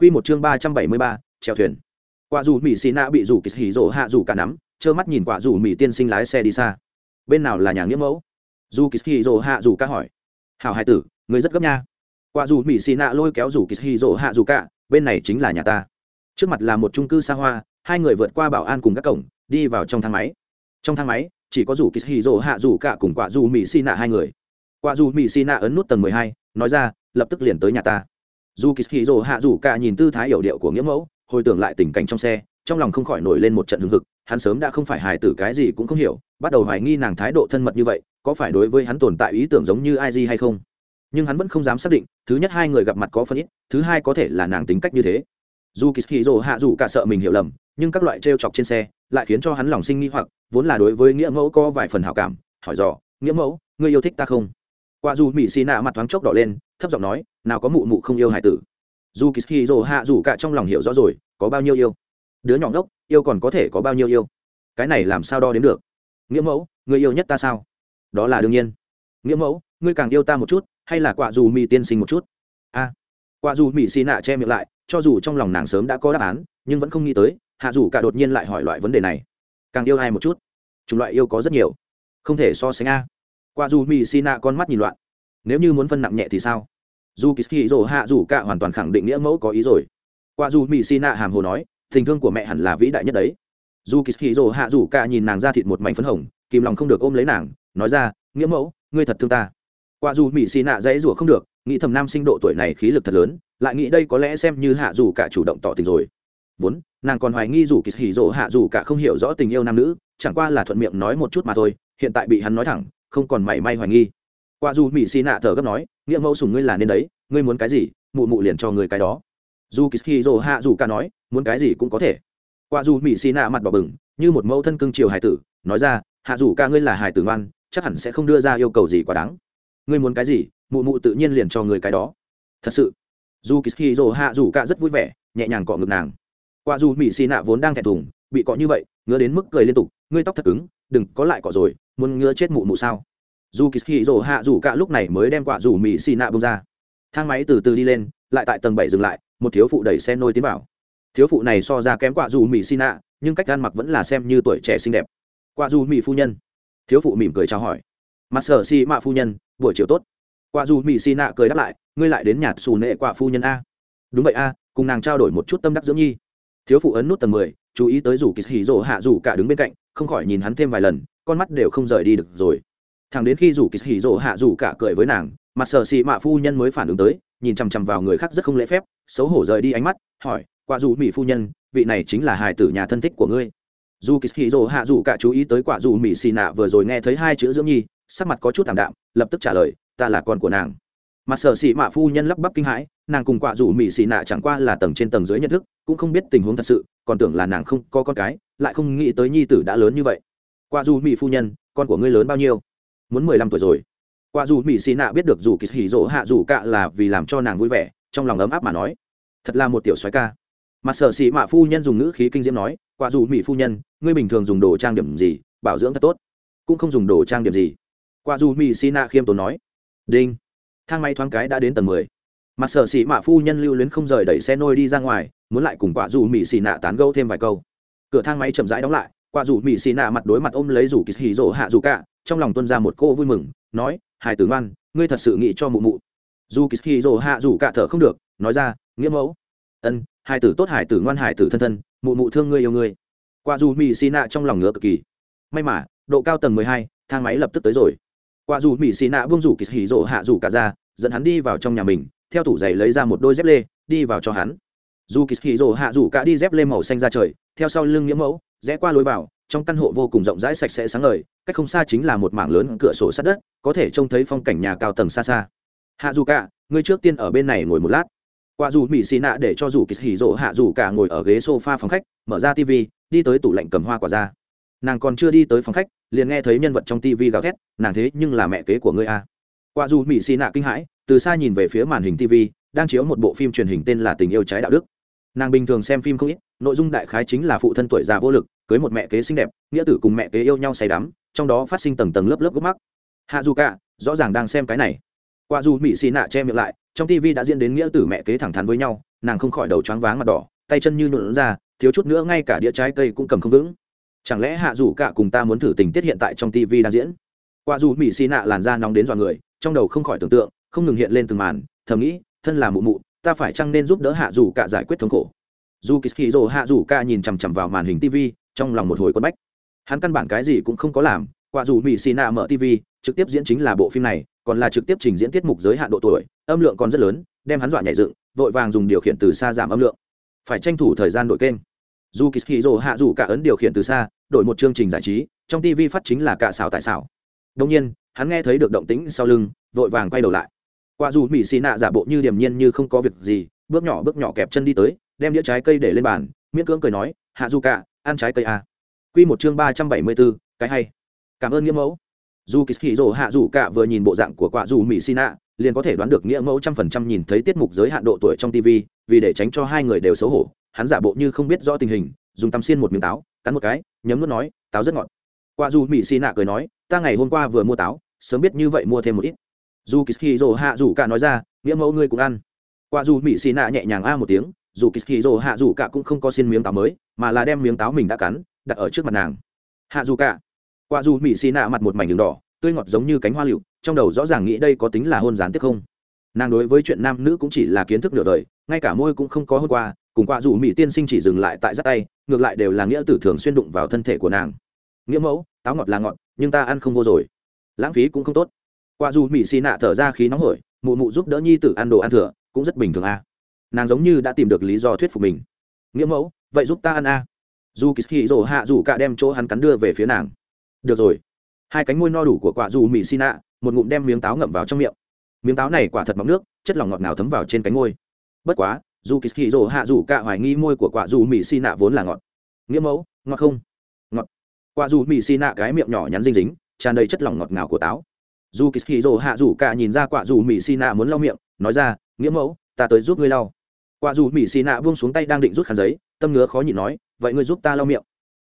Quy một chương ba trăm bảy mươi ba, treo thuyền. Quả dù Mị Xí Nạ bị rủ kịch hỉ rổ hạ rủ cả nắm, trơ mắt nhìn quả dù Mị tiên sinh lái xe đi xa. Bên nào là nhà nghĩa mẫu? Dù kịch hỉ rổ hạ rủ cả hỏi. Hảo hải tử, người rất gấp nha. Quả dù Mị Xí Nạ lôi kéo rủ kịch hỉ rổ hạ rủ cả, bên này chính là nhà ta. Trước mặt là một chung cư xa hoa, hai người vượt qua bảo an cùng các cổng, đi vào trong thang máy. Trong thang máy, chỉ có rủ kịch hỉ rổ hạ rủ cả cùng quả dù Mị Xí Nạ hai người. Quả dù Mị Xí Nạ ấn nút tầng mười hai, nói ra, lập tức liền tới nhà ta dù kỳ hì rồ hạ rủ cả nhìn tư thái hiểu điệu của nghĩa mẫu, hồi tưởng lại tình cảnh trong xe, trong lòng không khỏi nổi lên một trận hưng hực, hắn sớm đã không phải hài tử cái gì cũng không hiểu, bắt đầu hoài nghi nàng thái độ thân mật như vậy, có phải đối với hắn tồn tại ý tưởng giống như ai gì hay không? Nhưng hắn vẫn không dám xác định, thứ nhất hai người gặp mặt có phân ít, thứ hai có thể là nàng tính cách như thế. Dù kỳ hì rồ hạ rủ cả sợ mình hiểu lầm, nhưng các loại t chọc trên xe lại khiến cho hắn lòng sinh nghi hoặc, vốn là đối với nghĩa mẫu có vài phần hảo cảm, hỏi dò, nghĩa mẫu, ngươi yêu thích ta không? Qua dù mỹ xì nạ mặt thoáng chốc đỏ lên thấp giọng nói nào có mụ mụ không yêu hải tử. Dù kỳ hì dồ hạ dù cả trong lòng hiểu rõ rồi có bao nhiêu yêu? Đứa nhỏ ngốc yêu còn có thể có bao nhiêu yêu? Cái này làm sao đo đến được? Nghĩa mẫu người yêu nhất ta sao? Đó là đương nhiên. Nghĩa mẫu ngươi càng yêu ta một chút hay là quả dù mỹ tiên sinh một chút? A. À, quả dù mỹ xì nạ che miệng lại cho dù trong lòng nàng sớm đã có đáp án nhưng vẫn không nghĩ tới hạ dù cả đột nhiên lại hỏi loại vấn đề này. Càng yêu ai một chút? Chủng loại yêu có rất nhiều. Không thể so sánh a. Quả dù mỹ xì nạ con mắt nhìn loạn nếu như muốn phân nặng nhẹ thì sao? Dù kỳ hì hạ dù cả hoàn toàn khẳng định nghĩa mẫu có ý rồi. Qua dù mỹ xi nạ hàm hồ nói, tình thương của mẹ hẳn là vĩ đại nhất đấy. Dù kỳ hì hạ dù cả nhìn nàng ra thịt một mảnh phấn hồng, kìm lòng không được ôm lấy nàng, nói ra, nghĩa mẫu, ngươi thật thương ta. Qua dù mỹ xi nạ dãy rủa không được, nghĩ thầm nam sinh độ tuổi này khí lực thật lớn, lại nghĩ đây có lẽ xem như hạ dù cả chủ động tỏ tình rồi. Vốn, nàng còn hoài nghi dù kỳ hì dỗ hạ dù cả không hiểu rõ tình yêu nam nữ, chẳng qua là thuận miệng nói một chút mà thôi, hiện tại bị hắn nói thẳng, không còn mảy may hoài nghi qua dù mỹ xì nạ thở gấp nói, nghĩa mẫu sùng ngươi là nên đấy, ngươi muốn cái gì, mụ mụ liền cho người cái đó. Dù kỳ dỗ hạ dù ca nói, muốn cái gì cũng có thể. Qua dù mỹ xì nạ mặt bỏ bừng, như một mẫu thân cưng chiều hải tử, nói ra, hạ dù ca ngươi là hải tử ngoan, chắc hẳn sẽ không đưa ra yêu cầu gì quá đáng. Ngươi muốn cái gì, mụ mụ tự nhiên liền cho người cái đó. Thật sự, dù kỳ dỗ hạ dù ca rất vui vẻ, nhẹ nhàng cọ ngực nàng. Qua dù mỹ xì nạ vốn đang thẹn thùng, bị cọ như vậy, ngứa đến mức cười liên tục, ngươi tóc thật cứng, đừng có lại cọ rồi, muốn ngứa chết mụ mụ sao? Dù kỳ hì rổ hạ dù cả lúc này mới đem quả rủ mỹ xì nạ bông ra. Thang máy từ từ đi lên, lại tại tầng bảy dừng lại, một thiếu phụ đẩy xe nôi tiến vào. Thiếu phụ này so ra kém quả rủ mỹ xì nạ, nhưng cách ăn mặc vẫn là xem như tuổi trẻ xinh đẹp. Quả rủ mỹ phu nhân. Thiếu phụ mỉm cười chào hỏi. Mặt sở xì mạ phu nhân, buổi chiều tốt. Quả dù mỹ xì nạ cười đáp lại, ngươi lại đến nhà xù nệ quả phu nhân a. Đúng vậy a, cùng nàng trao đổi một chút tâm đắc dưỡng nhi. Thiếu phụ ấn nút tầng mười, chú ý tới rủ kỳ hì rổ hạ rủ cả đứng bên cạnh, không khỏi nhìn hắn thêm vài lần, con mắt đều không rời đi được rồi thằng đến khi rủ kỳ hỉ rộ hạ rủ cả cười với nàng, mặt sở xị mạ phu nhân mới phản ứng tới, nhìn chằm chằm vào người khác rất không lễ phép, xấu hổ rời đi ánh mắt, hỏi, quả dù mỹ phu nhân, vị này chính là hài tử nhà thân thích của ngươi? Dù kỳ hỉ rộ hạ rủ cả chú ý tới quả dù mỹ xì nạ vừa rồi nghe thấy hai chữ dưỡng nhi, sắc mặt có chút thảm đạm, lập tức trả lời, ta là con của nàng. Mặt sở xị mạ phu nhân lắp bắp kinh hãi, nàng cùng quả dù mỹ xì nạ chẳng qua là tầng trên tầng dưới nhận thức, cũng không biết tình huống thật sự, còn tưởng là nàng không có con cái, lại không nghĩ tới nhi tử đã lớn như vậy. Quả dù mỹ phu nhân, con của ngươi lớn bao nhiêu? Muốn mười lăm tuổi rồi. Quả dù mỹ xì nạ biết được dù kỳ hỉ rỗ hạ dù cạ là vì làm cho nàng vui vẻ, trong lòng ấm áp mà nói, thật là một tiểu soái ca. Mặt sở xì mạ phu nhân dùng ngữ khí kinh diễm nói, quả dù mỹ phu nhân, ngươi bình thường dùng đồ trang điểm gì, bảo dưỡng thật tốt, cũng không dùng đồ trang điểm gì. Quả dù mỹ xì nạ khiêm tốn nói, đinh, thang máy thoáng cái đã đến tầng mười. Mặt sở xì mạ phu nhân lưu luyến không rời đẩy xe nôi đi ra ngoài, muốn lại cùng quả dù mỹ xì nạ tán gẫu thêm vài câu. Cửa thang máy chậm rãi đóng lại quả dù mỹ xì nạ mặt đối mặt ôm lấy rủ kỳ hì rỗ hạ dù cả, trong lòng tuân ra một cô vui mừng nói hải tử ngoan ngươi thật sự nghĩ cho mụ mụ. Dù kỳ hì rỗ hạ dù cả thở không được nói ra nghĩa mẫu. Ân hải tử tốt hải tử ngoan hải tử thân thân mụ mụ thương ngươi yêu ngươi. Qua dù mỹ xì nạ trong lòng ngứa cực kỳ. May mà độ cao tầng mười hai thang máy lập tức tới rồi. Qua dù mỹ xì nạ buông rủ kỳ hì rỗ hạ dù cả ra dẫn hắn đi vào trong nhà mình theo tủ giày lấy ra một đôi dép lê đi vào cho hắn. Dù kỳ hì rỗ hạ dù cả đi dép lê màu xanh ra trời theo sau lưng nghĩa mẫu rẽ qua lối vào, trong căn hộ vô cùng rộng rãi sạch sẽ sáng ngời, cách không xa chính là một mảng lớn cửa sổ sát đất, có thể trông thấy phong cảnh nhà cao tầng xa xa. Hạ dù cả ngươi trước tiên ở bên này ngồi một lát. Qua dù mỹ xì nạ để cho dù kỳ hỉ rộ hạ dù cả ngồi ở ghế sofa phòng khách, mở ra tv đi tới tủ lạnh cầm hoa quả ra. Nàng còn chưa đi tới phòng khách, liền nghe thấy nhân vật trong tv gào thét, nàng thế nhưng là mẹ kế của ngươi a. À. qua dù mỹ xì nạ kinh hãi, từ xa nhìn về phía màn hình tv đang chiếu một bộ phim truyền hình tên là tình yêu trái đạo đức nàng bình thường xem phim không ít, nội dung đại khái chính là phụ thân tuổi già vô lực, cưới một mẹ kế xinh đẹp, nghĩa tử cùng mẹ kế yêu nhau say đắm, trong đó phát sinh tầng tầng lớp lớp gốc mắc hạ dù cả, rõ ràng đang xem cái này. Qua dù mỹ xì nạ che miệng lại, trong tv đã diễn đến nghĩa tử mẹ kế thẳng thắn với nhau, nàng không khỏi đầu choáng váng mặt đỏ, tay chân như nhuộn ra, thiếu chút nữa ngay cả đĩa trái cây cũng cầm không vững. Chẳng lẽ hạ dù cả cùng ta muốn thử tình tiết hiện tại trong tv đang diễn? Qua dù mỹ xì nạ làn da nóng đến dọa người, trong đầu không khỏi tưởng tượng, không ngừng hiện lên từng màn, thầm nghĩ, thân là mụ mụ ta phải chăng nên giúp đỡ hạ dù cả giải quyết thống khổ? Dù kỳ rồ hạ dù cả nhìn chằm chằm vào màn hình tv trong lòng một hồi quân bách. Hắn căn bản cái gì cũng không có làm, quả dù mỹ xì nạ mở tv trực tiếp diễn chính là bộ phim này, còn là trực tiếp trình diễn tiết mục giới hạn độ tuổi, âm lượng còn rất lớn, đem hắn dọa nhảy dựng, vội vàng dùng điều khiển từ xa giảm âm lượng. Phải tranh thủ thời gian đổi kênh. Dù kỳ rồ hạ dù cả ấn điều khiển từ xa, đổi một chương trình giải trí, trong tv phát chính là cả xào tại xào đông nhiên, hắn nghe thấy được động tĩnh sau lưng, vội vàng quay đầu lại qua dù mỹ xì nạ giả bộ như điềm nhiên như không có việc gì, bước nhỏ bước nhỏ kẹp chân đi tới, đem đĩa trái cây để lên bàn, miễn cưỡng cười nói, hạ du cả, ăn trái cây à. q một chương ba trăm bảy mươi bốn cái hay. Cảm ơn nghĩa mẫu. Dù kỳ hì hạ dù cả vừa nhìn bộ dạng của quả dù mỹ xì nạ, liền có thể đoán được nghĩa mẫu trăm phần trăm nhìn thấy tiết mục giới hạn độ tuổi trong tv vì để tránh cho hai người đều xấu hổ, hắn giả bộ như không biết rõ tình hình, dùng tăm xiên một miếng táo, cắn một cái, nhấm nuốt nói, táo rất ngọt. Quả dù mỹ xì nạ cười nói, ta ngày hôm qua vừa mua táo, sớm biết như vậy mua thêm một ít dù kỳ rồ hạ dù cả nói ra, nghĩa mẫu ngươi cũng ăn. Qua dù mỹ xì nạ nhẹ nhàng a một tiếng, dù kỳ rồ hạ dù cả cũng không có xin miếng táo mới, mà là đem miếng táo mình đã cắn, đặt ở trước mặt nàng. Hạ dù cả. Qua dù mỹ xì nạ mặt một mảnh đường đỏ, tươi ngọt giống như cánh hoa liệu, trong đầu rõ ràng nghĩ đây có tính là hôn gián tiếp không? Nàng đối với chuyện nam nữ cũng chỉ là kiến thức nửa đời, ngay cả môi cũng không có hôm qua, cùng qua dù mỹ tiên sinh chỉ dừng lại tại giắt tay, ngược lại đều là nghĩa tử thường xuyên đụng vào thân thể của nàng. Nghĩa mẫu, táo ngọt là ngọt, nhưng ta ăn không vô rồi. Lãng phí cũng không tốt qua dù mỹ xì nạ thở ra khí nóng hổi, mụ mụ giúp đỡ nhi tử ăn đồ ăn thừa, cũng rất bình thường a. Nàng giống như đã tìm được lý do thuyết phục mình. Nghĩa mẫu, vậy giúp ta ăn a. Dù kỳ hì rồ hạ dù cả đem chỗ hắn cắn đưa về phía nàng. Được rồi. Hai cánh môi no đủ của quả dù mỹ xì nạ, một ngụm đem miếng táo ngậm vào trong miệng. Miếng táo này quả thật mọng nước, chất lỏng ngọt ngào thấm vào trên cánh môi. Bất quá, dù kỳ hì rồ hạ dù cả hoài nghi môi của quả dù mỹ xì nạ vốn là ngọt. Nghĩa mẫu, ngọt không? Ngọt. Quả dù mỹ xì nạ cái miệng nhỏ nhắn dinh dính, tràn đầy chất lỏng ngọt ngào của táo dù kỳ hì rồ hạ dù cả nhìn ra quả dù mỹ xì nạ muốn lau miệng, nói ra, nghĩa mẫu, ta tới giúp ngươi lau. Quả dù mỹ xì nạ buông xuống tay đang định rút khăn giấy, tâm ngứa khó nhịn nói, vậy ngươi giúp ta lau miệng.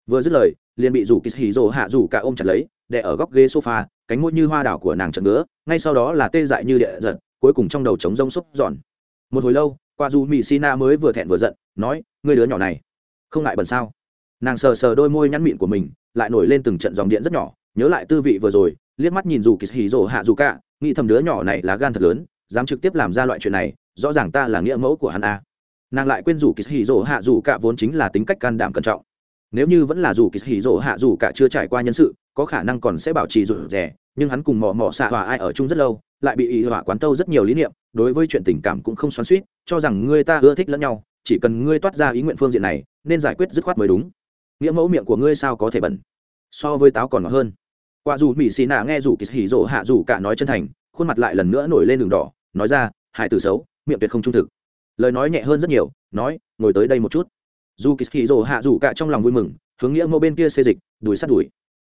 Vừa dứt lời, liền bị dù kỳ hì rồ hạ dù cả ôm chặt lấy, đè ở góc ghế sofa, cánh môi như hoa đảo của nàng chật ngứa, ngay sau đó là tê dại như địa giật, cuối cùng trong đầu trống rông xúc giòn. Một hồi lâu, quả dù mỹ xì nạ mới vừa thẹn vừa giận, nói, ngươi đứa nhỏ này, không ngại bẩn sao? Nàng sờ sờ đôi môi nhăn mịn của mình, lại nổi lên từng trận dòng điện rất nhỏ, nhớ lại tư vị vừa rồi liếc mắt nhìn dù kỳ hì rồ hạ dù cả, nghĩ thầm đứa nhỏ này là gan thật lớn, dám trực tiếp làm ra loại chuyện này, rõ ràng ta là nghĩa mẫu của hắn a. Nàng lại quên dù kỳ hì rồ hạ dù cả vốn chính là tính cách can đảm cẩn trọng. Nếu như vẫn là dù kỳ hì rồ hạ dù cả chưa trải qua nhân sự, có khả năng còn sẽ bảo trì rủ rẻ nhưng hắn cùng mò mò xạ hòa ai ở chung rất lâu, lại bị ý hỏa quán tâu rất nhiều lý niệm, đối với chuyện tình cảm cũng không xoắn suýt cho rằng người ta ưa thích lẫn nhau, chỉ cần ngươi toát ra ý nguyện phương diện này, nên giải quyết dứt khoát mới đúng. Nghĩa mẫu miệng của ngươi sao có thể bẩn? So với táo còn ngọt hơn qua dù mỹ xì nạ nghe dù kỳ hỉ rộ hạ dù cả nói chân thành, khuôn mặt lại lần nữa nổi lên đường đỏ, nói ra hại tử xấu, miệng tuyệt không trung thực. Lời nói nhẹ hơn rất nhiều, nói, ngồi tới đây một chút. Dù kỳ hỉ rộ hạ dù cả trong lòng vui mừng, hướng nghĩa mô bên kia xê dịch, đuổi sát đuổi.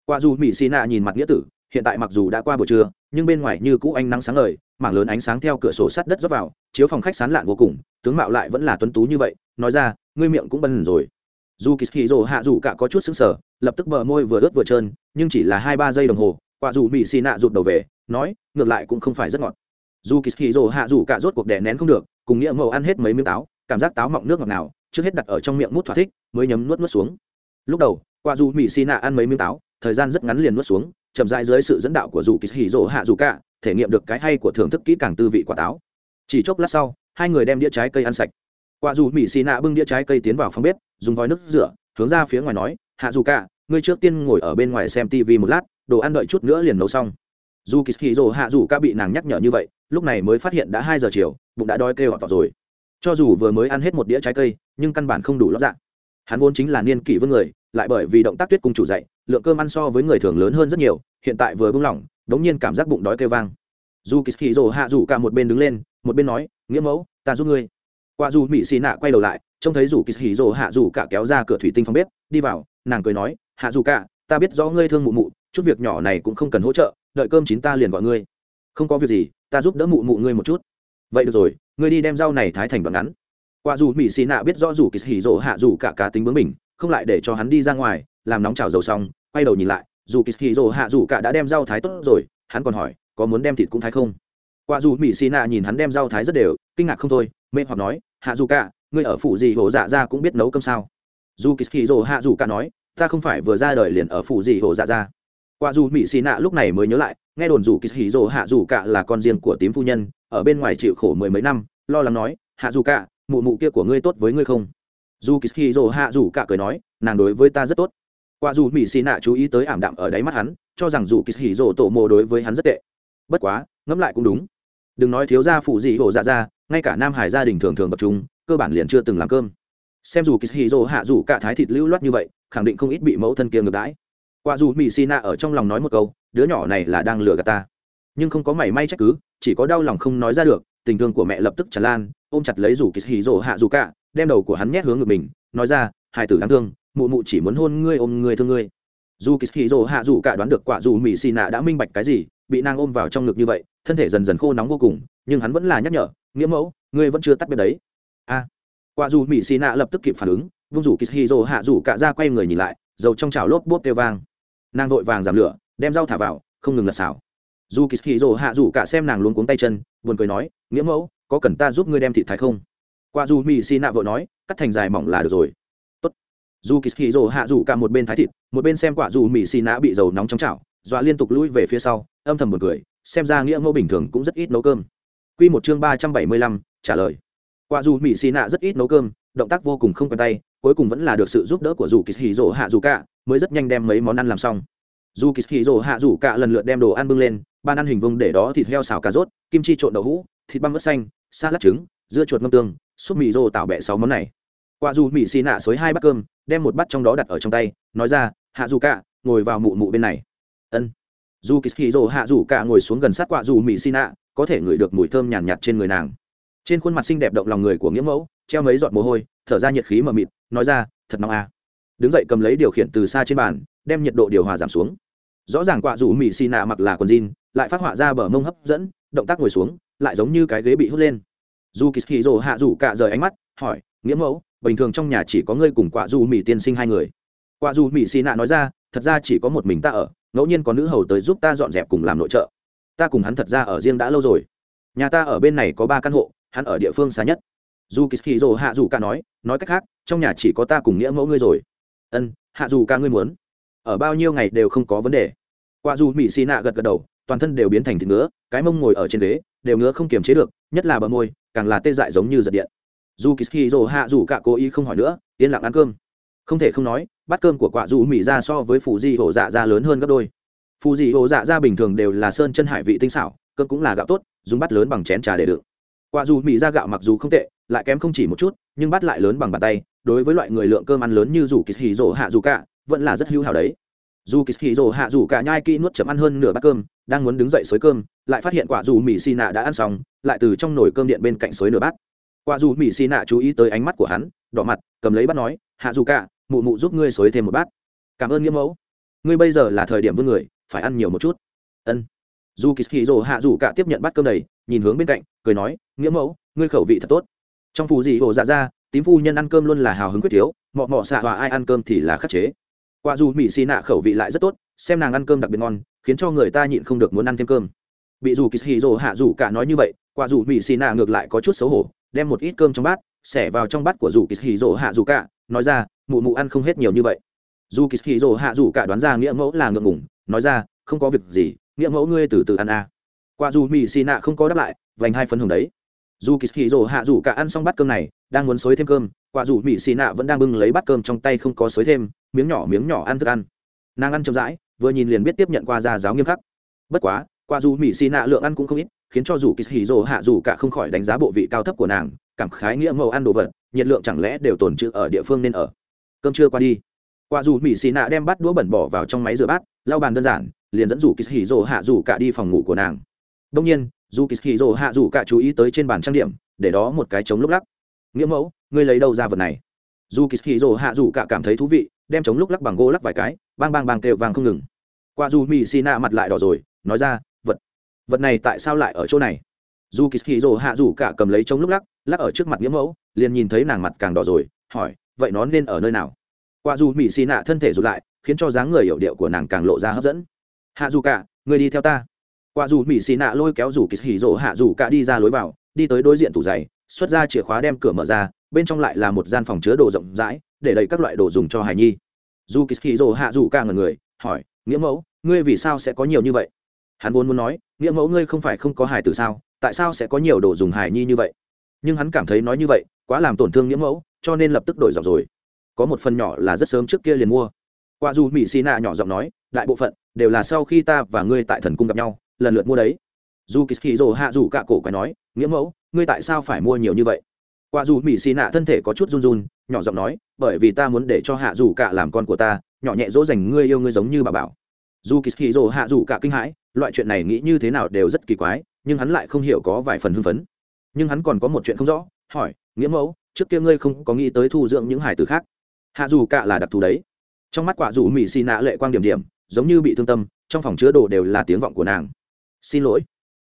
Qua dù mỹ xì nạ nhìn mặt nghĩa tử, hiện tại mặc dù đã qua buổi trưa, nhưng bên ngoài như cũ ánh nắng sáng ngời, mảng lớn ánh sáng theo cửa sổ sắt đất rót vào, chiếu phòng khách sán lạn vô cùng, tướng mạo lại vẫn là tuấn tú như vậy, nói ra, ngươi miệng cũng bần rồi dù kỳ hì rồ hạ dù cả có chút xứng sở lập tức bờ môi vừa ướt vừa trơn, nhưng chỉ là hai ba giây đồng hồ, quả dù mỹ xì nạ rụt đầu về, nói, ngược lại cũng không phải rất ngọt. Dù kỳ hì rồ hạ dù cả rốt cuộc đè nén không được, cùng nghĩa mẫu ăn hết mấy miếng táo, cảm giác táo mọng nước ngọt nào, trước hết đặt ở trong miệng mút thỏa thích, mới nhấm nuốt nuốt xuống. Lúc đầu, quả dù mỹ xì nạ ăn mấy miếng táo, thời gian rất ngắn liền nuốt xuống, chậm rãi dưới sự dẫn đạo của dù kỳ hì rồ hạ dù cả, thể nghiệm được cái hay của thưởng thức kỹ càng tư vị quả táo. Chỉ chốc lát sau, hai người đem đĩa trái cây ăn sạch quả dù mỹ xì nạ bưng đĩa trái cây tiến vào phòng bếp, dùng vòi nước rửa, hướng ra phía ngoài nói, hạ dù cả, ngươi trước tiên ngồi ở bên ngoài xem tv một lát, đồ ăn đợi chút nữa liền nấu xong. Dù kỳ hì dồ hạ dù cả bị nàng nhắc nhở như vậy, lúc này mới phát hiện đã hai giờ chiều, bụng đã đói kêu vào rồi. Cho dù vừa mới ăn hết một đĩa trái cây, nhưng căn bản không đủ lót dạng hắn vốn chính là niên kỷ vương người, lại bởi vì động tác tuyết cung chủ dạy lượng cơm ăn so với người thường lớn hơn rất nhiều, hiện tại vừa bung lỏng đống nhiên cảm giác bụng đói kêu vang. Dù kỳ hì hạ dù cả một bên đứng lên, một bên nói, nghĩa mẫu, ta giúp ngươi qua dù mỹ xì nạ quay đầu lại, trông thấy rủ kỳ hì rồ hạ rủ cả kéo ra cửa thủy tinh phòng bếp, đi vào, nàng cười nói, hạ rủ cả, ta biết rõ ngươi thương mụ mụ, chút việc nhỏ này cũng không cần hỗ trợ, đợi cơm chín ta liền gọi ngươi. Không có việc gì, ta giúp đỡ mụ mụ ngươi một chút. Vậy được rồi, ngươi đi đem rau này thái thành đoạn ngắn. Qua dù mỹ xì nạ biết rõ rủ kỳ hì rồ hạ rủ cả cá tính bướng mình không lại để cho hắn đi ra ngoài, làm nóng chảo dầu xong, quay đầu nhìn lại dù kỳ hì rồ hạ rủ cả đã đem rau thái tốt rồi, hắn còn hỏi, có muốn đem thịt cũng thái không? Qua dù mỹ xì nạ nhìn hắn đem rau thái rất đều, kinh ngạc không thôi, mê hoặc nói hạ dù cả, ngươi ở phủ gì hồ dạ ra cũng biết nấu cơm sao? Dù kỳ hì rồ hạ dù cả nói, ta không phải vừa ra đời liền ở phủ gì hồ dạ ra qua dù mỹ xì nạ lúc này mới nhớ lại, nghe đồn dù kỳ hì rồ hạ dù cả là con riêng của tím phu nhân, ở bên ngoài chịu khổ mười mấy năm, lo lắng nói, hạ dù cả, mụ mụ kia của ngươi tốt với ngươi không? Dù kỳ hì rồ hạ dù cả cười nói, nàng đối với ta rất tốt. Qua dù mỹ xì nạ chú ý tới ảm đạm ở đáy mắt hắn, cho rằng dù kỳ hì rồ tổ mộ đối với hắn rất tệ. Bất quá, ngẫm lại cũng đúng đừng nói thiếu gia phụ gì hổ dạ ra, ngay cả nam hải gia đình thường thường tập trung cơ bản liền chưa từng làm cơm. Xem dù kishiro hạ dù cả thái thịt lưu loát như vậy, khẳng định không ít bị mẫu thân kia ngược đãi. Quả dù mỹ xì nạ ở trong lòng nói một câu, đứa nhỏ này là đang lừa gạt ta. Nhưng không có mảy may trách cứ, chỉ có đau lòng không nói ra được, tình thương của mẹ lập tức tràn lan, ôm chặt lấy rủ kỳ hì hạ dù cả, đem đầu của hắn nhét hướng ngực mình, nói ra hai tử đáng thương, mụ mụ chỉ muốn hôn ngươi ôm ngươi thương ngươi. Dù kỳ hì hạ dù cả đoán được quả dù mỹ xì nạ đã minh bạch cái gì bị nàng ôm vào trong ngực như vậy, thân thể dần dần khô nóng vô cùng, nhưng hắn vẫn là nhắc nhở, nghĩa mẫu, ngươi vẫn chưa tắt bếp đấy. A. Quả dù mỹ xì nạ lập tức kịp phản ứng, vung rủ kishiro rồ hạ rủ cả ra quay người nhìn lại, dầu trong chảo lốp bốp kêu vang. Nàng vội vàng giảm lửa, đem rau thả vào, không ngừng lật xào dù kỳ rồ hạ rủ cả xem nàng luôn cuống tay chân, buồn cười nói, nghĩa mẫu, có cần ta giúp ngươi đem thịt thái không? Quả dù mỹ xì nạ vội nói, cắt thành dài mỏng là được rồi. Tốt. dù kỳ rồ hạ rủ cả một bên thái thịt, một bên xem quả dù mỹ xì nạ bị dầu nóng trong chảo, dọa liên tục lui về phía sau âm thầm buồn cười, xem ra nghĩa mẫu bình thường cũng rất ít nấu cơm. Quy một chương ba trăm bảy mươi lăm, trả lời. Quả dù mỹ xì nạ rất ít nấu cơm, động tác vô cùng không quen tay, cuối cùng vẫn là được sự giúp đỡ của dù kỳ hì rỗ hạ dù cả, mới rất nhanh đem mấy món ăn làm xong. Dù kỳ hì rỗ hạ dù cả lần lượt đem đồ ăn bưng lên ban ăn hình vông để đó thịt heo xào cà rốt, kim chi trộn đậu hũ, thịt băm ớt xanh, salad trứng, dưa chuột ngâm tương, súp mì rô tạo bẹ sáu món này. Quả dù mỹ xì nạ xới hai bát cơm, đem một bát trong đó đặt ở trong tay, nói ra, hạ dù cả, ngồi vào mụ mụ bên này. Ân dù kỳ kỳ rỗ hạ dù cả ngồi xuống gần sát quạ dù mỹ xin nạ có thể ngửi được mùi thơm nhàn nhạt, nhạt trên người nàng. Trên khuôn mặt xinh đẹp động lòng người của nghĩa mẫu treo mấy giọt mồ hôi thở ra nhiệt khí mờ mịt nói ra thật nóng à. đứng dậy cầm lấy điều khiển từ xa trên bàn đem nhiệt độ điều hòa giảm xuống. Rõ ràng quạ rủ mỹ xì nạ mặc là quần jean lại phát họa ra bờ mông hấp dẫn động tác ngồi xuống lại giống như cái ghế bị hút lên. Dù kỳ kỳ rồ hạ rủ cạ rời ánh mắt hỏi nghĩa mẫu bình thường trong nhà chỉ có ngươi cùng quạ dù mỹ tiên sinh hai người? Quạ dù mỹ xì nạ nói ra thật ra chỉ có một mình ta ở ngẫu nhiên có nữ hầu tới giúp ta dọn dẹp cùng làm nội trợ. Ta cùng hắn thật ra ở riêng đã lâu rồi. Nhà ta ở bên này có ba căn hộ, hắn ở địa phương xa nhất. Dù kỳ hì hạ dù ca nói nói cách khác, trong nhà chỉ có ta cùng nghĩa mẫu ngươi rồi. Ân hạ dù ca ngươi muốn. Ở bao nhiêu ngày đều không có vấn đề. Qua dù mỹ xì nạ gật gật đầu, toàn thân đều biến thành thịt ngứa, cái mông ngồi ở trên ghế, đều ngứa không kiềm chế được, nhất là bờ môi, càng là tê dại giống như giật điện. Dù kỳ hì hạ dù cả cố ý không hỏi nữa, yên lặng ăn cơm. Không thể không nói bát cơm của quả dù mỹ ra so với phù di hổ dạ ra lớn hơn gấp đôi. Phù di hổ dạ ra bình thường đều là sơn chân hải vị tinh xảo, cơm cũng là gạo tốt, dùng bát lớn bằng chén trà để đựng. Quả dù mỹ ra gạo mặc dù không tệ, lại kém không chỉ một chút, nhưng bát lại lớn bằng bàn tay, đối với loại người lượng cơm ăn lớn như dù kỳ hì rồ hạ dù cả, vẫn là rất hữu hảo đấy. Dù kỳ hì rồ hạ dù cả nhai kỹ nuốt chậm ăn hơn nửa bát cơm, đang muốn đứng dậy xới cơm, lại phát hiện quả dù mỹ xì nạ đã ăn xong, lại từ trong nồi cơm điện bên cạnh xới nửa bát. Quả dù mỹ xì nạ chú ý tới ánh mắt của hắn, đỏ mặt, cầm lấy bát nói, hạ dù cả mụ mụ giúp ngươi xối thêm một bát. Cảm ơn nghĩa mẫu. Ngươi bây giờ là thời điểm vương người, phải ăn nhiều một chút. Ân. Dù kỳ hì rồ hạ dù cả tiếp nhận bát cơm đầy, nhìn hướng bên cạnh, cười nói, nghĩa mẫu, ngươi khẩu vị thật tốt. Trong phù dị hồ dạ ra, tím phu nhân ăn cơm luôn là hào hứng quyết thiếu, mọ mọ xạ hòa ai ăn cơm thì là khắc chế. Quả dù mỹ xì nạ khẩu vị lại rất tốt, xem nàng ăn cơm đặc biệt ngon, khiến cho người ta nhịn không được muốn ăn thêm cơm. Bị dù kỳ hì rồ hạ dù cả nói như vậy, quả dù mỹ xì nạ ngược lại có chút xấu hổ, đem một ít cơm trong bát, xẻ vào trong bát của dù kỳ hì rồ hạ dù cả nói ra, mụ mụ ăn không hết nhiều như vậy. Dù kỳ hì rồ hạ dù cả đoán ra nghĩa mẫu là ngượng ngủng nói ra, không có việc gì, nghĩa mẫu ngươi từ từ ăn à. qua dù mỹ xì nạ không có đáp lại, vành hai phần hồng đấy. Dù kỳ hì rồ hạ dù cả ăn xong bát cơm này, đang muốn xới thêm cơm, quả dù mỹ xì nạ vẫn đang bưng lấy bát cơm trong tay không có xới thêm, miếng nhỏ miếng nhỏ ăn thức ăn. Nàng ăn chậm rãi, vừa nhìn liền biết tiếp nhận qua gia giáo nghiêm khắc. Bất quá, quả dù mỹ xì nạ lượng ăn cũng không ít khiến cho dù kỳ hì hạ dù cả không khỏi đánh giá bộ vị cao thấp của nàng, cảm khái nghĩa mẫu ăn đồ vật, nhiệt lượng chẳng lẽ đều tồn trữ ở địa phương nên ở. Cơm chưa qua đi. Quả dù mỹ xì nạ đem bát đũa bẩn bỏ vào trong máy rửa bát, lau bàn đơn giản, liền dẫn dù kỳ hì hạ dù cả đi phòng ngủ của nàng. Đông nhiên, dù kỳ hì hạ dù cả chú ý tới trên bàn trang điểm, để đó một cái trống lúc lắc. Nghĩa mẫu, ngươi lấy đâu ra vật này? Dù kỳ hì hạ dù cả cảm thấy thú vị, đem trống lúc lắc bằng gỗ lắc vài cái, bang bang bang kêu vàng không ngừng. Qua dù mỹ xì nạ mặt lại đỏ rồi, nói ra vật này tại sao lại ở chỗ này? Dù kỳ hì rồ hạ rủ cả cầm lấy trống lúc lắc lắc ở trước mặt nghĩa mẫu, liền nhìn thấy nàng mặt càng đỏ rồi, hỏi, vậy nó nên ở nơi nào? Qua dù mỹ xì nạ thân thể rụt lại, khiến cho dáng người hiểu điệu của nàng càng lộ ra hấp dẫn. Hạ dù cả người đi theo ta. Qua dù mỹ xì nạ lôi kéo dù kỳ hỉ rỗ hạ dù cả đi ra lối vào, đi tới đối diện tủ giày, xuất ra chìa khóa đem cửa mở ra, bên trong lại là một gian phòng chứa đồ rộng rãi, để đầy các loại đồ dùng cho hài nhi. Dù kỳ hì rồ hạ dù cả ngần người, hỏi nghĩa mẫu, ngươi vì sao sẽ có nhiều như vậy? Hắn vốn muốn nói, nghĩa mẫu ngươi không phải không có hài từ sao? Tại sao sẽ có nhiều đồ dùng hài nhi như vậy? Nhưng hắn cảm thấy nói như vậy, quá làm tổn thương nghĩa mẫu, cho nên lập tức đổi giọng rồi. Có một phần nhỏ là rất sớm trước kia liền mua. Qua dù mỹ xì nạ nhỏ giọng nói, đại bộ phận đều là sau khi ta và ngươi tại thần cung gặp nhau, lần lượt mua đấy. Dù kỳ hì rồ hạ dù cả cổ quái nói, nghĩa mẫu, ngươi tại sao phải mua nhiều như vậy? Qua dù mỹ xì nạ thân thể có chút run run, nhỏ giọng nói, bởi vì ta muốn để cho hạ dù cả làm con của ta, nhỏ nhẹ dỗ dành ngươi yêu ngươi giống như bà bảo dù kỳ hì rồ hạ dù cả kinh hãi, loại chuyện này nghĩ như thế nào đều rất kỳ quái, nhưng hắn lại không hiểu có vài phần hưng phấn. Nhưng hắn còn có một chuyện không rõ, hỏi, nghĩa mẫu, trước kia ngươi không có nghĩ tới thu dưỡng những hải tử khác? Hạ dù cả là đặc thù đấy. Trong mắt quả dù mỹ xì nạ lệ quang điểm điểm, giống như bị thương tâm, trong phòng chứa đồ đều là tiếng vọng của nàng. Xin lỗi.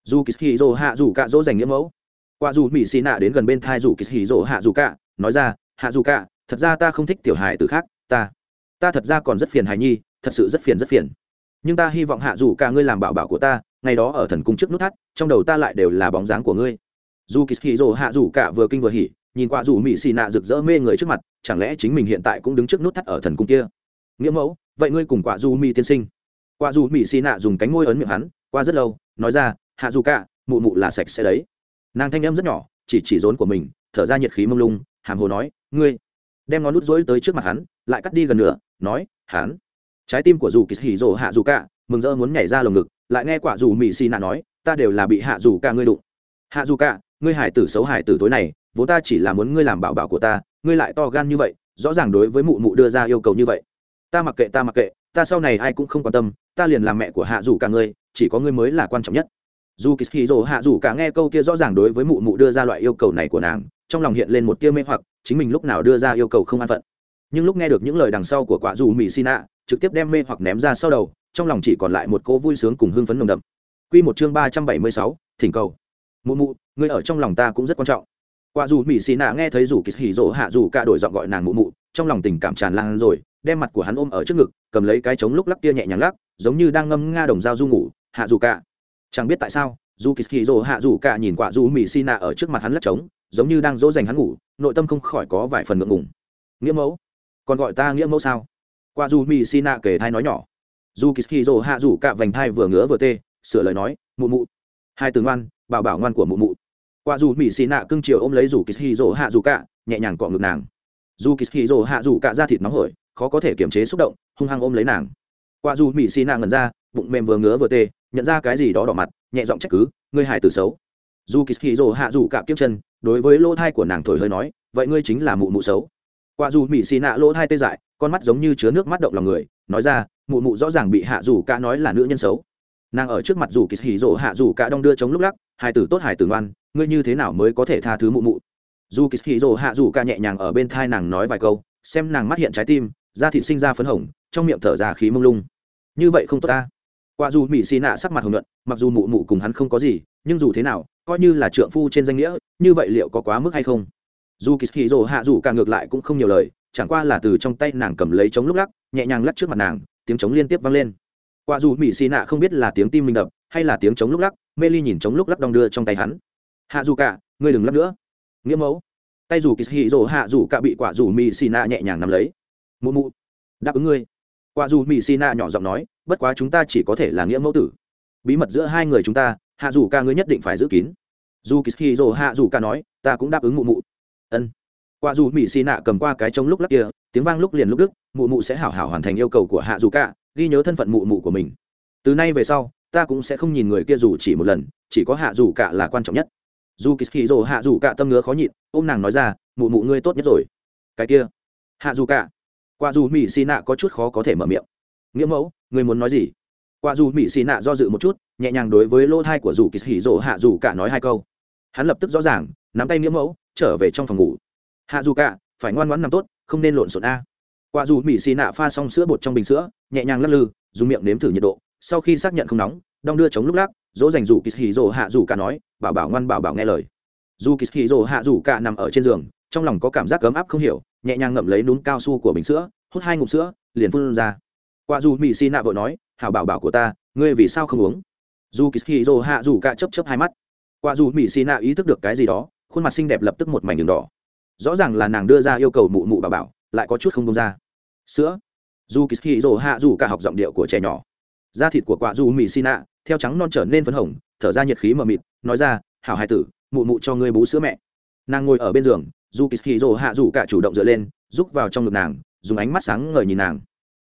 Dù kỳ hì rồ hạ dù cả dỗ dành nghĩa mẫu. Quả dù mỹ xì nạ đến gần bên thai dù kỳ hì rồ hạ dù cả, nói ra, hạ dù cả, thật ra ta không thích tiểu hải từ khác, ta ta thật ra còn rất phiền hài nhi, thật sự rất phiền rất phiền nhưng ta hy vọng hạ dù cả ngươi làm bảo bảo của ta, ngày đó ở thần cung trước nút thắt, trong đầu ta lại đều là bóng dáng của ngươi. Dù kỳ hì rồ hạ dù cả vừa kinh vừa hỉ, nhìn qua dù mỹ xì nạ rực rỡ mê người trước mặt, chẳng lẽ chính mình hiện tại cũng đứng trước nút thắt ở thần cung kia? Nghĩa mẫu, vậy ngươi cùng quả dù mỹ tiên sinh. Quả dù mỹ xì nạ dùng cánh môi ấn miệng hắn, qua rất lâu, nói ra, hạ dù cả, mụ mụ là sạch sẽ đấy. Nàng thanh em rất nhỏ, chỉ chỉ rốn của mình, thở ra nhiệt khí mông lung, hàm hồ nói, ngươi. Đem ngón nút dối tới trước mặt hắn, lại cắt đi gần nửa, nói, hắn trái tim của dù kỳ hỉ rồ hạ dù cả, mừng rỡ muốn nhảy ra lồng ngực, lại nghe quả dù mỹ xì nạ nói, ta đều là bị hạ dù cả ngươi đụng. Hạ dù cả, ngươi hải tử xấu hải tử tối này, vốn ta chỉ là muốn ngươi làm bảo bảo của ta, ngươi lại to gan như vậy, rõ ràng đối với mụ mụ đưa ra yêu cầu như vậy. Ta mặc kệ, ta mặc kệ, ta sau này ai cũng không quan tâm, ta liền làm mẹ của hạ dù cả ngươi, chỉ có ngươi mới là quan trọng nhất. Dù kỳ hì rồ hạ dù cả nghe câu kia rõ ràng đối với mụ mụ đưa ra loại yêu cầu này của nàng, trong lòng hiện lên một tia mê hoặc, chính mình lúc nào đưa ra yêu cầu không an phận nhưng lúc nghe được những lời đằng sau của quả dù mỹ xin ạ trực tiếp đem mê hoặc ném ra sau đầu, trong lòng chỉ còn lại một cô vui sướng cùng hưng phấn nồng đậm. Q một chương ba trăm bảy mươi sáu, thỉnh cầu. Mụ mụ, ngươi ở trong lòng ta cũng rất quan trọng. Quả dù mỹ xì nạ nghe thấy rủ kỳ hỉ rỗ hạ dù cả đổi giọng gọi nàng mụ mụ, trong lòng tình cảm tràn lan rồi, đem mặt của hắn ôm ở trước ngực, cầm lấy cái trống lúc lắc kia nhẹ nhàng lắc, giống như đang ngâm nga đồng dao du ngủ, hạ dù cả. Chẳng biết tại sao, dù kỳ hỉ rỗ hạ dù cả nhìn quả dù mỹ xì nạ ở trước mặt hắn lắc trống, giống như đang dỗ dành hắn ngủ, nội tâm không khỏi có vài phần ngượng ngùng. Nghĩa mẫu còn gọi ta nghĩa mẫu sao? Qua dù mỹ xì nạ kể thai nói nhỏ. Dù kỳ hỉ rỗ hạ rủ cả vành thai vừa ngứa vừa tê, sửa lời nói, mụ mụ. Hai từ ngoan, bảo bảo ngoan của mụ mụ. Qua dù mỹ xì nạ cưng chiều ôm lấy dù kỳ hì rỗ hạ rủ cả, nhẹ nhàng cọ ngực nàng. Dù kỳ hì rỗ hạ rủ cả da thịt nóng hổi, khó có thể kiềm chế xúc động, hung hăng ôm lấy nàng. Qua dù mỹ xì nạ ngần ra, bụng mềm vừa ngứa vừa tê, nhận ra cái gì đó đỏ mặt, nhẹ giọng trách cứ, ngươi hài từ xấu. Dù kỳ hì rỗ hạ rủ cả kiếp chân, đối với lỗ thai của nàng thổi hơi nói, vậy ngươi chính là mụ mụ xấu quả dù mỹ xì nạ lỗ thai tê dại, con mắt giống như chứa nước mắt động lòng người, nói ra, mụ mụ rõ ràng bị hạ dù cả nói là nữ nhân xấu. Nàng ở trước mặt dù kỳ hỉ rộ hạ dù cả đong đưa chống lúc lắc, hài tử tốt, hài tử ngoan, ngươi như thế nào mới có thể tha thứ mụ mụ? Dù kỳ hỉ rộ hạ dù cả nhẹ nhàng ở bên thai nàng nói vài câu, xem nàng mắt hiện trái tim, da thịt sinh ra phấn hồng, trong miệng thở ra khí mông lung. Như vậy không tốt ta. Qua dù mỹ xì nạ sắc mặt hồng nhuận, mặc dù mụ mụ cùng hắn không có gì, nhưng dù thế nào, coi như là trượng phu trên danh nghĩa, như vậy liệu có quá mức hay không? Dù kỳ hì rồ hạ dù cả ngược lại cũng không nhiều lời, chẳng qua là từ trong tay nàng cầm lấy chống lúc lắc, nhẹ nhàng lắc trước mặt nàng, tiếng trống liên tiếp vang lên. Qua dù mỹ xì nạ không biết là tiếng tim mình đập, hay là tiếng trống lúc lắc mê ly nhìn trống lúc lắc đong đưa trong tay hắn. Hạ dù cả, ngươi đừng lắc nữa. Nghĩa mẫu. Tay dù kỳ hì rồ hạ dù cả bị quả dù mỹ xì nạ nhẹ nhàng nắm lấy. Mụ mụ, đáp ứng ngươi. Quả dù mỹ xì nạ nhỏ giọng nói, bất quá chúng ta chỉ có thể là nghĩa mẫu tử. Bí mật giữa hai người chúng ta, hạ dù ca ngươi nhất định phải giữ kín. Dù kỳ hì rồ hạ dù ca nói, ta cũng đáp ứng mụ mụ ân. Qua dù mỹ xì nạ cầm qua cái trống lúc lắc kia, tiếng vang lúc liền lúc đức mụ mụ sẽ hảo hảo hoàn thành yêu cầu của hạ dù cả. ghi nhớ thân phận mụ mụ của mình. Từ nay về sau, ta cũng sẽ không nhìn người kia dù chỉ một lần, chỉ có hạ dù cả là quan trọng nhất. Dù kỳ hì rồ hạ dù cả tâm ngứa khó nhịn ô m nàng nói ra, mụ mụ ngươi tốt nhất rồi. Cái kia, hạ dù cả. Qua dù mỹ xì nạ có chút khó có thể mở miệng. Nghĩa mẫu, ngươi muốn nói gì? Qua dù mỹ xì nạ do dự một chút, nhẹ nhàng đối với lỗ thai của dù kỳ hì rồ hạ dù cả nói hai câu. Hắn lập tức rõ ràng, nắm tay nghĩa mẫu trở về trong phòng ngủ. Hạ dù cả, phải ngoan ngoãn nằm tốt, không nên lộn xộn a. Qua dù mỹ xì nạ pha xong sữa bột trong bình sữa, nhẹ nhàng lắc lư, dùng miệng nếm thử nhiệt độ, sau khi xác nhận không nóng, đong đưa chống lúc lắc, dỗ dành dù kỳ hì hạ dù cả nói, bảo bảo ngoan bảo bảo nghe lời. Dù kỳ hì hạ dù cả nằm ở trên giường, trong lòng có cảm giác ấm áp không hiểu, nhẹ nhàng ngậm lấy núm cao su của bình sữa, hút hai ngụm sữa, liền phun ra. Qua dù mỹ xì nạ vội nói, hảo bảo bảo của ta, ngươi vì sao không uống? Dù kỳ hì hạ dù cả chấp chấp hai mắt. Qua dù mỹ xì nạ ý thức được cái gì đó khuôn mặt xinh đẹp lập tức một mảnh đường đỏ. Rõ ràng là nàng đưa ra yêu cầu mụ mụ bà bảo, lại có chút không đông ra. Sữa. Dù kỳ hì rồ hạ dù cả học giọng điệu của trẻ nhỏ. Da thịt của quả dù mì xin ạ theo trắng non trở nên phấn hồng, thở ra nhiệt khí mờ mịt, nói ra, hảo hai tử, mụ mụ cho ngươi bú sữa mẹ. Nàng ngồi ở bên giường dù kỳ hì rồ hạ dù cả chủ động dựa lên, rúc vào trong ngực nàng, dùng ánh mắt sáng ngời nhìn nàng.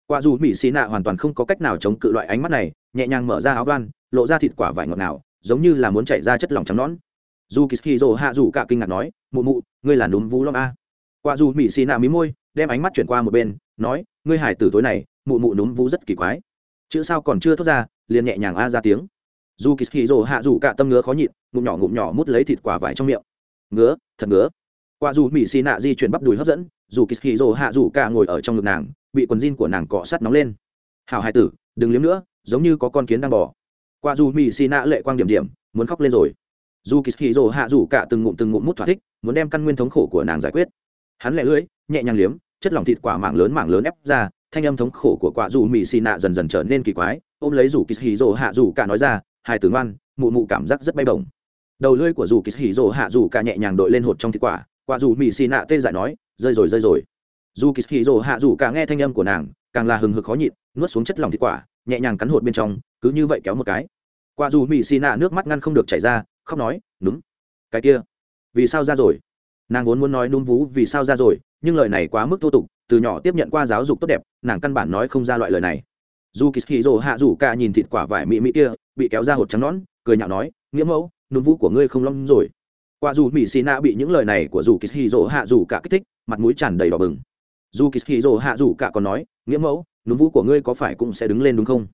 Quả dù mì xin ạ hoàn toàn không có cách nào chống cự loại ánh mắt này, nhẹ nhàng mở ra áo van, lộ ra thịt quả vải ngọt nào giống như là muốn chảy ra chất lỏng trắng nón dù kỳ hì rồ hạ dù cả kinh ngạc nói, mụ mụ, ngươi là núm vú lom a. Quả dù mỹ xì nạ mí môi, đem ánh mắt chuyển qua một bên, nói, ngươi hải tử tối này, mụ mụ núm vú rất kỳ quái. Chữ sao còn chưa thốt ra? liền nhẹ nhàng a ra tiếng. Dù kỳ hì rồ hạ dù cả tâm ngứa khó nhịn, ngụm nhỏ ngụm nhỏ mút lấy thịt quả vải trong miệng. Ngứa, thật ngứa. Quả dù mỹ xì nạ di chuyển bắp đùi hấp dẫn, dù kỳ hì rồ hạ dù cả ngồi ở trong ngực nàng, bị quần jean của nàng cọ sát nóng lên. Hảo hải tử, đừng liếm nữa, giống như có con kiến đang bò. Qua dù mỹ xì nạ lệ quang điểm điểm, muốn khóc lên rồi dù kỳ hì rồ hạ dù cả từng ngụm từng ngụm mút thỏa thích, muốn đem căn nguyên thống khổ của nàng giải quyết. Hắn lẻ lưỡi, nhẹ nhàng liếm, chất lỏng thịt quả mảng lớn mảng lớn ép ra, thanh âm thống khổ của quả dù mỹ xì nạ dần dần trở nên kỳ quái, ôm lấy rủ kỳ hì rồ hạ dù cả nói ra, hai từ ngoan, mụ mụ cảm giác rất bay bổng. Đầu lưỡi của rủ kỳ hì rồ hạ dù cả nhẹ nhàng đội lên hột trong thịt quả quả dù mỹ xì nạ tê dại nói, rơi rồi rơi rồi. Dù kỳ hì rồ hạ dù cả nghe thanh âm của nàng, càng là hừng hực khó nhịn, nuốt xuống chất lỏng thịt quả, nhẹ nhàng cắn hột bên trong, cứ như vậy kéo một cái. Quả dù mỹ xì nạ nước mắt ngăn không được chảy ra khóc nói đúng cái kia, vì sao ra rồi? Nàng vốn muốn nói núm vú, vì sao ra rồi? Nhưng lời này quá mức thô tục, từ nhỏ tiếp nhận qua giáo dục tốt đẹp, nàng căn bản nói không ra loại lời này. Dù kỳ hì rồ hạ rủ ca nhìn thịt quả vải mị mị kia, bị kéo ra hột trắng nón cười nhạo nói, nghĩa mẫu, núm vú của ngươi không long rồi. Qua dù mỹ xì nạ bị những lời này của dù kỳ hì rồ hạ rủ cả kích thích, mặt mũi tràn đầy đỏ bừng. Dù kỳ hì rồ hạ rủ cả còn nói, nghĩa mẫu, núm vú của ngươi có phải cũng sẽ đứng lên đúng không?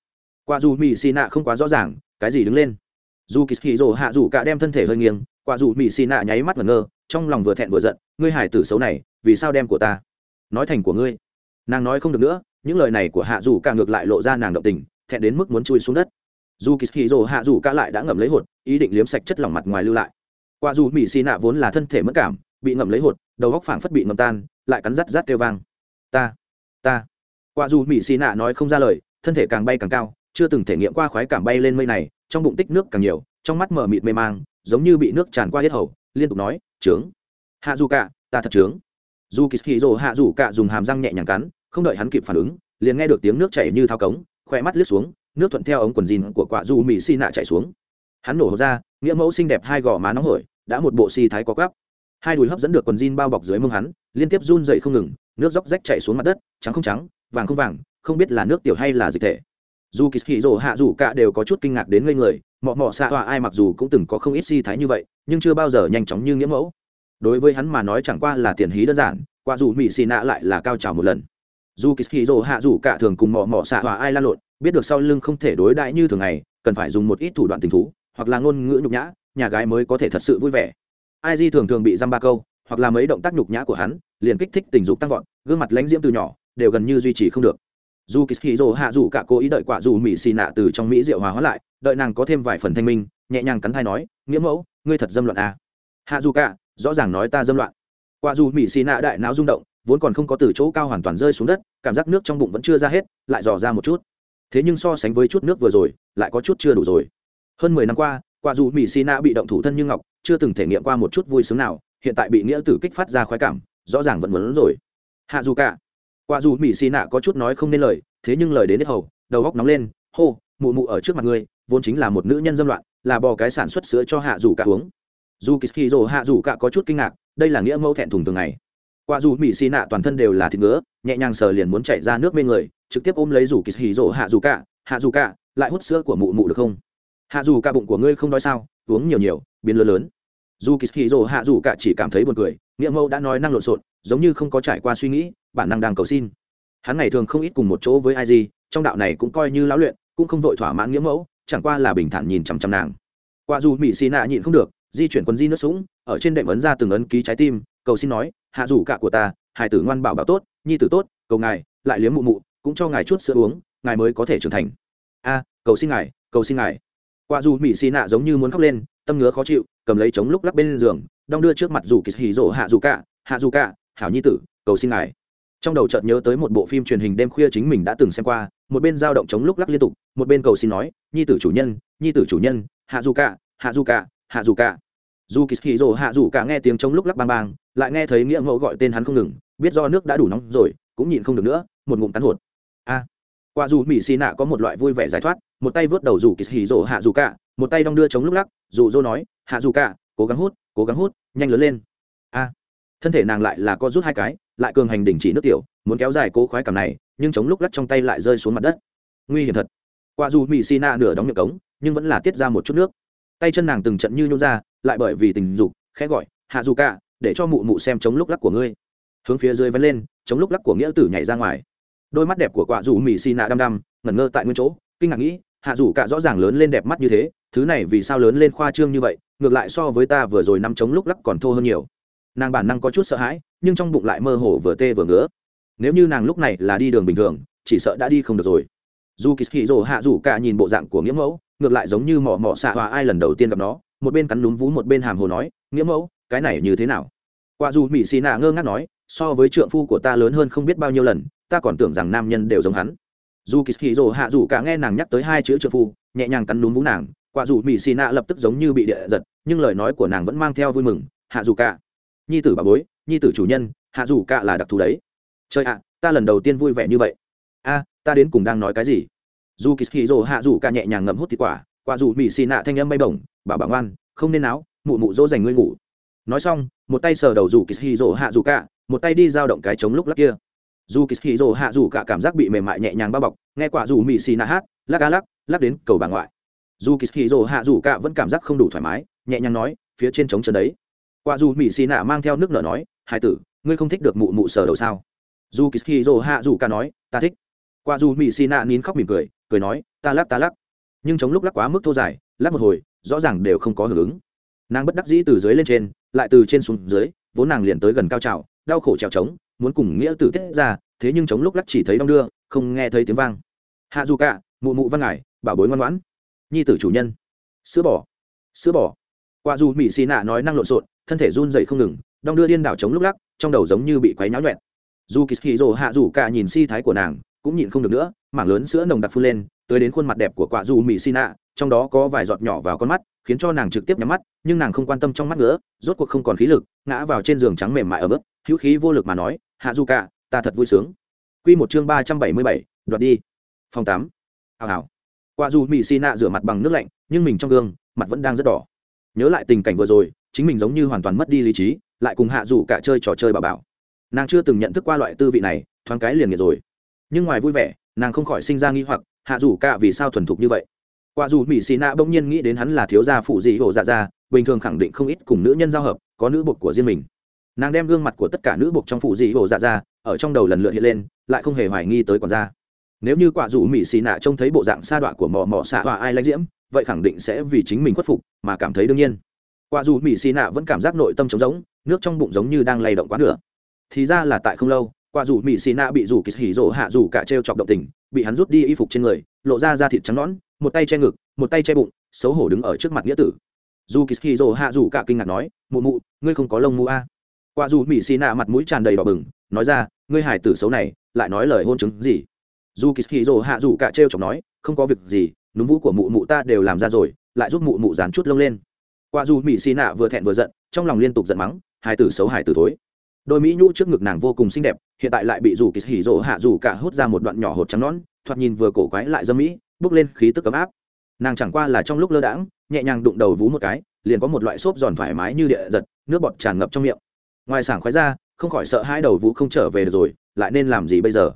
Qua dù mỹ xì nạ không quá rõ ràng, cái gì đứng lên? Dù kỳ hì rồ hạ dù cả đem thân thể hơi nghiêng, quả dù mỹ xì nạ nháy mắt ngẩn ngơ, trong lòng vừa thẹn vừa giận, ngươi hải tử xấu này, vì sao đem của ta? Nói thành của ngươi. Nàng nói không được nữa, những lời này của hạ dù cả ngược lại lộ ra nàng động tình, thẹn đến mức muốn chui xuống đất. Dù kỳ hì rồ hạ dù cả lại đã ngậm lấy hột, ý định liếm sạch chất lỏng mặt ngoài lưu lại. Quả dù mỹ xì nạ vốn là thân thể mất cảm, bị ngậm lấy hột, đầu góc phảng phất bị ngậm tan, lại cắn rắt rắt kêu vang. Ta ta. Quả dù mỹ xì nạ nói không ra lời, thân thể càng bay càng cao, chưa từng thể nghiệm qua khoái cảm bay lên mây này trong bụng tích nước càng nhiều, trong mắt mở mịt mê mang, giống như bị nước tràn qua hết hầu, liên tục nói, trướng. Hạ dù cả, ta thật trướng. Dù kỳ hì rồ hạ dù cả dùng hàm răng nhẹ nhàng cắn, không đợi hắn kịp phản ứng, liền nghe được tiếng nước chảy như thao cống khỏe mắt lướt xuống, nước thuận theo ống quần jean của quả dù mỹ xi nạ chảy xuống. Hắn nổ ra, nghĩa mẫu xinh đẹp hai gò má nóng hổi, đã một bộ xi thái có gắp hai đùi hấp dẫn được quần jean bao bọc dưới mông hắn, liên tiếp run dậy không ngừng, nước dốc rách chảy xuống mặt đất, trắng không trắng, vàng không vàng, không biết là nước tiểu hay là dịch thể dù kỳ hì rồ hạ dù cả đều có chút kinh ngạc đến ngây người, mọ mọ xạ họa ai mặc dù cũng từng có không ít si thái như vậy, nhưng chưa bao giờ nhanh chóng như nghĩa mẫu. Đối với hắn mà nói chẳng qua là tiền hí đơn giản, qua dù mỹ xì nạ lại là cao trào một lần. Dù kỳ hì rồ hạ dù cả thường cùng mọ mọ xạ họa ai lan lộn, biết được sau lưng không thể đối đãi như thường ngày, cần phải dùng một ít thủ đoạn tình thú, hoặc là ngôn ngữ nhục nhã, nhà gái mới có thể thật sự vui vẻ. Ai di thường thường bị dăm ba câu, hoặc là mấy động tác nhục nhã của hắn, liền kích thích tình dục tăng vọt, gương mặt lãnh diễm từ nhỏ, đều gần như duy trì không được dù kỳ hì rồ hạ dù cả cố ý đợi quả dù mỹ xì nạ từ trong mỹ rượu hòa hóa lại, đợi nàng có thêm vài phần thanh minh, nhẹ nhàng cắn thai nói, nghĩa mẫu, ngươi thật dâm loạn à. hạ dù cả, rõ ràng nói ta dâm loạn. Quả dù mỹ xì nạ đại não rung động, vốn còn không có từ chỗ cao hoàn toàn rơi xuống đất, cảm giác nước trong bụng vẫn chưa ra hết, lại dò ra một chút. Thế nhưng so sánh với chút nước vừa rồi, lại có chút chưa đủ rồi. Hơn mười năm qua, quả dù mỹ xì nạ bị động thủ thân như ngọc, chưa từng thể nghiệm qua một chút vui sướng nào, hiện tại bị nghĩa tử kích phát ra khoái cảm, rõ ràng vẫn muốn rồi. Hạ dù cả quả dù mỹ xì nạ có chút nói không nên lời, thế nhưng lời đến hết hầu, đầu góc nóng lên, hô, mụ mụ ở trước mặt ngươi, vốn chính là một nữ nhân dâm loạn, là bò cái sản xuất sữa cho hạ dù cả uống. Dù kỳ rồ hạ dù cả có chút kinh ngạc, đây là nghĩa mẫu thẹn thùng thường ngày. Quả dù mỹ xì nạ toàn thân đều là thịt ngứa, nhẹ nhàng sờ liền muốn chạy ra nước mê người, trực tiếp ôm lấy dù kỳ rồ hạ dù cả, hạ dù cả, lại hút sữa của mụ mụ được không? Hạ dù cả bụng của ngươi không đói sao, uống nhiều nhiều, biến lớn lớn. Dù kỳ rồ hạ dù cả chỉ cảm thấy buồn cười, nghĩa mẫu đã nói năng lộn xộn giống như không có trải qua suy nghĩ, bản năng đang cầu xin. Hắn ngày thường không ít cùng một chỗ với ai gì, trong đạo này cũng coi như lão luyện, cũng không vội thỏa mãn nghĩa mẫu, chẳng qua là bình thản nhìn chằm chằm nàng. Qua dù mỹ xì nạ nhịn không được, di chuyển quần di nước sũng, ở trên đệm ấn ra từng ấn ký trái tim, cầu xin nói, hạ rủ cả của ta hải tử ngoan bảo bảo tốt, nhi tử tốt, cầu ngài, lại liếm mụ mụ, cũng cho ngài chút sữa uống, ngài mới có thể trưởng thành. A, cầu xin ngài, cầu xin ngài. Qua dù mỹ xì nạ giống như muốn khóc lên, tâm ngứa khó chịu, cầm lấy chống lúc lắc bên giường, đong đưa trước mặt dù kỳ hỉ rổ hạ dù cả, hạ dù cả hảo nhi tử, cầu xin ngài. Trong đầu chợt nhớ tới một bộ phim truyền hình đêm khuya chính mình đã từng xem qua, một bên dao động chống lúc lắc liên tục, một bên cầu xin nói, nhi tử chủ nhân, nhi tử chủ nhân, hạ dù cả, hạ dù cả, hạ dù cả. Dù kỳ hì rồ hạ dù cả nghe tiếng chống lúc lắc bang bang, lại nghe thấy nghĩa mẫu gọi tên hắn không ngừng, biết do nước đã đủ nóng rồi, cũng nhịn không được nữa, một ngụm tán hột. A. Qua dù mỹ xì nạ có một loại vui vẻ giải thoát, một tay vớt đầu dù kỳ hì rồ hạ dù cả, một tay đong đưa chống lúc lắc dù dô nói, hạ dù cả, cố gắng hút, cố gắng hút, nhanh lớn lên. A thân thể nàng lại là co rút hai cái, lại cường hành đình chỉ nước tiểu, muốn kéo dài cố khoái cảm này, nhưng chống lúc lắc trong tay lại rơi xuống mặt đất. Nguy hiểm thật. Qua dù mỹ xi na nửa đóng miệng cống, nhưng vẫn là tiết ra một chút nước. Tay chân nàng từng trận như nhún ra, lại bởi vì tình dục, khẽ gọi, hạ dù cả để cho mụ mụ xem chống lúc lắc của ngươi. Hướng phía dưới vén lên, chống lúc lắc của nghĩa tử nhảy ra ngoài. Đôi mắt đẹp của quả dù mỹ xi nạ đăm đăm, ngẩn ngơ tại nguyên chỗ, kinh ngạc nghĩ, hạ dù cả rõ ràng lớn lên đẹp mắt như thế, thứ này vì sao lớn lên khoa trương như vậy, ngược lại so với ta vừa rồi năm chống lúc lắc còn thô hơn nhiều nàng bản năng có chút sợ hãi, nhưng trong bụng lại mơ hồ vừa tê vừa ngứa. Nếu như nàng lúc này là đi đường bình thường, chỉ sợ đã đi không được rồi. Dù kỳ hì rồ hạ dù cả nhìn bộ dạng của nghĩa mẫu, ngược lại giống như mỏ mỏ xạ hòa ai lần đầu tiên gặp nó, một bên cắn núm vú một bên hàm hồ nói, nghĩa mẫu, cái này như thế nào? Qua dù mỹ xì nạ ngơ ngác nói, so với trượng phu của ta lớn hơn không biết bao nhiêu lần, ta còn tưởng rằng nam nhân đều giống hắn. Dù kỳ hì rồ hạ dù cả nghe nàng nhắc tới hai chữ trượng phu, nhẹ nhàng cắn núm vú nàng qua dù mỹ xì nạ lập tức giống như bị địa giật, nhưng lời nói của nàng vẫn mang theo vui mừng, hạ dù cả nhi tử bà bối, nhi tử chủ nhân, hạ dù cạ là đặc thù đấy. Trời ạ, ta lần đầu tiên vui vẻ như vậy. A, ta đến cùng đang nói cái gì? Dù kỳ hì rồ hạ dù cạ nhẹ nhàng ngậm hút thịt quả quả dù mỹ xì nạ thanh âm bay bổng bảo bảo ngoan, không nên áo mụ mụ dỗ dành ngươi ngủ. Nói xong, một tay sờ đầu dù kỳ hì rồ hạ dù cạ, một tay đi giao động cái trống lúc lắc kia. Dù kỳ hì rồ hạ dù cạ cảm giác bị mềm mại nhẹ nhàng bao bọc, nghe quả dù mỹ xì nạ hát, lắc á lắc lắc đến cầu bà ngoại. Dù kỳ hì rồ hạ dù cạ vẫn cảm giác không đủ thoải mái, nhẹ nhàng nói, phía trên trống chân đấy quả dù mỹ xì nạ mang theo nước nở nói hai tử, ngươi không thích được mụ mụ sờ đầu sao? Dù kỳ hì hạ dù cả nói, ta thích. Quả dù mỹ xì nạ nín khóc mỉm cười cười nói, ta lắc ta lắc. Nhưng chống lúc lắc quá mức thô dài, lắc một hồi, rõ ràng đều không có hưởng ứng. Nàng bất đắc dĩ từ dưới lên trên, lại từ trên xuống dưới, vốn nàng liền tới gần cao trào, đau khổ trèo trống, muốn cùng nghĩa tử tiết ra, thế nhưng chống lúc lắc chỉ thấy đong đưa, không nghe thấy tiếng vang. Hạ dù cả, mụ mụ văn ngải, bảo bối ngoan ngoãn. Nhi tử chủ nhân. Sữa bỏ sữa bỏ quả dù mỹ xì nạ nói năng lộn xộn thân thể run dậy không ngừng, đong đưa điên đảo chống lúc lắc, trong đầu giống như bị quấy náo nhuẹn. Dù kỳ hì rồ hạ dù cả nhìn si thái của nàng, cũng nhịn không được nữa, mảng lớn sữa nồng đặc phun lên tới đến khuôn mặt đẹp của quả dù mỹ xi nạ trong đó có vài giọt nhỏ vào con mắt, khiến cho nàng trực tiếp nhắm mắt, nhưng nàng không quan tâm trong mắt nữa, rốt cuộc không còn khí lực, ngã vào trên giường trắng mềm mại ở mức, hữu khí vô lực mà nói hạ du cả ta thật vui sướng. Q một chương ba trăm bảy mươi bảy, đoạt đi. Phòng tám. Hào hào. Quả dù mỹ xi nạ rửa mặt bằng nước lạnh, nhưng mình trong gương, mặt vẫn đang rất đỏ. Nhớ lại tình cảnh vừa rồi chính mình giống như hoàn toàn mất đi lý trí, lại cùng hạ rủ cả chơi trò chơi bà bảo. Nàng chưa từng nhận thức qua loại tư vị này, thoáng cái liền nghiệt rồi. Nhưng ngoài vui vẻ, nàng không khỏi sinh ra nghi hoặc, hạ rủ cả vì sao thuần thục như vậy? Quả dù mỹ xì nạ bỗng nhiên nghĩ đến hắn là thiếu gia phụ dị hồ dạ dạ bình thường khẳng định không ít cùng nữ nhân giao hợp, có nữ bộc của riêng mình. Nàng đem gương mặt của tất cả nữ bộc trong phụ dị hồ dạ dạ ở trong đầu lần lượt hiện lên, lại không hề hoài nghi tới quản gia. Nếu như quả dù mỹ xì nạ trông thấy bộ dạng sa đọa của mò mò xạ và ai lãnh diễm, vậy khẳng định sẽ vì chính mình khuất phục mà cảm thấy đương nhiên quả dù mỹ xì nạ vẫn cảm giác nội tâm trống rỗng, nước trong bụng giống như đang lay động quá nửa. Thì ra là tại không lâu, quả dù mỹ xì nạ bị rủ kỳ hỉ rỗ hạ dù cả t r e o chọc động tình, bị hắn rút đi y phục trên người, lộ ra da thịt trắng nõn, một tay che ngực, một tay che bụng, xấu hổ đứng ở trước mặt nghĩa tử. Dù kỳ hỉ rỗ hạ dù cả kinh ngạc nói, mụ mụ, ngươi không có lông mũ a? À. quả dù mỹ xì nạ mặt mũi tràn đầy đỏ bừng, nói ra, ngươi hải tử xấu này, lại nói lời hôn chứng gì? Dù kỳ hỉ rỗ hạ dù cả trêu chọc nói, không có việc gì, núm vũ của mụ mụ ta đều làm ra rồi, lại giúp mụ mụ dán chút lông lên quả dù mỹ xì nạ vừa thẹn vừa giận, trong lòng liên tục giận mắng hải tử xấu hải tử thối. Đôi mỹ nhũ trước ngực nàng vô cùng xinh đẹp, hiện tại lại bị dù kỳ hỉ rỗ hạ dù cả hút ra một đoạn nhỏ hột trắng nón thoạt nhìn vừa cổ quái lại dâm mỹ, bước lên khí tức ấm áp. Nàng chẳng qua là trong lúc lơ đãng, nhẹ nhàng đụng đầu vú một cái, liền có một loại xốp giòn thoải mái như địa giật, nước bọt tràn ngập trong miệng. Ngoài sảng khoái ra, không khỏi sợ hai đầu vú không trở về được rồi, lại nên làm gì bây giờ?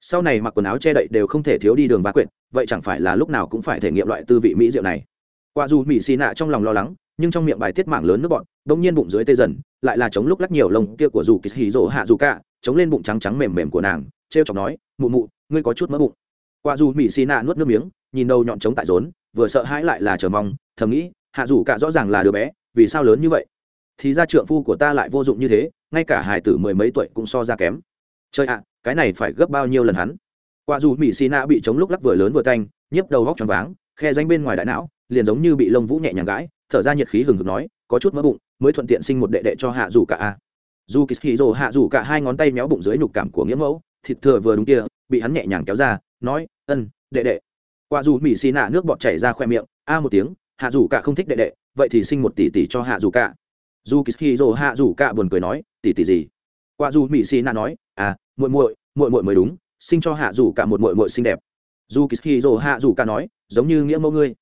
Sau này mặc quần áo che đậy đều không thể thiếu đi đường ba quyện vậy chẳng phải là lúc nào cũng phải thể nghiệm loại tư vị mỹ rượu này. Qua dù mỹ xì nạ trong lòng lo lắng nhưng trong miệng bài tiết mảng lớn nước bọt đông nhiên bụng dưới tê dần, lại là chống lúc lắc nhiều lông kia của dù kỳ hì rỗ hạ dù cả chống lên bụng trắng trắng mềm mềm của nàng t r e o chọc nói, mụ mụ, ngươi có chút mỡ bụng. Qua dù mỹ xì nạ nuốt nước miếng, nhìn đầu nhọn trống tại rốn, vừa sợ hãi lại là chờ mong, thầm nghĩ hạ dù cả rõ ràng là đứa bé, vì sao lớn như vậy? Thì ra trượng phu của ta lại vô dụng như thế, ngay cả hải tử mười mấy tuổi cũng so ra kém. Chơi ạ, cái này phải gấp bao nhiêu lần hắn? Qua dù mỹ xì nạ bị chống lúc lắc vừa lớn vừa tanh nhấp đầu góc tròn váng, khe danh bên ngoài đại não liền giống như bị lông vũ nhẹ nhàng gãi, thở ra nhiệt khí hừng hực nói, có chút mỡ bụng, mới thuận tiện sinh một đệ đệ cho hạ dù cả a. Dù kỳ hì rồ hạ dù cả hai ngón tay méo bụng dưới nhục cảm của nghĩa mẫu, thịt thừa vừa đúng kia, bị hắn nhẹ nhàng kéo ra, nói, ân, đệ đệ. Qua dù mỹ xì nạ nước bọt chảy ra khoe miệng, a một tiếng, hạ dù cả không thích đệ đệ, vậy thì sinh một tỷ tỷ cho hạ dù cả. Dù kỳ dỗ hạ dù cả buồn cười nói, tỷ tỷ gì? Qua dù mỹ xì nạ nói à muội muội muội muội mới đúng, sinh cho hạ dù cả một muội muội xinh đẹp. Dù kỳ dỗ hạ dù cả nói, giống như nghĩa mẫu ngươi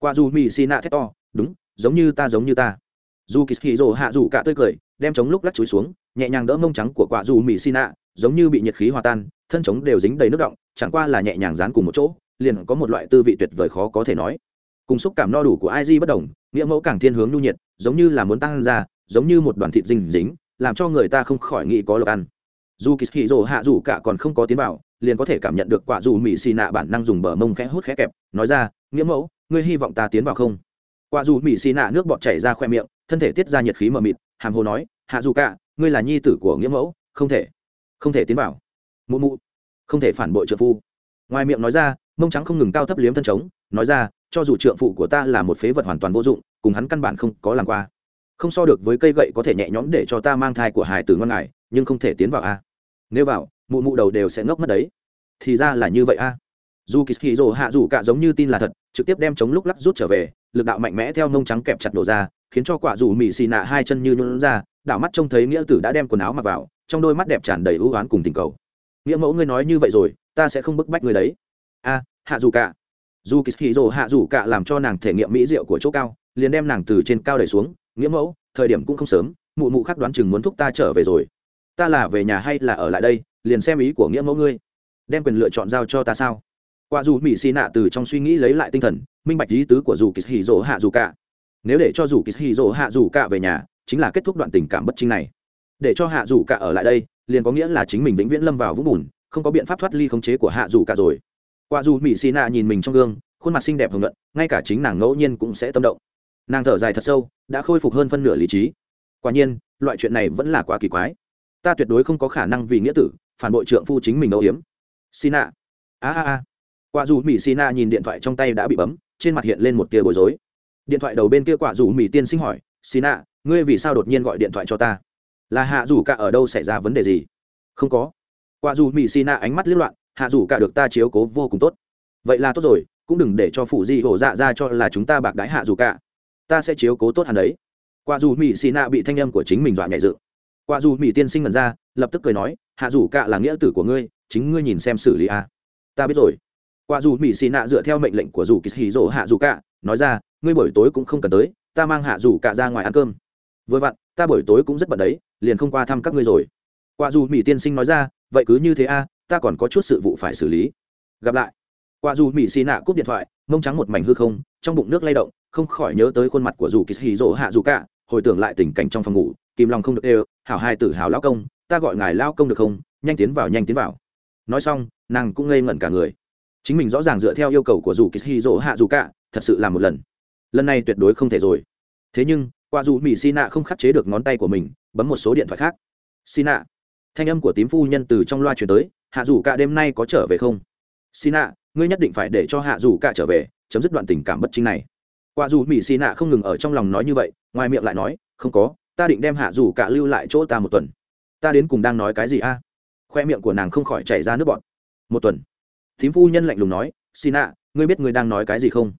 qua dù mỹ xì nạ thét to, đúng, giống như ta, giống như ta. Dù kỳ dỗ hạ dù cả tươi cười, đem chống lúc lắc chuối xuống, nhẹ nhàng đỡ mông trắng của quả dù mỹ xì nạ, giống như bị nhiệt khí hòa tan, thân trống đều dính đầy nước động, chẳng qua là nhẹ nhàng dán cùng một chỗ, liền có một loại tư vị tuyệt vời khó có thể nói. Cùng xúc cảm no đủ của ai di bất đồng, nghĩa mẫu càng thiên hướng nhu nhiệt, giống như là muốn tăng ra, giống như một đoàn thịt dinh dính, làm cho người ta không khỏi nghĩ có lộc ăn. Dù kỳ hì rồ hạ dù cả còn không có tiến vào, liền có thể cảm nhận được quả dù mỹ xì nạ bản năng dùng bờ mông khẽ hút khẽ kẹp, nói ra, nghĩa mẫu ngươi hy vọng ta tiến vào không? Quả dù mỹ xì nạ nước bọt chảy ra khoe miệng, thân thể tiết ra nhiệt khí mờ mịt, hàm hồ nói, hạ dù cả, ngươi là nhi tử của nghĩa mẫu, không thể không thể tiến vào. Mụ mụ, không thể phản bội trợ phu. Ngoài miệng nói ra, mông trắng không ngừng cao thấp liếm thân trống, nói ra, cho dù trượng phụ của ta là một phế vật hoàn toàn vô dụng, cùng hắn căn bản không có làm qua. Không so được với cây gậy có thể nhẹ nhõm để cho ta mang thai của hải tử ngon ngại, nhưng không thể tiến vào a. Nếu vào, mụ mụ đầu đều sẽ ngốc mất đấy. Thì ra là như vậy a dù kỳ hì rồ hạ dù cả giống như tin là thật, trực tiếp đem chống lúc lắc rút trở về, lực đạo mạnh mẽ theo nông trắng kẹp chặt đổ ra, khiến cho quả dù mỹ xì nạ hai chân như nhuận ra, đảo mắt trông thấy nghĩa tử đã đem quần áo mặc vào, trong đôi mắt đẹp tràn đầy ưu oán cùng tình cầu. Nghĩa mẫu, ngươi nói như vậy rồi, ta sẽ không bức bách ngươi đấy. A, hạ dù cả. Dù kỳ hì rồ hạ dù cả làm cho nàng thể nghiệm mỹ rượu của chỗ cao, liền đem nàng từ trên cao đẩy xuống, nghĩa mẫu, thời điểm cũng không sớm, mụ mụ khác đoán chừng muốn thúc ta trở về rồi. Ta là về nhà hay là ở lại đây, liền xem ý của nghĩa mẫu ngươi. Đem quyền lựa chọn giao cho ta sao? Qua dù mỹ xì nạ từ trong suy nghĩ lấy lại tinh thần, minh bạch lý tứ của dù kỳ hì dỗ hạ dù cả. Nếu để cho dù kỳ hì dỗ hạ dù cả về nhà, chính là kết thúc đoạn tình cảm bất chính này. Để cho hạ dù cả ở lại đây, liền có nghĩa là chính mình vĩnh viễn lâm vào vũng bùn, không có biện pháp thoát ly khống chế của hạ dù cả rồi. Qua dù mỹ xì nạ nhìn mình trong gương, khuôn mặt xinh đẹp hưởng luận ngay cả chính nàng ngẫu nhiên cũng sẽ tâm động. Nàng thở dài thật sâu, đã khôi phục hơn phân nửa lý trí. Quả nhiên, loại chuyện này vẫn là quá kỳ quái. Ta tuyệt đối không có khả năng vì nghĩa tử, phản bội trượng phu chính mình âu hiếm sina a a a quả dù mỹ Na nhìn điện thoại trong tay đã bị bấm, trên mặt hiện lên một tia bối rối. Điện thoại đầu bên kia quả dù mỹ tiên sinh hỏi, sina, ngươi vì sao đột nhiên gọi điện thoại cho ta? Là hạ dù cả ở đâu xảy ra vấn đề gì? Không có. Quả dù mỹ Na ánh mắt liên loạn, hạ dù cả được ta chiếu cố vô cùng tốt. Vậy là tốt rồi, cũng đừng để cho phụ di hổ dạ ra cho là chúng ta bạc đái hạ dù cả. Ta sẽ chiếu cố tốt hẳn đấy. Quả dù mỹ xì Na bị thanh âm của chính mình dọa nhảy dự. Quả dù mỹ tiên sinh mần ra, lập tức cười nói, hạ dù cả là nghĩa tử của ngươi, chính ngươi nhìn xem xử lý a. Ta biết rồi quả dù mỹ xì nạ dựa theo mệnh lệnh của dù kỳ hì rỗ hạ dù cả, nói ra, ngươi buổi tối cũng không cần tới, ta mang hạ dù cả ra ngoài ăn cơm. Vừa vặn, ta buổi tối cũng rất bận đấy, liền không qua thăm các ngươi rồi. Quả dù mỹ tiên sinh nói ra, vậy cứ như thế a, ta còn có chút sự vụ phải xử lý. Gặp lại, quả dù mỹ xì nạ cúp điện thoại, mông trắng một mảnh hư không, trong bụng nước lay động, không khỏi nhớ tới khuôn mặt của dù kỳ hì rỗ hạ dù cả, hồi tưởng lại tình cảnh trong phòng ngủ kìm lòng không được đều, hảo hai tử hảo lão công, ta gọi ngài lao công được không, nhanh tiến vào, nhanh tiến vào. Nói xong, nàng cũng ngây ngẩn cả người chính mình rõ ràng dựa theo yêu cầu của dù kỳ rỗ hạ dù cả thật sự là một lần. Lần này tuyệt đối không thể rồi. Thế nhưng, qua dù mỹ xi nạ không khắc chế được ngón tay của mình, bấm một số điện thoại khác. Xi nạ thanh âm của tím phu nhân từ trong loa chuyển tới hạ dù cả đêm nay có trở về không? Xi nạ ngươi nhất định phải để cho hạ dù cả trở về, chấm dứt đoạn tình cảm bất chính này. Quả dù mỹ xi nạ không ngừng ở trong lòng nói như vậy, ngoài miệng lại nói, không có, ta định đem hạ dù cả lưu lại chỗ ta một tuần. Ta đến cùng đang nói cái gì a? Khoe miệng của nàng không khỏi chảy ra nước bọt. Một tuần thím phu nhân lạnh lùng nói xì ạ, ngươi biết ngươi đang nói cái gì không?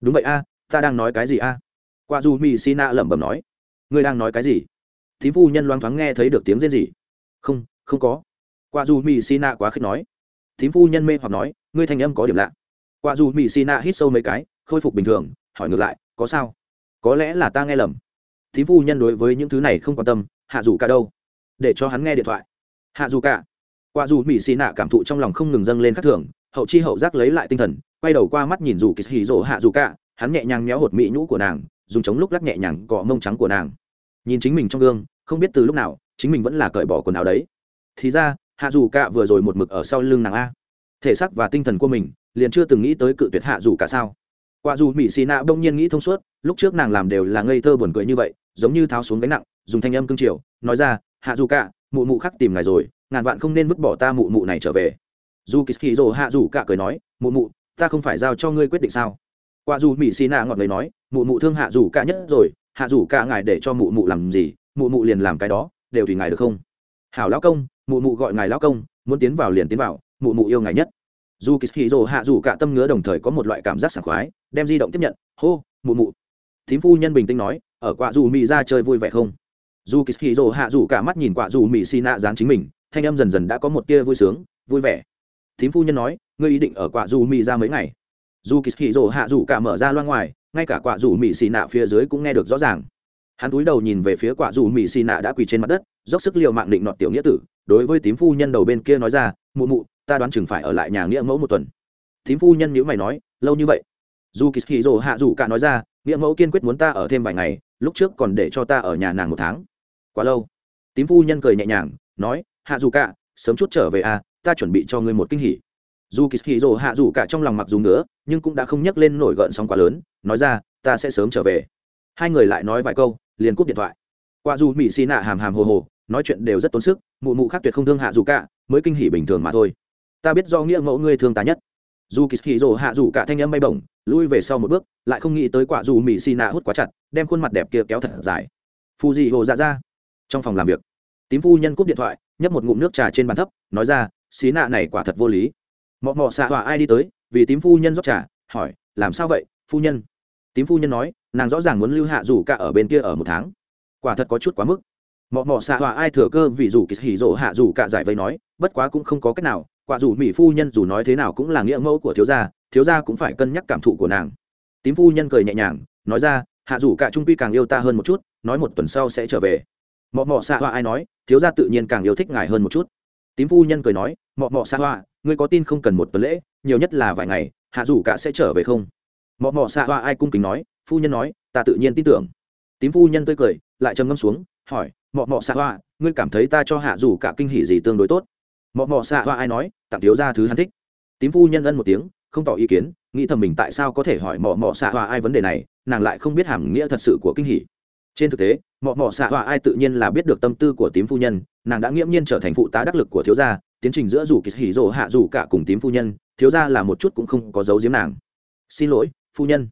Đúng vậy a ta đang nói cái gì a? Qua dù mỹ xin ạ lẩm bẩm nói ngươi đang nói cái gì? Thím phu nhân loáng thoáng nghe thấy được tiếng rên gì không không có. Qua dù mỹ xin ạ quá khích nói. Thím phu nhân mê hoặc nói ngươi thanh âm có điểm lạ. Qua dù mỹ xin ạ hít sâu mấy cái khôi phục bình thường hỏi ngược lại có sao? Có lẽ là ta nghe lầm. Thím phu nhân đối với những thứ này không quan tâm hạ dù cả đâu? Để cho hắn nghe điện thoại. Hạ dù cả. Qua dù mỹ xì nạ cảm thụ trong lòng không ngừng dâng lên khắc thường hậu chi hậu giác lấy lại tinh thần, quay đầu qua mắt nhìn dù kỳ hì rỗ hạ dù cả, hắn nhẹ nhàng méo hột mỹ nhũ của nàng, dùng chống lúc lắc nhẹ nhàng cọ mông trắng của nàng. Nhìn chính mình trong gương, không biết từ lúc nào, chính mình vẫn là cởi bỏ quần áo đấy. Thì ra, hạ dù cả vừa rồi một mực ở sau lưng nàng a. Thể xác và tinh thần của mình, liền chưa từng nghĩ tới cự tuyệt hạ dù cả sao. Quả dù mỹ xì nạ bỗng nhiên nghĩ thông suốt, lúc trước nàng làm đều là ngây thơ buồn cười như vậy, giống như tháo xuống gánh nặng, dùng thanh âm cương triều, nói ra, hạ dù cả, mụ mụ khắc tìm ngài rồi, ngàn vạn không nên vứt bỏ ta mụ mụ này trở về dù kỳ hì rồ hạ dù cả cười nói, mụ mụ, ta không phải giao cho ngươi quyết định sao? Qua dù mỹ xì nạ ngọt lời nói, mụ mụ thương hạ dù cả nhất rồi, hạ dù cả ngài để cho mụ mụ làm gì, mụ mụ liền làm cái đó, đều tùy ngài được không? Hảo lão công, mụ mụ gọi ngài lão công, muốn tiến vào liền tiến vào, mụ mụ yêu ngài nhất. Dù kỳ hì rồ hạ dù cả tâm ngứa đồng thời có một loại cảm giác sảng khoái, đem di động tiếp nhận, hô, mụ mụ. Thím phu nhân bình tĩnh nói, ở quạ dù mỹ ra chơi vui vẻ không? Dù kỳ hì rồ hạ dù cả mắt nhìn quạ dù mỹ xì nạ dán chính mình, thanh âm dần dần đã có một tia vui sướng, vui vẻ thím phu nhân nói, ngươi ý định ở quạ dù mì ra mấy ngày? Dù kỳ hì rồ hạ dù cả mở ra loan ngoài, ngay cả quạ dù mì xì nạ phía dưới cũng nghe được rõ ràng. Hắn cúi đầu nhìn về phía quạ dù mì xì nạ đã quỳ trên mặt đất, dốc sức l i ề u mạng định nọt tiểu nghĩa tử, đối với tím phu nhân đầu bên kia nói ra, mụ mụ, ta đoán chừng phải ở lại nhà nghĩa mẫu một tuần. Tím phu nhân nhữ mày nói, lâu như vậy? Dù kỳ hì rồ hạ dù cả nói ra, nghĩa mẫu kiên quyết muốn ta ở thêm vài ngày, lúc trước còn để cho ta ở nhà nàng một tháng. Quá lâu. Tím phu nhân cười nhẹ nhàng, nói, hạ dù cả, sớm chút trở về à ta chuẩn bị cho ngươi một kinh hỉ. Dù kỳ rồ hạ dù cả trong lòng mặc dù nữa nhưng cũng đã không nhắc lên nổi gợn sóng quá lớn, nói ra, ta sẽ sớm trở về. Hai người lại nói vài câu, liền cúp điện thoại. Qua dù mỹ xì nạ hàm hàm hồ hồ, nói chuyện đều rất tốn sức, mụ mụ khác tuyệt không thương hạ dù cả, mới kinh hỉ bình thường mà thôi. Ta biết do nghĩa mẫu ngươi thương ta nhất. Dù kỳ rồ hạ dù cả thanh âm bay bổng, lui về sau một bước, lại không nghĩ tới quả dù mỹ xì nạ hút quá chặt, đem khuôn mặt đẹp kia kéo thật dài. Phù dị hồ dạ ra. Trong phòng làm việc, tím phu nhân cúp điện thoại, nhấp một ngụm nước trà trên bàn thấp, nói ra xí nạ này quả thật vô lý. Mọ mọ xạ họa ai đi tới vì tím phu nhân rót trả, hỏi làm sao vậy phu nhân? Tím phu nhân nói nàng rõ ràng muốn lưu hạ dù cả ở bên kia ở một tháng. Quả thật có chút quá mức. Mọ mọ xạ họa ai thừa cơ vì dù kỳ hỉ rộ hạ dù cả giải vây nói bất quá cũng không có cách nào quả dù mỹ phu nhân dù nói thế nào cũng là nghĩa mẫu của thiếu gia thiếu gia cũng phải cân nhắc cảm thụ của nàng. Tím phu nhân cười nhẹ nhàng nói ra hạ dù cả trung quy càng yêu ta hơn một chút nói một tuần sau sẽ trở về. Mọ mọ xạ họa ai nói thiếu gia tự nhiên càng yêu thích ngài hơn một chút tím phu nhân cười nói, mọ mọ xạ hoa, ngươi có tin không cần một tuần lễ, nhiều nhất là vài ngày, hạ dù cả sẽ trở về không? Mọ mọ xạ hoa ai cung kính nói, phu nhân nói, ta tự nhiên tin tưởng. Tím phu nhân tươi cười, lại trầm ngâm xuống, hỏi, mọ mọ xạ hoa, ngươi cảm thấy ta cho hạ dù cả kinh hỉ gì tương đối tốt? Mọ mọ xạ hoa ai nói, tặng thiếu gia thứ hắn thích. Tím phu nhân ân một tiếng, không tỏ ý kiến, nghĩ thầm mình tại sao có thể hỏi mọ mọ xạ hoa ai vấn đề này, nàng lại không biết hàm nghĩa thật sự của kinh hỉ. Trên thực tế mọ mọ xạ hoa ai tự nhiên là biết được tâm tư của tím phu nhân nàng đã nghiễm nhiên trở thành phụ tá đắc lực của thiếu gia tiến trình giữa dù kỳ hỉ rồ hạ dù cả cùng tím phu nhân thiếu gia là một chút cũng không có dấu giếm nàng. Xin lỗi phu nhân.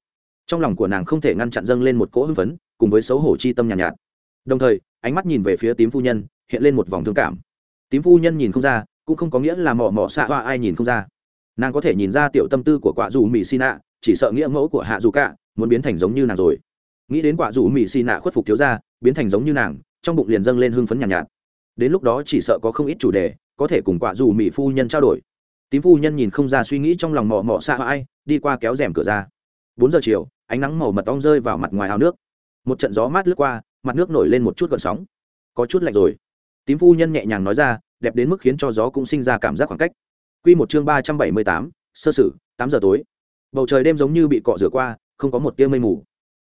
Trong lòng của nàng không thể ngăn chặn dâng lên một cỗ hưng phấn cùng với xấu hổ chi tâm nhàn nhạt, nhạt. Đồng thời ánh mắt nhìn về phía tím phu nhân hiện lên một vòng thương cảm. Tím phu nhân nhìn không ra cũng không có nghĩa là mọ mọ xạ hoa ai nhìn không ra. Nàng có thể nhìn ra tiểu tâm tư của quả dù mỹ xin ạ chỉ sợ nghĩa mẫu của hạ dù cả muốn biến thành giống như nàng rồi. Nghĩ đến quả dù mỹ xin nạ khuất phục thiếu gia biến thành giống như nàng trong bụng liền dâng lên hưng phấn nhàn nhạt, nhạt. Đến lúc đó chỉ sợ có không ít chủ đề có thể cùng quả dù mỹ phu nhân trao đổi. Tím phu nhân nhìn không ra suy nghĩ trong lòng mò mò xa ai đi qua kéo rèm cửa ra. Bốn giờ chiều ánh nắng màu mật ong rơi vào mặt ngoài ao nước. Một trận gió mát lướt qua mặt nước nổi lên một chút gợn sóng. Có chút lạnh rồi. Tím phu nhân nhẹ nhàng nói ra đẹp đến mức khiến cho gió cũng sinh ra cảm giác khoảng cách. Q một chương ba trăm bảy mươi tám sơ sử tám giờ tối. Bầu trời đêm giống như bị cọ rửa qua không có một tia mây mù.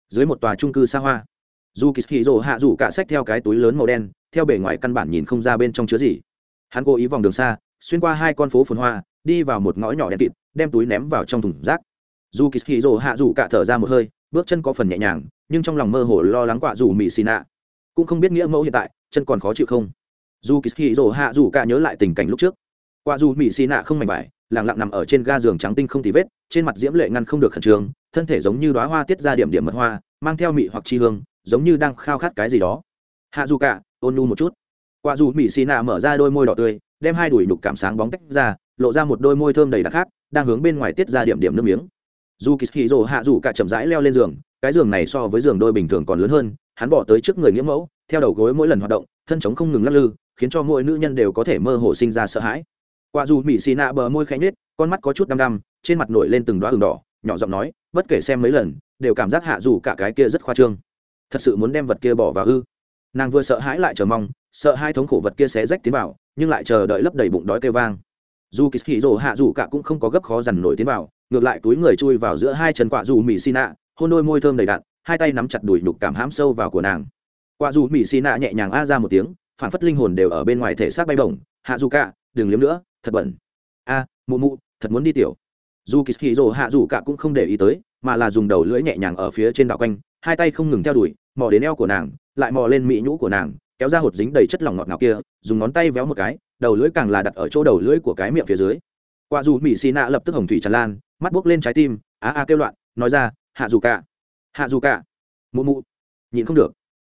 Dưới một tòa trung cư xa hoa dù kỳ hì rồ hạ rủ cả sách theo cái túi lớn màu đen, theo bề ngoài căn bản nhìn không ra bên trong chứa gì. Hắn cố ý vòng đường xa, xuyên qua hai con phố phồn hoa, đi vào một ngõ nhỏ đen kịt, đem túi ném vào trong thùng rác. Dù kỳ hì rồ hạ rủ cả thở ra một hơi, bước chân có phần nhẹ nhàng, nhưng trong lòng mơ hồ lo lắng quạ rủ mỹ xì nạ. Cũng không biết nghĩa mẫu hiện tại, chân còn khó chịu không? Dù kỳ hì rồ hạ rủ cả nhớ lại tình cảnh lúc trước. Quạ rủ mỹ xì nạ không mảnh vải lẳng lặng nằm ở trên ga giường trắng tinh không tì vết, trên mặt diễm lệ ngăn không được khẩn trương, thân thể giống như đoá hoa tiết ra điểm điểm mật hoa, mang theo mị hoặc chi hương giống như đang khao khát cái gì đó. Hạ dù cả, ôn nu một chút. Quả dù mỹ xì nạ mở ra đôi môi đỏ tươi, đem hai đùi nhục cảm sáng bóng tách ra, lộ ra một đôi môi thơm đầy đặc khác, đang hướng bên ngoài tiết ra điểm điểm nước miếng. Dù kỳ hì rồ hạ dù cả chậm rãi leo lên giường, cái giường này so với giường đôi bình thường còn lớn hơn, hắn bỏ tới trước người nghĩa mẫu, theo đầu gối mỗi lần hoạt động, thân chống không ngừng lắc lư, khiến cho mỗi nữ nhân đều có thể mơ hồ sinh ra sợ hãi. Quả dù mỹ xì nạ bờ môi khẽ nhết con mắt có chút đăm đăm, trên mặt nổi lên từng đoá đường đỏ, nhỏ giọng nói, bất kể xem mấy lần, đều cảm giác hạ dù cả cái kia rất khoa trương thật sự muốn đem vật kia bỏ vào ư? Nàng vừa sợ hãi lại chờ mong, sợ hai thống khổ vật kia sẽ rách tiến vào, nhưng lại chờ đợi lấp đầy bụng đói kêu vang. Dù kỳ hì rồ hạ dù cả cũng không có gấp khó dằn nổi tiến vào, ngược lại túi người chui vào giữa hai chân quạ dù mỹ xin nạ, hôn đôi môi thơm đầy đặn, hai tay nắm chặt đùi nhục cảm hãm sâu vào của nàng. Quạ dù mỹ xin nạ nhẹ nhàng a ra một tiếng, phản phất linh hồn đều ở bên ngoài thể xác bay bổng, hạ dù cả, đừng liếm nữa, thật bẩn. A, mụ mụ, thật muốn đi tiểu. Dù kỳ hì rồ hạ dù cả cũng không để ý tới, mà là dùng đầu lưỡi nhẹ nhàng ở phía trên đạo quanh hai tay không ngừng theo đuổi, mò đến eo của nàng, lại mò lên mỹ nhũ của nàng, kéo ra hột dính đầy chất lỏng ngọt ngào kia, dùng ngón tay véo một cái, đầu lưỡi càng là đặt ở chỗ đầu lưỡi của cái miệng phía dưới. Qua dù mỹ xì nạ lập tức hồng thủy tràn lan, mắt buốc lên trái tim, á a kêu loạn, nói ra, hạ dù cả, hạ dù cả. Mụ mụ, nhịn không được.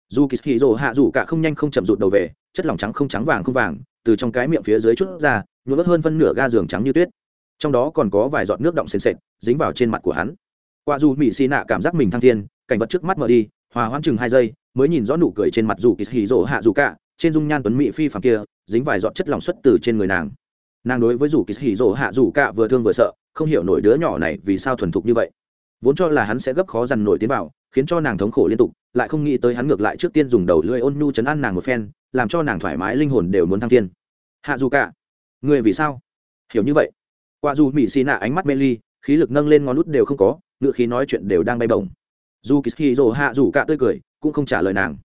Dù kỳ hì rồ hạ dù cả không nhanh không chậm rụt đầu về, chất lỏng trắng không trắng vàng không vàng, từ trong cái miệng phía dưới chút ra, nhuộm hơn phân nửa ga giường trắng như tuyết. Trong đó còn có vài giọt nước động sền sệt, dính vào trên mặt của hắn. Qua dù mỹ xì nạ cảm giác mình thăng thiên cảnh vật trước mắt mở đi, hòa hoãn chừng hai giây, mới nhìn rõ nụ cười trên mặt dù kỳ hì rỗ hạ dù cả, trên dung nhan tuấn mỹ phi phàm kia, dính vài giọt chất lỏng xuất từ trên người nàng. Nàng đối với dù kỳ hì rỗ hạ dù cả vừa thương vừa sợ, không hiểu nổi đứa nhỏ này vì sao thuần thục như vậy. Vốn cho là hắn sẽ gấp khó dằn nổi tiến vào, khiến cho nàng thống khổ liên tục, lại không nghĩ tới hắn ngược lại trước tiên dùng đầu lưỡi ôn nhu chấn an nàng một phen, làm cho nàng thoải mái linh hồn đều muốn thăng thiên. Hạ dù cả, người vì sao? Hiểu như vậy. Qua dù mỹ xì nạ ánh mắt mê ly, khí lực nâng lên ngón nút đều không có, ngựa khí nói chuyện đều đang bay bổng dù kỳ hì rồ hạ dù cả tươi cười, cũng không trả lời nàng.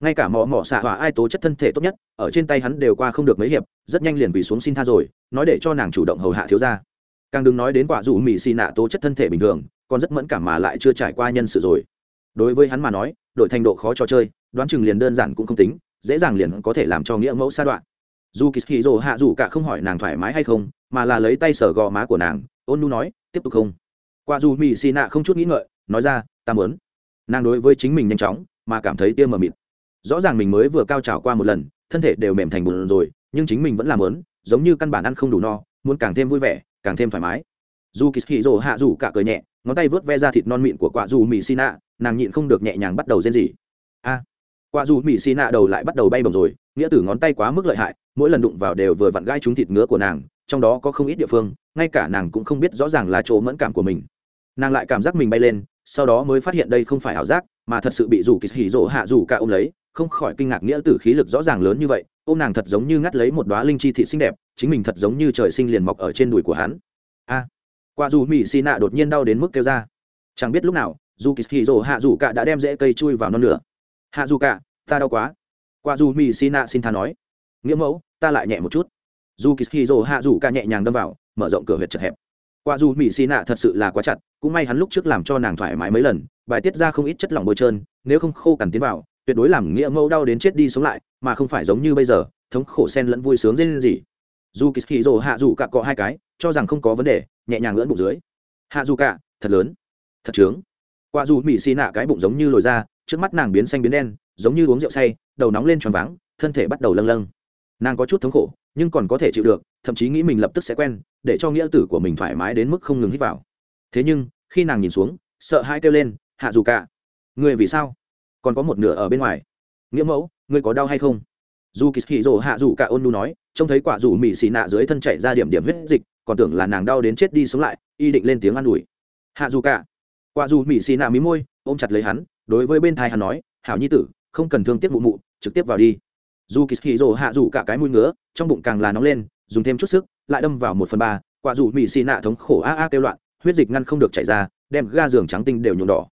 Ngay cả mỏ mỏ xạ hỏa ai tố chất thân thể tốt nhất, ở trên tay hắn đều qua không được mấy hiệp, rất nhanh liền quỳ xuống xin tha rồi, nói để cho nàng chủ động hầu hạ thiếu ra càng đừng nói đến quả dù mỹ xì nạ tố chất thân thể bình thường, còn rất mẫn cảm mà lại chưa trải qua nhân sự rồi. Đối với hắn mà nói đội thành độ khó trò chơi, đoán chừng liền đơn giản cũng không tính, dễ dàng liền có thể làm cho nghĩa mẫu sa đoạn. Dù kỳ hì rồ hạ dù cả không hỏi nàng thoải mái hay không, mà là lấy tay sờ gò má của nàng, ôn nu nói, tiếp tục không? Qua dù mỹ xì nạ không chút nghĩ ngợi, nói ra, ta mớn nàng đối với chính mình nhanh chóng, mà cảm thấy tiêm mờ mịt. Rõ ràng mình mới vừa cao trào qua một lần, thân thể đều mềm thành bùn rồi, nhưng chính mình vẫn làm lớn giống như căn bản ăn không đủ no, muốn càng thêm vui vẻ, càng thêm thoải mái. Dù kỳ hì rồ hạ dù cả cười nhẹ, ngón tay vớt ve ra thịt non mịn của quả dù mì xì nạ nàng nhịn không được nhẹ nhàng bắt đầu rên rỉ. A! Quả dù mì xì nạ đầu lại bắt đầu bay bồng rồi, nghĩa tử ngón tay quá mức lợi hại, mỗi lần đụng vào đều vừa vặn gai trúng thịt ngứa của nàng, trong đó có không ít địa phương, ngay cả nàng cũng không biết rõ ràng là chỗ mẫn cảm của mình. Nàng lại cảm giác mình bay lên sau đó mới phát hiện đây không phải ảo giác, mà thật sự bị rủ kỳ hỉ rỗ hạ rủ cả ôm lấy, không khỏi kinh ngạc nghĩa tử khí lực rõ ràng lớn như vậy, ôm nàng thật giống như ngắt lấy một đoá linh chi thị xinh đẹp, chính mình thật giống như trời sinh liền mọc ở trên đùi của hắn. A, qua dù mỹ xì nạ đột nhiên đau đến mức kêu ra. Chẳng biết lúc nào, dù kỳ hỉ rỗ hạ rủ cả đã đem rễ cây chui vào non lửa. Hạ rủ cả, ta đau quá. Qua dù mỹ xì nạ xin tha nói. Nghĩa mẫu, ta lại nhẹ một chút. Dù kỳ hỉ rỗ hạ rủ cả nhẹ nhàng đâm vào, mở rộng cửa huyệt chật hẹp qua dù mỹ xì nạ thật sự là quá chặt, cũng may hắn lúc trước làm cho nàng thoải mái mấy lần, bài tiết ra không ít chất lỏng bôi trơn, nếu không khô cằn tiến vào, tuyệt đối làm nghĩa mẫu đau đến chết đi sống lại, mà không phải giống như bây giờ, thống khổ sen lẫn vui sướng dễ lên gì. Dù kỳ hì rồ hạ dù cả cọ hai cái, cho rằng không có vấn đề, nhẹ nhàng lưỡn bụng dưới. Hạ dù cả, thật lớn, thật trướng. Qua dù mỹ xì nạ cái bụng giống như lồi ra trước mắt nàng biến xanh biến đen, giống như uống rượu say, đầu nóng lên tròn váng, thân thể bắt đầu lâng lâng. Nàng có chút thống khổ nhưng còn có thể chịu được, thậm chí nghĩ mình lập tức sẽ quen, để cho nghĩa tử của mình thoải mái đến mức không ngừng hít vào. Thế nhưng, khi nàng nhìn xuống, sợ hai kêu lên, hạ dù cả người vì sao? Còn có một nửa ở bên ngoài. Nghĩa mẫu, ngươi có đau hay không? Dù kỳ hì rồ hạ dù cả ôn nu nói, trông thấy quả dù mì xì nạ dưới thân chạy ra điểm điểm huyết dịch, còn tưởng là nàng đau đến chết đi sống lại, y định lên tiếng an ủi. Hạ dù cả quả dù mì xì nạ mí môi, ôm chặt lấy hắn, đối với bên thai hắn nói, hảo nhi tử, không cần thương tiếc mụ mụ, trực tiếp vào đi dù kỳ hì rồ hạ dù cả cái mũi ngứa, trong bụng càng là nóng lên, dùng thêm chút sức, lại đâm vào một phần ba, quả dù mỹ xì nạ thống khổ a a kêu loạn, huyết dịch ngăn không được chảy ra, đem ga giường trắng tinh đều nhuộm đỏ.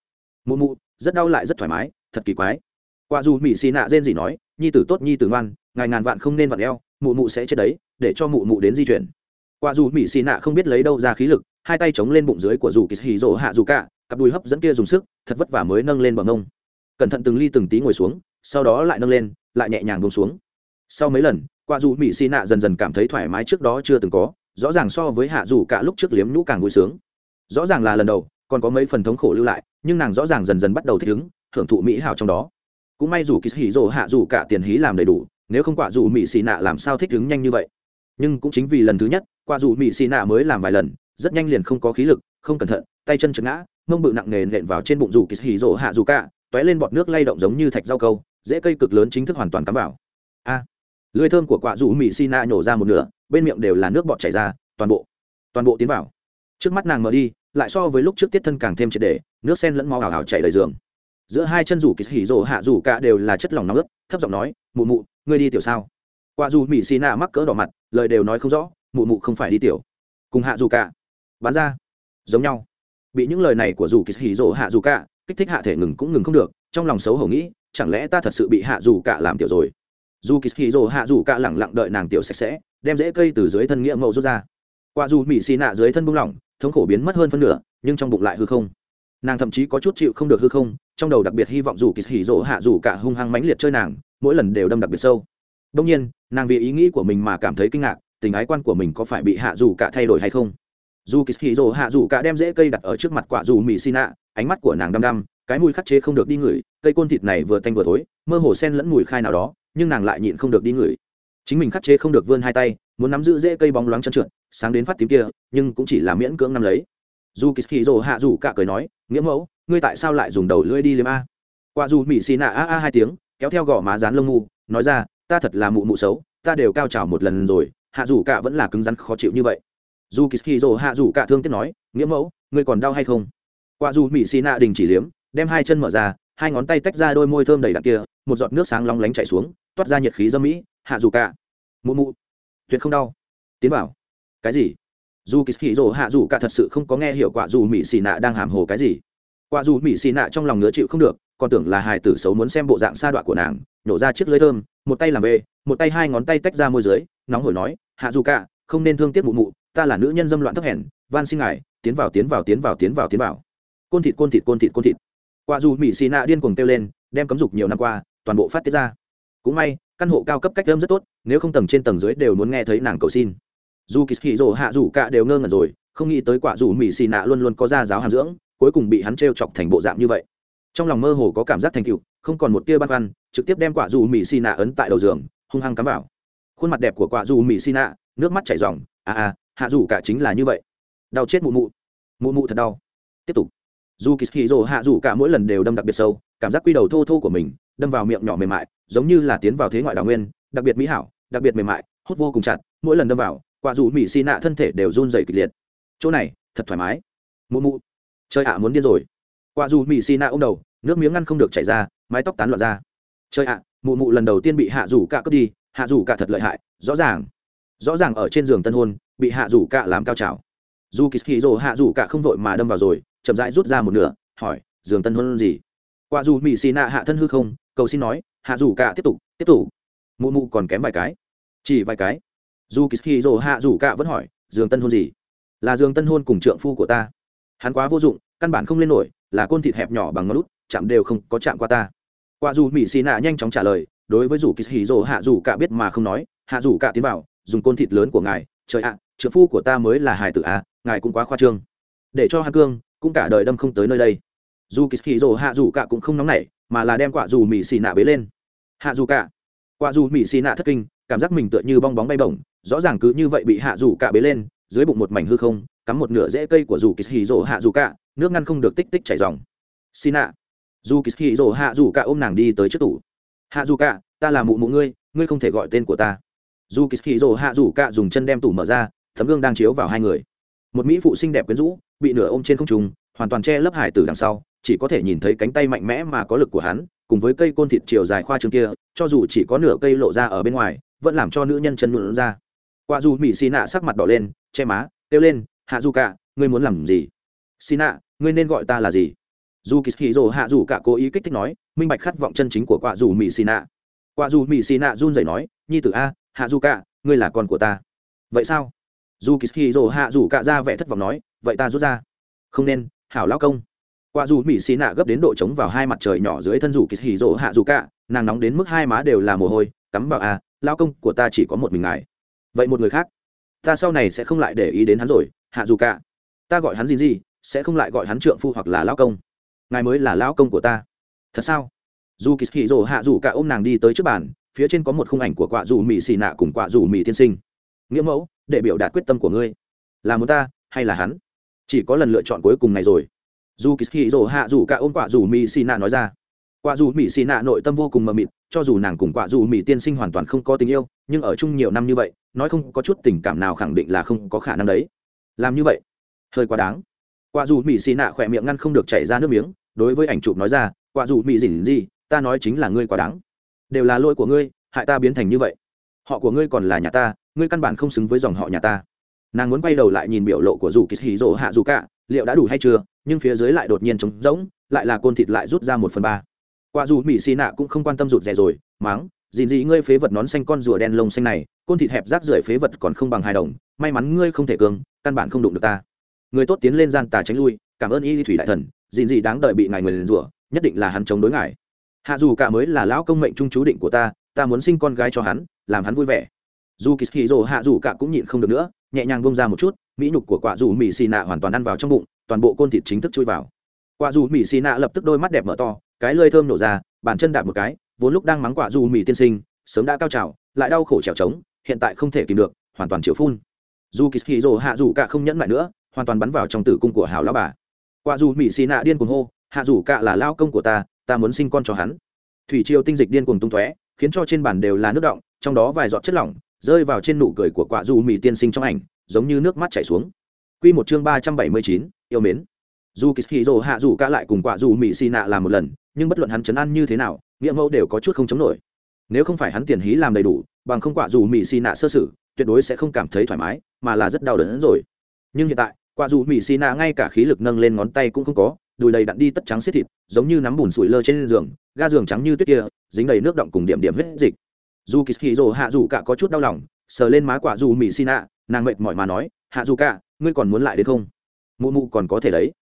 Mụ mụ, rất đau lại rất thoải mái, thật kỳ quái. Quả dù mỹ xì nạ rên gì nói, nhi tử tốt, nhi tử ngoan, ngài ngàn vạn không nên vặn eo, mụ mụ sẽ chết đấy, để cho mụ mụ đến di chuyển. Quả dù mỹ xì nạ không biết lấy đâu ra khí lực, hai tay chống lên bụng dưới của dù kỳ hì rỗ hạ dù cả, cặp đùi hấp dẫn kia dùng sức, thật vất vả mới nâng lên bằng ông cẩn thận từng ly từng tí ngồi xuống, sau đó lại nâng lên lại nhẹ nhàng buông xuống. Sau mấy lần quả dù mỹ xì nạ dần dần cảm thấy thoải mái trước đó chưa từng có, rõ ràng so với hạ dù cả lúc trước liếm nhũ càng vui sướng. Rõ ràng là lần đầu, còn có mấy phần thống khổ lưu lại, nhưng nàng rõ ràng dần dần bắt đầu thích ứng thưởng thụ mỹ hảo trong đó. Cũng may dù kỳ hỉ rồ hạ dù cả tiền hí làm đầy đủ, nếu không quả dù mỹ xì nạ làm sao thích ứng nhanh như vậy. Nhưng cũng chính vì lần thứ nhất quả dù mỹ xì nạ mới làm vài lần, rất nhanh liền không có khí lực, không cẩn thận, tay chân trượt ngã, mông bự nặng nề nện vào trên bụng dù kỳ hỉ rồ hạ dù cả, tóe lên bọt nước lay động giống như thạch rau câu dễ cây cực lớn chính thức hoàn toàn cắm vào. A à, lưới thơm của quả rủ mỹ xì na nhổ ra một nửa bên miệng đều là nước bọt chảy ra toàn bộ toàn bộ tiến vào. Trước mắt nàng mở đi lại so với lúc trước tiết thân càng thêm triệt để nước sen lẫn máu ảo ảo chảy đầy giường. Giữa hai chân rủ kỳ hỉ rồ hạ rủ cả đều là chất lỏng nóng ướt thấp giọng nói mụ mụ ngươi đi tiểu sao? Quả dù mỹ xì nạ mắc cỡ đỏ mặt lời đều nói không rõ mụ mụ không phải đi tiểu. Cùng hạ dù cả bán ra giống nhau. Bị những lời này của dù kỳ hỉ rồ hạ dù cả kích thích hạ thể ngừng cũng ngừng không được trong lòng xấu hổ nghĩ chẳng lẽ ta thật sự bị hạ dù cả làm tiểu rồi? Dù kỳ hì rồ hạ dù cả lẳng lặng đợi nàng tiểu sạch sẽ, đem rễ cây từ dưới thân nghĩa mẫu rút ra. Qua dù mỹ xì nạ dưới thân buông lỏng, thống khổ biến mất hơn phân nửa, nhưng trong bụng lại hư không. Nàng thậm chí có chút chịu không được hư không, trong đầu đặc biệt hy vọng dù kỳ hì rỗ hạ dù cả hung hăng mãnh liệt chơi nàng, mỗi lần đều đâm đặc biệt sâu. Đông nhiên, nàng vì ý nghĩ của mình mà cảm thấy kinh ngạc, tình ái quan của mình có phải bị hạ dù cả thay đổi hay không? Dù kỳ hì rỗ hạ dù cả đem rễ cây đặt ở trước mặt quả dù mỹ xin nạ, ánh mắt của nàng đăm đăm, cái mùi khắc chế không được đi ngửi cây côn thịt này vừa tanh vừa thối, mơ hồ sen lẫn mùi khai nào đó, nhưng nàng lại nhịn không được đi ngửi. Chính mình khắc chế không được vươn hai tay, muốn nắm giữ rễ cây bóng loáng chân trượt, sáng đến phát tím kia, nhưng cũng chỉ là miễn cưỡng nắm lấy. Dù kỳ hì rồ hạ dù cả cười nói, nghĩa mẫu, ngươi tại sao lại dùng đầu lưỡi đi liếm a? Qua dù mỹ xì nạ a a hai tiếng, kéo theo gò má dán lông mù nói ra, ta thật là mụ mụ xấu, ta đều cao trào một lần rồi, hạ dù cả vẫn là cứng rắn khó chịu như vậy. Dù kỳ hì rồ hạ dù cả thương tiếc nói, nghĩa mẫu, ngươi còn đau hay không? Qua dù mỹ xì nạ đình chỉ liếm, đem hai chân mở ra hai ngón tay tách ra đôi môi thơm đầy đặc kia, một giọt nước sáng long lánh chảy xuống, toát ra nhiệt khí dâm mỹ, hạ dù cả. Mụ mụ. Tuyệt không đau. Tiến vào. cái gì? Dù kỳ hì rồ hạ dù cả thật sự không có nghe hiểu quả dù mỹ xì nạ đang hàm hồ cái gì. Quả dù mỹ xì nạ trong lòng ngứa chịu không được, còn tưởng là hài tử xấu muốn xem bộ dạng sa đọa của nàng, nhổ ra chiếc lưới thơm, một tay làm về, một tay hai ngón tay tách ra môi dưới, nóng hổi nói, hạ dù cả, không nên thương tiếc mụ mụ, ta là nữ nhân dâm loạn thấp hèn, van xin ngài, tiến vào tiến vào tiến vào tiến vào tiến vào. Côn thịt côn thịt côn thịt côn thịt quả dù mỹ xì nạ điên cuồng kêu lên, đem cấm dục nhiều năm qua, toàn bộ phát tiết ra. Cũng may, căn hộ cao cấp cách âm rất tốt, nếu không tầng trên tầng dưới đều muốn nghe thấy nàng cầu xin. Dù kỳ hì rồ hạ dù cả đều ngơ ngẩn rồi, không nghĩ tới quả dù mỹ xì nạ luôn luôn có ra giáo hàm dưỡng, cuối cùng bị hắn t chọc thành bộ dạng như vậy. Trong lòng mơ hồ có cảm giác thành cựu không còn một tia băn khoăn, trực tiếp đem quả dù mỹ xì nạ ấn tại đầu giường, hung hăng cắm vào. Khuôn mặt đẹp của quả dù mỹ xì nạ, nước mắt chảy r à à hạ dù cả chính là như vậy. Đau chết mụ mụ. Mụ mụ thật đau. Tiếp tục dù kỳ hì rồ hạ dù cả mỗi lần đều đâm đặc biệt sâu, cảm giác quy đầu thô thô của mình, đâm vào miệng nhỏ mềm mại, giống như là tiến vào thế ngoại đào nguyên, đặc biệt mỹ hảo, đặc biệt mềm mại, hút vô cùng chặt, mỗi lần đâm vào, quả dù mỹ xi nạ thân thể đều run dày kịch liệt. Chỗ này, thật thoải mái. Mụ mụ. Chơi ạ, muốn điên rồi. Quả dù mỹ xi nạ ô m đầu, nước miếng ngăn không được chảy ra, mái tóc tán loạn ra. Chơi ạ, mụ mụ lần đầu tiên bị hạ rủ cả cướp đi, hạ rủ cả thật lợi hại, rõ ràng. Rõ ràng ở trên giường tân hôn, bị hạ rủ cả làm cao trào. Dù kỳ hì rồ hạ rủ cả không vội mà đâm vào rồi chậm rãi rút ra một nửa, hỏi, giường tân hôn gì? Quả dù mỹ xì nạ hạ thân hư không, cầu xin nói, hạ dù cả tiếp tục tiếp tục. Mụ mụ còn kém vài cái. Chỉ vài cái. Dù kỳ hì rồ hạ dù cả vẫn hỏi, giường tân hôn gì? Là giường tân hôn cùng trượng phu của ta. Hắn quá vô dụng, căn bản không lên nổi, là côn thịt hẹp nhỏ bằng ngón lút chạm đều không có chạm qua ta. Quả dù mỹ xì nạ nhanh chóng trả lời, đối với dù kỳ hì rồ hạ dù cả biết mà không nói, hạ dù cả tiến vào, dùng côn thịt lớn của ngài, trời ạ, trượng phu của ta mới là hài tử a, ngài cũng quá khoa trương. Để cho hạ cương cũng cả đời đâm không tới nơi đây. Dù kỳ kỳ rồ hạ dù cả cũng không nóng nảy, mà là đem quả dù mỹ xì nạ bế lên. Hạ dù cả. Quả dù mỹ xì nạ thất kinh, cảm giác mình tựa như bong bóng bay bổng, rõ ràng cứ như vậy bị hạ dù cả bế lên, dưới bụng một mảnh hư không, cắm một nửa rễ cây của dù kỳ hì rồ hạ dù cả, nước ngăn không được tích tích chảy dòng. Xì nạ. Dù kỳ hì rồ hạ dù cả ôm nàng đi tới trước tủ. Hạ dù cả, ta là mụ mụ ngươi ngươi không thể gọi tên của ta. Dù kỳ hì rồ hạ dù cả dùng chân đem tủ mở ra, tấm gương đang chiếu vào hai người. Một mỹ phụ xinh đẹp quyến rũ bị nửa ôm trên không trung, hoàn toàn che lấp hải tử đằng sau chỉ có thể nhìn thấy cánh tay mạnh mẽ mà có lực của hắn cùng với cây côn thịt chiều dài khoa trương kia cho dù chỉ có nửa cây lộ ra ở bên ngoài vẫn làm cho nữ nhân chân nhuộn ra. Qua dù mỹ xì nạ sắc mặt đỏ lên che má kêu lên hạ Du cả ngươi muốn làm gì? Xì nạ ngươi nên gọi ta là gì? Dù kỳ hì hạ dù cả cố ý kích thích nói minh bạch khát vọng chân chính của quả dù mỹ xì nạ. Quả dù mỹ xì nạ run rẩy nói nhi tử a hạ Du cả ngươi là con của ta. Vậy sao? Dù kỳ hì rồ hạ dù cả ra vẻ thất vọng nói vậy ta rút ra. Không nên hảo lão công. Quả dù mỹ xì nạ gấp đến độ trống vào hai mặt trời nhỏ dưới thân dù kỳ hì rồ hạ dù cả nàng nóng đến mức hai má đều là mồ hôi cắm vào à, lão công của ta chỉ có một mình ngài. Vậy một người khác? Ta sau này sẽ không lại để ý đến hắn rồi hạ dù cả. Ta gọi hắn gì gì sẽ không lại gọi hắn trượng phu hoặc là lão công. Ngài mới là lão công của ta. Thật sao? Dù kỳ hì rồ hạ dù cả ôm nàng đi tới trước bàn phía trên có một khung ảnh của quả dù mỹ xì nạ cùng quả dù mỹ tiên sinh. Nghĩa mẫu để biểu đạt quyết tâm của ngươi. Là muốn ta hay là hắn? Chỉ có lần lựa chọn cuối cùng này rồi. Dù kỳ hì rồ hạ dù cả ôm quả dù mỹ xì nạ nói ra. Quả dù mỹ xì nạ nội tâm vô cùng mờ mịt, cho dù nàng cùng quả dù mỹ tiên sinh hoàn toàn không có tình yêu, nhưng ở chung nhiều năm như vậy, nói không có chút tình cảm nào khẳng định là không có khả năng đấy. Làm như vậy, hơi quá đáng. Quả dù mỹ xì nạ khỏe miệng ngăn không được chảy ra nước miếng, đối với ảnh chụp nói ra quả dù mỹ dỉn gì, ta nói chính là ngươi quá đáng. Đều là lỗi của ngươi, hại ta biến thành như vậy. Họ của ngươi còn là nhà ta ngươi căn bản không xứng với dòng họ nhà ta. Nàng muốn quay đầu lại nhìn biểu lộ của dù kỳ hì rỗ hạ dù cả, liệu đã đủ hay chưa, nhưng phía dưới lại đột nhiên trống rỗng, lại là côn thịt lại rút ra một phần ba. Quả dù mỹ xì nạ cũng không quan tâm rụt rè rồi, máng, dìn gì ngươi phế vật nón xanh con rùa đen lông xanh này, côn thịt hẹp rác rưởi phế vật còn không bằng hài đồng, may mắn ngươi không thể cường, căn bản không đụng được ta. Người tốt tiến lên gian tà tránh lui, cảm ơn y thủy đại thần, dìn gì đáng đợi bị ngài người liền rủa, nhất định là hắn chống đối ngài. Hạ dù cả mới là lão công mệnh trung chú định của ta ta muốn sinh con gái cho hắn, làm hắn vui vẻ dù kỳ hì rồ hạ dù cả cũng nhịn không được nữa, nhẹ nhàng bông ra một chút, mỹ nhục của quả dù mỹ xì nạ hoàn toàn ăn vào trong bụng, toàn bộ côn thịt chính thức chui vào. Quả dù mỹ xì nạ lập tức đôi mắt đẹp mở to, cái lơi thơm nổ ra, bàn chân đạp một cái, vốn lúc đang mắng quả dù mỹ tiên sinh, sớm đã cao trào, lại đau khổ trèo trống, hiện tại không thể kìm được, hoàn toàn chịu phun. Dù kỳ hì rồ hạ dù cả không nhẫn lại nữa, hoàn toàn bắn vào trong tử cung của hảo lão bà. Quả dù mỹ xì nạ điên cuồng hô, hạ dù cả là lao công của ta ta muốn sinh con cho hắn. Thủy triều tinh dịch điên cuồng tung tóe, khiến cho trên bàn đều là nước động trong đó vài giọt chất lỏng rơi vào trên nụ cười của quả du mỹ tiên sinh trong ảnh, giống như nước mắt chảy xuống. Quy một chương ba trăm bảy mươi chín, yêu mến. Dù kishiro hạ dù cả lại cùng quả dù mỹ xì nạ làm một lần, nhưng bất luận hắn chấn an như thế nào, nghĩa mẫu đều có chút không chống nổi. Nếu không phải hắn tiền hí làm đầy đủ, bằng không quả dù mỹ xì nạ sơ sử tuyệt đối sẽ không cảm thấy thoải mái, mà là rất đau đớn rồi. Nhưng hiện tại quả dù mỹ xì nạ ngay cả khí lực nâng lên ngón tay cũng không có, đùi đầy đặn đi tất trắng xiết thịt, giống như nắm bùn sủi lơ trên giường, ga giường trắng như tuyết kia, dính đầy nước động cùng điểm điểm huyết dịch dù kishiro hạ dù cả có chút đau lòng, sờ lên má quả dù mỹ xin ạ nàng mệt mỏi mà nói, hạ dù cả, ngươi còn muốn lại đến không? Mụ mụ còn có thể đấy.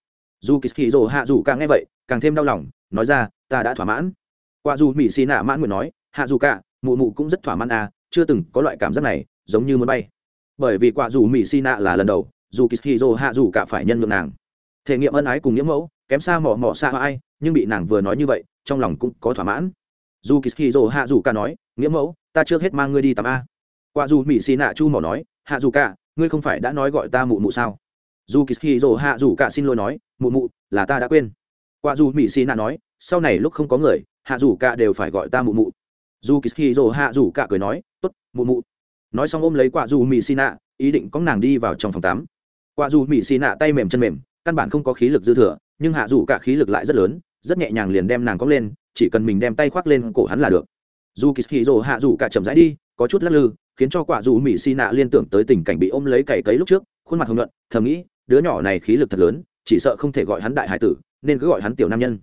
Dù kishiro hạ dù cả nghe vậy, càng thêm đau lòng, nói ra, ta đã thỏa mãn. Quả dù mỹ xin ạ mãn nguyện nói, hạ dù cả, mụ mụ cũng rất thỏa mãn à chưa từng có loại cảm giác này, giống như muốn bay. Bởi vì quả dù mỹ xin ạ là lần đầu, dù kishiro hạ dù cả phải nhân nhượng nàng. Thể nghiệm ân ái cùng nghĩa mẫu, kém xa mỏ mỏ xa ai, nhưng bị nàng vừa nói như vậy, trong lòng cũng có thỏa mãn dù kishiro hạ dù cả nói, nghĩa mẫu, ta trước hết mang ngươi đi tắm a. Qua dù mỹ xì nạ chu mỏ nói, hạ dù cả, ngươi không phải đã nói gọi ta mụ mụ sao? Dù kishiro hạ dù cả xin lỗi nói, mụ mụ, là ta đã quên. Qua dù mỹ xì nạ nói, sau này lúc không có người, hạ dù cả đều phải gọi ta mụ mụ. Dù kishiro hạ dù cả cười nói t ố t mụ mụ. Nói xong ôm lấy quả dù mỹ xì nạ, ý định có nàng đi vào trong phòng tắm. Quả dù mỹ xì nạ tay mềm chân mềm, căn bản không có khí lực dư thừa, nhưng hạ dù cả khí lực lại rất lớn, rất nhẹ nhàng liền đem nàng cóng lên chỉ cần mình đem tay khoác lên cổ hắn là được. Dù kishiro hạ dù cả chậm rãi đi, có chút lắc lư, khiến cho quả dù mỹ xi nạ liên tưởng tới tình cảnh bị ôm lấy cày cấy lúc trước, khuôn mặt hồng nhuận, thầm nghĩ, đứa nhỏ này khí lực thật lớn, chỉ sợ không thể gọi hắn đại hải tử, nên cứ gọi hắn tiểu nam nhân.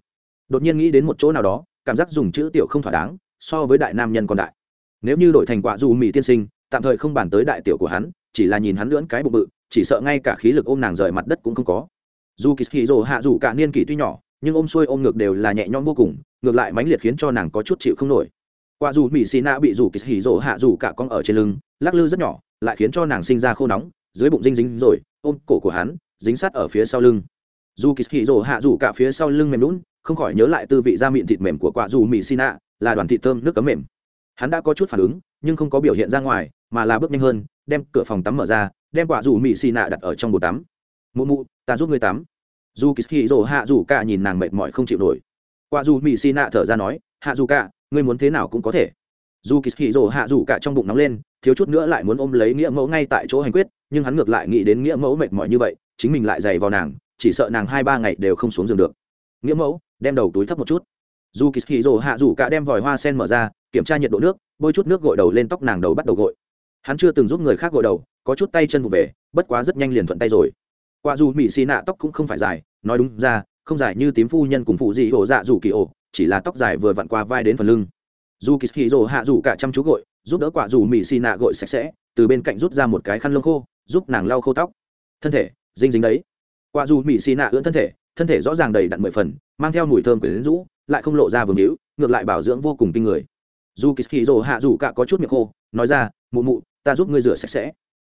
Đột nhiên nghĩ đến một chỗ nào đó, cảm giác dùng chữ tiểu không thỏa đáng, so với đại nam nhân còn đại. Nếu như đổi thành quả dù mỹ tiên sinh, tạm thời không bàn tới đại tiểu của hắn, chỉ là nhìn hắn lưỡn cái bụng bự, chỉ sợ ngay cả khí lực ôm nàng rời mặt đất cũng không có. Dù kỳ hì hạ dù cả niên kỷ tuy nhỏ nhưng ôm xuôi ôm ngược đều là nhẹ nhõm vô cùng, ngược lại mãnh liệt khiến cho nàng có chút chịu không nổi. Qua dù mỹ xì nạ bị rủ kỳ hỉ rỗ hạ rủ cả con ở trên lưng, lắc lư rất nhỏ, lại khiến cho nàng sinh ra khô nóng, dưới bụng dinh dính rồi, ôm cổ của hắn, dính sát ở phía sau lưng. Dù kỳ hỉ rỗ hạ rủ cả phía sau lưng mềm lún không khỏi nhớ lại tư vị da miệng thịt mềm của quả dù mỹ xì nạ là đoàn thịt thơm nước cấm mềm. Hắn đã có chút phản ứng, nhưng không có biểu hiện ra ngoài, mà là bước nhanh hơn, đem cửa phòng tắm mở ra, đem quả dù mỹ xì nạ đặt ở trong bồn tắm. Mụ mụ, ta giúp ngươi tắm dù kỳ hì rồ hạ dù cả nhìn nàng mệt mỏi không chịu nổi. Qua dù mỹ xì nạ thở ra nói, hạ dù cả, ngươi muốn thế nào cũng có thể. Dù kỳ hì rồ hạ dù cả trong bụng nóng lên, thiếu chút nữa lại muốn ôm lấy nghĩa mẫu ngay tại chỗ hành quyết, nhưng hắn ngược lại nghĩ đến nghĩa mẫu mệt mỏi như vậy, chính mình lại dày vào nàng, chỉ sợ nàng hai ba ngày đều không xuống giường được. Nghĩa mẫu, đem đầu túi thấp một chút. Dù kỳ hì rồ hạ dù cả đem vòi hoa sen mở ra, kiểm tra nhiệt độ nước, bôi chút nước gội đầu lên tóc nàng đầu bắt đầu gội. Hắn chưa từng giúp người khác gội đầu, có chút tay chân vụ về, bất quá rất nhanh liền thuận tay rồi quả dù mỹ xì nạ tóc cũng không phải dài, nói đúng ra, không dài như tím phu nhân cùng phụ dị ổ dạ dù kỳ ổ, chỉ là tóc dài vừa vặn qua vai đến phần lưng. Dù kỳ hì rồ hạ dù cả chăm chú gội, giúp đỡ quả dù mỹ xì nạ gội sạch sẽ, từ bên cạnh rút ra một cái khăn lông khô, giúp nàng lau khô tóc. Thân thể, dinh dính đấy. Quả dù mỹ xì nạ ưỡn thân thể thân thể rõ ràng đầy đặn mười phần, mang theo mùi thơm quyển rũ, lại không lộ ra vương hữu, ngược lại bảo dưỡng vô cùng kinh người. Dù kỳ hì rồ hạ dù cả có chút miệng khô, nói ra, mụ mụ, ta giúp ngươi rửa sạch sẽ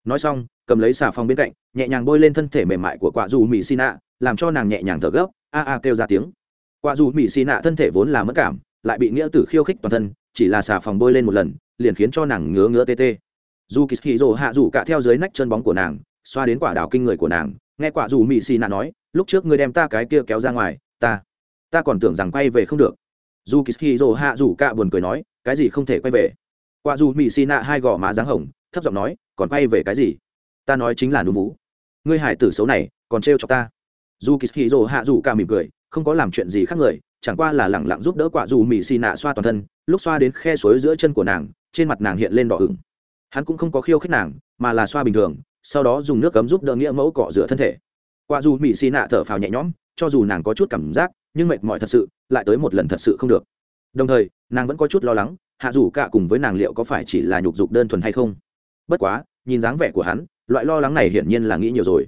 nói xong, cầm lấy xà phòng bên cạnh, nhẹ nhàng bôi lên thân thể mềm mại của quả dù mỹ xì nạ, làm cho nàng nhẹ nhàng thở gấp, a a kêu ra tiếng. Quả dù mỹ xì nạ thân thể vốn là mất cảm, lại bị nghĩa tử khiêu khích toàn thân, chỉ là xà phòng bôi lên một lần, liền khiến cho nàng ngứa ngứa tê tê. Dù kỳ hì rồ hạ dù cả theo dưới nách chân bóng của nàng, xoa đến quả đào kinh người của nàng, nghe quả dù mỹ xì nạ nói, lúc trước ngươi đem ta cái kia kéo ra ngoài, ta ta còn tưởng rằng quay về không được. Dù kỳ hì rồ hạ dù cả buồn cười nói, cái gì không thể quay về? Quả dù mỹ xì nạ hai gò má dáng hồng thấp giọng nói, còn quay về cái gì? Ta nói chính là núm vú ngươi hải tử xấu này, còn trêu cho ta. Dù kỳ hì rồ hạ dù cả mỉm cười, không có làm chuyện gì khác người, chẳng qua là lẳng lặng giúp đỡ quả dù mỹ xì nạ xoa toàn thân, lúc xoa đến khe suối giữa chân của nàng, trên mặt nàng hiện lên đỏ ửng. Hắn cũng không có khiêu khích nàng, mà là xoa bình thường, sau đó dùng nước cấm giúp đỡ nghĩa mẫu cọ rửa thân thể. Quả dù mỹ xì nạ thở phào nhẹ nhõm, cho dù nàng có chút cảm giác, nhưng mệt mỏi thật sự, lại tới một lần thật sự không được. Đồng thời, nàng vẫn có chút lo lắng, hạ dù cả cùng với nàng liệu có phải chỉ là nhục dục đơn thuần hay không bất quá, nhìn dáng vẻ của hắn, loại lo lắng này hiển nhiên là nghĩ nhiều rồi.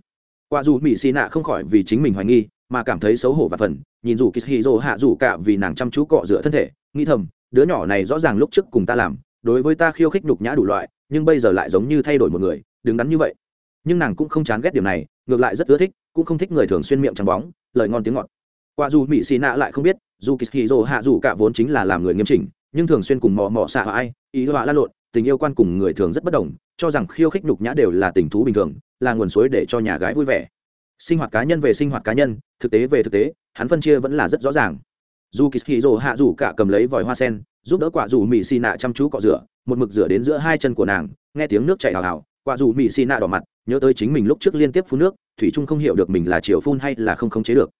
Quả dù mỹ xì nạ không khỏi vì chính mình hoài nghi, mà cảm thấy xấu hổ và phần, nhìn dù kishiro hạ dù cả vì nàng chăm chú cọ rửa thân thể, nghĩ thầm, đứa nhỏ này rõ ràng lúc trước cùng ta làm, đối với ta khiêu khích nhục nhã đủ loại, nhưng bây giờ lại giống như thay đổi một người, đứng đắn như vậy. Nhưng nàng cũng không chán ghét điều này, ngược lại rất ưa thích, cũng không thích người thường xuyên miệng trắng bóng, lời ngon tiếng ngọt. Qua dù mỹ xì nạ lại không biết, dù kishiro hạ dù cả vốn chính là làm người nghiêm chỉnh, nhưng thường xuyên cùng mò mò xạ ai, ý họa lan lộn tình yêu quan cùng người thường rất bất đồng, cho rằng khiêu khích nhục nhã đều là tình thú bình thường, là nguồn suối để cho nhà gái vui vẻ. Sinh hoạt cá nhân về sinh hoạt cá nhân, thực tế về thực tế, hắn phân chia vẫn là rất rõ ràng. Dù kỳ hì rồ hạ rủ cả cầm lấy vòi hoa sen, giúp đỡ quả dù mỹ xì nạ chăm chú cọ rửa, một mực rửa đến giữa hai chân của nàng, nghe tiếng nước chảy hào hào, quả dù mỹ xì nạ đỏ mặt, nhớ tới chính mình lúc trước liên tiếp phun nước, thủy trung không hiểu được mình là chiều phun hay là không khống chế được.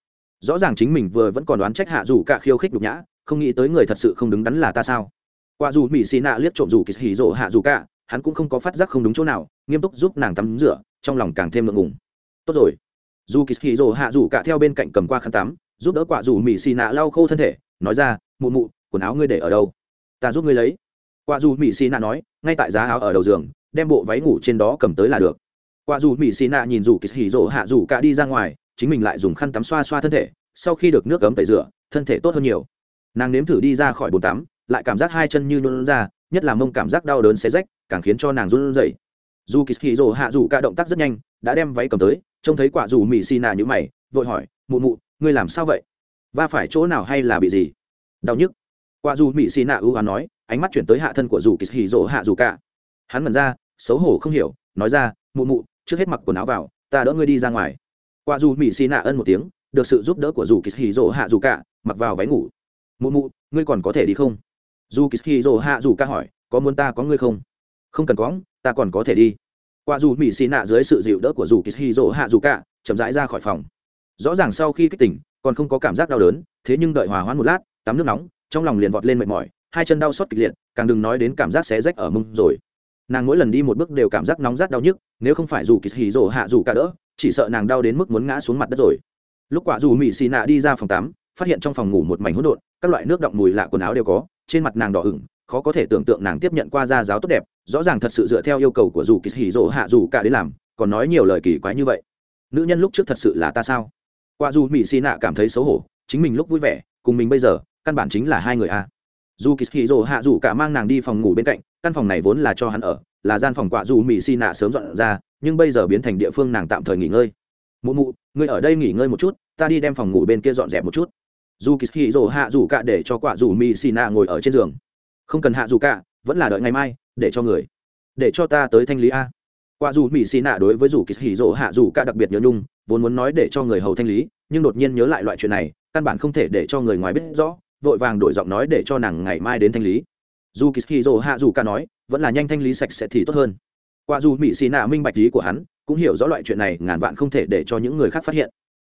Rõ ràng chính mình vừa vẫn còn đoán trách hạ dù cả khiêu khích nhục nhã, không nghĩ tới người thật sự không đứng đắn là ta sao? Quả dù mỹ xì nạ liếc trộm dù kỳ hì rồ hạ dù cả, hắn cũng không có phát giác không đúng chỗ nào, nghiêm túc giúp nàng tắm rửa, trong lòng càng thêm ngượng ngùng. Tốt rồi. Dù kỳ hì rồ hạ dù cả theo bên cạnh cầm qua khăn tắm, giúp đỡ quả dù mỹ xì nạ lau khô thân thể, nói ra, mụ mụ, quần áo ngươi để ở đâu? Ta giúp ngươi lấy. Quả dù mỹ xì nạ nói, ngay tại giá áo ở đầu giường, đem bộ váy ngủ trên đó cầm tới là được. Quả dù mỹ xì nạ nhìn dù kỳ hì rồ hạ dù cả đi ra ngoài, chính mình lại dùng khăn tắm xoa xoa thân thể, sau khi được nước cấm tẩy rửa, thân thể tốt hơn nhiều. Nàng nếm thử đi ra khỏi bồn tắm lại cảm giác hai chân như nôn ra, nhất là mông cảm giác đau đớn xé rách, càng khiến cho nàng run rẩy. Dù kỳ hì rồ hạ dù cả động tác rất nhanh, đã đem váy cầm tới, trông thấy quả dù mỹ xì nà như mày, vội hỏi, mụ mụ, ngươi làm sao vậy? Va phải chỗ nào hay là bị gì? Đau nhức. Quả dù mỹ xì nà ưu hoán nói, ánh mắt chuyển tới hạ thân của dù kỳ hì rỗ hạ dù cả. Hắn mần ra, xấu hổ không hiểu, nói ra, mụ mụ, trước hết mặc quần áo vào, ta đỡ ngươi đi ra ngoài. Quả dù mỹ xì nạ ân một tiếng, được sự giúp đỡ của dù kỳ hì rỗ hạ dù cả, mặc vào váy ngủ. Mụ mụ, ngươi còn có thể đi không? Dù kỳ hì hạ dù ca hỏi có muốn ta có ngươi không? Không cần có ta còn có thể đi. Qua dù mỹ xì nạ dưới sự dịu đỡ của dù kỳ hì hạ dù ca, chậm rãi ra khỏi phòng. Rõ ràng sau khi kích tỉnh còn không có cảm giác đau đớn thế nhưng đợi hòa hoãn một lát tắm nước nóng trong lòng liền vọt lên mệt mỏi hai chân đau xót kịch liệt càng đừng nói đến cảm giác xé rách ở mông rồi. Nàng mỗi lần đi một bước đều cảm giác nóng rát đau nhức nếu không phải dù kỳ hì rồ hạ dù cả đỡ chỉ sợ nàng đau đến mức muốn ngã xuống mặt đất rồi. Lúc quả dù mỹ xì nạ đi ra phòng tắm phát hiện trong phòng ngủ một mảnh hỗn độn các loại nước động mùi lạ quần áo đều có trên mặt nàng đỏ ửng, khó có thể tưởng tượng nàng tiếp nhận qua gia giáo tốt đẹp, rõ ràng thật sự dựa theo yêu cầu của dù kỳ hì rỗ hạ dù cả đến làm, còn nói nhiều lời kỳ quái như vậy. Nữ nhân lúc trước thật sự là ta sao? Qua dù mỹ xì nạ cảm thấy xấu hổ, chính mình lúc vui vẻ, cùng mình bây giờ, căn bản chính là hai người a. Dù kỳ hì rỗ hạ dù cả mang nàng đi phòng ngủ bên cạnh, căn phòng này vốn là cho hắn ở, là gian phòng quả dù mỹ xì nạ sớm dọn ra, nhưng bây giờ biến thành địa phương nàng tạm thời nghỉ ngơi. Mụ mụ, ngươi ở đây nghỉ ngơi một chút, ta đi đem phòng ngủ bên kia dọn dẹp một chút dù kỳ hì rồ hạ dù cả để cho quả dù mỹ xì nạ ngồi ở trên giường. Không cần hạ dù cả, vẫn là đợi ngày mai, để cho người. Để cho ta tới thanh lý a. Quả dù mỹ xì nạ đối với dù kỳ hì rồ hạ dù cả đặc biệt nhớ nhung, vốn muốn nói để cho người hầu thanh lý, nhưng đột nhiên nhớ lại loại chuyện này, căn bản không thể để cho người ngoài biết rõ, vội vàng đổi giọng nói để cho nàng ngày mai đến thanh lý. Dù kỳ dỗ hạ dù cả nói, vẫn là nhanh thanh lý sạch sẽ thì tốt hơn. Quả dù mỹ xì nạ minh bạch lý của hắn, cũng hiểu rõ loại chuyện này ngàn vạn không thể để cho những người khác phát hiện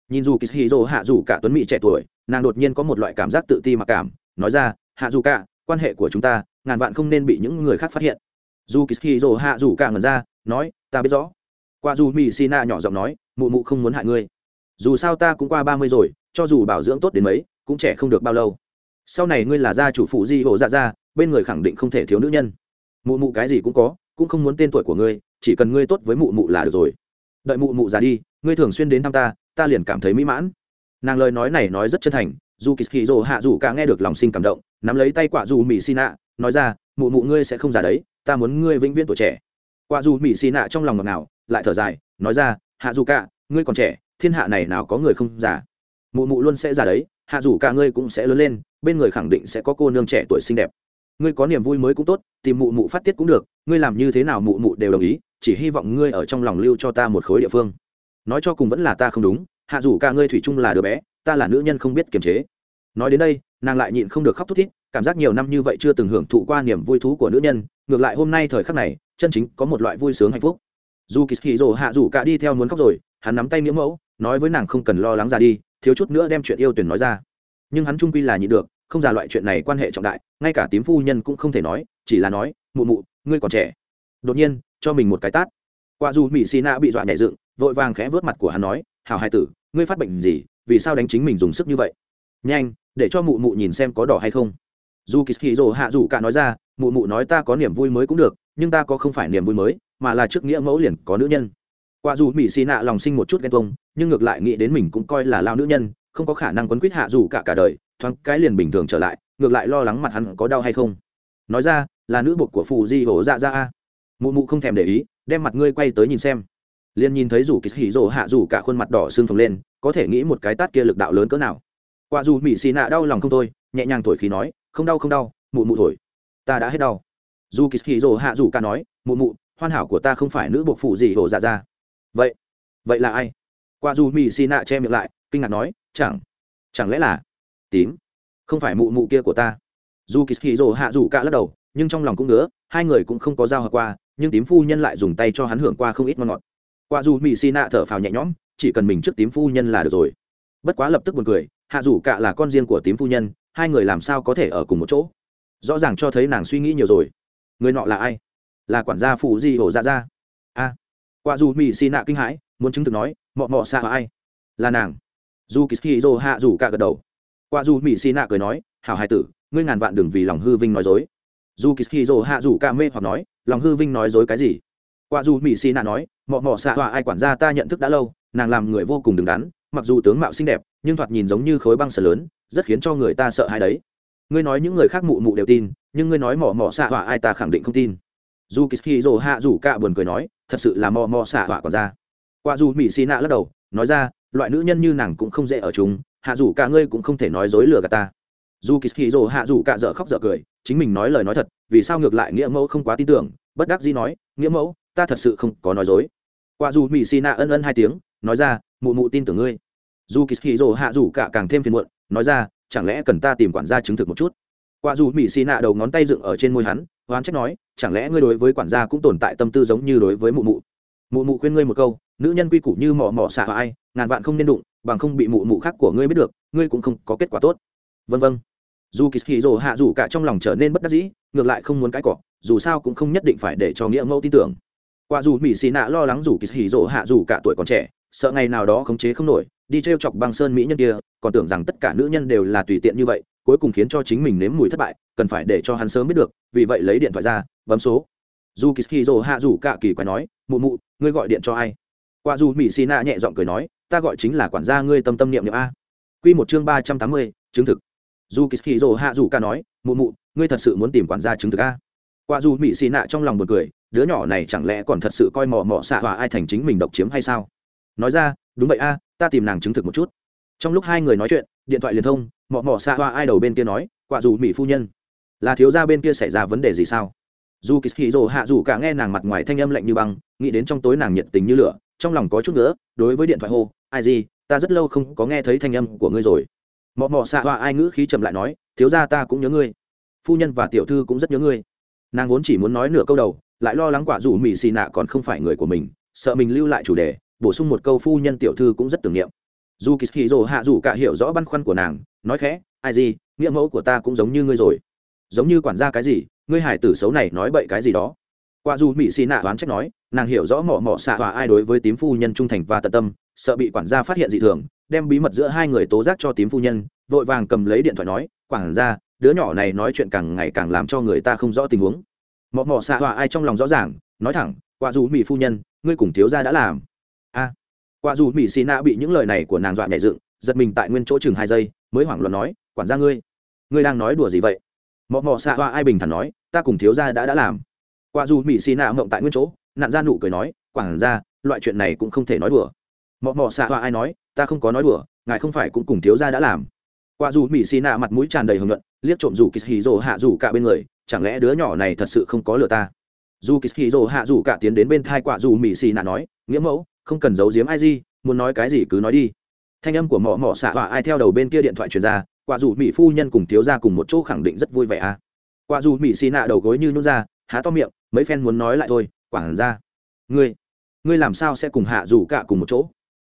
nhìn dù kỳ dỗ hạ dù cả tuấn mỹ trẻ tuổi, nàng đột nhiên có một loại cảm giác tự ti mặc cảm, nói ra, hạ dù cả, quan hệ của chúng ta, ngàn vạn không nên bị những người khác phát hiện. Dù kỳ dỗ hạ dù cả ngần ra, nói, ta biết rõ. Qua dù mỹ xì nạ nhỏ giọng nói, mụ mụ không muốn hại ngươi. Dù sao ta cũng qua ba mươi rồi, cho dù bảo dưỡng tốt đến mấy, cũng trẻ không được bao lâu. Sau này ngươi là gia chủ phụ di hộ dạ ra bên người khẳng định không thể thiếu nữ nhân. Mụ mụ cái gì cũng có, cũng không muốn tên tuổi của ngươi, chỉ cần ngươi tốt với mụ mụ là được rồi. Đợi mụ mụ già đi, ngươi thường xuyên đến thăm ta ta liền cảm thấy mỹ mãn. Nàng lời nói này nói rất chân thành, dù kỳ kỳ dỗ hạ dù cả nghe được lòng sinh cảm động, nắm lấy tay quả dù mỹ xin nạ, nói ra, mụ mụ ngươi sẽ không già đấy, ta muốn ngươi vĩnh viễn tuổi trẻ. Quả dù mỹ xin nạ trong lòng ngọt ngào, lại thở dài, nói ra, hạ dù cả, ngươi còn trẻ, thiên hạ này nào có người không già? Mụ mụ luôn sẽ già đấy, hạ dù cả ngươi cũng sẽ lớn lên, bên người khẳng định sẽ có cô nương trẻ tuổi xinh đẹp. Ngươi có niềm vui mới cũng tốt, tìm mụ mụ phát tiết cũng được, ngươi làm như thế nào mụ mụ đều đồng ý, chỉ hy vọng ngươi ở trong lòng lưu cho ta một khối địa phương nói cho cùng vẫn là ta không đúng, hạ dù cả ngươi thủy chung là đứa bé, ta là nữ nhân không biết kiềm chế. Nói đến đây, nàng lại nhịn không được khóc thút thít, cảm giác nhiều năm như vậy chưa từng hưởng thụ qua niềm vui thú của nữ nhân, ngược lại hôm nay thời khắc này, chân chính có một loại vui sướng hạnh phúc. Dù kỳ kỳ rồ hạ dù cả đi theo muốn khóc rồi, hắn nắm tay nghĩa mẫu, nói với nàng không cần lo lắng ra đi, thiếu chút nữa đem chuyện yêu tuyển nói ra. Nhưng hắn trung quy là nhịn được, không ra loại chuyện này quan hệ trọng đại, ngay cả tím phu nhân cũng không thể nói, chỉ là nói, mụ mụ, ngươi còn trẻ. Đột nhiên, cho mình một cái tát. Quả dù mỹ xì nạ bị dọa nhảy dựng vội vàng khẽ vớt mặt của hắn nói hào hai tử, ngươi phát bệnh gì, vì sao đánh chính mình dùng sức như vậy? Nhanh, để cho mụ mụ nhìn xem có đỏ hay không. Dù kỳ hì rồ hạ dù cả nói ra, mụ mụ nói ta có niềm vui mới cũng được, nhưng ta có không phải niềm vui mới, mà là trước nghĩa mẫu liền có nữ nhân. Qua dù mỹ xì nạ lòng sinh một chút ghen tuông, nhưng ngược lại nghĩ đến mình cũng coi là lao nữ nhân, không có khả năng quấn quýt hạ dù cả cả đời, thoáng cái liền bình thường trở lại, ngược lại lo lắng mặt hắn có đau hay không. Nói ra, là nữ bột của phù di hổ dạ ra a. Mụ mụ không thèm để ý, đem mặt ngươi quay tới nhìn xem liền nhìn thấy rủ kịch hỉ rổ hạ rủ cả khuôn mặt đỏ xương phồng lên, có thể nghĩ một cái tát kia lực đạo lớn cỡ nào. Quả dù mỹ xì nạ đau lòng không thôi, nhẹ nhàng thổi khí nói, không đau không đau, mụ mụ thổi. Ta đã hết đau. Dù kịch hỉ rổ hạ rủ cả nói, mụ mụ, hoàn hảo của ta không phải nữ buộc phụ gì hổ dạ ra vậy vậy là ai? Quả dù mỹ xì nạ che miệng lại, kinh ngạc nói, chẳng chẳng lẽ là tím? Không phải mụ mụ kia của ta. Dù kỳ hỉ rồ hạ rủ cả lắc đầu, nhưng trong lòng cũng ngứa, hai người cũng không có giao hợp qua, nhưng tím phu nhân lại dùng tay cho hắn hưởng qua không ít ngon ngọt quả dù mỹ xì nạ thở phào nhẹ nhõm, chỉ cần mình trước tím phu nhân là được rồi. Bất quá lập tức buồn cười, hạ Dù cả là con riêng của tím phu nhân, hai người làm sao có thể ở cùng một chỗ? Rõ ràng cho thấy nàng suy nghĩ nhiều rồi. Người nọ là ai? Là quản gia phụ di hổ ra dạ. Ra a. Quả dù mỹ xì nạ kinh hãi, muốn chứng thực nói, mọ mọ xa ai? Là nàng. Dù kỳ dô hạ Dù cả gật đầu. Quả dù mỹ xì nạ cười nói, hảo hai tử, ngươi ngàn vạn đừng vì lòng hư vinh nói dối. Dù kỳ dô hạ Dù cả mê hoặc nói, lòng hư vinh nói dối cái gì? Quả dù mỹ xì nạ nói mọ mọ xạ họa ai quản gia ta nhận thức đã lâu, nàng làm người vô cùng đứng đắn, mặc dù tướng mạo xinh đẹp, nhưng thoạt nhìn giống như khối băng sở lớn, rất khiến cho người ta sợ hãi đấy. Ngươi nói những người khác mụ mụ đều tin, nhưng ngươi nói mỏ mỏ xạ họa ai ta khẳng định không tin. Dù kỳ dô hạ rủ cạ buồn cười nói, thật sự là mò mò xạ họa còn ra qua dù mỹ xì nạ lắc đầu, nói ra, loại nữ nhân như nàng cũng không dễ ở chúng, hạ dù cả ngươi cũng không thể nói dối lừa cả ta. Dù kỳ hì dồ hạ dù cạ dở khóc dở cười, chính mình nói lời nói thật, vì sao ngược lại nghĩa mẫu không quá tin tưởng, bất đắc dĩ nói, nghĩa mẫu, ta thật sự không có nói dối qua dù mỹ xì nạ ân ân hai tiếng, nói ra, mụ mụ tin tưởng ngươi. Dù kỳ hì rồ hạ dù cả càng thêm phiền muộn, nói ra, chẳng lẽ cần ta tìm quản gia chứng thực một chút? Qua dù mỹ xì nạ đầu ngón tay dựng ở trên môi hắn oán trách nói, chẳng lẽ ngươi đối với quản gia cũng tồn tại tâm tư giống như đối với mụ mụ? Mụ mụ khuyên ngươi một câu, nữ nhân quy củ như mỏ mỏ xạ ai, ngàn vạn không nên đụng, bằng không bị mụ mụ khác của ngươi biết được, ngươi cũng không có kết quả tốt. Vân vân. Dù kỳ hì rồ hạ dù cả trong lòng trở nên bất đắc dĩ, ngược lại không muốn cãi cọ, dù sao cũng không nhất định phải để cho nghĩa mẫu tin tưởng qua dù mỹ xì nạ lo lắng dù kỳ hỉ rồ hạ dù cả tuổi còn trẻ, sợ ngày nào đó khống chế không nổi, đi t r e o chọc băng sơn mỹ nhân kia, còn tưởng rằng tất cả nữ nhân đều là tùy tiện như vậy, cuối cùng khiến cho chính mình nếm mùi thất bại, cần phải để cho hắn sớm biết được, vì vậy lấy điện thoại ra, bấm số. Dù kỳ hỉ rồ hạ dù cả kỳ quái nói, mụ mụ, ngươi gọi điện cho ai? Qua dù mỹ xì nạ nhẹ giọng cười nói, ta gọi chính là quản gia ngươi tâm tâm niệm niệm a. Q một chương ba trăm tám mươi, chứng thực. Dù kỳ hỉ rồ hạ dù cả nói, mụ mụ, ngươi thật sự muốn tìm quản gia chứng thực a? Qua dù mỹ xì nạ trong lòng một cười, đứa nhỏ này chẳng lẽ còn thật sự coi mò mò xạ hòa ai thành chính mình độc chiếm hay sao? Nói ra, đúng vậy a, ta tìm nàng chứng thực một chút. Trong lúc hai người nói chuyện, điện thoại liên thông mọ mọ xạ hoa ai đầu bên kia nói, quả dù mỹ phu nhân, là thiếu gia bên kia xảy ra vấn đề gì sao? Dù kỳ hì rồ hạ dù cả nghe nàng mặt ngoài thanh âm lạnh như băng, nghĩ đến trong tối nàng nhiệt tình như lửa, trong lòng có chút nữa đối với điện thoại hô, ai gì, ta rất lâu không có nghe thấy thanh âm của ngươi rồi. Mọ mọ xạ hoa ai ngữ khí chậm lại nói, thiếu gia ta cũng nhớ ngươi, phu nhân và tiểu thư cũng rất nhớ ngươi nàng vốn chỉ muốn nói nửa câu đầu, lại lo lắng quả dù mỹ xì nạ còn không phải người của mình, sợ mình lưu lại chủ đề, bổ sung một câu phu nhân tiểu thư cũng rất tưởng niệm. Dù kỳ hì dồ hạ dù cả hiểu rõ băn khoăn của nàng, nói khẽ, ai gì, nghĩa mẫu của ta cũng giống như ngươi rồi. Giống như quản gia cái gì, ngươi hải tử xấu này nói bậy cái gì đó? Quả dù mỹ xì nạ oán trách nói, nàng hiểu rõ mỏ mỏ xạ và ai đối với tím phu nhân trung thành và tận tâm, sợ bị quản gia phát hiện dị thường, đem bí mật giữa hai người tố giác cho tím phu nhân, vội vàng cầm lấy điện thoại nói, quản gia đứa nhỏ này nói chuyện càng ngày càng làm cho người ta không rõ tình huống. Mọ mọ xạ họa ai trong lòng rõ ràng nói thẳng quả dù mỹ phu nhân ngươi cùng thiếu gia đã làm. A. À, qua dù mỹ xì nạ bị những lời này của nàng dọa nhảy dựng giật mình tại nguyên chỗ chừng hai giây mới hoảng loạn nói quản gia ngươi ngươi đang nói đùa gì vậy? Mọ mọ xạ hoa ai bình thản nói ta cùng thiếu gia đã đã làm. Quả dù mỹ xì nạ mộng tại nguyên chỗ nạn ra nụ cười nói quản gia loại chuyện này cũng không thể nói đùa. Mọ mọ xạ hoa ai nói ta không có nói đùa ngài không phải cũng cùng thiếu gia đã làm. Quả dù mỹ xì nạ mặt mũi tràn đầy hưởng luận liếc trộm dù kỳ hì rồ hạ dù cả bên người, chẳng lẽ đứa nhỏ này thật sự không có lừa ta? Dù kỳ hì rồ hạ dù cả tiến đến bên thai quả dù mỹ xì nạ nói, nghĩa mẫu, không cần giấu giếm ai gì, muốn nói cái gì cứ nói đi. Thanh âm của mỏ mỏ xạ họa ai theo đầu bên kia điện thoại truyền ra, quả dù mỹ phu nhân cùng thiếu ra cùng một chỗ khẳng định rất vui vẻ à. Quả dù mỹ xì nạ đầu gối như nhún ra, há to miệng, mấy phen muốn nói lại thôi quảng ra. Ngươi ngươi làm sao sẽ cùng hạ dù cả cùng một chỗ?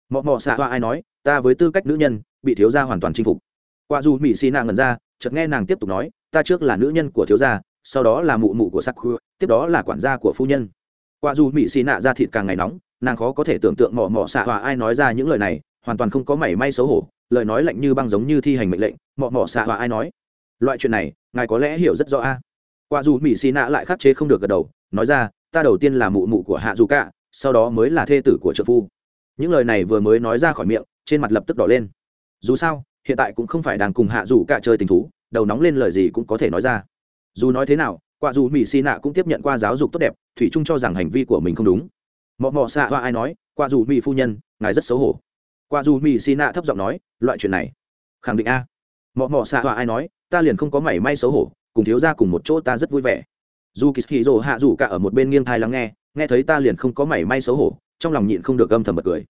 Mọ mọ xạ hoa ai nói, ta với tư cách nữ nhân, bị thiếu gia hoàn toàn chinh phục quả dù mỹ xì nàng ngần ra, chợt nghe nàng tiếp tục nói, ta trước là nữ nhân của thiếu gia, sau đó là mụ mụ của sắc tiếp đó là quản gia của phu nhân. Quả dù mỹ xì nạ ra thịt càng ngày nóng, nàng khó có thể tưởng tượng mỏ mỏ xạ hòa ai nói ra những lời này, hoàn toàn không có mảy may xấu hổ, lời nói lạnh như băng giống như thi hành mệnh lệnh mỏ mỏ xạ hòa ai nói, loại chuyện này, ngài có lẽ hiểu rất rõ a. À. quả dù mỹ xì nạ lại khắc chế không được gật đầu, nói ra, ta đầu tiên là mụ mụ của hạ dù cả sau đó mới là thê tử của trợ phu. Những lời này vừa mới nói ra khỏi miệng, trên mặt lập tức đỏ lên. Dù sao hiện tại cũng không phải đang cùng hạ dù cả chơi tình thú, đầu nóng lên lời gì cũng có thể nói ra. Dù nói thế nào, quả dù mỹ xì nạ cũng tiếp nhận qua giáo dục tốt đẹp, thủy trung cho rằng hành vi của mình không đúng. Mọ mọ xạ hoa ai nói, quả dù mỹ phu nhân, ngài rất xấu hổ. Quả dù mỹ xì nạ thấp giọng nói, loại chuyện này, khẳng định a. Mọ mọ xạ hoa ai nói, ta liền không có mảy may xấu hổ, cùng thiếu ra cùng một chỗ ta rất vui vẻ. Dù kỳ hì rồ hạ dù cả ở một bên nghiêng thai lắng nghe nghe thấy ta liền không có mảy may xấu hổ, trong lòng nhịn không được âm thầm bật cười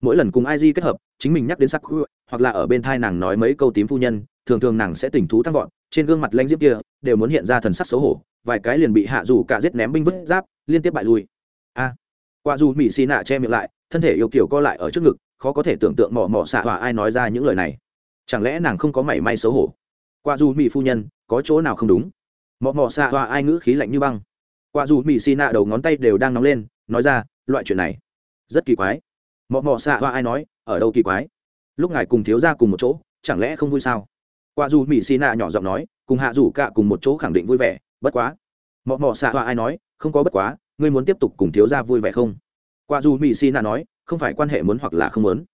mỗi lần cùng IG kết hợp chính mình nhắc đến sắc hoặc là ở bên thai nàng nói mấy câu tím phu nhân thường thường nàng sẽ tỉnh thú tăng vọt trên gương mặt lanh diếp kia đều muốn hiện ra thần sắc xấu hổ vài cái liền bị hạ dù cả giết ném binh vứt giáp liên tiếp bại lui. A. À, quả dù mỹ xi nạ che miệng lại thân thể yêu kiểu co lại ở trước ngực khó có thể tưởng tượng mỏ mỏ xạ và ai nói ra những lời này. Chẳng lẽ nàng không có mảy may xấu hổ? Quả dù mỹ phu nhân có chỗ nào không đúng? Mỏ mỏ xạ và ai ngữ khí lạnh như băng. Quả dù mỹ xi nạ đầu ngón tay đều đang nóng lên nói ra loại chuyện này rất kỳ quái mọ mọ xạ hoa ai nói, ở đâu kỳ quái? Lúc ngài cùng thiếu ra cùng một chỗ, chẳng lẽ không vui sao? Qua dù mỹ xì nạ nhỏ giọng nói, cùng hạ rủ cả cùng một chỗ khẳng định vui vẻ, bất quá. Mọ mọ xạ hoa ai nói, không có bất quá, ngươi muốn tiếp tục cùng thiếu gia vui vẻ không? Qua dù mỹ xì nạ nói, không phải quan hệ muốn hoặc là không muốn.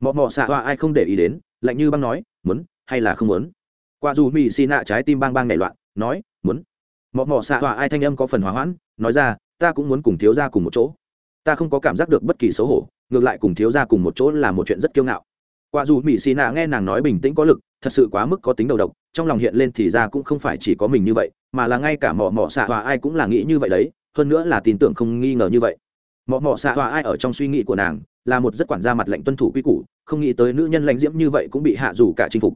Mọ mọ xạ hoa ai không để ý đến, lạnh như băng nói, muốn hay là không muốn? Qua dù mỹ xì nạ trái tim bang bang nảy loạn, nói, muốn. Mọ mọ xạ hoa ai thanh âm có phần hòa hoãn, nói ra, ta cũng muốn cùng thiếu gia cùng một chỗ ta không có cảm giác được bất kỳ xấu hổ, ngược lại cùng thiếu gia cùng một chỗ là một chuyện rất kiêu ngạo. Quả dù mỹ xì nạ nghe nàng nói bình tĩnh có lực, thật sự quá mức có tính đầu độc, trong lòng hiện lên thì ra cũng không phải chỉ có mình như vậy, mà là ngay cả mỏ mỏ xạ hòa ai cũng là nghĩ như vậy đấy, hơn nữa là tin tưởng không nghi ngờ như vậy. Mỏ mỏ xạ hòa ai ở trong suy nghĩ của nàng, là một rất quản gia mặt lệnh tuân thủ quy củ, không nghĩ tới nữ nhân lãnh diễm như vậy cũng bị hạ dù cả chinh phục.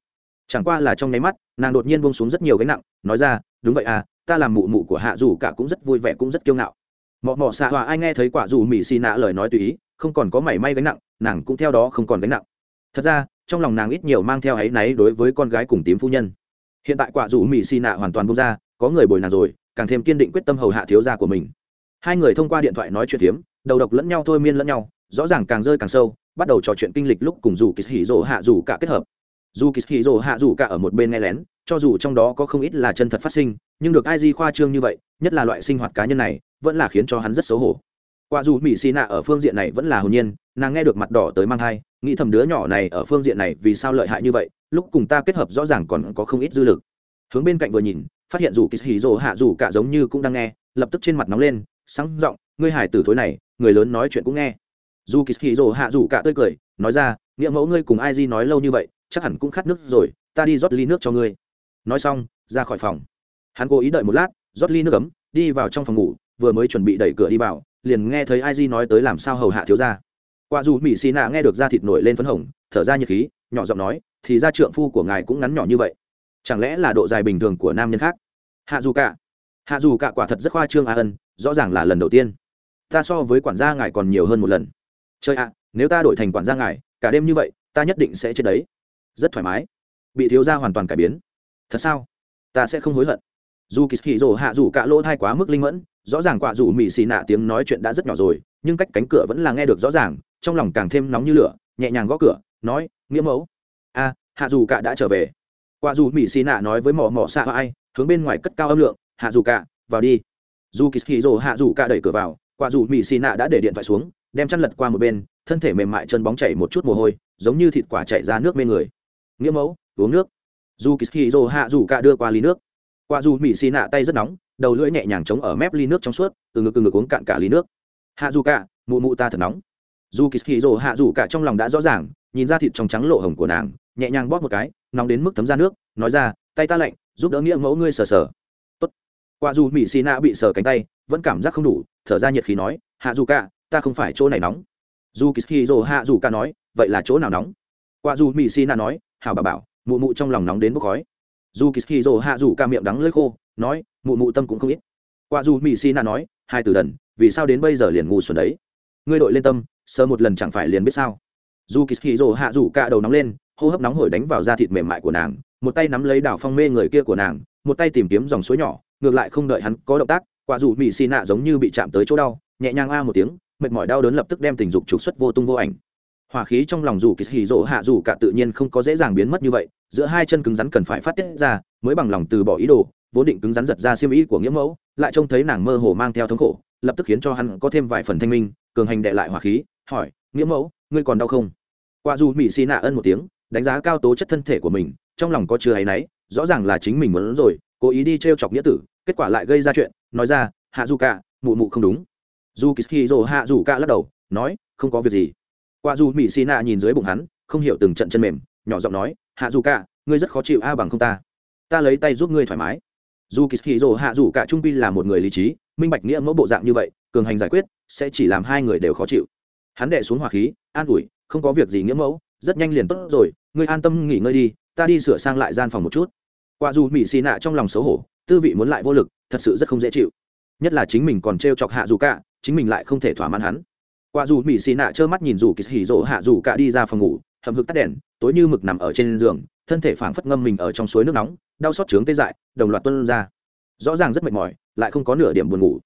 Chẳng qua là trong nháy mắt, nàng đột nhiên bông xuống rất nhiều gánh nặng, nói ra, đúng vậy à ta làm mụ mụ của hạ dù cả cũng rất vui vẻ cũng rất kiêu ngạo mọ mọ xạ hòa ai nghe thấy quả dù mỹ xì nạ lời nói tùy ý không còn có mảy may gánh nặng nàng cũng theo đó không còn gánh nặng. Thật ra trong lòng nàng ít nhiều mang theo áy náy đối với con gái cùng tím phu nhân. Hiện tại quả dù mỹ xì nạ hoàn toàn bông ra có người bồi nàng rồi càng thêm kiên định quyết tâm hầu hạ thiếu gia của mình. Hai người thông qua điện thoại nói chuyện tiếm, đầu độc lẫn nhau thôi miên lẫn nhau rõ ràng càng rơi càng sâu bắt đầu trò chuyện kinh lịch lúc cùng dù kỳ hỉ rỗ hạ dù cả kết hợp. Dù kỳ hỉ rỗ hạ dù cả ở một bên nghe lén cho dù trong đó có không ít là chân thật phát sinh nhưng được ai di khoa trương như vậy nhất là loại sinh hoạt cá nhân này vẫn là khiến cho hắn rất xấu hổ. Quả dù mỹ xì nạ ở phương diện này vẫn là hồn nhiên, nàng nghe được mặt đỏ tới mang thai, nghĩ thầm đứa nhỏ này ở phương diện này vì sao lợi hại như vậy, lúc cùng ta kết hợp rõ ràng còn có không ít dư lực. Hướng bên cạnh vừa nhìn, phát hiện dù kỳ hì rồ hạ dù cả giống như cũng đang nghe, lập tức trên mặt nóng lên, sáng giọng, ngươi hải tử thối này, người lớn nói chuyện cũng nghe. Dù kỳ hì rồ hạ dù cả tươi cười, nói ra, nghĩa mẫu ngươi cùng ai di nói lâu như vậy, chắc hẳn cũng khát nước rồi, ta đi rót ly nước cho ngươi. Nói xong, ra khỏi phòng. Hắn cố ý đợi một lát, rót ly nước ấm, đi vào trong phòng ngủ vừa mới chuẩn bị đẩy cửa đi vào, liền nghe thấy ai di nói tới làm sao hầu hạ thiếu gia. Qua dù mỹ xì nạ nghe được da thịt nổi lên phấn hồng, thở ra nhiệt khí, nhỏ giọng nói, thì ra trượng phu của ngài cũng ngắn nhỏ như vậy. Chẳng lẽ là độ dài bình thường của nam nhân khác? Hạ dù cả. Hạ dù cả quả thật rất khoa trương a ân, rõ ràng là lần đầu tiên. Ta so với quản gia ngài còn nhiều hơn một lần. Chơi ạ, nếu ta đổi thành quản gia ngài, cả đêm như vậy, ta nhất định sẽ chết đấy. Rất thoải mái. Bị thiếu gia hoàn toàn cải biến. Thật sao? Ta sẽ không hối hận. Dù kỳ hì rồ hạ dù cả lỗ thai quá mức linh mẫn rõ ràng quả dù mỹ xì nạ tiếng nói chuyện đã rất nhỏ rồi, nhưng cách cánh cửa vẫn là nghe được rõ ràng, trong lòng càng thêm nóng như lửa, nhẹ nhàng gõ cửa, nói, nghĩa mẫu. A, hạ dù cả đã trở về. Quả dù mỹ xì nạ nói với mỏ mỏ xạ ai, hướng bên ngoài cất cao âm lượng, hạ dù cả, vào đi. Dù kỳ hì rồ hạ dù cả đẩy cửa vào, quả dù mỹ xì nạ đã để điện thoại xuống, đem chăn lật qua một bên, thân thể mềm mại chân bóng chảy một chút mồ hôi, giống như thịt quả chảy ra nước mê người. Nghĩa mẫu, uống nước. Dù kỳ hì rồ hạ dù cả đưa qua ly nước. Quả dù mỹ xì nạ tay rất nóng đầu lưỡi nhẹ nhàng chống ở mép ly nước trong suốt, từ ngực từ ngực uống cạn cả ly nước. Hạ dù cả, mụ mụ ta thật nóng. Dù kỳ hì rồ hạ dù cả trong lòng đã rõ ràng, nhìn ra thịt trong trắng lộ hồng của nàng, nhẹ nhàng bóp một cái, nóng đến mức thấm ra nước, nói ra, tay ta lạnh, giúp đỡ nghĩa mẫu ngươi sờ sờ. Tốt. Qua dù mỹ xì nạ bị sờ cánh tay, vẫn cảm giác không đủ, thở ra nhiệt khí nói, hạ dù cả, ta không phải chỗ này nóng. Dù kỳ hì rồ hạ dù cả nói, vậy là chỗ nào nóng? Qua dù mỹ xì nạ nói hào bà bảo, mụ mụ trong lòng nóng đến bốc khói. Dù kỳ hì rồ hạ dù cả miệng đắng lưỡi khô nói, mụ mụ tâm cũng không ít. Qua dù mỹ xi nạ nói, hai từ đần, vì sao đến bây giờ liền ngu xuẩn đấy? Ngươi đội lên tâm sơ một lần chẳng phải liền biết sao? Dù kỳ hì rồ hạ rủ cả đầu nóng lên, hô hấp nóng hổi đánh vào da thịt mềm mại của nàng, một tay nắm lấy đảo phong mê người kia của nàng, một tay tìm kiếm dòng suối nhỏ, ngược lại không đợi hắn có động tác, quả dù mỹ xì nạ giống như bị chạm tới chỗ đau, nhẹ nhàng a một tiếng, mệt mỏi đau đớn lập tức đem tình dục trục xuất vô tung vô ảnh. Hỏa khí trong lòng dù kỳ hì rỗ hạ dù cả tự nhiên không có dễ dàng biến mất như vậy, giữa hai chân cứng rắn cần phải phát tiết ra, mới bằng lòng từ bỏ ý đồ vốn định cứng rắn giật ra xiêm ý của nghĩa mẫu, lại trông thấy nàng mơ hồ mang theo thống khổ, lập tức khiến cho hắn có thêm vài phần thanh minh, cường hành đệ lại hỏa khí, hỏi, nghĩa mẫu, ngươi còn đau không? Qua dù mỹ xì nạ ân một tiếng, đánh giá cao tố chất thân thể của mình, trong lòng có chưa hay náy, rõ ràng là chính mình muốn rồi, cố ý đi t r e o chọc nghĩa tử, kết quả lại gây ra chuyện, nói ra, hạ du cả mụ mụ không đúng. Dù kỳ rồ hạ dù cả lắc đầu, nói, không có việc gì. Qua dù mỹ xì nạ nhìn dưới bụng hắn, không hiểu từng trận chân mềm, nhỏ giọng nói, hạ dù cả ngươi rất khó chịu a bằng không ta. Ta lấy tay giúp ngươi thoải mái dù kỳ rồ hạ dù cả trung pi là một người lý trí, minh bạch nghĩa mẫu bộ dạng như vậy, cường hành giải quyết, sẽ chỉ làm hai người đều khó chịu. Hắn đệ xuống hỏa khí, an ủi, không có việc gì nghĩa mẫu, rất nhanh liền tốt rồi, ngươi an tâm nghỉ ngơi đi, ta đi sửa sang lại gian phòng một chút. Quả dù mỹ xì nạ trong lòng xấu hổ, tư vị muốn lại vô lực, thật sự rất không dễ chịu. Nhất là chính mình còn t r e o chọc hạ dù cả, chính mình lại không thể thỏa mãn hắn. Quả dù mỹ xì nạ trơ mắt nhìn dù kỳ hỉ rỗ hạ dù cả đi ra phòng ngủ hầm hực tắt đèn, tối như mực nằm ở trên giường thân thể phảng phất ngâm mình ở trong suối nước nóng, đau xót trướng tê dại, đồng loạt tuân ra. Rõ ràng rất mệt mỏi, lại không có nửa điểm buồn ngủ.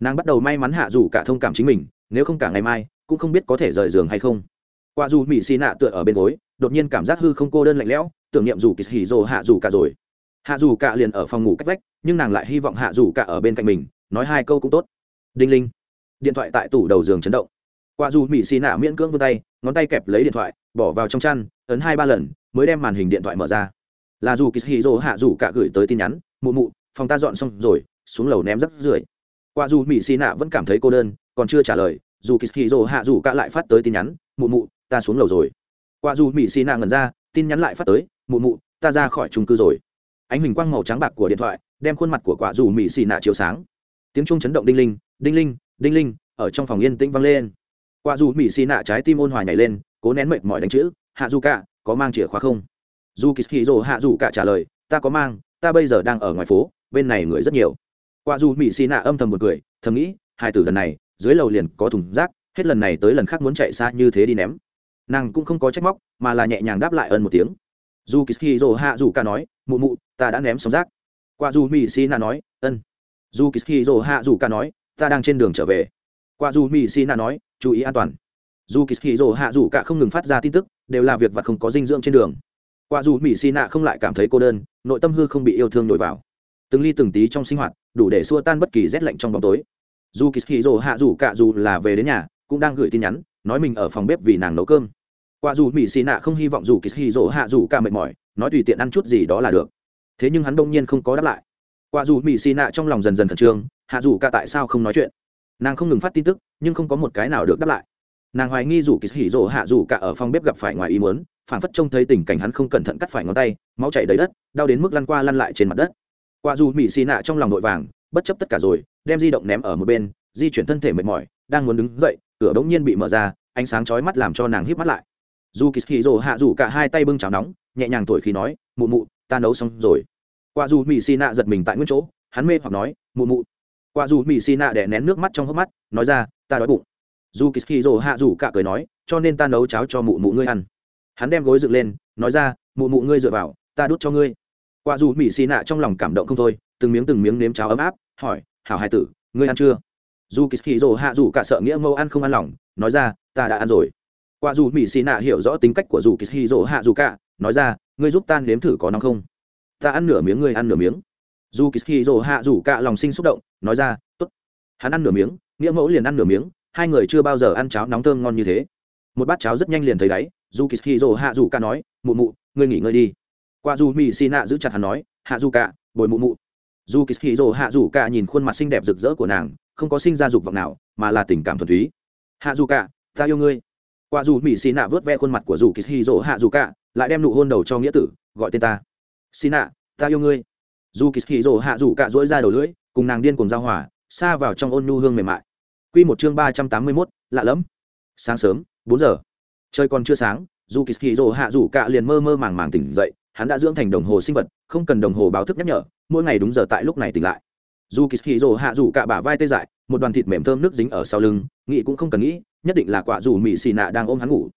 Nàng bắt đầu may mắn hạ dù cả thông cảm chính mình, nếu không cả ngày mai, cũng không biết có thể rời giường hay không. Qua dù mỹ xì nạ tựa ở bên gối, đột nhiên cảm giác hư không cô đơn lạnh lẽo, tưởng niệm dù kỳ hỉ rồ hạ dù cả rồi. Hạ dù cả liền ở phòng ngủ cách vách, nhưng nàng lại hy vọng hạ dù cả ở bên cạnh mình, nói hai câu cũng tốt. Đinh linh. Điện thoại tại tủ đầu giường chấn động. Qua dù mỹ xì nạ miễn cưỡng vươn tay, ngón tay kẹp lấy điện thoại, bỏ vào trong chăn, ấn hai ba lần mới đem màn hình điện thoại mở ra. Là dù kishiro hạ dù cả gửi tới tin nhắn, mụ mụ, phòng ta dọn xong rồi, xuống lầu ném rắc rưởi. Qua dù mỹ xì nạ vẫn cảm thấy cô đơn, còn chưa trả lời, dù kishiro hạ dù cả lại phát tới tin nhắn, mụ mụ, ta xuống lầu rồi. Qua dù mỹ xì nạ ngẩn ra, tin nhắn lại phát tới, mụ mụ, ta ra khỏi trung cư rồi. Ánh hình quang màu trắng bạc của điện thoại, đem khuôn mặt của quả dù mỹ xì nạ chiếu sáng. Tiếng trung chấn động đinh linh đinh linh đinh linh, ở trong phòng yên tĩnh vang lên. Quả dù mỹ xì nạ trái tim ôn hòa nhảy lên, cố nén mệt mỏi đánh chữ, hạ dù cả có mang chìa khóa không? Dù kỳ hì rồ hạ dù cả trả lời, ta có mang, ta bây giờ đang ở ngoài phố, bên này người rất nhiều. Qua dù mỹ xì nạ âm thầm một cười, thầm nghĩ hai tử lần này, dưới lầu liền có thùng rác, hết lần này tới lần khác muốn chạy xa như thế đi ném. Nàng cũng không có trách móc, mà là nhẹ nhàng đáp lại ân một tiếng. Dù kỳ dỗ hạ dù cả nói, mụ mụ, ta đã ném xong rác. Qua dù mỹ xì nạ nói, ân. Dù kỳ dỗ hạ dù cả nói, ta đang trên đường trở về. Qua dù mỹ xì nạ nói, chú ý an toàn dù kỳ dỗ hạ dù cả không ngừng phát ra tin tức, đều là việc vật không có dinh dưỡng trên đường. Qua dù mỹ xì nạ không lại cảm thấy cô đơn, nội tâm hư không bị yêu thương nổi vào. Từng ly từng tí trong sinh hoạt, đủ để xua tan bất kỳ rét lạnh trong bóng tối. Dù kỳ dỗ hạ dù cả dù là về đến nhà, cũng đang gửi tin nhắn, nói mình ở phòng bếp vì nàng nấu cơm. Qua dù mỹ xì nạ không hy vọng dù kỳ hì rồ hạ dù Cả mệt mỏi, nói tùy tiện ăn chút gì đó là được. Thế nhưng hắn đông nhiên không có đáp lại. Qua dù mỹ xì nạ trong lòng dần dần khẩn trương, hạ dù Cả tại sao không nói chuyện? Nàng không ngừng phát tin tức, nhưng không có một cái nào được đáp lại nàng hoài nghi dù kỳ hỉ rộ hạ dù cả ở phòng bếp gặp phải ngoài ý muốn phản phất trông thấy tình cảnh hắn không cẩn thận cắt phải ngón tay, máu chảy đầy đất, đau đến mức lăn qua lăn lại trên mặt đất. Qua dù mỹ xì nạ trong lòng nội vàng, bất chấp tất cả rồi, đem di động ném ở một bên, di chuyển thân thể mệt mỏi, đang muốn đứng dậy, cửa bỗng nhiên bị mở ra, ánh sáng chói mắt làm cho nàng híp mắt lại. Dù kỳ hỉ rộ hạ rủ cả hai tay bưng cháo nóng, nhẹ nhàng tuổi khi nói, mụ mụ, ta nấu xong rồi. Qua dù mỹ xì nạ giật mình tại nguyên chỗ, hắn mê hoặc nói, mụ mụ. Qua dù mỹ xì nạ đè nén nước mắt trong hốc mắt, nói ra, ta đói bụng dù kỳ kỳ rồ hạ rủ cả cười nói, cho nên ta nấu cháo cho mụ mụ ngươi ăn. Hắn đem gối dựng lên, nói ra, mụ mụ ngươi dựa vào, ta đút cho ngươi. Quả dù mỹ xì nạ trong lòng cảm động không thôi, từng miếng từng miếng nếm cháo ấm áp, hỏi, hảo hai tử, ngươi ăn chưa? Dù kỳ kỳ rồ hạ rủ cả sợ nghĩa mâu ăn không ăn lòng, nói ra, ta đã ăn rồi. Quả dù mỹ xì nạ hiểu rõ tính cách của dù kỳ kỳ rỗ hạ dù cả, nói ra, ngươi giúp ta nếm thử có nóng không? Ta ăn nửa miếng, ngươi ăn nửa miếng. Dù kỳ kỳ rỗ hạ dù cả lòng sinh xúc động, nói ra, tốt. hắn ăn nửa miếng, nghĩa mẫu liền ăn nửa miếng hai người chưa bao giờ ăn cháo nóng thơm ngon như thế. Một bát cháo rất nhanh liền thấy đáy dù kỳ hì rỗ hạ dù ca nói mụ mụ ngươi nghỉ ngơi đi. Qua dù mỹ xì nạ giữ chặt hắn nói hạ dù ca, bồi mụ mụ. Dù kỳ hì rỗ hạ dù ca nhìn khuôn mặt xinh đẹp rực rỡ của nàng không có sinh ra dục vọng nào mà là tình cảm thuần túy. Hạ dù ca, ta yêu ngươi. Qua dù mỹ xì nạ vớt ve khuôn mặt của dù kỳ hì dỗ hạ dù ca, lại đem nụ hôn đầu cho nghĩa tử gọi tên ta. Xì nạ ta yêu ngươi. Dù kỳ hì dỗ hạ dù ca dỗi ra đầu lưỡi cùng nàng điên cùng giao hòa xa vào trong ôn nhu hương mềm mại quy một chương ba trăm tám mươi mốt lạ lẫm. Sáng sớm bốn giờ. Trời còn chưa sáng dù hạ rủ cạ liền mơ mơ màng màng tỉnh dậy hắn đã dưỡng thành đồng hồ sinh vật không cần đồng hồ báo thức nhắc nhở mỗi ngày đúng giờ tại lúc này tỉnh lại. Dù hạ rủ cạ bả vai tê dại một đoàn thịt mềm thơm nước dính ở sau lưng nghĩ cũng không cần nghĩ nhất định là quả dù Mị xì nạ đang ôm hắn ngủ.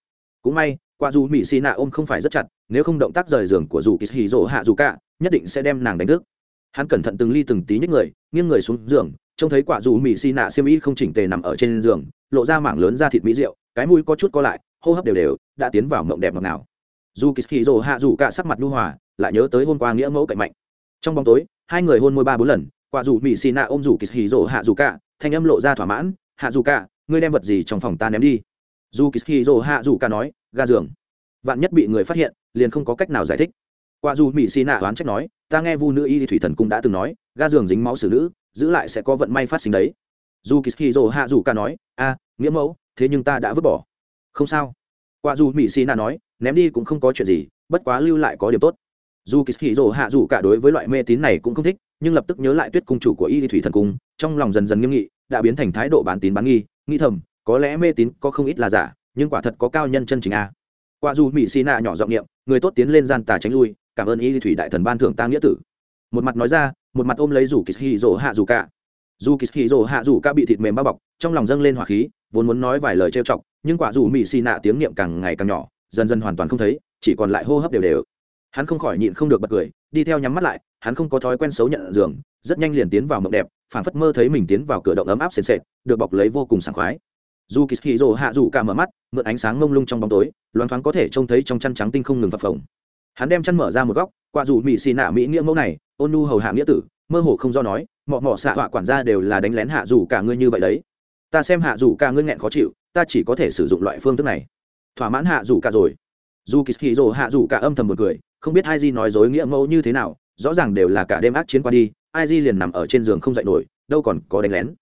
Cũng may quả dù Mị xì nạ ôm không phải rất chặt nếu không động tác rời giường của dù hạ rủ cạ, nhất định sẽ đem nàng đánh thức. Hắn cẩn thận từng ly từng tí nhích người nghiêng người xuống giường trông thấy quả dù mỹ xì nạ xiêm y không chỉnh tề nằm ở trên giường, lộ ra mảng lớn da thịt mỹ rượu, cái mũi có chút co lại, hô hấp đều đều, đã tiến vào mộng đẹp ngọt nào dù kỳ kỳ rồ hạ dù cả sắc mặt lưu hòa, lại nhớ tới hôm qua nghĩa mẫu cạnh mạnh. Trong bóng tối, hai người hôn môi ba bốn lần, quả dù mỹ xì nạ ôm dù kỳ kỳ rồ hạ dù cả, thanh âm lộ ra thỏa mãn, hạ dù cả, ngươi đem vật gì trong phòng ta ném đi? Dù kỳ rồ hạ dù cả nói, ga giường. Vạn nhất bị người phát hiện, liền không có cách nào giải thích. Quả dù mỹ xì nạ oán trách nói, ta nghe vu nữ y thủy thần cũng đã từng nói, ga giường dính máu xử nữ giữ lại sẽ có vận may phát sinh đấy. Dù kỳ dỗ hạ dù cả nói, a, nghĩa mẫu, thế nhưng ta đã vứt bỏ. Không sao. Qua dù mỹ xì nạ nói, ném đi cũng không có chuyện gì, bất quá lưu lại có điểm tốt. Dù kỳ dỗ hạ dù cả đối với loại mê tín này cũng không thích, nhưng lập tức nhớ lại tuyết cung chủ của y thủy thần cung, trong lòng dần dần nghiêm nghị, đã biến thành thái độ bán tín bán nghi, nghĩ thầm, có lẽ mê tín có không ít là giả, nhưng quả thật có cao nhân chân chính a. Qua dù mỹ xì nạ nhỏ giọng niệm, người tốt tiến lên gian tà tránh lui, cảm ơn y thủy đại thần ban thưởng ta nghĩa tử. Một mặt nói ra một mặt ôm lấy rủ kịch hì rỗ hạ rủ cả. Dù kịch hì rỗ hạ rủ cả bị thịt mềm bao bọc, trong lòng dâng lên hỏa khí, vốn muốn nói vài lời trêu chọc, nhưng quả dù mỹ xì nạ tiếng niệm càng ngày càng nhỏ, dần dần hoàn toàn không thấy, chỉ còn lại hô hấp đều đều. Hắn không khỏi nhịn không được bật cười, đi theo nhắm mắt lại, hắn không có thói quen xấu nhận giường, rất nhanh liền tiến vào mộng đẹp, phảng phất mơ thấy mình tiến vào cửa động ấm áp sền sệt, được bọc lấy vô cùng sảng khoái. Dù kỳ hì rồ hạ dù cả mở mắt, mượn ánh sáng mông lung trong bóng tối, loáng thoáng có thể trông thấy trong chăn trắng tinh không ngừng phập phồng. Hắn đem chăn mở ra một góc quả dù mỹ xì nạ mỹ nghĩa mẫu này, ôn nu hầu hạ nghĩa tử, mơ hồ không do nói, mọ mọ xạ họa quản gia đều là đánh lén hạ dù cả ngươi như vậy đấy. Ta xem hạ dù cả ngươi nghẹn khó chịu, ta chỉ có thể sử dụng loại phương thức này. Thỏa mãn hạ dù cả rồi. Dù kỳ kỳ rồ hạ dù cả âm thầm một cười, không biết hai di nói dối nghĩa mẫu như thế nào, rõ ràng đều là cả đêm ác chiến qua đi ai di liền nằm ở trên giường không dậy nổi, đâu còn có đánh lén.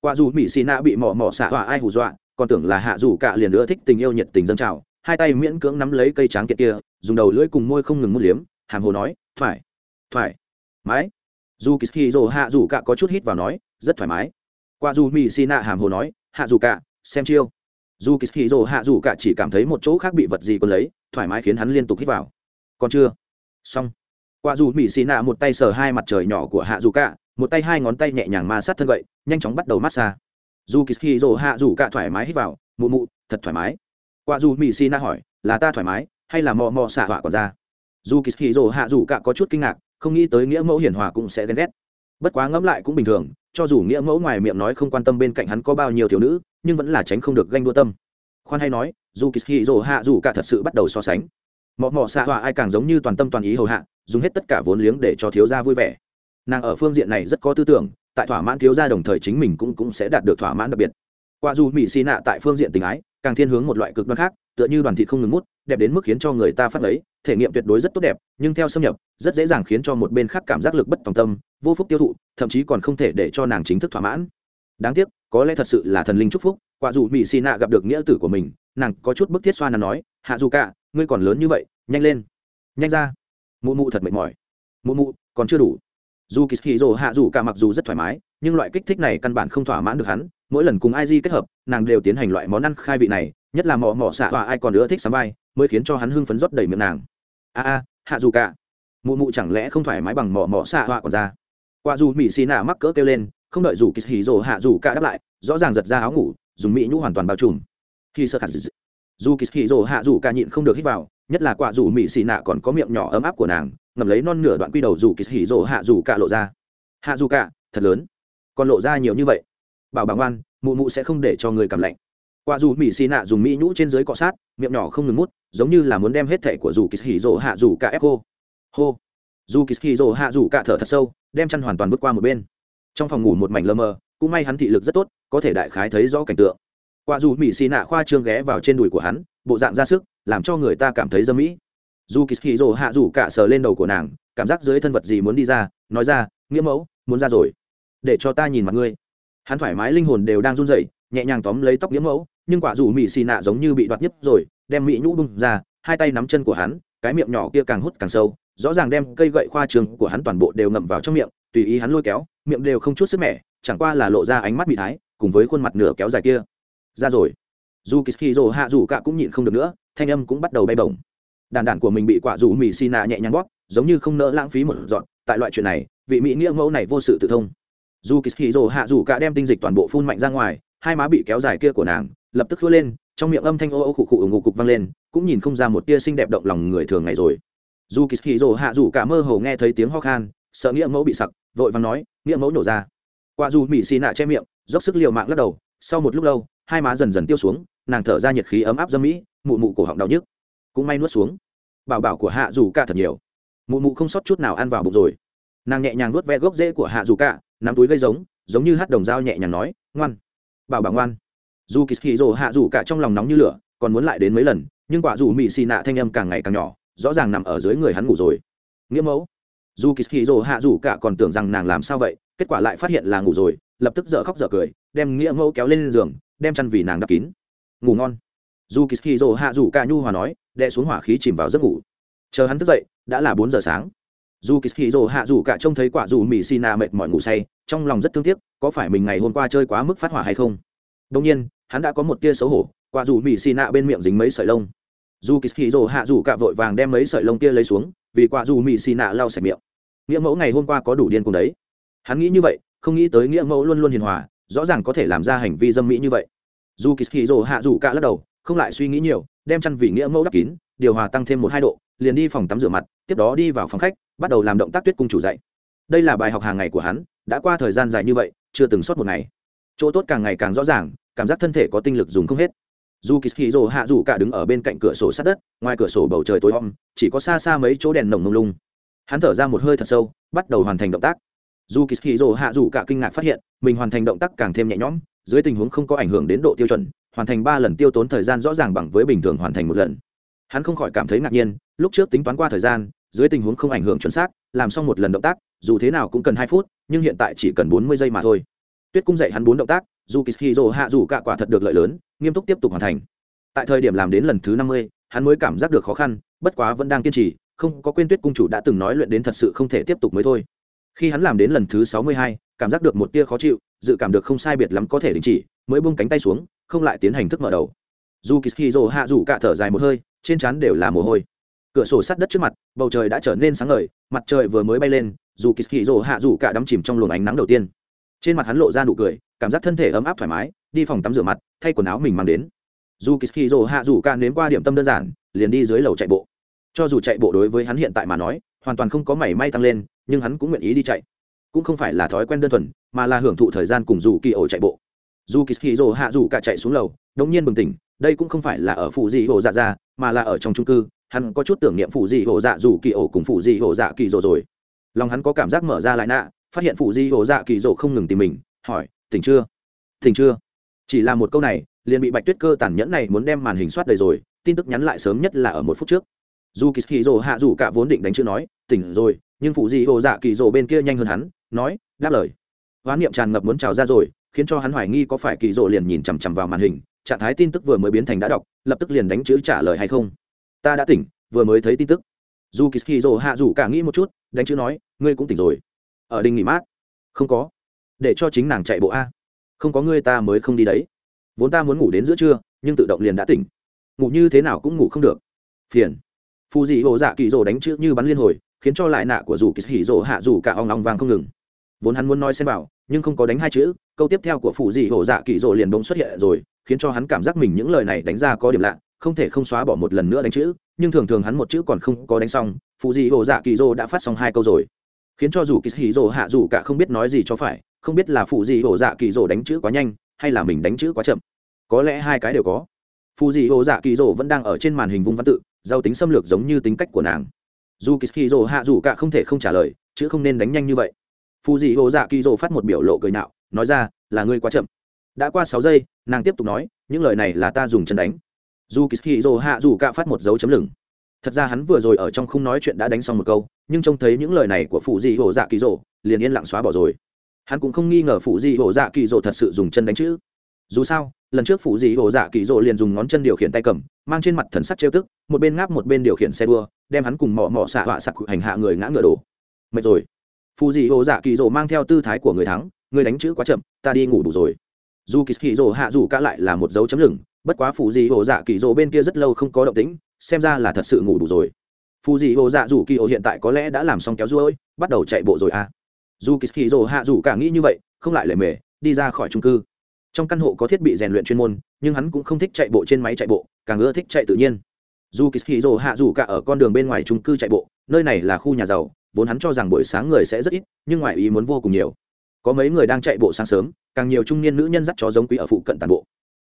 Quả dù mỹ xì nạ bị mỏ mỏ xạ họa ai hù dọa, còn tưởng là hạ dù cả liền nữa thích tình yêu nhiệt tình dân trào, hai tay miễn cưỡng nắm lấy cây tráng kiệt kia, dùng đầu lưỡi cùng môi không ngừng mút liếm hàm hồ nói, thoải thoải mái dù kỳ hì rồ hạ dù cả có chút hít vào nói, rất thoải mái. Qua dù mỹ xì nạ hàm hồ nói, hạ dù cả xem chiêu. Dù kỳ hì rồ hạ dù cả chỉ cảm thấy một chỗ khác bị vật gì còn lấy, thoải mái khiến hắn liên tục hít vào. Còn chưa. Xong. Qua dù mỹ xì nạ một tay sờ hai mặt trời nhỏ của hạ dù cả một tay hai ngón tay nhẹ nhàng ma sát thân vậy nhanh chóng bắt đầu massage dù kỳ hì rồ hạ dù cả thoải mái hít vào, mụ mụ, thật thoải mái. Qua dù mỹ xì nạ hỏi, là ta thoải mái hay là mò mò xạ họa còn ra? Dù kỳ hì rồ hạ dù cả có chút kinh ngạc, không nghĩ tới nghĩa mẫu hiền hòa cũng sẽ ghen ghét. Bất quá ngẫm lại cũng bình thường, cho dù nghĩa mẫu ngoài miệng nói không quan tâm bên cạnh hắn có bao nhiêu thiếu nữ, nhưng vẫn là tránh không được ganh đua tâm. Khoan hay nói, dù kỳ hì rồ hạ dù cả thật sự bắt đầu so sánh. Mọ mọ xạ họa ai càng giống như toàn tâm toàn ý hầu hạ, dùng hết tất cả vốn liếng để cho thiếu gia vui vẻ. Nàng ở phương diện này rất có tư tưởng, tại thỏa mãn thiếu gia đồng thời chính mình cũng cũng sẽ đạt được thỏa mãn đặc biệt. Qua dù mỹ xì nạ tại phương diện tình ái, càng thiên hướng một loại cực đoan khác tựa như đoàn thị không ngừng mút đẹp đến mức khiến cho người ta phát lấy, thể nghiệm tuyệt đối rất tốt đẹp nhưng theo xâm nhập rất dễ dàng khiến cho một bên khác cảm giác lực bất tòng tâm vô phúc tiêu thụ thậm chí còn không thể để cho nàng chính thức thỏa mãn. Đáng tiếc có lẽ thật sự là thần linh chúc phúc quả dù mỹ xì nạ gặp được nghĩa tử của mình nàng có chút bức thiết xoa nàng nói hạ dù cả ngươi còn lớn như vậy nhanh lên nhanh ra. Mụ mụ thật mệt mỏi. Mụ mụ còn chưa đủ. Dù kỳ hì rồ hạ dù cả mặc dù rất thoải mái nhưng loại kích thích này căn bản không thỏa mãn được hắn mỗi lần cùng ai di kết hợp nàng đều tiến hành loại món ăn khai vị này nhất là mỏ mỏ xạ và ai còn nữa thích sắm vai, mới khiến cho hắn hưng phấn rót đầy miệng nàng. A a, hạ dù cả. Mụ mụ chẳng lẽ không thoải mái bằng mỏ mỏ xạ họa còn ra? Qua dù mỹ xì nạ mắc cỡ kêu lên, không đợi dù kỳ hì rồ hạ dù cả đáp lại, rõ ràng giật ra áo ngủ, dùng mỹ nhũ hoàn toàn bao trùm. Khi sơ khẳng dù kỳ hì rồ hạ dù cả nhịn không được hít vào, nhất là quả dù mỹ xì nạ còn có miệng nhỏ ấm áp của nàng ngầm lấy non nửa đoạn quy đầu dù kỳ hì rồ hạ dù cả lộ ra. Hạ dù cả, thật lớn. Còn lộ ra nhiều như vậy. Bảo bảo ngoan, mụ mụ sẽ không để cho người cảm lạnh quả dù mỹ xì nạ dùng mỹ nhũ trên dưới cọ sát, miệng nhỏ không ngừng mút, giống như là muốn đem hết thẻ của dù kỳ hì rồ hạ dù cả ép hô hô. Dù kỳ hì rồ hạ dù cả thở thật sâu, đem chăn hoàn toàn vượt qua một bên. Trong phòng ngủ một mảnh lơ mờ, cũng may hắn thị lực rất tốt, có thể đại khái thấy rõ cảnh tượng. Quả dù mỹ xì nạ khoa trương ghé vào trên đùi của hắn, bộ dạng ra sức, làm cho người ta cảm thấy dâm mỹ. Dù kỳ hì rồ hạ dù cả sờ lên đầu của nàng, cảm giác dưới thân vật gì muốn đi ra, nói ra, nghĩa mẫu, muốn ra rồi. Để cho ta nhìn mặt ngươi. Hắn thoải mái linh hồn đều đang run rẩy nhẹ nhàng tóm lấy tóc nghĩa mẫu, nhưng quả dù mỹ xì nạ giống như bị đoạt nhấp rồi, đem mỹ nhũ bung ra, hai tay nắm chân của hắn, cái miệng nhỏ kia càng hút càng sâu, rõ ràng đem cây gậy khoa trường của hắn toàn bộ đều ngậm vào trong miệng, tùy ý hắn lôi kéo, miệng đều không chút sức mẻ, chẳng qua là lộ ra ánh mắt bị thái, cùng với khuôn mặt nửa kéo dài kia. Ra rồi. Dù kỳ rồ hạ dù cả cũng nhịn không được nữa, thanh âm cũng bắt đầu bay bổng. Đàn đàn của mình bị quả dù mỹ xì nạ nhẹ nhàng bóp, giống như không nỡ lãng phí một dọn tại loại chuyện này, vị mỹ nghĩa mẫu này vô sự tự thông. Dù kỳ rồ hạ dù cả đem tinh dịch toàn bộ phun mạnh ra ngoài hai má bị kéo dài kia của nàng, lập tức khứa lên, trong miệng âm thanh ô ô khụ khụ ngủ cục vang lên, cũng nhìn không ra một tia xinh đẹp động lòng người thường ngày rồi. Dù kỳ rồ hạ dù cả mơ hồ nghe thấy tiếng ho khan, sợ nghĩa mẫu bị sặc, vội vàng nói, nghĩa mẫu nổ ra. Qua dù mỹ xì nạ che miệng, dốc sức liều mạng lắc đầu, sau một lúc lâu, hai má dần dần tiêu xuống, nàng thở ra nhiệt khí ấm áp dâm mỹ, mụ mụ cổ họng đau nhức, cũng may nuốt xuống. Bảo bảo của hạ dù cả thật nhiều. Mụ mụ không sót chút nào ăn vào bụng rồi. Nàng nhẹ nhàng nuốt ve gốc rễ của hạ dù cả, nắm túi gây giống giống như hát đồng dao nhẹ nhàng nói, ngoan bảo bảo ngoan. Dù kỳ hì rồ hạ dù cả trong lòng nóng như lửa, còn muốn lại đến mấy lần, nhưng quả dù mỹ xì nạ thanh âm càng ngày càng nhỏ, rõ ràng nằm ở dưới người hắn ngủ rồi. Nghĩa mẫu. Dù kỳ hì rồ hạ dù cả còn tưởng rằng nàng làm sao vậy, kết quả lại phát hiện là ngủ rồi, lập tức dở khóc dở cười, đem nghĩa mẫu kéo lên giường, đem chăn vì nàng đắp kín. Ngủ ngon. Dù kỳ hì rồ hạ dù cả nhu hòa nói đe xuống hỏa khí chìm vào giấc ngủ. Chờ hắn thức dậy, đã là bốn giờ sáng dù kỳ hì rồ hạ dù cả trông thấy quả dù mỹ xì nạ mệt mỏi ngủ say, trong lòng rất thương tiếc, có phải mình ngày hôm qua chơi quá mức phát hỏa hay không? Đông nhiên, hắn đã có một tia xấu hổ, Quả dù mỹ xì nạ bên miệng dính mấy sợi lông. Dù kỳ hì rồ hạ dù cả vội vàng đem mấy sợi lông kia lấy xuống, vì quả dù mỹ xì nạ lau sạch miệng. Nghĩa mẫu ngày hôm qua có đủ điên cùng đấy. Hắn nghĩ như vậy, không nghĩ tới nghĩa mẫu luôn luôn hiền hòa, rõ ràng có thể làm ra hành vi dâm mỹ như vậy. Dù kỳ hì rồ hạ dù cả lắc đầu, không lại suy nghĩ nhiều, đem chăn vị nghĩa mẫu đắp kín, điều hòa tăng thêm một hai độ, liền đi phòng tắm rửa mặt, tiếp đó đi vào phòng khách bắt đầu làm động tác tuyết cung chủ dạy. Đây là bài học hàng ngày của hắn, đã qua thời gian dài như vậy, chưa từng sót một ngày. Chỗ tốt càng ngày càng rõ ràng, cảm giác thân thể có tinh lực dùng không hết. Dù kỳ hì rồ hạ dù cả đứng ở bên cạnh cửa sổ sát đất, ngoài cửa sổ bầu trời tối om, chỉ có xa xa mấy chỗ đèn nồng mông lung. Hắn thở ra một hơi thật sâu, bắt đầu hoàn thành động tác. Dù kỳ hì rồ hạ dù cả kinh ngạc phát hiện, mình hoàn thành động tác càng thêm nhẹ nhõm, dưới tình huống không có ảnh hưởng đến độ tiêu chuẩn, hoàn thành ba lần tiêu tốn thời gian rõ ràng bằng với bình thường hoàn thành một lần. Hắn không khỏi cảm thấy ngạc nhiên, lúc trước tính toán qua thời gian dưới tình huống không ảnh hưởng chuẩn xác, làm xong một lần động tác, dù thế nào cũng cần hai phút, nhưng hiện tại chỉ cần bốn mươi giây mà thôi. Tuyết cung dạy hắn bốn động tác, dù kishiro hạ dù cả quả thật được lợi lớn, nghiêm túc tiếp tục hoàn thành. Tại thời điểm làm đến lần thứ năm mươi, hắn mới cảm giác được khó khăn, bất quá vẫn đang kiên trì, không có quên tuyết cung chủ đã từng nói luyện đến thật sự không thể tiếp tục mới thôi. Khi hắn làm đến lần thứ sáu mươi hai, cảm giác được một tia khó chịu, dự cảm được không sai biệt lắm có thể đình chỉ, mới buông cánh tay xuống, không lại tiến hành thức mở đầu. Dù kỳ hạ dù cả thở dài một hơi, trên trán đều là mồ hôi cửa sổ sát đất trước mặt, bầu trời đã trở nên sáng ngời, mặt trời vừa mới bay lên, dù kỳ hì rồ hạ dù cả đắm chìm trong luồng ánh nắng đầu tiên. Trên mặt hắn lộ ra nụ cười, cảm giác thân thể ấm áp thoải mái, đi phòng tắm rửa mặt, thay quần áo mình mang đến. Dù kỳ hì rồ hạ dù cả nếm qua điểm tâm đơn giản, liền đi dưới lầu chạy bộ. Cho dù chạy bộ đối với hắn hiện tại mà nói, hoàn toàn không có mảy may tăng lên, nhưng hắn cũng nguyện ý đi chạy. Cũng không phải là thói quen đơn thuần, mà là hưởng thụ thời gian cùng dù kỳ ổ chạy bộ. Dù kỳ hì rồ hạ dù cả chạy xuống lầu đống nhiên bừng tỉnh, đây cũng không phải là ở phụ dị hồ dạ ra mà là ở trong trung cư hắn có chút tưởng niệm phụ dị hồ dạ dù kỳ ổ cùng phụ dị hồ dạ kỳ rồ rồi. Lòng hắn có cảm giác mở ra lại nạ, phát hiện phụ di hồ dạ kỳ rồ không ngừng tìm mình, hỏi, tỉnh chưa? Tỉnh chưa. Chỉ là một câu này, liền bị bạch tuyết cơ tàn nhẫn này muốn đem màn hình soát đầy rồi, tin tức nhắn lại sớm nhất là ở một phút trước. Dù kỳ kỳ rồ hạ dù cả vốn định đánh chữ nói, tỉnh rồi, nhưng phụ di hồ dạ kỳ rồ bên kia nhanh hơn hắn, nói, đáp lời. Hoán niệm tràn ngập muốn trào ra rồi, khiến cho hắn hoài nghi có phải kỳ rồ liền nhìn chằm chằm vào màn hình, trạng thái tin tức vừa mới biến thành đã đọc, lập tức liền đánh chữ trả lời hay không ta đã tỉnh vừa mới thấy tin tức. Dù kỳ kỳ rồ hạ dù cả nghĩ một chút đánh chữ nói ngươi cũng tỉnh rồi. Ở đình nghỉ mát. Không có. Để cho chính nàng chạy bộ a. Không có ngươi ta mới không đi đấy. Vốn ta muốn ngủ đến giữa trưa nhưng tự động liền đã tỉnh. Ngủ như thế nào cũng ngủ không được. Phiền. Phù dị hồ dạ kỳ rồ đánh chữ như bắn liên hồi khiến cho lại nạ của dù kỳ hỉ rồ hạ dù cả ong ong vàng không ngừng. Vốn hắn muốn nói xem vào, nhưng không có đánh hai chữ câu tiếp theo của phù dị hồ dạ kỳ rồ liền bỗng xuất hiện rồi khiến cho hắn cảm giác mình những lời này đánh ra có điểm lạ không thể không xóa bỏ một lần nữa đánh chữ, nhưng thường thường hắn một chữ còn không có đánh xong phụ dị hồ dạ kỳ dô đã phát xong hai câu rồi. Khiến cho dù kỳ hì dô hạ dù cả không biết nói gì cho phải, không biết là phụ dị hồ dạ kỳ dô đánh chữ quá nhanh, hay là mình đánh chữ quá chậm. Có lẽ hai cái đều có. Phụ dị hồ dạ kỳ dô vẫn đang ở trên màn hình vung văn tự, giàu tính xâm lược giống như tính cách của nàng. Dù kỳ hì dô hạ dù cả không thể không trả lời, chữ không nên đánh nhanh như vậy. Phụ dị hồ dạ kỳ dô phát một biểu lộ cười nạo, nói ra, là ngươi quá chậm. Đã qua sáu giây, nàng tiếp tục nói, những lời này là ta dùng chân đánh dù kỳ hì dô hạ dù cả phát một dấu chấm lửng. Thật ra hắn vừa rồi ở trong khung nói chuyện đã đánh xong một câu, nhưng trông thấy những lời này của phụ di hồ dạ kỳ rộ liền yên lặng xóa bỏ rồi. Hắn cũng không nghi ngờ phụ di hồ dạ kỳ rộ thật sự dùng chân đánh chữ. Dù sao, lần trước phụ di hồ dạ kỳ rộ liền dùng ngón chân điều khiển tay cầm, mang trên mặt thần sắc trêu tức, một bên ngáp một bên điều khiển xe đua, đem hắn cùng mỏ mỏ xạ họa sặc hành hạ người ngã ngựa đổ. Mệt rồi. Phụ di hồ dạ kỳ rộ mang theo tư thái của người thắng, người đánh chữ quá chậm, ta đi ngủ đủ rồi. Dù kỳ hì hạ dù cả lại là một dấu chấm lửng bất quá phụ dị hồ dạ kỳ dỗ bên kia rất lâu không có động tĩnh, xem ra là thật sự ngủ đủ rồi. Phù dị hồ dạ dù kỳ hồ hiện tại có lẽ đã làm xong kéo ruôi, bắt đầu chạy bộ rồi à. Dù kỳ kỳ hạ dù cả nghĩ như vậy, không lại lề mề, đi ra khỏi trung cư. Trong căn hộ có thiết bị rèn luyện chuyên môn, nhưng hắn cũng không thích chạy bộ trên máy chạy bộ, càng ưa thích chạy tự nhiên. Dù kỳ kỳ hạ dù cả ở con đường bên ngoài trung cư chạy bộ, nơi này là khu nhà giàu, vốn hắn cho rằng buổi sáng người sẽ rất ít, nhưng ngoài ý muốn vô cùng nhiều. Có mấy người đang chạy bộ sáng sớm, càng nhiều trung niên nữ nhân dắt chó giống quý ở phụ cận tàn bộ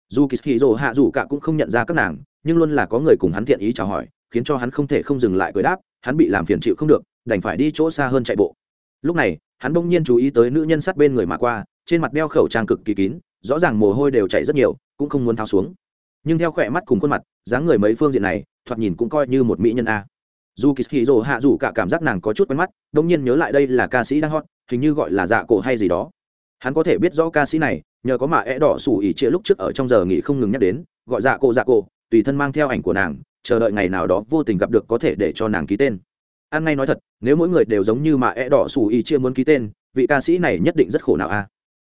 dù kỳ rồ hạ dù cả cũng không nhận ra các nàng, nhưng luôn là có người cùng hắn thiện ý chào hỏi, khiến cho hắn không thể không dừng lại cười đáp, hắn bị làm phiền chịu không được, đành phải đi chỗ xa hơn chạy bộ. Lúc này, hắn bỗng nhiên chú ý tới nữ nhân sát bên người mà qua, trên mặt đeo khẩu trang cực kỳ kín, rõ ràng mồ hôi đều chảy rất nhiều, cũng không muốn tháo xuống. Nhưng theo khỏe mắt cùng khuôn mặt, dáng người mấy phương diện này, thoạt nhìn cũng coi như một mỹ nhân a. Dù kỳ hì rồ hạ dù cả cảm giác nàng có chút quen mắt đông nhiên nhớ lại đây là ca sĩ đang hot, hình như gọi là dạ cổ hay gì đó. Hắn có thể biết rõ ca sĩ này nhờ có mà é đỏ sủ ỉ chia lúc trước ở trong giờ nghỉ không ngừng nhắc đến, gọi dạ cô dạ cô, tùy thân mang theo ảnh của nàng, chờ đợi ngày nào đó vô tình gặp được có thể để cho nàng ký tên. An ngay nói thật, nếu mỗi người đều giống như mà é đỏ sủ ỉ chia muốn ký tên, vị ca sĩ này nhất định rất khổ nào a.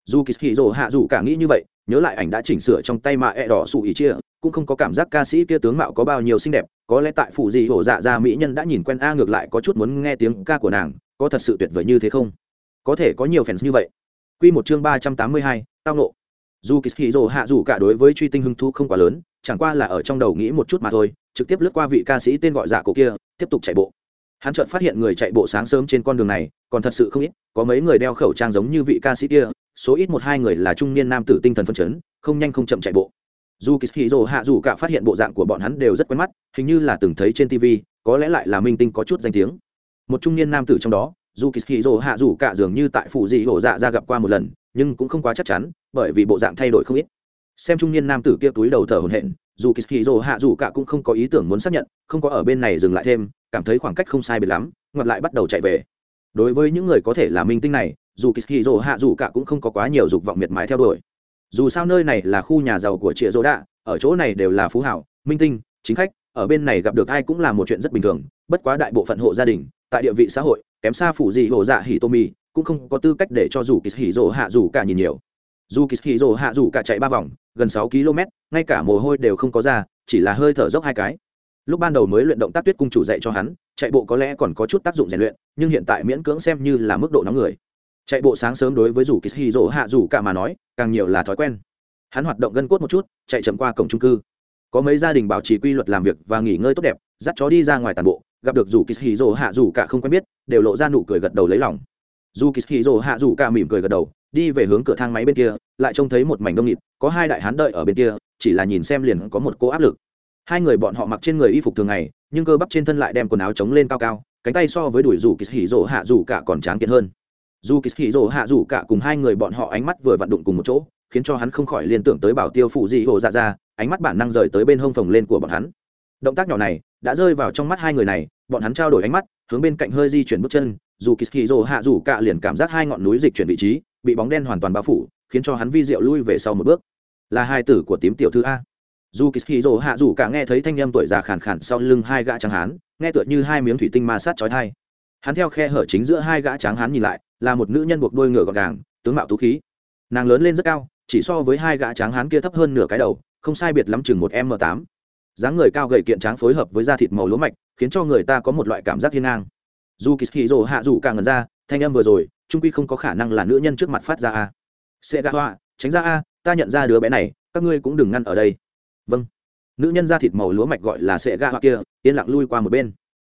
Dù kỳ kỳ rồ hạ dù cả nghĩ như vậy, nhớ lại ảnh đã chỉnh sửa trong tay mạ e đỏ sụ ý chia cũng không có cảm giác ca sĩ kia tướng mạo có bao nhiêu xinh đẹp, có lẽ tại phụ gì hổ dạ ra mỹ nhân đã nhìn quen a ngược lại có chút muốn nghe tiếng ca của nàng, có thật sự tuyệt vời như thế không? Có thể có nhiều fans như vậy. Quy một chương ba trăm tám mươi hai, tao nộ dù kỳ hạ dù cả đối với truy tinh hứng thú không quá lớn chẳng qua là ở trong đầu nghĩ một chút mà thôi trực tiếp lướt qua vị ca sĩ tên gọi dạ cổ kia tiếp tục chạy bộ. Hắn chợt phát hiện người chạy bộ sáng sớm trên con đường này còn thật sự không ít có mấy người đeo khẩu trang giống như vị ca sĩ kia số ít một hai người là trung niên nam tử tinh thần phấn chấn không nhanh không chậm chạy bộ. Dù kỳ hạ dù cả phát hiện bộ dạng của bọn hắn đều rất quen mắt hình như là từng thấy trên tv có lẽ lại là minh tinh có chút danh tiếng. Một trung niên nam tử trong đó dù kỳ hạ dù cả dường như tại phụ dị hổ dạ ra gặp qua một lần, nhưng cũng không quá chắc chắn, bởi vì bộ dạng thay đổi không ít. Xem trung niên nam tử kia túi đầu thở hổn hển, dù kỳ hạ dù cả cũng không có ý tưởng muốn xác nhận, không có ở bên này dừng lại thêm, cảm thấy khoảng cách không sai biệt lắm, ngoặt lại bắt đầu chạy về. Đối với những người có thể là minh tinh này, dù kỳ hạ dù cả cũng không có quá nhiều dục vọng miệt mài theo đuổi. Dù sao nơi này là khu nhà giàu của trịa dỗ đạ, ở chỗ này đều là phú hảo, minh tinh, chính khách, ở bên này gặp được ai cũng là một chuyện rất bình thường, bất quá đại bộ phận hộ gia đình tại địa vị xã hội, kém xa phủ gì hộ dạ hỉ tô mì, cũng không có tư cách để cho dù kỳ hỉ rồ hạ dù cả nhìn nhiều. Dù kỳ hỉ rồ hạ dù cả chạy ba vòng, gần sáu km, ngay cả mồ hôi đều không có ra, chỉ là hơi thở dốc hai cái. Lúc ban đầu mới luyện động tác tuyết cung chủ dạy cho hắn, chạy bộ có lẽ còn có chút tác dụng rèn luyện, nhưng hiện tại miễn cưỡng xem như là mức độ nóng người. Chạy bộ sáng sớm đối với dù kỳ hì rỗ hạ dù cả mà nói, càng nhiều là thói quen. Hắn hoạt động gân cốt một chút, chạy chậm qua cổng trung cư. Có mấy gia đình bảo trì quy luật làm việc và nghỉ ngơi tốt đẹp, dắt chó đi ra ngoài tàn bộ gặp được dù kỳ hì hạ dù cả không quen biết, đều lộ ra nụ cười gật đầu lấy lòng. Dù kỳ hì hạ dù cả mỉm cười gật đầu, đi về hướng cửa thang máy bên kia, lại trông thấy một mảnh đông nghịt, có hai đại hán đợi ở bên kia, chỉ là nhìn xem liền có một cô áp lực. Hai người bọn họ mặc trên người y phục thường ngày, nhưng cơ bắp trên thân lại đem quần áo chống lên cao cao, cánh tay so với đuổi dù kỳ hạ dù cả còn tráng kiện hơn. Dù kỳ hạ dù cả cùng hai người bọn họ ánh mắt vừa vặn đụng cùng một chỗ, khiến cho hắn không khỏi liên tưởng tới bảo tiêu phụ dị hồ dạ ra ánh mắt bản năng rời tới bên hông phồng lên của bọn hắn động tác nhỏ này đã rơi vào trong mắt hai người này, bọn hắn trao đổi ánh mắt, hướng bên cạnh hơi di chuyển bước chân, dù kỳ kỳ rỗ hạ rủ cạ liền cảm giác hai ngọn núi dịch chuyển vị trí, bị bóng đen hoàn toàn bao phủ, khiến cho hắn vi diệu lui về sau một bước. Là hai tử của tím tiểu thư a. Dù kỳ kỳ rồ hạ dù cạ nghe thấy thanh â m tuổi già khàn khàn sau lưng hai gã tráng hán, nghe tựa như hai miếng thủy tinh ma sát chói thai hắn theo khe hở chính giữa hai gã tráng hán nhìn lại, là một nữ nhân buộc đôi ngựa gọn gàng, tướng mạo tú khí. Nàng lớn lên rất cao, chỉ so với hai gã tráng hán kia thấp hơn nửa cái đầu, không sai biệt lắm chừng một m tám dáng người cao gầy kiện tráng phối hợp với da thịt màu lúa mạch, khiến cho người ta có một loại cảm giác hiên ngang. Dù kỳ hì rồ hạ dù càng ngần ra, thanh âm vừa rồi, trung quy không có khả năng là nữ nhân trước mặt phát ra a. Sẽ gạ hoa tránh ra a, ta nhận ra đứa bé này, các ngươi cũng đừng ngăn ở đây. Vâng. Nữ nhân da thịt màu lúa mạch gọi là sệ gạ hoa kia, yên lặng lui qua một bên.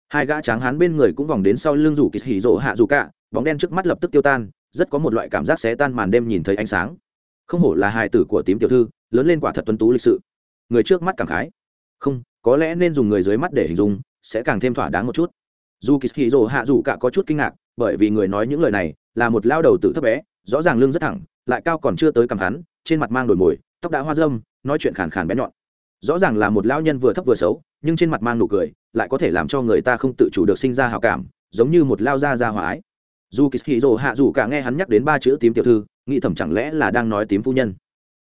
Hai gã tráng hán bên người cũng vòng đến sau lưng rủ kỳ hì rồ hạ dù cả, bóng đen trước mắt lập tức tiêu tan, rất có một loại cảm giác xé tan màn đêm nhìn thấy ánh sáng. Không hổ là hài tử của tím tiểu thư, lớn lên quả thật tuân tú lịch sự. Người trước mắt cảm khái không, có lẽ nên dùng người dưới mắt để hình dung, sẽ càng thêm thỏa đáng một chút. Dù kỳ hì rồ hạ dù cả có chút kinh ngạc, bởi vì người nói những lời này là một lao đầu tử thấp bé, rõ ràng lưng rất thẳng, lại cao còn chưa tới cằm hắn, trên mặt mang đổi mồi, tóc đã hoa dâm nói chuyện khàn khàn bé nhọn. Rõ ràng là một lao nhân vừa thấp vừa xấu, nhưng trên mặt mang nụ cười, lại có thể làm cho người ta không tự chủ được sinh ra hào cảm, giống như một lao da gia hòa ái. Dù kỳ hì rồ hạ dù cả nghe hắn nhắc đến ba chữ tím tiểu thư, nghĩ thầm chẳng lẽ là đang nói tím phu nhân.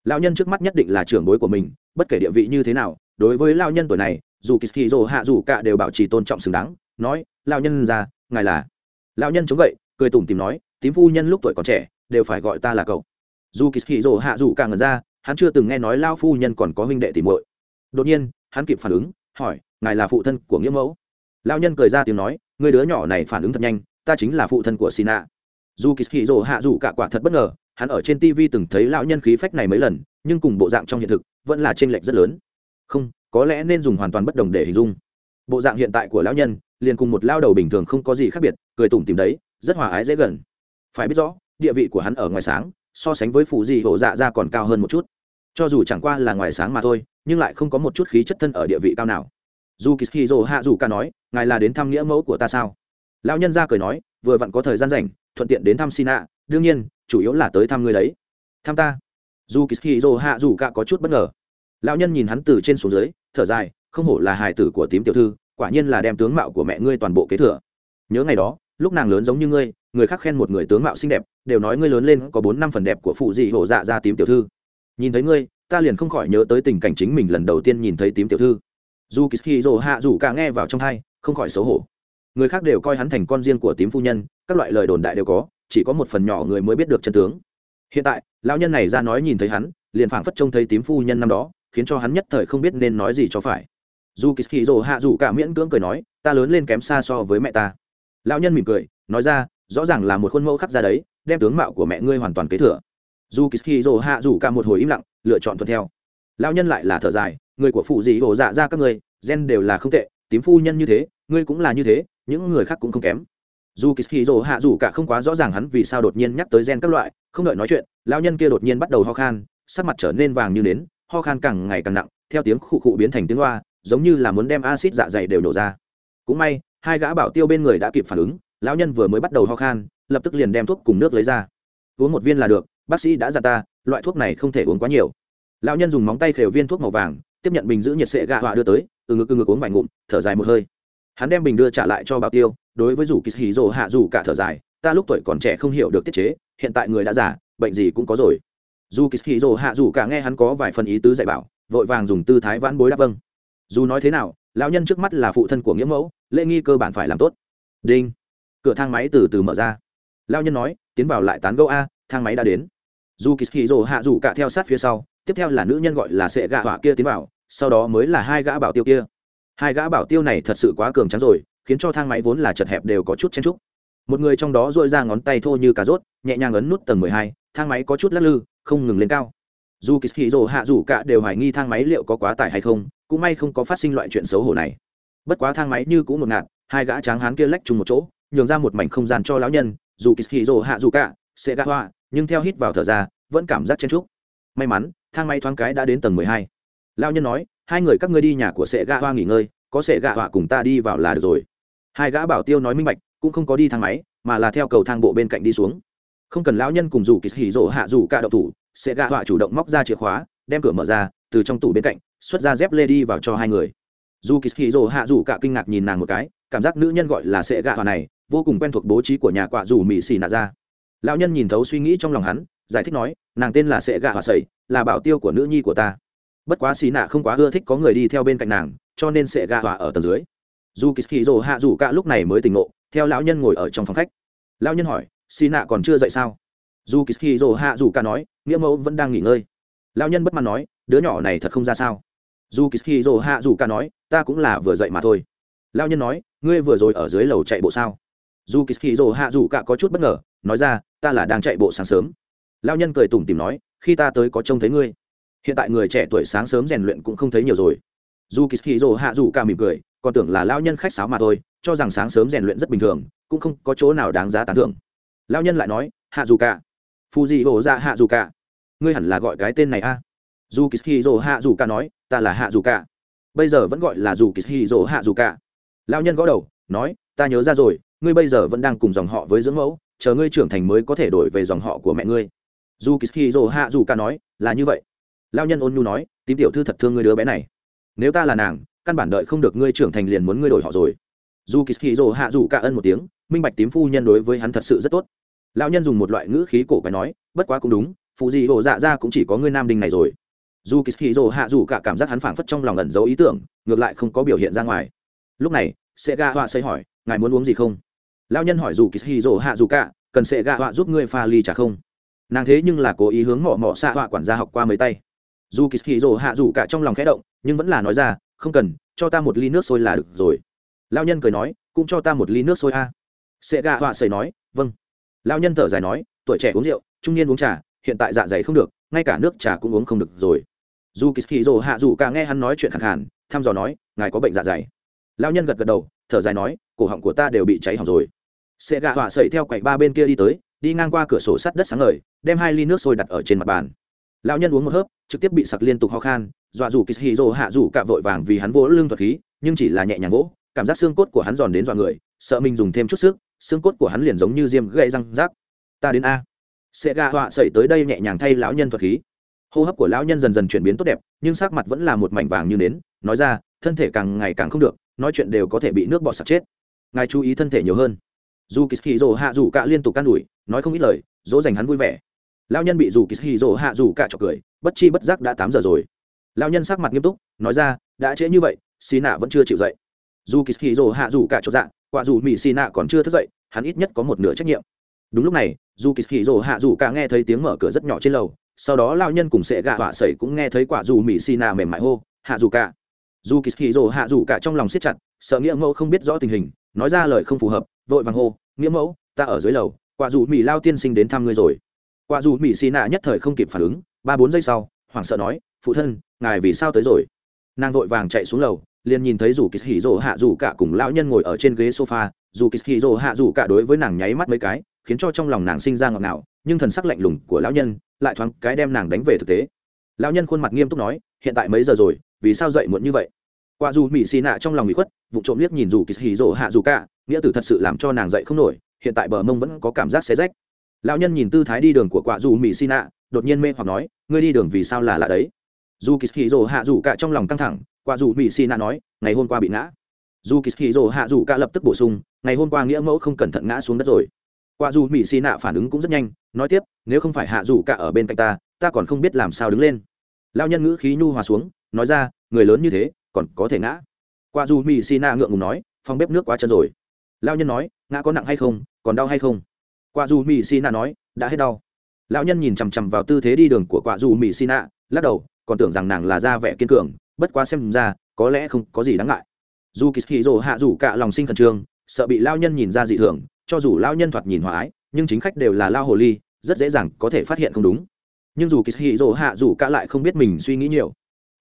Lao nhân trước mắt nhất định là trưởng bối của mình, bất kể địa vị như thế nào đối với lao nhân tuổi này, dù kỳ kỳ dỗ hạ dù cả đều bảo trì tôn trọng xứng đáng, nói lao nhân ra ngài là lao nhân chống gậy, cười tủm tìm nói, tím phu nhân lúc tuổi còn trẻ, đều phải gọi ta là cậu. Dù kỳ kỳ dỗ hạ dù cả ngần ra, hắn chưa từng nghe nói lao phu nhân còn có huynh đệ tìm muội. Đột nhiên, hắn kịp phản ứng, hỏi, ngài là phụ thân của nghĩa mẫu? Lao nhân cười ra tiếng nói, người đứa nhỏ này phản ứng thật nhanh, ta chính là phụ thân của sina. Dù kỳ hì rồ hạ dù cả quả thật bất ngờ, hắn ở trên tv từng thấy lão nhân khí phách này mấy lần, nhưng cùng bộ dạng trong hiện thực, vẫn là t r ê n lệch rất lớn không, có lẽ nên dùng hoàn toàn bất đồng để hình dung. Bộ dạng hiện tại của lão nhân, liền cùng một lao đầu bình thường không có gì khác biệt, cười tủm tìm đấy, rất hòa ái dễ gần. Phải biết rõ, địa vị của hắn ở ngoài sáng, so sánh với phụ gì hổ dạ ra còn cao hơn một chút. Cho dù chẳng qua là ngoài sáng mà thôi, nhưng lại không có một chút khí chất thân ở địa vị cao nào. Dù kỳ hạ dù ca nói, ngài là đến thăm nghĩa mẫu của ta sao? Lão nhân ra cười nói, vừa vặn có thời gian rảnh, thuận tiện đến thăm sina, đương nhiên, chủ yếu là tới thăm người đấy. Thăm ta? Dù kỳ hạ dù ca có chút bất ngờ lão nhân nhìn hắn từ trên xuống dưới, thở dài, không hổ là hài tử của tím tiểu thư, quả nhiên là đem tướng mạo của mẹ ngươi toàn bộ kế thừa. Nhớ ngày đó, lúc nàng lớn giống như ngươi, người khác khen một người tướng mạo xinh đẹp, đều nói ngươi lớn lên có bốn năm phần đẹp của phụ dị hổ dạ ra tím tiểu thư. Nhìn thấy ngươi, ta liền không khỏi nhớ tới tình cảnh chính mình lần đầu tiên nhìn thấy tím tiểu thư. Dù kỳ dỗ hạ dù cả nghe vào trong thai, không khỏi xấu hổ. Người khác đều coi hắn thành con riêng của tím phu nhân, các loại lời đồn đại đều có, chỉ có một phần nhỏ người mới biết được chân tướng. Hiện tại, lão nhân này ra nói nhìn thấy hắn, liền phảng phất trông thấy tím phu nhân năm đó khiến cho hắn nhất thời không biết nên nói gì cho phải. Dù kỳ hì rồ hạ dù cả miễn cưỡng cười nói, ta lớn lên kém xa so với mẹ ta. Lão nhân mỉm cười, nói ra, rõ ràng là một khuôn mẫu khắc ra đấy, đem tướng mạo của mẹ ngươi hoàn toàn kế thừa. Dù kỳ hì rồ hạ dù cả một hồi im lặng, lựa chọn thuận theo. Lão nhân lại là thở dài, người của phụ dị hồ dạ ra các ngươi, gen đều là không tệ, tím phu nhân như thế, ngươi cũng là như thế, những người khác cũng không kém. Dù kỳ hì rồ hạ dù cả không quá rõ ràng hắn vì sao đột nhiên nhắc tới gen các loại, không đợi nói chuyện, lão nhân kia đột nhiên bắt đầu ho khan, sắc mặt trở nên vàng như nến ho khan càng ngày càng nặng, theo tiếng khụ khụ biến thành tiếng loa, giống như là muốn đem acid dạ dày đều nổ ra. Cũng may, hai gã bảo tiêu bên người đã kịp phản ứng, lão nhân vừa mới bắt đầu ho khan, lập tức liền đem thuốc cùng nước lấy ra. Uống một viên là được, bác sĩ đã dặn ta, loại thuốc này không thể uống quá nhiều. Lão nhân dùng móng tay khều viên thuốc màu vàng, tiếp nhận bình giữ nhiệt sệ gạ họa đưa tới, từ ngực từ ngực uống vài ngụm, thở dài một hơi. Hắn đem bình đưa trả lại cho bảo tiêu, đối với rủ kỳ hì rồ hạ rủ cả thở dài, ta lúc tuổi còn trẻ không hiểu được tiết chế, hiện tại người đã già, bệnh gì cũng có rồi dù kỳ hì rồ hạ dù cả nghe hắn có vài phần ý tứ dạy bảo, vội vàng dùng tư thái vãn bối đáp vâng. Dù nói thế nào, lão nhân trước mắt là phụ thân của nghĩa mẫu, lễ nghi cơ bản phải làm tốt. Đinh. Cửa thang máy từ từ mở ra. Lão nhân nói, tiến vào lại tán gẫu a, thang máy đã đến. Dù kỳ hì rồ hạ dù cả theo sát phía sau, tiếp theo là nữ nhân gọi là sệ gạ họa kia tiến vào, sau đó mới là hai gã bảo tiêu kia. Hai gã bảo tiêu này thật sự quá cường trắng rồi, khiến cho thang máy vốn là chật hẹp đều có chút chen trúc một người trong đó dội ra ngón tay thô như cà rốt, nhẹ nhàng ấn nút tầng mười hai, thang máy có chút lắc lư không ngừng lên cao. Dù kỳ hì rồ hạ rủ cả đều hoài nghi thang máy liệu có quá tải hay không, cũng may không có phát sinh loại chuyện xấu hổ này. Bất quá thang máy như cũng một ngạt, hai gã tráng hán kia lách chung một chỗ, nhường ra một mảnh không gian cho lão nhân, dù kỳ hì rồ hạ rủ cả, sẽ gã hoa, nhưng theo hít vào thở ra, vẫn cảm giác chen trúc may mắn, thang máy thoáng cái đã đến tầng mười hai. Lão nhân nói, hai người các ngươi đi nhà của sệ gạ hoa nghỉ ngơi, có sệ gạ hoa cùng ta đi vào là được rồi. Hai gã bảo tiêu nói minh bạch, cũng không có đi thang máy, mà là theo cầu thang bộ bên cạnh đi xuống không cần lão nhân cùng dù kỳ hỉ rộ hạ dù cả đậu thủ, Sẽ gạ họa chủ động móc ra chìa khóa, đem cửa mở ra, từ trong tủ bên cạnh, xuất ra dép lê đi vào cho hai người. Dù kỳ hỉ rộ hạ dù cả kinh ngạc nhìn nàng một cái, cảm giác nữ nhân gọi là Sẽ gạ họa này, vô cùng quen thuộc bố trí của nhà quạ dù mỹ xì nạ ra. Lão nhân nhìn thấu suy nghĩ trong lòng hắn, giải thích nói, nàng tên là Sẽ gạ họa sầy, là bảo tiêu của nữ nhi của ta. Bất quá xì nạ không quá ưa thích có người đi theo bên cạnh nàng, cho nên sẽ gạ hỏa ở tầng dưới. Dù kỳ hỉ rộ hạ dù cả lúc này mới tỉnh ngộ, theo lão nhân ngồi ở trong phòng khách. Lão nhân hỏi xì nạ còn chưa dậy sao? Dù kỳ hì rồ hạ dù cả nói, nghĩa mẫu vẫn đang nghỉ ngơi. Lão nhân bất mãn nói, đứa nhỏ này thật không ra sao? Dù kỳ hì rồ hạ dù cả nói, ta cũng là vừa dậy mà thôi. Lão nhân nói, ngươi vừa rồi ở dưới lầu chạy bộ sao? Dù kỳ hì rồ hạ dù cả có chút bất ngờ, nói ra, ta là đang chạy bộ sáng sớm. Lão nhân cười tủm tìm nói, khi ta tới có trông thấy ngươi. Hiện tại người trẻ tuổi sáng sớm rèn luyện cũng không thấy nhiều rồi. Dù kỳ hì rồ hạ dù cả mỉm cười, còn tưởng là lao nhân khách sáo mà thôi, cho rằng sáng sớm rèn luyện rất bình thường, cũng không có chỗ nào đáng giá tán thưởng lao nhân lại nói, hạ dù cả. Phù dị hổ ra hạ dù cả. Ngươi hẳn là gọi cái tên này a. Dù kỳ hì dỗ hạ dù cả nói, ta là hạ dù cả. Bây giờ vẫn gọi là dù kỳ hì dỗ hạ dù cả. Lao nhân gõ đầu, nói, ta nhớ ra rồi, ngươi bây giờ vẫn đang cùng dòng họ với dưỡng mẫu, chờ ngươi trưởng thành mới có thể đổi về dòng họ của mẹ ngươi. Dù kỳ hì dỗ hạ dù cả nói, là như vậy. Lao nhân ôn nhu nói, tím tiểu thư thật thương ngươi đứa bé này. Nếu ta là nàng, căn bản đợi không được ngươi trưởng thành liền muốn ngươi đổi họ rồi. Dù kỳ hì dỗ hạ dù cả ân một tiếng minh bạch tím phu nhân đối với hắn thật sự rất tốt. Lão nhân dùng một loại ngữ khí cổ quái nói, bất quá cũng đúng phụ gì ổ dạ ra cũng chỉ có ngươi nam đình này rồi. Dù kỳ hì rồ hạ dù cả cảm giác hắn phảng phất trong lòng ẩn giấu ý tưởng, ngược lại không có biểu hiện ra ngoài. Lúc này sẽ ga họa xây hỏi, ngài muốn uống gì không? Lão nhân hỏi dù kỳ hì rồ hạ dù cả, cần sẽ ga họa giúp ngươi pha ly trà không? Nàng thế nhưng là cố ý hướng mỏ mỏ xạ họa quản gia học qua mấy tay. Dù kỳ hì rồ hạ dù cả trong lòng khẽ động, nhưng vẫn là nói ra, không cần, cho ta một ly nước sôi là được rồi. Lão nhân cười nói, cũng cho ta một ly nước sôi a sệ gạ họa sầy nói vâng. Lao nhân thở dài nói, tuổi trẻ uống rượu, trung niên uống trà, hiện tại dạ dày không được, ngay cả nước trà cũng uống không được rồi. Dù kỳ hì rồ hạ dù cả nghe hắn nói chuyện khẳng hẳn thăm dò nói, ngài có bệnh dạ dày. Lao nhân gật gật đầu, thở dài nói, cổ họng của ta đều bị cháy hỏng rồi. Sệ gạ họa sầy theo quạnh ba bên kia đi tới, đi ngang qua cửa sổ sắt đất sáng ngời, đem hai ly nước sôi đặt ở trên mặt bàn. Lão nhân uống một hớp, trực tiếp bị sặc liên tục ho khan, dọa dù kỳ hạ dù cả vội vàng vì hắn vỗ lưng thuật khí, nhưng chỉ là nhẹ nhàng vỗ, cảm giác xương cốt của hắn giòn đến dọa người, sợ mình dùng thêm chút sức xương cốt của hắn liền giống như diêm gậy răng rác. Ta đến a. Sẽ gạ họa sẩy tới đây nhẹ nhàng thay lão nhân thuật khí. Hô hấp của lão nhân dần dần chuyển biến tốt đẹp, nhưng sắc mặt vẫn là một mảnh vàng như nến, nói ra, thân thể càng ngày càng không được, nói chuyện đều có thể bị nước bọt sặc chết. Ngài chú ý thân thể nhiều hơn. Dù kỳ hì rồ hạ dù cạ liên tục can đuổi nói không ít lời, dỗ dành hắn vui vẻ. Lão nhân bị dù kỳ hì rồ hạ dù cạ trọc cười, bất chi bất giác đã tám giờ rồi. Lão nhân sắc mặt nghiêm túc, nói ra, đã trễ như vậy xì nạ vẫn chưa chịu dậy. Dù kỳ hì rồ hạ dù cạ trọc dạng quả dù mỹ xì nạ còn chưa thức dậy, hắn ít nhất có một nửa trách nhiệm. Đúng lúc này, dù kỳ hì rồ hạ dù cả nghe thấy tiếng mở cửa rất nhỏ trên lầu, sau đó lao nhân cùng sệ gạ họa sẩy cũng nghe thấy quả dù mỹ xì nạ mềm mại hô, hạ dù cả. Dù kỳ hì rồ hạ dù cả trong lòng siết chặt, sợ nghĩa mẫu không biết rõ tình hình, nói ra lời không phù hợp, vội vàng hô, nghĩa mẫu, ta ở dưới lầu, quả dù mỹ lao tiên sinh đến thăm ngươi rồi. Quả dù mỹ xì nạ nhất thời không kịp phản ứng, ba bốn giây sau, hoảng sợ nói, phụ thân, ngài vì sao tới rồi? Nàng vội vàng chạy xuống lầu liền nhìn thấy dù kỳ hì rồ hạ dù cả cùng lão nhân ngồi ở trên ghế sofa dù kỳ hì rồ hạ dù cả đối với nàng nháy mắt mấy cái, khiến cho trong lòng nàng sinh ra ngọt ngào, nhưng thần sắc lạnh lùng của lão nhân lại thoáng cái đem nàng đánh về thực tế. Lão nhân khuôn mặt nghiêm túc nói, hiện tại mấy giờ rồi, vì sao dậy muộn như vậy? Qua dù mỹ xì nạ trong lòng bị khuất, vụ trộm liếc nhìn dù kỳ hì rỗ hạ dù cả, nghĩa tử thật sự làm cho nàng dậy không nổi, hiện tại bờ mông vẫn có cảm giác xé rách. Lão nhân nhìn tư thái đi đường của quả dù mỹ xì nạ, đột nhiên mê hoặc nói, ngươi đi đường vì sao là lạ đấy? Dù kỳ hì rỗ hạ dù cả trong lòng căng thẳng quả dù mỹ xì nạ nói, ngày hôm qua bị ngã. Dù kỳ hì hạ dù cả lập tức bổ sung, ngày hôm qua nghĩa mẫu không cẩn thận ngã xuống đất rồi. Quả dù mỹ xì nạ phản ứng cũng rất nhanh, nói tiếp, nếu không phải hạ dù cả ở bên cạnh ta ta còn không biết làm sao đứng lên. Lao nhân ngữ khí nhu hòa xuống, nói ra, người lớn như thế, còn có thể ngã. Quả dù mỹ xì nạ ngượng ngùng nói, phòng bếp nước quá chân rồi. Lao nhân nói, ngã có nặng hay không, còn đau hay không? Quả dù mỹ xì nạ nói, đã hết đau. Lão nhân nhìn chằm chằm vào tư thế đi đường của quả dù mỹ xì nạ lắc đầu, còn tưởng rằng nàng là da vẻ kiên cường bất quá xem ra có lẽ không có gì đáng ngại. Dù kỳ hì rồ hạ dù cả lòng sinh khẩn trương sợ bị lao nhân nhìn ra dị thường cho dù lao nhân thoạt nhìn hòa ái nhưng chính khách đều là lao hồ ly rất dễ dàng có thể phát hiện không đúng. Nhưng dù kỳ hì rồ hạ dù cả lại không biết mình suy nghĩ nhiều.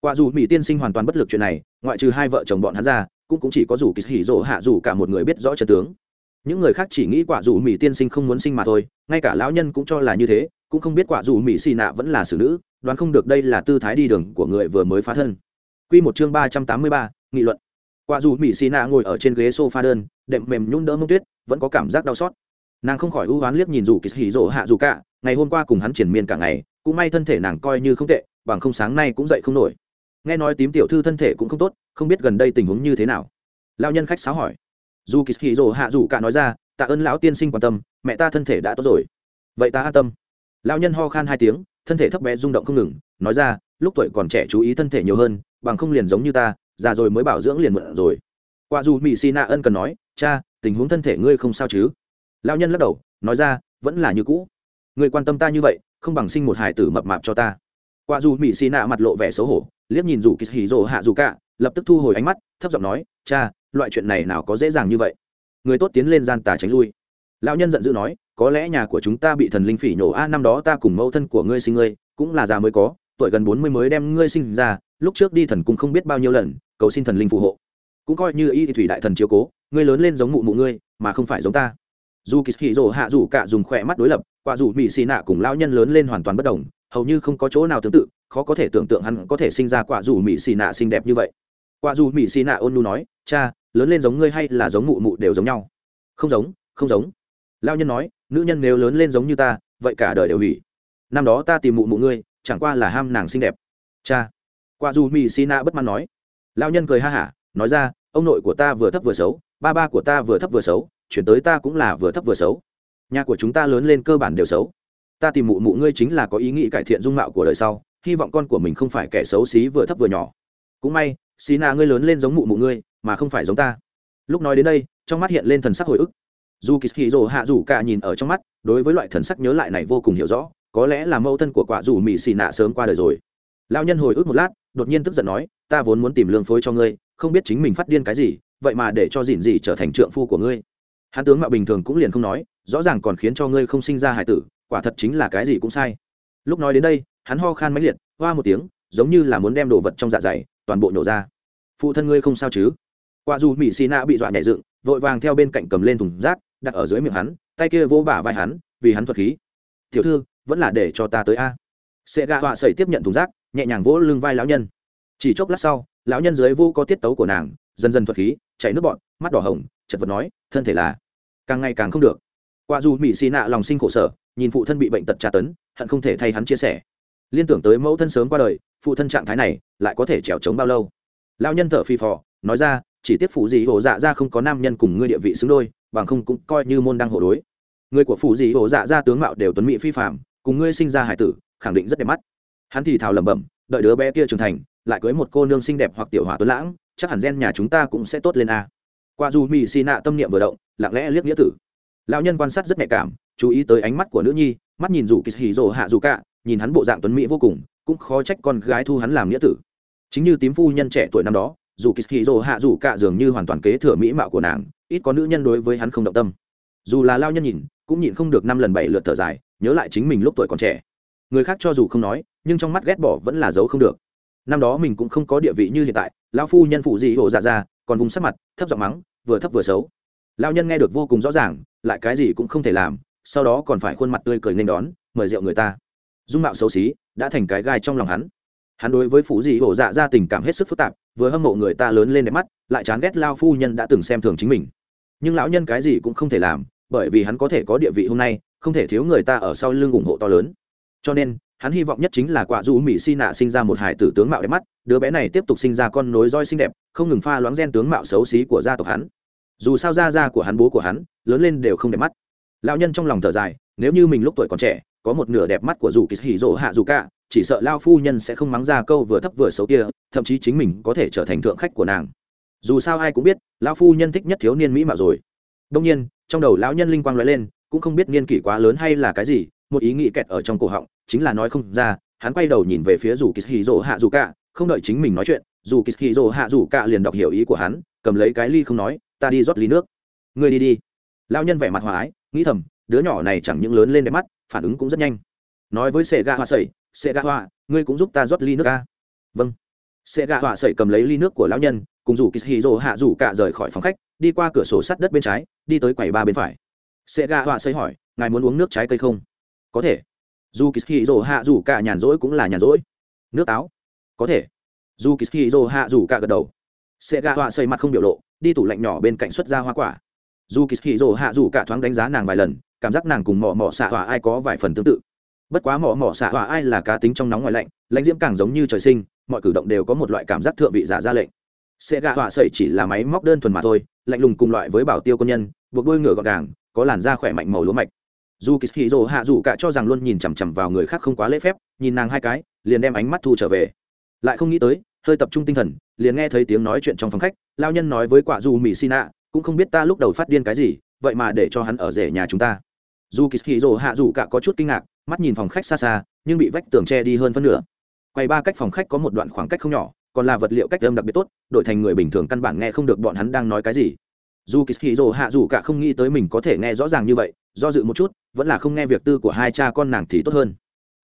Quả dù mỹ tiên sinh hoàn toàn bất lực chuyện này ngoại trừ hai vợ chồng bọn hắn ra cũng, cũng chỉ có dù kỳ hì rồ hạ dù cả một người biết rõ trận tướng. Những người khác chỉ nghĩ quả dù mỹ tiên sinh không muốn sinh mà thôi ngay cả lão nhân cũng cho là như thế cũng không biết quả dù mỹ xì nạ vẫn là xử nữ đoán không được đây là tư thái đi đường của người vừa mới phá thân. Quy một chương ba trăm tám mươi ba, nghị luận. Quả dù mỹ xì nạ ngồi ở trên ghế sofa đơn, đệm mềm nhún đỡ mông tuyết, vẫn có cảm giác đau xót. Nàng không khỏi ưu oán liếc nhìn dù Kịch hỉ rỗ hạ dù cả, ngày hôm qua cùng hắn triển miên cả ngày, cũng may thân thể nàng coi như không tệ, bằng không sáng nay cũng dậy không nổi. Nghe nói tím tiểu thư thân thể cũng không tốt, không biết gần đây tình huống như thế nào. Lão nhân khách sáo hỏi. Dù Kịch hỉ rỗ hạ dù cả nói ra, tạ ơn lão tiên sinh quan tâm, mẹ ta thân thể đã tốt rồi. Vậy ta an tâm. Lão nhân ho khan hai tiếng, thân thể thấp bé rung động không ngừng, nói ra, lúc tuổi còn trẻ chú ý thân thể nhiều hơn bằng không liền giống như ta, già rồi mới bảo dưỡng liền mượn rồi. Qua dù mỹ xì nạ ân cần nói, cha, tình huống thân thể ngươi không sao chứ? Lao nhân lắc đầu, nói ra, vẫn là như cũ. Người quan tâm ta như vậy, không bằng sinh một hải tử mập mạp cho ta. Qua dù mỹ xì nạ mặt lộ vẻ xấu hổ, liếc nhìn dù kỳ hì rồ hạ dù cả, lập tức thu hồi ánh mắt, thấp giọng nói, cha, loại chuyện này nào có dễ dàng như vậy? Người tốt tiến lên gian tà tránh lui. Lão nhân giận dữ nói, có lẽ nhà của chúng ta bị thần linh phỉ nhổ a, năm đó ta cùng mẫu thân của ngươi sinh ngươi, cũng là già mới có, tuổi gần bốn mươi mới đem ngươi sinh ra lúc trước đi thần cung không biết bao nhiêu lần, cầu xin thần linh phù hộ. Cũng coi như y thủy đại thần chiếu cố, ngươi lớn lên giống mụ mụ ngươi, mà không phải giống ta. Dù kỳ hì rồ hạ dù cả dùng khỏe mắt đối lập quả dù mỹ xì nạ cùng lao nhân lớn lên hoàn toàn bất đồng, hầu như không có chỗ nào tương tự, khó có thể tưởng tượng hắn có thể sinh ra quả dù mỹ xì nạ xinh đẹp như vậy. Quả dù mỹ xì nạ ôn nu nói, cha, lớn lên giống ngươi hay là giống mụ mụ đều giống nhau? Không giống không giống. Lao nhân nói, nữ nhân nếu lớn lên giống như ta, vậy cả đời đều hủy. Năm đó ta tìm mụ mụ ngươi, chẳng qua là ham nàng xinh đẹp. Cha qua dù mỹ xì bất mãn nói. Lão nhân cười ha hả, nói ra, ông nội của ta vừa thấp vừa xấu, ba ba của ta vừa thấp vừa xấu, chuyển tới ta cũng là vừa thấp vừa xấu. Nhà của chúng ta lớn lên cơ bản đều xấu. Ta tìm mụ mụ ngươi chính là có ý nghĩ cải thiện dung mạo của đời sau, hy vọng con của mình không phải kẻ xấu xí vừa thấp vừa nhỏ. Cũng may xí ngươi lớn lên giống mụ mụ ngươi, mà không phải giống ta. Lúc nói đến đây, trong mắt hiện lên thần sắc hồi ức. Dù kỳ hì rồ hạ dù cả nhìn ở trong mắt, đối với loại thần sắc nhớ lại này vô cùng hiểu rõ, có lẽ là mẫu thân của quả dù mỹ xì nạ sớm qua đời rồi lao nhân hồi ức một lát, đột nhiên tức giận nói, ta vốn muốn tìm lương phối cho ngươi, không biết chính mình phát điên cái gì, vậy mà để cho dìn dị trở thành trượng phu của ngươi. Hắn tướng mạo bình thường cũng liền không nói, rõ ràng còn khiến cho ngươi không sinh ra hải tử, quả thật chính là cái gì cũng sai. Lúc nói đến đây, hắn ho khan máy liệt, hoa một tiếng, giống như là muốn đem đồ vật trong dạ dày, toàn bộ nhổ ra. Phụ thân ngươi không sao chứ? Quả dù mỹ xì nạ bị dọa nhảy dựng, vội vàng theo bên cạnh cầm lên thùng rác, đặt ở dưới miệng hắn, tay kia vô bả vai hắn, vì hắn thuật khí. Tiểu thư, vẫn là để cho ta tới a. Sẽ gạ họa sẩy tiếp nhận thùng rác nhẹ nhàng vỗ lưng vai lão nhân. Chỉ chốc lát sau, lão nhân dưới vô có tiết tấu của nàng, dần dần thuật khí, chảy nước bọn mắt đỏ hồng, chật vật nói, thân thể là càng ngày càng không được. Qua dù mỹ xì nạ lòng sinh khổ sở, nhìn phụ thân bị bệnh tật tra tấn, hận không thể thay hắn chia sẻ. Liên tưởng tới mẫu thân sớm qua đời, phụ thân trạng thái này lại có thể trèo trống bao lâu? Lão nhân thở phi phò, nói ra, chỉ tiếp phụ gì hổ dạ ra không có nam nhân cùng ngươi địa vị xứng đôi, bằng không cũng coi như môn đăng hộ đối. Người của phụ gì hổ dạ ra tướng mạo đều tuấn mỹ phi phạm cùng ngươi sinh ra hải tử, khẳng định rất đẹp mắt hắn thì thào lẩm bẩm, đợi đứa bé kia trưởng thành, lại cưới một cô nương xinh đẹp hoặc tiểu hỏa tuấn lãng, chắc hẳn gen nhà chúng ta cũng sẽ tốt lên a. Qua dù mỹ xì nạ tâm niệm vừa động, lặng lẽ liếc nghĩa tử. Lão nhân quan sát rất nhạy cảm, chú ý tới ánh mắt của nữ nhi, mắt nhìn dù kỳ hì rồ hạ dù cả nhìn hắn bộ dạng tuấn mỹ vô cùng, cũng khó trách con gái thu hắn làm nghĩa tử. Chính như tím phu nhân trẻ tuổi năm đó, dù kỳ hì rồ hạ dù cả dường như hoàn toàn kế thừa mỹ mạo của nàng, ít có nữ nhân đối với hắn không động tâm. Dù là lao nhân nhìn, cũng nhịn không được năm lần bảy lượt thở dài, nhớ lại chính mình lúc tuổi còn trẻ người khác cho dù không nói, nhưng trong mắt ghét bỏ vẫn là giấu không được. Năm đó mình cũng không có địa vị như hiện tại, lão phu nhân phụ dị hộ dạ ra còn vùng sắc mặt, thấp giọng mắng, vừa thấp vừa xấu. Lao nhân nghe được vô cùng rõ ràng, lại cái gì cũng không thể làm, sau đó còn phải khuôn mặt tươi cười nên đón, mời rượu người ta. Dung mạo xấu xí, đã thành cái gai trong lòng hắn. Hắn đối với phụ dị hổ dạ ra tình cảm hết sức phức tạp, vừa hâm mộ người ta lớn lên đẹp mắt, lại chán ghét lao phu nhân đã từng xem thường chính mình. Nhưng lão nhân cái gì cũng không thể làm, bởi vì hắn có thể có địa vị hôm nay, không thể thiếu người ta ở sau lưng ủng hộ to lớn cho nên, hắn hy vọng nhất chính là quả dù mỹ si nạ sinh ra một hải tử tướng mạo đẹp mắt, đứa bé này tiếp tục sinh ra con nối roi xinh đẹp, không ngừng pha loãng gen tướng mạo xấu xí của gia tộc hắn. Dù sao gia gia của hắn, bố của hắn, lớn lên đều không đẹp mắt. Lão nhân trong lòng thở dài, nếu như mình lúc tuổi còn trẻ, có một nửa đẹp mắt của dù kỳ hỉ rỗ hạ dù cả, chỉ sợ lao phu nhân sẽ không mắng ra câu vừa thấp vừa xấu kia, thậm chí chính mình có thể trở thành thượng khách của nàng. Dù sao ai cũng biết, lão phu nhân thích nhất thiếu niên mỹ mạo rồi. Đông nhiên, trong đầu lão nhân linh quang nói lên, cũng không biết niên kỷ quá lớn hay là cái gì một ý nghĩ kẹt ở trong cổ họng, chính là nói không ra, hắn quay đầu nhìn về phía dù kỳ hì dỗ hạ dù cả không đợi chính mình nói chuyện dù kỳ hì dỗ hạ dù cả liền đọc hiểu ý của hắn, cầm lấy cái ly không nói, ta đi rót ly nước. Ngươi đi đi. Lao nhân vẻ mặt hòa ái, nghĩ thầm, đứa nhỏ này chẳng những lớn lên đẹp mắt, phản ứng cũng rất nhanh. Nói với sệ Gà hoa sẩy sệ Gà hoa, ngươi cũng giúp ta rót ly nước ca vâng. Sệ Gà hoa sẩy cầm lấy ly nước của lão nhân, cùng dù kỳ hì dỗ hạ dù cả rời khỏi phòng khách, đi qua cửa sổ sắt đất bên trái, đi tới quầy ba bên phải. Sệ Gà hoa sẩy hỏi, ngài muốn uống nước trái cây không? Có thể. Dù kỳ hì hạ dù cả nhàn rỗi cũng là nhàn rỗi. Nước táo. Có thể. Dù kỳ hì hạ dù cả gật đầu. Sẽ gạ họa xây mặt không biểu lộ, đi tủ lạnh nhỏ bên cạnh xuất ra hoa quả. Dù kỳ hì hạ dù cả thoáng đánh giá nàng vài lần, cảm giác nàng cùng mỏ mỏ xạ họa ai có vài phần tương tự. Bất quá mỏ mỏ xạ họa ai là cá tính trong nóng ngoài lạnh, lãnh diễm càng giống như trời sinh, mọi cử động đều có một loại cảm giác thượng vị giả ra lệnh. Sẽ gạ họa sẩy chỉ là máy móc đơn thuần mà thôi, lạnh lùng cùng loại với bảo tiêu công nhân, buộc đôi ngựa gọn gàng, có làn da khỏe mạnh màu lúa mạch dù kỳ hì rồ hạ dù cả cho rằng luôn nhìn chằm chằm vào người khác không quá lễ phép, nhìn nàng hai cái, liền đem ánh mắt thu trở về. Lại không nghĩ tới, hơi tập trung tinh thần, liền nghe thấy tiếng nói chuyện trong phòng khách, lao nhân nói với quả dù mỹ xin ạ cũng không biết ta lúc đầu phát điên cái gì, vậy mà để cho hắn ở rể nhà chúng ta. Dù kỳ hì rồ hạ dù cả có chút kinh ngạc, mắt nhìn phòng khách xa xa, nhưng bị vách tường che đi hơn phân nửa. Quay ba cách phòng khách có một đoạn khoảng cách không nhỏ, còn là vật liệu cách âm đặc biệt tốt, đổi thành người bình thường căn bản nghe không được bọn hắn đang nói cái gì. Dù kỳ hì rồ hạ dù cả không nghĩ tới mình có thể nghe rõ ràng như vậy do dự một chút, vẫn là không nghe việc tư của hai cha con nàng thì tốt hơn.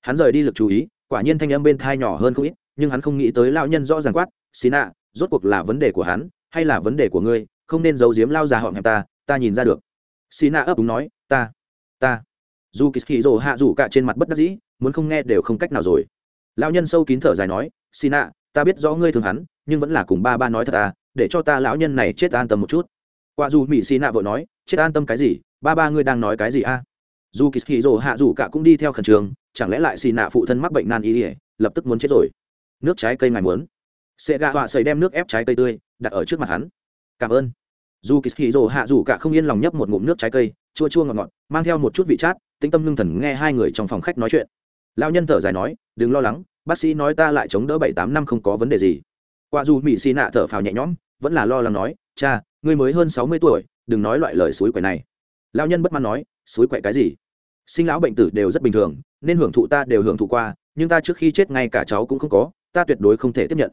Hắn rời đi lực chú ý, quả nhiên thanh âm bên thai nhỏ hơn không ít, nhưng hắn không nghĩ tới lao nhân rõ ràng quát xin ạ rốt cuộc là vấn đề của hắn, hay là vấn đề của ngươi, không nên giấu giếm lao già họ hẹp ta ta nhìn ra được. Xin ạ ấp đúng nói, ta ta. Dù kỳ kỳ rồ hạ rủ cả trên mặt bất đắc dĩ, muốn không nghe đều không cách nào rồi. Lao nhân sâu kín thở dài nói xin ạ ta biết rõ ngươi thường hắn, nhưng vẫn là cùng ba ba nói thật à để cho ta lão nhân này chết an tâm một chút. Quả dù mỹ xì nạ vội nói, chết an tâm cái gì? Ba ba ngươi đang nói cái gì a? Dù kỳ hì rồ hạ dù cả cũng đi theo khẩn trường chẳng lẽ lại xì nạ phụ thân mắc bệnh nan y ỉa lập tức muốn chết rồi. Nước trái cây ngài muốn. Sẽ gạ họa xầy đem nước ép trái cây tươi, đặt ở trước mặt hắn. Cảm ơn. Dù kỳ hì rồ hạ dù cả không yên lòng nhấp một ngụm nước trái cây, chua chua ngọt ngọt, mang theo một chút vị chát, tĩnh tâm lương thần nghe hai người trong phòng khách nói chuyện. Lao nhân thở dài nói, đừng lo lắng, bác sĩ nói ta lại chống đỡ bảy tám năm không có vấn đề gì. Qua dù mỹ xì nạ thở phào nhẹ nhõm, vẫn là lo lắng nói, cha, ngươi mới hơn sáu mươi tuổi, đừng nói loại lời suối quậy này lao nhân bất mãn nói suối quậy cái gì? Sinh lão bệnh tử đều rất bình thường, nên hưởng thụ ta đều hưởng thụ qua, nhưng ta trước khi chết ngay cả cháu cũng không có, ta tuyệt đối không thể tiếp nhận.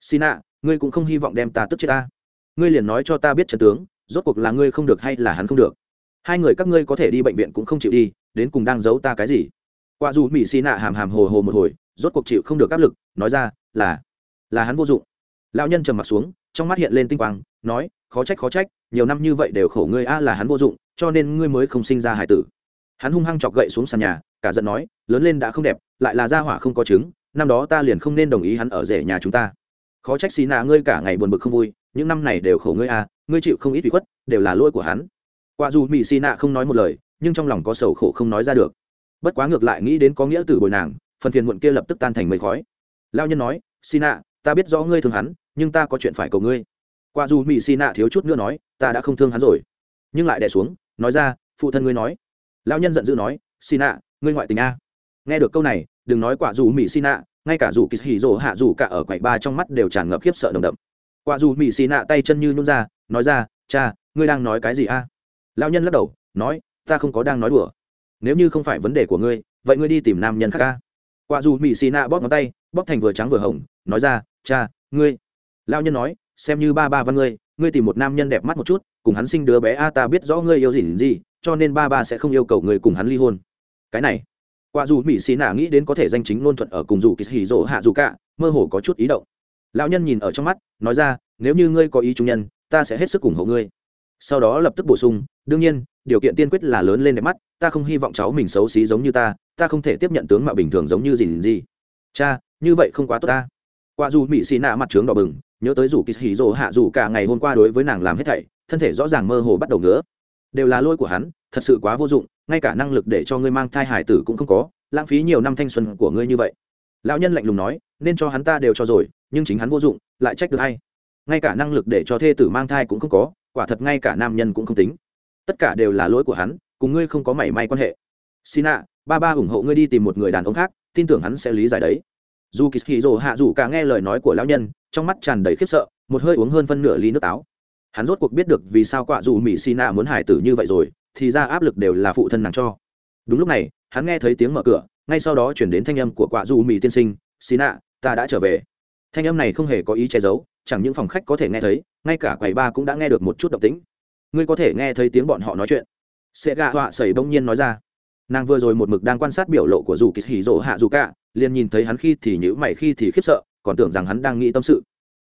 Xin ạ ngươi cũng không hy vọng đem ta tức chết ta. Ngươi liền nói cho ta biết trần tướng, rốt cuộc là ngươi không được hay là hắn không được. Hai người các ngươi có thể đi bệnh viện cũng không chịu đi, đến cùng đang giấu ta cái gì? Qua dù mỹ xì nạ hàm hàm hồ hồ một hồi, rốt cuộc chịu không được áp lực, nói ra, là là hắn vô dụng. Lão nhân trầm m ặ t xuống, trong mắt hiện lên tinh quang, nói, khó trách khó trách, nhiều năm như vậy đều khổ ngươi, a, là hắn vô dụng cho nên ngươi mới không sinh ra hải tử. Hắn hung hăng chọc gậy xuống sàn nhà, cả giận nói, lớn lên đã không đẹp, lại là gia hỏa không có trứng năm đó ta liền không nên đồng ý hắn ở rể nhà chúng ta. Khó trách xì nạ ngươi cả ngày buồn bực không vui, những năm này đều khổ ngươi à? ngươi chịu không ít bị khuất, đều là lỗi của hắn. Qua dù mỹ xì nạ không nói một lời, nhưng trong lòng có sầu khổ không nói ra được. Bất quá ngược lại nghĩ đến có nghĩa từ bồi nàng, phần phiền muộn kia lập tức tan thành mây khói. Lao nhân nói, xì nạ ta biết rõ ngươi thương hắn, nhưng ta có chuyện phải cầu ngươi. Qua dù mỹ xì nạ thiếu chút nữa nói, ta đã không thương hắn rồi. Nhưng lại đẻ xuống nói ra phụ thân ngươi nói. Lao nhân giận dữ nói xin ạ, ngươi ngoại tình a. Nghe được câu này đừng nói quả dù mỹ xin ạ, ngay cả dù kỳ hì rồ hạ dù cả ở quầy ba trong mắt đều tràn ngập khiếp sợ đồng đậm. Quả dù mỹ xin ạ tay chân như nhún ra nói ra cha ngươi đang nói cái gì a? Lao nhân lắc đầu nói ta không có đang nói đùa. Nếu như không phải vấn đề của ngươi vậy ngươi đi tìm nam nhân khác ca quả dù mỹ xì nạ bóp ngón tay bóp thành vừa trắng vừa hồng nói ra cha ngươi. Lao nhân nói xem như ba ba văn ngươi ngươi tìm một nam nhân đẹp mắt một chút, cùng hắn sinh đứa bé a, ta biết rõ ngươi yêu gì gì, cho nên ba ba sẽ không yêu cầu ngươi cùng hắn ly hôn. Cái này, quả dù mỹ xì nạ nghĩ đến có thể danh chính ngôn thuận ở cùng dù kỳ hì dỗ hạ dù cả, mơ hồ có chút ý động. Lão nhân nhìn ở trong mắt, nói ra, nếu như ngươi có ý trung nhân, ta sẽ hết sức ủng hộ ngươi. Sau đó lập tức bổ sung, đương nhiên, điều kiện tiên quyết là lớn lên đẹp mắt, ta không hy vọng cháu mình xấu xí giống như ta ta không thể tiếp nhận tướng mạo bình thường giống như gì gì. Cha, như vậy không quá tốt ta qua dù mỹ xì nạ mặt trướng đỏ bừng, nhớ tới rủ kỳ hì rồ hạ dù cả ngày hôm qua đối với nàng làm hết thảy, thân thể rõ ràng mơ hồ bắt đầu ngứa. Đều là lỗi của hắn, thật sự quá vô dụng, ngay cả năng lực để cho ngươi mang thai hải tử cũng không có, lãng phí nhiều năm thanh xuân của ngươi như vậy. Lão nhân lạnh lùng nói, nên cho hắn ta đều cho rồi, nhưng chính hắn vô dụng, lại trách được hay ngay cả năng lực để cho thê tử mang thai cũng không có, quả thật ngay cả nam nhân cũng không tính. Tất cả đều là lỗi của hắn, cùng ngươi không có mảy may quan hệ. Xin ạ ba ba ủng hộ ngươi đi tìm một người đàn ông khác, tin tưởng hắn sẽ lý giải đấy dù kỳ hì rồ hạ dù cả nghe lời nói của lão nhân, trong mắt tràn đầy khiếp sợ, một hơi uống hơn phân nửa ly nước táo. Hắn rốt cuộc biết được vì sao quả dù mỹ xì nạ muốn hải tử như vậy rồi, thì ra áp lực đều là phụ thân nàng cho. Đúng lúc này, hắn nghe thấy tiếng mở cửa, ngay sau đó chuyển đến thanh âm của quả dù mỹ tiên sinh xì nạ ta đã trở về. Thanh âm này không hề có ý che giấu, chẳng những phòng khách có thể nghe thấy, ngay cả quầy ba cũng đã nghe được một chút động tĩnh. Ngươi có thể nghe thấy tiếng bọn họ nói chuyện. Sẽ gạ họa sẩy bỗng nhiên nói ra nàng vừa rồi một mực đang quan sát biểu lộ của dù kỳ hỉ rỗ hạ dù cả, liền nhìn thấy hắn khi thì nhữ mày, khi thì khiếp sợ, còn tưởng rằng hắn đang nghĩ tâm sự.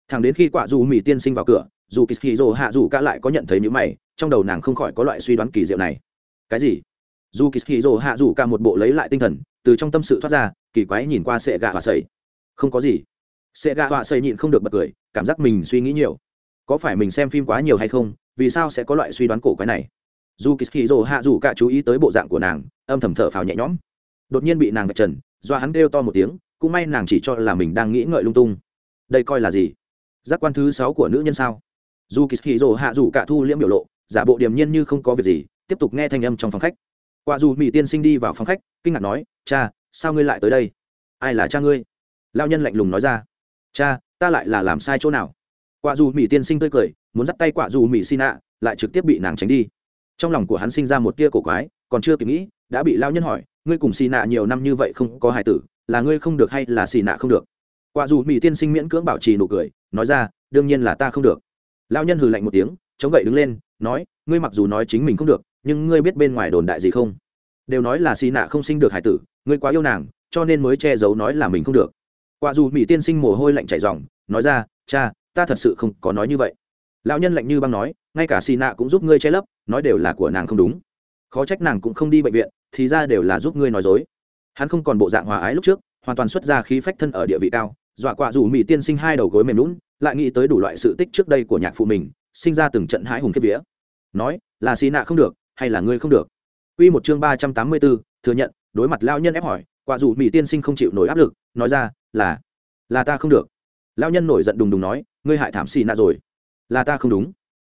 Thằng đến khi quả dù mỹ tiên sinh vào cửa, dù kỳ hỉ rỗ hạ dù cả lại có nhận thấy nhữ mày, trong đầu nàng không khỏi có loại suy đoán kỳ diệu này. Cái gì? Dù kỳ hỉ rỗ hạ dù cả một bộ lấy lại tinh thần, từ trong tâm sự thoát ra, kỳ quái nhìn qua sệ gạ họa Sầy. không có gì. Sệ gạ họa Sầy nhịn không được bật cười, cảm giác mình suy nghĩ nhiều. Có phải mình xem phim quá nhiều hay không? Vì sao sẽ có loại suy đoán cổ quái này? Dù kỳ hì rồ hạ dù cả chú ý tới bộ dạng của nàng, âm thầm thở phào nhẹ nhõm. Đột nhiên bị nàng vạch trần, do hắn kêu to một tiếng, cũng may nàng chỉ cho là mình đang nghĩ ngợi lung tung. Đây coi là gì? Giác quan thứ sáu của nữ nhân sao? Dù kỳ hì rồ hạ dù cả thu liễm biểu lộ, giả bộ điềm nhiên như không có việc gì, tiếp tục nghe thanh âm trong phòng khách. Quả dù mỹ tiên sinh đi vào phòng khách, kinh ngạc nói, cha, sao ngươi lại tới đây? Ai là cha ngươi? Lao nhân lạnh lùng nói ra, cha, ta lại là làm sai chỗ nào? Quả dù mỹ tiên sinh tươi cười, muốn dắt tay quả dù mỹ xin ạ, lại trực tiếp bị nàng tránh đi trong lòng của hắn sinh ra một tia cổ quái, còn chưa kịp nghĩ, đã bị lao nhân hỏi, ngươi cùng xì nạ nhiều năm như vậy không có hài tử, là ngươi không được hay là xì nạ không được? Quả dù mỹ tiên sinh miễn cưỡng bảo trì nụ cười, nói ra, đương nhiên là ta không được. Lao nhân hừ lạnh một tiếng, chống gậy đứng lên, nói, ngươi mặc dù nói chính mình không được, nhưng ngươi biết bên ngoài đồn đại gì không? Đều nói là xì nạ không sinh được hải tử, ngươi quá yêu nàng, cho nên mới che giấu nói là mình không được. Quả dù mỹ tiên sinh mồ hôi lạnh chảy dòng nói ra, cha, ta thật sự không có nói như vậy. Lão nhân lạnh như băng nói, ngay cả xì nạ cũng giúp ngươi che lấp nói đều là của nàng không đúng. Khó trách nàng cũng không đi bệnh viện thì ra đều là giúp ngươi nói dối. Hắn không còn bộ dạng hòa ái lúc trước hoàn toàn xuất ra khí phách thân ở địa vị cao dọa quạ rủ mỹ tiên sinh hai đầu gối mềm lún lại nghĩ tới đủ loại sự tích trước đây của nhạc phụ mình sinh ra từng trận hãi hùng kiếp vía. Nói là xì nạ không được hay là ngươi không được? Quy một chương ba trăm tám mươi 384, thừa nhận, đối mặt lão nhân ép hỏi, quạ rủ mỹ tiên sinh không chịu nổi áp lực, nói ra, là là ta không được. Lão nhân nổi giận đùng đùng nói, ngươi hại thảm xì nạ rồi. Là ta không đúng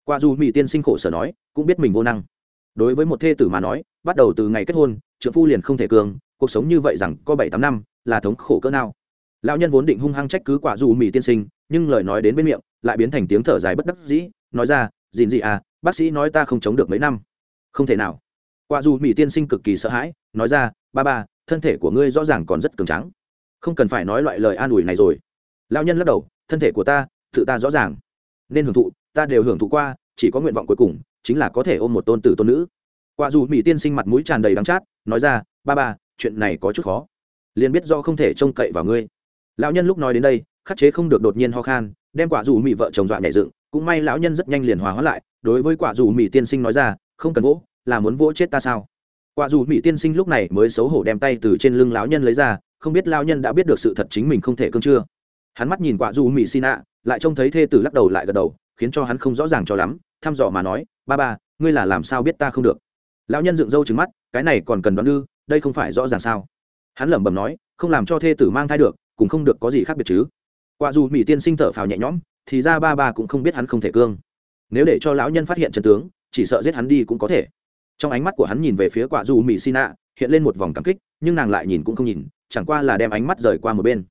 qua dù mỹ tiên sinh khổ sở nói, cũng biết mình vô năng. Đối với một thê tử mà nói, bắt đầu từ ngày kết hôn trợ phu liền không thể cường, cuộc sống như vậy rằng có bảy tám năm, là thống khổ cỡ nào. Lão nhân vốn định hung hăng trách cứ quả dù mỹ tiên sinh, nhưng lời nói đến bên miệng, lại biến thành tiếng thở dài bất đắc dĩ, nói ra, dìn gì à bác sĩ nói ta không chống được mấy năm. Không thể nào. Quả dù mỹ tiên sinh cực kỳ sợ hãi, nói ra, ba ba, thân thể của ngươi rõ ràng còn rất cường trắng không cần phải nói loại lời an ủi này rồi. Lão nhân lắc đầu, thân thể của ta, tự ta rõ ràng. Nên hưởng thụ ta đều hưởng thụ qua, chỉ có nguyện vọng cuối cùng chính là có thể ôm một tôn tử tôn nữ. Quả dù mỹ tiên sinh mặt mũi tràn đầy đắng chát, nói ra, ba ba, chuyện này có chút khó. Liền biết do không thể trông cậy vào ngươi. Lão nhân lúc nói đến đây, khắc chế không được đột nhiên ho khan, đem quả dù mỹ vợ chồng dọa nhảy dựng, cũng may lão nhân rất nhanh liền hòa hóa lại, đối với quả dù mỹ tiên sinh nói ra, không cần vỗ, là muốn vỗ chết ta sao? Quả dù mỹ tiên sinh lúc này mới xấu hổ đem tay từ trên lưng lão nhân lấy ra, không biết lão nhân đã biết được sự thật chính mình không thể cương chưa. Hắn mắt nhìn quả dù mỹ xin ạ lại trông thấy thê tử lắc đầu lại gật đầu khiến cho hắn không rõ ràng cho lắm, thăm dò mà nói, ba ba, ngươi là làm sao biết ta không được? Lão nhân dựng râu trứng mắt, cái này còn cần đoán ư, đây không phải rõ ràng sao? Hắn lẩm bẩm nói, không làm cho thê tử mang thai được, cũng không được có gì khác biệt chứ. Quả dù mỹ tiên sinh thở phào nhẹ nhõm, thì ra ba ba cũng không biết hắn không thể cương. Nếu để cho lão nhân phát hiện chân tướng, chỉ sợ giết hắn đi cũng có thể. Trong ánh mắt của hắn nhìn về phía quả dù mỹ xin ạ hiện lên một vòng cảm kích, nhưng nàng lại nhìn cũng không nhìn, chẳng qua là đem ánh mắt rời qua một bên.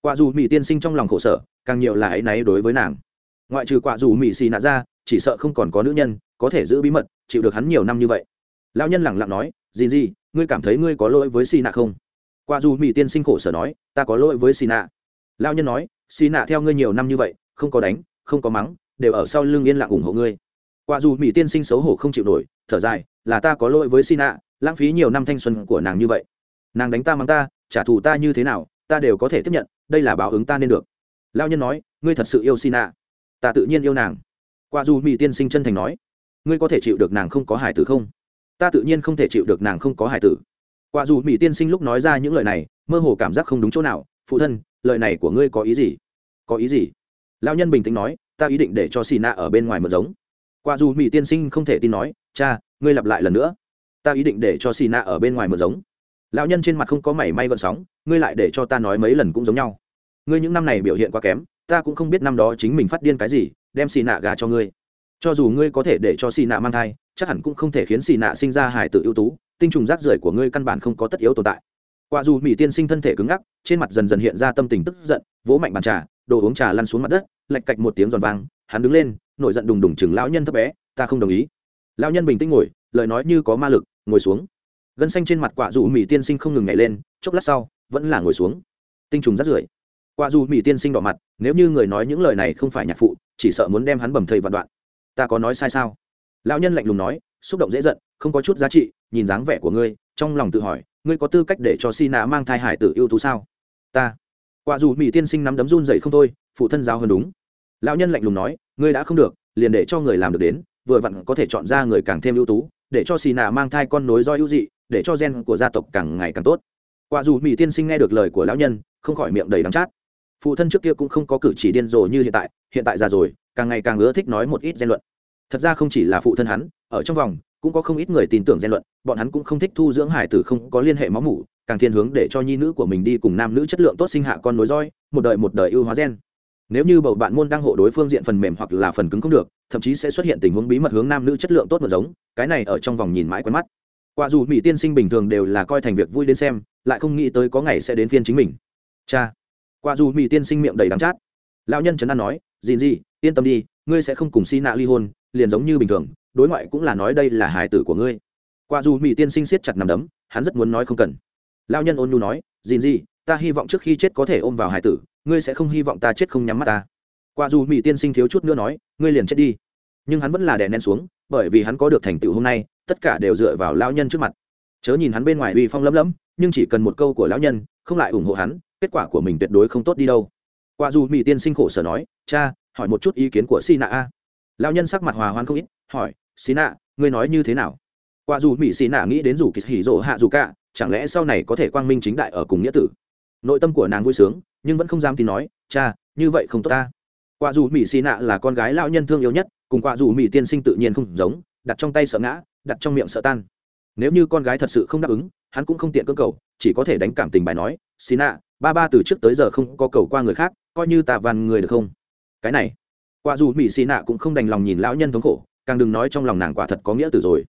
Quả dù mỹ tiên sinh trong lòng khổ sở, càng nhiều là áy náy đối với nàng ngoại trừ quả dù mỹ xì nạ ra, chỉ sợ không còn có nữ nhân có thể giữ bí mật, chịu được hắn nhiều năm như vậy. Lão nhân lẳng lặng nói gì gì ngươi cảm thấy ngươi có lỗi với xì nạ không? Quả dù mỹ tiên sinh khổ sở nói, ta có lỗi với xì nạ. Lão nhân nói, xì nạ theo ngươi nhiều năm như vậy, không có đánh, không có mắng, đều ở sau lưng yên lặng ủng hộ ngươi. Quả dù mỹ tiên sinh xấu hổ không chịu nổi, thở dài, là ta có lỗi với xì nạ, lãng phí nhiều năm thanh xuân của nàng như vậy. Nàng đánh ta mắng ta, trả thù ta như thế nào, ta đều có thể tiếp nhận, đây là báo ứng ta nên được. Lao nhân nói, ngươi thật sự yêu xì nạ ta tự nhiên yêu nàng. Qua dù mỹ tiên sinh chân thành nói, ngươi có thể chịu được nàng không có hải tử không? Ta tự nhiên không thể chịu được nàng không có hải tử. Qua dù mỹ tiên sinh lúc nói ra những lời này, mơ hồ cảm giác không đúng chỗ nào. Phụ thân, lời này của ngươi có ý gì? Có ý gì? Lao nhân bình tĩnh nói, ta ý định để cho xì nạ ở bên ngoài mượn giống. Qua dù mỹ tiên sinh không thể tin nói, cha, ngươi lặp lại lần nữa. Ta ý định để cho xì nạ ở bên ngoài mượn giống. Lão nhân trên mặt không có mảy may gợn sóng, ngươi lại để cho ta nói mấy lần cũng giống nhau. Ngươi những năm này biểu hiện quá kém ta cũng không biết năm đó chính mình phát điên cái gì, đem xì nạ gà cho ngươi. Cho dù ngươi có thể để cho xì nạ mang thai, chắc hẳn cũng không thể khiến xì nạ sinh ra hải tử ưu tú, tinh trùng rác rưởi của ngươi căn bản không có tất yếu tồn tại. Quả dù mỹ tiên sinh thân thể cứng ngắc, trên mặt dần dần hiện ra tâm tình tức giận, vỗ mạnh bàn trà, đồ uống trà lăn xuống mặt đất, lạch cạch một tiếng giòn vang, hắn đứng lên, nổi giận đùng đùng chừng lão nhân thấp bé, ta không đồng ý. Lão nhân bình tĩnh ngồi, lời nói như có ma lực, ngồi xuống. Gân xanh trên mặt quả dù mỹ tiên sinh không ngừng nhảy lên, chốc lát sau, vẫn là ngồi xuống. Tinh trùng rác rưởi quả dù mỹ tiên sinh đỏ mặt, nếu như người nói những lời này không phải nhạc phụ, chỉ sợ muốn đem hắn bầm thây vạn đoạn. Ta có nói sai sao? Lão nhân lạnh lùng nói, xúc động dễ giận, không có chút giá trị, nhìn dáng vẻ của ngươi, trong lòng tự hỏi, ngươi có tư cách để cho si nạ mang thai hải tử ưu tú sao? Ta. Quả dù mỹ tiên sinh nắm đấm run dậy không thôi, phụ thân giáo hơn đúng. Lão nhân lạnh lùng nói, ngươi đã không được, liền để cho người làm được đến, vừa vặn có thể chọn ra người càng thêm ưu tú, để cho xì nạ mang thai con nối dõi ưu dị, để cho gen của gia tộc càng ngày càng tốt. Quả dù mỹ tiên sinh nghe được lời của lão nhân, không khỏi miệng đầy đắng chát phụ thân trước kia cũng không có cử chỉ điên rồ như hiện tại hiện tại già rồi, càng ngày càng ưa thích nói một ít gen luận. Thật ra không chỉ là phụ thân hắn, ở trong vòng, cũng có không ít người tin tưởng gen luận, bọn hắn cũng không thích thu dưỡng hải tử không có liên hệ máu mủ, càng thiên hướng để cho nhi nữ của mình đi cùng nam nữ chất lượng tốt sinh hạ con nối roi, một đời một đời ưu hóa gen. Nếu như bầu bạn môn đang hộ đối phương diện phần mềm hoặc là phần cứng không được, thậm chí sẽ xuất hiện tình huống bí mật hướng nam nữ chất lượng tốt một giống, cái này ở trong vòng nhìn mãi quen mắt. Quả dù mỹ tiên sinh bình thường đều là coi thành việc vui đến xem, lại không nghĩ tới có ngày sẽ đến phiên chính mình. Cha. Qua dù mỹ tiên sinh miệng đầy đắng chát. Lão nhân trấn an nói, Dìn gì, yên tâm đi, ngươi sẽ không cùng si nạ ly hôn, liền giống như bình thường, đối ngoại cũng là nói đây là hài tử của ngươi. Qua dù mỹ tiên sinh siết chặt nằm đấm, hắn rất muốn nói không cần. Lão nhân ôn nhu nói, Dìn gì, ta hy vọng trước khi chết có thể ôm vào hài tử, ngươi sẽ không hy vọng ta chết không nhắm mắt ta. Qua dù mỹ tiên sinh thiếu chút nữa nói, ngươi liền chết đi. Nhưng hắn vẫn là đè nén xuống, bởi vì hắn có được thành tựu hôm nay, tất cả đều dựa vào lão nhân trước mặt. Chớ nhìn hắn bên ngoài uy phong lấm lấm nhưng chỉ cần một câu của lão nhân, không lại ủng hộ hắn kết quả của mình tuyệt đối không tốt đi đâu. Quả dù mỹ tiên sinh khổ sở nói, cha, hỏi một chút ý kiến của xì nạ a. Lão nhân sắc mặt hòa hoan không ít, hỏi xì nạ ngươi nói như thế nào? Quả dù mỹ xì nạ nghĩ đến dù kỳ hỉ rộ hạ dù cả, chẳng lẽ sau này có thể quang minh chính đại ở cùng nghĩa tử? Nội tâm của nàng vui sướng, nhưng vẫn không dám tin nói, cha, như vậy không tốt ta. Quả dù mỹ xì nạ là con gái lão nhân thương yêu nhất, cùng quả dù mỹ tiên sinh tự nhiên không giống, đặt trong tay sợ ngã, đặt trong miệng sợ tan. Nếu như con gái thật sự không đáp ứng, hắn cũng không tiện cơ cầu, chỉ có thể đánh cảm tình bài nói xì nạ ba ba từ trước tới giờ không có cầu qua người khác, coi như tạ văn người được không? Cái này, quả dù mỹ xì nạ cũng không đành lòng nhìn lão nhân thống khổ, càng đừng nói trong lòng nàng quả thật có nghĩa từ rồi.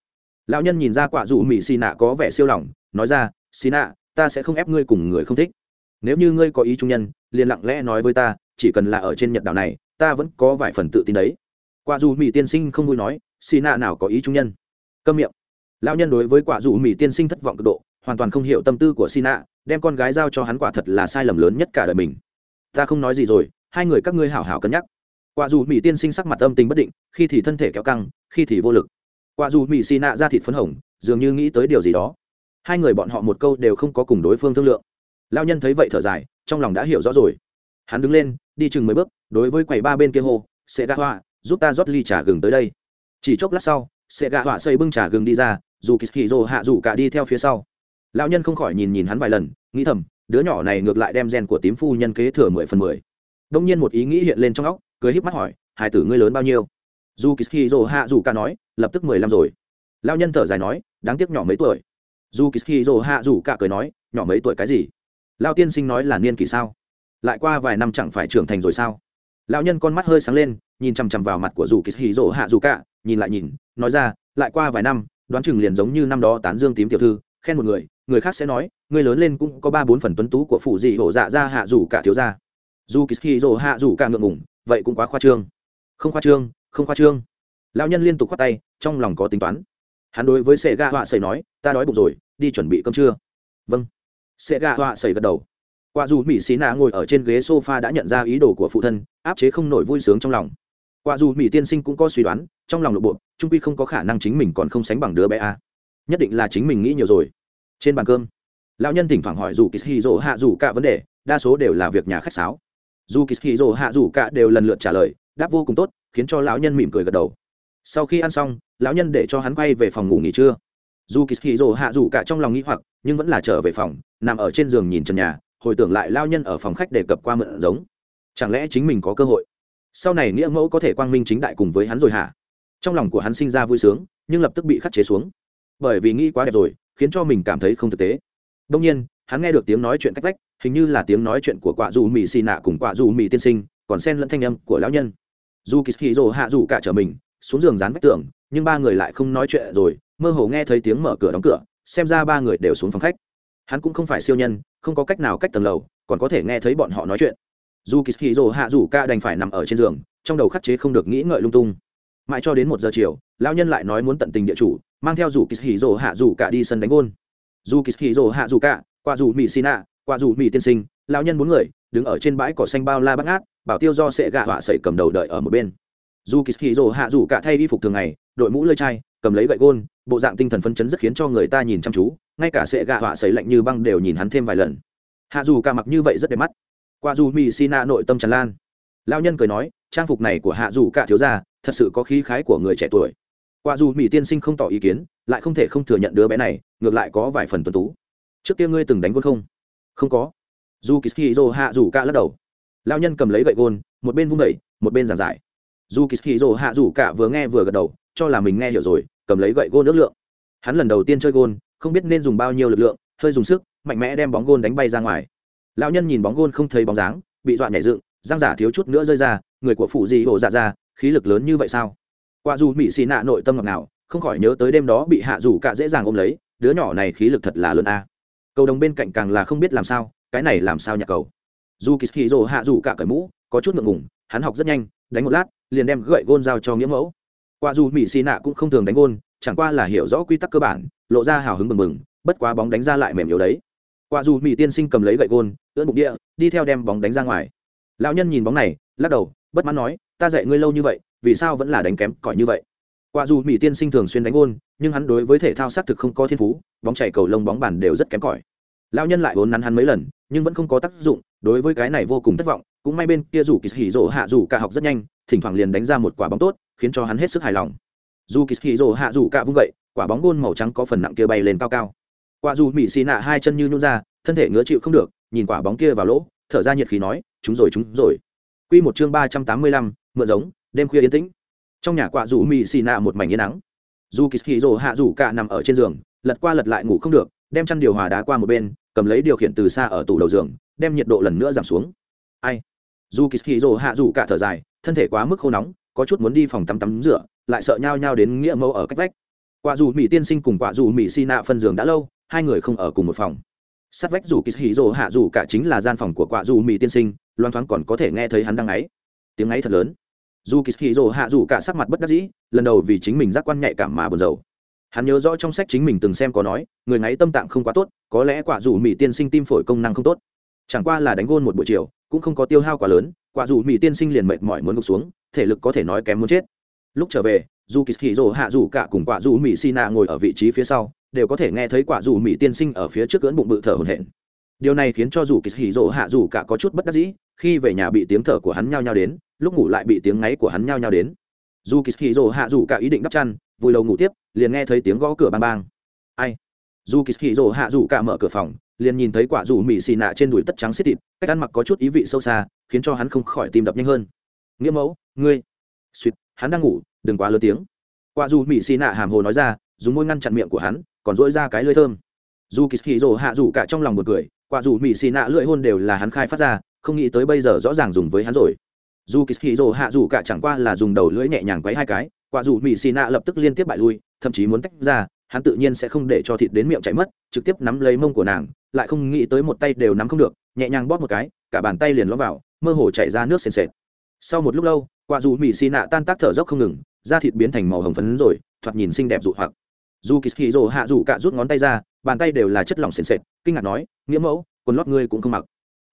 Lão nhân nhìn ra quả dù mỹ xì nạ có vẻ siêu lòng, nói ra, xì nạ, ta sẽ không ép ngươi cùng người không thích. Nếu như ngươi có ý trung nhân, liền lặng lẽ nói với ta, chỉ cần là ở trên nhật đảo này, ta vẫn có vài phần tự tin đấy. Quả dù mỹ tiên sinh không vui nói, xì nạ nào có ý trung nhân? Câm miệng. Lão nhân đối với quả dù mỹ tiên sinh thất vọng cực độ hoàn toàn không hiểu tâm tư của sina, đem con gái giao cho hắn quả thật là sai lầm lớn nhất cả đời mình. Ta không nói gì rồi, hai người các ngươi hảo hảo cân nhắc. Quả dù mỹ tiên sinh sắc mặt âm tình bất định, khi thì thân thể kéo căng, khi thì vô lực. Quả dù mỹ xì nạ ra thịt phấn hồng, dường như nghĩ tới điều gì đó. Hai người bọn họ một câu đều không có cùng đối phương thương lượng. Lao nhân thấy vậy thở dài, trong lòng đã hiểu rõ rồi. Hắn đứng lên, đi chừng mấy bước, đối với quầy ba bên kia hồ sẽ gạ họa, giúp ta rót ly trà gừng tới đây. Chỉ chốc lát sau, sẽ gạ họa xây bưng trà gừng đi ra, dù kỳ kỳ rồ hạ rủ cả đi theo phía sau lão nhân không khỏi nhìn nhìn hắn vài lần, nghĩ thầm, đứa nhỏ này ngược lại đem gen của tím phu nhân kế thừa mười phần mười. Đông nhiên một ý nghĩ hiện lên trong óc, cười híp mắt hỏi, hải tử ngươi lớn bao nhiêu? Dù kỳ kỳ rồ hạ dù cả nói, lập tức mười lăm rồi. Lão nhân thở dài nói, đáng tiếc nhỏ mấy tuổi. Dù kỳ kỳ rồ hạ dù cả cười nói, nhỏ mấy tuổi cái gì? Lao tiên sinh nói là niên kỷ sao? Lại qua vài năm chẳng phải trưởng thành rồi sao? Lão nhân con mắt hơi sáng lên, nhìn chằm chằm vào mặt của dù kỳ hì hạ dù cả nhìn lại nhìn, nói ra, lại qua vài năm, đoán chừng liền giống như năm đó tán dương tím tiểu thư, khen một người người khác sẽ nói, người lớn lên cũng có ba bốn phần tuấn tú của phụ dị hổ dạ ra hạ dù cả thiếu gia. Dù kỳ hì rỗ hạ dù cả ngượng ngủng vậy cũng quá khoa trương. Không khoa trương, không khoa trương. Lão nhân liên tục khoát tay, trong lòng có tính toán. Hắn đối với sệ gạ họa sầy nói, ta đói bụng rồi, đi chuẩn bị cơm trưa. Vâng. Sệ gạ họa sầy gật đầu. Quả dù mỹ xí nạ ngồi ở trên ghế s o f a đã nhận ra ý đồ của phụ thân, áp chế không nổi vui sướng trong lòng. Quả dù mỹ tiên sinh cũng có suy đoán, trong lòng nội bộ, trung quy không có khả năng chính mình còn không sánh bằng đứa bé a. Nhất định là chính mình nghĩ nhiều rồi trên bàn cơm, lão nhân thỉnh thoảng hỏi dù kỳ hì rỗ hạ dù cả vấn đề, đa số đều là việc nhà khách sáo. Dù kỳ hì rỗ hạ dù cả đều lần lượt trả lời, đáp vô cùng tốt, khiến cho lão nhân mỉm cười gật đầu. Sau khi ăn xong, lão nhân để cho hắn quay về phòng ngủ nghỉ trưa. Dù kỳ hì rỗ hạ dù cả trong lòng nghĩ hoặc, nhưng vẫn là trở về phòng, nằm ở trên giường nhìn trần nhà, hồi tưởng lại lao nhân ở phòng khách đề cập qua mượn giống. Chẳng lẽ chính mình có cơ hội? Sau này nghĩa mẫu có thể quang minh chính đại cùng với hắn rồi hả? Trong lòng của hắn sinh ra vui sướng, nhưng lập tức bị khắc chế xuống. Bởi vì nghĩ quá đẹp rồi khiến cho mình cảm thấy không thực tế. Đông nhiên, hắn nghe được tiếng nói chuyện cách vách, hình như là tiếng nói chuyện của quả dù mỹ xì nạ cùng quả dù mỹ tiên sinh, còn xen lẫn thanh âm của lão nhân. Dù kỳ hì rồ hạ dù cả trở mình, xuống giường dán vách tường, nhưng ba người lại không nói chuyện rồi, mơ hồ nghe thấy tiếng mở cửa đóng cửa, xem ra ba người đều xuống phòng khách. Hắn cũng không phải siêu nhân, không có cách nào cách tầng lầu, còn có thể nghe thấy bọn họ nói chuyện. Dù kỳ hì rồ hạ dù ca đành phải nằm ở trên giường, trong đầu khắc chế không được nghĩ ngợi lung tung mãi cho đến một giờ chiều, lão nhân lại nói muốn tận tình địa chủ, mang theo dù kỳ hì rồ hạ dù cả đi sân đánh gôn. Dù kỳ hì rồ hạ dù cả, qua dù mỹ xì qua dù mỹ tiên sinh, lão nhân bốn người, đứng ở trên bãi cỏ xanh bao la bắt ngát, bảo tiêu do sẽ gạ họa sậy cầm đầu đợi ở một bên. Dù kỳ hì rồ hạ dù cả thay y phục thường ngày, đội mũ lơi chai, cầm lấy gậy gôn, bộ dạng tinh thần phấn chấn rất khiến cho người ta nhìn chăm chú, ngay cả sệ gạ họa sấy lạnh như băng đều nhìn hắn thêm vài lần. Hạ dù cả mặc như vậy rất đẹp mắt. Qua dù mỹ sina nội tâm tràn lan. Lao nhân cười nói, trang phục này của hạ dù cả thiếu gia thật sự có khí khái của người trẻ tuổi. Qua dù mỹ tiên sinh không tỏ ý kiến, lại không thể không thừa nhận đứa bé này, ngược lại có vài phần tuấn tú. Trước kia ngươi từng đánh gôn không? Không có. Dù kishiro hạ dù cả lắc đầu. Lao nhân cầm lấy gậy gôn, một bên vung vẩy một bên giảng giải. Dù kishiro hạ dù cả vừa nghe vừa gật đầu, cho là mình nghe hiểu rồi, cầm lấy gậy gôn ước lượng. Hắn lần đầu tiên chơi gôn, không biết nên dùng bao nhiêu lực lượng, hơi dùng sức, mạnh mẽ đem bóng gôn đánh bay ra ngoài. Lão nhân nhìn bóng gôn không thấy bóng dáng, bị dọa nhảy dựng giang giả thiếu chút nữa rơi ra, người của phụ dị hổ dạ ra khí lực lớn như vậy sao? Qua dù mỹ xì nạ nội tâm ngọc nào không khỏi nhớ tới đêm đó bị hạ Dù cả dễ dàng ôm lấy, đứa nhỏ này khí lực thật là lớn a. Cầu đồng bên cạnh càng là không biết làm sao, cái này làm sao nhặt cầu? Dù kỳ kỳ rồ hạ Dù cả cởi mũ, có chút ngượng ngùng, hắn học rất nhanh, đánh một lát, liền đem gậy gôn giao cho nghĩa mẫu. Qua dù mỹ xì nạ cũng không thường đánh gôn, chẳng qua là hiểu rõ quy tắc cơ bản, lộ ra hào hứng mừng mừng bất quá bóng đánh ra lại mềm yếu đấy. Qua dù mỹ tiên sinh cầm lấy gậy gôn, ưỡn bụng địa, đi theo đem bóng đánh ra ngoài. Lão nhân nhìn bóng này, lắc đầu, bất mãn nói ta dạy ngươi lâu như vậy vì sao vẫn là đánh kém cỏi như vậy? Quả dù mỹ tiên sinh thường xuyên đánh gôn nhưng hắn đối với thể thao xác thực không có thiên phú bóng chảy cầu lông bóng bàn đều rất kém cỏi. Lão nhân lại vốn nắn hắn mấy lần nhưng vẫn không có tác dụng đối với cái này vô cùng thất vọng cũng may bên kia rủ kỳ hỉ rỗ hạ rủ cả học rất nhanh thỉnh thoảng liền đánh ra một quả bóng tốt khiến cho hắn hết sức hài lòng. Dù kỳ hỉ rỗ hạ rủ cả vung gậy quả bóng gôn màu trắng có phần nặng kia bay lên cao cao. Quả dù mỹ xì nạ hai chân như nhún ra thân thể ngứa chịu không được nhìn quả bóng kia vào lỗ thở ra nhiệt khí nói chúng rồi chúng rồi. Quy một chương ba trăm tám mươi lăm, mượn giống, đêm khuya yên tĩnh. Trong nhà quạ rủ mì xì nạ một mảnh yên nắng. Dù Kishiro hạ rủ cả nằm ở trên giường, lật qua lật lại ngủ không được, đem chăn điều hòa đá qua một bên, cầm lấy điều khiển từ xa ở tủ đầu giường, đem nhiệt độ lần nữa giảm xuống. Ai? Dù Kishiro hạ rủ cả thở dài, thân thể quá mức khô nóng, có chút muốn đi phòng tắm tắm rửa, lại sợ nhao nhao đến nghĩa mẫu ở cách vách. Quả dù mỹ tiên sinh cùng quả dù mỹ xì nạ phân giường đã lâu, hai người không ở cùng một phòng sát vách dù kỳ hì rồ hạ rủ cả chính là gian phòng của quả dù mỹ tiên sinh loan thoáng còn có thể nghe thấy hắn đang ấy tiếng ấy thật lớn dù kỳ hì rồ hạ dù cả sắc mặt bất đắc dĩ, lần đầu vì chính mình giác quan nhạy cảm mà buồn rầu. Hắn nhớ rõ trong sách chính mình từng xem có nói, người ngáy tâm tạng không quá tốt, có lẽ quả dù mỹ tiên sinh tim phổi công năng không tốt. Chẳng qua là đánh gôn một buổi chiều, cũng không có tiêu hao quá lớn, quả dù mỹ tiên sinh liền mệt mỏi muốn ngục xuống, thể lực có thể nói kém muốn chết. Lúc trở về, dù kỳ hì rồ hạ dù cả cùng quả dù mỹ sina ngồi ở vị trí phía sau, đều có thể nghe thấy quả dù mỹ tiên sinh ở phía trước cưỡn bụng bự thở hổn hển điều này khiến cho dù kỳ hỉ rộ hạ dù cả có chút bất đắc dĩ, khi về nhà bị tiếng thở của hắn nhao nhao đến, lúc ngủ lại bị tiếng ngáy của hắn nhao nhao đến. Dù kỳ hỉ rộ hạ dù cả ý định đắp chăn, vùi đầu ngủ tiếp, liền nghe thấy tiếng gõ cửa bang bang. Ai? Dù kỳ hỉ rộ hạ dù cả mở cửa phòng, liền nhìn thấy quả dù mì xì nạ trên đùi tất trắng xít thịt, cách ăn mặc có chút ý vị sâu xa, khiến cho hắn không khỏi tim đập nhanh hơn. Nghĩa mẫu, ngươi. Suýt, hắn đang ngủ, đừng quá lớn tiếng. Quả dù mì xì nạ hàm hồ nói ra, dùng môi ngăn chặn miệng của hắn, còn dỗi ra cái lưỡi thơm. Dù kỳ hì rồ hạ dù cả trong lòng một cười quả dù mỹ xì nạ lưỡi hôn đều là hắn khai phát ra, không nghĩ tới bây giờ rõ ràng dùng với hắn rồi. Dù kỳ hì rồ hạ dù cả chẳng qua là dùng đầu lưỡi nhẹ nhàng quấy hai cái, quả dù mỹ xì nạ lập tức liên tiếp bại lui, thậm chí muốn tách ra, hắn tự nhiên sẽ không để cho thịt đến miệng chảy mất, trực tiếp nắm lấy mông của nàng, lại không nghĩ tới một tay đều nắm không được, nhẹ nhàng bóp một cái, cả bàn tay liền lõm vào, mơ hồ chảy ra nước sền sệt. Sau một lúc lâu, quả dù mỹ xì nạ tan tác thở dốc không ngừng, da thịt biến thành màu hồng phấn rồi, thoạt nhìn xinh đẹp dụ hoặc dù kỳ hì rồ hạ dù cả rút ngón tay ra, bàn tay đều là chất lỏng sền sệt, kinh ngạc nói, nghĩa mẫu, quần lót ngươi cũng không mặc.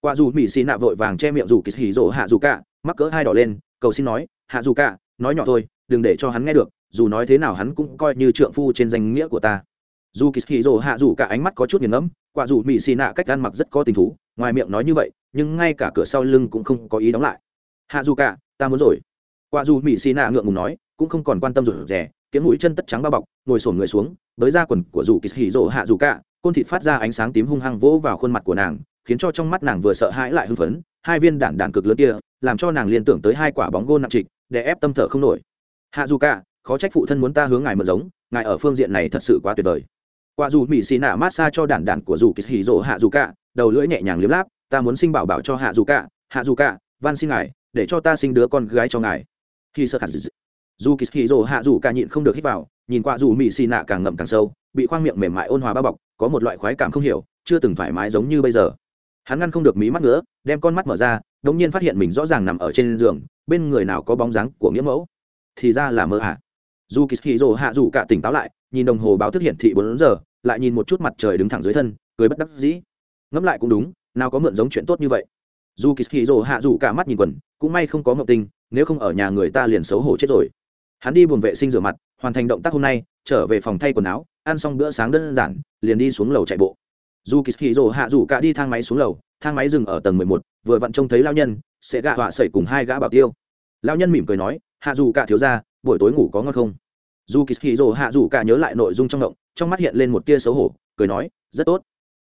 Quả dù mỹ xì nạ vội vàng che miệng dù kỳ hì rồ hạ dù cả, mắc cỡ hai đỏ lên, cầu xin nói, hạ dù cả, nói nhỏ thôi, đừng để cho hắn nghe được, dù nói thế nào hắn cũng coi như trượng phu trên danh nghĩa của ta. Dù kỳ hì rồ hạ dù cả ánh mắt có chút nghiền ngẫm, quả dù mỹ xì nạ cách ăn mặc rất có tình thú, ngoài miệng nói như vậy, nhưng ngay cả cửa sau lưng cũng không có ý đóng lại. Hạ dù cả, ta muốn rồi. Quả dù mỹ xì nạ ngượng ngùng nói, cũng không còn quan tâm rồi rẻ kiếm mũi chân tất trắng bao bọc, ngồi sổn người xuống, tới ra quần của dù kỳ hỉ rộ hạ dù cả, côn thịt phát ra ánh sáng tím hung hăng vỗ vào khuôn mặt của nàng, khiến cho trong mắt nàng vừa sợ hãi lại hưng phấn, hai viên đạn đạn cực lớn kia, làm cho nàng liên tưởng tới hai quả bóng gôn nặng trịch, để ép tâm thở không nổi. Hạ dù cả, khó trách phụ thân muốn ta hướng ngài mượn giống, ngài ở phương diện này thật sự quá tuyệt vời. Quả dù mỹ xì nạ mát xa cho đản đản của dù kỳ hì rỗ hạ dù cả, đầu lưỡi nhẹ nhàng liếm láp, ta muốn sinh bảo bảo cho hạ dù cả, hạ dù cả, van xin ngài, để cho ta sinh đứa con gái cho ngài. Khi sơ khả dù kỳ hì rỗ hạ dù cả nhịn không được hít vào, nhìn qua dù mỹ xì nạ càng ngậm càng sâu, bị khoang miệng mềm mại ôn hòa bao bọc, có một loại khoái cảm không hiểu, chưa từng thoải mái giống như bây giờ. Hắn ngăn không được mí mắt nữa đem con mắt mở ra, đống nhiên phát hiện mình rõ ràng nằm ở trên giường, bên người nào có bóng dáng của nghĩa mẫu. Thì ra là mơ ạ. À. dù kỳ hì rồ hạ dù cả tỉnh táo lại, nhìn đồng hồ báo thức hiển thị bốn giờ, lại nhìn một chút mặt trời đứng thẳng dưới thân, cười bất đắc dĩ. Ngẫm lại cũng đúng, nào có mượn giống chuyện tốt như vậy. Dù kỳ hì rồ hạ dù cả mắt nhìn quần, cũng may không có ngọc tinh nếu không ở nhà người ta liền xấu hổ chết rồi hắn đi buồn vệ sinh rửa mặt, hoàn thành động tác hôm nay, trở về phòng thay quần áo, ăn xong bữa sáng đơn giản, liền đi xuống lầu chạy bộ. Dù kỳ hì rồ hạ dù cả đi thang máy xuống lầu, thang máy dừng ở tầng mười một, vừa vặn trông thấy lao nhân, sẽ gạ họa sẩy cùng hai gã bảo tiêu. Lao nhân mỉm cười nói, hạ dù cả thiếu ra buổi tối ngủ có ngon không? Dù kỳ hì rồ hạ dù cả nhớ lại nội dung trong động, trong mắt hiện lên một tia xấu hổ, cười nói, rất tốt.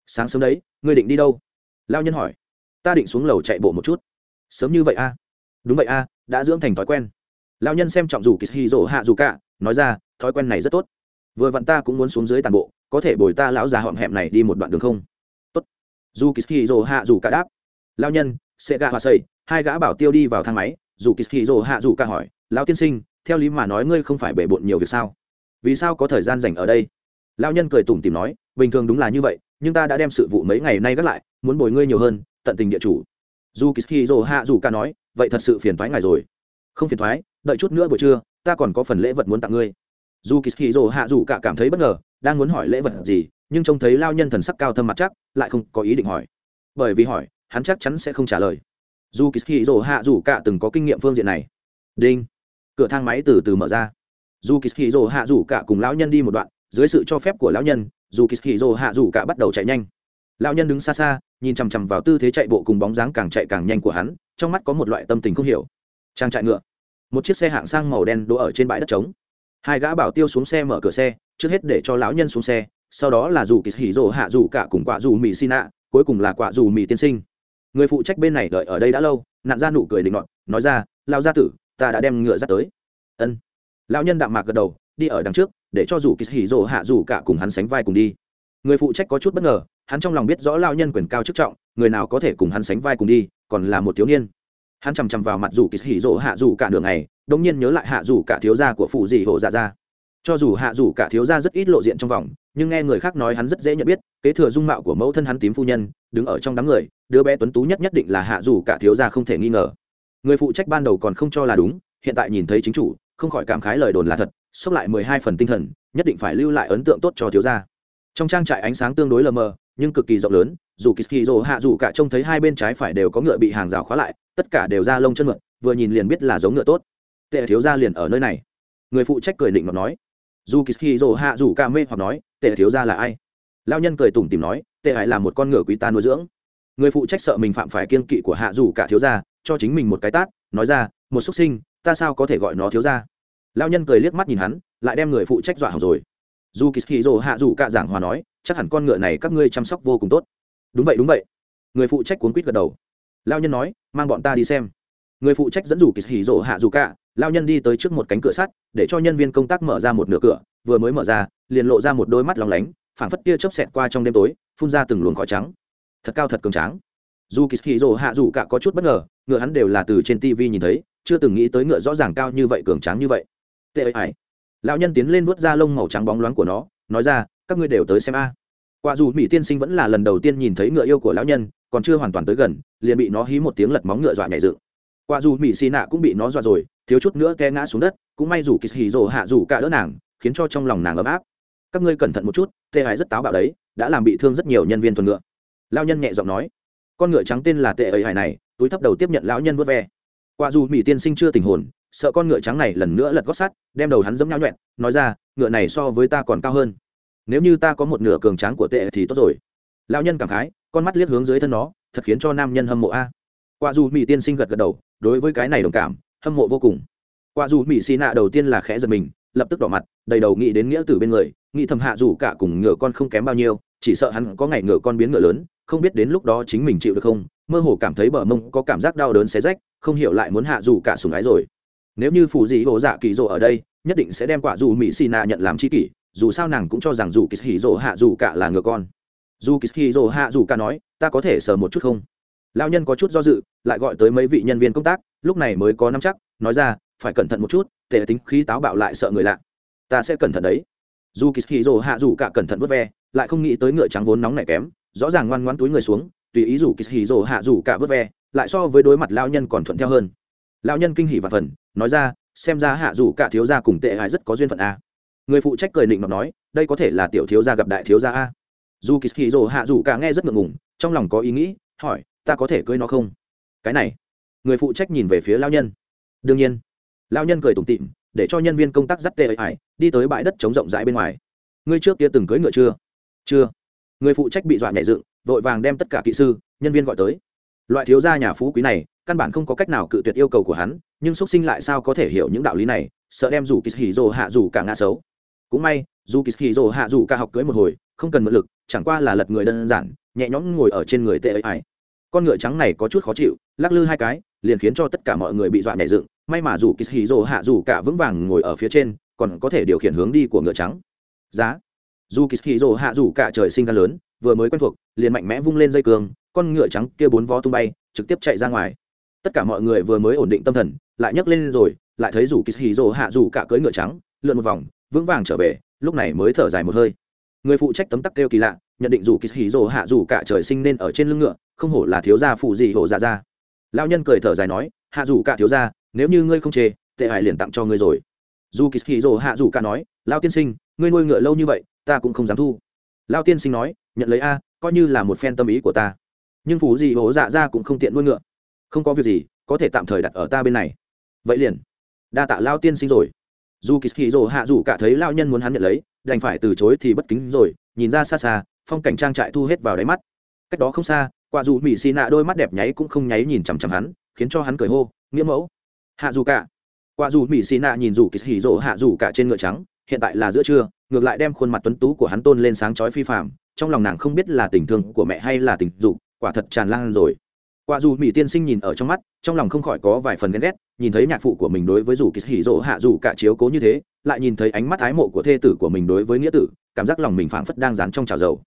Sáng sớm đấy, ngươi định đi đâu? Lao nhân hỏi. Ta định xuống lầu chạy bộ một chút. Sớm như vậy a đúng vậy a đã dưỡng thành thói quen lao nhân xem trọng dù kỳ hì rỗ hạ dù cả, nói ra, thói quen này rất tốt. Vừa vặn ta cũng muốn xuống dưới tàn bộ, có thể bồi ta lão già họm hẹm này đi một đoạn đường không? Tốt. Dù kỳ hì rỗ hạ dù cả đáp. Lao nhân, sẽ gạ hòa xây hai gã bảo tiêu đi vào thang máy. Dù kỳ hì rỗ hạ dù cả hỏi lao tiên sinh, theo lý mà nói ngươi không phải bể bộn nhiều việc sao? Vì sao có thời gian dành ở đây? Lao nhân cười tủm tìm nói, bình thường đúng là như vậy, nhưng ta đã đem sự vụ mấy ngày nay gác lại, muốn bồi ngươi nhiều hơn, tận tình địa chủ. Dù kỳ hì rỗ hạ dù cả nói, vậy thật sự phiền thoái ngài rồi. Không phiền thoái đợi chút nữa buổi trưa, ta còn có phần lễ vật muốn tặng ngươi. Dù kỳ hì rồ hạ dù cả cảm thấy bất ngờ, đang muốn hỏi lễ vật gì, nhưng trông thấy lao nhân thần sắc cao thâm mặt chắc, lại không có ý định hỏi. Bởi vì hỏi, hắn chắc chắn sẽ không trả lời. Dù kỳ hì rồ hạ dù cả từng có kinh nghiệm phương diện này. Đinh. Cửa thang máy từ từ mở ra. Dù kỳ hì rồ hạ dù cả cùng lão nhân đi một đoạn, dưới sự cho phép của lão nhân, dù kỳ hì rồ hạ dù cả bắt đầu chạy nhanh. Lão nhân đứng xa xa, nhìn chằm chằm vào tư thế chạy bộ cùng bóng dáng càng chạy càng nhanh của hắn, trong mắt có một loại tâm tình không hiểu. Trang trại ngựa một chiếc xe hạng sang màu đen đỗ ở trên bãi đất trống. Hai gã bảo tiêu xuống xe mở cửa xe, trước hết để cho lão nhân xuống xe, sau đó là dù kỳ hỉ rồ hạ dù cả cùng quả dù mì xin ạ, cuối cùng là quả dù mì tiên sinh. Người phụ trách bên này đợi ở đây đã lâu nạn ra nụ cười định nọt, nói ra lao gia tử, ta đã đem ngựa dắt tới. Ân. Lão nhân đạm mạc gật đầu, đi ở đằng trước, để cho dù kỳ hỉ rồ hạ dù cả cùng hắn sánh vai cùng đi. Người phụ trách có chút bất ngờ, hắn trong lòng biết rõ lao nhân quyền cao chức trọng, người nào có thể cùng hắn sánh vai cùng đi, còn là một thiếu niên hắn chằm chằm vào mặt dù kỳ hỉ rồ hạ dù cả đường này đông nhiên nhớ lại hạ dù cả thiếu gia của phụ dị hộ dạ ra. Cho dù hạ dù cả thiếu gia rất ít lộ diện trong vòng, nhưng nghe người khác nói hắn rất dễ nhận biết, kế thừa dung mạo của mẫu thân hắn tím phu nhân, đứng ở trong đám người, đứa bé tuấn tú nhất nhất định là hạ dù cả thiếu gia không thể nghi ngờ. Người phụ trách ban đầu còn không cho là đúng, hiện tại nhìn thấy chính chủ, không khỏi cảm khái lời đồn là thật, xốc lại mười hai phần tinh thần, nhất định phải lưu lại ấn tượng tốt cho thiếu gia. Trong trang trại ánh sáng tương đối lờ mờ, nhưng cực kỳ rộng lớn, dù kỳ rồ hạ dù cả trông thấy hai bên trái phải đều có ngựa bị hàng rào khóa lại tất cả đều ra lông chân mượn vừa nhìn liền biết là giống ngựa tốt. Tệ thiếu gia liền ở nơi này. Người phụ trách cười định mà nói. Dù kỳ dỗ hạ dù ca mê hoặc nói, tệ thiếu gia là ai? Lao nhân cười tủm tìm nói, tệ hải là một con ngựa quý ta nuôi dưỡng. Người phụ trách sợ mình phạm phải kiên kỵ của hạ dù cả thiếu gia, cho chính mình một cái tát, nói ra, một xuất sinh, ta sao có thể gọi nó thiếu gia? Lao nhân cười liếc mắt nhìn hắn, lại đem người phụ trách dọa hỏng rồi. Dù kỳ dỗ hạ dù cả giảng hòa nói, chắc hẳn con ngựa này các ngươi chăm sóc vô cùng tốt. Đúng vậy đúng vậy. Người phụ trách cuốn quýt gật đầu lao nhân nói, mang bọn ta đi xem. Người phụ trách dẫn dù kỳ hỉ rộ hạ dù cả, lao nhân đi tới trước một cánh cửa sắt, để cho nhân viên công tác mở ra một nửa cửa, vừa mới mở ra, liền lộ ra một đôi mắt lóng lánh, phảng phất tia chớp xẹt qua trong đêm tối, phun ra từng luồng khói trắng. Thật cao thật cường tráng. Dù kỳ hỉ rộ hạ dù cả có chút bất ngờ, ngựa hắn đều là từ trên tv nhìn thấy, chưa từng nghĩ tới ngựa rõ ràng cao như vậy, cường tráng như vậy. Tệ ấy ải lão nhân tiến lên vuốt ra lông màu trắng bóng loáng của nó, nói ra, các ngươi đều tới xem a quả dù mỹ tiên sinh vẫn là lần đầu tiên nhìn thấy ngựa yêu của lão nhân, còn chưa hoàn toàn tới gần, liền bị nó hí một tiếng lật móng ngựa dọa nhảy dựng. Quả dù mỹ xì nạ cũng bị nó dọa rồi, thiếu chút nữa té ngã xuống đất, cũng may dù kỳ hì rồ hạ dù cả đỡ nàng, khiến cho trong lòng nàng ấm áp. Các ngươi cẩn thận một chút, tê hại rất táo bạo đấy, đã làm bị thương rất nhiều nhân viên thuần ngựa. Lao nhân nhẹ giọng nói, con ngựa trắng tên là tệ ấy hải này, túi thấp đầu tiếp nhận lão nhân vớt ve. Qua dù mỹ tiên sinh chưa tình hồn, sợ con ngựa trắng này lần nữa lật gót sắt, đem đầu hắn giống nhau nhuẹn nói ra, ngựa này so với ta còn cao hơn nếu như ta có một nửa cường tráng của tệ thì tốt rồi. Lão nhân cảm khái, con mắt liếc hướng dưới thân nó, thật khiến cho nam nhân hâm mộ a. Quả dù mỹ tiên sinh gật gật đầu, đối với cái này đồng cảm, hâm mộ vô cùng. Quả dù mỹ xì nạ đầu tiên là khẽ giật mình, lập tức đỏ mặt, đầy đầu nghĩ đến nghĩa tử bên người, nghĩ thầm hạ dù cả cùng ngựa con không kém bao nhiêu, chỉ sợ hắn có ngày ngựa con biến ngựa lớn, không biết đến lúc đó chính mình chịu được không, mơ hồ cảm thấy bờ mông có cảm giác đau đớn xé rách, không hiểu lại muốn hạ dù cả sùng ái rồi. Nếu như phù dị hồ dạ kỳ dỗ ở đây, nhất định sẽ đem quả dù mỹ xì nạ nhận làm chi kỷ dù sao nàng cũng cho rằng dù kỳ hì rộ hạ dù cả là ngựa con. Dù kỳ hì rộ hạ dù cả nói, ta có thể sờ một chút không? Lao nhân có chút do dự, lại gọi tới mấy vị nhân viên công tác, lúc này mới có nắm chắc, nói ra, phải cẩn thận một chút, tệ tính khí táo bạo lại sợ người lạ. Ta sẽ cẩn thận đấy. Dù kỳ hì rồ hạ dù cả cẩn thận vớt ve, lại không nghĩ tới ngựa trắng vốn nóng này kém, rõ ràng ngoan ngoãn túi người xuống, tùy ý dù kỳ hì rồ hạ dù cả vớt ve, lại so với đối mặt lao nhân còn thuận theo hơn. Lao nhân kinh hỉ và phần, nói ra, xem ra hạ dù cả thiếu gia cùng tệ hại rất có duyên phận a người phụ trách cười định mà nói, đây có thể là tiểu thiếu gia gặp đại thiếu gia a. Dù kỳ hì rồ hạ dù cả nghe rất ngượng ngùng, trong lòng có ý nghĩ, hỏi, ta có thể cưới nó không? Cái này, người phụ trách nhìn về phía lao nhân. Đương nhiên. Lao nhân cười tủm tịm để cho nhân viên công tác dắt tê ải, đi tới bãi đất trống rộng rãi bên ngoài. Ngươi trước kia từng cưới ngựa chưa? Chưa. Người phụ trách bị dọa nhảy dựng, vội vàng đem tất cả kỹ sư, nhân viên gọi tới. Loại thiếu gia nhà phú quý này, căn bản không có cách nào cự tuyệt yêu cầu của hắn, nhưng xuất sinh lại sao có thể hiểu những đạo lý này, sợ đem rủ kỳ hì rồ hạ rủ cả ngã xấu cũng may, dù kỳ hì rồ hạ dù ca học cưới một hồi, không cần mượn lực, chẳng qua là lật người đơn giản, nhẹ nhõm ngồi ở trên người tê ải con ngựa trắng này có chút khó chịu, lắc lư hai cái, liền khiến cho tất cả mọi người bị dọa nhảy dựng. May mà dù kỳ hì rồ hạ dù cả vững vàng ngồi ở phía trên, còn có thể điều khiển hướng đi của ngựa trắng. Giá. Dù kỳ hì rồ hạ dù cả trời sinh ca lớn, vừa mới quen thuộc, liền mạnh mẽ vung lên dây cường, con ngựa trắng kia bốn vó tung bay, trực tiếp chạy ra ngoài. Tất cả mọi người vừa mới ổn định tâm thần, lại nhấc lên rồi, lại thấy dù kỳ hì rồ hạ dù cả cưỡi ngựa trắng, lượn một vòng vững vàng trở về, lúc này mới thở dài một hơi. Người phụ trách tấm tắc kêu kỳ lạ, nhận định dù kỳ hì rồ hạ dù cả trời sinh nên ở trên lưng ngựa, không hổ là thiếu gia phụ gì hổ ra ra lao nhân cười thở dài nói, hạ dù cả thiếu gia, nếu như ngươi không chê, tệ hải liền tặng cho ngươi rồi. Dù kỳ hì rồ hạ dù cả nói lao tiên sinh, ngươi nuôi ngựa lâu như vậy, ta cũng không dám thu. Lao tiên sinh nói, nhận lấy a, coi như là một phen tâm ý của ta. Nhưng phụ gì hổ dạ ra cũng không tiện nuôi ngựa. Không có việc gì, có thể tạm thời đặt ở ta bên này. Vậy liền. Đa tạ lao tiên sinh rồi dù kỳ hì rồ hạ dù cả thấy lao nhân muốn hắn nhận lấy, đành phải từ chối thì bất kính rồi, nhìn ra xa xa, phong cảnh trang trại thu hết vào đáy mắt. Cách đó không xa, quả dù mỹ xì nạ đôi mắt đẹp nháy cũng không nháy nhìn chằm chằm hắn, khiến cho hắn cười hô, nghĩa mẫu. Hạ dù cả. Quả dù mỹ xì nạ nhìn dù kỳ hỉ rộ hạ dù cả trên ngựa trắng, hiện tại là giữa trưa, ngược lại đem khuôn mặt tuấn tú của hắn tôn lên sáng chói phi phạm trong lòng nàng không biết là tình thương của mẹ hay là tình dục, quả thật tràn lan rồi quả dù mỹ tiên sinh nhìn ở trong mắt trong lòng không khỏi có vài phần ghen ghét nhìn thấy nhạc phụ của mình đối với dù kỳ hỉ rộ hạ dù cả chiếu cố như thế lại nhìn thấy ánh mắt ái mộ của thê tử của mình đối với nghĩa tử cảm giác lòng mình phảng phất đang dán trong trào dầu.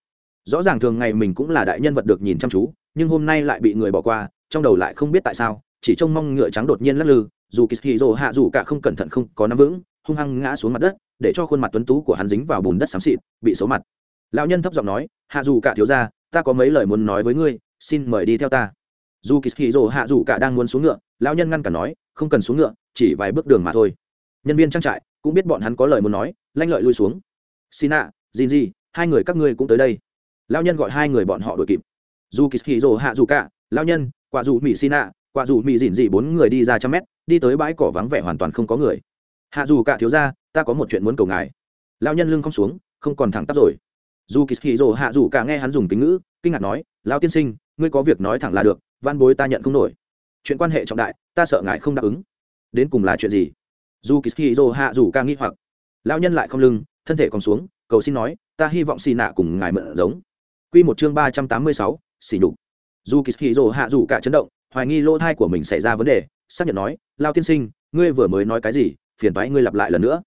Rõ ràng thường ngày mình cũng là đại nhân vật được nhìn chăm chú nhưng hôm nay lại bị người bỏ qua trong đầu lại không biết tại sao chỉ trông mong ngựa trắng đột nhiên lắc lư dù kỳ hỉ rồ hạ dù cả không cẩn thận không có nắm vững hung hăng ngã xuống mặt đất để cho khuôn mặt tuấn tú của hắn dính vào bùn đất xám xịt bị xấu mặt. Lão nhân thấp giọng nói hạ dù cả thiếu gia, ta có mấy lời muốn nói với ngươi xin mời đi theo ta dù kỳ hì rồ hạ dù cả đang muốn xuống ngựa, lão nhân ngăn cả nói, không cần xuống ngựa, chỉ vài bước đường mà thôi. Nhân viên trang trại cũng biết bọn hắn có lời muốn nói, lanh lợi lui xuống. Xin ạ gì gì hai người các ngươi cũng tới đây. Lao nhân gọi hai người bọn họ đuổi kịp. Dù kỳ hì rồ hạ dù cả lao nhân, quả dù mỹ xin ạ quả dù mỹ dỉn dị bốn người đi ra trăm mét, đi tới bãi cỏ vắng vẻ hoàn toàn không có người. Hạ dù cả thiếu ra ta có một chuyện muốn cầu ngài. Lao nhân lưng không xuống, không còn thẳng tắp rồi. Dù kỳ hì rồ hạ dù cả nghe hắn dùng tính ngữ, kinh ngạc nói lao tiên sinh, ngươi có việc nói thẳng là được van bối ta nhận không nổi. Chuyện quan hệ trọng đại, ta sợ ngài không đáp ứng. Đến cùng là chuyện gì? Dù kỳ hì dô hạ dù ca nghi hoặc. Lao nhân lại không lưng, thân thể còn xuống, cầu xin nói, ta hy vọng xì nạ cùng ngài mượn giống. Quy một chương ba trăm tám mươi sáu, xỉ nhục. Dù kỳ hì dô hạ dù cả chấn động, hoài nghi lỗ thai của mình xảy ra vấn đề, xác nhận nói lao tiên sinh, ngươi vừa mới nói cái gì, phiền toái ngươi lặp lại lần nữa.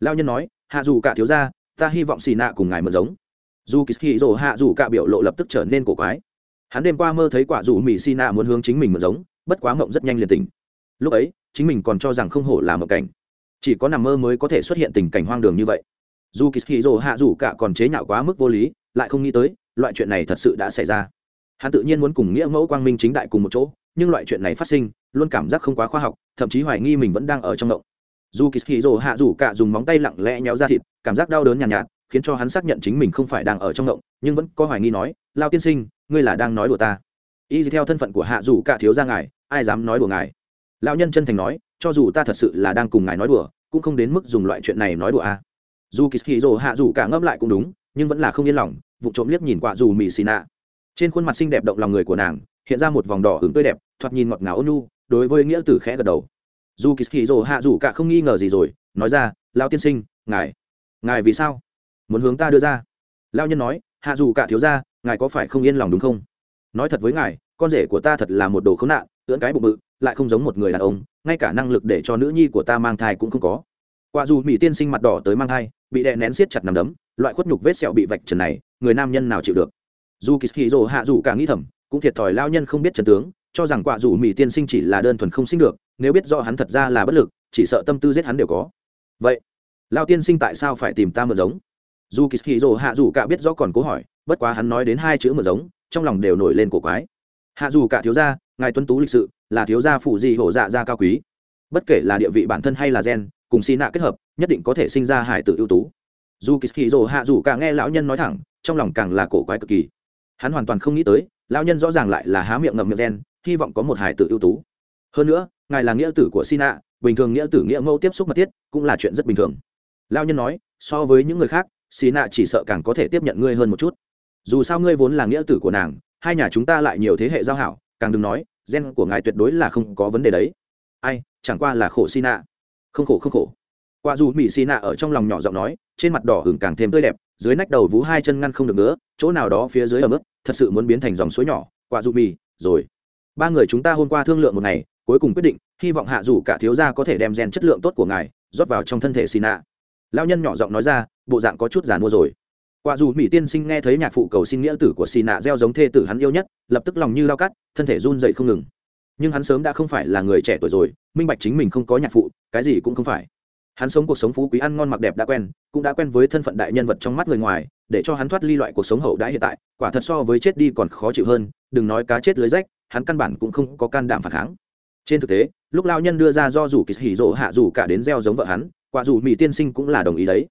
Lao nhân nói, hạ dù cả thiếu ra ta hy vọng xì nạ cùng ngài mượn giống. Dù kỳ hì dô hạ dù cả biểu lộ lập tức trở nên cổ quái hắn đêm qua mơ thấy quả dù mỹ xì nạ muốn hướng chính mình mượn giống bất quá mộng rất nhanh liền tỉnh. Lúc ấy chính mình còn cho rằng không hổ là mộng cảnh. Chỉ có nằm mơ mới có thể xuất hiện tình cảnh hoang đường như vậy. Dù kỳ hì hạ dù cả còn chế nhạo quá mức vô lý lại không nghĩ tới loại chuyện này thật sự đã xảy ra. Hắn tự nhiên muốn cùng nghĩa mẫu quang minh chính đại cùng một chỗ nhưng loại chuyện này phát sinh luôn cảm giác không quá khoa học thậm chí hoài nghi mình vẫn đang ở trong động dù kỳ hì hạ rủ cả dùng móng tay lặng lẽ nhéo ra thịt cảm giác đau đớn nhàn nhạt, nhạt khiến cho hắn xác nhận chính mình không phải đang ở trong động nhưng vẫn có hoài nghi nói, lao tiên sinh, ngươi là đang nói đùa ta? Y theo thân phận của hạ dù cả thiếu gia ngài, ai dám nói đùa ngài? Lão nhân chân thành nói, cho dù ta thật sự là đang cùng ngài nói đùa, cũng không đến mức dùng loại chuyện này nói đùa a dù kỳ rồ hạ dù cả ngâm lại cũng đúng, nhưng vẫn là không yên lòng, vụ trộm liếc nhìn qua dù mì xì nạ. Trên khuôn mặt xinh đẹp động lòng người của nàng, hiện ra một vòng đỏ hứng tươi đẹp, thoạt nhìn ngọt ngào ôn nhu, đối với nghĩa tử khẽ gật đầu. Dù kỳ rồ hạ dù cả không nghi ngờ gì rồi, nói ra, lão tiên sinh, ngài ngài vì sao? Muốn hướng ta đưa ra. Lao nhân nói, hạ dù cả thiếu ra ngài có phải không yên lòng đúng không? Nói thật với ngài, con rể của ta thật là một đồ khốn nạn, ưỡn cái bụng bự, lại không giống một người đàn ông, ngay cả năng lực để cho nữ nhi của ta mang thai cũng không có. Quả dù mỹ tiên sinh mặt đỏ tới mang thai, bị đè nén siết chặt nằm đấm, loại khuất nhục vết sẹo bị vạch trần này, người nam nhân nào chịu được? Dù kỳ kỳ dỗ hạ dù cả nghĩ thầm, cũng thiệt thòi lao nhân không biết trần tướng, cho rằng quả dù mỹ tiên sinh chỉ là đơn thuần không sinh được, nếu biết rõ hắn thật ra là bất lực, chỉ sợ tâm tư giết hắn đều có. Vậy lao tiên sinh tại sao phải tìm ta mượn giống? Dù kỳ hì rồ hạ dù cả biết rõ còn cố hỏi, bất quá hắn nói đến hai chữ mượn giống, trong lòng đều nổi lên cổ quái. Hạ dù cả thiếu gia, ngài tuân tú lịch sự, là thiếu gia phụ gì hổ dạ gia cao quý. Bất kể là địa vị bản thân hay là gen, cùng xi nạ kết hợp, nhất định có thể sinh ra hải tử ưu tú. Dù kỳ kỳ rồ hạ dù cả nghe lão nhân nói thẳng, trong lòng càng là cổ quái cực kỳ. Hắn hoàn toàn không nghĩ tới, lão nhân rõ ràng lại là há miệng ngậm miệng gen, hy vọng có một hải tử ưu tú. Hơn nữa, ngài là nghĩa tử của xi nạ bình thường nghĩa tử nghĩa mẫu tiếp xúc mật thiết cũng là chuyện rất bình thường. Lão nhân nói, so với những người khác xì nạ chỉ sợ càng có thể tiếp nhận ngươi hơn một chút. Dù sao ngươi vốn là nghĩa tử của nàng, hai nhà chúng ta lại nhiều thế hệ giao hảo, càng đừng nói, gen của ngài tuyệt đối là không có vấn đề đấy. Ai, chẳng qua là khổ xì nạ. Không khổ không khổ. Quả dù mỹ xì nạ ở trong lòng nhỏ giọng nói, trên mặt đỏ hừng càng thêm tươi đẹp, dưới nách đầu vú hai chân ngăn không được nữa, chỗ nào đó phía dưới ở mức thật sự muốn biến thành dòng suối nhỏ. Quả dù mỹ rồi. Ba người chúng ta hôm qua thương lượng một ngày, cuối cùng quyết định, hy vọng hạ dù cả thiếu gia có thể đem gen chất lượng tốt của ngài rót vào trong thân thể xì nạ. Lao nhân nhỏ giọng nói ra bộ dạng có chút giàn mua rồi. Quả dù mỹ tiên sinh nghe thấy nhạc phụ cầu xin nghĩa tử của xì nạ gieo giống thê tử hắn yêu nhất, lập tức lòng như lao cắt, thân thể run dậy không ngừng. Nhưng hắn sớm đã không phải là người trẻ tuổi rồi, minh bạch chính mình không có nhạc phụ, cái gì cũng không phải. Hắn sống cuộc sống phú quý ăn ngon mặc đẹp đã quen, cũng đã quen với thân phận đại nhân vật trong mắt người ngoài, để cho hắn thoát ly loại cuộc sống hậu đã hiện tại, quả thật so với chết đi còn khó chịu hơn, đừng nói cá chết lưới rách, hắn căn bản cũng không có can đảm phản kháng. Trên thực tế, lúc lao nhân đưa ra do dù kỳ hỉ rộ hạ dù cả đến gieo giống vợ hắn, quả dù mỹ tiên sinh cũng là đồng ý đấy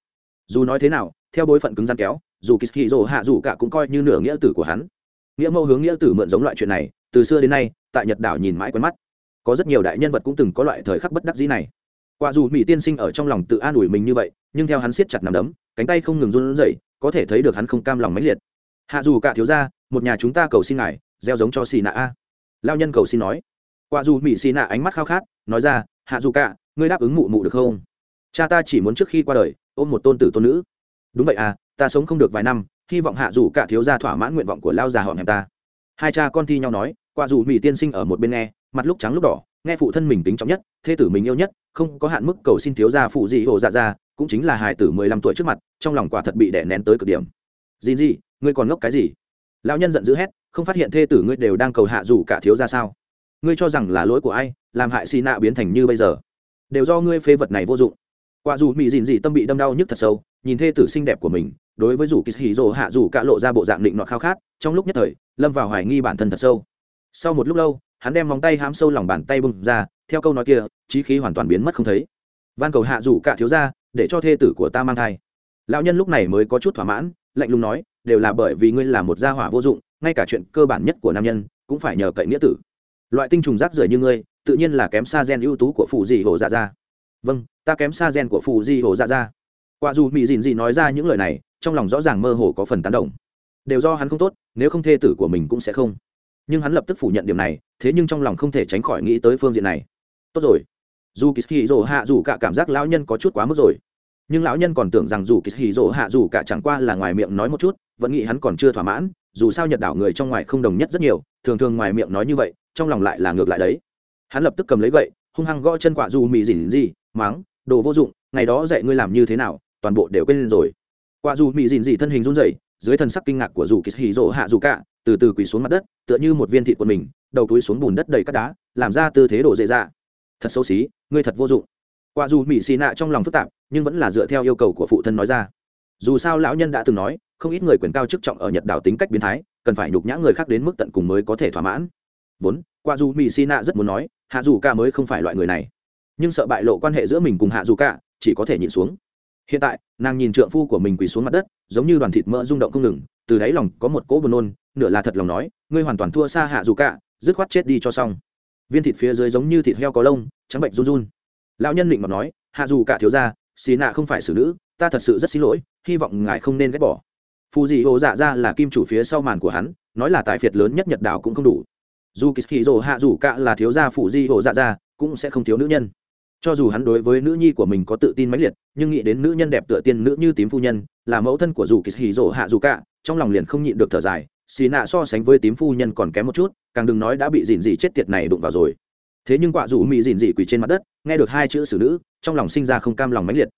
dù nói thế nào, theo bối phận cứng rắn kéo, dù kỳ kỳ dỗ hạ dù cả cũng coi như nửa nghĩa tử của hắn. Nghĩa mẫu hướng nghĩa tử mượn giống loại chuyện này, từ xưa đến nay, tại nhật đảo nhìn mãi quen mắt. Có rất nhiều đại nhân vật cũng từng có loại thời khắc bất đắc dĩ này. Quả dù mỹ tiên sinh ở trong lòng tự an ủi mình như vậy, nhưng theo hắn siết chặt nằm đấm, cánh tay không ngừng run rẩy, có thể thấy được hắn không cam lòng mãnh liệt. Hạ dù cả thiếu ra một nhà chúng ta cầu xin ngài, gieo giống cho xì nạ a. Lao nhân cầu xin nói. Quả dù mỹ xì nạ ánh mắt khao khát, nói ra, hạ dù cả, ngươi đáp ứng mụ mụ được không? Cha ta chỉ muốn trước khi qua đời ôm một tôn tử tôn nữ. Đúng vậy à ta sống không được vài năm, hy vọng hạ dù cả thiếu gia thỏa mãn nguyện vọng của lao già họ hẹn ta. Hai cha con thi nhau nói, quả dù mỹ tiên sinh ở một bên nghe, mặt lúc trắng lúc đỏ, nghe phụ thân mình tính trọng nhất, thê tử mình yêu nhất, không có hạn mức cầu xin thiếu gia phụ gì hồ dạ ra, cũng chính là hài tử mười lăm tuổi trước mặt, trong lòng quả thật bị đè nén tới cực điểm. Gì gì ngươi còn ngốc cái gì? Lão nhân giận dữ hét, không phát hiện thê tử ngươi đều đang cầu hạ dù cả thiếu gia sao? Ngươi cho rằng là lỗi của ai, làm hại xì nạ biến thành như bây giờ. Đều do ngươi phê vật này vô dụng quả dù mỹ dìn dị tâm bị đâm đau nhức thật sâu, nhìn thê tử xinh đẹp của mình, đối với dù kỳ hì dồ hạ dù cả lộ ra bộ dạng định nọ khao khát, trong lúc nhất thời, lâm vào hoài nghi bản thân thật sâu. Sau một lúc lâu, hắn đem móng tay hám sâu lòng bàn tay bung ra, theo câu nói kia trí khí hoàn toàn biến mất không thấy. Van cầu hạ rủ cả thiếu ra, để cho thê tử của ta mang thai. Lão nhân lúc này mới có chút thỏa mãn, lạnh lùng nói, đều là bởi vì ngươi là một gia hỏa vô dụng, ngay cả chuyện cơ bản nhất của nam nhân, cũng phải nhờ cậy nghĩa tử. Loại tinh trùng rác rưởi như ngươi, tự nhiên là kém xa gen ưu tú của phụ dị hồ dạ ra vâng ta kém xa gen của phụ di hồ dạ. Ra. quả dù mỹ dìn dị nói ra những lời này, trong lòng rõ ràng mơ hồ có phần tán đồng. Đều do hắn không tốt, nếu không thê tử của mình cũng sẽ không. Nhưng hắn lập tức phủ nhận điểm này, thế nhưng trong lòng không thể tránh khỏi nghĩ tới phương diện này. Tốt rồi. Dù kỳ hì rồ hạ dù cả cảm giác lão nhân có chút quá mức rồi. Nhưng lão nhân còn tưởng rằng dù kỳ hì rồ hạ dù cả chẳng qua là ngoài miệng nói một chút, vẫn nghĩ hắn còn chưa thỏa mãn, dù sao nhật đảo người trong ngoài không đồng nhất rất nhiều, thường thường ngoài miệng nói như vậy, trong lòng lại là ngược lại đấy. Hắn lập tức cầm lấy gậy, hung hăng gõ chân quả dù mì dỉn gì máng, đồ vô dụng, ngày đó dạy ngươi làm như thế nào, toàn bộ đều quên rồi. Quả dù mỹ dìn gì thân hình run rẩy, dưới thần sắc kinh ngạc của dù kỳ hì rỗ hạ dù cả, từ từ quỳ xuống mặt đất, tựa như một viên thịt của mình, đầu túi xuống bùn đất đầy cát đá, làm ra tư thế đổ dễ ra thật xấu xí, ngươi thật vô dụng. Quả dù mỹ xì nạ trong lòng phức tạp, nhưng vẫn là dựa theo yêu cầu của phụ thân nói ra. Dù sao lão nhân đã từng nói, không ít người quyền cao chức trọng ở nhật đảo tính cách biến thái, cần phải nhục nhã người khác đến mức tận cùng mới có thể thỏa mãn. Vốn, quả dù mỹ xì nạ rất muốn nói, hạ dù ca mới không phải loại người này nhưng sợ bại lộ quan hệ giữa mình cùng hạ dù Cả, chỉ có thể nhịn xuống. Hiện tại nàng nhìn trượng phu của mình quỳ xuống mặt đất giống như đoàn thịt mỡ rung động không ngừng từ đáy lòng có một cỗ buồn nôn nửa là thật lòng nói ngươi hoàn toàn thua xa hạ dù cả dứt khoát chết đi cho xong. Viên thịt phía dưới giống như thịt heo có lông trắng bệnh run run. Lão nhân định mà nói hạ dù cả thiếu gia xì nạ không phải xử nữ ta thật sự rất xin lỗi hy vọng ngài không nên ghét bỏ. Phù dị hồ dạ ra là kim chủ phía sau màn của hắn nói là tài phiệt lớn nhất nhật đảo cũng không đủ. Dù kỳ hì hạ dù cả là thiếu gia Phù di hồ dạ ra cũng sẽ không thiếu nữ nhân cho dù hắn đối với nữ nhi của mình có tự tin mãnh liệt, nhưng nghĩ đến nữ nhân đẹp tựa tiên nữ như tím phu nhân, là mẫu thân của dù kỳ hì rỗ hạ dù cả, trong lòng liền không nhịn được thở dài, xì nạ so sánh với tím phu nhân còn kém một chút, càng đừng nói đã bị dìn dị chết tiệt này đụng vào rồi. Thế nhưng quả dù mỹ dìn dị quỳ trên mặt đất, nghe được hai chữ xử nữ, trong lòng sinh ra không cam lòng mãnh liệt.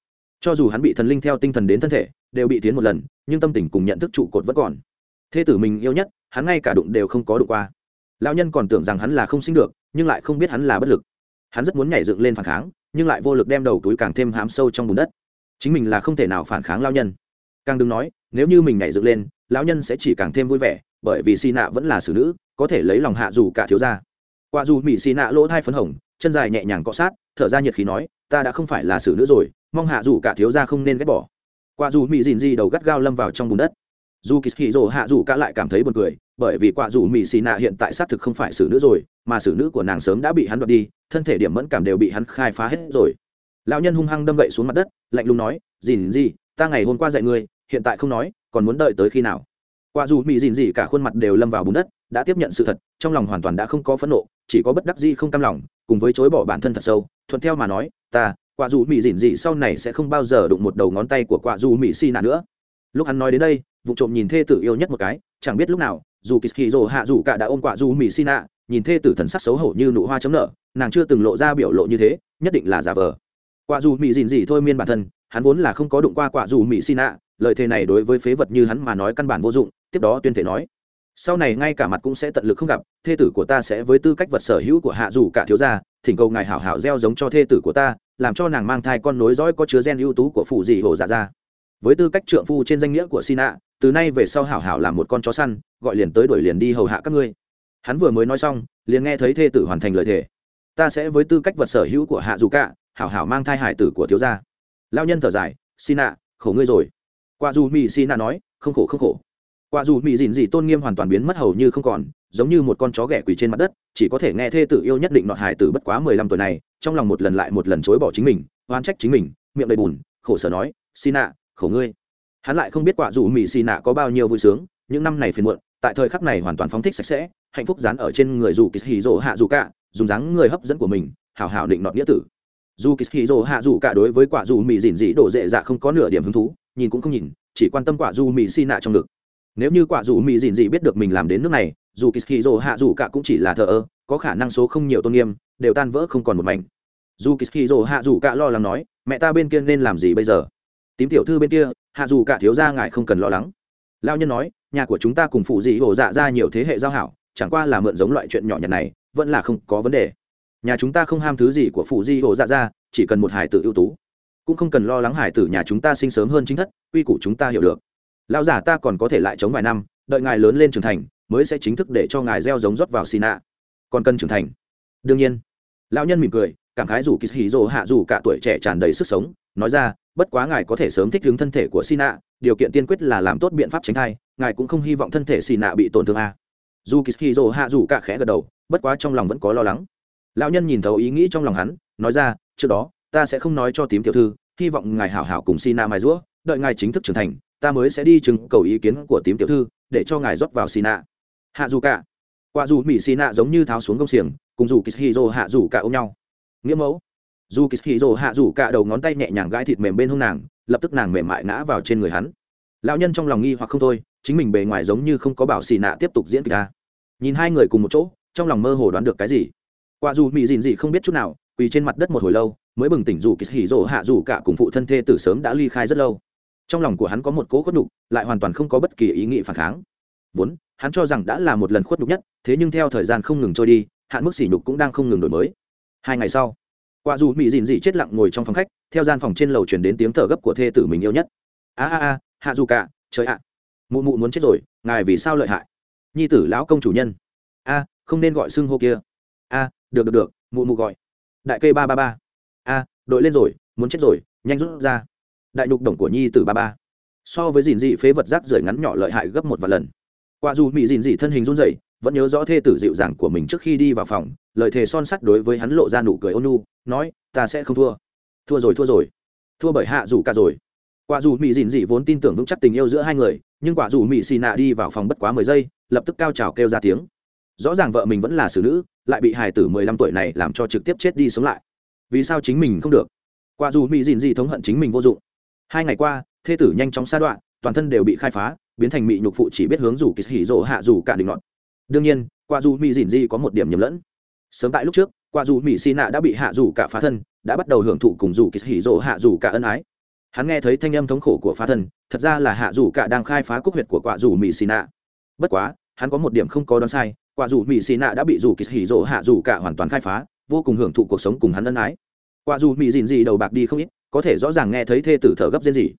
Cho dù hắn bị thần linh theo tinh thần đến thân thể, đều bị tiến một lần, nhưng tâm tình cùng nhận thức trụ cột vẫn còn. Thế tử mình yêu nhất, hắn ngay cả đụng đều không có đụng qua. Lão nhân còn tưởng rằng hắn là không sinh được, nhưng lại không biết hắn là bất lực hắn rất muốn nhảy dựng lên phản kháng, nhưng lại vô lực đem đầu túi càng thêm hám sâu trong bùn đất. Chính mình là không thể nào phản kháng lao nhân. Càng đừng nói, nếu như mình nhảy dựng lên, lão nhân sẽ chỉ càng thêm vui vẻ, bởi vì xì nạ vẫn là xử nữ, có thể lấy lòng hạ dù cả thiếu gia. Qua dù mỹ xì nạ lỗ thai phấn hồng, chân dài nhẹ nhàng cọ sát, thở ra nhiệt khí nói, ta đã không phải là xử nữ rồi, mong hạ dù cả thiếu gia không nên ghét bỏ. Qua dù mỹ dìn di đầu gắt gao lâm vào trong bùn đất dù kỳ hì rồ hạ dù cả lại cảm thấy buồn cười, bởi vì quả dù mỹ xì nạ hiện tại xác thực không phải xử nữ rồi, mà xử nữ của nàng sớm đã bị hắn đoạt đi, thân thể điểm mẫn cảm đều bị hắn khai phá hết rồi. Lão nhân hung hăng đâm gậy xuống mặt đất, lạnh lùng nói, dìn gì ta ngày hôm qua dạy ngươi, hiện tại không nói, còn muốn đợi tới khi nào? Quả dù mỹ dìn gì cả khuôn mặt đều lâm vào bùn đất, đã tiếp nhận sự thật, trong lòng hoàn toàn đã không có phẫn nộ, chỉ có bất đắc gì không cam lòng, cùng với chối bỏ bản thân thật sâu, thuận theo mà nói, ta, quả dù mỹ dìn gì sau này sẽ không bao giờ đụng một đầu ngón tay của quả dù mỹ xì nạ nữa lúc hắn nói đến đây, vụ trộm nhìn thê tử yêu nhất một cái, chẳng biết lúc nào, dù kỳ kỳ rồ hạ dù cả đã ôm quả dù mỹ xin ạ nhìn thê tử thần sắc xấu hổ như nụ hoa chấm nở, nàng chưa từng lộ ra biểu lộ như thế, nhất định là giả vờ. Quả dù mỹ dìn gì thôi miên bản thân, hắn vốn là không có đụng qua quả dù mỹ xin ạ lời thề này đối với phế vật như hắn mà nói căn bản vô dụng, tiếp đó tuyên thể nói, sau này ngay cả mặt cũng sẽ tận lực không gặp, thê tử của ta sẽ với tư cách vật sở hữu của hạ dù cả thiếu gia, thỉnh cầu ngài hảo hảo gieo giống cho thê tử của ta, làm cho nàng mang thai con nối dõi có chứa gen ưu tú của phụ dị hồ giả ra với tư cách trượng phu trên danh nghĩa của sina, từ nay về sau hảo hảo làm một con chó săn, gọi liền tới đuổi liền đi hầu hạ các ngươi. Hắn vừa mới nói xong, liền nghe thấy thê tử hoàn thành lời thề. Ta sẽ với tư cách vật sở hữu của hạ dù cả hảo hảo mang thai hải tử của thiếu gia. Lao nhân thở dài, sina, khổ ngươi rồi. Qua dù mỹ sina nói, không khổ không khổ. Qua dù mỹ dìn dị tôn nghiêm hoàn toàn biến mất hầu như không còn, giống như một con chó ghẻ quỳ trên mặt đất, chỉ có thể nghe thê tử yêu nhất định nọt hải tử bất quá mười lăm tuổi này, trong lòng một lần lại một lần chối bỏ chính mình oan trách chính mình, miệng đầy bùn, khổ sở nói xin khổ ngươi. Hắn lại không biết quả dù mỹ xì nạ có bao nhiêu vui sướng, những năm này phiền muộn, tại thời khắc này hoàn toàn phóng thích sạch sẽ, hạnh phúc dán ở trên người dù kỳ hì hạ dù cả, dùng dáng người hấp dẫn của mình, hào hào định nọt nghĩa tử. Dù kỳ hì hạ dù cả đối với quả dù mỹ dỉn dị đổ dễ dạ không có nửa điểm hứng thú, nhìn cũng không nhìn, chỉ quan tâm quả dù mỹ xì nạ trong ngực. Nếu như quả dù mỹ dỉn dị biết được mình làm đến nước này, dù kỳ hì hạ dù cả cũng chỉ là thờ ơ, có khả năng số không nhiều tôn nghiêm, đều tan vỡ không còn một mảnh. Dù kỳ hì hạ dù cả lo lắng nói, mẹ ta bên kia nên làm gì bây giờ? Tím tiểu thư bên kia, hạ dù cả thiếu gia ngài không cần lo lắng. Lao nhân nói, nhà của chúng ta cùng phụ dị hổ dạ ra nhiều thế hệ giao hảo, chẳng qua là mượn giống loại chuyện nhỏ nhặt này, vẫn là không có vấn đề. Nhà chúng ta không ham thứ gì của phụ di hổ dạ ra, chỉ cần một hải tử ưu tú. Cũng không cần lo lắng hải tử nhà chúng ta sinh sớm hơn chính thất, quy củ chúng ta hiểu được. Lão giả ta còn có thể lại chống vài năm, đợi ngài lớn lên trưởng thành, mới sẽ chính thức để cho ngài gieo giống rót vào xì nạ. Còn cần trưởng thành. Đương nhiên. Lão nhân mỉm cười, cảm khái dù kỳ hì rồ hạ dù cả tuổi trẻ tràn đầy sức sống nói ra bất quá ngài có thể sớm thích ứng thân thể của Sina, điều kiện tiên quyết là làm tốt biện pháp tránh thai ngài cũng không hy vọng thân thể Sina bị tổn thương a dù kỳ rồ hạ dù cả khẽ gật đầu bất quá trong lòng vẫn có lo lắng. Lão nhân nhìn thấu ý nghĩ trong lòng hắn nói ra trước đó ta sẽ không nói cho tím tiểu thư hy vọng ngài hảo hảo cùng Sina mai rũa đợi ngài chính thức trưởng thành ta mới sẽ đi chứng cầu ý kiến của tím tiểu thư để cho ngài rót vào Sina. hạ dù cả. Quả dù mỹ Sina giống như tháo xuống công xiềng cùng dù kỳ hạ dù cả ôm nhau. Nghĩa mẫu dù kỳ hì rồ hạ rủ cả đầu ngón tay nhẹ nhàng gãi thịt mềm bên hông nàng, lập tức nàng mềm mại ngã vào trên người hắn. Lão nhân trong lòng nghi hoặc không thôi, chính mình bề ngoài giống như không có bảo xì nạ tiếp tục diễn kịch ta nhìn hai người cùng một chỗ, trong lòng mơ hồ đoán được cái gì. Quả dù mỹ dìn dị không biết chút nào, quỳ trên mặt đất một hồi lâu, mới bừng tỉnh dù kỳ hỉ rồ hạ rủ cả cùng phụ thân thê từ sớm đã ly khai rất lâu. Trong lòng của hắn có một cố khuất nhục, lại hoàn toàn không có bất kỳ ý nghĩ phản kháng. Vốn, hắn cho rằng đã là một lần khuất nhục nhất, thế nhưng theo thời gian không ngừng trôi đi, hạn mức sỉ nhục cũng đang không ngừng đổi mới. Hai ngày sau quả dù mỹ dìn dị chết lặng ngồi trong phòng khách, theo gian phòng trên lầu chuyển đến tiếng thở gấp của thê tử mình yêu nhất. A a a, hạ dù cả, trời ạ. Mụ mụ muốn chết rồi, ngài vì sao lợi hại? Nhi tử lão công chủ nhân. A, không nên gọi xưng hô kia. A, được được được, mụ mụ gọi. Đại cây ba ba ba. A, đội lên rồi, muốn chết rồi, nhanh rút ra. Đại nhục đồng của nhi tử ba ba. So với dìn dị phế vật rác rưởi ngắn nhỏ lợi hại gấp một vài lần. Quả dù mỹ dìn dị thân hình run rẩy, vẫn nhớ rõ thê tử dịu dàng của mình trước khi đi vào phòng lời thề son sắt đối với hắn lộ ra nụ cười ôn nu nói, ta sẽ không thua. Thua rồi thua rồi. Thua bởi hạ dù cả rồi. Quả dù mỹ dìn dị vốn tin tưởng vững chắc tình yêu giữa hai người, nhưng quả dù mỹ xì nạ đi vào phòng bất quá mười giây, lập tức cao trào kêu ra tiếng. Rõ ràng vợ mình vẫn là xử nữ, lại bị hài tử mười lăm tuổi này làm cho trực tiếp chết đi sống lại. Vì sao chính mình không được? Quả dù mỹ dìn dị thống hận chính mình vô dụng. Hai ngày qua, thê tử nhanh chóng sa đoạn toàn thân đều bị khai phá, biến thành mỹ nhục phụ chỉ biết hướng rủ kỳ hỉ rỗ hạ rủ cả định luận đương nhiên, quả dù mỹ dìn dị có một điểm nhầm lẫn sớm tại lúc trước, qua dù mỹ xì nạ đã bị hạ dù cả phá thân, đã bắt đầu hưởng thụ cùng dù kỳ hỉ rỗ hạ dù cả ân ái. Hắn nghe thấy thanh âm thống khổ của phá thân, thật ra là hạ dù cả đang khai phá cúc huyệt của quả dù mỹ xì nạ bất quá, hắn có một điểm không có đoán sai, quả dù mỹ xì nạ đã bị dù kỳ hỉ rỗ hạ dù cả hoàn toàn khai phá, vô cùng hưởng thụ cuộc sống cùng hắn ân ái. Quả dù mỹ dìn gì đầu bạc đi không ít, có thể rõ ràng nghe thấy thê tử thở gấp rên gì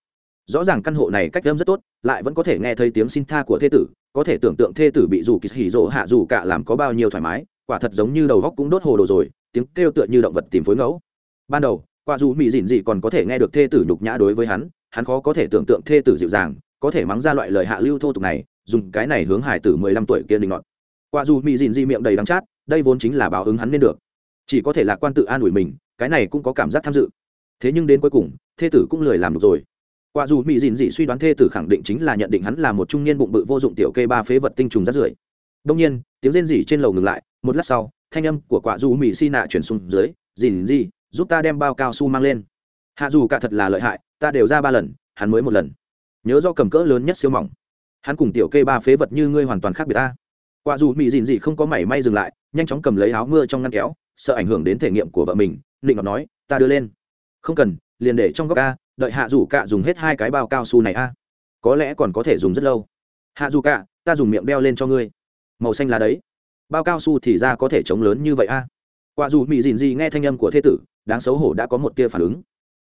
rõ ràng căn hộ này cách âm rất tốt, lại vẫn có thể nghe thấy tiếng xin tha của thê tử, có thể tưởng tượng thê tử bị dù kỳ hỉ rỗ hạ dù cả làm có bao nhiêu thoải mái quả thật giống như đầu góc cũng đốt hồ đồ rồi, tiếng kêu tựa như động vật tìm phối ngẫu. Ban đầu, quả dù mỹ dịn dị còn có thể nghe được thê tử nhục nhã đối với hắn hắn khó có thể tưởng tượng thê tử dịu dàng, có thể mắng ra loại lời hạ lưu thô tục này, dùng cái này hướng hải tử mười lăm tuổi kia đình ngọt quả dù mỹ dịn dị miệng đầy đắng chát, đây vốn chính là báo ứng hắn nên được. Chỉ có thể lạc quan tự an ủi mình, cái này cũng có cảm giác tham dự. Thế nhưng đến cuối cùng, thê tử cũng lười làm được rồi. Quả dù mỹ dìn dị suy đoán thê tử khẳng định chính là nhận định hắn là một trung niên bụng bự vô dụng tiểu kê ba phế vật tinh trùng rát rưởi. Đông nhiên, tiếng rên rỉ trên lầu ngừng lại một lát sau, thanh âm của quả dù mỹ si nạ chuyển xuống dưới, dìn gì giúp ta đem bao cao su mang lên. Hạ dù cả thật là lợi hại, ta đều ra ba lần, hắn mới một lần. Nhớ do cầm cỡ lớn nhất siêu mỏng. Hắn cùng tiểu kê ba phế vật như ngươi hoàn toàn khác biệt ta. Quả dù mỹ dìn gì không có mảy may dừng lại, nhanh chóng cầm lấy áo mưa trong ngăn kéo, sợ ảnh hưởng đến thể nghiệm của vợ mình định ngọc nói, ta đưa lên. Không cần, liền để trong góc ca đợi hạ dù cạ dùng hết hai cái bao cao su này a. Có lẽ còn có thể dùng rất lâu. Hạ dù cạ ta dùng miệng đeo lên cho ngươi. Màu xanh là đấy bao cao su thì ra có thể chống lớn như vậy a? Quả dù mỹ dìn gì nghe thanh âm của thế tử, đáng xấu hổ đã có một tia phản ứng.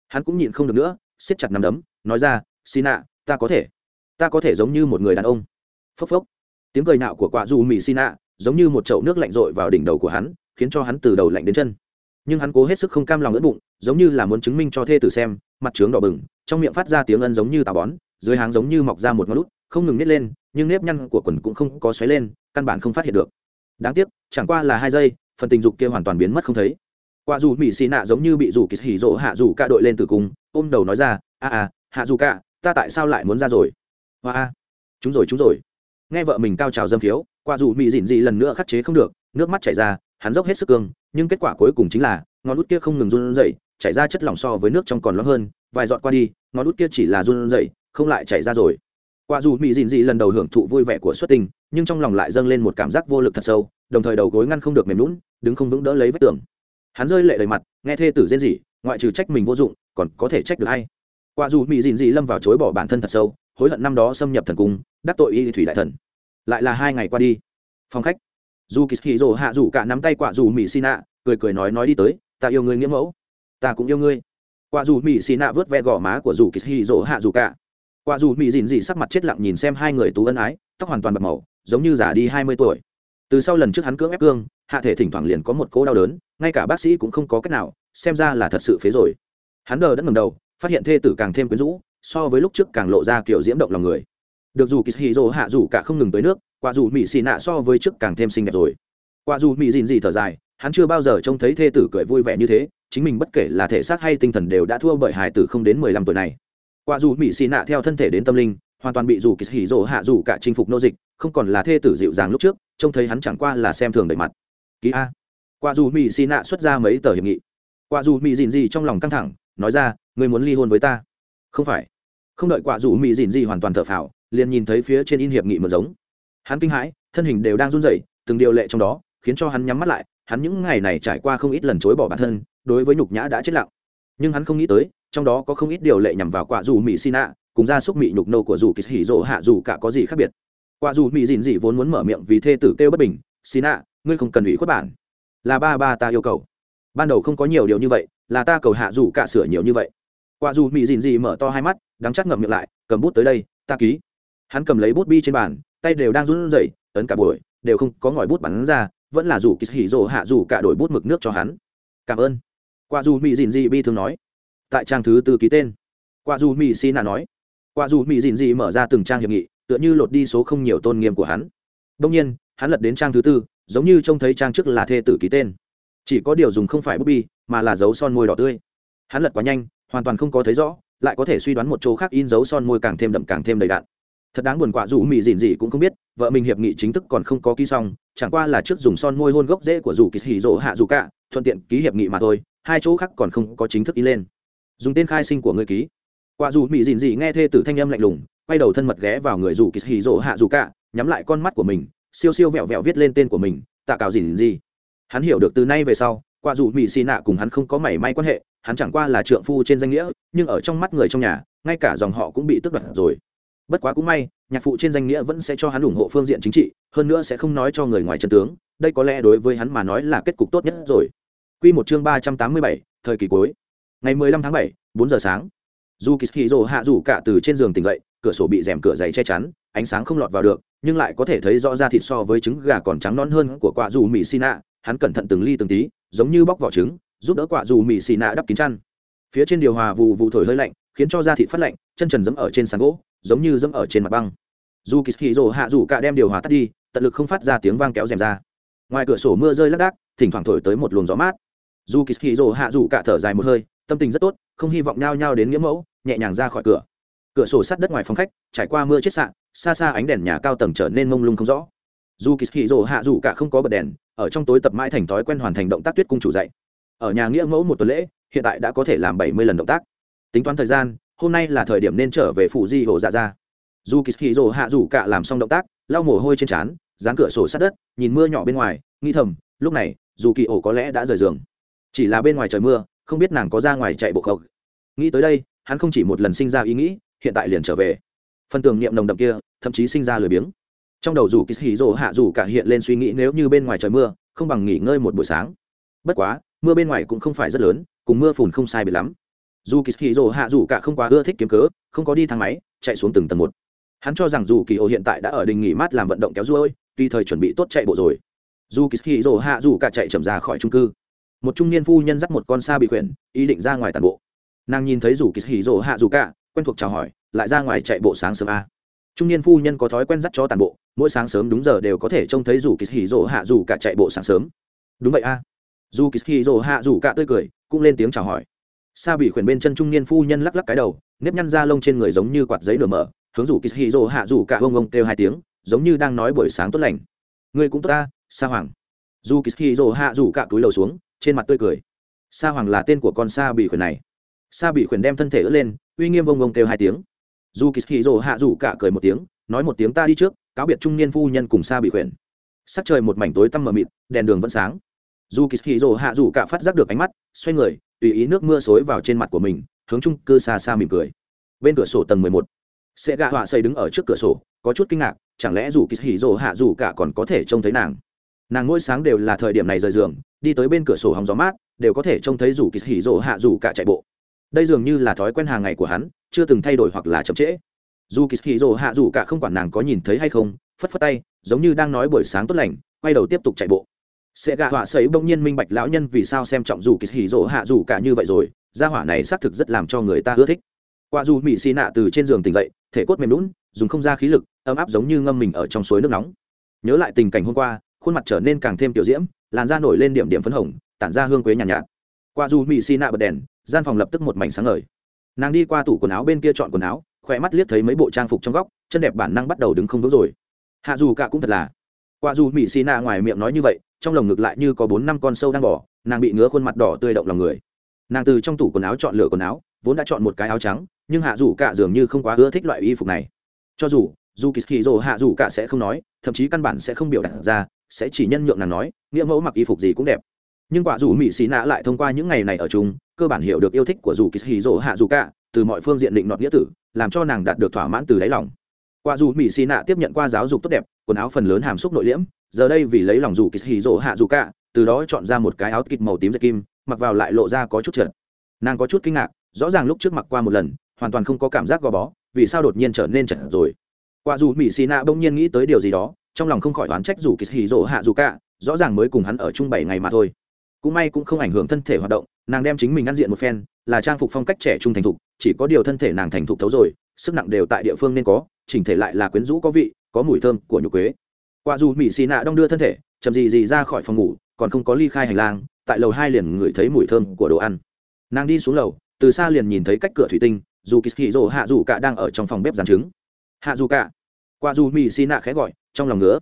Hắn cũng nhịn không được nữa, siết chặt nằm đấm, nói ra, xin ạ, ta có thể. Ta có thể giống như một người đàn ông. Phốc phốc. Tiếng cười nạo của quả dù mỹ xin ạ, giống như một chậu nước lạnh rội vào đỉnh đầu của hắn, khiến cho hắn từ đầu lạnh đến chân. Nhưng hắn cố hết sức không cam lòng ớt bụng, giống như là muốn chứng minh cho thê tử xem, mặt trướng đỏ bừng, trong miệng phát ra tiếng ân giống như tà bón, dưới háng giống như mọc ra một ngón lút không ngừng nít lên, nhưng nếp nhăn của quần cũng không có xoáy lên, căn bản không phát hiện được đáng tiếc, chẳng qua là hai giây, phần tình dục kia hoàn toàn biến mất không thấy. Qua dù mỹ xì nạ giống như bị rủ kỳ hỉ rỗ hạ dù cả đội lên từ cung, ôm đầu nói ra, a a, hạ dù cả, ta tại sao lại muốn ra rồi? Hoa a, chúng rồi chúng rồi. Nghe vợ mình cao trào dâm khiếu qua dù mỹ dịn dị lần nữa khắc chế không được, nước mắt chảy ra, hắn dốc hết sức cương, nhưng kết quả cuối cùng chính là, ngón út kia không ngừng run rẩy, chảy ra chất lỏng so với nước trong còn loãng hơn, vài giọt qua đi, ngón út kia chỉ là run rẩy, không lại chảy ra rồi. Qua dù mỹ dịn dị lần đầu hưởng thụ vui vẻ của xuất tình nhưng trong lòng lại dâng lên một cảm giác vô lực thật sâu, đồng thời đầu gối ngăn không được mềm lún đứng không vững đỡ lấy vết tường. Hắn rơi lệ đầy mặt, nghe thê tử rên rỉ, ngoại trừ trách mình vô dụng, còn có thể trách được hay qua dù mỹ dìn dị lâm vào chối bỏ bản thân thật sâu, hối hận năm đó xâm nhập thần cung, đắc tội y thủy đại thần. Lại là hai ngày qua đi. Phòng khách. Dù kỳ hì rồ hạ rủ cả nắm tay quả dù mỹ xì nạ cười cười nói nói đi tới, ta yêu ngươi nghĩa mẫu. Ta cũng yêu ngươi. Quả dù mỹ xì nạ vớt ve gò má của dù kỳ hì rồ hạ rủ cả. Quả dù mỹ dìn dị sắc mặt chết lặng nhìn xem hai người tú ân ái, tóc hoàn toàn bạc màu giống như già đi hai mươi tuổi. Từ sau lần trước hắn cưỡng ép cương, hạ thể thỉnh thoảng liền có một cỗ đau đớn, ngay cả bác sĩ cũng không có cách nào, xem ra là thật sự phế rồi. Hắn đờ đẫn ngầm đầu, phát hiện thê tử càng thêm quyến rũ, so với lúc trước càng lộ ra kiểu diễm động lòng người. Được dù kỳ hì rồ hạ dù cả không ngừng tới nước, quả dù mỹ xì nạ so với trước càng thêm xinh đẹp rồi. Quả dù mỹ dìn gì thở dài, hắn chưa bao giờ trông thấy thê tử cười vui vẻ như thế, chính mình bất kể là thể xác hay tinh thần đều đã thua bởi hải tử không đến mười lăm tuổi này. Quả dù mỹ xì nạ theo thân thể đến tâm linh, hoàn toàn bị dù kỳ hỉ rỗ hạ dù cả chinh phục nô dịch không còn là thê tử dịu dàng lúc trước, trông thấy hắn chẳng qua là xem thường đầy mặt. Ký a. Quả dù mỹ xì nạ xuất ra mấy tờ hiệp nghị. Quả dù mỹ dìn gì trong lòng căng thẳng, nói ra, ngươi muốn ly hôn với ta? Không phải. Không đợi quả dù mỹ dìn gì hoàn toàn thở phào, liền nhìn thấy phía trên in hiệp nghị mượn giống. Hắn kinh hãi, thân hình đều đang run rẩy, từng điều lệ trong đó, khiến cho hắn nhắm mắt lại, hắn những ngày này trải qua không ít lần chối bỏ bản thân, đối với nhục nhã đã chết lặng. Nhưng hắn không nghĩ tới, trong đó có không ít điều lệ nhằm vào quả dù mỹ xin ạ cùng gia súc mỹ nhục nô của dù kỳ hỉ rỗ hạ dù cả có gì khác biệt quả dù mỹ dìn dị vốn muốn mở miệng vì thê tử kêu bất bình, xin ạ, ngươi không cần ủy khuất bản. Là ba ba ta yêu cầu. Ban đầu không có nhiều điều như vậy, là ta cầu hạ dù cả sửa nhiều như vậy. Quả dù mỹ dìn dị mở to hai mắt, đắng chắc ngậm miệng lại, cầm bút tới đây, ta ký. Hắn cầm lấy bút bi trên bàn, tay đều đang run rẩy, ấn cả buổi, đều không có ngòi bút bắn ra, vẫn là dù kỳ hỉ rồ hạ dù cả đổi bút mực nước cho hắn. Cảm ơn. Quả dù mỹ dìn dị bi thường nói. Tại trang thứ tư ký tên. Quả dù mỹ xin ạ nói. Quả dù mỹ dìn dị mở ra từng trang hiệp nghị tựa như lột đi số không nhiều tôn nghiêm của hắn. Đông nhiên, hắn lật đến trang thứ tư, giống như trông thấy trang trước là thê tử ký tên. Chỉ có điều dùng không phải bút bi mà là dấu son môi đỏ tươi. Hắn lật quá nhanh, hoàn toàn không có thấy rõ, lại có thể suy đoán một chỗ khác in dấu son môi càng thêm đậm càng thêm đầy đạn thật đáng buồn quả dù mỹ dìn gì cũng không biết, vợ mình hiệp nghị chính thức còn không có ký xong, chẳng qua là trước dùng son môi hôn gốc rễ của dù kỳ hỉ rỗ hạ dù cả, thuận tiện ký hiệp nghị mà thôi, hai chỗ khác còn không có chính thức in lên. Dùng tên khai sinh của người ký. Quả dù mỹ dìn dị nghe thê tử thanh âm lạnh lùng quay đầu thân mật ghé vào người dù kỳ hì rỗ hạ dù cả, nhắm lại con mắt của mình, siêu siêu vẹo vẹo viết lên tên của mình, tạ cào gì gì. Hắn hiểu được từ nay về sau, quả dù mỹ xì nạ cùng hắn không có mảy may quan hệ, hắn chẳng qua là trượng phu trên danh nghĩa, nhưng ở trong mắt người trong nhà, ngay cả dòng họ cũng bị tức đoạt rồi. Bất quá cũng may, nhạc phụ trên danh nghĩa vẫn sẽ cho hắn ủng hộ phương diện chính trị, hơn nữa sẽ không nói cho người ngoài chân tướng, đây có lẽ đối với hắn mà nói là kết cục tốt nhất rồi. Quy một chương ba trăm tám mươi bảy, thời kỳ cuối. Ngày mười lăm tháng bảy, bốn giờ sáng dù kỳ hì rồ hạ rủ cả từ trên giường tỉnh dậy, cửa sổ bị rèm cửa dày che chắn, ánh sáng không lọt vào được, nhưng lại có thể thấy rõ ra thịt so với trứng gà còn trắng non hơn của quả dù mì xì nạ. Hắn cẩn thận từng ly từng tí, giống như bóc vỏ trứng, giúp đỡ quả dù mì xì nạ đắp kín chăn. Phía trên điều hòa vụ vụ thổi hơi lạnh, khiến cho da thịt phát lạnh, chân trần dẫm ở trên sàn gỗ, giống như dẫm ở trên mặt băng. Dù kỳ hì rồ hạ rủ cả đem điều hòa tắt đi, tận lực không phát ra tiếng vang kéo rèm ra. Ngoài cửa sổ mưa rơi lác đác, thỉnh thoảng thổi tới một luồng gió mát. Dù kỳ hì rồ hạ rủ cả thở dài một hơi tâm tình rất tốt, không hy vọng nhao nhao đến nghĩa mẫu, nhẹ nhàng ra khỏi cửa. Cửa sổ sát đất ngoài phòng khách, trải qua mưa chết sạn, xa xa ánh đèn nhà cao tầng trở nên mông lung không rõ. Dù kỳ hì rồ hạ rủ cả không có bật đèn, ở trong tối tập mãi thành thói quen hoàn thành động tác tuyết cung chủ dạy. Ở nhà nghĩa mẫu một tuần lễ, hiện tại đã có thể làm bảy mươi lần động tác. Tính toán thời gian, hôm nay là thời điểm nên trở về phủ di hồ dạ ra. Dù kỳ hì rồ hạ rủ cả làm xong động tác, lau mồ hôi trên trán, dán cửa sổ sát đất, nhìn mưa nhỏ bên ngoài, nghĩ thầm, lúc này, dù kỳ ổ có lẽ đã rời giường. Chỉ là bên ngoài trời mưa không biết nàng có ra ngoài chạy bộ không. Nghĩ tới đây, hắn không chỉ một lần sinh ra ý nghĩ, hiện tại liền trở về. Phần tưởng niệm nồng đậm kia, thậm chí sinh ra lười biếng. Trong đầu dù kỳ hạ rủ cả hiện lên suy nghĩ nếu như bên ngoài trời mưa, không bằng nghỉ ngơi một buổi sáng. Bất quá, mưa bên ngoài cũng không phải rất lớn, cùng mưa phùn không sai biệt lắm. Dù kỳ hì hạ rủ cả không quá ưa thích kiếm cớ, không có đi thang máy, chạy xuống từng tầng một. Hắn cho rằng dù kỳ ô hiện tại đã ở đình nghỉ mát làm vận động kéo ruôi, tuy thời chuẩn bị tốt chạy bộ rồi. Dù kỳ hì hạ rủ cả chạy chậm ra khỏi trung cư một trung niên phu nhân dắt một con xa bị khuyển, ý định ra ngoài tàn bộ. Nàng nhìn thấy rủ kỳ hì rỗ hạ rủ cả, quen thuộc chào hỏi, lại ra ngoài chạy bộ sáng sớm a. Trung niên phu nhân có thói quen dắt chó tàn bộ, mỗi sáng sớm đúng giờ đều có thể trông thấy rủ kỳ hì rỗ hạ rủ cả chạy bộ sáng sớm. Đúng vậy a. Dù kỳ hì rỗ hạ rủ cả tươi cười, cũng lên tiếng chào hỏi. Sa bị khuyển bên chân trung niên phu nhân lắc lắc cái đầu, nếp nhăn da lông trên người giống như quạt giấy nửa mở, hướng rủ kỳ hì rỗ hạ rủ cả ông ông kêu hai tiếng, giống như đang nói buổi sáng tốt lành. Người cũng tốt ta, sa hoàng. Dù kỳ hì rỗ hạ rủ cả túi lầu xuống trên mặt tươi cười. Sa hoàng là tên của con sa bị khuyển này. Sa bị khuyển đem thân thể ướt lên, uy nghiêm vông vông kêu hai tiếng. Dù kỳ hì rồ hạ rủ cả cười một tiếng, nói một tiếng ta đi trước, cáo biệt trung niên phu nhân cùng sa bị khuyển. Sắc trời một mảnh tối tăm mờ mịt, đèn đường vẫn sáng. Dù kỳ hì rồ hạ rủ cả phát giác được ánh mắt, xoay người, tùy ý nước mưa xối vào trên mặt của mình, hướng trung cư xa xa mỉm cười. Bên cửa sổ tầng mười một. Sẽ gạ họa xây đứng ở trước cửa sổ, có chút kinh ngạc, chẳng lẽ dù kỳ hì rồ hạ rủ cả còn có thể trông thấy nàng? Nàng ngôi sáng đều là thời điểm này rời giường đi tới bên cửa sổ hóng gió mát, đều có thể trông thấy dù kỳ hỉ rồ hạ dù cả chạy bộ. Đây dường như là thói quen hàng ngày của hắn, chưa từng thay đổi hoặc là chậm trễ. Dù kỳ hỉ rồ hạ dù cả không quản nàng có nhìn thấy hay không, phất phất tay, giống như đang nói buổi sáng tốt lành, quay đầu tiếp tục chạy bộ. Sẽ gạ họa sấy bỗng nhiên minh bạch lão nhân vì sao xem trọng dù kỳ hỉ rỗ hạ dù cả như vậy rồi, gia hỏa này xác thực rất làm cho người ta ưa thích. Qua dù mỹ xì nạ từ trên giường tỉnh dậy, thể cốt mềm lún dùng không ra khí lực, ấm áp giống như ngâm mình ở trong suối nước nóng. Nhớ lại tình cảnh hôm qua, khuôn mặt trở nên càng thêm tiểu diễm làn da nổi lên điểm điểm phấn hồng tản ra hương quế nhàn nhạt, nhạt. Qua dù mỹ xi nạ bật đèn gian phòng lập tức một mảnh sáng ngời. Nàng đi qua tủ quần áo bên kia chọn quần áo khỏe mắt liếc thấy mấy bộ trang phục trong góc chân đẹp bản năng bắt đầu đứng không vững rồi. Hạ dù cả cũng thật là. Qua dù mỹ xi nạ ngoài miệng nói như vậy trong lồng ngực lại như có bốn năm con sâu đang bỏ nàng bị ngứa khuôn mặt đỏ tươi động lòng người. Nàng từ trong tủ quần áo chọn lựa quần áo vốn đã chọn một cái áo trắng nhưng hạ dù cả dường như không quá ưa thích loại y phục này. Cho dù dù kỳ kỳ dồ hạ dù cả sẽ không nói thậm chí căn bản sẽ không biểu đạt ra sẽ chỉ nhân nhượng nàng nói, nghĩa mẫu mặc y phục gì cũng đẹp. Nhưng quả dù mỹ xì nạ lại thông qua những ngày này ở chung, cơ bản hiểu được yêu thích của dù kỳ hì dỗ hạ dù cả, từ mọi phương diện định nọt nghĩa tử, làm cho nàng đạt được thỏa mãn từ đáy lòng. Quả dù mỹ xì nạ tiếp nhận qua giáo dục tốt đẹp, quần áo phần lớn hàm xúc nội liễm, giờ đây vì lấy lòng dù kỳ hì dỗ hạ dù cả, từ đó chọn ra một cái áo kịch màu tím dệt kim, mặc vào lại lộ ra có chút trượt. Nàng có chút kinh ngạc, rõ ràng lúc trước mặc qua một lần, hoàn toàn không có cảm giác gò bó, vì sao đột nhiên trở nên chật rồi. Quả dù mỹ xì nạ bỗng nhiên nghĩ tới điều gì đó trong lòng không khỏi oán trách dù kỳ hì rỗ hạ dù cả, rõ ràng mới cùng hắn ở chung bảy ngày mà thôi. Cũng may cũng không ảnh hưởng thân thể hoạt động, nàng đem chính mình ăn diện một phen, là trang phục phong cách trẻ trung thành thục, chỉ có điều thân thể nàng thành thục thấu rồi, sức nặng đều tại địa phương nên có, chỉnh thể lại là quyến rũ có vị, có mùi thơm của nhục quế. Qua dù mỹ xì nạ đong đưa thân thể, chậm gì gì ra khỏi phòng ngủ, còn không có ly khai hành lang, tại lầu hai liền ngửi thấy mùi thơm của đồ ăn. Nàng đi xuống lầu, từ xa liền nhìn thấy cách cửa thủy tinh, dù kỳ hì rỗ hạ dù cả đang ở trong phòng bếp giàn trứng. Hạ dù cả. Qua dù mỹ xì nạ khẽ gọi trong lòng ngứa.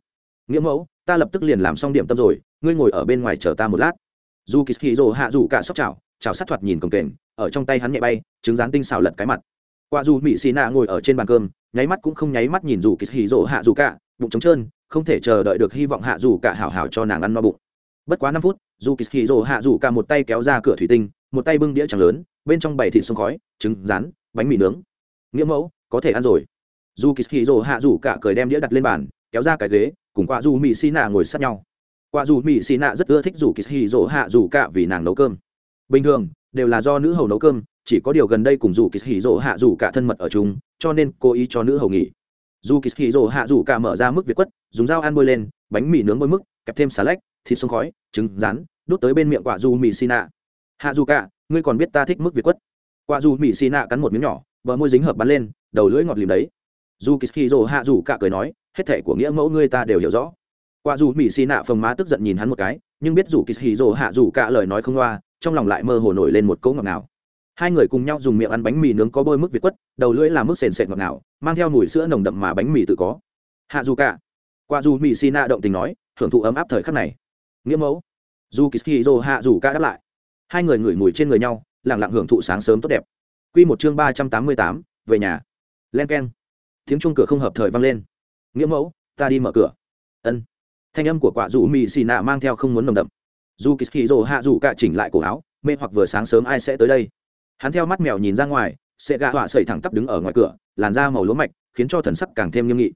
Nghĩa mẫu, ta lập tức liền làm xong điểm tâm rồi, ngươi ngồi ở bên ngoài chờ ta một lát. Dù kỳ hì rồ hạ dù cả sóc chảo chảo sát thoạt nhìn cồng kềnh, ở trong tay hắn nhẹ bay, trứng rán tinh xào lật cái mặt. Qua dù mỹ xì nạ ngồi ở trên bàn cơm, nháy mắt cũng không nháy mắt nhìn dù kỳ hì rồ hạ dù cả, bụng trống trơn, không thể chờ đợi được hy vọng hạ dù cả hảo hảo cho nàng ăn no bụng. Bất quá năm phút dù kỳ hì rồ hạ dù cả một tay kéo ra cửa thủy tinh, một tay bưng đĩa trắng lớn, bên trong bảy thịt sông khói, trứng rán, bánh mì nướng. Nghĩa mẫu, có thể ăn rồi. Dù kỳ hì rồ hạ dù cả cười đem đĩa đặt lên bàn kéo ra cái ghế, cùng quả dù mỹ xì nạ ngồi sát nhau. Quả dù mỹ xì nạ rất ưa thích dù kỳ hì rồ hạ dù cả vì nàng nấu cơm. Bình thường, đều là do nữ hầu nấu cơm, chỉ có điều gần đây cùng dù kỳ hì rồ hạ dù cả thân mật ở chung, cho nên cố ý cho nữ hầu nghỉ. Dù kỳ hì rồ hạ dù cả mở ra mức việt quất, dùng dao ăn bôi lên, bánh mì nướng bôi mức, kẹp thêm xà lách, thịt xông khói, trứng, rán, đút tới bên miệng quả dù mỹ xì nạ. Hạ dù cả, ngươi còn biết ta thích mức việt quất? Quả dù mỹ xì nạ cắn một miếng nhỏ, bờ môi dính hợp bắn lên, đầu lưỡi ngọt lìm đấy. Dù kỳ hì rồ hạ dù cả cười nói hết thể của nghĩa mẫu ngươi ta đều hiểu rõ. Qua dù mỹ xì nạ phồng má tức giận nhìn hắn một cái, nhưng biết dù kỳ hì rồ hạ dù cả lời nói không loa, trong lòng lại mơ hồ nổi lên một cỗ ngọt nào hai người cùng nhau dùng miệng ăn bánh mì nướng có bôi mức việt quất, đầu lưỡi là mức sền sệt ngọt ngào, mang theo mùi sữa nồng đậm mà bánh mì tự có. Hạ dù cả. Qua dù mỹ xì nạ động tình nói, hưởng thụ ấm áp thời khắc này. Nghĩa mẫu. Dù kỳ dô hạ dù cả đáp lại. Hai người ngửi mùi trên người nhau lẳng lặng hưởng thụ sáng sớm tốt đẹp. Quy một chương ba trăm tám mươi tám, về nhà. Len keng. Tiếng chuông cửa không hợp thời vang lên nghĩa mẫu, ta đi mở cửa. Ân. Thanh âm của quả dù mỹ xì nạ mang theo không muốn nồng đậm. Dù kỳ dô hạ dù cả chỉnh lại cổ áo, mê hoặc vừa sáng sớm ai sẽ tới đây. Hắn theo mắt mèo nhìn ra ngoài, sẽ gạ họa sẩy thẳng tắp đứng ở ngoài cửa, làn da màu lúa mạch, khiến cho thần sắc càng thêm nghiêm nghị.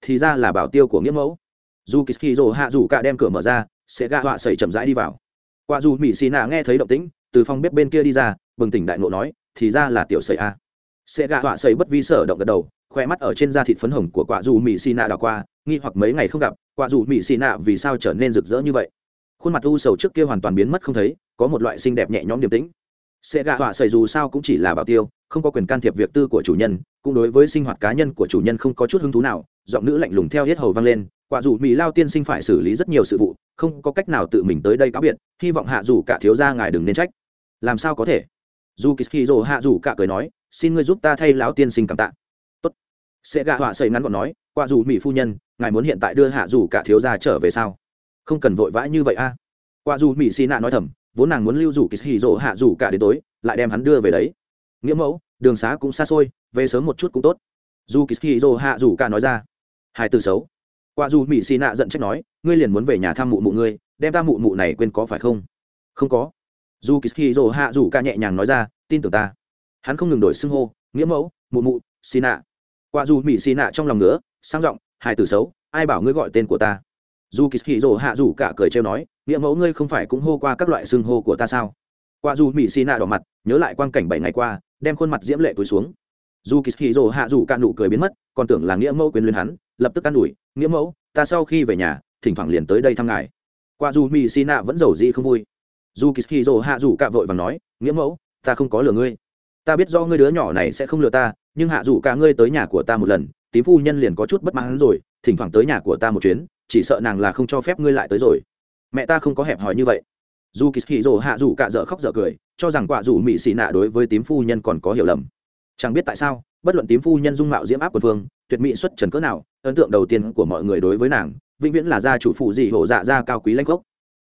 Thì ra là bảo tiêu của nghĩa mẫu. Dù kỳ rồ hạ dù cả đem cửa mở ra, sẽ gạ họa sẩy chậm rãi đi vào. Quả dù mỹ xì nạ nghe thấy động tĩnh, từ phòng bếp bên kia đi ra, bừng tỉnh đại nộ nói, thì ra là tiểu sẩy a. Sẽ gạ họa sẩy bất vi sở động gật đầu khoe mắt ở trên da thịt phấn hồng của quả dù mỹ xì nạ đảo qua, nghi hoặc mấy ngày không gặp quả dù mỹ xì nạ vì sao trở nên rực rỡ như vậy? Khuôn mặt u sầu trước kia hoàn toàn biến mất không thấy, có một loại xinh đẹp nhẹ nhõm điềm tĩnh. Sẽ gạ họa xảy dù sao cũng chỉ là bảo tiêu, không có quyền can thiệp việc tư của chủ nhân, cũng đối với sinh hoạt cá nhân của chủ nhân không có chút hứng thú nào, giọng nữ lạnh lùng theo hết hầu vang lên quả dù mỹ lao tiên sinh phải xử lý rất nhiều sự vụ, không có cách nào tự mình tới đây cáo biệt, hy vọng hạ dù cả thiếu gia ngài đừng nên trách. Làm sao có thể? Dù kỳ dỗ hạ dù cả cười nói, xin ngươi giúp ta thay lão tiên sinh cảm tạ sẽ gạ họa xây ngắn gọn nói, qua dù mỹ phu nhân, ngài muốn hiện tại đưa hạ dù cả thiếu gia trở về sao? Không cần vội vã như vậy a. À? quả dù mỹ xì nạ nói thầm, vốn nàng muốn lưu rủ kỳ hì rỗ hạ dù cả đến tối, lại đem hắn đưa về đấy. Nghĩa mẫu, đường xá cũng xa xôi, về sớm một chút cũng tốt. Dù kỳ hì rỗ hạ dù cả nói ra. Hai từ xấu. Qua dù mỹ xì nạ giận trách nói, ngươi liền muốn về nhà thăm mụ mụ ngươi, đem ta mụ mụ này quên có phải không? Không có. Dù kỳ hì rỗ hạ dù cả nhẹ nhàng nói ra, tin tưởng ta. Hắn không ngừng đổi xưng hô, nghĩa mẫu, mụ mụ, xì nạ qua dù mỹ xì nạ trong lòng nữa sang giọng hai từ xấu, ai bảo ngươi gọi tên của ta? Dù kỳ hì rồ hạ rủ cả cười trêu nói, nghĩa mẫu ngươi không phải cũng hô qua các loại xưng hô của ta sao? Qua dù mỹ xì nạ đỏ mặt, nhớ lại quang cảnh bảy ngày qua, đem khuôn mặt diễm lệ túi xuống. Dù kỳ hì rồ hạ rủ cả nụ cười biến mất, còn tưởng là nghĩa mẫu quyền luyến hắn, lập tức an ủi, nghĩa mẫu, ta sau khi về nhà, thỉnh thoảng liền tới đây thăm ngài. Qua dù mỹ xì nạ vẫn giàu gì không vui. Dù kỳ hì rồ hạ rủ cả vội và nói, nghĩa mẫu, ta không có lừa ngươi. Ta biết do ngươi đứa nhỏ này sẽ không lừa ta nhưng hạ dù cả ngươi tới nhà của ta một lần, tím phu nhân liền có chút bất mãn rồi, thỉnh thoảng tới nhà của ta một chuyến, chỉ sợ nàng là không cho phép ngươi lại tới rồi. Mẹ ta không có hẹp hòi như vậy. Dù kỳ hì rồ hạ dù cả dở khóc dở cười, cho rằng quả dù mỹ xì nạ đối với tím phu nhân còn có hiểu lầm. Chẳng biết tại sao, bất luận tím phu nhân dung mạo diễm áp quân phương tuyệt mỹ xuất trần cỡ nào, ấn tượng đầu tiên của mọi người đối với nàng, vĩnh viễn là gia chủ phụ dị hổ dạ gia cao quý lãnh gốc.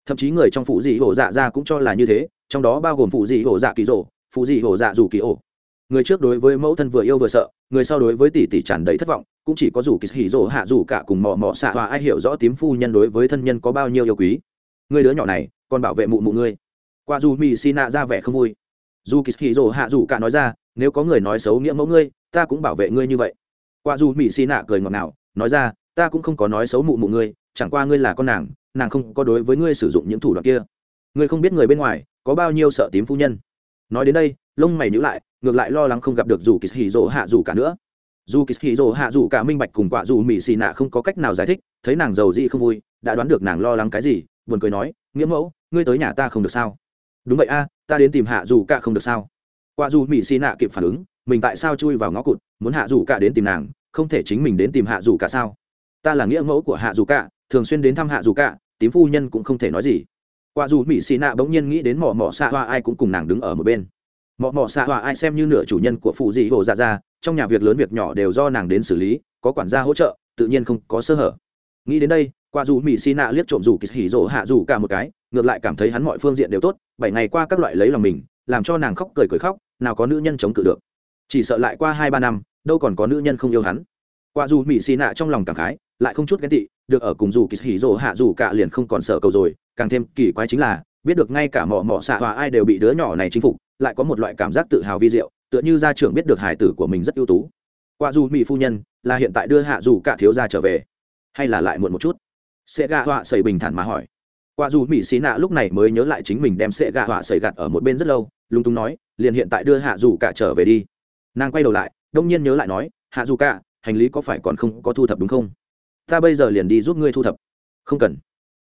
Thậm chí người trong phụ dị hổ dạ gia cũng cho là như thế, trong đó bao gồm phụ dị hổ dạ kỳ rộ phụ dị hổ dạ dù kỳ ổ người trước đối với mẫu thân vừa yêu vừa sợ, người sau đối với tỷ tỷ tràn đầy thất vọng, cũng chỉ có dù kỳ hỉ rỗ hạ dù cả cùng mò mò xạ hòa ai hiểu rõ tím phu nhân đối với thân nhân có bao nhiêu yêu quý. Người đứa nhỏ này, còn bảo vệ mụ mụ ngươi. Qua dù mỹ xi nạ ra vẻ không vui. Dù kỳ hỉ rỗ hạ dù cả nói ra, nếu có người nói xấu nghĩa mẫu ngươi, ta cũng bảo vệ ngươi như vậy. Qua dù mỹ xi nạ cười ngọt ngào, nói ra, ta cũng không có nói xấu mụ mụ ngươi, chẳng qua ngươi là con nàng nàng không có đối với ngươi sử dụng những thủ đoạn kia. Ngươi không biết người bên ngoài có bao nhiêu sợ tím phu nhân. Nói đến đây, lông mày nhữ lại ngược lại lo lắng không gặp được dù kỳ hì rỗ hạ dù cả nữa. Dù kỳ hì rỗ hạ dù cả minh bạch cùng quả dù mỹ xì nạ không có cách nào giải thích, thấy nàng giàu dị không vui, đã đoán được nàng lo lắng cái gì, buồn cười nói, nghĩa mẫu, ngươi tới nhà ta không được sao? Đúng vậy a, ta đến tìm hạ dù cả không được sao? Quả dù mỹ xì nạ kịp phản ứng, mình tại sao chui vào ngõ cụt, muốn hạ dù cả đến tìm nàng, không thể chính mình đến tìm hạ dù cả sao? Ta là nghĩa mẫu của hạ dù cả, thường xuyên đến thăm hạ dù cả, tím phu nhân cũng không thể nói gì. Quả dù mỹ xì nạ bỗng nhiên nghĩ đến mỏ mỏ xạ hoa, ai cũng cùng nàng đứng ở một bên mọ mọ xạ hòa ai xem như nửa chủ nhân của phụ dị hồ dạ ra trong nhà việc lớn việc nhỏ đều do nàng đến xử lý, có quản gia hỗ trợ, tự nhiên không có sơ hở. Nghĩ đến đây, qua dù mỹ xi nạ liếc trộm dù kỳ hỉ rỗ hạ dù cả một cái, ngược lại cảm thấy hắn mọi phương diện đều tốt, bảy ngày qua các loại lấy lòng mình, làm cho nàng khóc cười cười khóc, nào có nữ nhân chống cự được. Chỉ sợ lại qua hai ba năm, đâu còn có nữ nhân không yêu hắn. Qua dù mỹ xi nạ trong lòng cảm khái, lại không chút ghen tị, được ở cùng dù kỳ hỉ rỗ hạ dù cả liền không còn sợ cầu rồi, càng thêm kỳ quái chính là, biết được ngay cả mỏ mỏ xạ hòa ai đều bị đứa nhỏ này chinh phục lại có một loại cảm giác tự hào vi diệu tựa như gia trưởng biết được hải tử của mình rất ưu tú. Qua dù mỹ phu nhân là hiện tại đưa hạ dù cả thiếu gia trở về. Hay là lại muộn một chút? Sẽ gạ họa sầy bình thản mà hỏi. Qua dù mỹ xí nạ lúc này mới nhớ lại chính mình đem sẽ gạ họa sầy gạt ở một bên rất lâu lung tung nói liền hiện tại đưa hạ dù cả trở về đi. Nàng quay đầu lại đông nhiên nhớ lại nói hạ dù cả hành lý có phải còn không có thu thập đúng không? Ta bây giờ liền đi giúp ngươi thu thập. Không cần.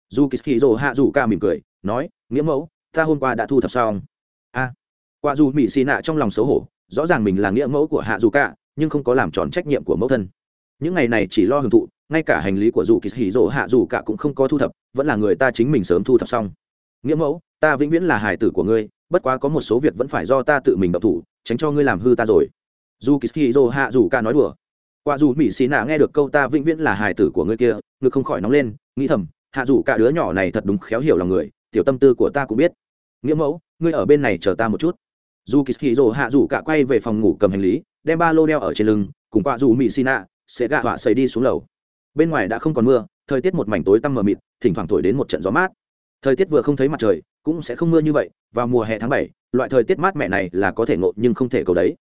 Dù kỳ hạ dù cả mỉm cười nói nghĩa mẫu ta hôm qua đã thu thập xong. A. à, qua dù mỹ xì nạ trong lòng xấu hổ, rõ ràng mình là nghĩa mẫu của hạ dù cả nhưng không có làm tròn trách nhiệm của mẫu thân. Những ngày này chỉ lo hưởng thụ, ngay cả hành lý của dù kỳ hỉ rỗ hạ dù cả cũng không có thu thập, vẫn là người ta chính mình sớm thu thập xong. Nghĩa mẫu, ta vĩnh viễn là hài tử của ngươi, bất quá có một số việc vẫn phải do ta tự mình độc thủ, tránh cho ngươi làm hư ta rồi. Dù kỳ hỉ rỗ hạ dù cả nói đùa. Qua dù mỹ xì nạ nghe được câu ta vĩnh viễn là hài tử của ngươi kia, ngực không khỏi nóng lên, nghĩ thầm, hạ dù cả đứa nhỏ này thật đúng khéo hiểu lòng người, tiểu tâm tư của ta cũng biết. Nghĩa mẫu, ngươi ở bên này chờ ta một chút dù kỳ hì rồ hạ dù cả quay về phòng ngủ cầm hành lý, đem ba lô đeo ở trên lưng, cùng quạ dù mỹ xì nạ sẽ gạ họa xây đi xuống lầu. Bên ngoài đã không còn mưa, thời tiết một mảnh tối tăm mờ mịt, thỉnh thoảng thổi đến một trận gió mát. Thời tiết vừa không thấy mặt trời, cũng sẽ không mưa như vậy, vào mùa hè tháng bảy, loại thời tiết mát mẻ này là có thể ngộ nhưng không thể cầu đấy.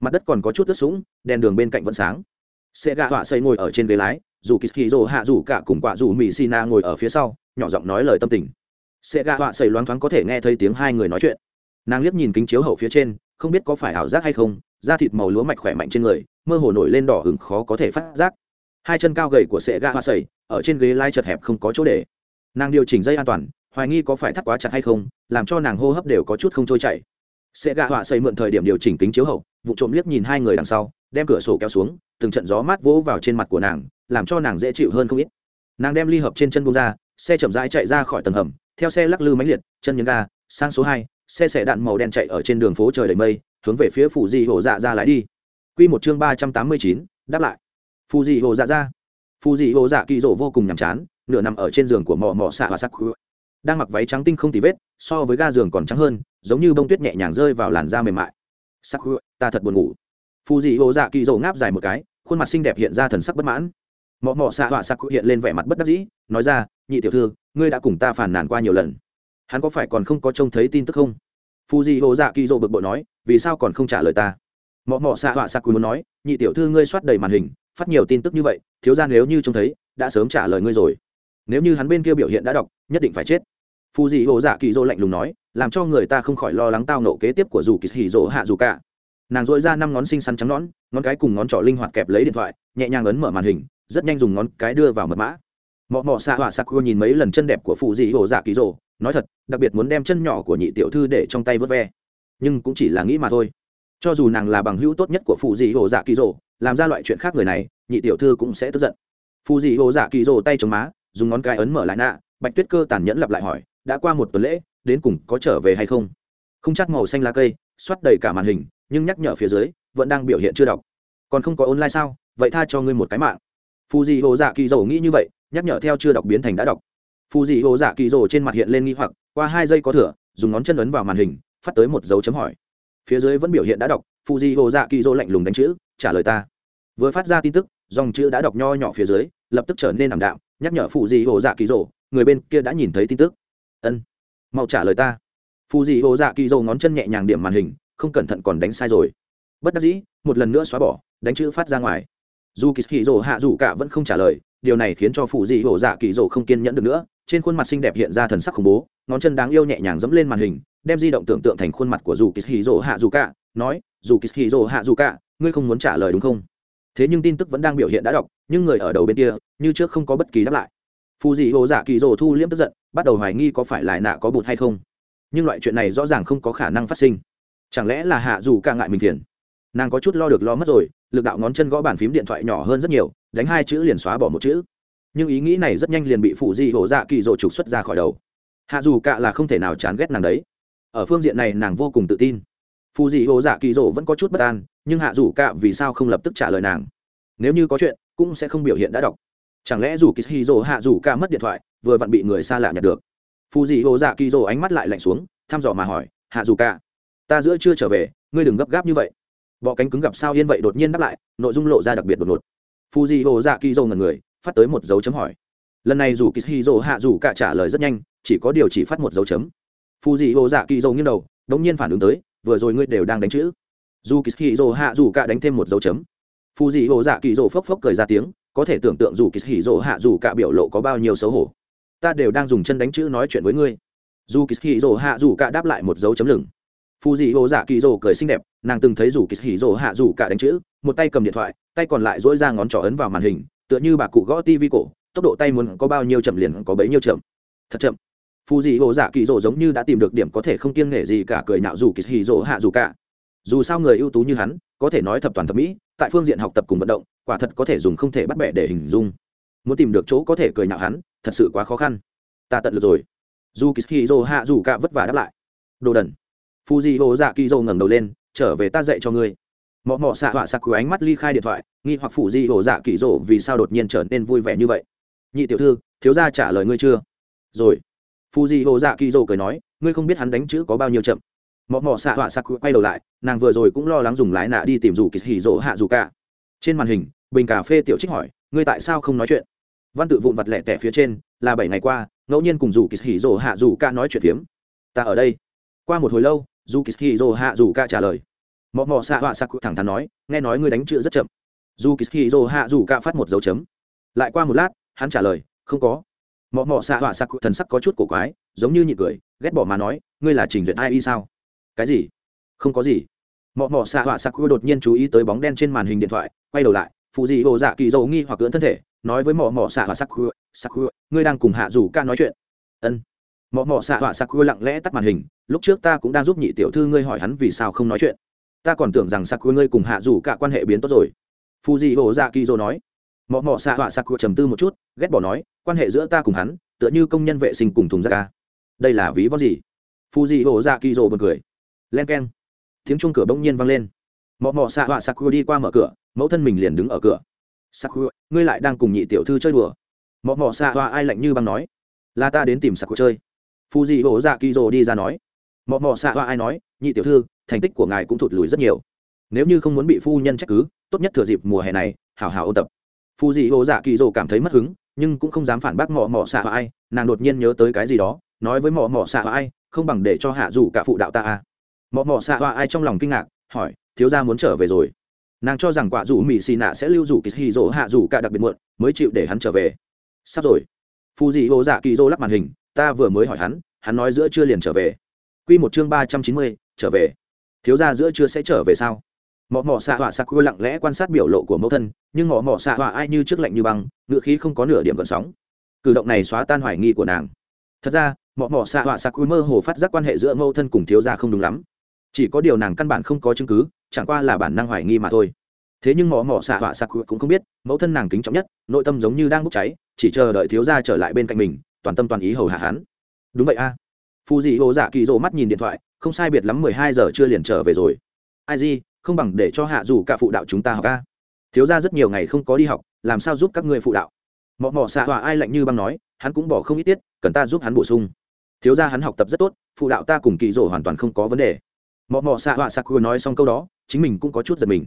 Mặt đất còn có chút ướt sũng, đèn đường bên cạnh vẫn sáng. Sẽ gạ họa xây ngồi ở trên ghế lái, dù kỳ hì rồ hạ dù cả cùng quạ dù mỹ xì na ngồi ở phía sau, nhỏ giọng nói lời tâm tình. Sẽ gạ họa xây loáng thoáng có thể nghe thấy tiếng hai người nói chuyện nàng liếc nhìn kính chiếu hậu phía trên, không biết có phải ảo giác hay không, da thịt màu lúa mạch khỏe mạnh trên người, mơ hồ nổi lên đỏ hừng khó có thể phát giác. Hai chân cao gầy của sệ ga hoa sầy ở trên ghế lai chật hẹp không có chỗ để. Nàng điều chỉnh dây an toàn, hoài nghi có phải thắt quá chặt hay không, làm cho nàng hô hấp đều có chút không trôi chảy. Sệ ga hoa sầy mượn thời điểm điều chỉnh kính chiếu hậu, vụ trộm liếc nhìn hai người đằng sau, đem cửa sổ kéo xuống, từng trận gió mát vỗ vào trên mặt của nàng, làm cho nàng dễ chịu hơn không ít. Nàng đem ly hợp trên chân bông ra, xe chậm rãi chạy ra khỏi tầng hầm, theo xe lắc lư máy liệt, chân nhấn ga, sang số hai xe xẻ đạn màu đen chạy ở trên đường phố trời đầy mây, hướng về phía phủ di hồ dạ ra lái đi. Q một chương ba trăm tám mươi chín, đáp lại. Phù dị hồ dạ ra phù dị hồ dạ kỳ rộ vô cùng nhàm chán, nửa nằm ở trên giường của mò mò xạ và sắc đang mặc váy trắng tinh không tì vết, so với ga giường còn trắng hơn, giống như bông tuyết nhẹ nhàng rơi vào làn da mềm mại. Sắc ta thật buồn ngủ. Phù dị hồ dạ kỳ rộ ngáp dài một cái, khuôn mặt xinh đẹp hiện ra thần sắc bất mãn. Mọ mọ xạ họa sắc hiện lên vẻ mặt bất đắc dĩ, nói ra, nhị tiểu thư, ngươi đã cùng ta phản nàn qua nhiều lần hắn có phải còn không có trông thấy tin tức không? Phù dị hồ dạ kỳ dỗ bực bội nói, vì sao còn không trả lời ta? Mọ mọ xạ họa sắc muốn nói, nhị tiểu thư ngươi soát đầy màn hình, phát nhiều tin tức như vậy, thiếu ra nếu như trông thấy, đã sớm trả lời ngươi rồi. Nếu như hắn bên kia biểu hiện đã đọc, nhất định phải chết. Phù dị hồ dạ kỳ dỗ lạnh lùng nói, làm cho người ta không khỏi lo lắng tao nộ kế tiếp của dù kỳ hỉ dỗ hạ dù cả. Nàng dội ra năm ngón xinh xắn trắng nón ngón cái cùng ngón trỏ linh hoạt kẹp lấy điện thoại, nhẹ nhàng ấn mở màn hình, rất nhanh dùng ngón cái đưa vào mật mã. Mọ mọ xạ họa sạc cua nhìn mấy lần chân đẹp của phụ dị hồ dạ kỳ rồ nói thật, đặc biệt muốn đem chân nhỏ của nhị tiểu thư để trong tay vớt ve. Nhưng cũng chỉ là nghĩ mà thôi. Cho dù nàng là bằng hữu tốt nhất của phụ dị hồ dạ kỳ rồ làm ra loại chuyện khác người này, nhị tiểu thư cũng sẽ tức giận. Phù dị hồ dạ kỳ rồ tay chống má, dùng ngón cái ấn mở lại nạ, bạch tuyết cơ tàn nhẫn lặp lại hỏi, đã qua một tuần lễ, đến cùng có trở về hay không? Không chắc màu xanh lá cây, xoát đầy cả màn hình, nhưng nhắc nhở phía dưới, vẫn đang biểu hiện chưa đọc. Còn không có online sao? Vậy tha cho ngươi một cái mạng. Phù dị hồ dạ kỳ rồ nghĩ như vậy, nhắc nhở theo chưa đọc biến thành đã đọc phù dị ô dạ kỳ rồ trên mặt hiện lên nghi hoặc, qua hai giây có thửa dùng ngón chân ấn vào màn hình, phát tới một dấu chấm hỏi. Phía dưới vẫn biểu hiện đã đọc phù dị ô dạ kỳ rồ lạnh lùng đánh chữ, trả lời ta. Vừa phát ra tin tức, dòng chữ đã đọc nho nhỏ phía dưới, lập tức trở nên ảm đạm, nhắc nhở phù dị ô dạ kỳ rồ, người bên kia đã nhìn thấy tin tức. Ân, mau trả lời ta. Phù dị ô dạ kỳ rồ ngón chân nhẹ nhàng điểm màn hình, không cẩn thận còn đánh sai rồi. Bất đắc dĩ, một lần nữa xóa bỏ, đánh chữ phát ra ngoài. Dù kỳ rồ hạ dù cả vẫn không trả lời, điều này khiến cho phụ dị hồ dạ kỳ rồ không kiên nhẫn được nữa trên khuôn mặt xinh đẹp hiện ra thần sắc khủng bố, ngón chân đáng yêu nhẹ nhàng dẫm lên màn hình, đem di động tưởng tượng thành khuôn mặt của dù kỳ hì rồ hạ dù cả nói dù kỳ hì rồ hạ dù cả ngươi không muốn trả lời đúng không? Thế nhưng tin tức vẫn đang biểu hiện đã đọc, nhưng người ở đầu bên kia, như trước không có bất kỳ đáp lại. Phù dị hồ dạ kỳ rồ thu liễm tức giận, bắt đầu hoài nghi có phải lại nạ có bụt hay không. Nhưng loại chuyện này rõ ràng không có khả năng phát sinh. Chẳng lẽ là hạ dù ca ngại mình thiền? Nàng có chút lo được lo mất rồi, lực đạo ngón chân gõ bàn phím điện thoại nhỏ hơn rất nhiều, đánh hai chữ liền xóa bỏ một chữ nhưng ý nghĩ này rất nhanh liền bị phụ di hổ dạ kỳ dỗ trục xuất ra khỏi đầu. Hạ dù cạ là không thể nào chán ghét nàng đấy. Ở phương diện này nàng vô cùng tự tin. Phù di hồ dạ kỳ dỗ vẫn có chút bất an, nhưng hạ dù cạ vì sao không lập tức trả lời nàng? Nếu như có chuyện, cũng sẽ không biểu hiện đã đọc. Chẳng lẽ dù kỳ hì rộ hạ dù cạ mất điện thoại, vừa vặn bị người xa lạ nhặt được? Phù di hồ dạ kỳ dỗ ánh mắt lại lạnh xuống, thăm dò mà hỏi, hạ dù cạ ta giữa chưa trở về, ngươi đừng gấp gáp như vậy. Bọ cánh cứng gặp sao yên vậy đột nhiên đáp lại, nội dung lộ ra đặc biệt đột ngột. Phù dị hồ dạ kỳ rộ ngần người phát tới một dấu chấm hỏi. Lần này dù kishiro hạ dù cả trả lời rất nhanh, chỉ có điều chỉ phát một dấu chấm. Phù dị ô dạ kỳ rộ nghiêng đầu, đống nhiên phản ứng tới, vừa rồi ngươi đều đang đánh chữ. Dù kishiro hạ dù cả đánh thêm một dấu chấm. Phù dị ô dạ kỳ rộ phốc phốc cười ra tiếng, có thể tưởng tượng dù kishiro hạ dù cả biểu lộ có bao nhiêu xấu hổ. Ta đều đang dùng chân đánh chữ nói chuyện với ngươi. Dù kishiro hạ dù cả đáp lại một dấu chấm lửng. Phù dị ô dạ kỳ rộ cười xinh đẹp, nàng từng thấy dù kishiro hạ dù cả đánh chữ, một tay cầm điện thoại, tay còn lại dỗi ra ngón trỏ ấn vào màn hình tựa như bà cụ gõ tivi cổ, tốc độ tay muốn có bao nhiêu chậm liền có bấy nhiêu chậm. Thật chậm. Phù dị hồ dạ kỳ rỗ giống như đã tìm được điểm có thể không kiêng nể gì cả cười nhạo dù kỳ hì rỗ hạ dù cả. Dù sao người ưu tú như hắn, có thể nói thập toàn thập mỹ, tại phương diện học tập cùng vận động, quả thật có thể dùng không thể bắt bẻ để hình dung. Muốn tìm được chỗ có thể cười nhạo hắn, thật sự quá khó khăn. Ta tận lực rồi. Dù kỳ hì rỗ hạ dù cả vất vả đáp lại. Đồ đần. Phù dị hồ dạ kỳ rỗ ngẩng đầu lên, trở về ta dạy cho ngươi mọ mọ xạ họa sặc cứ ánh mắt ly khai điện thoại, nghi hoặc phủ di hồ dạ kỳ rộ vì sao đột nhiên trở nên vui vẻ như vậy? Nhị tiểu thư, thiếu gia trả lời ngươi chưa? Rồi. Phù di hồ dạ kỳ rộ cười nói, ngươi không biết hắn đánh chữ có bao nhiêu chậm. Mọ mọ xạ họa sặc quay đầu lại, nàng vừa rồi cũng lo lắng dùng lái nạ đi tìm dù kỳ hỉ rộ hạ dù cả. Trên màn hình, bình cà phê tiểu trích hỏi, ngươi tại sao không nói chuyện? Văn tự vụn vặt lẻ tẻ phía trên, là bảy ngày qua, ngẫu nhiên cùng dù kỳ hỉ rộ hạ dù cả nói chuyện phiếm. Ta ở đây. Qua một hồi lâu, dù kỳ hỉ rộ hạ dù cả trả lời mọ mọ xạ họa sặc thẳng thắn nói, nghe nói ngươi đánh chữ rất chậm. Dù kỳ hì dô hạ dù cạ phát một dấu chấm. Lại qua một lát, hắn trả lời, không có. Mọ mọ xạ họa sặc thần sắc có chút cổ quái, giống như nhị cười, ghét bỏ mà nói, ngươi là trình duyệt ai y sao? Cái gì? Không có gì. Mọ mọ xạ họa sặc đột nhiên chú ý tới bóng đen trên màn hình điện thoại, quay đầu lại, phụ dị hồ dạ kỳ dầu nghi hoặc cưỡn thân thể, nói với mọ mọ xạ họa sặc sặc ngươi đang cùng hạ dù ca nói chuyện. Ân. Mọ mọ xạ họa sặc lặng lẽ tắt màn hình, lúc trước ta cũng đang giúp nhị tiểu thư ngươi hỏi hắn vì sao không nói chuyện ta còn tưởng rằng sakura ngươi cùng hạ dù cả quan hệ biến tốt rồi. Phù dị hồ dạ kỳ dô nói. Mọ mọ xạ họa sakura trầm tư một chút ghét bỏ nói quan hệ giữa ta cùng hắn tựa như công nhân vệ sinh cùng thùng rác ca đây là ví von gì? Phù dị hồ dạ kỳ dô bật cười. Len keng, tiếng chuông cửa bỗng nhiên vang lên. Mọ mọ xạ họa sakura đi qua mở cửa mẫu thân mình liền đứng ở cửa. Sakura ngươi lại đang cùng nhị tiểu thư chơi đùa. Mọ mọ xạ họa ai lạnh như băng nói. Là ta đến tìm sakura chơi. Phù dị hồ dạ kỳ dô đi ra nói mọ mọ xạ hoa ai nói, nhị tiểu thư, thành tích của ngài cũng thụt lùi rất nhiều. Nếu như không muốn bị phu nhân trách cứ, tốt nhất thừa dịp mùa hè này, hảo hảo ôn tập. Phu dị hồ dạ kỳ dỗ cảm thấy mất hứng, nhưng cũng không dám phản bác mọ mọ xạ ai, nàng đột nhiên nhớ tới cái gì đó, nói với mọ mọ xạ ai, không bằng để cho hạ dù cả phụ đạo ta à mọ mọ xạ ai trong lòng kinh ngạc, hỏi, thiếu gia muốn trở về rồi. Nàng cho rằng quả dù mỹ xì nạ sẽ lưu rủ kỳ hì dỗ hạ dù cả đặc biệt muộn, mới chịu để hắn trở về. Sắp rồi. Phu dị hồ dạ kỳ dỗ lắc màn hình, ta vừa mới hỏi hắn hắn nói giữa chưa liền trở về. Quy một chương ba trăm chín mươi, trở về. Thiếu gia giữa chưa sẽ trở về sao? Mọ mọ xạ họa sặc quơ lặng lẽ quan sát biểu lộ của mẫu thân, nhưng mọ mọ xạ họa ai như trước lạnh như băng ngựa khí không có nửa điểm gợn sóng. Cử động này xóa tan hoài nghi của nàng. Thật ra, mọ mọ xạ họa sặc quơ mơ hồ phát giác quan hệ giữa mẫu thân cùng thiếu gia không đúng lắm. Chỉ có điều nàng căn bản không có chứng cứ, chẳng qua là bản năng hoài nghi mà thôi. Thế nhưng mọ mọ xạ họa sặc cũng không biết, mẫu thân nàng kính trọng nhất, nội tâm giống như đang bốc cháy, chỉ chờ đợi thiếu gia trở lại bên cạnh mình, toàn tâm toàn ý hầu hạ hắn. Đúng vậy a. à phù dị hồ dạ kỳ rộ mắt nhìn điện thoại, không sai biệt lắm mười hai giờ chưa liền trở về rồi. Ai gì không bằng để cho hạ dù cả phụ đạo chúng ta học ca thiếu ra rất nhiều ngày không có đi học, làm sao giúp các ngươi phụ đạo? Mọ mọ xạ hòa ai lạnh như băng nói, hắn cũng bỏ không ít tiết, cần ta giúp hắn bổ sung. Thiếu ra hắn học tập rất tốt, phụ đạo ta cùng kỳ rổ hoàn toàn không có vấn đề. Mọ mọ xạ hòa sakura nói xong câu đó, chính mình cũng có chút giật mình.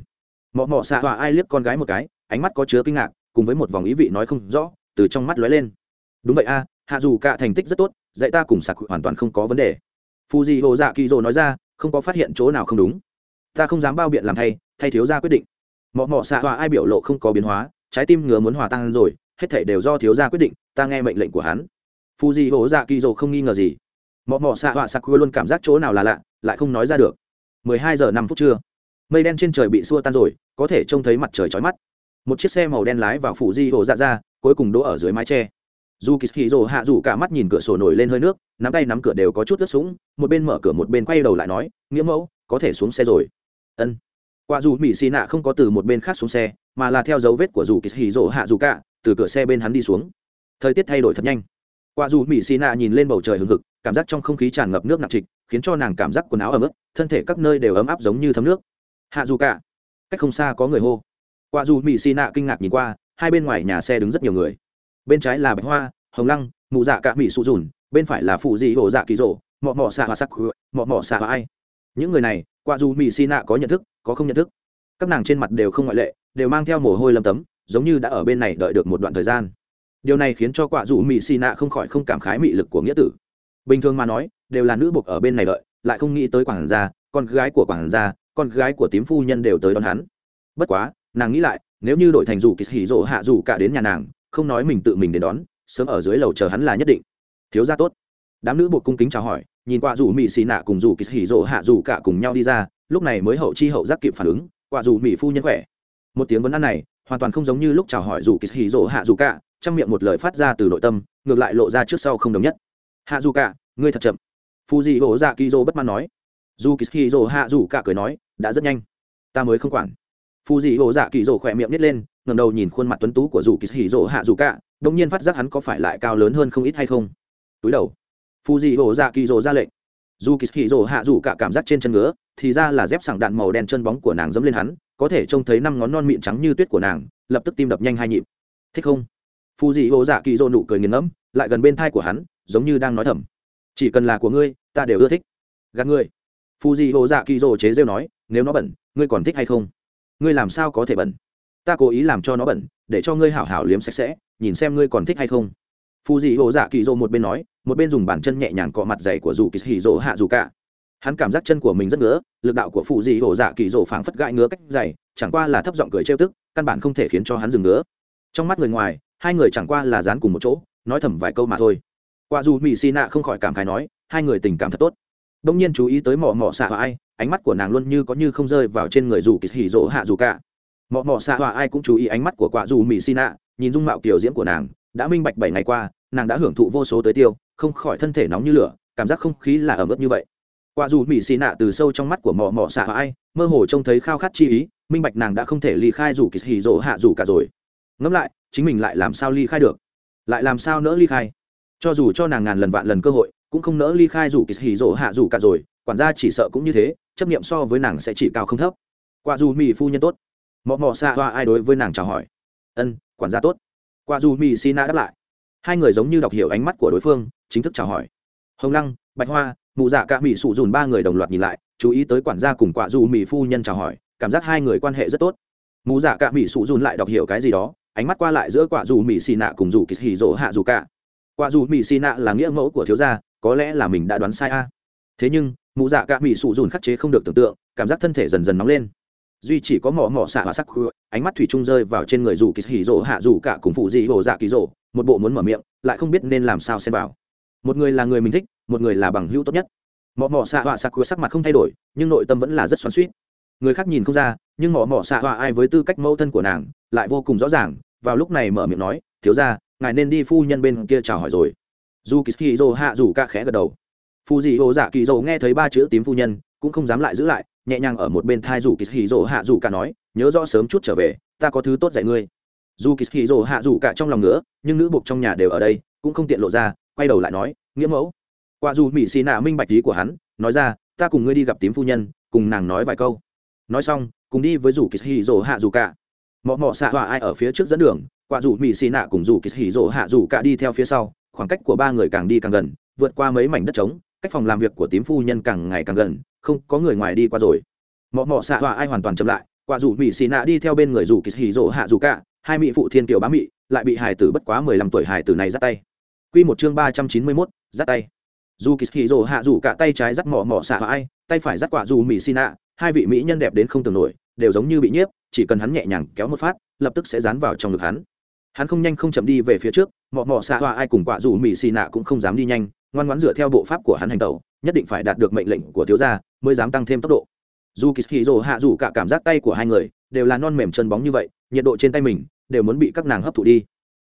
Mọ mọ xạ hòa ai liếc con gái một cái, ánh mắt có chứa kinh ngạc, cùng với một vòng ý vị nói không rõ, từ trong mắt lóe lên. Đúng vậy a, hạ dù cả thành tích rất tốt dạy ta cùng sạc hoàn toàn không có vấn đề. Phù dị hồ dạ kỳ dỗ nói ra, không có phát hiện chỗ nào không đúng. Ta không dám bao biện làm thay thay thiếu gia quyết định. Mọ mọ xạ hòa ai biểu lộ không có biến hóa, trái tim ngứa muốn hòa tan rồi, hết thể đều do thiếu gia quyết định, ta nghe mệnh lệnh của hắn. Phù dị hồ dạ kỳ dỗ không nghi ngờ gì. Mọ mọ xạ hòa sạc luôn cảm giác chỗ nào là lạ, lại không nói ra được. Mười hai giờ năm phút trưa. Mây đen trên trời bị xua tan rồi, có thể trông thấy mặt trời chói mắt. Một chiếc xe màu đen lái vào phủ di hồ dạ ra cuối cùng đỗ ở dưới mái tre dù kỳ hì rồ hạ dù cả mắt nhìn cửa sổ nổi lên hơi nước, nắm tay nắm cửa đều có chút ướt sũng, một bên mở cửa một bên quay đầu lại nói, nghĩa mẫu, có thể xuống xe rồi. Ân. Quả dù mỹ xì nạ không có từ một bên khác xuống xe, mà là theo dấu vết của dù kỳ hì rồ hạ dù cả, từ cửa xe bên hắn đi xuống. Thời tiết thay đổi thật nhanh. Quả dù mỹ xì nạ nhìn lên bầu trời hừng hực, cảm giác trong không khí tràn ngập nước nặng trịch, khiến cho nàng cảm giác quần áo ấm ức thân thể các nơi đều ấm áp giống như thấm nước. Hạ dù cả. Cách không xa có người hô. Quả dù mỹ xì nạ kinh ngạc nhìn qua, hai bên ngoài nhà xe đứng rất nhiều người bên trái là bạch hoa, hồng lăng mụ dạ cả mỹ sụ dùn, bên phải là phụ dị hồ dạ kỳ rộ mọ mọ xạ hoa sắc mọ mọ xạ hoa ai. Những người này, qua dù mỹ xi nạ có nhận thức, có không nhận thức. Các nàng trên mặt đều không ngoại lệ, đều mang theo mồ hôi lâm tấm, giống như đã ở bên này đợi được một đoạn thời gian. Điều này khiến cho quả dù mỹ xì nạ không khỏi không cảm khái mị lực của nghĩa tử. Bình thường mà nói, đều là nữ buộc ở bên này đợi, lại không nghĩ tới quảng gia, con gái của quảng gia, con gái của tím phu nhân đều tới đón hắn. Bất quá, nàng nghĩ lại, nếu như đội thành dù kỳ hỉ rộ hạ dù cả đến nhà nàng không nói mình tự mình đến đón, sớm ở dưới lầu chờ hắn là nhất định. Thiếu gia tốt. Đám nữ buộc cung kính chào hỏi, nhìn qua dù mỹ xì nạ cùng dù kỳ hỉ rộ hạ dù cả cùng nhau đi ra, lúc này mới hậu chi hậu giác kịp phản ứng qua dù mỹ phu nhân khỏe. Một tiếng vấn ăn này, hoàn toàn không giống như lúc chào hỏi dù kỳ hỉ rộ hạ dù cả, trong miệng một lời phát ra từ nội tâm, ngược lại lộ ra trước sau không đồng nhất. Hạ dù cả, ngươi thật chậm. Phu dị hổ dạ kỳ dô bất mãn nói. Dù kỳ hỉ rộ hạ dù cả cười nói, đã rất nhanh. Ta mới không quản. Phu dị hổ dạ kỳ dô khỏe miệng nít lên ngầm đầu nhìn khuôn mặt tuấn tú của dù kỳ hỉ rỗ hạ dù cả đông nhiên phát giác hắn có phải lại cao lớn hơn không ít hay không. Túi đầu. Phu dị hổ dạ kỳ rỗ ra lệnh. Dù kỳ hỉ rỗ hạ dù cả cảm giác trên chân ngứa, thì ra là dép sảng đạn màu đen chân bóng của nàng dẫm lên hắn, có thể trông thấy năm ngón non mịn trắng như tuyết của nàng, lập tức tim đập nhanh hai nhịp. Thích không? Phu dị hổ dạ kỳ rỗ nụ cười nghiền ngẫm, lại gần bên thai của hắn, giống như đang nói thầm. Chỉ cần là của ngươi, ta đều ưa thích. Gạt ngươi. Phu dị hổ dạ kỳ rỗ chế rêu nói, nếu nó bẩn, ngươi còn thích hay không? Ngươi làm sao có thể bẩn? Ta cố ý làm cho nó bẩn, để cho ngươi hảo hảo liếm sạch sẽ, nhìn xem ngươi còn thích hay không. Phù dị hồ dạ kỳ dỗ một bên nói, một bên dùng bàn chân nhẹ nhàng cọ mặt dày của dù kỳ hì dỗ hạ dù cả hắn cảm giác chân của mình rất ngứa, lực đạo của Phù dị hổ dạ kỳ Dỗ phảng phất gãi ngứa cách dày, chẳng qua là thấp giọng cười trêu tức, căn bản không thể khiến cho hắn dừng ngứa. Trong mắt người ngoài, hai người chẳng qua là dán cùng một chỗ, nói thầm vài câu mà thôi. Qua dù mỹ xì nạ không khỏi cảm khái nói, hai người tình cảm thật tốt. Đông nhiên chú ý tới mỏ mỏ xạ hòa ai, ánh mắt của nàng luôn như có như không rơi vào trên người dù kỳ hỉ Dỗ hạ dù cả mọ mọ xạ hòa ai cũng chú ý ánh mắt của quả dù mỹ xin nạ, nhìn dung mạo kiểu diễm của nàng, đã minh bạch bảy ngày qua, nàng đã hưởng thụ vô số tới tiêu, không khỏi thân thể nóng như lửa, cảm giác không khí là ẩm ướt như vậy. Quả dù mỹ xì nạ từ sâu trong mắt của mỏ mỏ xạ ai, mơ hồ trông thấy khao khát chi ý, minh bạch nàng đã không thể ly khai dù kỳ hì rỗ hạ dù cả rồi. Ngẫm lại, chính mình lại làm sao ly khai được? Lại làm sao nỡ ly khai? Cho dù cho nàng ngàn lần vạn lần cơ hội, cũng không nỡ ly khai dù kỳ hì rỗ hạ dù cả rồi, quản gia chỉ sợ cũng như thế, chấp niệm so với nàng sẽ chỉ cao không thấp. Quả dù mỹ phu nhân tốt mọ mỏ xạ hoa ai đối với nàng chào hỏi. Ân, quản gia tốt. Quả dù mỹ xi na đáp lại. Hai người giống như đọc hiểu ánh mắt của đối phương, chính thức chào hỏi. Hồng lăng, bạch hoa, mụ dạ cả mỹ sụ dùn ba người đồng loạt nhìn lại, chú ý tới quản gia cùng quả dù mỹ phu nhân chào hỏi, cảm giác hai người quan hệ rất tốt. Mụ dạ cả mỹ sụ dùn lại đọc hiểu cái gì đó, ánh mắt qua lại giữa quả dù mỹ xì nạ cùng dù kỳ hì rỗ hạ dù cả quả dù mỹ xì nạ là nghĩa mẫu của thiếu gia, có lẽ là mình đã đoán sai a. Thế nhưng, mụ dạ cả mỹ sụ dùn khắc chế không được tưởng tượng, cảm giác thân thể dần dần nóng lên duy chỉ có mỏ mỏ xạ và sắc ánh mắt thủy trung rơi vào trên người dù kỳ hỉ rỗ hạ dù cả cùng phụ dị hồ dạ kỳ rỗ một bộ muốn mở miệng, lại không biết nên làm sao xem vào. Một người là người mình thích, một người là bằng hữu tốt nhất. Mỏ mỏ xạ họa sắc cuối sắc mặt không thay đổi, nhưng nội tâm vẫn là rất xoắn suýt người khác nhìn không ra, nhưng mỏ mỏ xạ họa ai với tư cách mẫu thân của nàng, lại vô cùng rõ ràng, vào lúc này mở miệng nói, thiếu ra ngài nên đi phu nhân bên kia chào hỏi rồi. Dù kỳ hỉ rỗ hạ dù cả khẽ gật đầu. Phu dị hồ dạ kỳ rỗ nghe thấy ba chữ tím phu nhân, cũng không dám lại giữ lại nhẹ nhàng ở một bên thai dù kỳ hì dô hạ dù cả nói, nhớ rõ sớm chút trở về, ta có thứ tốt dạy ngươi. Dù kỳ hì dô hạ dù cả trong lòng nữa nhưng nữ buộc trong nhà đều ở đây, cũng không tiện lộ ra, quay đầu lại nói, nghĩa mẫu. Qua dù mỹ xì nạ minh bạch lý của hắn, nói ra, ta cùng ngươi đi gặp tím phu nhân, cùng nàng nói vài câu. Nói xong, cùng đi với rủ kỳ hì rỗ hạ dù cả. Mọ mọ xạ hòa ai ở phía trước dẫn đường, quả dù mỹ xì nạ cùng rủ kỳ hì rỗ hạ dù cả đi theo phía sau, khoảng cách của ba người càng đi càng gần, vượt qua mấy mảnh đất trống, cách phòng làm việc của tím phu nhân càng ngày càng gần không có người ngoài đi qua rồi. Mọ mọ xạ họa ai hoàn toàn chậm lại, quả dù mỹ xì nạ đi theo bên người dù kỳ hì rỗ hạ dù cả, hai mỹ phụ thiên kiều bá mỹ lại bị hài tử bất quá mười lăm tuổi hài tử này dắt tay. Quy một chương ba trăm chín mươi mốt, dắt tay. Dù kỳ hì rỗ hạ dù cả tay trái dắt mọ mọ xạ ai, tay phải dắt quả dù mỹ xì nạ. hai vị mỹ nhân đẹp đến không tưởng nổi, đều giống như bị nhiếp, chỉ cần hắn nhẹ nhàng kéo một phát, lập tức sẽ dán vào trong ngực hắn. Hắn không nhanh không chậm đi về phía trước, mọ mọ xạ hoa ai cùng quả dù mỹ xì nạ cũng không dám đi nhanh ngoan ngoãn dựa theo bộ pháp của hắn hành tẩu, nhất định phải đạt được mệnh lệnh của thiếu gia mới dám tăng thêm tốc độ. Dù kỳ hì rồ hạ dù cả cảm giác tay của hai người đều là non mềm chân bóng như vậy, nhiệt độ trên tay mình đều muốn bị các nàng hấp thụ đi.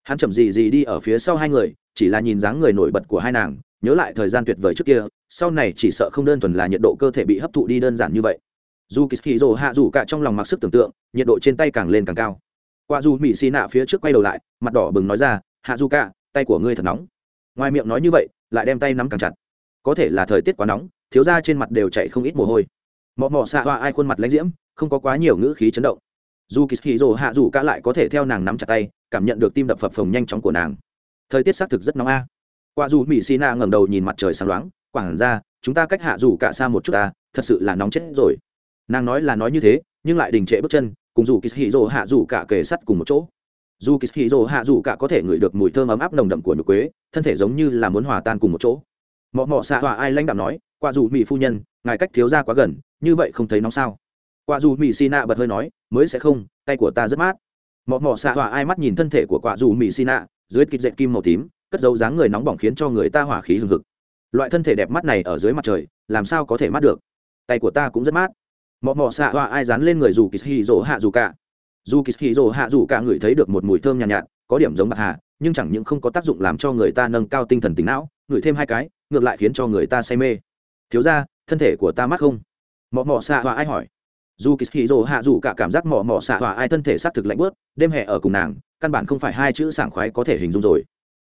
Hắn chậm gì gì đi ở phía sau hai người, chỉ là nhìn dáng người nổi bật của hai nàng, nhớ lại thời gian tuyệt vời trước kia, sau này chỉ sợ không đơn thuần là nhiệt độ cơ thể bị hấp thụ đi đơn giản như vậy. Dù kỳ hì rồ hạ dù cả trong lòng mặc sức tưởng tượng, nhiệt độ trên tay càng lên càng cao. Qua dù mỹ xì nạ phía trước quay đầu lại, mặt đỏ bừng nói ra, hạ dù cả, tay của ngươi thật nóng. Ngoài miệng nói như vậy lại đem tay nắm càng chặt. Có thể là thời tiết quá nóng, thiếu ra trên mặt đều chạy không ít mồ hôi. Mọ mọ xạ hoa ai khuôn mặt lãnh diễm, không có quá nhiều ngữ khí chấn động. Dù kỳ hì rồ hạ dù cả lại có thể theo nàng nắm chặt tay, cảm nhận được tim đập phập phồng nhanh chóng của nàng. Thời tiết xác thực rất nóng a. Qua dù mỹ xì nạ ngẩng đầu nhìn mặt trời sáng loáng, quảng ra, chúng ta cách hạ dù cả xa một chút ta, thật sự là nóng chết rồi. Nàng nói là nói như thế, nhưng lại đình trệ bước chân, cùng dù kỳ hì rồ hạ dù cả kề sắt cùng một chỗ dù kỳ hì rồ hạ dù cả có thể ngửi được mùi thơm ấm áp nồng đậm của nhục quế, thân thể giống như là muốn hòa tan cùng một chỗ. Mọ mọ xạ hòa ai lãnh đạo nói qua dù mỹ phu nhân, ngài cách thiếu ra quá gần, như vậy không thấy nóng sao? Qua dù mỹ xì nạ bật hơi nói, mới sẽ không, tay của ta rất mát. Mọ mọ xạ hòa ai mắt nhìn thân thể của quả dù mỹ xì nạ dưới kịch dệt kim màu tím, cất dấu dáng người nóng bỏng khiến cho người ta hỏa khí hừng hực. Loại thân thể đẹp mắt này ở dưới mặt trời, làm sao có thể mát được? Tay của ta cũng rất mát. Mọ mọ xạ hòa ai dán lên người dù kỳ hì rỗ hạ dù cả dù kỳ hì rồ hạ dù cả người thấy được một mùi thơm nhàn nhạt, nhạt có điểm giống bạc hà nhưng chẳng những không có tác dụng làm cho người ta nâng cao tinh thần tính não ngửi thêm hai cái ngược lại khiến cho người ta say mê. Thiếu ra thân thể của ta mát không? Mọ mọ xạ hòa ai hỏi. Dù kỳ hì rồ hạ dù cả cảm giác mọ mọ xạ hòa ai thân thể xác thực lạnh bớt đêm hè ở cùng nàng căn bản không phải hai chữ sảng khoái có thể hình dung rồi.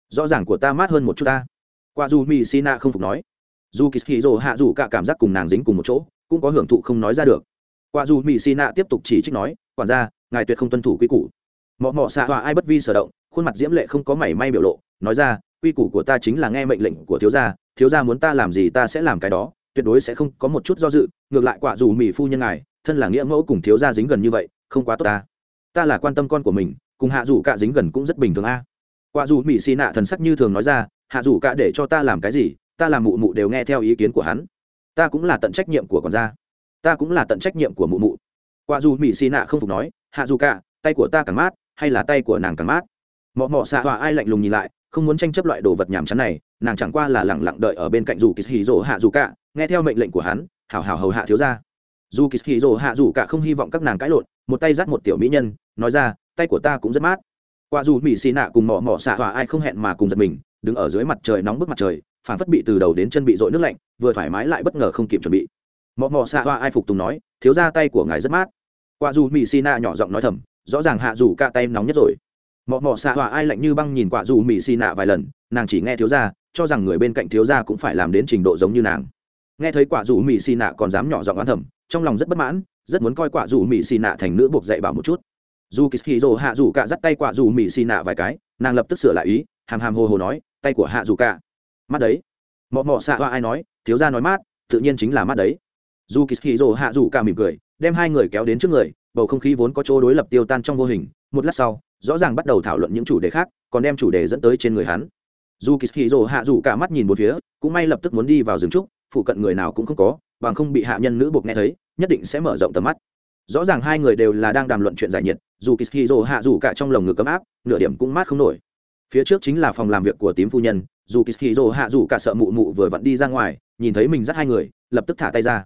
Rõ ràng của ta mát hơn một chút ta. Qua dù mỹ sina không phục nói. Dù kỳ hì rồ hạ dù cả cảm giác cùng nàng dính cùng một chỗ cũng có hưởng thụ không nói ra được. Qua dù mỹ sina tiếp tục chỉ trích nói quản ra ngài tuyệt không tuân thủ quy củ. Mọ mọ xạ hòa ai bất vi sở động, khuôn mặt diễm lệ không có mảy may biểu lộ, nói ra, quy củ của ta chính là nghe mệnh lệnh của thiếu gia thiếu gia muốn ta làm gì ta sẽ làm cái đó, tuyệt đối sẽ không có một chút do dự, ngược lại quả dù mỹ phu nhân ngài, thân là nghĩa mẫu cùng thiếu gia dính gần như vậy, không quá tốt ta. Ta là quan tâm con của mình, cùng hạ dù cả dính gần cũng rất bình thường a. Quả dù mỹ xì nạ thần sắc như thường nói ra, hạ dù cả để cho ta làm cái gì, ta làm mụ mụ đều nghe theo ý kiến của hắn. Ta cũng là tận trách nhiệm của con gia. Ta cũng là tận trách nhiệm của mụ mụ. Quả dù mỹ xì nạ không phục nói hạ dù cả, tay của ta càng mát, hay là tay của nàng càng mát? Mọ mọ xạ họa ai lạnh lùng nhìn lại, không muốn tranh chấp loại đồ vật nhàm chán này, nàng chẳng qua là lẳng lặng đợi ở bên cạnh dù kỳ hì rỗ hạ dù cả, nghe theo mệnh lệnh của hắn, hảo hảo hầu hạ thiếu ra dù kỳ hì rỗ hạ dù cả không hy vọng các nàng cãi lộn, một tay dắt một tiểu mỹ nhân, nói ra, tay của ta cũng rất mát. Qua dù mỹ xì nạ cùng mọ mọ xạ họa ai không hẹn mà cùng giật mình, đứng ở dưới mặt trời nóng bức mặt trời phản phất bị từ đầu đến chân bị dội nước lạnh, vừa thoải mái lại bất ngờ không kịp chuẩn bị. Mọ mọ xạ họa ai phục tùng nói, thiếu ra tay của ngài rất mát qua dù mỹ xì nạ nhỏ giọng nói thầm, rõ ràng hạ dù cả tay nóng nhất rồi. Mọ mọ xạ hòa ai lạnh như băng nhìn quả dù mỹ xì nạ vài lần, nàng chỉ nghe thiếu gia, cho rằng người bên cạnh thiếu gia cũng phải làm đến trình độ giống như nàng. Nghe thấy quả dù mỹ xì nạ còn dám nhỏ giọng oán thầm, trong lòng rất bất mãn, rất muốn coi quả dù mỹ xì nạ thành nữ buộc dạy bảo một chút. Dù kỳ hì hạ dù cả dắt tay quả dù mỹ xì nạ vài cái, nàng lập tức sửa lại ý, hàm hàm hồ hồ nói, tay của hạ dù cả. Mắt đấy. Mọ mọ xạ hoa ai nói, thiếu gia nói mát, tự nhiên chính là mắt đấy. Dù kỳ hì hạ dù cả mỉm cười đem hai người kéo đến trước người, bầu không khí vốn có chỗ đối lập tiêu tan trong vô hình, một lát sau, rõ ràng bắt đầu thảo luận những chủ đề khác, còn đem chủ đề dẫn tới trên người hắn. Dù kỳ hì rồ hạ dù cả mắt nhìn một phía, cũng may lập tức muốn đi vào rừng trúc, phụ cận người nào cũng không có, bằng không bị hạ nhân nữ buộc nghe thấy, nhất định sẽ mở rộng tầm mắt. Rõ ràng hai người đều là đang đàm luận chuyện giải nhiệt, dù kỳ hì rồ hạ dù cả trong lồng ngực cấm áp, nửa điểm cũng mát không nổi. Phía trước chính là phòng làm việc của tím phu nhân, dù kỳ hì rồ hạ dù cả sợ mụ mụ vừa vặn đi ra ngoài, nhìn thấy mình dắt hai người, lập tức thả tay ra.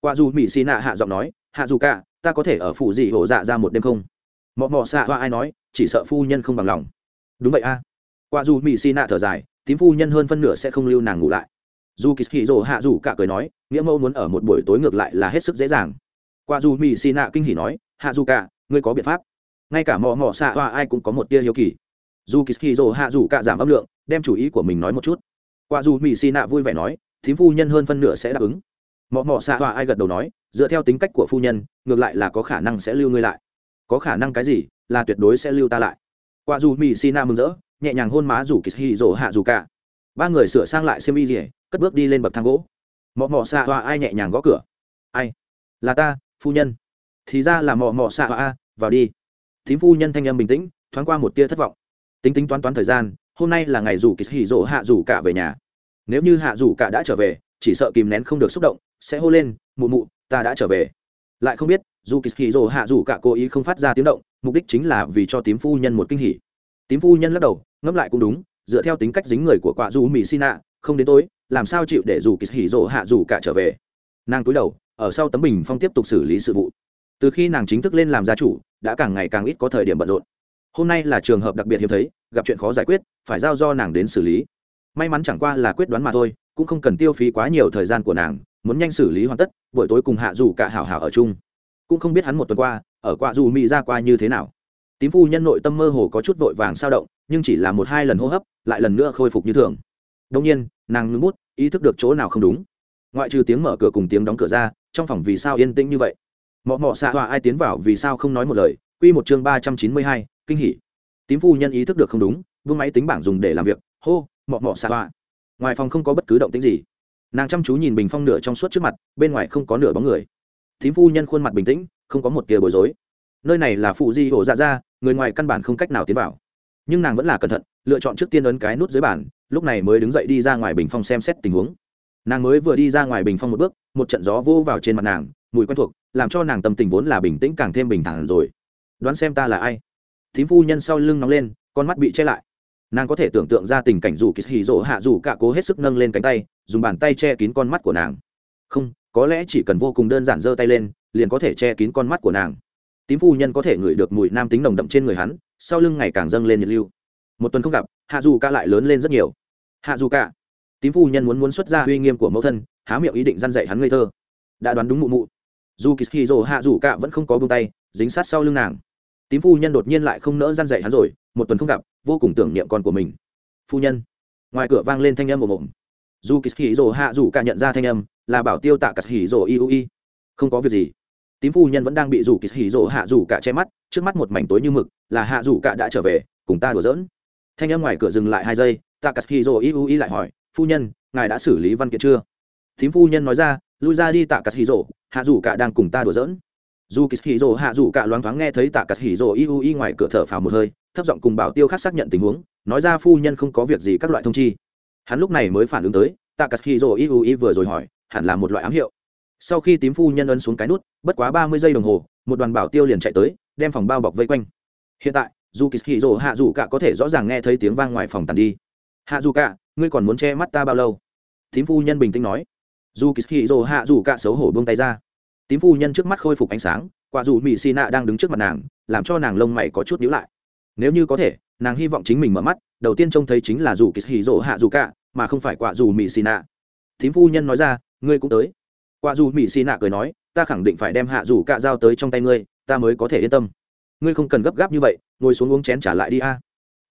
Qua dù mỹ xì nạ hạ giọng nói hạ dù cả, ta có thể ở phụ dị hổ dạ ra một đêm không? Mọ mọ xạ hoa ai nói, chỉ sợ phu nhân không bằng lòng. Đúng vậy a. À. qua dù mỹ xi nạ thở dài, tím phu nhân hơn phân nửa sẽ không lưu nàng ngủ lại. Dù kỳ hì rồ hạ dù cả cười nói, nghĩa mẫu muốn ở một buổi tối ngược lại là hết sức dễ dàng. Qua dù mỹ xi nạ kinh hỉ nói, hạ dù cả, ngươi có biện pháp. Ngay cả mọ mọ xạ hoa ai cũng có một tia hiếu kỳ. Dù kỳ hì rồ hạ dù cả giảm âm lượng, đem chủ ý của mình nói một chút. Qua dù mỹ xi nạ vui vẻ nói, tím phu nhân hơn phân nửa sẽ đáp ứng. Mọ mọ xạ hoa ai gật đầu nói dựa theo tính cách của phu nhân, ngược lại là có khả năng sẽ lưu ngươi lại. Có khả năng cái gì, là tuyệt đối sẽ lưu ta lại. Qua dù mỹ sina mừng rỡ, nhẹ nhàng hôn má rủ kỳ hì rổ hạ dù cả. Ba người sửa sang lại xem y rỉa cất bước đi lên bậc thang gỗ. Mọ mọ xạ hoa ai nhẹ nhàng gõ cửa. Ai? Là ta, phu nhân. Thì ra là mọ mọ xạ hoa a, vào đi. Thím phu nhân thanh âm bình tĩnh, thoáng qua một tia thất vọng. Tính tính toán toán thời gian, hôm nay là ngày rủ kỳ hì rổ hạ rủ cả về nhà. Nếu như hạ rủ cả đã trở về, chỉ sợ kìm nén không được xúc động, sẽ hô lên, mụ mụ ta đã trở về. Lại không biết, dù kỳ hì hạ dù cả cố ý không phát ra tiếng động, mục đích chính là vì cho tím phu nhân một kinh hỉ. Tím phu nhân lắc đầu, ngẫm lại cũng đúng, dựa theo tính cách dính người của quả dù mỹ xin ạ, không đến tối, làm sao chịu để dù kỳ hỉ dồ hạ dù cả trở về? Nàng cúi đầu, ở sau tấm bình phong tiếp tục xử lý sự vụ. Từ khi nàng chính thức lên làm gia chủ, đã càng ngày càng ít có thời điểm bận rộn. Hôm nay là trường hợp đặc biệt hiếm thấy, gặp chuyện khó giải quyết, phải giao do nàng đến xử lý. May mắn chẳng qua là quyết đoán mà thôi, cũng không cần tiêu phí quá nhiều thời gian của nàng muốn nhanh xử lý hoàn tất, buổi tối cùng hạ dù cả hảo hảo ở chung. Cũng không biết hắn một tuần qua, ở quạ dù mỹ ra qua như thế nào. Tím phu nhân nội tâm mơ hồ có chút vội vàng sao động, nhưng chỉ là một hai lần hô hấp, lại lần nữa khôi phục như thường. Đông nhiên, nàng ngưng bút, ý thức được chỗ nào không đúng. Ngoại trừ tiếng mở cửa cùng tiếng đóng cửa ra, trong phòng vì sao yên tĩnh như vậy? Mọ mọ xạ hòa ai tiến vào vì sao không nói một lời? Q một chương ba trăm chín mươi hai, kinh hỉ. Tím phu nhân ý thức được không đúng vương máy tính bảng dùng để làm việc. Hô, mọ mọ xạ hòa ngoài phòng không có bất cứ động tính gì nàng chăm chú nhìn bình phong nửa trong suốt trước mặt, bên ngoài không có nửa bóng người. Thím phu nhân khuôn mặt bình tĩnh, không có một tia bối rối. Nơi này là phụ di hổ dạ ra, người ngoài căn bản không cách nào tiến vào. Nhưng nàng vẫn là cẩn thận, lựa chọn trước tiên ấn cái nút dưới bàn, lúc này mới đứng dậy đi ra ngoài bình phong xem xét tình huống. Nàng mới vừa đi ra ngoài bình phong một bước, một trận gió vô vào trên mặt nàng, mùi quen thuộc, làm cho nàng tâm tình vốn là bình tĩnh càng thêm bình thản rồi. Đoán xem ta là ai? Thím phu nhân sau lưng nóng lên, con mắt bị che lại nàng có thể tưởng tượng ra tình cảnh dù kỳ hì rỗ hạ dù cả cố hết sức nâng lên cánh tay, dùng bàn tay che kín con mắt của nàng. Không, có lẽ chỉ cần vô cùng đơn giản giơ tay lên, liền có thể che kín con mắt của nàng. Tím phu nhân có thể ngửi được mùi nam tính nồng đậm trên người hắn, sau lưng ngày càng dâng lên nhiệt lưu. Một tuần không gặp, hạ dù ca lại lớn lên rất nhiều. Hạ dù ca tím phu nhân muốn muốn xuất ra uy nghiêm của mẫu thân, há miệng ý định dăn dạy hắn ngây thơ. Đã đoán đúng mụ mụ. Dù kỳ hì rỗ hạ dù ca vẫn không có bông tay, dính sát sau lưng nàng tím phu nhân đột nhiên lại không nỡ răn dậy hắn rồi một tuần không gặp vô cùng tưởng niệm con của mình. Phu nhân. Ngoài cửa vang lên thanh âm ồm mộng dù kỳ hỉ rồ hạ dù cả nhận ra thanh âm là bảo tiêu tạ cả Hỉ rồ iu u i không có việc gì. Tím phu nhân vẫn đang bị rủ kỳ hỉ rồ hạ rủ cả che mắt trước mắt một mảnh tối như mực là hạ rủ cả đã trở về cùng ta đùa giỡn. Thanh âm ngoài cửa dừng lại hai giây tạ cả hỉ rồ iu i lại hỏi phu nhân ngài đã xử lý văn kiện chưa? Tím phu nhân nói ra lui ra đi tạ cả hỉ rồ, hạ rủ cả đang cùng ta đùa giỡn dù kỳ hì rỗ hạ dù cả loáng thoáng nghe thấy tạ cả hỉ y u y ngoài cửa thở phào một hơi, thấp giọng cùng bảo tiêu khác xác nhận tình huống, nói ra phu nhân không có việc gì các loại thông chi. Hắn lúc này mới phản ứng tới, tạ cả hỉ y u y vừa rồi hỏi, hẳn là một loại ám hiệu. Sau khi tím phu nhân ấn xuống cái nút, bất quá ba mươi giây đồng hồ, một đoàn bảo tiêu liền chạy tới, đem phòng bao bọc vây quanh. Hiện tại, dù kỳ hì rồ hạ dù cả có thể rõ ràng nghe thấy tiếng vang ngoài phòng tàn đi. Hạ dù cả, ngươi còn muốn che mắt ta bao lâu? Tím phu nhân bình tĩnh nói. Dù kỳ hì rồ hạ dù cả xấu hổ buông tay ra tím phu nhân trước mắt khôi phục ánh sáng, quả dù mỹ xì nạ đang đứng trước mặt nàng, làm cho nàng lông mày có chút nhíu lại. Nếu như có thể, nàng hy vọng chính mình mở mắt, đầu tiên trông thấy chính là dù kỳ hì rỗ hạ dù cả, mà không phải quả dù mỹ xì nạ. Tím phu nhân nói ra, ngươi cũng tới. Quả dù mỹ xì nạ cười nói, ta khẳng định phải đem hạ dù cạ giao tới trong tay ngươi, ta mới có thể yên tâm. Ngươi không cần gấp gáp như vậy, ngồi xuống uống chén trả lại đi a. À.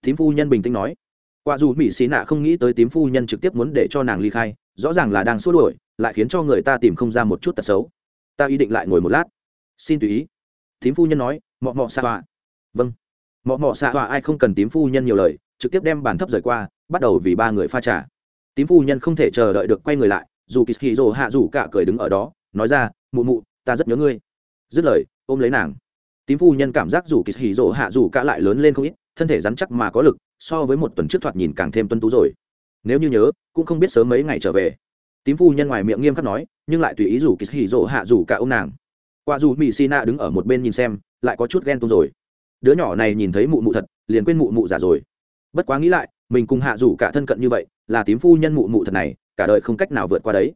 tím phu nhân bình tĩnh nói. Quả dù mỹ xì nạ không nghĩ tới tím phu nhân trực tiếp muốn để cho nàng ly khai, rõ ràng là đang xua đuổi, lại khiến cho người ta tìm không ra một chút tật xấu ta ý định lại ngồi một lát. Xin tùy ý. Tím phu nhân nói, mọ mọ xạ tọa vâng. Mọ mọ xạ tọa ai không cần tím phu nhân nhiều lời, trực tiếp đem bàn thấp rời qua, bắt đầu vì ba người pha trà. Tím phu nhân không thể chờ đợi được quay người lại, dù kỳ hì rồ hạ dù cả cười đứng ở đó, nói ra, mụ mụ, ta rất nhớ ngươi. Dứt lời, ôm lấy nàng. Tím phu nhân cảm giác dù kỳ hì rồ hạ dù cả lại lớn lên không ít, thân thể rắn chắc mà có lực, so với một tuần trước thoạt nhìn càng thêm tuân tú rồi. Nếu như nhớ, cũng không biết sớm mấy ngày trở về tím phu nhân ngoài miệng nghiêm khắc nói, nhưng lại tùy ý rủ kỳ hì rồ hạ Rủ cả ông nàng. Qua dù mỹ sina đứng ở một bên nhìn xem, lại có chút ghen tuông rồi. Đứa nhỏ này nhìn thấy mụ mụ thật, liền quên mụ mụ giả rồi. Bất quá nghĩ lại, mình cùng hạ Rủ cả thân cận như vậy, là tím phu nhân mụ mụ thật này, cả đời không cách nào vượt qua đấy.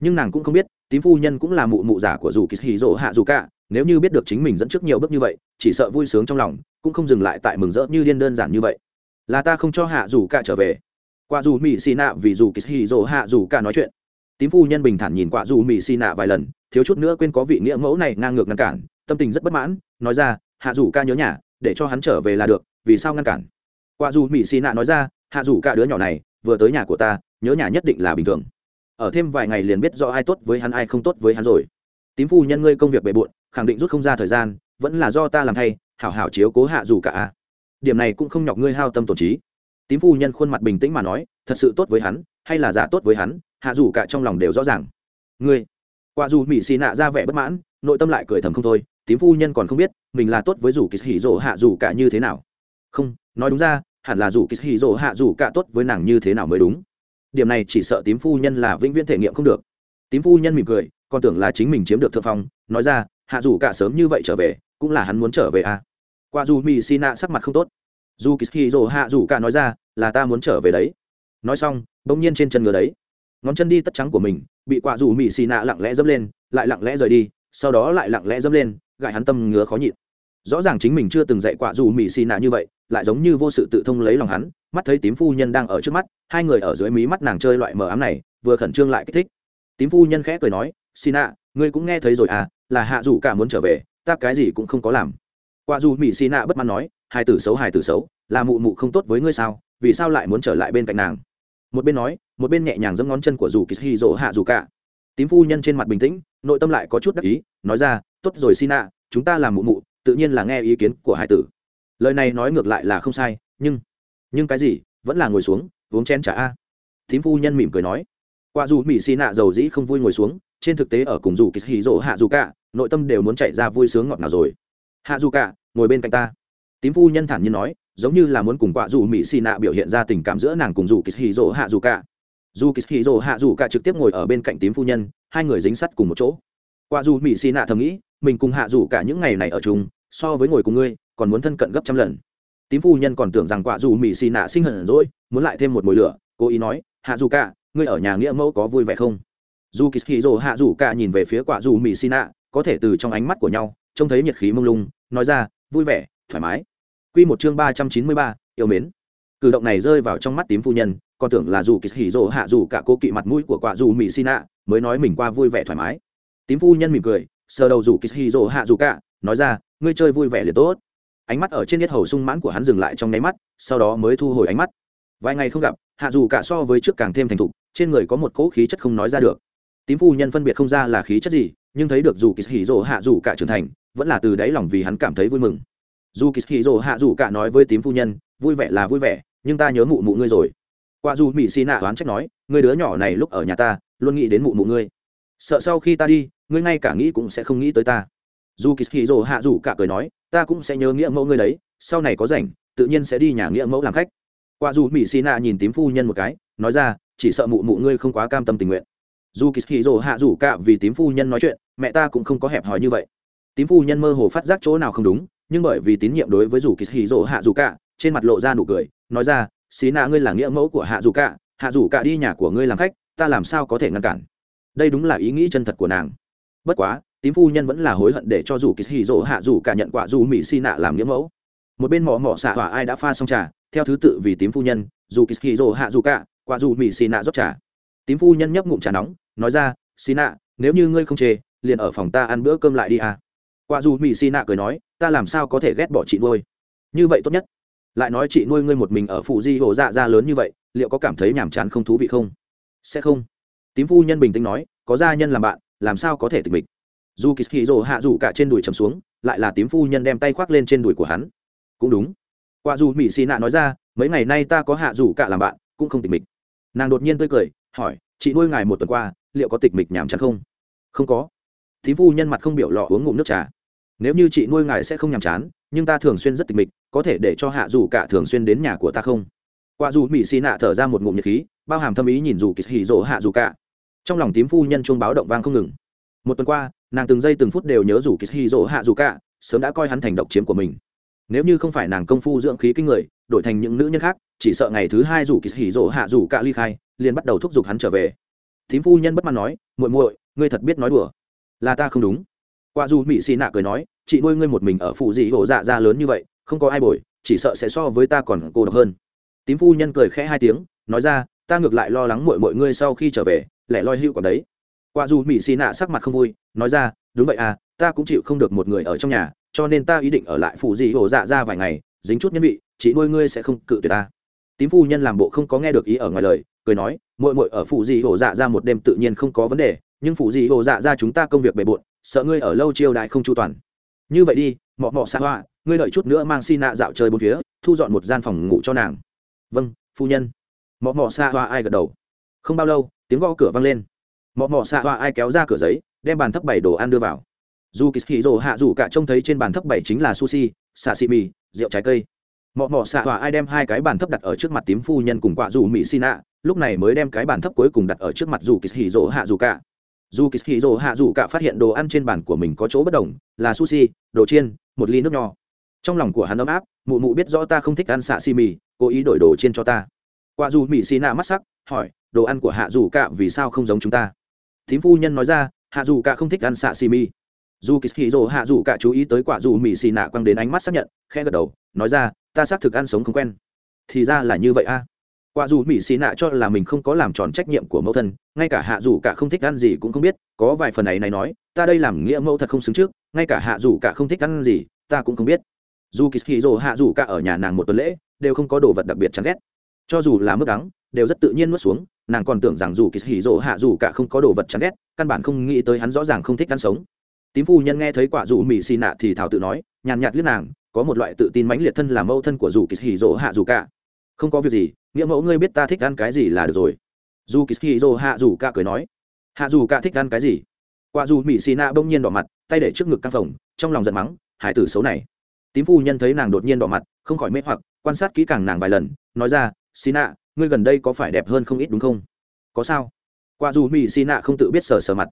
Nhưng nàng cũng không biết, tím phu nhân cũng là mụ mụ giả của dù kỳ hì rỗ hạ dù cả, nếu như biết được chính mình dẫn trước nhiều bước như vậy, chỉ sợ vui sướng trong lòng, cũng không dừng lại tại mừng rỡ như điên đơn giản như vậy. Là ta không cho hạ dù cả trở về. Qua dù mỹ xì nạ vì dù kỳ hì rỗ hạ dù cả nói chuyện tím phu nhân bình thản nhìn quả dù mỹ xì nạ vài lần, thiếu chút nữa quên có vị nghĩa mẫu này ngang ngược ngăn cản, tâm tình rất bất mãn, nói ra, hạ dù ca nhớ nhà, để cho hắn trở về là được, vì sao ngăn cản? Quả dù mỹ xì nạ nói ra, hạ dù cả đứa nhỏ này, vừa tới nhà của ta, nhớ nhà nhất định là bình thường. Ở thêm vài ngày liền biết rõ ai tốt với hắn ai không tốt với hắn rồi. Tím phu nhân ngươi công việc bề bộn, khẳng định rút không ra thời gian, vẫn là do ta làm thay, hảo hảo chiếu cố hạ dù cả điểm này cũng không nhọc ngươi hao tâm tổn trí. Tím phu nhân khuôn mặt bình tĩnh mà nói, thật sự tốt với hắn, hay là giả tốt với hắn hạ dù cả trong lòng đều rõ ràng. Ngươi, quả dù mỹ xì nạ ra vẻ bất mãn, nội tâm lại cười thầm không thôi, tím phu nhân còn không biết, mình là tốt với dù kỳ hỉ rỗ hạ dù cả như thế nào. Không, nói đúng ra, hẳn là dù kỳ hỉ rỗ hạ dù cả tốt với nàng như thế nào mới đúng. Điểm này chỉ sợ tím phu nhân là vĩnh viễn thể nghiệm không được. Tím phu nhân mỉm cười, còn tưởng là chính mình chiếm được thượng phong, nói ra, hạ dù cả sớm như vậy trở về, cũng là hắn muốn trở về à. qua dù mỹ xì nạ sắc mặt không tốt. Dù kỳ rồ hạ dù cả nói ra, là ta muốn trở về đấy. Nói xong, bỗng nhiên trên chân ngựa đấy ngón chân đi tất trắng của mình, bị quả dù mỹ xì nạ lặng lẽ dẫm lên, lại lặng lẽ rời đi, sau đó lại lặng lẽ dẫm lên gại hắn tâm ngứa khó nhịn. Rõ ràng chính mình chưa từng dạy quả dù mỹ xì nạ như vậy, lại giống như vô sự tự thông lấy lòng hắn, mắt thấy tím phu nhân đang ở trước mắt, hai người ở dưới mí mắt nàng chơi loại mờ ám này, vừa khẩn trương lại kích thích. Tím phu nhân khẽ cười nói xin nạ, ngươi cũng nghe thấy rồi à là hạ dù cả muốn trở về, ta cái gì cũng không có làm. Quả dù mỹ xin nạ bất mãn nói hai tử xấu hai tử xấu, là mụ mụ không tốt với ngươi sao, vì sao lại muốn trở lại bên cạnh nàng? Một bên nói, một bên nhẹ nhàng giẫm ngón chân của dù kỳ hi dỗ hạ dù cả. Tím phu nhân trên mặt bình tĩnh, nội tâm lại có chút đắc ý, nói ra, tốt rồi xin ạ chúng ta làm mụ mụ, tự nhiên là nghe ý kiến của hai tử. Lời này nói ngược lại là không sai, nhưng nhưng cái gì, vẫn là ngồi xuống, uống chén trả a. Tím phu nhân mỉm cười nói. Qua dù mỹ xì nạ dầu dĩ không vui ngồi xuống, trên thực tế ở cùng dù kỳ hì rỗ hạ dù cả, nội tâm đều muốn chạy ra vui sướng ngọt nào rồi. Hạ dù cả, ngồi bên cạnh ta. Tím phu nhân thản nhiên nói giống như là muốn cùng quả dù mỹ xì nạ biểu hiện ra tình cảm giữa nàng cùng dù kỳ hì dỗ hạ dù cả. Dù kỳ hì dỗ hạ dù cả trực tiếp ngồi ở bên cạnh tím phu nhân, hai người dính sắt cùng một chỗ. Quả dù mỹ xì nạ thầm nghĩ, mình cùng hạ dù cả những ngày này ở chung, so với ngồi cùng ngươi, còn muốn thân cận gấp trăm lần. Tím phu nhân còn tưởng rằng quả dù mỹ xì nạ sinh hận rồi, muốn lại thêm một mồi lửa, cố ý nói, hạ dù cả, ngươi ở nhà nghĩa mẫu có vui vẻ không? Dù kỳ hì dỗ hạ dù cả nhìn về phía quả dù mỹ xì nạ, có thể từ trong ánh mắt của nhau, trông thấy nhiệt khí mông lung, nói ra, vui vẻ, thoải mái. Quy một chương ba trăm chín mươi ba, yêu mến. Cử động này rơi vào trong mắt tím phu nhân, còn tưởng là dù kỳ rồ hạ dù cả cô kỵ mặt mũi của quả dù mỹ sina mới nói mình qua vui vẻ thoải mái. Tím phu nhân mỉm cười, sờ đầu dù kỳ rồ hạ dù cả, nói ra, ngươi chơi vui vẻ liền tốt. Ánh mắt ở trên nhất hầu sung mãn của hắn dừng lại trong nháy mắt, sau đó mới thu hồi ánh mắt. Vài ngày không gặp, hạ dù cả so với trước càng thêm thành thục, trên người có một cỗ khí chất không nói ra được. Tím phu nhân phân biệt không ra là khí chất gì, nhưng thấy được dù kỳ hỉ hạ dù cả trưởng thành, vẫn là từ đáy lòng vì hắn cảm thấy vui mừng dù kỳ hỉ rỗ hạ dù cả nói với tím phu nhân, vui vẻ là vui vẻ, nhưng ta nhớ mụ mụ ngươi rồi. Qua dù mỹ xì nạ oán trách nói, ngươi đứa nhỏ này lúc ở nhà ta, luôn nghĩ đến mụ mụ ngươi. Sợ sau khi ta đi, ngươi ngay cả nghĩ cũng sẽ không nghĩ tới ta. Dù kỳ hỉ rỗ hạ dù cả cười nói, ta cũng sẽ nhớ nghĩa mẫu ngươi đấy, sau này có rảnh, tự nhiên sẽ đi nhà nghĩa mẫu làm khách. Qua dù mỹ xì nạ nhìn tím phu nhân một cái, nói ra, chỉ sợ mụ mụ ngươi không quá cam tâm tình nguyện. Dù kỳ hì rồ hạ dù cả vì tím phu nhân nói chuyện, mẹ ta cũng không có hẹp hòi như vậy. Tím phu nhân mơ hồ phát giác chỗ nào không đúng nhưng bởi vì tín nhiệm đối với dù kỳ hì rồ hạ dù cả trên mặt lộ ra nụ cười, nói ra, xí nạ ngươi là nghĩa mẫu của hạ dù cả hạ dù cả đi nhà của ngươi làm khách, ta làm sao có thể ngăn cản? Đây đúng là ý nghĩ chân thật của nàng. Bất quá, tím phu nhân vẫn là hối hận để cho dù kỳ hì rồ hạ dù cả nhận quả dù mỹ xi nạ làm nghĩa mẫu. Một bên mỏ mỏ xạ hỏa ai đã pha xong trà, theo thứ tự vì tím phu nhân, dù kỳ hì rồ hạ dù cả quả dù mỹ xi nạ rót trà. Tím phu nhân nhấp ngụm trà nóng, nói ra xì nạ nếu như ngươi không chê, liền ở phòng ta ăn bữa cơm lại đi à. Quả dù mỹ xì nạ cười nói ta làm sao có thể ghét bỏ chị nuôi? Như vậy tốt nhất. Lại nói chị nuôi ngươi một mình ở phụ di hồ dạ ra lớn như vậy, liệu có cảm thấy nhàm chán không thú vị không? Sẽ không. Tím phu nhân bình tĩnh nói, có gia nhân làm bạn, làm sao có thể tịch mịch? Dù kỳ hì rồ hạ rủ cả trên đùi chầm xuống, lại là tím phu nhân đem tay khoác lên trên đùi của hắn. Cũng đúng. Quả dù mỹ xì nạ nói ra, mấy ngày nay ta có hạ rủ cả làm bạn, cũng không tịch mịch. Nàng đột nhiên tươi cười, hỏi, chị nuôi ngài một tuần qua, liệu có tịch mịch nhàm chán không? Không có. Tím phu nhân mặt không biểu lọ uống ngụm nước trà nếu như chị nuôi ngài sẽ không nhàm chán, nhưng ta thường xuyên rất tịch mịch, có thể để cho hạ dù cả thường xuyên đến nhà của ta không? Qua dù mỹ xì nạ thở ra một ngụm nhật khí, bao hàm thâm ý nhìn dù kỳ hì rỗ hạ dù cả. Trong lòng tím phu nhân chuông báo động vang không ngừng. Một tuần qua, nàng từng giây từng phút đều nhớ dù kỳ hì rỗ hạ dù cả, sớm đã coi hắn thành độc chiếm của mình. Nếu như không phải nàng công phu dưỡng khí kinh người, đổi thành những nữ nhân khác, chỉ sợ ngày thứ hai dù kỳ hì rỗ hạ dù cả ly khai, liền bắt đầu thúc giục hắn trở về. Tím phu nhân bất mãn nói, muội muội, ngươi thật biết nói đùa. Là ta không đúng. Qua dù mỹ xì nạ cười nói chị nuôi ngươi một mình ở phụ dị hổ dạ ra lớn như vậy, không có ai bồi, chỉ sợ sẽ so với ta còn cô độc hơn. Tím phu nhân cười khẽ hai tiếng, nói ra, ta ngược lại lo lắng muội muội ngươi sau khi trở về, lẻ loi hữu còn đấy. Qua dù mỹ xì nạ sắc mặt không vui, nói ra, đúng vậy à ta cũng chịu không được một người ở trong nhà, cho nên ta ý định ở lại phụ dị hổ dạ ra vài ngày, dính chút nhân vị, chị nuôi ngươi sẽ không cự tuyệt ta. Tím phu nhân làm bộ không có nghe được ý ở ngoài lời, cười nói, muội muội ở phụ dị hổ dạ ra một đêm tự nhiên không có vấn đề, nhưng phụ dị hổ dạ ra chúng ta công việc bề bộn, sợ ngươi ở lâu chiêu đại không chu toàn như vậy đi, mọ mọ xa hoa, ngươi đợi chút nữa mang xin nạ dạo chơi bốn phía, thu dọn một gian phòng ngủ cho nàng. Vâng phu nhân. Mọ mọ xa hoa ai gật đầu. Không bao lâu, tiếng gõ cửa vang lên. Mọ mọ xa hoa ai kéo ra cửa giấy, đem bàn thấp bảy đồ ăn đưa vào. Dù kỳ hì rồ hạ rủ cả trông thấy trên bàn thấp bảy chính là sushi, xà xị mì, rượu trái cây. Mọ mọ xạ hòa ai đem hai cái bàn thấp đặt ở trước mặt tím phu nhân cùng quạ dù mỹ xin ạ lúc này mới đem cái bàn thấp cuối cùng đặt ở trước mặt dù kỳ hì rỗ hạ dù cả dù kỳ hì rỗ hạ dù cả phát hiện đồ ăn trên bàn của mình có chỗ bất đồng, là sushi, đồ chiên, một ly nước nho. Trong lòng của hắn ấm áp, mụ mụ biết rõ ta không thích ăn xạ xi mì, cố ý đổi đồ chiên cho ta. Quả dù mỹ xì nạ mắt sắc, hỏi, đồ ăn của hạ dù cả vì sao không giống chúng ta? Thím phu nhân nói ra, hạ dù cả không thích ăn xạ xi mì. Dù kỳ hì rỗ hạ dù cả chú ý tới quả dù mỹ xì nạ quăng đến ánh mắt xác nhận, khẽ gật đầu, nói ra, ta xác thực ăn sống không quen. Thì ra là như vậy a quả dù mỹ xì nạ cho là mình không có làm tròn trách nhiệm của mẫu thân, ngay cả hạ dù cả không thích ăn gì cũng không biết, có vài phần ấy này nói, ta đây làm nghĩa mẫu thật không xứng trước, ngay cả hạ dù cả không thích ăn gì, ta cũng không biết. Dù kỳ hì hạ dù cả ở nhà nàng một tuần lễ, đều không có đồ vật đặc biệt chán ghét. Cho dù là mức đắng, đều rất tự nhiên nuốt xuống, nàng còn tưởng rằng dù kỳ hì dồ hạ dù cả không có đồ vật chán ghét, căn bản không nghĩ tới hắn rõ ràng không thích ăn sống. Tím phu nhân nghe thấy quả dù mỹ xì nạ thì thảo tự nói, nhàn nhạt liếc nàng, có một loại tự tin mãnh liệt thân là mẫu thân của dù kỳ hì hạ dù cả không có việc gì, nghĩa mẫu ngươi biết ta thích ăn cái gì là được rồi. Dù kỳ hì hạ dù cả cười nói. Hạ dù cả thích ăn cái gì? Quả dù mỹ xì nạ bỗng nhiên đỏ mặt, tay để trước ngực căng phòng trong lòng giận mắng, hải tử xấu này. Tím phu nhân thấy nàng đột nhiên đỏ mặt, không khỏi mê hoặc, quan sát kỹ càng nàng vài lần, nói ra, xì nạ, ngươi gần đây có phải đẹp hơn không ít đúng không? Có sao. Quả dù mỹ xì nạ không tự biết sờ sờ mặt.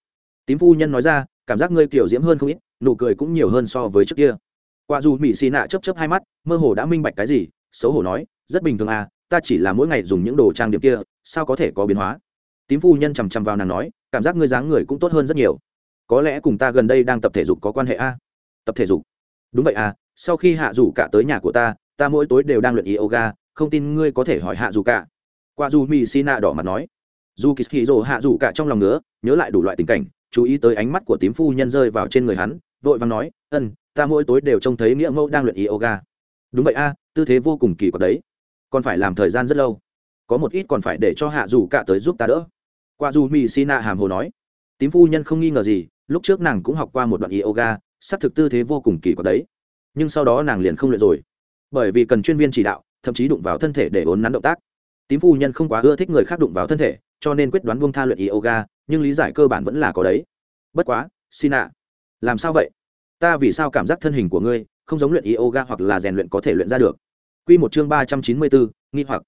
Tím phu nhân nói ra, cảm giác ngươi kiểu diễm hơn không ít, nụ cười cũng nhiều hơn so với trước kia. Quả dù mỹ xì nạ chấp chấp hai mắt, mơ hồ đã minh bạch cái gì, xấu hổ nói rất bình thường à ta chỉ là mỗi ngày dùng những đồ trang điểm kia, sao có thể có biến hóa? Tím phu nhân chằm chằm vào nàng nói, cảm giác ngươi dáng người cũng tốt hơn rất nhiều. Có lẽ cùng ta gần đây đang tập thể dục có quan hệ a à? tập thể dục? Đúng vậy à sau khi hạ dù cả tới nhà của ta ta mỗi tối đều đang luyện yoga, không tin ngươi có thể hỏi hạ dù cả. Qua dù mỹ xì nạ đỏ mặt nói. Dù kỳ hì rồ hạ dù cả trong lòng nữa nhớ lại đủ loại tình cảnh, chú ý tới ánh mắt của tím phu nhân rơi vào trên người hắn, vội vàng nói ân ta mỗi tối đều trông thấy nghĩa mẫu đang luyện yoga. Đúng vậy a tư thế vô cùng kỳ quặc đấy còn phải làm thời gian rất lâu. Có một ít còn phải để cho hạ dù cả tới giúp ta đỡ. Qua dù mỹ xi nạ hàm hồ nói. Tím phu nhân không nghi ngờ gì, lúc trước nàng cũng học qua một đoạn yoga xác thực tư thế vô cùng kỳ quặc đấy. Nhưng sau đó nàng liền không luyện rồi. Bởi vì cần chuyên viên chỉ đạo, thậm chí đụng vào thân thể để ốn nắn động tác. Tím phu nhân không quá ưa thích người khác đụng vào thân thể, cho nên quyết đoán buông tha luyện yoga, nhưng lý giải cơ bản vẫn là có đấy. Bất quá xin ạ làm sao vậy? Ta vì sao cảm giác thân hình của ngươi không giống luyện yoga hoặc là rèn luyện có thể luyện ra được? Quy một chương ba trăm chín mươi bốn, nghi hoặc.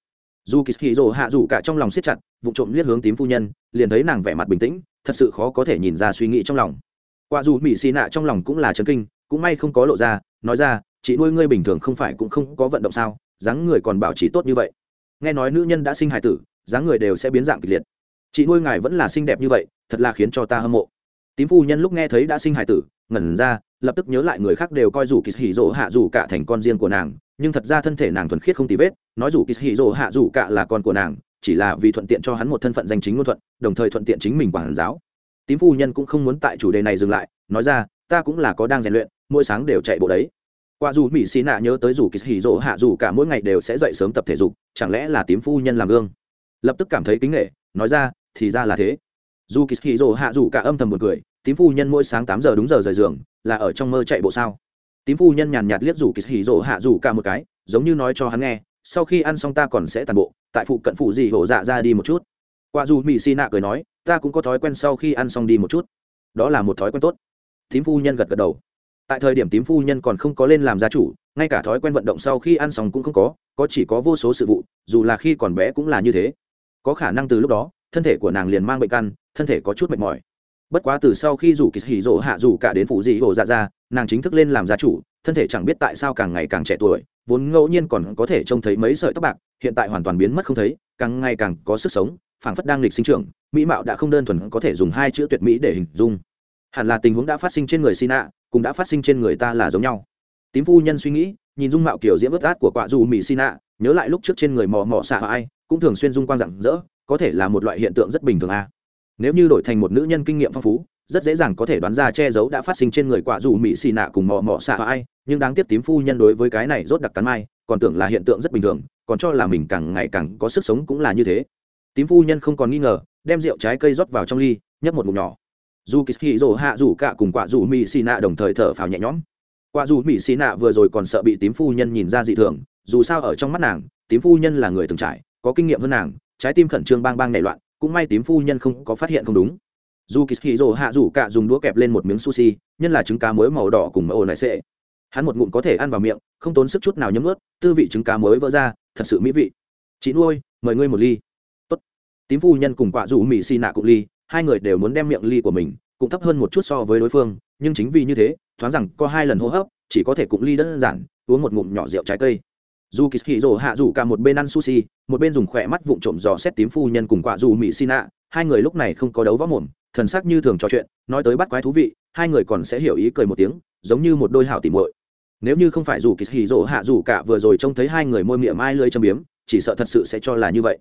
Dù kỳ hạ rủ cả trong lòng siết chặt, vụng trộm liếc hướng tím phu nhân, liền thấy nàng vẻ mặt bình tĩnh, thật sự khó có thể nhìn ra suy nghĩ trong lòng. Qua dù Mị Xi nạ trong lòng cũng là chấn kinh, cũng may không có lộ ra, nói ra, chị nuôi ngươi bình thường không phải cũng không có vận động sao, dáng người còn bảo trì tốt như vậy. Nghe nói nữ nhân đã sinh hài tử, dáng người đều sẽ biến dạng kịch liệt. Chị nuôi ngài vẫn là xinh đẹp như vậy, thật là khiến cho ta hâm mộ. Tím phu nhân lúc nghe thấy đã sinh hài tử, ngẩn ra, lập tức nhớ lại người khác đều coi dù kỳ hỉ rỗ hạ dù cả thành con riêng của nàng nhưng thật ra thân thể nàng thuần khiết không tì vết, nói dù kỳ hì dỗ hạ dù cả là con của nàng, chỉ là vì thuận tiện cho hắn một thân phận danh chính ngôn thuận, đồng thời thuận tiện chính mình quản giáo. Tím phu nhân cũng không muốn tại chủ đề này dừng lại, nói ra, ta cũng là có đang rèn luyện, mỗi sáng đều chạy bộ đấy. Qua dù mỹ xì nạ nhớ tới dù kỳ hì dỗ hạ dù cả mỗi ngày đều sẽ dậy sớm tập thể dục, chẳng lẽ là tím phu nhân làm gương? Lập tức cảm thấy kính nghệ nói ra, thì ra là thế. Dù kỳ hì dỗ hạ dù cả âm thầm một cười, tím phu nhân mỗi sáng tám giờ đúng giờ rời giường, là ở trong mơ chạy bộ sao? Tím phu nhân nhàn nhạt liếc rủ, kỳ hỉ rỗ hạ rủ cả một cái giống như nói cho hắn nghe sau khi ăn xong ta còn sẽ tàn bộ tại phụ cận phụ gì hổ dạ ra đi một chút. Qua dù mỹ xi nạ cười nói ta cũng có thói quen sau khi ăn xong đi một chút. Đó là một thói quen tốt. Tím phu nhân gật gật đầu. Tại thời điểm tím phu nhân còn không có lên làm gia chủ ngay cả thói quen vận động sau khi ăn xong cũng không có có chỉ có vô số sự vụ dù là khi còn bé cũng là như thế. Có khả năng từ lúc đó thân thể của nàng liền mang bệnh căn thân thể có chút mệt mỏi bất quá từ sau khi rủ kỳ hỉ rỗ hạ rủ cả đến phụ dị hồ dạ ra nàng chính thức lên làm gia chủ, thân thể chẳng biết tại sao càng ngày càng trẻ tuổi, vốn ngẫu nhiên còn có thể trông thấy mấy sợi tóc bạc, hiện tại hoàn toàn biến mất không thấy, càng ngày càng có sức sống, phảng phất đang lịch sinh trưởng, mỹ mạo đã không đơn thuần có thể dùng hai chữ tuyệt mỹ để hình dung hẳn là tình huống đã phát sinh trên người sina, cũng đã phát sinh trên người ta là giống nhau tím phu nhân suy nghĩ, nhìn dung mạo kiểu diễm ướt át của quả dù mỹ sina, nhớ lại lúc trước trên người mò mò xạ ai, cũng thường xuyên dung quang rạng rỡ, có thể là một loại hiện tượng rất bình thường a à nếu như đổi thành một nữ nhân kinh nghiệm phong phú, rất dễ dàng có thể đoán ra che giấu đã phát sinh trên người quả dù mỹ xì nạ cùng mò mò xạ ai, nhưng đáng tiếc tím phu nhân đối với cái này rốt đặc cắn mai, còn tưởng là hiện tượng rất bình thường, còn cho là mình càng ngày càng có sức sống cũng là như thế. Tím phu nhân không còn nghi ngờ, đem rượu trái cây rót vào trong ly, nhấp một mục nhỏ. Dù kỳ hì rồ hạ rủ cả cùng quả dù mỹ xì nạ đồng thời thở phào nhẹ nhõm. Quả dù mỹ xì nạ vừa rồi còn sợ bị tím phu nhân nhìn ra dị thường, dù sao ở trong mắt nàng, tím phu nhân là người từng trải, có kinh nghiệm hơn nàng, trái tim khẩn trương bang bang nảy loạn cũng may tím phu nhân không có phát hiện không đúng. Dù kỳ hì rồ hạ rủ cả dùng đũa kẹp lên một miếng sushi, nhân là trứng cá muối màu đỏ cùng mỡ nải sệ. Hắn một ngụm có thể ăn vào miệng, không tốn sức chút nào nhấm ướt, tư vị trứng cá muối vỡ ra, thật sự mỹ vị. Chị nuôi, mời ngươi một ly. Tốt. tím phu nhân cùng quả rủ mỹ xì nạ cụ ly, hai người đều muốn đem miệng ly của mình, cũng thấp hơn một chút so với đối phương, nhưng chính vì như thế, thoáng rằng có hai lần hô hấp, chỉ có thể cụng ly đơn giản, uống một ngụm nhỏ rượu trái cây dù kỳ hì rồ hạ dù cả một bên ăn sushi, một bên dùng khỏe mắt vụng trộm dò xét tím phu nhân cùng quả dù mỹ xin ạ hai người lúc này không có đấu võ mồm, thần sắc như thường trò chuyện, nói tới bắt quái thú vị, hai người còn sẽ hiểu ý cười một tiếng, giống như một đôi hảo tìm muội. Nếu như không phải dù kỳ hì rỗ hạ dù cả vừa rồi trông thấy hai người môi miệng mai lưới châm biếm, chỉ sợ thật sự sẽ cho là như vậy.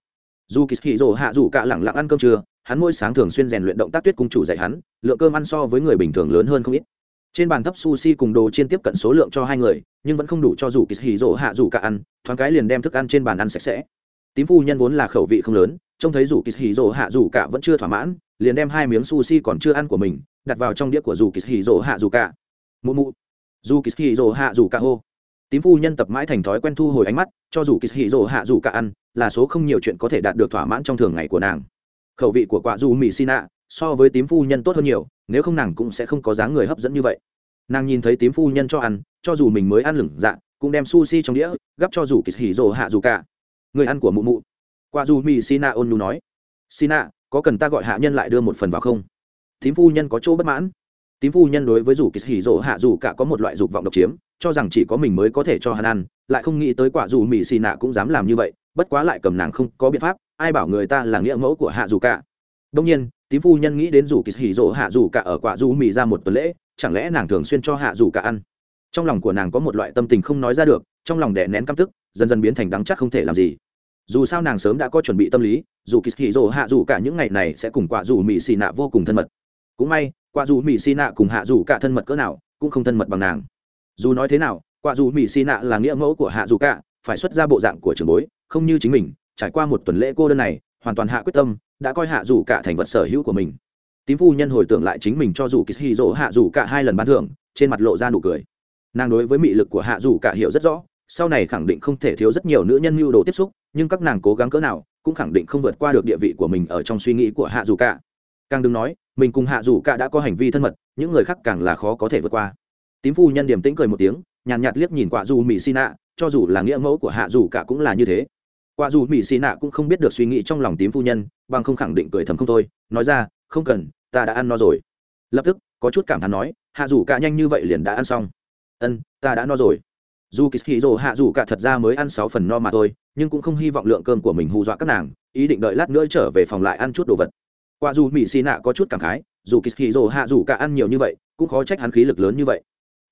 Dù kỳ hì rỗ hạ dù cả lẳng lặng ăn cơm trưa, hắn mỗi sáng thường xuyên rèn luyện động tác tuyết cung chủ dạy hắn, lượng cơm ăn so với người bình thường lớn hơn không ít trên bàn thấp sushi cùng đồ chiên tiếp cận số lượng cho hai người, nhưng vẫn không đủ cho dù kỳ hì rỗ hạ dù cả ăn, thoáng cái liền đem thức ăn trên bàn ăn sạch sẽ. Tím phu nhân vốn là khẩu vị không lớn, trông thấy dù kỳ hì rỗ hạ dù cả vẫn chưa thỏa mãn, liền đem hai miếng sushi còn chưa ăn của mình, đặt vào trong đĩa của dù kỳ hì rỗ hạ dù cả. Mụ mụ. Dù kỳ hì rỗ hạ dù cả hô. Tím phu nhân tập mãi thành thói quen thu hồi ánh mắt, cho dù kỳ hì rỗ hạ dù cả ăn, là số không nhiều chuyện có thể đạt được thỏa mãn trong thường ngày của nàng. Khẩu vị của quả dù mỹ xin ạ so với tím phu nhân tốt hơn nhiều, nếu không nàng cũng sẽ không có dáng người hấp dẫn như vậy. Nàng nhìn thấy tím phu nhân cho ăn, cho dù mình mới ăn lửng dạ cũng đem sushi trong đĩa, gắp cho dù kỳ hỉ rồ hạ dù cả. Người ăn của mụ mụ. Quả dù mỹ sina ôn nhu nói. Sina, có cần ta gọi hạ nhân lại đưa một phần vào không? Tím phu nhân có chỗ bất mãn. Tím phu nhân đối với dù kỳ hỉ rồ hạ dù cả có một loại dục vọng độc chiếm, cho rằng chỉ có mình mới có thể cho hắn ăn, lại không nghĩ tới quả dù mỹ xì nạ cũng dám làm như vậy, bất quá lại cầm nàng không có biện pháp, ai bảo người ta là nghĩa mẫu của hạ dù cả. Đông nhiên tím phu nhân nghĩ đến dù kỳ hỉ rỗ hạ dù cả ở quả du mì ra một tuần lễ, chẳng lẽ nàng thường xuyên cho hạ dù cả ăn? Trong lòng của nàng có một loại tâm tình không nói ra được, trong lòng đè nén căm tức, dần dần biến thành đắng chắc không thể làm gì. Dù sao nàng sớm đã có chuẩn bị tâm lý, dù kỳ hỉ rỗ hạ dù cả những ngày này sẽ cùng quả dù mì xì nạ vô cùng thân mật. Cũng may, quả dù mì xì nạ cùng hạ dù cả thân mật cỡ nào, cũng không thân mật bằng nàng. Dù nói thế nào, quả dù mì xì nạ là nghĩa mẫu của hạ dù cả, phải xuất ra bộ dạng của trường bối, không như chính mình, trải qua một tuần lễ cô đơn này, hoàn toàn hạ quyết tâm đã coi hạ dù cả thành vật sở hữu của mình. Tím phu nhân hồi tưởng lại chính mình cho dù kỳ hì rỗ hạ dù cả hai lần bán thưởng trên mặt lộ ra nụ cười. Nàng đối với mị lực của hạ dù cả hiểu rất rõ sau này khẳng định không thể thiếu rất nhiều nữ nhân mưu đồ tiếp xúc nhưng các nàng cố gắng cỡ nào cũng khẳng định không vượt qua được địa vị của mình ở trong suy nghĩ của hạ dù cả. Càng đừng nói mình cùng hạ dù cả đã có hành vi thân mật những người khác càng là khó có thể vượt qua. Tím phu nhân điềm tĩnh cười một tiếng nhàn nhạt, nhạt liếc nhìn quả dù mỹ xin nạ cho dù là nghĩa mẫu của hạ dù cả cũng là như thế quả dù mỹ xì nạ cũng không biết được suy nghĩ trong lòng tím phu nhân, bằng không khẳng định cười thầm không thôi, nói ra, không cần, ta đã ăn no rồi. Lập tức, có chút cảm thán nói, hạ dù cả nhanh như vậy liền đã ăn xong. Ân, ta đã no rồi. Dù kỳ hì rồ hạ dù cả thật ra mới ăn sáu phần no mà thôi, nhưng cũng không hy vọng lượng cơm của mình hù dọa các nàng, ý định đợi lát nữa trở về phòng lại ăn chút đồ vật. Qua dù mỹ xì nạ có chút cảm khái, dù kỳ hì rồ hạ dù cả ăn nhiều như vậy, cũng khó trách hắn khí lực lớn như vậy.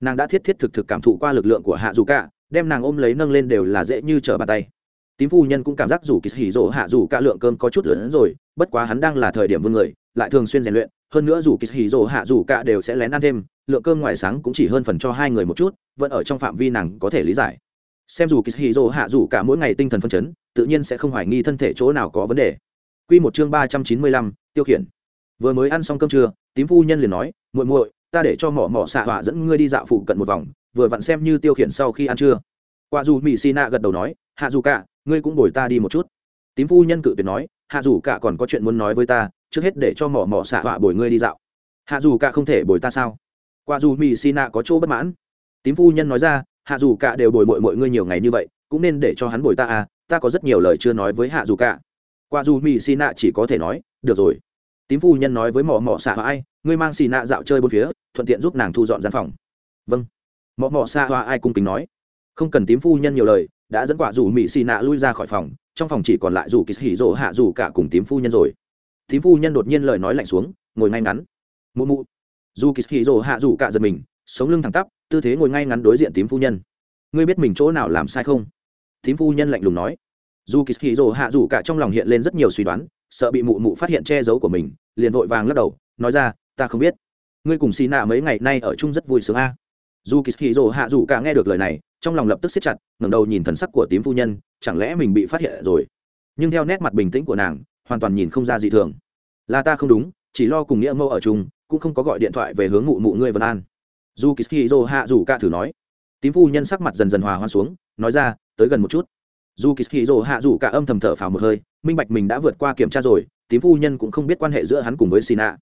Nàng đã thiết thiết thực thực cảm thụ qua lực lượng của hạ dù cả, đem nàng ôm lấy nâng lên đều là dễ như trở bàn tay tím phu nhân cũng cảm giác dù kỳ hỉ rỗ hạ dù cả lượng cơm có chút lớn hơn rồi bất quá hắn đang là thời điểm vương người lại thường xuyên rèn luyện hơn nữa dù kỳ hỉ rỗ hạ dù cả đều sẽ lén ăn thêm lượng cơm ngoài sáng cũng chỉ hơn phần cho hai người một chút vẫn ở trong phạm vi nàng có thể lý giải xem dù kỳ hỉ rỗ hạ dù cả mỗi ngày tinh thần phân chấn tự nhiên sẽ không hoài nghi thân thể chỗ nào có vấn đề Quy một chương ba trăm chín mươi lăm, tiêu khiển. Vừa mới ăn xong cơm trưa, tím phu nhân liền nói, "Muội muội, ta để cho mỏ mỏ xạ hỏa dẫn ngươi đi dạo phụ cận một vòng, vừa vặn xem như tiêu khiển sau khi ăn trưa." Qua dù Mị Sina gật đầu nói, "Hạ dù cả, ngươi cũng bồi ta đi một chút." Tím phu nhân cự tuyệt nói, "Hạ dù cả còn có chuyện muốn nói với ta, trước hết để cho mỏ mỏ xạ họa bồi ngươi đi dạo." Hạ dù cả không thể bồi ta sao? Qua dù Mị Sina có chỗ bất mãn. Tím phu nhân nói ra, "Hạ dù cả đều bồi muội muội ngươi nhiều ngày như vậy, cũng nên để cho hắn bồi ta à, ta có rất nhiều lời chưa nói với Hạ dù cả." qua dù mỹ xì nạ chỉ có thể nói được rồi tím phu nhân nói với mỏ mỏ xạ hoa ai ngươi mang xì nạ dạo chơi bốn phía thuận tiện giúp nàng thu dọn gian phòng vâng mỏ mỏ xạ hoa ai cung kính nói không cần tím phu nhân nhiều lời đã dẫn quả dù mỹ xì nạ lui ra khỏi phòng, trong phòng chỉ còn lại dù kỳ hỉ rỗ hạ dù cả cùng tím phu nhân rồi. Tím phu nhân đột nhiên lời nói lạnh xuống, ngồi ngay ngắn. Mụ mụ. Dù kỳ hỉ rỗ hạ dù cả giật mình, sống lưng thẳng tắp, tư thế ngồi ngay ngắn đối diện tím phu nhân. Ngươi biết mình chỗ nào làm sai không? Tím phu nhân lạnh lùng nói. Dù kỳ hỉ rồ hạ dù cả trong lòng hiện lên rất nhiều suy đoán, sợ bị mụ mụ phát hiện che giấu của mình, liền vội vàng lắc đầu, nói ra, ta không biết. Ngươi cùng xì nạ mấy ngày nay ở chung rất vui sướng a. Dù kỳ hỉ rồ hạ dù cả nghe được lời này trong lòng lập tức siết chặt, ngẩng đầu nhìn thần sắc của tím phu nhân, chẳng lẽ mình bị phát hiện rồi? Nhưng theo nét mặt bình tĩnh của nàng, hoàn toàn nhìn không ra gì thường. Là ta không đúng, chỉ lo cùng nghĩa mẫu ở chung, cũng không có gọi điện thoại về hướng mụ mụ ngươi vân an. Dù kishiro hạ dù cả thử nói. Tím phu nhân sắc mặt dần dần hòa hoa xuống, nói ra, tới gần một chút. Dù kishiro hạ dù cả âm thầm thở phào một hơi, minh bạch mình đã vượt qua kiểm tra rồi, tím phu nhân cũng không biết quan hệ giữa hắn cùng với sina.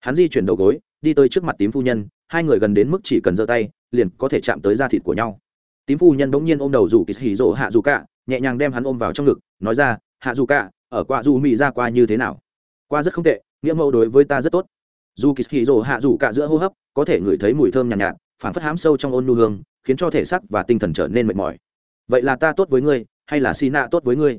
hắn di chuyển đầu gối, đi tới trước mặt tím phu nhân, hai người gần đến mức chỉ cần giơ tay, liền có thể chạm tới da thịt của nhau tím phu nhân bỗng nhiên ôm đầu rủ kỳ hỉ rỗ hạ dù cả nhẹ nhàng đem hắn ôm vào trong ngực nói ra hạ dù cả ở qua dù mỹ ra qua như thế nào? Qua rất không tệ nghĩa mẫu đối với ta rất tốt. Dù kỳ hỉ rỗ hạ dù cả giữa hô hấp có thể ngửi thấy mùi thơm nhàn nhạt, nhạt phản phất hám sâu trong ôn nu hương khiến cho thể sắc và tinh thần trở nên mệt mỏi. Vậy là ta tốt với ngươi hay là Si nạ tốt với ngươi?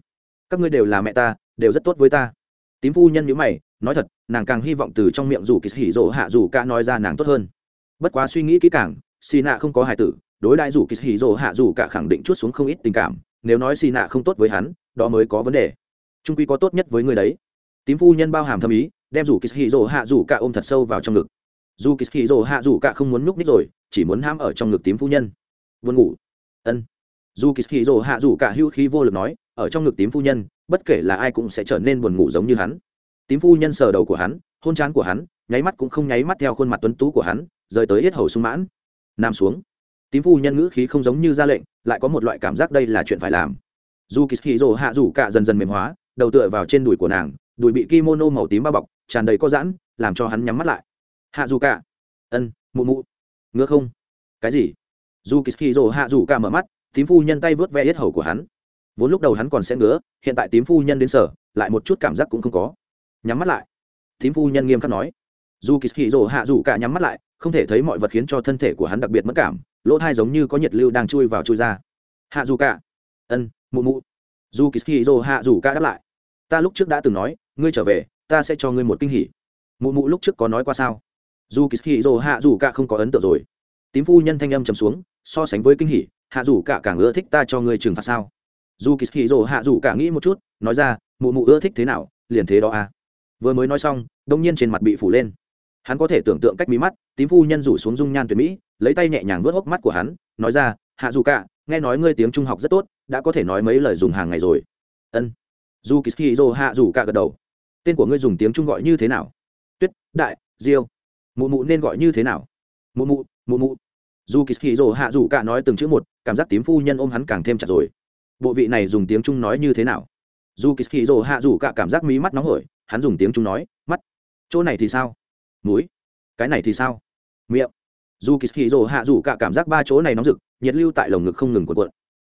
Các ngươi đều là mẹ ta đều rất tốt với ta. Tím phu nhân nhữ mày nói thật nàng càng hy vọng từ trong miệng dù kỳ hỉ rỗ hạ dù cả nói ra nàng tốt hơn. Bất quá suy nghĩ kỹ càng Si nạ không có hài tử đối đại dù kỳ hì rồ hạ dù cả khẳng định chút xuống không ít tình cảm, nếu nói xì nạ không tốt với hắn, đó mới có vấn đề. Trung quy có tốt nhất với người đấy. Tím phu nhân bao hàm thâm ý, đem rủ kỳ hì rồ hạ dù cả ôm thật sâu vào trong ngực. Dù kỳ hì rồ hạ dù cả không muốn nhúc nhích rồi, chỉ muốn ham ở trong ngực tím phu nhân. Buồn ngủ. Ân. Dù kỳ hì rồ hạ dù cả hữu khí vô lực nói, ở trong ngực tím phu nhân, bất kể là ai cũng sẽ trở nên buồn ngủ giống như hắn. Tím phu nhân sờ đầu của hắn, hôn chán của hắn, nháy mắt cũng không nháy mắt theo khuôn mặt tuấn tú của hắn, rời tới yết hầu sung mãn. Nằm xuống tím phu nhân ngữ khí không giống như ra lệnh, lại có một loại cảm giác đây là chuyện phải làm. Dù kỳ hì rồ hạ rủ cả dần dần mềm hóa, đầu tựa vào trên đùi của nàng, đùi bị kimono màu tím bao bọc, tràn đầy có giãn, làm cho hắn nhắm mắt lại. Hạ dù cả. Ân, mụ mụ. Ngứa không? Cái gì? Dù kỳ hì rồ hạ rủ cả mở mắt, tím phu nhân tay vớt ve yết hầu của hắn. Vốn lúc đầu hắn còn sẽ ngứa, hiện tại tím phu nhân đến sở, lại một chút cảm giác cũng không có. Nhắm mắt lại. Tím phu nhân nghiêm khắc nói. Dù kỳ hì rồ hạ rủ cả nhắm mắt lại, không thể thấy mọi vật khiến cho thân thể của hắn đặc biệt mất cảm lỗ thai giống như có nhiệt lưu đang chui vào chui ra. Hạ dù cả. Ân, mụ mụ. Dù kỳ hì dô hạ dù cả đáp lại. Ta lúc trước đã từng nói, ngươi trở về, ta sẽ cho ngươi một kinh hỉ. Mụ mụ lúc trước có nói qua sao? Dù kỳ hì dô hạ dù cả không có ấn tượng rồi. Tím phu nhân thanh âm trầm xuống, so sánh với kinh hỉ, hạ dù cả càng ưa thích ta cho ngươi trừng phạt sao? Dù kỳ hì dô hạ dù cả nghĩ một chút, nói ra, mụ mụ ưa thích thế nào, liền thế đó à. Vừa mới nói xong, đông nhiên trên mặt bị phủ lên. Hắn có thể tưởng tượng cách mí mắt, tím phu nhân rủ xuống dung nhan tuyệt mỹ lấy tay nhẹ nhàng vớt hốc mắt của hắn, nói ra, hạ dù cả, nghe nói ngươi tiếng trung học rất tốt, đã có thể nói mấy lời dùng hàng ngày rồi. Ân. Dù kỳ dô hạ dù cả gật đầu. Tên của ngươi dùng tiếng trung gọi như thế nào? Tuyết, đại, diêu. Mụ mụ nên gọi như thế nào? Mụ mụ mụ mụ. Dù kỳ dô hạ dù cả nói từng chữ một, cảm giác tím phu nhân ôm hắn càng thêm chặt rồi. Bộ vị này dùng tiếng trung nói như thế nào? Dù kỳ dô hạ dù cả cảm giác mí mắt nóng hổi, hắn dùng tiếng trung nói, mắt. Chỗ này thì sao? Múi cái này thì sao? Miệng dù kỳ hì rồ hạ dù cả cảm giác ba chỗ này nóng rực, nhiệt lưu tại lồng ngực không ngừng cuộn cuộn.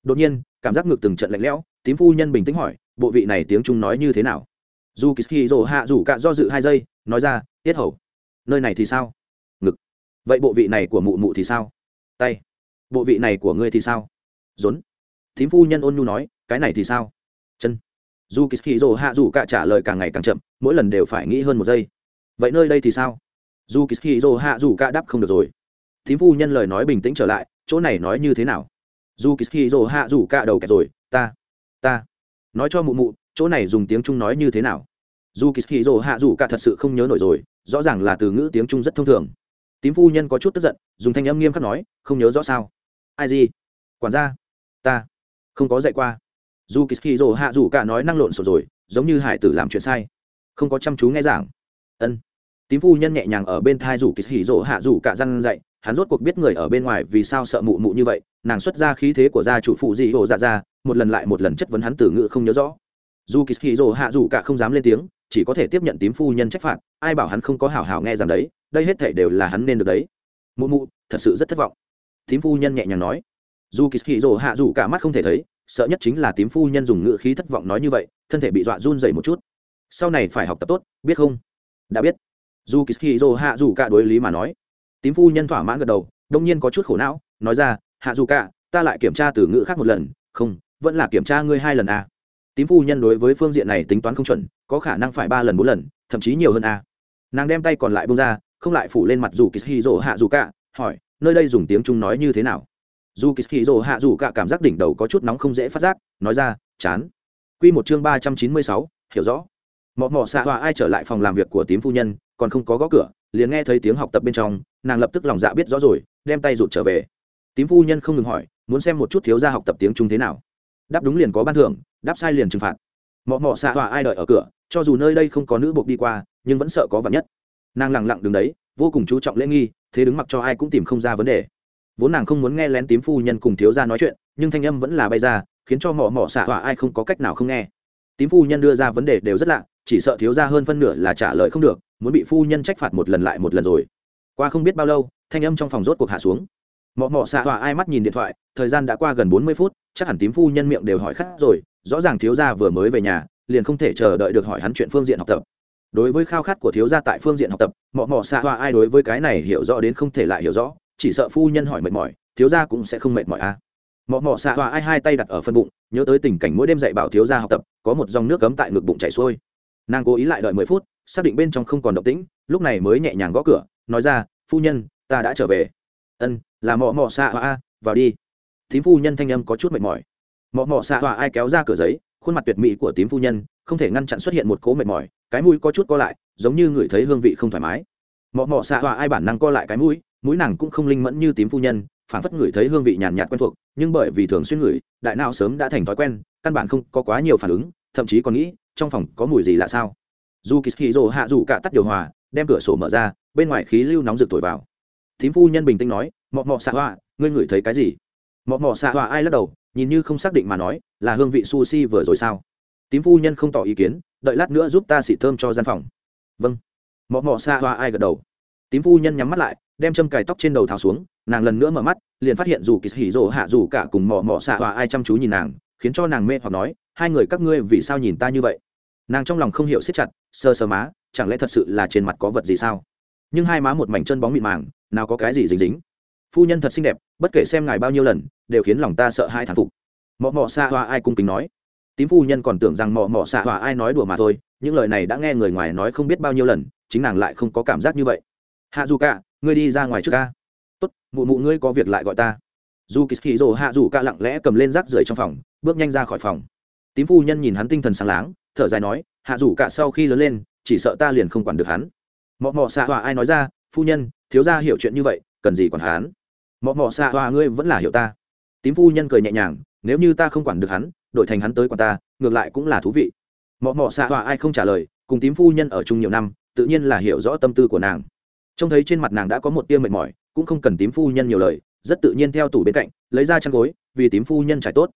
Đột nhiên, cảm giác ngực từng trận lạnh lẽo, tím phu nhân bình tĩnh hỏi, bộ vị này tiếng trung nói như thế nào? Dù kỳ hì rồ hạ dù cả do dự hai giây, nói ra, tiết hầu, nơi này thì sao? Ngực. Vậy bộ vị này của mụ mụ thì sao? Tay. Bộ vị này của ngươi thì sao? Rốn. Tím phu nhân ôn nhu nói, cái này thì sao? Chân. Dù kỳ hì rồ hạ dù cả trả lời càng ngày càng chậm, mỗi lần đều phải nghĩ hơn một giây. Vậy nơi đây thì sao? Dù kỳ hì rồ hạ dù cả đáp, không được rồi thím phu nhân lời nói bình tĩnh trở lại, chỗ này nói như thế nào? Dù kỳ hì rồ hạ dù cả đầu kẹt rồi, ta ta. Nói cho mụ mụ, chỗ này dùng tiếng trung nói như thế nào? Dù kỳ hì rồ hạ dù cả thật sự không nhớ nổi rồi, rõ ràng là từ ngữ tiếng trung rất thông thường. Tím phu nhân có chút tức giận, dùng thanh âm nghiêm khắc nói, không nhớ rõ sao? Ai gì? Quản gia, ta, không có dạy qua. Dù kỳ hì rồ hạ dù cả nói năng lộn xộn rồi, giống như hải tử làm chuyện sai. Không có chăm chú nghe giảng. Ân. Tím phu nhân nhẹ nhàng ở bên thai rủ kỳ hỉ rỗ hạ rủ cả răn dậy hắn rốt cuộc biết người ở bên ngoài vì sao sợ mụ mụ như vậy, nàng xuất ra khí thế của gia chủ phụ dị hồ dạ ra, một lần lại một lần chất vấn hắn từ ngữ không nhớ rõ. Dù kỳ hỉ hạ rủ cả không dám lên tiếng, chỉ có thể tiếp nhận tím phu nhân trách phạt, ai bảo hắn không có hảo hảo nghe rằng đấy, đây hết thể đều là hắn nên được đấy. Mụ mụ, thật sự rất thất vọng. Tím phu nhân nhẹ nhàng nói. Dù kỳ hỉ hạ rủ cả mắt không thể thấy, sợ nhất chính là tím phu nhân dùng ngữ khí thất vọng nói như vậy, thân thể bị dọa run dày một chút. Sau này phải học tập tốt, biết không? Đã biết. Dù kỳ dô hạ dù cả đối lý mà nói tím phu nhân thỏa mãn gật đầu, đông nhiên có chút khổ não, nói ra, hạ dù cả, ta lại kiểm tra từ ngữ khác một lần, không, vẫn là kiểm tra ngươi hai lần à. tím phu nhân đối với phương diện này tính toán không chuẩn, có khả năng phải ba lần bốn lần, thậm chí nhiều hơn à. nàng đem tay còn lại bông ra, không lại phủ lên mặt dù kỳ dô hạ dù cả, hỏi, nơi đây dùng tiếng trung nói như thế nào dù kỳ dô hạ dù cả cảm giác đỉnh đầu có chút nóng không dễ phát giác, nói ra, chán q một chương ba trăm chín mươi sáu, hiểu rõ mọ mọ xạ hòa ai trở lại phòng làm việc của tím phu nhân, còn không có gõ cửa, liền nghe thấy tiếng học tập bên trong nàng lập tức lòng dạ biết rõ rồi, đem tay rụt trở về. Tím phu nhân không ngừng hỏi, muốn xem một chút thiếu gia học tập tiếng trung thế nào. Đáp đúng liền có ban thưởng, đáp sai liền trừng phạt. Mọ mọ xạ hòa ai đợi ở cửa, cho dù nơi đây không có nữ buộc đi qua, nhưng vẫn sợ có vật nhất. Nàng lẳng lặng đứng đấy, vô cùng chú trọng lễ nghi, thế đứng mặc cho ai cũng tìm không ra vấn đề. Vốn nàng không muốn nghe lén tím phu nhân cùng thiếu gia nói chuyện, nhưng thanh âm vẫn là bay ra, khiến cho mọ mọ xạ hòa ai không có cách nào không nghe. Tím phu nhân đưa ra vấn đề đều rất lạ, chỉ sợ thiếu gia hơn phân nửa là trả lời không được, muốn bị phu nhân trách phạt một lần lại một lần rồi qua không biết bao lâu, thanh âm trong phòng rốt cuộc hạ xuống. Mọ mọ xạ hòa ai mắt nhìn điện thoại, thời gian đã qua gần bốn mươi phút, chắc hẳn tím phu nhân miệng đều hỏi khác rồi, rõ ràng thiếu gia vừa mới về nhà, liền không thể chờ đợi được hỏi hắn chuyện phương diện học tập. Đối với khao khát của thiếu gia tại phương diện học tập, mọ mọ xạ hòa ai đối với cái này hiểu rõ đến không thể lại hiểu rõ, chỉ sợ phu nhân hỏi mệt mỏi, thiếu gia cũng sẽ không mệt mỏi a à. mọ mọ xạ hòa ai hai tay đặt ở phân bụng, nhớ tới tình cảnh mỗi đêm dạy bảo thiếu gia học tập, có một dòng nước cấm tại ngực bụng chảy xuôi. Nàng cố ý lại đợi mười phút, xác định bên trong không còn động tĩnh, lúc này mới nhẹ nhàng gõ cửa nói ra phu nhân ta đã trở về. Ân là mọ mọ xạ hoa, vào đi. Tím phu nhân thanh âm có chút mệt mỏi. Mọ mọ xạ hoa ai kéo ra cửa giấy khuôn mặt tuyệt mỹ của tím phu nhân không thể ngăn chặn xuất hiện một cố mệt mỏi cái mũi có chút co lại giống như người thấy hương vị không thoải mái. Mọ mọ xạ hoa ai bản năng co lại cái mũi mũi nàng cũng không linh mẫn như tím phu nhân phản phất ngửi thấy hương vị nhàn nhạt quen thuộc nhưng bởi vì thường xuyên ngửi đại não sớm đã thành thói quen căn bản không có quá nhiều phản ứng thậm chí còn nghĩ trong phòng có mùi gì lạ sao. Dù kỳ hì rồ hạ dù cả tắt điều hòa đem cửa sổ mở ra bên ngoài khí lưu nóng rực thổi vào. Thím phu nhân bình tĩnh nói mọ mọ xạ hoa, ngươi ngửi thấy cái gì? Mọ mọ xạ hoa ai lắc đầu nhìn như không xác định mà nói là hương vị sushi vừa rồi sao? Tím phu nhân không tỏ ý kiến đợi lát nữa giúp ta xị thơm cho gian phòng. Vâng. Mọ mọ xạ hoa ai gật đầu. Tím phu nhân nhắm mắt lại đem châm cài tóc trên đầu tháo xuống nàng lần nữa mở mắt liền phát hiện dù kỳ hỉ rỗ hạ dù cả cùng mọ mọ xạ hoa ai chăm chú nhìn nàng khiến cho nàng mê hoặc nói hai người các ngươi vì sao nhìn ta như vậy? Nàng trong lòng không hiểu siết chặt sơ sơ má chẳng lẽ thật sự là trên mặt có vật gì sao? Nhưng hai má một mảnh chân bóng mịn màng, nào có cái gì dính dính. Phu nhân thật xinh đẹp, bất kể xem ngài bao nhiêu lần, đều khiến lòng ta sợ hai thán phục. Mọ mọ xạ hoa ai cung kính nói. Tím phu nhân còn tưởng rằng mọ mọ xạ hoa ai nói đùa mà thôi, những lời này đã nghe người ngoài nói không biết bao nhiêu lần, chính nàng lại không có cảm giác như vậy. Hạ dù cả ngươi đi ra ngoài trước ca. Tốt, mụ mụ ngươi có việc lại gọi ta. Dù kỳ hì rồ hạ dù cả lặng lẽ cầm lên rác rưởi trong phòng, bước nhanh ra khỏi phòng. Tím phu nhân nhìn hắn tinh thần sáng láng, thở dài nói, hạ dù cả sau khi lớn lên, chỉ sợ ta liền không quản được hắn mọ mọ xạ tòa ai nói ra, phu nhân, thiếu gia hiểu chuyện như vậy, cần gì quản hắn? Mọ mọ xạ tòa ngươi vẫn là hiểu ta. Tím phu nhân cười nhẹ nhàng, nếu như ta không quản được hắn, đổi thành hắn tới quản ta, ngược lại cũng là thú vị. Mọ mọ xạ tòa ai không trả lời, cùng tím phu nhân ở chung nhiều năm, tự nhiên là hiểu rõ tâm tư của nàng. Trông thấy trên mặt nàng đã có một tia mệt mỏi, cũng không cần tím phu nhân nhiều lời, rất tự nhiên theo tủ bên cạnh, lấy ra chăn gối, vì tím phu nhân trải tốt.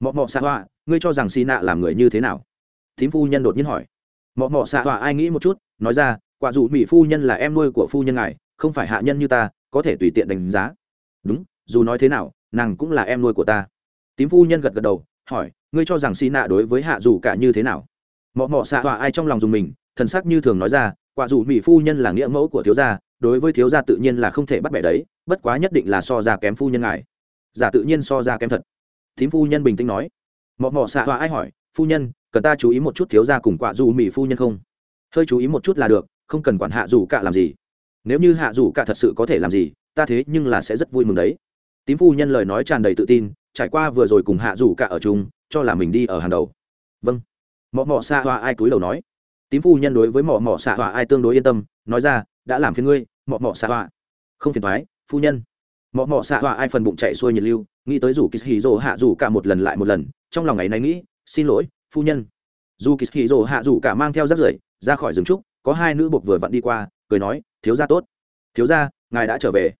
Mọ mọ xạ tòa ngươi cho rằng xì nạ làm người như thế nào? Tím phu nhân đột nhiên hỏi. Mọ mọ xạ tòa ai nghĩ một chút, nói ra quả dù mỹ phu nhân là em nuôi của phu nhân ngài, không phải hạ nhân như ta, có thể tùy tiện đánh giá. Đúng, dù nói thế nào, nàng cũng là em nuôi của ta. Tím phu nhân gật gật đầu, hỏi, ngươi cho rằng xì nạ đối với hạ dù cả như thế nào? Mọ mọ xạ hòa ai trong lòng dùng mình, thần sắc như thường nói ra, quả dù mỹ phu nhân là nghĩa mẫu của thiếu gia, đối với thiếu gia tự nhiên là không thể bắt bẻ đấy, bất quá nhất định là so ra kém phu nhân ngài. Giả tự nhiên so ra kém thật. Thím phu nhân bình tĩnh nói. Mọ mọ xạ hòa ai hỏi, phu nhân, cần ta chú ý một chút thiếu gia cùng quả dù mỹ phu nhân không? Hơi chú ý một chút là được không cần quản hạ dù cả làm gì. Nếu như hạ dù cả thật sự có thể làm gì, ta thế nhưng là sẽ rất vui mừng đấy. Tím phu nhân lời nói tràn đầy tự tin, trải qua vừa rồi cùng hạ dù cả ở chung, cho là mình đi ở hàng đầu. Vâng. Mọ mọ xạ hòa ai túi đầu nói. Tím phu nhân đối với mọ mọ xạ hòa ai tương đối yên tâm, nói ra, đã làm phiền ngươi, mọ mọ xạ hòa không phiền thoái phu nhân. Mọ mọ xạ hòa ai phần bụng chạy xuôi nhiệt lưu, nghĩ tới rủ kỳ hì rồ hạ rủ cả một lần lại một lần, trong lòng ngày này nghĩ, xin lỗi, phu nhân. Dù kỳ hì rồ hạ rủ cả mang theo rác rưởi, ra khỏi rừng trúc có hai nữ buộc vừa vặn đi qua, cười nói, thiếu gia tốt. Thiếu gia, ngài đã trở về.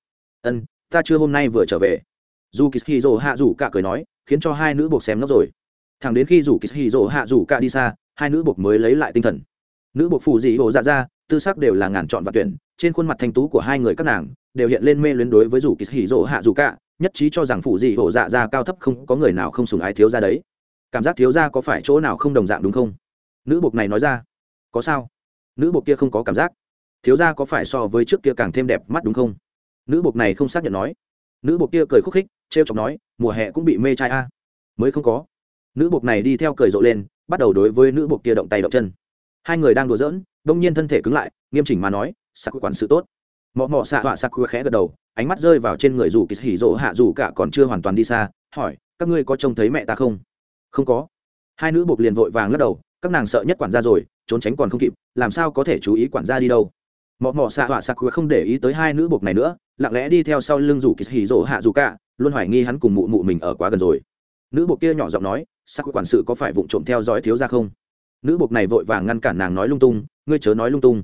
Ân, ta chưa hôm nay vừa trở về. Dù kỳ hì rồ hạ rủ cả cười nói, khiến cho hai nữ buộc xem nóc rồi. Thẳng đến khi rủ kỳ hì rồ hạ rủ cả đi xa, hai nữ buộc mới lấy lại tinh thần. Nữ buộc phù dị hồ dạ ra, tư sắc đều là ngàn chọn và tuyển, trên khuôn mặt thanh tú của hai người các nàng đều hiện lên mê luyến đối với rủ kỳ hì rồ hạ rủ cả nhất trí cho rằng phù dị hồ dạ ra cao thấp không có người nào không sùng ái thiếu gia đấy. Cảm giác thiếu gia có phải chỗ nào không đồng dạng đúng không? Nữ buộc này nói ra, có sao? Nữ buộc kia không có cảm giác. Thiếu gia có phải so với trước kia càng thêm đẹp mắt đúng không? Nữ buộc này không xác nhận nói. Nữ buộc kia cười khúc khích t r e o chọc nói, mùa hè cũng bị mê trai a. À? Mới không có. Nữ buộc này đi theo cười rộ lên, bắt đầu đối với nữ buộc kia động tay động chân. Hai người đang đùa giỡn, đông nhiên thân thể cứng lại, nghiêm chỉnh mà nói sắc quản sự tốt. Mọ mọ xạ họa sắc khẽ gật đầu, ánh mắt rơi vào trên người dù kỳ hỉ rộ hạ dù cả còn chưa hoàn toàn đi xa, hỏi, các ngươi có trông thấy mẹ ta không? Không có. Hai nữ buộc liền vội vàng lắc đầu các nàng sợ nhất quản gia rồi, trốn tránh còn không kịp, làm sao có thể chú ý quản gia đi đâu? Mọ mọ xạ họa sặc không để ý tới hai nữ buộc này nữa, lặng lẽ đi theo sau lưng rủ kỳ hì rỗ hạ dù cả, luôn hoài nghi hắn cùng mụ mụ mình ở quá gần rồi. Nữ buộc kia nhỏ giọng nói sắc quản sự có phải vụng trộm theo dõi thiếu ra không? Nữ buộc này vội vàng ngăn cản nàng nói lung tung, ngươi chớ nói lung tung.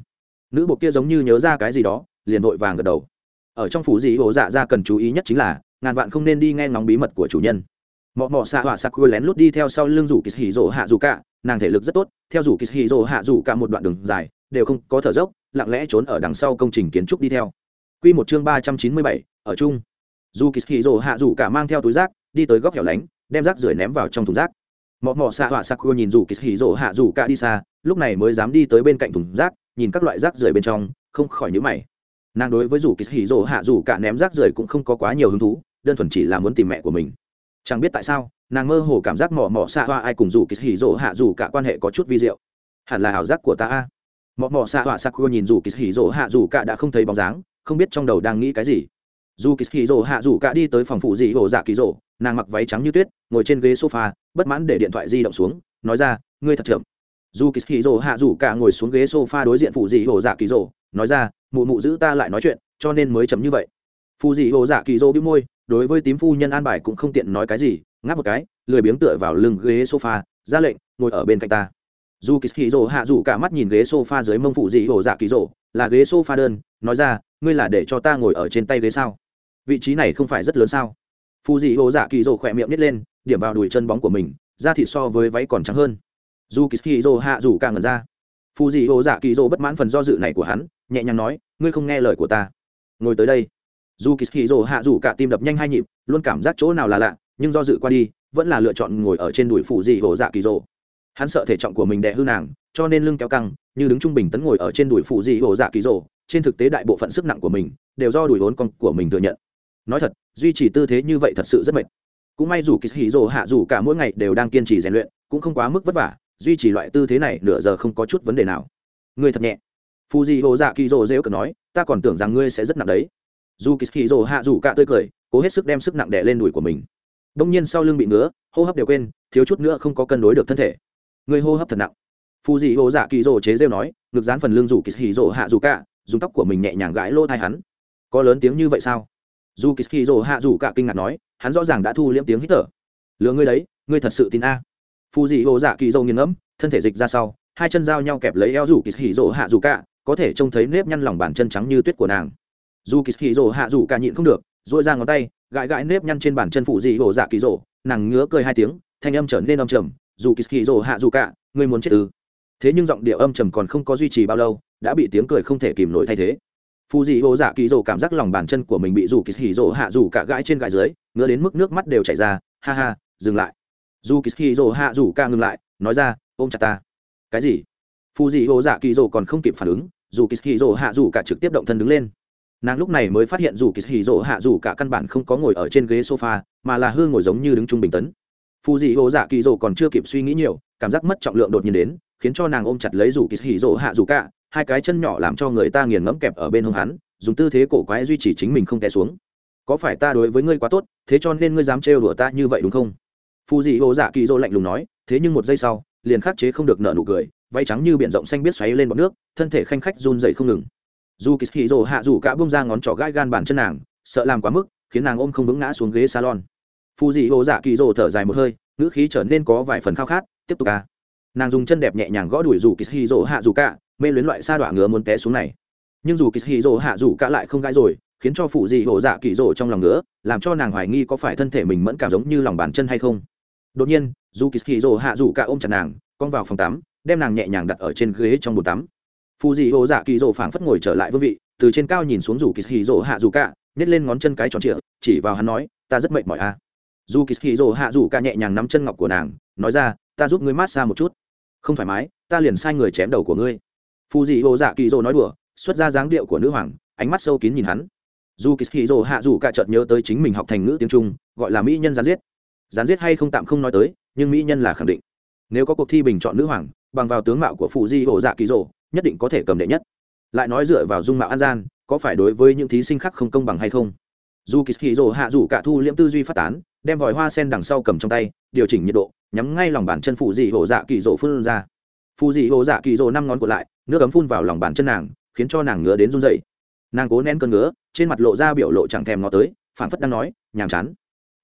Nữ buộc kia giống như nhớ ra cái gì đó, liền vội vàng gật đầu. Ở trong phủ gì hồ dạ ra cần chú ý nhất chính là, ngàn vạn không nên đi nghe ngóng bí mật của chủ nhân. Mọ mọ xạ họa sặc lén lút đi theo sau lưng rủ kỳ hì rỗ hạ dù cả nàng thể lực rất tốt, theo dù kỳ hì rỗ hạ dù cả một đoạn đường dài, đều không có thở dốc, lặng lẽ trốn ở đằng sau công trình kiến trúc đi theo. Quy một chương ba trăm chín mươi bảy, ở chung. Dù kỳ hì rỗ hạ dù cả mang theo túi rác, đi tới góc hẻo lánh, đem rác rưởi ném vào trong thùng rác. Mọ mọ xạ họa sặc nhìn dù kỳ hì rỗ hạ dù cả đi xa, lúc này mới dám đi tới bên cạnh thùng rác, nhìn các loại rác rưởi bên trong, không khỏi nhíu mày. Nàng đối với dù kỳ hì rỗ hạ dù cả ném rác rưởi cũng không có quá nhiều hứng thú, đơn thuần chỉ là muốn tìm mẹ của mình chẳng biết tại sao, nàng mơ hồ cảm giác mỏ mỏ xạ hoa ai cùng dù kỳ hỉ rỗ hạ dù cả quan hệ có chút vi diệu. Hẳn là ảo giác của ta a. Mỏ mỏ xạ hoa sakura nhìn dù kỳ hỉ rỗ hạ dù cả đã không thấy bóng dáng, không biết trong đầu đang nghĩ cái gì. Dù kỳ hỉ rồ hạ rủ cả đi tới phòng phụ dị hồ dạ kỳ rồ nàng mặc váy trắng như tuyết, ngồi trên ghế sofa, bất mãn để điện thoại di động xuống, nói ra, ngươi thật chậm. Dù kỳ hỉ rồ hạ rủ cả ngồi xuống ghế sofa đối diện phụ dị hồ dạ kỳ rồ nói ra, mụ mụ giữ ta lại nói chuyện, cho nên mới chậm như vậy. Phụ dị hồ dạ kỳ rồ bĩu môi đối với tím phu nhân an bài cũng không tiện nói cái gì, ngáp một cái, lười biếng tựa vào lưng ghế sofa, ra lệnh, ngồi ở bên cạnh ta. Dù kỳ hì rồ hạ rủ cả mắt nhìn ghế sofa dưới mông phụ dị hồ dạ kỳ rồ, là ghế sofa đơn, nói ra, ngươi là để cho ta ngồi ở trên tay ghế sao? Vị trí này không phải rất lớn sao? Phụ dị hồ dạ kỳ rồ khỏe miệng nít lên, điểm vào đùi chân bóng của mình ra thịt so với váy còn trắng hơn. Dù kỳ hì rồ hạ rủ cả ngần ra. Phụ dị hồ dạ kỳ rồ bất mãn phần do dự này của hắn, nhẹ nhàng nói, ngươi không nghe lời của ta. Ngồi tới đây dù kỳ hì rồ hạ dù cả tim đập nhanh hai nhịp, luôn cảm giác chỗ nào là lạ, nhưng do dự qua đi, vẫn là lựa chọn ngồi ở trên đùi phụ dị hồ dạ kỳ rồ. Hắn sợ thể trọng của mình đè hư nàng, cho nên lưng kéo căng, như đứng trung bình tấn ngồi ở trên đùi phụ dị hồ dạ kỳ rồ, trên thực tế đại bộ phận sức nặng của mình đều do đùi vốn con của mình thừa nhận. Nói thật, duy trì tư thế như vậy thật sự rất mệt. Cũng may dù kỳ hì rồ hạ dù cả mỗi ngày đều đang kiên trì rèn luyện, cũng không quá mức vất vả, duy trì loại tư thế này nửa giờ không có chút vấn đề nào. Ngươi thật nhẹ. Phù dị hồ dạ kỳ rồ dễ cờ nói, ta còn tưởng rằng ngươi sẽ rất nặng đấy dù kỳ hì rồ hạ dù cả tươi cười, cố hết sức đem sức nặng đè lên đùi của mình. Đông nhiên sau lưng bị ngứa, hô hấp đều quên, thiếu chút nữa không có cân đối được thân thể. Người hô hấp thật nặng. Phù dị hồ dạ kỳ rồ chế rêu nói, ngực dán phần lưng dù kỳ hì rồ hạ dù cả, dùng tóc của mình nhẹ nhàng gãi lỗ thai hắn. Có lớn tiếng như vậy sao? Dù kỳ hì rồ hạ dù cả kinh ngạc nói, hắn rõ ràng đã thu liễm tiếng hít thở. Lừa ngươi đấy, ngươi thật sự tin a. Phù dị hồ dạ kỳ rồ nghiền ngẫm, thân thể dịch ra sau, hai chân giao nhau kẹp lấy eo rủ kỳ hì rồ hạ dù cả, có thể trông thấy nếp nhăn lòng bàn chân trắng như tuyết của nàng dù kỳ hì rồ hạ dù cả nhịn không được dội ra ngón tay, gãi gãi nếp nhăn trên bàn chân phụ dị hồ dạ kỳ rồ, nàng ngứa cười hai tiếng, thanh âm trở nên âm trầm, dù kỳ hì rồ hạ dù cả, ngươi muốn chết ư? Thế nhưng giọng điệu âm trầm còn không có duy trì bao lâu, đã bị tiếng cười không thể kìm nổi thay thế. Phụ dị hồ dạ kỳ rồ cảm giác lòng bàn chân của mình bị dù kỳ hì rồ hạ dù cả gãi trên gãi dưới, ngứa đến mức nước mắt đều chảy ra, ha ha, dừng lại. Dù kỳ hì rồ hạ dù cả ngừng lại, nói ra, ôm chặt ta. Cái gì? Phụ dị hồ dạ kỳ rồ còn không kịp phản ứng, dù kỳ hì rồ hạ dù cả trực tiếp động thân đứng lên nàng lúc này mới phát hiện dù kỳ hì rỗ hạ dù cả căn bản không có ngồi ở trên ghế sofa, mà là hương ngồi giống như đứng trung bình tấn. Phù dị hồ dạ kỳ rỗ còn chưa kịp suy nghĩ nhiều, cảm giác mất trọng lượng đột nhiên đến, khiến cho nàng ôm chặt lấy dù kỳ hì rỗ hạ dù cả, hai cái chân nhỏ làm cho người ta nghiền ngẫm kẹp ở bên hông hắn, dùng tư thế cổ quái duy trì chính mình không té xuống. Có phải ta đối với ngươi quá tốt, thế cho nên ngươi dám trêu đùa ta như vậy đúng không? Phù dị hồ dạ kỳ rỗ lạnh lùng nói, thế nhưng một giây sau, liền khắc chế không được nợ nụ cười, váy trắng như biển rộng xanh biết xoáy lên bọc nước, thân thể khanh khách run dậy không ngừng dù kỳ hì rồ hạ dù cả bông ra ngón trỏ gãi gan bàn chân nàng, sợ làm quá mức, khiến nàng ôm không vững ngã xuống ghế salon. Phù dị hồ dạ kỳ rồ thở dài một hơi, ngữ khí trở nên có vài phần khao khát, tiếp tục ca nàng dùng chân đẹp nhẹ nhàng gõ đuổi dù kỳ hì rồ hạ dù cả, mê luyến loại sa đọa ngứa muốn té xuống này. Nhưng dù kỳ hì rồ hạ dù cả lại không gãi rồi, khiến cho phụ dị hồ dạ kỳ rồ trong lòng ngứa, làm cho nàng hoài nghi có phải thân thể mình mẫn cảm giống như lòng bàn chân hay không. Đột nhiên, dù kỳ hì rồ hạ dù cả ôm chặt nàng con vào phòng tắm, đem nàng nhẹ nhàng đặt ở trên ghế trong bồn tắm phù dị hổ dạ kỳ rồ phảng phất ngồi trở lại vương vị, từ trên cao nhìn xuống dù kỳ hì rồ hạ dù cả nhét lên ngón chân cái tròn trịa, chỉ vào hắn nói, ta rất mệt mỏi a à. dù kỳ hì rồ hạ dù cả nhẹ nhàng nắm chân ngọc của nàng, nói ra, ta giúp ngươi mát xa một chút. Không thoải mái, ta liền sai người chém đầu của ngươi. Phù dị hồ dạ kỳ dỗ nói đùa, xuất ra dáng điệu của nữ hoàng, ánh mắt sâu kín nhìn hắn. Dù kỳ kỳ dỗ hạ dù cả chợt nhớ tới chính mình học thành ngữ tiếng trung, gọi là mỹ nhân gián giết. Gián giết hay không tạm không nói tới, nhưng mỹ nhân là khẳng định. Nếu có cuộc thi bình chọn nữ hoàng, bằng vào tướng mạo của phù di hồ dạ kỳ dỗ nhất định có thể cầm đệ nhất. Lại nói dựa vào dung mạo an gian, có phải đối với những thí sinh khác không công bằng hay không? Dù kỳ kỳ dỗ hạ rủ cả thu liễm tư duy phát tán, đem vòi hoa sen đằng sau cầm trong tay, điều chỉnh nhiệt độ, nhắm ngay lòng bàn chân phụ dị hồ dạ kỳ dỗ phun ra. Phụ dị hồ dạ kỳ dỗ năm ngón của lại, nước ấm phun vào lòng bàn chân nàng, khiến cho nàng ngứa đến run dậy nàng cố nén cơn ngứa, trên mặt lộ ra biểu lộ chẳng thèm ngó tới phản phất đang nói, nhàm chán.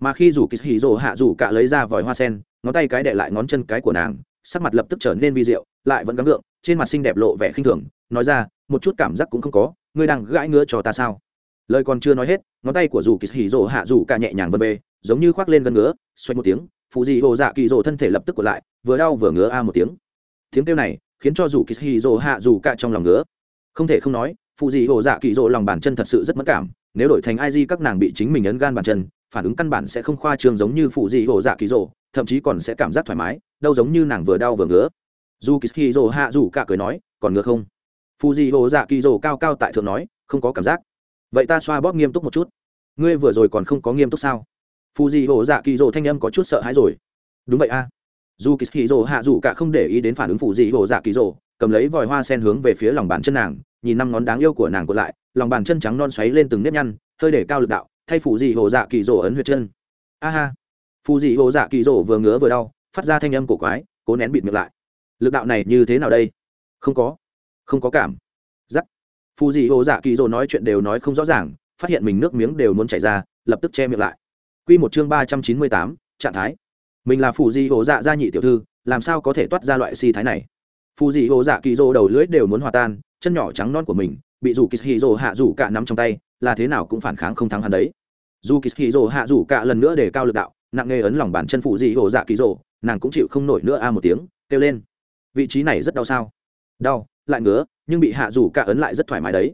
Mà khi rủ kỳ hì rồ hạ rủ cả lấy ra vòi hoa sen, ngón tay cái đệ lại ngón chân cái của nàng, sắc mặt lập tức trở nên vi diệu, lại vẫn gắng gượng trên mặt xinh đẹp lộ vẻ khinh thường nói ra một chút cảm giác cũng không có ngươi đang gãi ngứa cho ta sao? Lời còn chưa nói hết ngón tay của rủ kỳ hì rồ hạ rủ cả nhẹ nhàng vân bê giống như khoác lên gân ngứa xoay một tiếng phụ dị hồ dạ kỳ rộ thân thể lập tức của lại vừa đau vừa ngứa a một tiếng. Tiếng kêu này khiến cho dù kỳ hì rồ hạ dù cả trong lòng ngứa. Không thể không nói phụ dị hồ dạ kỳ rộ lòng bàn chân thật sự rất mất cảm nếu đổi thành ai di các nàng bị chính mình ấn gan bàn chân phản ứng căn bản sẽ không khoa trương giống như phụ dị hồ dạ kỳ rộ, thậm chí còn sẽ cảm giác thoải mái đâu giống như nàng vừa đau vừa ngứa dù kỳ hì rồ hạ dù cả cười nói, còn ngứa không? Phù dị hồ dạ kỳ rồ cao cao tại thượng nói, không có cảm giác. Vậy ta xoa bóp nghiêm túc một chút. Ngươi vừa rồi còn không có nghiêm túc sao? Phù dị hồ dạ kỳ rồ thanh âm có chút sợ hãi rồi. Đúng vậy a. Dù kỳ hì rồ hạ dù cả không để ý đến phản ứng phù dị hồ dạ kỳ rồ cầm lấy vòi hoa sen hướng về phía lòng bàn chân nàng, nhìn năm ngón đáng yêu của nàng còn lại, lòng bàn chân trắng non xoáy lên từng nếp nhăn, hơi để cao lực đạo, thay phù dị hồ dạ kỳ dỗ ấn huyệt chân. A ha. Phù dị hồ dạ kỳ dỗ vừa ngứa vừa đau, phát ra thanh âm cổ quái, cố nén bịt miệng lại lực đạo này như thế nào đây? Không có. Không có cảm. Giắc Phù dị ô dạ kỳ rổ nói chuyện đều nói không rõ ràng, phát hiện mình nước miếng đều muốn chảy ra, lập tức che miệng lại. Quy một chương ba trăm chín mươi tám, trạng thái. Mình là Phù dị ô dạ gia nhị tiểu thư, làm sao có thể toát ra loại si thái này? Phù dị ô dạ kỳ rô đầu lưỡi đều muốn hòa tan, chân nhỏ trắng non của mình, bị dù kỳ hì hạ dù cả nắm trong tay, là thế nào cũng phản kháng không thắng hắn đấy. Dù kỳ hì hạ dù cả lần nữa để cao lực đạo, nặng nghề ấn lòng bàn chân phù dị ô dạ kỳ rô nàng cũng chịu không nổi nữa a à một tiếng, kêu lên vị trí này rất đau sao? Đau, lại ngứa, nhưng bị hạ rủ cả ấn lại rất thoải mái đấy.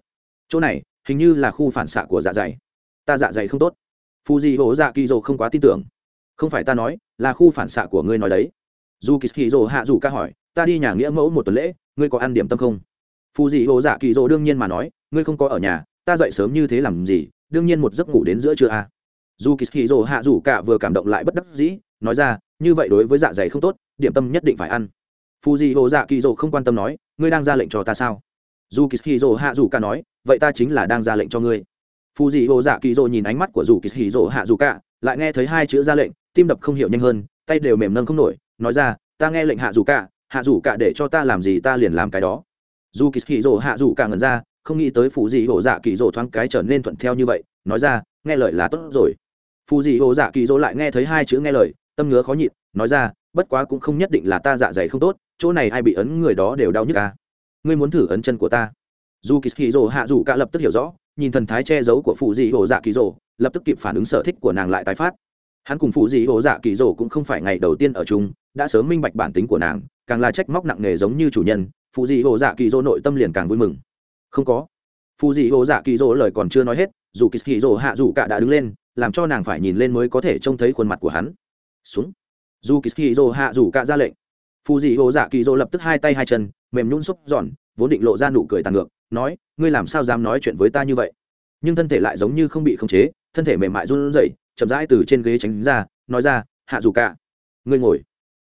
Chỗ này, hình như là khu phản xạ của dạ dày. Ta dạ dày không tốt. Phù dị hồ dạ kỳ dô không quá tin tưởng. Không phải ta nói, là khu phản xạ của ngươi nói đấy. Dù kỳ kỳ dô hạ rủ cả hỏi, ta đi nhà nghĩa mẫu một tuần lễ, ngươi có ăn điểm tâm không? Phù dị hồ dạ kỳ dô đương nhiên mà nói, ngươi không có ở nhà, ta dậy sớm như thế làm gì? Đương nhiên một giấc ngủ đến giữa trưa a à. dù kỳ kỳ dô hạ rủ cả vừa cảm động lại bất đắc dĩ, nói ra, như vậy đối với dạ dày không tốt, điểm tâm nhất định phải ăn phù dị hồ dạ kỳ dỗ không quan tâm nói, ngươi đang ra lệnh cho ta sao? Dù kỳ dỗ hạ rủ cả nói, vậy ta chính là đang ra lệnh cho ngươi. Phù dị hồ dạ kỳ dỗ nhìn ánh mắt của dù kỳ dỗ hạ rủ cả, lại nghe thấy hai chữ ra lệnh, tim đập không hiểu nhanh hơn, tay đều mềm nâng không nổi, nói ra, ta nghe lệnh hạ rủ cả, hạ rủ cả để cho ta làm gì ta liền làm cái đó. Dù kỳ hạ rủ cả ngần ra, không nghĩ tới Phù dị Hồ dạ kỳ rồ thoáng cái trở nên thuận theo như vậy, nói ra, nghe lời là tốt rồi. Phù dị Hồ dạ kỳ rồ lại nghe thấy hai chữ nghe lời, tâm ngứa khó nhịn, nói ra, bất quá cũng không nhất định là ta dạ dày không tốt chỗ này ai bị ấn người đó đều đau nhức ca ngươi muốn thử ấn chân của ta. Dù kỳ hì rồ hạ rủ cả lập tức hiểu rõ, nhìn thần thái che giấu của phụ dị hổ dạ kỳ rồ lập tức kịp phản ứng sở thích của nàng lại tái phát. Hắn cùng phụ dị hổ dạ kỳ rồ cũng không phải ngày đầu tiên ở chung, đã sớm minh bạch bản tính của nàng, càng là trách móc nặng nề giống như chủ nhân, phụ dị hồ dạ kỳ dỗ nội tâm liền càng vui mừng. Không có. Phụ dị hồ dạ kỳ dỗ lời còn chưa nói hết, dù kỳ hì dỗ hạ dù cả đã đứng lên, làm cho nàng phải nhìn lên mới có thể trông thấy khuôn mặt của hắn. Xuống. Dù kỳ hì dỗ hạ dù cả ra lệnh. Phù dị hồ dạ kỳ dỗ lập tức hai tay hai chân, mềm nhún xúc giòn, vốn định lộ ra nụ cười tàn ngược, nói, ngươi làm sao dám nói chuyện với ta như vậy? Nhưng thân thể lại giống như không bị khống chế, thân thể mềm mại run rẩy, chậm rãi từ trên ghế tránh ra, nói ra, hạ dù cả ngươi ngồi.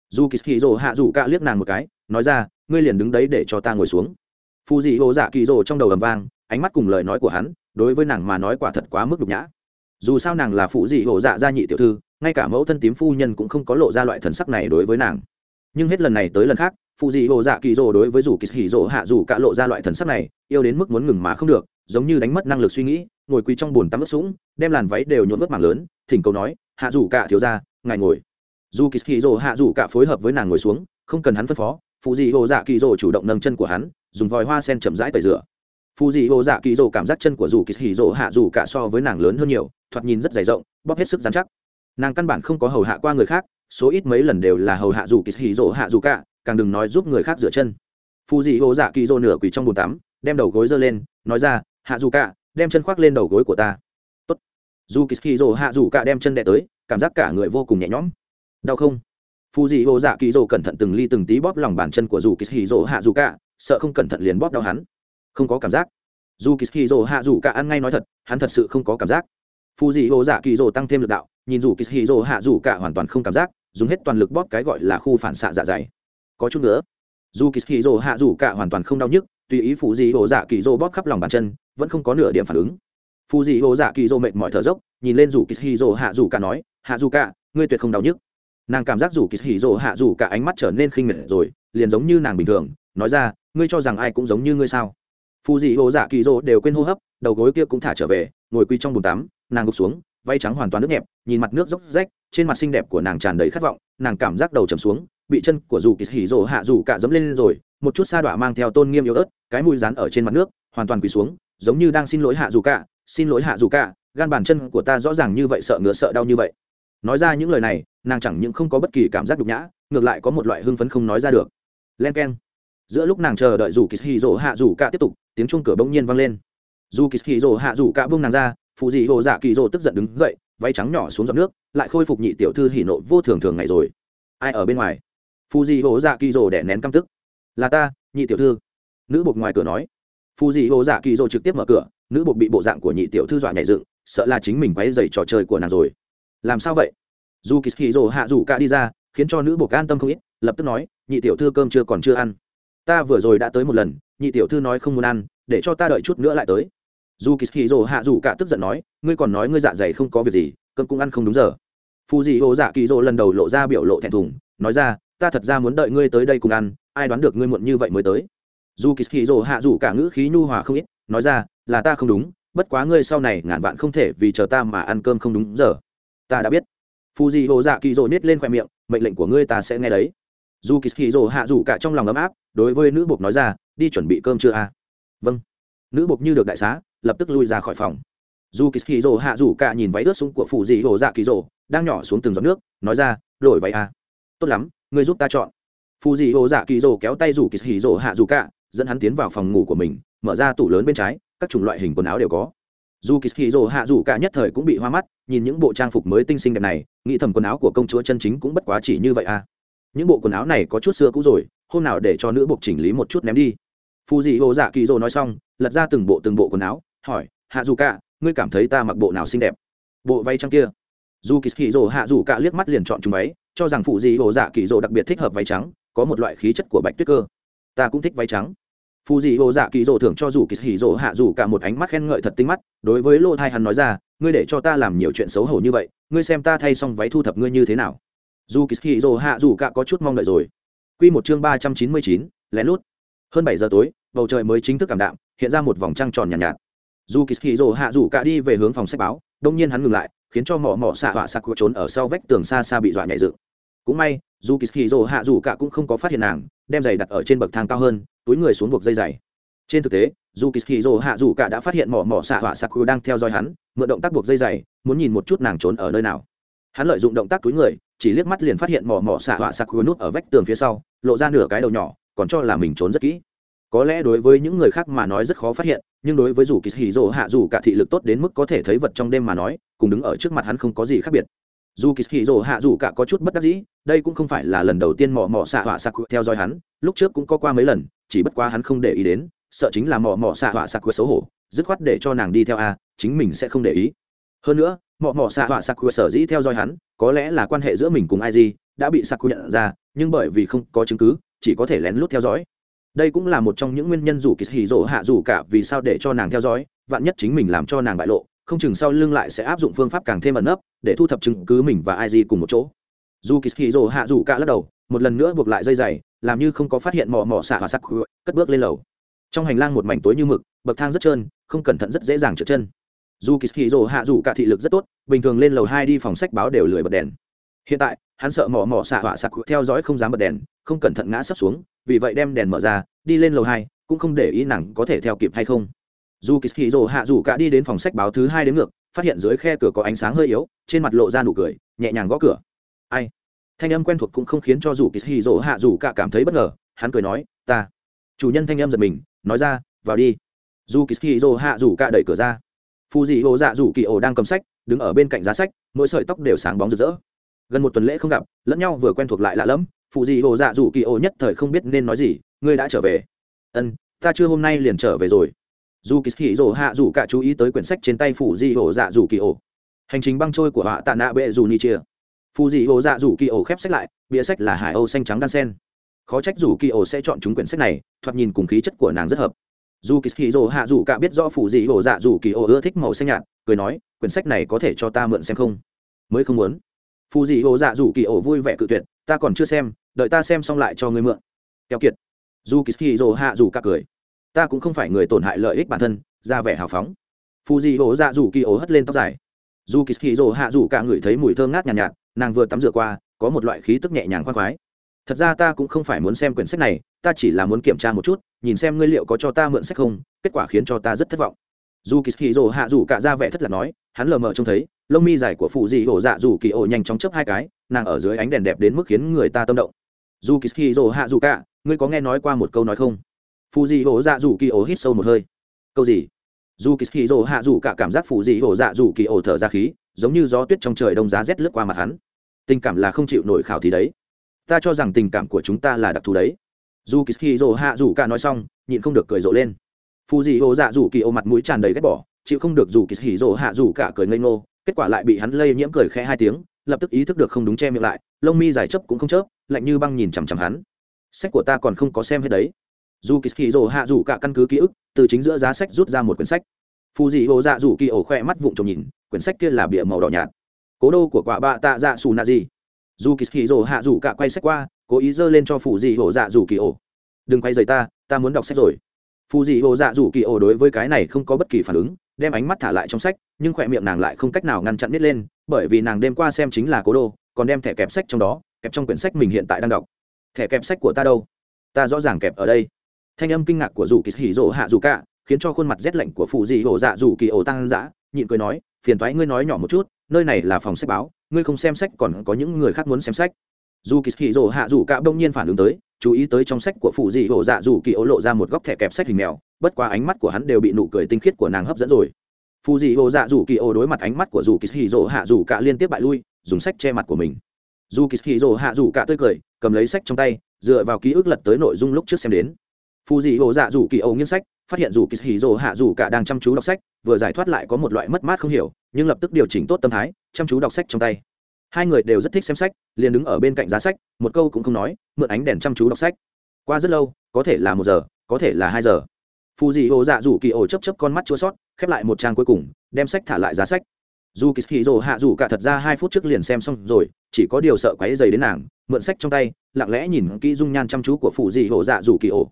Dù kỳ hì dỗ hạ dù cả liếc nàng một cái, nói ra, ngươi liền đứng đấy để cho ta ngồi xuống. Phù dị hồ dạ kỳ rồ trong đầu ầm vang, ánh mắt cùng lời nói của hắn, đối với nàng mà nói quả thật quá mức nhục nhã. Dù sao nàng là phụ dị hồ dạ gia nhị tiểu thư, ngay cả mẫu thân tím phu nhân cũng không có lộ ra loại thần sắc này đối với nàng nhưng hết lần này tới lần khác phụ dị hồ dạ kỳ rồ đối với dù kỳ hỉ rồ hạ dù cả lộ ra loại thần sắc này, yêu đến mức muốn ngừng mà không được, giống như đánh mất năng lực suy nghĩ, ngồi quỳ trong bồn tắm ướt sũng, đem làn váy đều nhuộm ướt mảng lớn, thỉnh cầu nói, hạ dù cả thiếu ra ngài ngồi. Dù kỳ hỉ rồ hạ dù cả phối hợp với nàng ngồi xuống, không cần hắn phân phó phụ dị hồ dạ kỳ rồ chủ động nâng chân của hắn, dùng vòi hoa sen chậm rãi tẩy rửa. Phụ dị hồ dạ kỳ rồ cảm giác chân của dù kỳ hỉ rồ hạ dù cả so với nàng lớn hơn nhiều, thoạt nhìn rất dày rộng, bóp hết sức dán chắc. Nàng căn bản không có hầu hạ qua người khác số ít mấy lần đều là hầu hạ dù kỳ hì rỗ hạ dù cả, càng đừng nói giúp người khác rửa chân. Phù dị hồ dạ kỳ rỗ nửa quỳ trong bồn tắm, đem đầu gối giơ lên, nói ra, hạ dù cả, đem chân khoác lên đầu gối của ta. Tốt. Dù kỳ hì rỗ hạ dù cả đem chân đẻ tới, cảm giác cả người vô cùng nhẹ nhõm. Đau không? Phù dị hồ dạ kỳ rỗ cẩn thận từng ly từng tí bóp lòng bàn chân của dù kỳ hì rỗ hạ dù cả, sợ không cẩn thận liền bóp đau hắn. Không có cảm giác. Dù kỳ hì rỗ hạ dù cả ăn ngay nói thật, hắn thật sự không có cảm giác. Phù dị hồ dạ kỳ rỗ tăng thêm lực đạo, nhìn dù kỳ hì rỗ hạ dù cả hoàn toàn không cảm giác dùng hết toàn lực bóp cái gọi là khu phản xạ dạ dày. Có chút nữa. Dù kỳ hì rồ hạ dù cả hoàn toàn không đau nhức, tùy ý phù dị hồ dạ kỳ rồ bóp khắp lòng bàn chân, vẫn không có nửa điểm phản ứng. Phù dị hồ dạ kỳ rồ mệt mỏi thở dốc, nhìn lên dù kỳ hì rồ hạ dù cả nói, hạ dù cả, ngươi tuyệt không đau nhức. Nàng cảm giác dù kỳ hỉ rồ hạ dù cả ánh mắt trở nên khinh miệt rồi, liền giống như nàng bình thường, nói ra, ngươi cho rằng ai cũng giống như ngươi sao? Phù dị hồ dạ kỳ rồ đều quên hô hấp, đầu gối kia cũng thả trở về, ngồi quy trong bồn tắm, nàng gục xuống vay trắng hoàn toàn nước nhẹp, nhìn mặt nước dốc rách trên mặt xinh đẹp của nàng tràn đầy khát vọng, nàng cảm giác đầu trầm xuống, bị chân của dù kỳ hỉ rồ hạ dù cả dẫm lên rồi, một chút sa đọa mang theo tôn nghiêm yếu ớt, cái mùi rán ở trên mặt nước, hoàn toàn quỳ xuống, giống như đang xin lỗi hạ dù cả, xin lỗi hạ dù cả, gan bàn chân của ta rõ ràng như vậy sợ ngựa sợ đau như vậy. Nói ra những lời này, nàng chẳng những không có bất kỳ cảm giác nhục nhã, ngược lại có một loại hưng phấn không nói ra được. Len k e n giữa lúc nàng chờ đợi dù kỳ hì rỗ hạ dù cả tiếp tục, tiếng chuông cửa bỗng nhiên vang lên. Dù kỳ hì rỗ hạ dù cả bông nàng ra phụ dị hồ dạ kỳ rỗ tức giận đứng dậy, váy trắng nhỏ xuống giọt nước, lại khôi phục nhị tiểu thư hỉ nộ vô thường thường ngày rồi. Ai ở bên ngoài? Phụ dị hồ dạ kỳ rỗ đẻ nén căm tức. Là ta, nhị tiểu thư. Nữ bột ngoài cửa nói. Phụ dị hồ dạ kỳ rỗ trực tiếp mở cửa, nữ bột bị bộ dạng của nhị tiểu thư dọa nhảy dựng, sợ là chính mình quấy dày trò chơi của nàng rồi. Làm sao vậy? Dù kỳ Hỉ rồ hạ rủ cả đi ra, khiến cho nữ bột an tâm không ít, lập tức nói, nhị tiểu thư cơm chưa còn chưa ăn. Ta vừa rồi đã tới một lần, nhị tiểu thư nói không muốn ăn, để cho ta đợi chút nữa lại tới dù kỳ hì rồ hạ dù cả tức giận nói, ngươi còn nói ngươi dạ dày không có việc gì, cơm cũng ăn không đúng giờ. Phù dị hồ dạ kỳ rồ lần đầu lộ ra biểu lộ thẹn thùng, nói ra, ta thật ra muốn đợi ngươi tới đây cùng ăn, ai đoán được ngươi muộn như vậy mới tới. Dù kỳ hì rồ hạ dù cả ngữ khí nhu hòa không ít, nói ra, là ta không đúng, bất quá ngươi sau này ngàn vạn không thể vì chờ ta mà ăn cơm không đúng giờ. Ta đã biết. Phù dị hồ dạ kỳ rồ nết lên khoe miệng, mệnh lệnh của ngươi ta sẽ nghe đấy. Dù kỳ hì rồ hạ dù cả trong lòng ấm áp, đối với nữ buộc nói ra, đi chuẩn bị cơm chưa a? À? vâng. Nữ buộc như được đại xá lập tức lui ra khỏi phòng. Dù kỳ dỗ hạ dù cả nhìn váy ướt xuống của phù dị hồ dạ kỳ dỗ đang nhỏ xuống từng giọt nước, nói ra, đổi váy à? tốt lắm, ngươi giúp ta chọn. Phù dị hồ dạ kỳ dỗ kéo tay dù kỳ dỗ hạ dù cả, dẫn hắn tiến vào phòng ngủ của mình, mở ra tủ lớn bên trái, các chủng loại hình quần áo đều có. Dù kỳ dỗ hạ dù cả nhất thời cũng bị hoa mắt, nhìn những bộ trang phục mới tinh xinh đẹp này, nghĩ thầm quần áo của công chúa chân chính cũng bất quá chỉ như vậy à. Những bộ quần áo này có chút xưa cũ rồi, hôm nào để cho nữ buộc chỉnh lý một chút ném đi. Phù dị hồ dạ kỳ dỗ nói xong, lật ra từng bộ từng bộ quần áo hỏi hạ dù cả ngươi cảm thấy ta mặc bộ nào xinh đẹp? Bộ váy trắng kia. Dù kỳ hì rồ hạ dù cả liếc mắt liền chọn chúng váy cho rằng phụ dị hồ dạ kỳ rồ đặc biệt thích hợp váy trắng có một loại khí chất của bạch tuyết cơ. Ta cũng thích váy trắng. Phụ dị hồ dạ kỳ rồ thưởng cho dù kỳ hì rồ hạ dù cả một ánh mắt khen ngợi thật tinh mắt đối với lô thai hắn nói ra ngươi để cho ta làm nhiều chuyện xấu hổ như vậy ngươi xem ta thay xong váy thu thập ngươi như thế nào. Dù kỳ hì rồ hạ dù cả có chút mong đợi rồi. Quy một chương ba trăm chín mươi chín lén lút. Hơn bảy giờ tối bầu trời mới chính thức cảm đạm hiện ra một vòng trăng tròn nhàn nhạt, nhạt dù kỳ hì rồ hạ dù cả đi về hướng phòng sách báo, đông nhiên hắn ngừng lại, khiến cho mỏ mỏ xạ họa sạc của trốn ở sau vách tường xa xa bị dọa nhảy dựng. Cũng may, dù kỳ hì rồ hạ dù cả cũng không có phát hiện nàng, đem giày đặt ở trên bậc thang cao hơn, túi người xuống buộc dây giày. Trên thực tế, dù kỳ hì rồ hạ dù cả đã phát hiện mỏ mỏ xạ họa sạc của đang theo dõi hắn, mượn động tác buộc dây giày, muốn nhìn một chút nàng trốn ở nơi nào. Hắn lợi dụng động tác túi người, chỉ liếc mắt liền phát hiện mỏ mỏ xạ họa sạc của nút ở vách tường phía sau, lộ ra nửa cái đầu nhỏ, còn cho là mình trốn rất kỹ có lẽ đối với những người khác mà nói rất khó phát hiện, nhưng đối với dù kỳ hì rồ hạ, dù cả thị lực tốt đến mức có thể thấy vật trong đêm mà nói, cùng đứng ở trước mặt hắn không có gì khác biệt. Dù kỳ hì rồ hạ, dù cả có chút bất đắc dĩ, đây cũng không phải là lần đầu tiên mò mò xạ họa xạ theo dõi hắn, lúc trước cũng có qua mấy lần, chỉ bất quá hắn không để ý đến, sợ chính là mò mò xạ họa xạ xấu hổ, dứt khoát để cho nàng đi theo a, chính mình sẽ không để ý. Hơn nữa, mọ mọ xạ họa xạ sở dĩ theo dõi hắn, có lẽ là quan hệ giữa mình cùng ai gì, đã bị xạ nhận ra, nhưng bởi vì không có chứng cứ, chỉ có thể lén lút theo dõi đây cũng là một trong những nguyên nhân dù kỳ hì rỗ hạ dù cả vì sao để cho nàng theo dõi, vạn nhất chính mình làm cho nàng bại lộ, không chừng sau lưng lại sẽ áp dụng phương pháp càng thêm ẩn nấp, để thu thập chứng cứ mình và ai gì cùng một chỗ. Dù kỳ hì rỗ hạ dù cả lắc đầu, một lần nữa buộc lại dây dày, làm như không có phát hiện mò mò xạ và sắc cất bước lên lầu. Trong hành lang một mảnh tối như mực, bậc thang rất trơn, không cẩn thận rất dễ dàng trượt chân. Dù kỳ hì rỗ hạ dù cả thị lực rất tốt, bình thường lên lầu hai đi phòng sách báo đều lười bật đèn. Hiện tại, hắn sợ mò mò xạ họa sặc theo dõi không dám bật đèn, không cẩn thận ngã sấp xuống vì vậy đem đèn mở ra, đi lên lầu hai, cũng không để ý nàng có thể theo kịp hay không. Dù kỳ hì rồ hạ dù cả đi đến phòng sách báo thứ hai đến ngược, phát hiện dưới khe cửa có ánh sáng hơi yếu, trên mặt lộ ra nụ cười, nhẹ nhàng gõ cửa. Ai? Thanh âm quen thuộc cũng không khiến cho dù kỳ hì rồ hạ dù cả cảm thấy bất ngờ, hắn cười nói, ta. Chủ nhân thanh âm giật mình, nói ra, vào đi. Dù kỳ hì rồ hạ dù cả đẩy cửa ra. Phù dị ô dạ dù kỳ ổ đang cầm sách, đứng ở bên cạnh giá sách, mỗi sợi tóc đều sáng bóng rực rỡ. Gần một tuần lễ không gặp, lẫn nhau vừa quen thuộc lại lạ lẫm phụ dị hồ dạ dù kỳ ô nhất thời không biết nên nói gì, ngươi đã trở về. Ân, ta chưa hôm nay liền trở về rồi. Dù kỳ hỉ rổ hạ dù cả chú ý tới quyển sách trên tay phụ dị hồ dạ dù kỳ ô. Hành trình băng trôi của họa tạ nạ bệ dù ni chia phụ dị hồ dạ dù kỳ ô khép sách lại, bìa sách là hải âu xanh trắng đan sen. Khó trách dù kỳ ô sẽ chọn chúng quyển sách này, thoạt nhìn cùng khí chất của nàng rất hợp. Dù kỳ hỉ rổ hạ dù cả biết rõ phụ dị hồ dạ dù kỳ ô ưa thích màu xanh nhạt, cười nói, quyển sách này có thể cho ta mượn xem không? Mới không muốn. Phù dị hồ dạ dù kỳ ổ vui vẻ cự tuyệt ta còn chưa xem đợi ta xem xong lại cho ngươi mượn. Keo kiệt. Dù kỳ hì rồ hạ dù cả cười. Ta cũng không phải người tổn hại lợi ích bản thân ra vẻ hào phóng. Phù dị hồ dạ dù kỳ ổ hất lên tóc dài. Dù kỳ hì rồ hạ dù cả người thấy mùi thơm ngát nhàn nhạt, nhạt nàng vừa tắm rửa qua có một loại khí tức nhẹ nhàng khoan khoái. Thật ra ta cũng không phải muốn xem quyển sách này ta chỉ là muốn kiểm tra một chút nhìn xem ngươi liệu có cho ta mượn sách không kết quả khiến cho ta rất thất vọng dù kỳ hì rồ hạ dù cả ra vẻ thất lạc nói, hắn lờ mờ trông thấy, lông mi dài của phụ dị ổ dạ dù kỳ ổ nhanh chóng chấp hai cái, nàng ở dưới ánh đèn đẹp đến mức khiến người ta tâm động. Dù kỳ hì rồ hạ dù cả, ngươi có nghe nói qua một câu nói không? Phụ dị ổ dạ dù kỳ ổ hít sâu một hơi. Câu gì? Dù kỳ hì rồ hạ dù cả cảm giác phụ dị ổ dạ dù kỳ ổ thở ra khí, giống như gió tuyết trong trời đông giá rét lướt qua mặt hắn. Tình cảm là không chịu nổi khảo thì đấy. Ta cho rằng tình cảm của chúng ta là đặc thù đấy. Dù kỳ hì rồ hạ dù cả nói xong, nhịn không được cười rộ lên phù dị hồ dạ dù kỳ ô mặt mũi tràn đầy ghét bỏ, chịu không được dù kỳ hỉ rồ hạ dù cả cười ngây ngô, kết quả lại bị hắn lây nhiễm cười khẽ hai tiếng, lập tức ý thức được không đúng che miệng lại, lông mi dài chấp cũng không chớp, lạnh như băng nhìn chằm chằm hắn. Sách của ta còn không có xem hết đấy. Dù kỳ hỉ rồ hạ dù cả căn cứ ký ức, từ chính giữa giá sách rút ra một quyển sách. Phù dị hồ dạ dù kỳ ổ khoe mắt vụng trộm nhìn, quyển sách kia là bìa màu đỏ nhạt. Cố đô của quả bạ tạ dạ xù nạ gì? Dù kỳ Hỉ rồ hạ dù cả quay sách qua, cố ý giơ lên cho phù dị hồ dạ dù kỳ ổ đừng quay rời ta ta muốn đọc sách rồi phù dị hồ dạ rủ kỳ ổ đối với cái này không có bất kỳ phản ứng, đem ánh mắt thả lại trong sách, nhưng khỏe miệng nàng lại không cách nào ngăn chặn nít lên, bởi vì nàng đêm qua xem chính là cố đô, còn đem thẻ kẹp sách trong đó, kẹp trong quyển sách mình hiện tại đang đọc. Thẻ kẹp sách của ta đâu? Ta rõ ràng kẹp ở đây. Thanh âm kinh ngạc của dù kỳ hỉ rỗ hạ dù cả, khiến cho khuôn mặt rét lạnh của phụ dị hồ dạ dù kỳ ổ tăng dã, nhịn cười nói, phiền thoái ngươi nói nhỏ một chút, nơi này là phòng sách báo, ngươi không xem sách còn có những người khác muốn xem sách. Dù kỳ hỉ rỗ hạ dù cả đông nhiên phản ứng tới chú ý tới trong sách của phụ dị hổ dạ dù kỳ ổ lộ ra một góc thẻ kẹp sách hình mèo, bất quá ánh mắt của hắn đều bị nụ cười tinh khiết của nàng hấp dẫn rồi. Phụ dị hổ dạ dù kỳ ổ đối mặt ánh mắt của dù kỳ hỉ dỗ hạ dù cả liên tiếp bại lui, dùng sách che mặt của mình. Dù kỳ hỉ dỗ hạ dù cả tươi cười, cầm lấy sách trong tay, dựa vào ký ức lật tới nội dung lúc trước xem đến. Phù dị hồ dạ dù kỳ âu nghiêng sách, phát hiện dù kỳ hì rồ hạ dù cả đang chăm chú đọc sách, vừa giải thoát lại có một loại mất mát không hiểu, nhưng lập tức điều chỉnh tốt tâm thái, chăm chú đọc sách trong tay hai người đều rất thích xem sách, liền đứng ở bên cạnh giá sách, một câu cũng không nói, mượn ánh đèn chăm chú đọc sách. Qua rất lâu, có thể là một giờ, có thể là hai giờ. Phù dị hồ dạ dù kỳ ổ chấp chấp con mắt chua sót, khép lại một trang cuối cùng, đem sách thả lại giá sách. Dù kỳ hì rồ hạ dù cả thật ra hai phút trước liền xem xong rồi, chỉ có điều sợ quáy dày đến nàng, mượn sách trong tay, lặng lẽ nhìn kỹ dung nhan chăm chú của phù dị hồ dạ dù kỳ ổ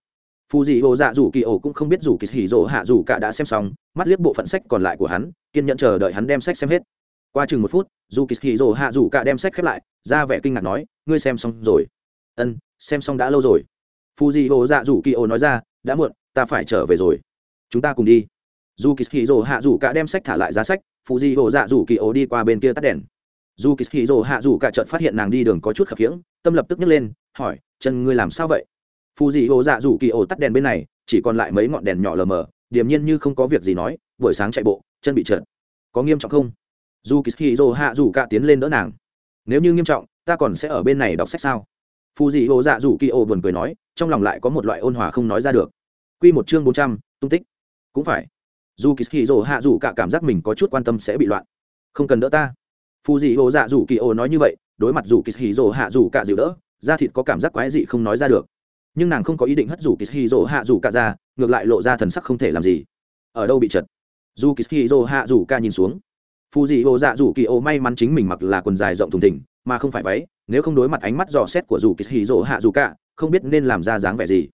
phù dị hồ dạ dù kỳ ổ cũng không biết dù kỳ hỉ rồ hạ dù cả đã xem xong, mắt liếc bộ phận sách còn lại của hắn, kiên nhẫn chờ đợi hắn đem sách xem hết qua chừng một phút dù kỳ hỉ hạ dù cả đem sách khép lại, ra vẻ kinh ngạc nói, ngươi xem xong rồi. Ân, xem xong đã lâu rồi. Phù dị hồ dạ dù kỳ ô nói ra, đã muộn, ta phải trở về rồi. Chúng ta cùng đi. Dù kỳ hỉ hạ dù cả đem sách thả lại giá sách phù dị hồ dạ dù kỳ ô đi qua bên kia tắt đèn. Dù kỳ hỉ hạ dù cả chợt phát hiện nàng đi đường có chút khập khiễng, tâm lập tức nhấc lên, hỏi, chân ngươi làm sao vậy? Phù dị hồ dạ dù kỳ ô tắt đèn bên này, chỉ còn lại mấy ngọn đèn nhỏ lờ mờ, điềm nhiên như không có việc gì nói, buổi sáng chạy bộ, chân bị trượt. Có nghiêm trọng không? Dù kỳ hì dô hạ rủ cả tiến lên đỡ nàng. Nếu như nghiêm trọng, ta còn sẽ ở bên này đọc sách sao? Phù dị hồ dạ rủ kỳ ô buồn cười nói, trong lòng lại có một loại ôn hòa không nói ra được. Q một chương bốn trăm, tung tích. Cũng phải. Dù kỳ hì dô hạ rủ cả cảm giác mình có chút quan tâm sẽ bị loạn. Không cần đỡ ta. Phù dị hồ dạ rủ kỳ ô nói như vậy, đối mặt dù kỳ hì dô hạ rủ cả dịu đỡ, da thịt có cảm giác quái dị không nói ra được. Nhưng nàng không có ý định hất rủ kỳ rỗ hạ rủ cả ra, ngược lại lộ ra thần sắc không thể làm gì. Ở đâu bị chật? Dù kỳ rỗ hạ rủ cả nhìn xuống phù dị hồ dạ rủ kỳ ô may mắn chính mình mặc là quần dài rộng thùng thỉnh mà không phải váy nếu không đối mặt ánh mắt dò xét của dù kỳ rỗ hạ rủ cả, không biết nên làm ra dáng vẻ gì.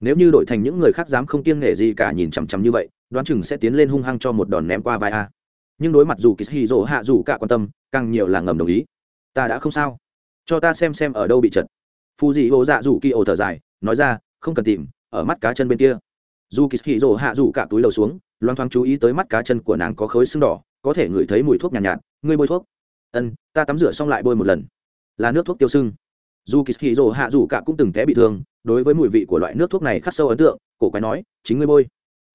Nếu như đổi thành những người khác dám không kiêng nể gì cả nhìn chằm chằm như vậy đoán chừng sẽ tiến lên hung hăng cho một đòn ném qua vai a. Nhưng đối mặt dù kỳ rỗ hạ rủ cả quan tâm càng nhiều là ngầm đồng ý. Ta đã không sao. Cho ta xem xem ở đâu bị chật. Phù dị hồ dạ rủ kỳ ô thở dài nói ra không cần tìm ở mắt cá chân bên kia. Dù kỳ hì rồ hạ rủ cả túi lầu xuống loang thoáng chú ý tới mắt cá chân của nàng có khối sưng đỏ có thể ngửi thấy mùi thuốc nhàn nhạt, nhạt. Ngươi bôi thuốc. Ân ta tắm rửa xong lại bôi một lần. Là nước thuốc tiêu sưng. Dù kỳ kỳ rồ hạ rủ cả cũng từng té bị thương đối với mùi vị của loại nước thuốc này khắc sâu ấn tượng cổ quái nói chính ngươi bôi.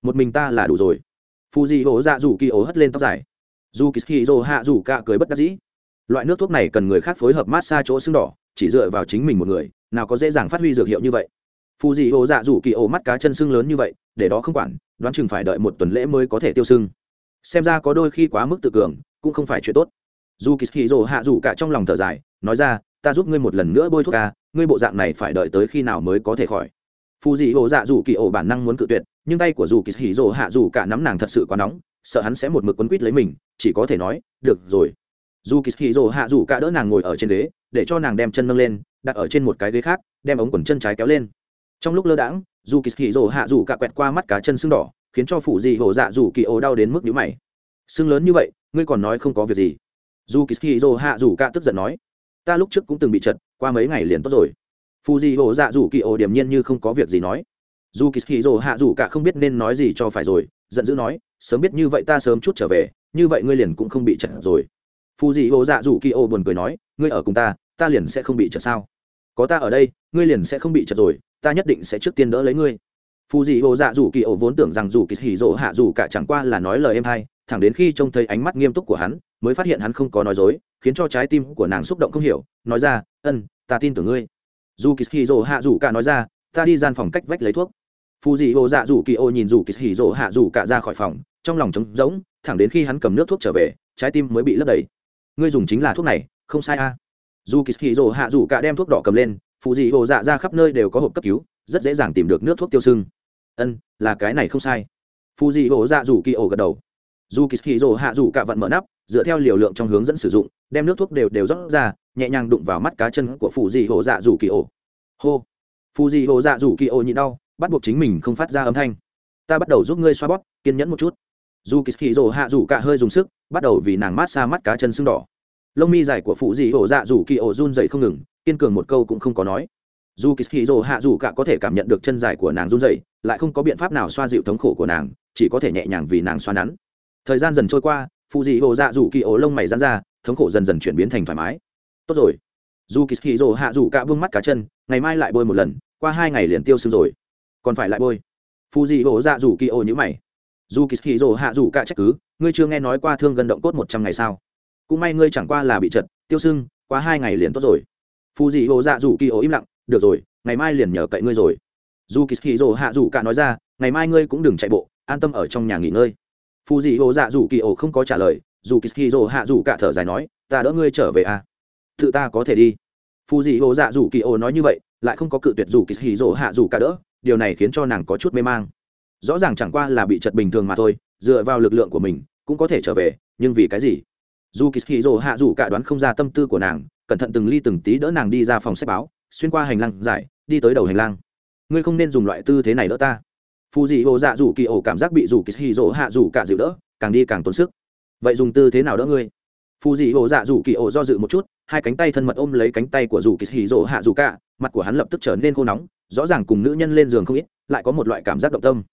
Một mình ta là đủ rồi. Phù dị hổ dạ rủ kỳ ổ hất lên tóc dài. Dù kỳ kỳ rồ hạ rủ cả cười bất đắc dĩ. Loại nước thuốc này cần người khác phối hợp mát xa chỗ sưng đỏ chỉ dựa vào chính mình một người nào có dễ dàng phát huy dược hiệu như vậy phù dị hồ dạ rủ kỳ ổ mắt cá chân sưng lớn như vậy, để đó không quản, đoán chừng phải đợi một tuần lễ mới có thể tiêu sưng. Xem ra có đôi khi quá mức tự cường, cũng không phải chuyện tốt. Dù kỳ hì rồ hạ rủ cả trong lòng thở dài, nói ra, ta giúp ngươi một lần nữa bôi thuốc ca, ngươi bộ dạng này phải đợi tới khi nào mới có thể khỏi? Phù dị hồ dạ rủ kỳ ổ bản năng muốn cự tuyệt, nhưng tay của dù kỳ hì rồ hạ rủ cả nắm nàng thật sự quá nóng, sợ hắn sẽ một mực quấn quýt lấy mình, chỉ có thể nói, được rồi. Dù kỳ hì rồ hạ rủ cả đỡ nàng ngồi ở trên ghế, để cho nàng đem chân nâng lên, đặt ở trên một cái ghế khác, đem ống quần chân trái kéo lên trong lúc lơ đãng, dù kỳ hì rồ hạ rủ cả quẹt qua mắt cá chân sưng đỏ, khiến cho phủ dị hổ dạ rủ kỳ ổ đau đến mức nhũ mày. Sưng lớn như vậy, ngươi còn nói không có việc gì. Dù kỳ hì rồ hạ rủ cả tức giận nói, ta lúc trước cũng từng bị chật, qua mấy ngày liền tốt rồi. Phù dị hổ dạ rủ kỳ ổ điểm nhiên như không có việc gì nói. Dù kỳ hì rồ hạ rủ cả không biết nên nói gì cho phải rồi, giận dữ nói, sớm biết như vậy ta sớm chút trở về, như vậy ngươi liền cũng không bị chật rồi. Phù dị hổ dạ rủ kỳ ổ buồn cười nói, ngươi ở cùng ta ta liền sẽ không bị chật sao? Có ta ở đây, ngươi liền sẽ không bị chật rồi ta nhất định sẽ trước tiên đỡ lấy ngươi. Phù dị hồ dạ dù kỳ ổ vốn tưởng rằng dù kỳ hỉ rỗ hạ dù cả chẳng qua là nói lời em hay, thẳng đến khi trông thấy ánh mắt nghiêm túc của hắn, mới phát hiện hắn không có nói dối, khiến cho trái tim của nàng xúc động không hiểu, nói ra, ân, ta tin tưởng ngươi. Dù kỳ hỉ rỗ hạ dù cả nói ra, ta đi gian phòng cách vách lấy thuốc. Phù dị hồ dạ dù kỳ ô nhìn dù kỳ hỉ rỗ hạ dù cả ra khỏi phòng, trong lòng trống rỗng, thẳng đến khi hắn cầm nước thuốc trở về, trái tim mới bị lấp đầy. Ngươi dùng chính là thuốc này, không sai a. Dù kỳ Hỉ Dỗ hạ dù cả đem thuốc đỏ cầm lên phụ dị hồ dạ ra khắp nơi đều có hộp cấp cứu, rất dễ dàng tìm được nước thuốc tiêu sưng. Ân, là cái này không sai. Phụ dị hồ dạ rủ kỳ ổ gật đầu. Dù kỳ hì rồ hạ rủ cả vận mở nắp, dựa theo liều lượng trong hướng dẫn sử dụng, đem nước thuốc đều đều rót ra, nhẹ nhàng đụng vào mắt cá chân của phụ dị hồ dạ rủ kỳ ổ. Hô. Phụ dị hồ dạ rủ kỳ ổ nhịn đau, bắt buộc chính mình không phát ra âm thanh. Ta bắt đầu giúp ngươi xoa bóp, kiên nhẫn một chút. Dù kỳ hì rồ hạ rủ cả hơi dùng sức, bắt đầu vì nàng mát xa mắt cá chân sưng đỏ. Lông mi dài của phụ dị hồ dạ rủ kỳ ổ run dậy không ngừng kiên cường một câu cũng không có nói. Dù kỳ hì hạ dù cả có thể cảm nhận được chân dài của nàng run dậy lại không có biện pháp nào xoa dịu thống khổ của nàng, chỉ có thể nhẹ nhàng vì nàng xoa nắn. Thời gian dần trôi qua phụ dị hồ dạ dù kỳ ổ lông mày dán ra, thống khổ dần dần chuyển biến thành thoải mái. Tốt rồi. Dù kỳ hì hạ dù cả vương mắt cá chân, ngày mai lại bôi một lần, qua hai ngày liền tiêu sưng rồi. Còn phải lại bôi. Phụ dị hồ dạ dù kỳ ổ nhữ mày. Dù kỳ hì hạ dù cả trách cứ, ngươi chưa nghe nói qua thương gần động cốt một trăm ngày sao? Cũng may ngươi chẳng qua là bị chật, tiêu sưng, qua hai ngày liền tốt rồi phù dị ô dạ dù kỳ ô im lặng, được rồi, ngày mai liền nhờ cậy ngươi rồi. Dù kỳ hì rồ hạ dù cả nói ra, ngày mai ngươi cũng đừng chạy bộ, an tâm ở trong nhà nghỉ ngơi. Phù dị ô dạ dù kỳ ô không có trả lời, dù kỳ hì rồ hạ dù cả thở dài nói, ta đỡ ngươi trở về à? Tự ta có thể đi. Phù dị ô dạ dù kỳ ô nói như vậy, lại không có cự tuyệt dù kỳ hì rồ hạ dù cả đỡ, điều này khiến cho nàng có chút mê mang. Rõ ràng chẳng qua là bị chật bình thường mà thôi, dựa vào lực lượng của mình, cũng có thể trở về, nhưng vì cái gì? Dù kỳ hì hạ dù cả đoán không ra tâm tư của nàng cẩn thận từng ly từng tí đỡ nàng đi ra phòng sách báo, xuyên qua hành lang dài đi tới đầu hành lang. Ngươi không nên dùng loại tư thế này đỡ ta. Phù dị hồ dạ dù kỳ ổ cảm giác bị dù kỳ hì dỗ hạ dù cả dịu đỡ, càng đi càng tốn sức. Vậy dùng tư thế nào đỡ ngươi? Phù dị hồ dạ dù kỳ ổ do dự một chút, hai cánh tay thân mật ôm lấy cánh tay của dù kỳ hì dỗ hạ dù cả, mặt của hắn lập tức trở nên khô nóng, rõ ràng cùng nữ nhân lên giường không ít, lại có một loại cảm giác động tâm.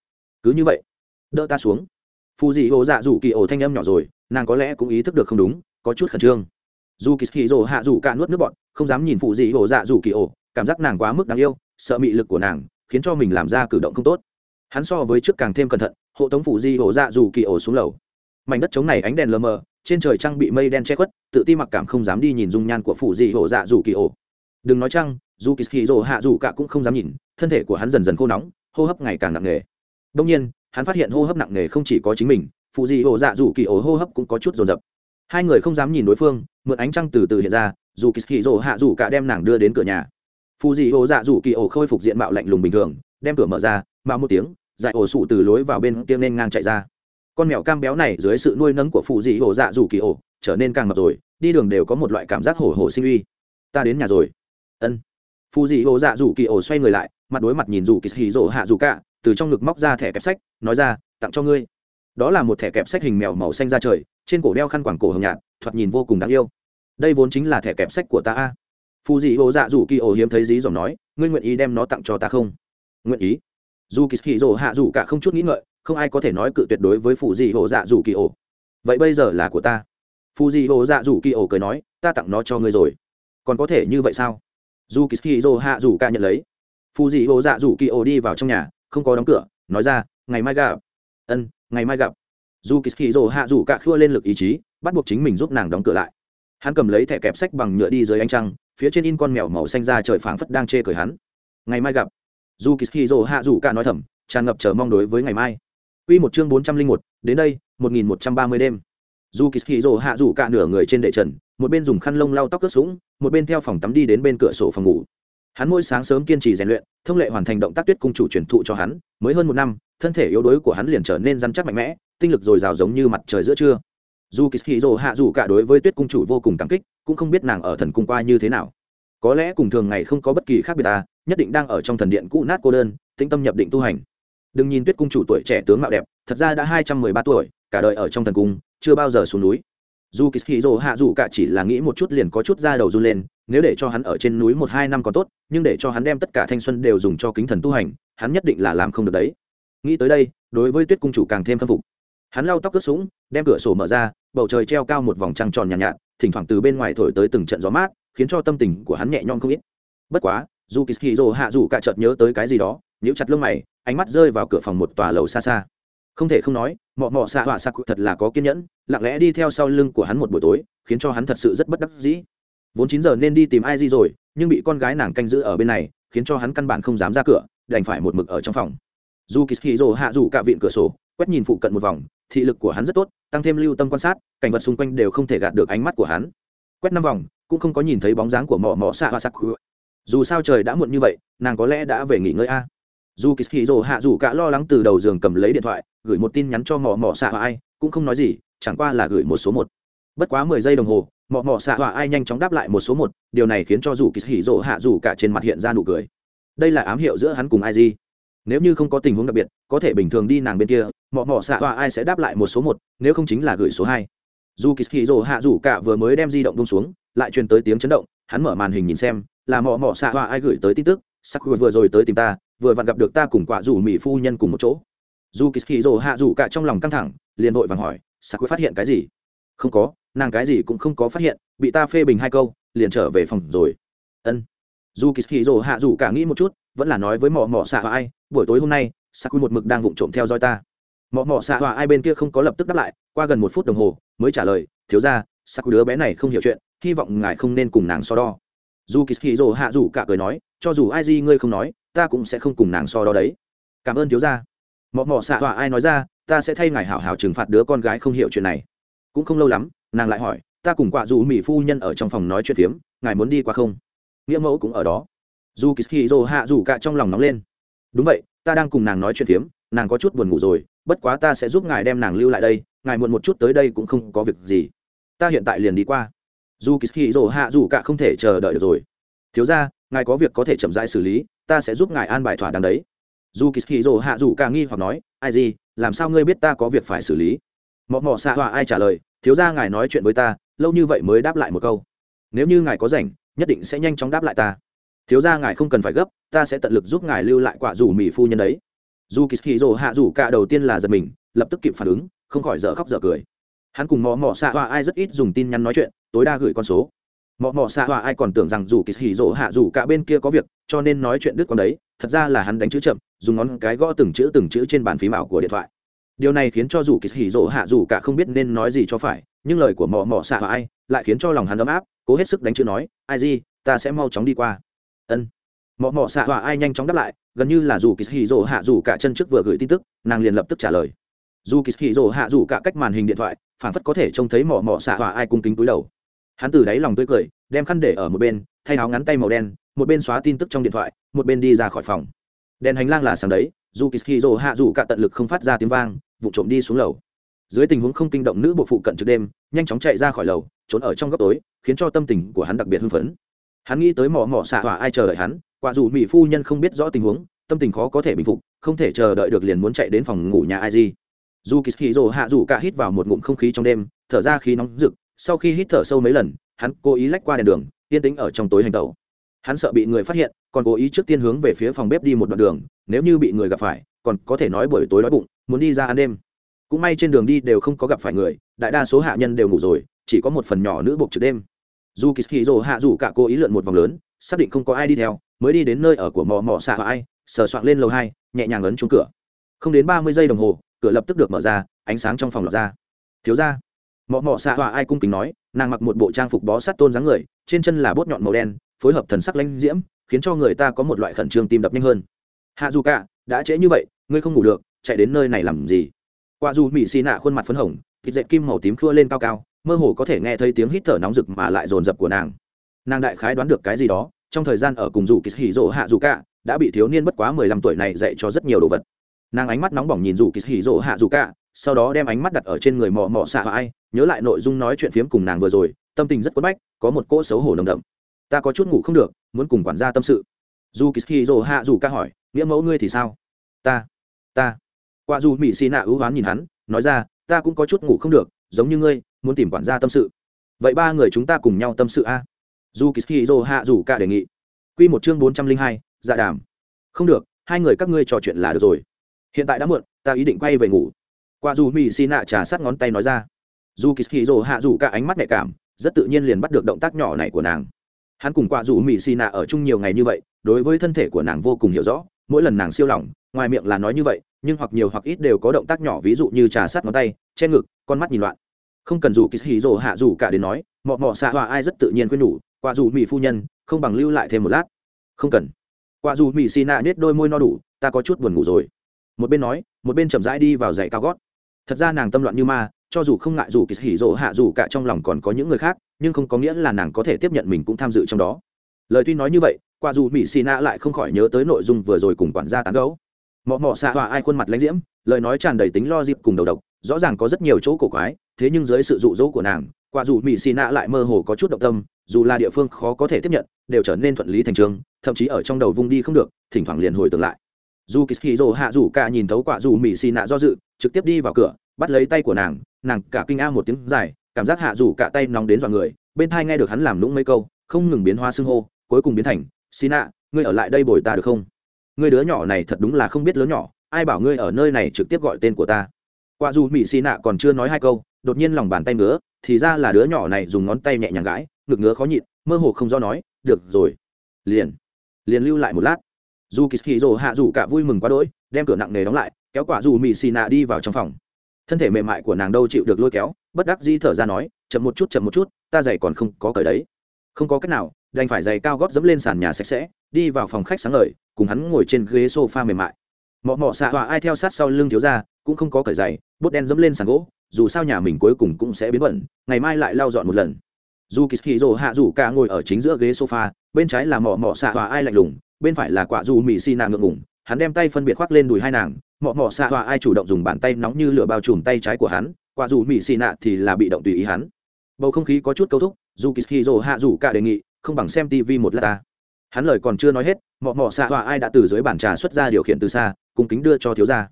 Cứ như vậy, đỡ ta xuống. Phù dị hồ dạ dù kỳ ổ thanh âm nhỏ rồi, nàng có lẽ cũng ý thức được không đúng, có chút khẩn trương dù kỳ hì rồ hạ dù cả nuốt nước bọn không dám nhìn phụ dị hồ dạ dù kỳ ổ, cảm giác nàng quá mức đáng yêu, sợ mị lực của nàng khiến cho mình làm ra cử động không tốt. Hắn so với trước càng thêm cẩn thận, hộ tống phụ di hổ dạ dù kỳ ổ xuống lầu. Mảnh đất trống này ánh đèn lờ mờ, trên trời trăng bị mây đen che khuất, tự ti mặc cảm không dám đi nhìn dung nhan của phụ di hổ dạ dù kỳ ổ. Đừng nói trăng dù kỳ kỳ rồ hạ dù cả cũng không dám nhìn, thân thể của hắn dần dần khô nóng, hô hấp ngày càng nặng nề. Đông nhiên, hắn phát hiện hô hấp nặng nề không chỉ có chính mình, phụ di hổ dạ dù kỳ ổ hô hấp cũng có chút dồn dập hai người không dám nhìn đối phương, mượn ánh trăng từ từ hiện ra, dù kỳ kỳ hạ dù cả đem nàng đưa đến cửa nhà. Phù dị hổ dạ dù kỳ ổ khôi phục diện mạo lạnh lùng bình thường, đem cửa mở ra, mạo một tiếng dại ổ sụ từ lối vào bên kia nên ngang chạy ra. Con mèo cam béo này dưới sự nuôi nấng của phù dị ổ dạ dù kỳ ổ, trở nên càng mập rồi, đi đường đều có một loại cảm giác hổ hổ sinh uy. Ta đến nhà rồi. Ân. Phù dị ổ dạ dù kỳ ổ xoay người lại, mặt đối mặt nhìn dù kỳ hì hạ dù cả, từ trong ngực móc ra thẻ kẹp sách, nói ra, tặng cho ngươi đó là một thẻ kẹp sách hình mèo màu xanh ra trời, trên cổ đeo khăn quảng cổ hồng nhạt, thoạt nhìn vô cùng đáng yêu. Đây vốn chính là thẻ kẹp sách của ta a. Phù dị ô dạ dù kỳ ô hiếm thấy dí dòng nói, ngươi nguyện ý đem nó tặng cho ta không? Nguyện ý. Dù kỳ hì dỗ hạ dù cả không chút nghĩ ngợi, không ai có thể nói cự tuyệt đối với phù dị ô dạ dù kỳ ô vậy bây giờ là của ta. Phù dị ô dạ dù kỳ ô cười nói, ta tặng nó cho ngươi rồi. Còn có thể như vậy sao? Dù kỳ hì dỗ hạ dù cả nhận lấy. Phù dị ô dạ dù kỳ ô đi vào trong nhà, không có đóng cửa, nói ra, ngày mai gặp ân, ngày mai gặp. Dù kỳ dỗ hạ dù cả khua lên lực ý chí, bắt buộc chính mình giúp nàng đóng cửa lại. Hắn cầm lấy thẻ kẹp sách bằng nhựa đi dưới ánh trăng, phía trên in con mèo màu xanh ra trời phảng phất đang chê cười hắn. Ngày mai gặp. Dù kỳ dỗ hạ dù cả nói thầm, tràn ngập chờ mong đối với ngày mai. Quy một chương bốn trăm linh một, đến đây, một nghìn một trăm ba mươi đêm. Dù kỳ hạ dù cả nửa người trên đệ trần, một bên dùng khăn lông lau tóc cất sũng, một bên theo phòng tắm đi đến bên cửa sổ phòng ngủ hắn mỗi sáng sớm kiên trì rèn luyện, thông lệ hoàn thành động tác tuyết cung chủ truyền thụ cho hắn, mới hơn một năm, thân thể yếu đuối của hắn liền trở nên răn chắc mạnh mẽ, tinh lực dồi dào giống như mặt trời giữa trưa. Dù kỳ hì hạ dù cả đối với tuyết cung chủ vô cùng cảm kích, cũng không biết nàng ở thần cung qua như thế nào. Có lẽ cùng thường ngày không có bất kỳ khác biệt ta nhất định đang ở trong thần điện cũ nát cô đơn, tĩnh tâm nhập định tu hành. Đừng nhìn tuyết cung chủ tuổi trẻ tướng mạo đẹp, thật ra đã hai trăm mười ba tuổi, cả đời ở trong thần cung, chưa bao giờ xuống núi dù kỳ hì rồ hạ dù cả chỉ là nghĩ một chút liền có chút ra đầu run lên nếu để cho hắn ở trên núi một hai năm còn tốt nhưng để cho hắn đem tất cả thanh xuân đều dùng cho kính thần tu hành hắn nhất định là làm không được đấy. Nghĩ tới đây đối với tuyết cung chủ càng thêm khâm phục. Hắn lau tóc ướt sũng đem cửa sổ mở ra bầu trời treo cao một vòng trăng tròn nhàn nhạt, nhạt thỉnh thoảng từ bên ngoài thổi tới từng trận gió mát khiến cho tâm tình của hắn nhẹ nhõm không ít. Bất quá dù kỳ hì rồ hạ dù cả chợt nhớ tới cái gì đó nhíu chặt lông mày ánh mắt rơi vào cửa phòng một tòa lầu xa xa không thể không nói, mọ mọ xạ họa xạ thật là có kiên nhẫn, lặng lẽ đi theo sau lưng của hắn một buổi tối, khiến cho hắn thật sự rất bất đắc dĩ. Vốn chín giờ nên đi tìm ai gì rồi, nhưng bị con gái nàng canh giữ ở bên này, khiến cho hắn căn bản không dám ra cửa, đành phải một mực ở trong phòng. Dù kỳ hì rồ hạ dù cả vịn cửa sổ, quét nhìn phụ cận một vòng, thị lực của hắn rất tốt, tăng thêm lưu tâm quan sát, cảnh vật xung quanh đều không thể gạt được ánh mắt của hắn. Quét năm vòng, cũng không có nhìn thấy bóng dáng của mỏ mỏ xạ hoa sắc dù sao trời đã muộn như vậy, nàng có lẽ đã về nghỉ ngơi a dù kỳ hì rồ hạ dù cả lo lắng từ đầu giường cầm lấy điện thoại, gửi một tin nhắn cho mỏ mỏ xạ Hòa ai, cũng không nói gì, chẳng qua là gửi một số một. Bất quá mười giây đồng hồ, mọ mọ xạ Hòa ai nhanh chóng đáp lại một số một, điều này khiến cho dù kỳ hỉ rộ hạ dù cả trên mặt hiện ra nụ cười. Đây là ám hiệu giữa hắn cùng ai gì nếu như không có tình huống đặc biệt, có thể bình thường đi nàng bên kia, mọ mọ xạ Hòa ai sẽ đáp lại một số một, nếu không chính là gửi số hai. Dù kỳ hỉ rộ hạ dù cả vừa mới đem di động bông xuống, lại truyền tới tiếng chấn động, hắn mở màn hình nhìn xem, là mọ mọ xạ Hòa ai gửi tới tin tức, sắc vừa rồi tới tìm ta vừa vặn gặp được ta cùng quả rủ mỹ phu nhân cùng một chỗ. Dù kỳ hỉ hạ dù cả trong lòng căng thẳng, liền vội vàng hỏi sắc phát hiện cái gì? Không có, nàng cái gì cũng không có phát hiện, bị ta phê bình hai câu, liền trở về phòng rồi. Ân. Dù kỳ hì rồ hạ dù cả nghĩ một chút, vẫn là nói với mỏ mỏ xạ ai, buổi tối hôm nay sa quy một mực đang vụng trộm theo dõi ta. Mỏ mỏ xạ hòa ai bên kia không có lập tức đáp lại, qua gần một phút đồng hồ, mới trả lời, thiếu ra sa đứa bé này không hiểu chuyện, hy vọng ngài không nên cùng nàng so đo. Dù kỳ hì rồ hạ dù cả cười nói, cho dù ai gì ngươi không nói ta cũng sẽ không cùng nàng so đo đấy. Cảm ơn thiếu gia. Mọ mọ xạ tọa ai nói ra, ta sẽ thay ngài hảo hảo trừng phạt đứa con gái không hiểu chuyện này. Cũng không lâu lắm, nàng lại hỏi, ta cùng quạ dù mỹ phu nhân ở trong phòng nói chuyện phiếm, ngài muốn đi qua không? Nghĩa mẫu cũng ở đó. Dù kỳ dô hạ dù cả trong lòng nóng lên. Đúng vậy, ta đang cùng nàng nói chuyện phiếm, nàng có chút buồn ngủ rồi, bất quá ta sẽ giúp ngài đem nàng lưu lại đây, ngài muộn một chút tới đây cũng không có việc gì. Ta hiện tại liền đi qua. Dù kỳ dô hạ dù cả không thể chờ đợi được rồi. Thiếu ra ngài có việc có thể chậm rãi xử lý, ta sẽ giúp ngài an bài thỏa đáng đấy. Dù kỳ dô hạ dù cả nghi hoặc nói, ai gì, làm sao ngươi biết ta có việc phải xử lý? Mọ mọ xạ họa ai trả lời, thiếu ra ngài nói chuyện với ta, lâu như vậy mới đáp lại một câu. Nếu như ngài có rảnh, nhất định sẽ nhanh chóng đáp lại ta. Thiếu ra ngài không cần phải gấp, ta sẽ tận lực giúp ngài lưu lại quả rủ mỹ phu nhân đấy. Dù kỳ hì rồ hạ rủ cả đầu tiên là giật mình, lập tức kịp phản ứng, không khỏi dở khóc dở cười. Hắn cùng mò mò xạ họa ai rất ít dùng tin nhắn nói chuyện, tối đa gửi con số. Mọ mọ xạ họa ai còn tưởng rằng dù kỳ hỉ rồ hạ dù cả bên kia có việc, cho nên nói chuyện đứt con đấy, thật ra là hắn đánh chữ chậm, dùng ngón cái gõ từng chữ từng chữ trên bàn phím ảo của điện thoại. Điều này khiến cho dù kỳ hỉ rỗ hạ dù cả không biết nên nói gì cho phải, nhưng lời của mọ mọ xạ họa ai lại khiến cho lòng hắn ấm áp, cố hết sức đánh chữ nói, ai gì ta sẽ mau chóng đi qua. Ân. Mọ mọ xạ họa ai nhanh chóng đáp lại, gần như là dù kỳ hỉ rỗ hạ dù cả chân trước vừa gửi tin tức, nàng liền lập tức trả lời. Dù kỳ hỉ rỗ hạ dù cả cách màn hình điện thoại phản phất có thể trông thấy mỏ mỏ xạ hỏa ai cung kính túi đầu hắn từ đáy lòng tươi cười, đem khăn để ở một bên, thay áo ngắn tay màu đen, một bên xóa tin tức trong điện thoại, một bên đi ra khỏi phòng. Đèn hành lang là sáng đấy dù kỳ hì rồ hạ dù cả tận lực không phát ra tiếng vang, vụ trộm đi xuống lầu. Dưới tình huống không kinh động nữ bộ phụ cận trước đêm, nhanh chóng chạy ra khỏi lầu, trốn ở trong góc tối, khiến cho tâm tình của hắn đặc biệt hưng phấn. Hắn nghĩ tới mỏ mỏ xạ hỏa ai chờ đợi hắn, quả dù mỹ phu nhân không biết rõ tình huống, tâm tình khó có thể bình phục, không thể chờ đợi được liền muốn chạy đến phòng ngủ nhà ai gì dù kỳ hì rồ hạ dù cả hít vào một ngụm không khí trong đêm, thở ra khí nóng rực sau khi hít thở sâu mấy lần, hắn cố ý lách qua đèn đường, yên tĩnh ở trong tối hành tẩu. Hắn sợ bị người phát hiện, còn cố ý trước tiên hướng về phía phòng bếp đi một đoạn đường, nếu như bị người gặp phải, còn có thể nói buổi tối đói bụng, muốn đi ra ăn đêm. Cũng may trên đường đi đều không có gặp phải người, đại đa số hạ nhân đều ngủ rồi, chỉ có một phần nhỏ nữ buộc trực đêm. Dù kỳ hì rồ hạ rủ cả cô ý lượn một vòng lớn, xác định không có ai đi theo, mới đi đến nơi ở của mò mò xạ ai, sờ soạn lên lầu hai, nhẹ nhàng ấn trúng cửa. Không đến ba mươi giây đồng hồ, cửa lập tức được mở ra, ánh sáng trong phòng lọt ra. Thiếu ra mọ mọ xạ họa ai cung kính nói, nàng mặc một bộ trang phục bó sát tôn dáng người, trên chân là bốt nhọn màu đen, phối hợp thần sắc lãnh diễm, khiến cho người ta có một loại khẩn trương tim đập nhanh hơn. Hạ dù cả, đã trễ như vậy, ngươi không ngủ được, chạy đến nơi này làm gì? Qua dù mỹ xì nạ khuôn mặt phấn hồng, thịt dậy kim màu tím khua lên cao cao, mơ hồ có thể nghe thấy tiếng hít thở nóng rực mà lại dồn dập của nàng. Nàng đại khái đoán được cái gì đó, trong thời gian ở cùng dù kỳ hỉ rỗ hạ dù cả, đã bị thiếu niên bất quá mười lăm tuổi này dạy cho rất nhiều đồ vật. Nàng ánh mắt nóng bỏng nhìn dù kỳ hỉ rỗ hạ dù cả sau đó đem ánh mắt đặt ở trên người mò mò xạ ai, nhớ lại nội dung nói chuyện phiếm cùng nàng vừa rồi, tâm tình rất quất bách, có một cỗ xấu hổ nồng đậm. Ta có chút ngủ không được, muốn cùng quản gia tâm sự. Dù kỳ hì hạ dù ca hỏi, nghĩa mẫu ngươi thì sao? Ta ta. Qua dù mỹ xì nạ ưu hoán nhìn hắn, nói ra, ta cũng có chút ngủ không được, giống như ngươi, muốn tìm quản gia tâm sự. Vậy ba người chúng ta cùng nhau tâm sự a. Dù kỳ hì hạ dù ca đề nghị. Q một chương bốn trăm linh hai dạ đàm. Không được, hai người các ngươi trò chuyện là được rồi. Hiện tại đã muộn, ta ý định quay về ngủ qua dù mỹ xì nạ trà sát ngón tay nói ra. Dù kỳ hì rồ hạ dù cả ánh mắt nhạy cảm, rất tự nhiên liền bắt được động tác nhỏ này của nàng. Hắn cùng qua dù mỹ xì nạ ở chung nhiều ngày như vậy, đối với thân thể của nàng vô cùng hiểu rõ, mỗi lần nàng siêu lỏng ngoài miệng là nói như vậy, nhưng hoặc nhiều hoặc ít đều có động tác nhỏ, ví dụ như trà sát ngón tay, che ngực, con mắt nhìn loạn. Không cần dù kỳ hì rồ hạ dù cả đến nói, mọ mọ xạ hòa ai rất tự nhiên quên nhủ, Qua dù mỹ phu nhân, không bằng lưu lại thêm một lát. Không cần. Qua dù mỹ xì nạ nết đôi môi no đủ, ta có chút buồn ngủ rồi. Một bên nói, một bên chậm rãi đi vào giày cao gót thật ra nàng tâm loạn như ma, cho dù không ngại dù kỳ hỉ rỗ hạ dù cả trong lòng còn có những người khác, nhưng không có nghĩa là nàng có thể tiếp nhận mình cũng tham dự trong đó. Lời tuy nói như vậy qua dù mỹ xì nạ lại không khỏi nhớ tới nội dung vừa rồi cùng quản gia tán gấu mọ mọ xạ hòa ai khuôn mặt lãnh diễm, lời nói tràn đầy tính lo dịp cùng đầu độc, rõ ràng có rất nhiều chỗ cổ quái, thế nhưng dưới sự dụ dỗ của nàng, quả dù mỹ xì nạ lại mơ hồ có chút động tâm, dù là địa phương khó có thể tiếp nhận, đều trở nên thuận lý thành trường, thậm chí ở trong đầu vung đi không được, thỉnh thoảng liền hồi tưởng lại dù kỳ rồ hạ dù cả nhìn thấu quả dù mỹ xì nạ do dự, trực tiếp đi vào cửa, bắt lấy tay của nàng nàng cả kinh a một tiếng dài, cảm giác hạ dù cả tay nóng đến dọa người, bên thai nghe được hắn làm lũng mấy câu, không ngừng biến hoa xưng hô, cuối cùng biến thành, xì nạ, ngươi ở lại đây bồi ta được không? Ngươi đứa nhỏ này thật đúng là không biết lớn nhỏ, ai bảo ngươi ở nơi này trực tiếp gọi tên của ta? Quả dù mỹ xì nạ còn chưa nói hai câu, đột nhiên lòng bàn tay ngứa, thì ra là đứa nhỏ này dùng ngón tay nhẹ nhàng gãi, ngực ngứa khó nhịn, mơ hồ không do nói, được rồi, liền liền lưu lại một lát dù kỳ hì rồ hạ dù cả vui mừng quá đỗi, đem cửa nặng nề đóng lại, kéo quả dù mì xì nạ đi vào trong phòng. Thân thể mềm mại của nàng đâu chịu được lôi kéo, bất đắc di thở ra nói, chậm một chút, chậm một chút, ta giày còn không có cởi đấy. Không có cách nào, đành phải giày cao gót dẫm lên sàn nhà sạch sẽ, đi vào phòng khách sáng ngời, cùng hắn ngồi trên ghế sofa mềm mại. Mọ mọ xạ họa ai theo sát sau lưng thiếu ra cũng không có cởi giày, bút đen dẫm lên sàn gỗ, dù sao nhà mình cuối cùng cũng sẽ biến bẩn, ngày mai lại lau dọn một lần. Dù kỳ hì rồ hạ rủ cả ngồi ở chính giữa ghế sofa, bên trái là mọ mọ xạ họa ai lạnh lùng bên phải là quả dù mì xì nàng ngượng ngủng hắn đem tay phân biệt khoác lên đùi hai nàng, mọ mọ xạ họa ai chủ động dùng bàn tay nóng như lửa bao trùm tay trái của hắn, quả dù mì xì nạ thì là bị động tùy ý hắn. Bầu không khí có chút câu thúc, dù kỳ hì rồ hạ rủ cả đề nghị, không bằng xem tv một lát ta. Hắn lời còn chưa nói hết, mọ mọ xạ họa ai đã từ dưới bàn trà xuất ra điều khiển từ xa, cung kính đưa cho thiếu gia.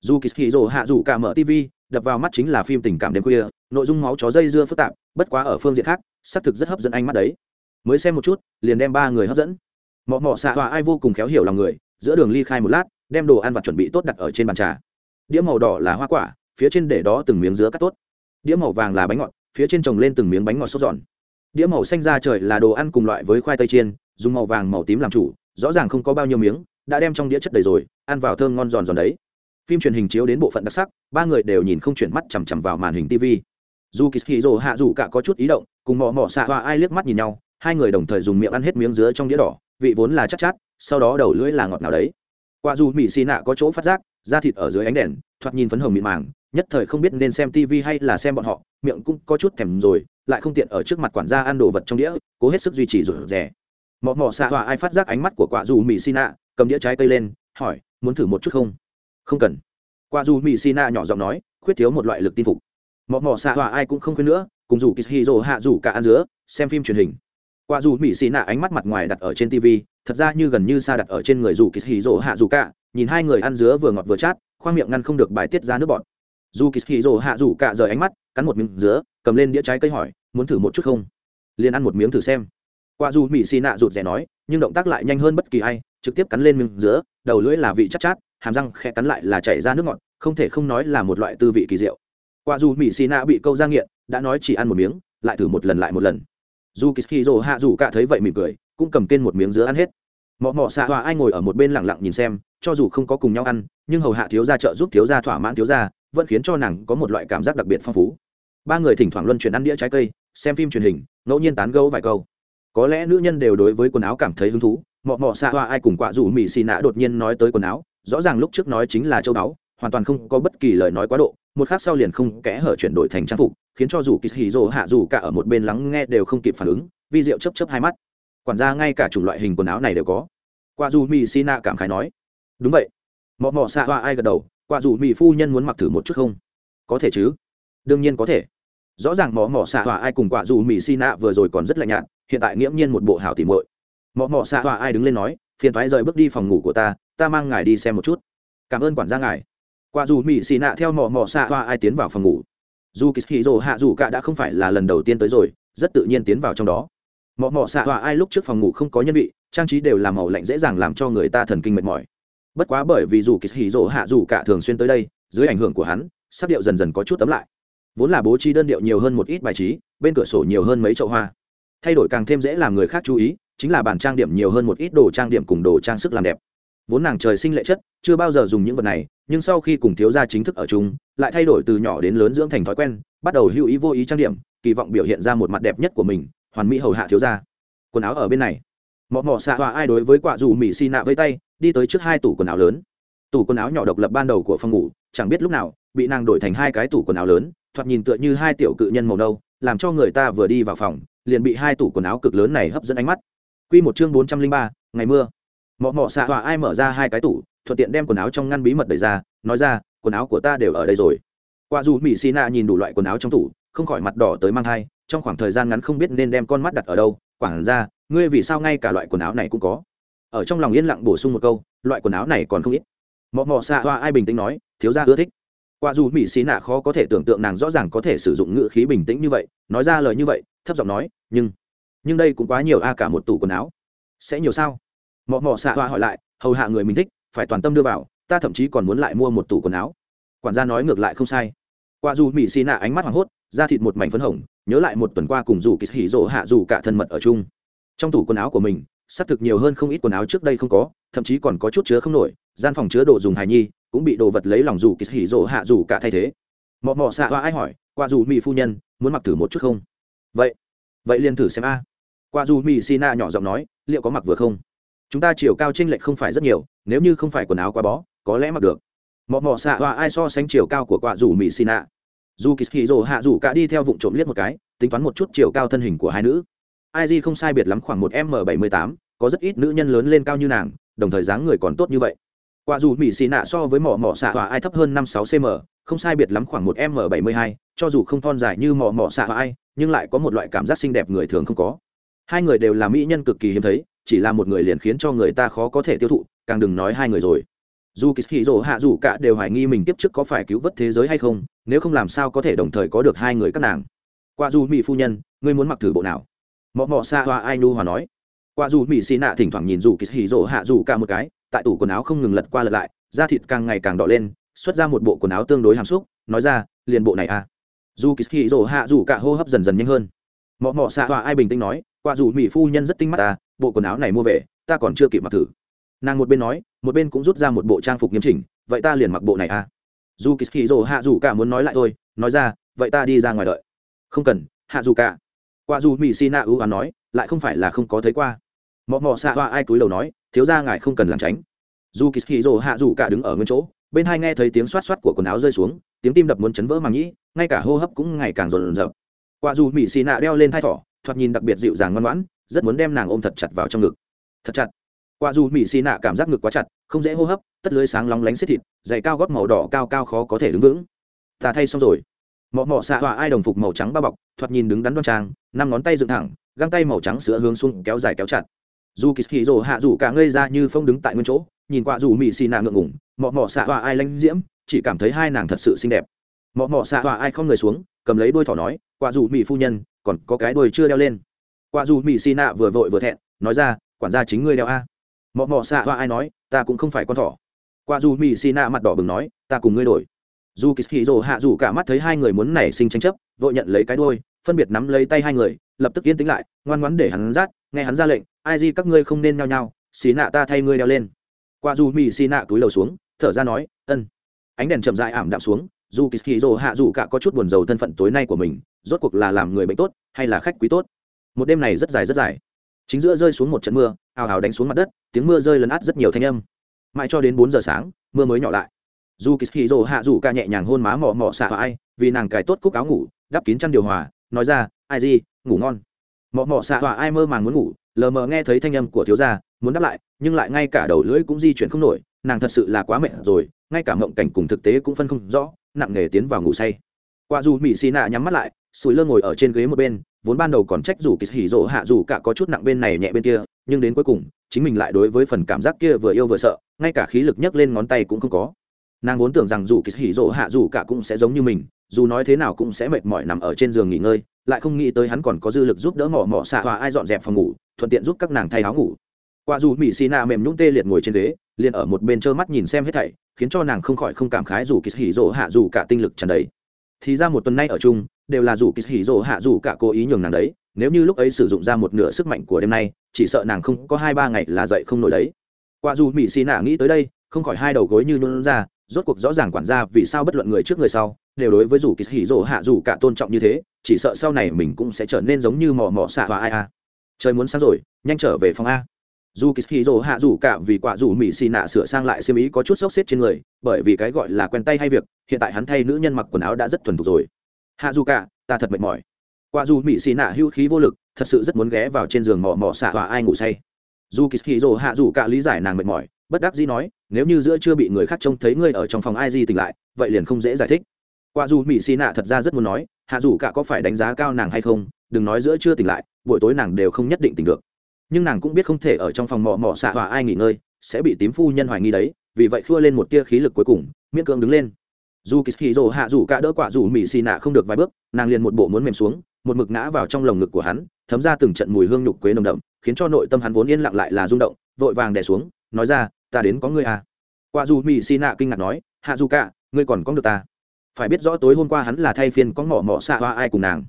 Dù kỳ hì rồ hạ rủ cả mở tv đập vào mắt chính là phim tình cảm đêm khuya, nội dung máu chó dây dưa phức tạp, bất quá ở phương diện khác, xác thực rất hấp dẫn anh mắt đấy. Mới xem một chút, liền đem ba người hấp dẫn mọ mọ xạ hòa ai vô cùng khéo hiểu lòng người, giữa đường ly khai một lát, đem đồ ăn vặt chuẩn bị tốt đặt ở trên bàn trà. Đĩa màu đỏ là hoa quả, phía trên để đó từng miếng dứa cắt tốt. Đĩa màu vàng là bánh ngọt, phía trên trồng lên từng miếng bánh ngọt sốt giòn. Đĩa màu xanh ra trời là đồ ăn cùng loại với khoai tây chiên, dùng màu vàng màu tím làm chủ, rõ ràng không có bao nhiêu miếng, đã đem trong đĩa chất đầy rồi, ăn vào thơm ngon giòn giòn đấy. Phim truyền hình chiếu đến bộ phận đặc sắc, ba người đều nhìn không chuyển mắt chằm chằm vào màn hình tv dù kỳ hì rồ hạ dù cả có chút ý động, cùng mò mò xạ hoa ai liếc mắt nhìn nhau hai người đồng thời dùng miệng ăn hết miếng dứa trong đĩa đỏ vị vốn là chắc chát, chát sau đó đầu lưỡi là ngọt nào đấy. Quả dù mỹ xì nạ có chỗ phát giác da thịt ở dưới ánh đèn thoạt nhìn phấn hồng mịn màng nhất thời không biết nên xem tv hay là xem bọn họ miệng cũng có chút thèm rồi lại không tiện ở trước mặt quản gia ăn đồ vật trong đĩa cố hết sức duy trì rủi rẻ mọ mọ xạ hòa ai phát giác ánh mắt của quả dù mỹ xì nạ cầm đĩa trái cây lên hỏi muốn thử một chút không? Không cần. Quả dù mỹ xì nạ nhỏ giọng nói khuyết thiếu một loại lực tin phục. Mọ mọ xạ hòa ai cũng không khuyên nữa cùng dù kishiro hạ dù cả ăn dứa xem phim truyền hình quả dù mỹ xì nạ ánh mắt mặt ngoài đặt ở trên tv thật ra như gần như xa đặt ở trên người dù kishiro hạ dù cả nhìn hai người ăn dứa vừa ngọt vừa chát khoang miệng ngăn không được bài tiết ra nước bọt. Dù kishiro hạ dù cả rời ánh mắt cắn một miếng dứa cầm lên đĩa trái cây hỏi muốn thử một chút không? Liền ăn một miếng thử xem. Quả dù mỹ xì nạ rụt rè nói nhưng động tác lại nhanh hơn bất kỳ ai trực tiếp cắn lên miếng dứa đầu lưỡi là vị chát, chát hàm răng khẽ cắn lại là chảy ra nước ngọt không thể không nói là một loại tư vị kỳ diệu. Quả dù mỹ xì nạ bị câu ra nghiện đã nói chỉ ăn một miếng lại thử một lần lại một lần dù kỳ rồ hạ dù cả thấy vậy mỉm cười, cũng cầm tên một miếng dứa ăn hết. Mọ mọ xạ hòa ai ngồi ở một bên lẳng lặng nhìn xem, cho dù không có cùng nhau ăn, nhưng hầu hạ thiếu gia trợ giúp thiếu gia thỏa mãn thiếu gia, vẫn khiến cho nàng có một loại cảm giác đặc biệt phong phú. Ba người thỉnh thoảng luân chuyển ăn đĩa trái cây, xem phim truyền hình, ngẫu nhiên tán gẫu vài câu. Có lẽ nữ nhân đều đối với quần áo cảm thấy hứng thú. Mọ mọ xạ hoa ai cùng quạ rủ mỹ xì nạ đột nhiên nói tới quần áo, rõ ràng lúc trước nói chính là châu đáo hoàn toàn không có bất kỳ lời nói quá độ, một khác sau liền không kẽ hở chuyển đổi thành trang phục, khiến cho dù kỳ hì rồ hạ dù cả ở một bên lắng nghe đều không kịp phản ứng, vi diệu chấp chấp hai mắt. Quản gia ngay cả chủng loại hình quần áo này đều có. Qua dù mỹ xi nạ cảm khái nói. Đúng vậy. Mọ mọ xạ hoa ai gật đầu qua dù mỹ phu nhân muốn mặc thử một chút không? Có thể chứ. Đương nhiên có thể. Rõ ràng mọ mọ xạ hoa ai cùng quả dù mỹ xi nạ vừa rồi còn rất lạnh nhạt, hiện tại nghiễm nhiên một bộ hảo tìm muội. Mọ mọ xạ hoa ai đứng lên nói, phiền thoái rời bước đi phòng ngủ của ta ta mang ngài đi xem một chút. Cảm ơn quản gia ngài qua dù mỹ xì nạ theo mọ mọ xạ hòa ai tiến vào phòng ngủ. Dù kỳ hì rồ hạ dù cả đã không phải là lần đầu tiên tới rồi, rất tự nhiên tiến vào trong đó. Mọ mọ xạ hòa ai lúc trước phòng ngủ không có nhân vị, trang trí đều làm màu lạnh dễ dàng làm cho người ta thần kinh mệt mỏi. Bất quá bởi vì dù kỳ hì rồ hạ dù cả thường xuyên tới đây, dưới ảnh hưởng của hắn, sắc điệu dần dần có chút tấm lại. Vốn là bố trí đơn điệu nhiều hơn một ít bài trí, bên cửa sổ nhiều hơn mấy chậu hoa. Thay đổi càng thêm dễ làm người khác chú ý, chính là bàn trang điểm nhiều hơn một ít đồ trang điểm cùng đồ trang sức làm đẹp vốn nàng trời sinh lệ chất, chưa bao giờ dùng những vật này, nhưng sau khi cùng thiếu gia chính thức ở chung, lại thay đổi từ nhỏ đến lớn dưỡng thành thói quen, bắt đầu hữu ý vô ý trang điểm, kỳ vọng biểu hiện ra một mặt đẹp nhất của mình, hoàn mỹ hầu hạ thiếu gia. Quần áo ở bên này. Mọ mọ xạ hòa ai đối với quả dù mỹ xi nạ với tay, đi tới trước hai tủ quần áo lớn. Tủ quần áo nhỏ độc lập ban đầu của phòng ngủ, chẳng biết lúc nào, bị nàng đổi thành hai cái tủ quần áo lớn, thoạt nhìn tựa như hai tiểu cự nhân màu nâu, làm cho người ta vừa đi vào phòng, liền bị hai tủ quần áo cực lớn này hấp dẫn ánh mắt. Quy một chương bốn trăm linh ba, ngày mưa mọ mọ xạ hòa ai mở ra hai cái tủ, thuận tiện đem quần áo trong ngăn bí mật đẩy ra, nói ra, quần áo của ta đều ở đây rồi. Qua dù mỹ xì nạ nhìn đủ loại quần áo trong tủ, không khỏi mặt đỏ tới mang thai, trong khoảng thời gian ngắn không biết nên đem con mắt đặt ở đâu quảng ra, ngươi vì sao ngay cả loại quần áo này cũng có? Ở trong lòng yên lặng bổ sung một câu, loại quần áo này còn không ít. Mọ mọ xạ hoa ai bình tĩnh nói, thiếu gia ưa thích. Qua dù mỹ xì nạ khó có thể tưởng tượng nàng rõ ràng có thể sử dụng ngữ khí bình tĩnh như vậy, nói ra lời như vậy, thấp giọng nói, nhưng nhưng đây cũng quá nhiều a cả một tủ quần áo. Sẽ nhiều sao? Mọ mọ xạ hoa hỏi lại, hầu hạ người mình thích, phải toàn tâm đưa vào, ta thậm chí còn muốn lại mua một tủ quần áo. Quản gia nói ngược lại không sai. Qua dù mỹ xì nạ ánh mắt hoảng hốt, da thịt một mảnh phấn hồng, nhớ lại một tuần qua cùng dù kỳ hỉ rộ hạ dù cả thân mật ở chung. Trong tủ quần áo của mình, xác thực nhiều hơn không ít quần áo trước đây không có, thậm chí còn có chút chứa không nổi, gian phòng chứa đồ dùng hài nhi, cũng bị đồ vật lấy lòng dù kỳ hỉ rộ hạ dù cả thay thế. Mọ mọ xạ hoa ai hỏi qua dù mỹ phu nhân, muốn mặc thử một chút không? Vậy vậy liền thử xem a. Qua dù mỹ xì nạ nhỏ giọng nói, liệu có mặc vừa không? Chúng ta chiều cao chênh lệch không phải rất nhiều, nếu như không phải quần áo quá bó, có lẽ mặc được. Mọ mọ xạ hoa ai so sánh chiều cao của quả dù mỹ xì nạ. Dù kỳ hì rồ hạ dù cả đi theo vụ trộm liếc một cái, tính toán một chút chiều cao thân hình của hai nữ. Ai di không sai biệt lắm khoảng một m bảy mươi tám, có rất ít nữ nhân lớn lên cao như nàng, đồng thời dáng người còn tốt như vậy. Quả dù mỹ xì nạ so với mỏ mỏ xạ hòa ai thấp hơn năm sáu cm không sai biệt lắm khoảng một m bảy mươi hai, cho dù không thon dài như mỏ mỏ xạ hòa ai, nhưng lại có một loại cảm giác xinh đẹp người thường không có. Hai người đều là mỹ nhân cực kỳ hiếm thấy chỉ là một người liền khiến cho người ta khó có thể tiêu thụ, càng đừng nói hai người rồi. Dù kỳ hì rỗ hạ dù cả đều hoài nghi mình tiếp trước có phải cứu vớt thế giới hay không, nếu không làm sao có thể đồng thời có được hai người các nàng. Qua dù mỹ phu nhân, ngươi muốn mặc thử bộ nào? Mọ mọ xa hoa ai nu hòa nói. Qua dù mỹ xì nạ thỉnh thoảng nhìn dù kỳ hì rỗ hạ dù cả một cái, tại tủ quần áo không ngừng lật qua lật lại, da thịt càng ngày càng đỏ lên, xuất ra một bộ quần áo tương đối hàm xúc, nói ra, liền bộ này à. Dù kỳ hì rỗ hạ dù cả hô hấp dần dần nhanh hơn. Mọ mọ xa hoa ai bình tĩnh nói, qua dù mỹ phu nhân rất tinh mắt à bộ quần áo này mua về, ta còn chưa kịp mặc thử. Nàng một bên nói, một bên cũng rút ra một bộ trang phục nghiêm chỉnh, vậy ta liền mặc bộ này à? Dù kỳ kỳ dỗ hạ dù cả muốn nói lại thôi, nói ra, vậy ta đi ra ngoài đợi. Không cần, hạ dù cả. Qua dù mỹ xi na ưu á nói, lại không phải là không có thấy qua. Mọ mọ xạ hoa ai túi đầu nói, thiếu ra ngài không cần làm tránh. Dù kỳ hì rồ hạ dù cả đứng ở nguyên chỗ, bên hai nghe thấy tiếng xoát xoát của quần áo rơi xuống, tiếng tim đập muốn chấn vỡ màng nhĩ, ngay cả hô hấp cũng ngày càng rộn rộn qua dù mỹ xì nạ đeo lên thai thỏ, thoạt nhìn đặc biệt dịu dàng ngoan ngoãn rất muốn đem nàng ôm thật chặt vào trong ngực. Thật chặt. Qua dù mỹ xì nạ cảm giác ngực quá chặt, không dễ hô hấp, tất lưới sáng lóng lánh xếp thịt giày cao gót màu đỏ cao cao khó có thể đứng vững. Ta thay xong rồi. Mọ mọ xạ họa ai đồng phục màu trắng bao bọc, thoạt nhìn đứng đắn đoan trang, năm ngón tay dựng thẳng, găng tay màu trắng sữa hướng xuống kéo dài kéo chặt. Dù kỳ hì rồ hạ rủ cả ngây ra như phong đứng tại nguyên chỗ, nhìn qua dù mỹ xì nạ ngượng ngủng mọ mọ xạ họa ai lanh diễm, chỉ cảm thấy hai nàng thật sự xinh đẹp. Mọ mọ xạ họa ai không người xuống, cầm lấy đôi thỏ nói qua dù mỹ phu nhân, còn có cái đôi chưa đeo lên qua dù mỹ xì nạ vừa vội vừa thẹn, nói ra, quản gia chính ngươi đeo a. Mọ mọ xạ hoa ai nói, ta cũng không phải con thỏ. Qua dù mỹ xì nạ mặt đỏ bừng nói, ta cùng ngươi đổi. Dù kỳ hì rồ hạ dù cả mắt thấy hai người muốn nảy sinh tranh chấp, vội nhận lấy cái đôi phân biệt nắm lấy tay hai người, lập tức yên tĩnh lại, ngoan ngoãn để hắn rát, nghe hắn ra lệnh, ai gì các ngươi không nên nhao nhao, xì nạ ta thay ngươi đeo lên. Qua dù mỹ xì nạ túi lầu xuống, thở ra nói, ân. Ánh đèn chậm dại ảm đạm xuống, dù kỳ hì rồ hạ dù cả có chút buồn rầu thân phận tối nay của mình, rốt cuộc là làm người bệnh tốt, hay là khách quý tốt? Một đêm này rất dài rất dài. Chính giữa rơi xuống một trận mưa, ào ào đánh xuống mặt đất, tiếng mưa rơi lấn át rất nhiều thanh âm. Mãi cho đến bốn giờ sáng, mưa mới nhỏ lại. Dù kỳ kỳ rồ hạ rủ ca nhẹ nhàng hôn má mỏ mỏ xạ ai, vì nàng cài tốt cúc áo ngủ, đắp kín chăn điều hòa, nói ra, ai gì, ngủ ngon. Mò mò xạ hòa ai mơ màng muốn ngủ, lờ mờ nghe thấy thanh âm của thiếu gia, muốn đáp lại, nhưng lại ngay cả đầu lưỡi cũng di chuyển không nổi, nàng thật sự là quá mệt rồi, ngay cả mộng cảnh cùng thực tế cũng phân không rõ, nặng nề tiến vào ngủ say qua dù mỹ xì nạ nhắm mắt lại sùi lơ ngồi ở trên ghế một bên, vốn ban đầu còn trách dù kỳ hỉ rỗ hạ dù cả có chút nặng bên này nhẹ bên kia, nhưng đến cuối cùng, chính mình lại đối với phần cảm giác kia vừa yêu vừa sợ, ngay cả khí lực nhấc lên ngón tay cũng không có. Nàng vốn tưởng rằng dù kỳ hỉ rỗ hạ dù cả cũng sẽ giống như mình, dù nói thế nào cũng sẽ mệt mỏi nằm ở trên giường nghỉ ngơi, lại không nghĩ tới hắn còn có dư lực giúp đỡ mỏ mỏ xạ hòa ai dọn dẹp phòng ngủ, thuận tiện giúp các nàng thay áo ngủ. Qua dù mỹ xì nạ mềm nhũng tê liệt ngồi trên ghế, liền ở một bên trơ mắt nhìn xem hết thảy, khiến cho nàng không khỏi không cảm khái dù kỳ hỉ rỗ hạ dù cả tinh lực tràn đầy thì ra một tuần nay ở chung, đều là dù kỳ hỉ rộ hạ dù cả cố ý nhường nàng đấy, nếu như lúc ấy sử dụng ra một nửa sức mạnh của đêm nay, chỉ sợ nàng không có hai ba ngày là dậy không nổi đấy. Qua dù mỹ xì nạ nghĩ tới đây, không khỏi hai đầu gối như luôn ra, rốt cuộc rõ ràng quản gia vì sao bất luận người trước người sau, đều đối với dù kỳ hỉ rộ hạ dù cả tôn trọng như thế, chỉ sợ sau này mình cũng sẽ trở nên giống như mò mò xạ và ai a. Trời muốn sáng rồi, nhanh trở về phòng a dù kỳ hỉ hạ dù cả vì quả dù mỹ xì nạ sửa sang lại xem ý có chút sốc xếp trên người, bởi vì cái gọi là quen tay hay việc, hiện tại hắn thay nữ nhân mặc quần áo đã rất thuần thục rồi. Hạ dù cả, ta thật mệt mỏi. Quả dù mỹ xì nạ hưu khí vô lực, thật sự rất muốn ghé vào trên giường mò mò xạ và ai ngủ say. Dù kỳ hỉ hạ dù cả lý giải nàng mệt mỏi, bất đắc dĩ nói, nếu như giữa chưa bị người khác trông thấy ngươi ở trong phòng ai di tỉnh lại, vậy liền không dễ giải thích. Quả dù mỹ xì nạ thật ra rất muốn nói, hạ dù cả có phải đánh giá cao nàng hay không? Đừng nói giữa chưa tỉnh lại, buổi tối nàng đều không nhất định tỉnh được nhưng nàng cũng biết không thể ở trong phòng mò mò xạ hòa ai nghỉ ngơi, sẽ bị tím phu nhân hoài nghi đấy, vì vậy khua lên một tia khí lực cuối cùng, miễn cưỡng đứng lên. Dù kỳ hì rồ hạ dù cả đỡ quả dù mỹ xì nạ không được vài bước, nàng liền một bộ muốn mềm xuống, một mực ngã vào trong lồng ngực của hắn, thấm ra từng trận mùi hương nhục quế nồng đậm, khiến cho nội tâm hắn vốn yên lặng lại là rung động, vội vàng đè xuống, nói ra, ta đến có ngươi à? Quả dù mỹ xì nạ kinh ngạc nói, hạ dù cả, ngươi còn có được ta? Phải biết rõ tối hôm qua hắn là thay phiên có mỏ mỏ xạ hoa ai cùng nàng.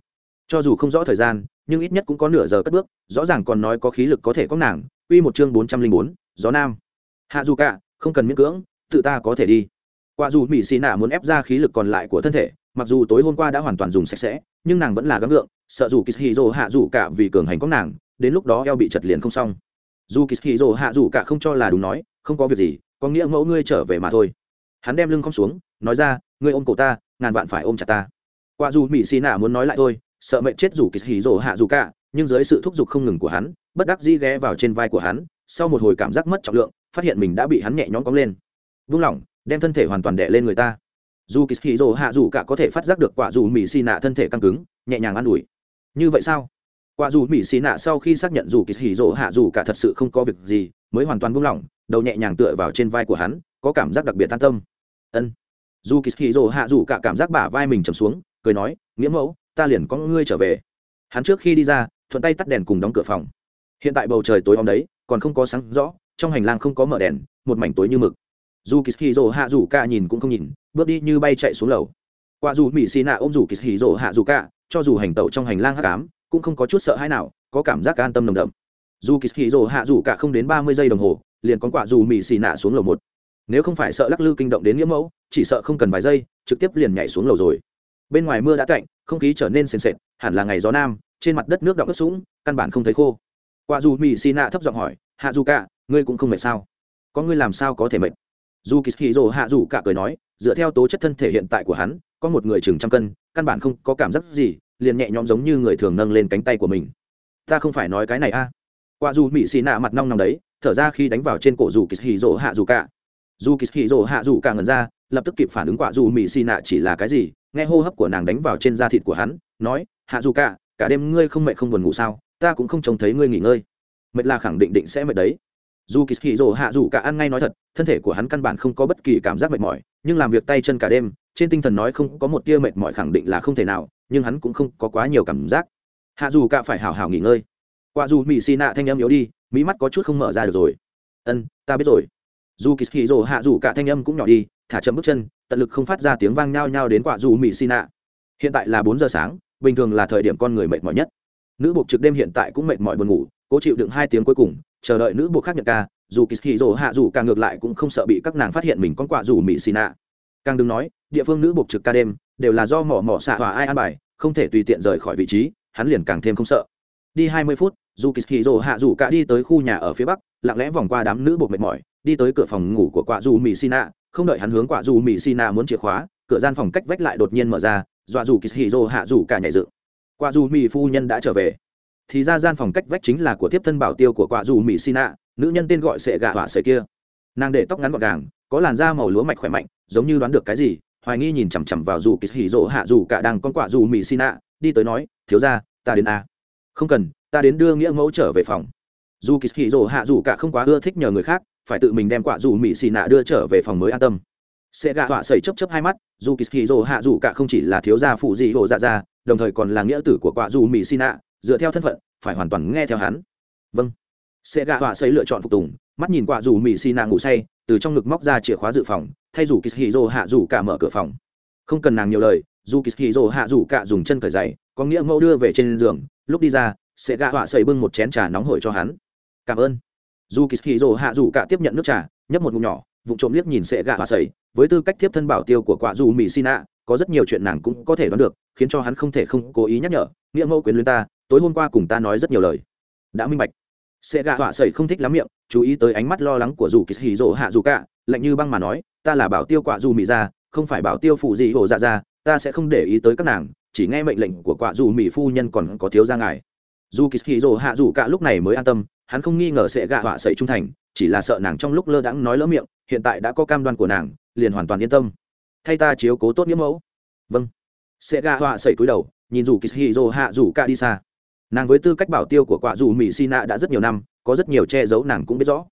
Cho dù không rõ thời gian nhưng ít nhất cũng có nửa giờ cất bước, rõ ràng còn nói có khí lực có thể có nàng. Quy một chương bốn trăm linh bốn, gió nam. Hạ dù cả, không cần miễn cưỡng, tự ta có thể đi. Quả dù mỹ xì nạ muốn ép ra khí lực còn lại của thân thể, mặc dù tối hôm qua đã hoàn toàn dùng sạch sẽ, nhưng nàng vẫn là gắng gượng, sợ dù kishiro hạ dù cả vì cường hành có nàng, đến lúc đó eo bị chật liền không xong. Dù kishiro hạ dù cả không cho là đúng nói, không có việc gì, có nghĩa mẫu ngươi trở về mà thôi. Hắn đem lưng không xuống, nói ra, ngươi ôm cổ ta, ngàn vạn phải ôm chặt ta. Quả dù mỹ xì nạ muốn nói lại thôi sợ mệnh chết dù rồ hạ dù cả, nhưng dưới sự thúc giục không ngừng của hắn, bất đắc dĩ ghé vào trên vai của hắn, sau một hồi cảm giác mất trọng lượng, phát hiện mình đã bị hắn nhẹ nhõm cóng lên. Vung lỏng, đem thân thể hoàn toàn đè lên người ta. Dù kỳ hì rồ hạ dù cả có thể phát giác được quả dù mỹ xì nạ thân thể căng cứng, nhẹ nhàng an ủi. Như vậy sao? Quả dù mỹ xì nạ sau khi xác nhận dù kỳ hì rồ hạ dù cả thật sự không có việc gì, mới hoàn toàn buông lỏng, đầu nhẹ nhàng tựa vào trên vai của hắn, có cảm giác đặc biệt an tâm. Ân. Dù kỳ hì rồ hạ dù cả cảm giác bả vai mình trầm xuống, cười nói, nghĩa mẫu ta liền có ngươi trở về. Hắn trước khi đi ra, thuận tay tắt đèn cùng đóng cửa phòng. Hiện tại bầu trời tối om đấy, còn không có sáng rõ, trong hành lang không có mở đèn, một mảnh tối như mực. Dù kỳ hì rồ hạ dù cả nhìn cũng không nhìn, bước đi như bay chạy xuống lầu. Qua dù mỹ xì nạ ôm dù kỳ hì rồ hạ dù cả cho dù hành tẩu trong hành lang hắc ám, cũng không có chút sợ hãi nào, có cảm giác an tâm nồng đậm. Dù kỳ hì rồ hạ dù cả không đến ba mươi giây đồng hồ, liền con quả dù mỹ xì nạ xuống lầu một. Nếu không phải sợ lắc lư kinh động đến nghĩa mẫu, chỉ sợ không cần vài giây, trực tiếp liền nhảy xuống lầu rồi. Bên ngoài mưa đã cạnh không khí trở nên sền sệt, hẳn là ngày gió nam, trên mặt đất nước đọng ướt sũng, căn bản không thấy khô. Quả dù mỹ xì nạ thấp giọng hỏi, hạ dù cả ngươi cũng không mệt sao? Có ngươi làm sao có thể mệt? Dù kỳ hì rồ hạ dù cả cười nói, dựa theo tố chất thân thể hiện tại của hắn, có một người chừng trăm cân, căn bản không có cảm giác gì, liền nhẹ nhõm giống như người thường nâng lên cánh tay của mình. Ta không phải nói cái này a. À. quả dù mỹ xì nạ mặt nong nong đấy, thở ra khi đánh vào trên cổ dù kỳ hì rồ hạ dù cả dù kỳ hì rồ hạ dù cả ngần ra, lập tức kịp phản ứng quả dù mỹ xì nạ chỉ là cái gì, nghe hô hấp của nàng đánh vào trên da thịt của hắn, nói, hạ dù cả cả đêm ngươi không mệt không buồn ngủ sao? Ta cũng không trông thấy ngươi nghỉ ngơi. Mệt là khẳng định định sẽ mệt đấy. Dù kỳ hì rồ hạ dù cả ăn ngay nói thật, thân thể của hắn căn bản không có bất kỳ cảm giác mệt mỏi, nhưng làm việc tay chân cả đêm, trên tinh thần nói không có một tia mệt mỏi khẳng định là không thể nào, nhưng hắn cũng không có quá nhiều cảm giác. Hạ dù cả phải hào hào nghỉ ngơi. Quả dù mỹ xì nạ thanh em yếu đi mỹ mắt có chút không mở ra được rồi. Ân, ta biết rồi dù kỳ hì rồ hạ dù cả thanh âm cũng nhỏ đi, thả chậm bước chân, tận lực không phát ra tiếng vang nhao nhao đến quả dù mỹ xin nạ. Hiện tại là bốn giờ sáng, bình thường là thời điểm con người mệt mỏi nhất. Nữ buộc trực đêm hiện tại cũng mệt mỏi buồn ngủ, cố chịu đựng hai tiếng cuối cùng, chờ đợi nữ buộc khác nhận ca, dù kỳ hì rồ hạ dù càng ngược lại cũng không sợ bị các nàng phát hiện mình con quả dù mỹ xin nạ. Càng đừng nói, địa phương nữ buộc trực ca đêm đều là do mỏ mỏ xạ hòa ai an bài, không thể tùy tiện rời khỏi vị trí, hắn liền càng thêm không sợ. Đi hai mươi phút, dù kỳ hì rồ hạ dù cả đi tới khu nhà ở phía bắc, lặng lẽ vòng qua đám nữ buộc mệt mỏi đi tới cửa phòng ngủ của quả dù mỹ xì nạ không đợi hắn hướng quả dù mỹ xì nạ muốn chìa khóa, cửa gian phòng cách vách lại đột nhiên mở ra, dọa dù kỳ hì dô hạ dù cả nhảy dựng. Quả dù mỹ phu nhân đã trở về. Thì ra gian phòng cách vách chính là của tiếp thân bảo tiêu của quả dù mỹ xì nạ nữ nhân tên gọi sệ gạ họa sệ kia. Nàng để tóc ngắn gọn gàng, có làn da màu lúa mạch khỏe mạnh, giống như đoán được cái gì, hoài nghi nhìn chằm chằm vào dù kỳ hì rỗ hạ dù cả đang con quả dù mỹ xin nạ đi tới nói, thiếu ra ta đến a. Không cần, ta đến đưa nghĩa mẫu trở về phòng. Dù kỳ hỉ hạ dù cả không quá ưa thích nhờ người khác phải tự mình đem quả dù mỹ xì nạ đưa trở về phòng mới an tâm. Sẽ gạ họa sẩy chấp chấp hai mắt, dù kỳ hỉ hạ dù cả không chỉ là thiếu gia phụ dị hộ dạ ra đồng thời còn là nghĩa tử của quả dù mỹ xì nạ, dựa theo thân phận, phải hoàn toàn nghe theo hắn. Vâng. Sẽ gạ họa xây lựa chọn phục tùng, mắt nhìn quả dù mỹ xì nạ ngủ say, từ trong ngực móc ra chìa khóa dự phòng, thay dù kishiro hạ dù cả mở cửa phòng. Không cần nàng nhiều lời, dù kishiro hạ dù cả dùng chân cởi giày, có nghĩa mẫu đưa về trên giường, lúc đi ra, sẽ gạ họa xây bưng một chén trà nóng hổi cho hắn. Cảm ơn dù kishiro hạ dù cả tiếp nhận nước trà, nhấp một ngụm nhỏ vụ trộm liếc nhìn sệ gạ họa sầy với tư cách tiếp thân bảo tiêu của quả dù mỹ xin ạ có rất nhiều chuyện nàng cũng có thể đoán được, khiến cho hắn không thể không cố ý nhắc nhở, nghĩa mẫu quyền luyến ta, tối hôm qua cùng ta nói rất nhiều lời. Đã minh bạch. Sệ gạ họa sầy không thích lắm miệng, chú ý tới ánh mắt lo lắng của dù kỳ hì rỗ hạ dù cả, lạnh như băng mà nói, ta là bảo tiêu quạ dù mỹ ra, không phải bảo tiêu phụ gì hồ dạ ra, ta sẽ không để ý tới các nàng, chỉ nghe mệnh lệnh của quạ dù mỹ phu nhân còn có thiếu ra ngài. Dù kỳ hì rỗ hạ dù cả lúc này mới an tâm hắn không nghi ngờ sẽ gạ họa sẩy trung thành, chỉ là sợ nàng trong lúc lơ đãng nói lỡ miệng, hiện tại đã có cam đoan của nàng, liền hoàn toàn yên tâm. Thay ta chiếu cố tốt nghĩa mẫu. Vâng. Sẽ gạ họa sẩy cúi đầu, nhìn dù kỳ hì hạ dù ca đi xa. Nàng với tư cách bảo tiêu của quả dù mỹ xi nạ đã rất nhiều năm, có rất nhiều che giấu nàng cũng biết rõ.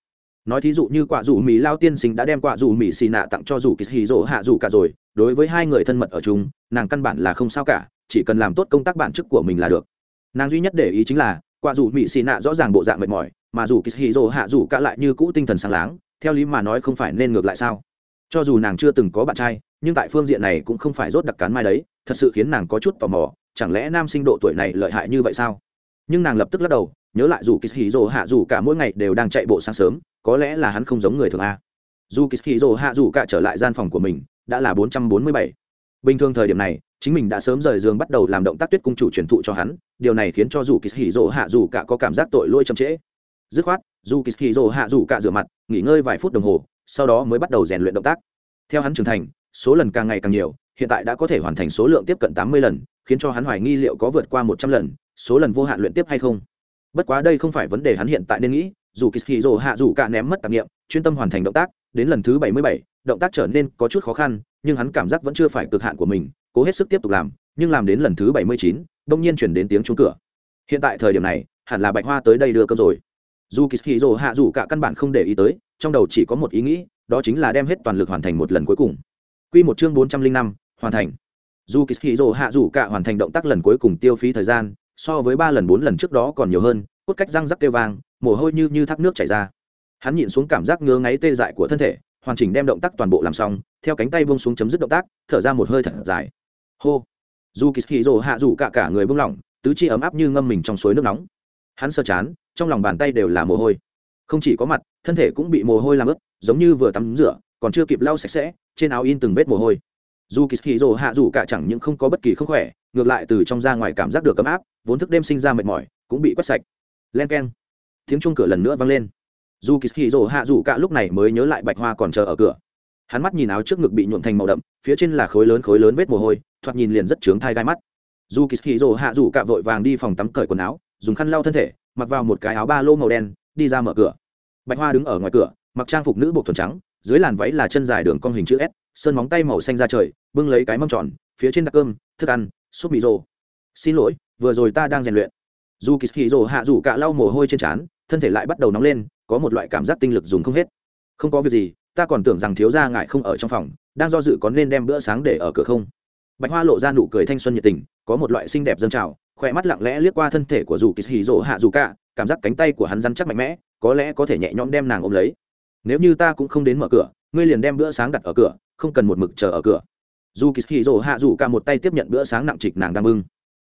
Nói thí dụ như quả dù mỹ lao tiên sinh đã đem quả dù mỹ xì nạ tặng cho dù kỳ hì hạ dù cả rồi, đối với hai người thân mật ở chung, nàng căn bản là không sao cả, chỉ cần làm tốt công tác bản chức của mình là được. Nàng duy nhất để ý chính là quả dù mỹ xì nạ rõ ràng bộ dạng mệt mỏi, mà dù kỳ hạ dù cả lại như cũ tinh thần sáng láng, theo lý mà nói không phải nên ngược lại sao? Cho dù nàng chưa từng có bạn trai, nhưng tại phương diện này cũng không phải rốt đặc cán mai đấy, thật sự khiến nàng có chút tò mò, chẳng lẽ nam sinh độ tuổi này lợi hại như vậy sao? Nhưng nàng lập tức lắc đầu, nhớ lại dù kỳ hì hạ dù cả mỗi ngày đều đang chạy bộ sáng sớm, có lẽ là hắn không giống người thường a. Dù kỳ hì hạ dù cả trở lại gian phòng của mình, đã là bốn trăm bốn mươi bảy bình thường thời điểm này, chính mình đã sớm rời giường bắt đầu làm động tác tuyết cung chủ truyền thụ cho hắn, điều này khiến cho dù kỳ hỉ rỗ hạ dù cả có cảm giác tội lỗi chậm trễ. Dứt khoát dù kỳ hỉ rỗ hạ dù cả rửa mặt, nghỉ ngơi vài phút đồng hồ, sau đó mới bắt đầu rèn luyện động tác. Theo hắn trưởng thành, số lần càng ngày càng nhiều, hiện tại đã có thể hoàn thành số lượng tiếp cận tám mươi lần, khiến cho hắn hoài nghi liệu có vượt qua một trăm lần, số lần vô hạn luyện tiếp hay không. Bất quá đây không phải vấn đề hắn hiện tại nên nghĩ dù kỳ rồ hạ dù cả ném mất tạp nghiệm chuyên tâm hoàn thành động tác, đến lần thứ bảy mươi bảy động tác trở nên có chút khó khăn, nhưng hắn cảm giác vẫn chưa phải cực hạn của mình, cố hết sức tiếp tục làm, nhưng làm đến lần thứ bảy mươi chín, đông nhiên chuyển đến tiếng trúng cửa. Hiện tại thời điểm này, hẳn là bạch hoa tới đây đưa cơm rồi. Dù kỳ rồ hạ dù cả căn bản không để ý tới, trong đầu chỉ có một ý nghĩ, đó chính là đem hết toàn lực hoàn thành một lần cuối cùng. Quy một chương bốn trăm linh năm, hoàn thành. Dù kỳ rồ hạ dù cả hoàn thành động tác lần cuối cùng tiêu phí thời gian, so với ba lần bốn lần trước đó còn nhiều hơn, cốt cách răng rắc kêu vang, mồ hôi như như thác nước chảy ra. Hắn nhịn xuống cảm giác ngứa ngáy tê dại của thân thể hoàn chỉnh đem động tác toàn bộ làm xong, theo cánh tay buông xuống chấm dứt động tác, thở ra một hơi thật dài. Hô. Dù kỳ hì rồ hạ dù cả cả người buông lỏng, tứ chi ấm áp như ngâm mình trong suối nước nóng. Hắn sơ chán, trong lòng bàn tay đều là mồ hôi. Không chỉ có mặt, thân thể cũng bị mồ hôi làm ướt, giống như vừa tắm rửa, còn chưa kịp lau sạch sẽ, trên áo in từng vết mồ hôi. Dù kỳ hì rồ hạ dù cả chẳng những không có bất kỳ không khỏe, ngược lại từ trong ra ngoài cảm giác được ấm áp, vốn thức đêm sinh ra mệt mỏi, cũng bị quét sạch. Len k e n tiếng chuông cửa lần nữa vang lên dù kỳ hì rồ hạ dù cả lúc này mới nhớ lại bạch hoa còn chờ ở cửa. Hắn mắt nhìn áo trước ngực bị nhuộm thành màu đậm, phía trên là khối lớn khối lớn vết mồ hôi, thoạt nhìn liền rất trướng thai gai mắt. Dù kỳ hì rồ hạ dù cả vội vàng đi phòng tắm cởi quần áo, dùng khăn lau thân thể, mặc vào một cái áo ba lô màu đen, đi ra mở cửa. Bạch hoa đứng ở ngoài cửa, mặc trang phục nữ bột thuần trắng, dưới làn váy là chân dài đường con hình chữ s, sơn móng tay màu xanh ra trời, bưng lấy cái mâm tròn, phía trên đặc cơm, thức ăn, súp mì rô. Xin lỗi, vừa rồi ta đang rèn luyện. Dù kỳ hì rồ hạ dù cả lau mồ hôi trên trán, thân thể lại bắt đầu nóng lên có một loại cảm giác tinh lực dùng không hết. Không có việc gì, ta còn tưởng rằng thiếu gia ngại không ở trong phòng, đang do dự có nên đem bữa sáng để ở cửa không. Bạch hoa lộ ra nụ cười thanh xuân nhiệt tình, có một loại xinh đẹp dân trào, khỏe mắt lặng lẽ liếc qua thân thể của dù kỳ hì rỗ hạ dù cả, cảm giác cánh tay của hắn răn chắc mạnh mẽ, có lẽ có thể nhẹ nhõm đem nàng ôm lấy. Nếu như ta cũng không đến mở cửa, ngươi liền đem bữa sáng đặt ở cửa, không cần một mực chờ ở cửa. Dù kỳ hì rỗ hạ dù cả một tay tiếp nhận bữa sáng nặng trịch nàng đang bưng.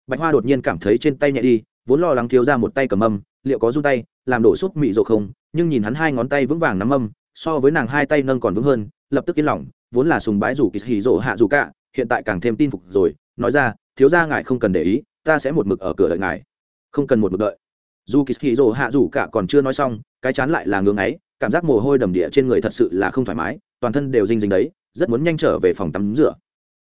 Bạch hoa đột nhiên cảm thấy trên tay nhẹ đi, vốn lo lắng thiếu ra một tay cầm âm liệu có run tay, làm đổ súp mị rộ không, nhưng nhìn hắn hai ngón tay vững vàng nắm âm, so với nàng hai tay nâng còn vững hơn, lập tức yên lòng, vốn là sùng bái rủ kỳ hì rộ hạ dù cả, hiện tại càng thêm tin phục rồi, nói ra, thiếu ra ngài không cần để ý, ta sẽ một mực ở cửa đợi ngài. Không cần một mực đợi. Dù kỳ hì rộ hạ dù cả còn chưa nói xong, cái chán lại là ngưng ấy, cảm giác mồ hôi đầm địa trên người thật sự là không thoải mái, toàn thân đều dinh dính đấy, rất muốn nhanh trở về phòng tắm rửa.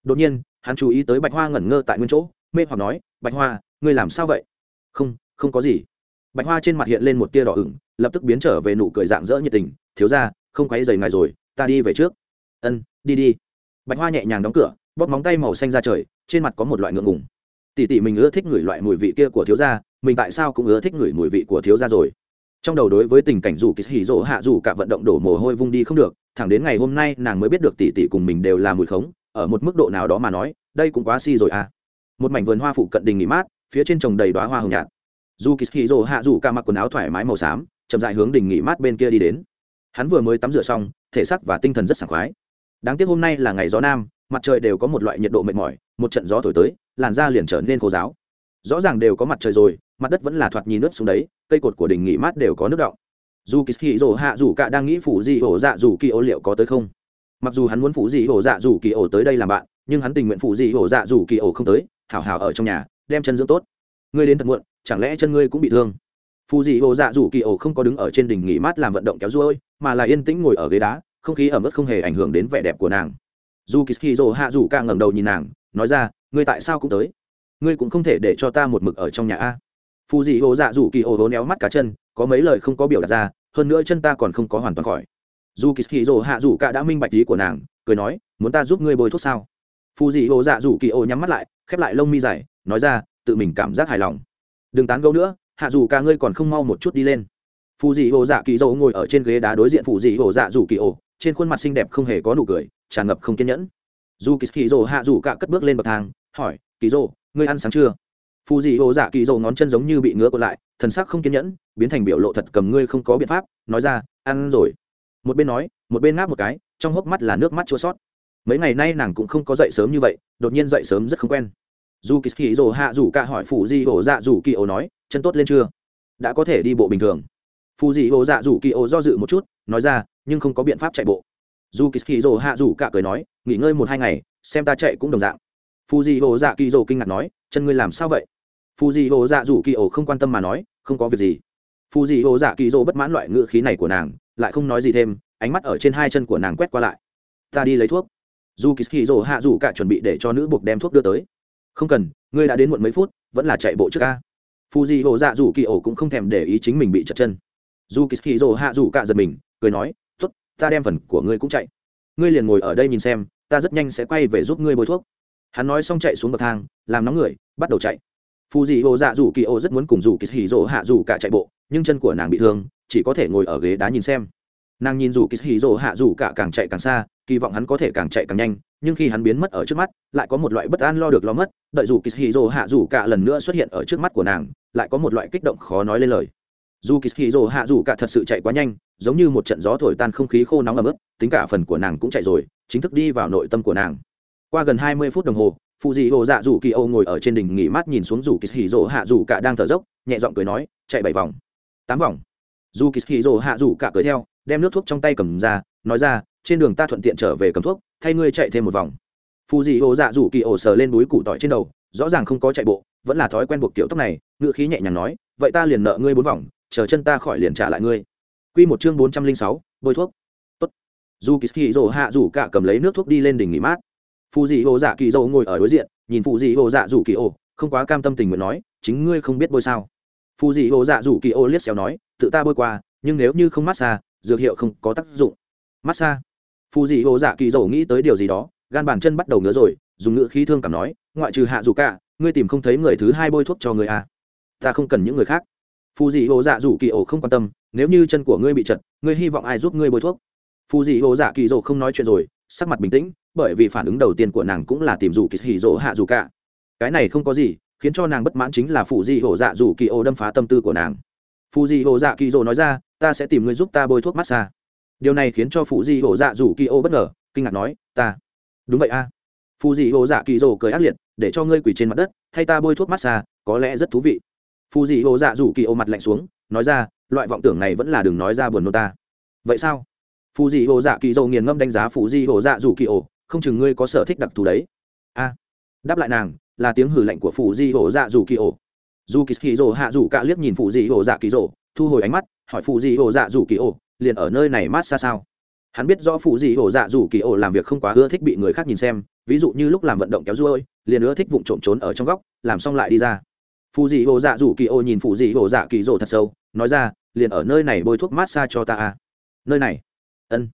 Đột nhiên, hắn chú ý tới bạch hoa ngẩn ngơ tại nguyên chỗ, mê hoặc nói, bạch hoa, ngươi làm sao vậy? Không không có gì bạch hoa trên mặt hiện lên một tia đỏ ửng, lập tức biến trở về nụ cười dạng dỡ nhiệt tình, thiếu ra không quấy dày ngài rồi, ta đi về trước. Ân, đi đi. Bạch hoa nhẹ nhàng đóng cửa, bóp móng tay màu xanh ra trời, trên mặt có một loại ngượng ngùng. Tỉ tỉ mình ưa thích ngửi loại mùi vị kia của thiếu gia, mình tại sao cũng ưa thích ngửi mùi vị của thiếu gia rồi? Trong đầu đối với tình cảnh dù kỳ hỉ rỗ hạ dù cả vận động đổ mồ hôi vung đi không được, thẳng đến ngày hôm nay nàng mới biết được tỉ tỉ cùng mình đều là mùi khống, ở một mức độ nào đó mà nói, đây cũng quá si rồi à. Một mảnh vườn hoa phụ cận đình nghỉ mát, phía trên trồng đầy đoá hoa hồng nhạt dù kỳ hì rồ hạ dù ca mặc quần áo thoải mái màu xám, chậm dại hướng đình nghỉ mát bên kia đi đến. Hắn vừa mới tắm rửa xong, thể xác và tinh thần rất sảng khoái. Đáng tiếc hôm nay là ngày gió nam, mặt trời đều có một loại nhiệt độ mệt mỏi, một trận gió thổi tới, làn da liền trở nên khô giáo rõ ràng đều có mặt trời rồi, mặt đất vẫn là thoạt nhìn nước xuống đấy, cây cột của đình nghỉ mát đều có nước động dù kỳ hì rồ hạ dù cả đang nghĩ phủ gì ổ dạ dù kỳ ô liệu có tới không? Mặc dù hắn muốn phủ gì ổ dạ dù kỳ ổ tới đây làm bạn, nhưng hắn tình nguyện phủ gì ổ dạ dù kỳ ổ không tới, hảo hảo ở trong nhà, đem chân dưỡng tốt. Ngươi đến thật muộn chẳng lẽ chân ngươi cũng bị thương? Phù dị hồ dạ dù kỳ ổ không có đứng ở trên đỉnh nghỉ mát làm vận động kéo ruôi, mà là yên tĩnh ngồi ở ghế đá, không khí ẩm ướt không hề ảnh hưởng đến vẻ đẹp của nàng. Dù kỳ hì hạ dù ca ngẩng đầu nhìn nàng, nói ra, ngươi tại sao cũng tới? Ngươi cũng không thể để cho ta một mực ở trong nhà a? Phù dị hồ dạ dù kỳ ổ hố néo mắt cá chân, có mấy lời không có biểu đạt ra, hơn nữa chân ta còn không có hoàn toàn khỏi. Dù kỳ hì hạ dù ca đã minh bạch ý của nàng, cười nói, muốn ta giúp ngươi bôi thuốc sao? Phù dị hồ dạ rủ kỳ ô nhắm mắt lại, khép lại lông mi dài, nói ra, tự mình cảm giác hài lòng đừng tán gẫu nữa, hạ dù cả ngươi còn không mau một chút đi lên. Phù dị hồ dạ kỳ dầu ngồi ở trên ghế đá đối diện phù dị hồ dạ rủ kỳ ổ, trên khuôn mặt xinh đẹp không hề có nụ cười, tràn ngập không kiên nhẫn. Dù kỳ kỳ dầu hạ dù cả cất bước lên bậc thang, hỏi, kỳ dầu ngươi ăn sáng chưa? Phù dị hồ dạ kỳ dầu ngón chân giống như bị ngứa cột lại, thần sắc không kiên nhẫn, biến thành biểu lộ thật cầm ngươi không có biện pháp, nói ra, ăn rồi. Một bên nói, một bên ngáp một cái, trong hốc mắt là nước mắt chua sót. Mấy ngày nay nàng cũng không có dậy sớm như vậy, đột nhiên dậy sớm rất không quen dù kỳ kỳ rồ hạ rủ cả hỏi phụ di ổ dạ rủ kỳ ổ nói, chân tốt lên chưa? Đã có thể đi bộ bình thường. Phụ di ổ dạ rủ kỳ ổ do dự một chút, nói ra, nhưng không có biện pháp chạy bộ. Dù kỳ kỳ rồ hạ rủ cả cười nói, nghỉ ngơi một hai ngày, xem ta chạy cũng đồng dạng. Phụ di ổ dạ kỳ rồ kinh ngạc nói, chân ngươi làm sao vậy? Phụ di ổ dạ rủ kỳ ổ không quan tâm mà nói, không có việc gì. Phụ di ổ dạ kỳ rồ bất mãn loại ngữ khí này của nàng, lại không nói gì thêm, ánh mắt ở trên hai chân của nàng quét qua lại. Ta đi lấy thuốc. Dù kỳ hì rồ hạ dù cả chuẩn bị để cho nữ buộc đem thuốc đưa tới không cần, ngươi đã đến muộn mấy phút, vẫn là chạy bộ trước ca phù di hộ dạ dù kỳ ổ cũng không thèm để ý chính mình bị chật chân. Dù kỳ hì Dỗ hạ dù cả giật mình, cười nói t ố t ta đem phần của ngươi cũng chạy. Ngươi liền ngồi ở đây nhìn xem, ta rất nhanh sẽ quay về giúp ngươi bôi thuốc. Hắn nói xong chạy xuống bậc thang, làm nóng người, bắt đầu chạy. Phù di hồ dạ dù kỳ ổ rất muốn cùng dù kỳ hì Dỗ hạ dù cả chạy bộ, nhưng chân của nàng bị thương, chỉ có thể ngồi ở ghế đá nhìn xem nàng nhìn dù kỳ hì rồ hạ dù cả càng chạy càng xa, kỳ vọng hắn có thể càng chạy càng nhanh, nhưng khi hắn biến mất ở trước mắt, lại có một loại bất an lo được lo mất, đợi dù kỳ hì rồ hạ dù cả lần nữa xuất hiện ở trước mắt của nàng, lại có một loại kích động khó nói lên lời. Dù kỳ hì rồ hạ dù cả thật sự chạy quá nhanh, giống như một trận gió thổi tan không khí khô nóng ấm ức tính cả phần của nàng cũng chạy rồi, chính thức đi vào nội tâm của nàng. Qua gần hai mươi phút đồng hồ phụ dị hồ dạ dù kỳ âu ngồi ở trên đỉnh nghỉ mát nhìn xuống dù kỳ hì rồ hạ dù cả đang thở dốc, nhẹ giọng cười nói, chạy bảy vòng, tám vòng. Dù kỳ hì rồ hạ dù cả cười theo đem nước thuốc trong tay cầm ra, nói ra, trên đường ta thuận tiện trở về cầm thuốc, thay ngươi chạy thêm một vòng. Phù dị ô dạ rủ kỳ ổ sờ lên núi củ tỏi trên đầu, rõ ràng không có chạy bộ, vẫn là thói quen buộc kiểu tóc này ngự khí nhẹ nhàng nói, vậy ta liền nợ ngươi bốn vòng, chờ chân ta khỏi liền trả lại ngươi. Q một chương bốn trăm linh sáu, bôi thuốc. Tốt. dù kỳ hì rồ hạ rủ cả cầm lấy nước thuốc đi lên đỉnh nghỉ mát. Phù dị ô dạ kỳ dâu ngồi ở đối diện, nhìn phù dị ô dạ rủ kỳ ổ, không quá cam tâm tình nguyện nói, chính ngươi không biết bôi sao. Phù dị ô dạ rủ kỳ ô liếc xéo nói, tự ta bôi qua, nhưng nếu như không mát xa dược hiệu không có tác dụng. Massage. phù dị hồ dạ kỳ dầu nghĩ tới điều gì đó, gan bàn chân bắt đầu ngứa rồi, dùng ngữ khí thương cảm nói, ngoại trừ hạ dù cả ngươi tìm không thấy người thứ hai bôi thuốc cho người à. ta không cần những người khác. Phù dị hồ dạ dù kỳ ổ không quan tâm, nếu như chân của ngươi bị chật, ngươi hy vọng ai giúp ngươi bôi thuốc? Phù dị hồ dạ kỳ dầu không nói chuyện rồi, sắc mặt bình tĩnh, bởi vì phản ứng đầu tiên của nàng cũng là tìm dù kỳ hỉ dỗ hạ dù cả cái này không có gì, khiến cho nàng bất mãn chính là phù dị hồ dạ dù kỳ ổ đâm phá tâm tư của nàng phù dị hồ dạ kỳ dỗ nói ra, ta sẽ tìm người giúp ta bôi thuốc massage. Điều này khiến cho phụ dị hổ dạ rủ kỳ ô bất ngờ, kinh ngạc nói, ta. Đúng vậy a. À. phụ di hổ dạ kỳ dỗ cười ác liệt, để cho ngươi quỳ trên mặt đất, thay ta bôi thuốc massage, có lẽ rất thú vị. Phụ dị hổ dạ rủ kỳ ô mặt lạnh xuống, nói ra, loại vọng tưởng này vẫn là đừng nói ra buồn nô ta. Vậy sao? Phụ dị hổ dạ kỳ dỗ nghiền ngâm đánh giá phụ dị hổ dạ rủ kỳ ô không chừng ngươi có sở thích đặc thù đấy. A. Đáp lại nàng, là tiếng hử lạnh của phụ di hổ dạ rủ kỳ ô dù kỳ kỳ rồ hạ rủ cả liếc nhìn phụ dị hồ dạ kỳ rồ thu hồi ánh mắt hỏi phụ dị hồ dạ rủ kỳ ô liền ở nơi này mát xa sao? Hắn biết rõ phụ dị hồ dạ dù kỳ ổ làm việc không quá ưa thích bị người khác nhìn xem ví dụ như lúc làm vận động kéo ruôi liền ưa thích vụng trộm trốn ở trong góc làm xong lại đi ra. Phụ dị hồ dạ dù kỳ ổ nhìn phụ dị hồ dạ kỳ rổ thật sâu nói ra liền ở nơi này bôi thuốc mát xa cho ta à. nơi này. Ân.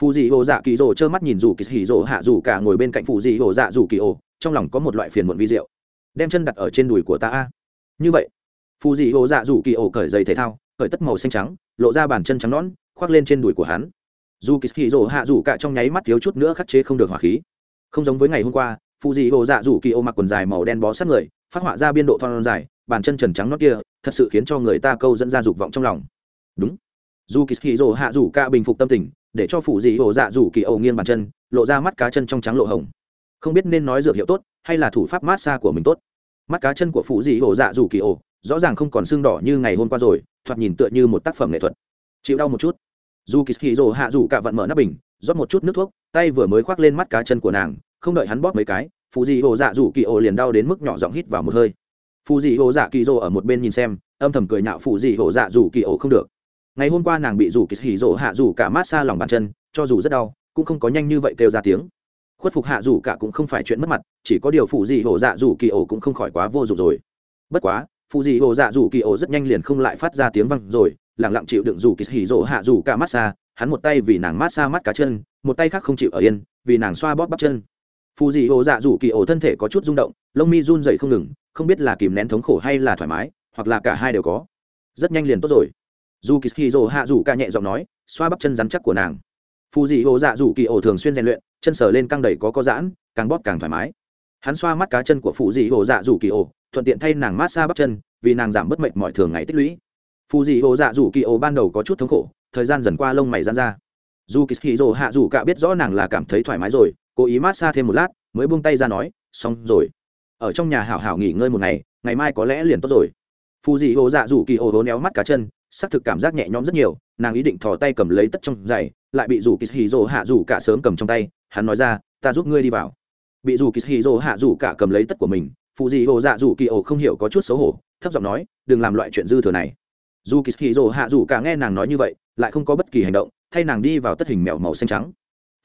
Phụ dị hồ dạ kỳ rổ trơ mắt nhìn dù kỳ hỉ rổ hạ dù cả ngồi bên cạnh phụ dị hồ dạ dù kỳ ổ trong lòng có một loại phiền muộn vi rượu, đem chân đặt ở trên đùi của ta à như vậy, phù dị hổ dạ dù kỳ ổ cởi giày thể thao, cởi tất màu xanh trắng, lộ ra bàn chân trắng nón khoác lên trên đùi của hắn. Dù kỳ hì rồ hạ rủ cả trong nháy mắt thiếu chút nữa khắc chế không được hỏa khí. Không giống với ngày hôm qua, phù dị hồ dạ rủ kỳ ổ mặc quần dài màu đen bó sát người, phát họa ra biên độ thon dài, bàn chân trần trắng nón kia, thật sự khiến cho người ta câu dẫn ra dục vọng trong lòng. Đúng. Dù kỳ hì rồ hạ rủ cả bình phục tâm tình, để cho phù dị hồ dạ rủ kỳ ổ nghiêng bàn chân, lộ ra mắt cá chân trong trắng lộ hồng. Không biết nên nói dược hiệu tốt, hay là thủ pháp mát xa của mình tốt mắt cá chân của phụ dị hồ dạ rủ kỳ ổ, rõ ràng không còn sưng đỏ như ngày hôm qua rồi, thoạt nhìn tựa như một tác phẩm nghệ thuật. Chịu đau một chút. Dù kỳ hì rồ hạ dù cả vận mở nắp bình, rót một chút nước thuốc, tay vừa mới khoác lên mắt cá chân của nàng, không đợi hắn bóp mấy cái, phụ dị hồ dạ dù kỳ ổ liền đau đến mức nhỏ giọng hít vào một hơi. Phụ dị hồ dạ kỳ rồ ở một bên nhìn xem, âm thầm cười nhạo phụ dị hồ dạ dù kỳ ổ không được. Ngày hôm qua nàng bị dù kỳ hì rồ hạ dù cả mát xa lòng bàn chân, cho dù rất đau, cũng không có nhanh như vậy kêu ra tiếng khuất phục hạ dù cả cũng không phải chuyện mất mặt, chỉ có điều phụ gì hồ dạ dù kỳ ổ cũng không khỏi quá vô dụng rồi. Bất quá, phụ gì hồ dạ dù kỳ ổ rất nhanh liền không lại phát ra tiếng văng rồi lẳng lặng chịu đựng dù kỳ hỉ rỗ hạ dù cả mát xa, hắn một tay vì nàng mát xa mắt cá chân, một tay khác không chịu ở yên, vì nàng xoa bóp bắp chân. Phụ dị ổ dạ rủ kỳ ổ thân thể có chút rung động, lông mi run dậy không ngừng, không biết là kìm nén thống khổ hay là thoải mái, hoặc là cả hai đều có. Rất nhanh liền tốt rồi. Dù kỳ hì rồ hạ rủ ca nhẹ giọng nói, xoa bắp chân rắn chắc của nàng phù dị ổ dạ rủ kỳ ổ thường xuyên rèn luyện, chân sờ lên căng đầy có có giãn, càng bóp càng thoải mái. Hắn xoa mắt cá chân của phù dị ổ dạ rủ kỳ ổ, thuận tiện thay nàng mát xa bắp chân, vì nàng giảm bớt mệt mọi thường ngày tích lũy. Phù dị ổ dạ rủ kỳ ổ ban đầu có chút thống khổ, thời gian dần qua lông mày gian ra. Dù kỳ hì dồ hạ dù cả biết rõ nàng là cảm thấy thoải mái rồi, cố ý mát xa thêm một lát, mới buông tay ra nói, xong rồi. Ở trong nhà hảo hảo nghỉ ngơi một ngày ngày mai có lẽ liền tốt rồi. Phù dị hồ dạ rủ kỳ ổ hố néo mắt cá chân xác thực cảm giác nhẹ nhõm rất nhiều, nàng ý định thò tay cầm lấy tất trong giày lại bị rủ kỳ hì hạ rủ cả sớm cầm trong tay, hắn nói ra, ta giúp ngươi đi vào. Bị rủ kỳ hì hạ rủ cả cầm lấy tất của mình phù dị hồ dạ rủ kỳ hồ không hiểu có chút xấu hổ, thấp giọng nói, đừng làm loại chuyện dư thừa này. Dù kỳ hì hạ rủ cả nghe nàng nói như vậy, lại không có bất kỳ hành động, thay nàng đi vào tất hình mèo màu xanh trắng.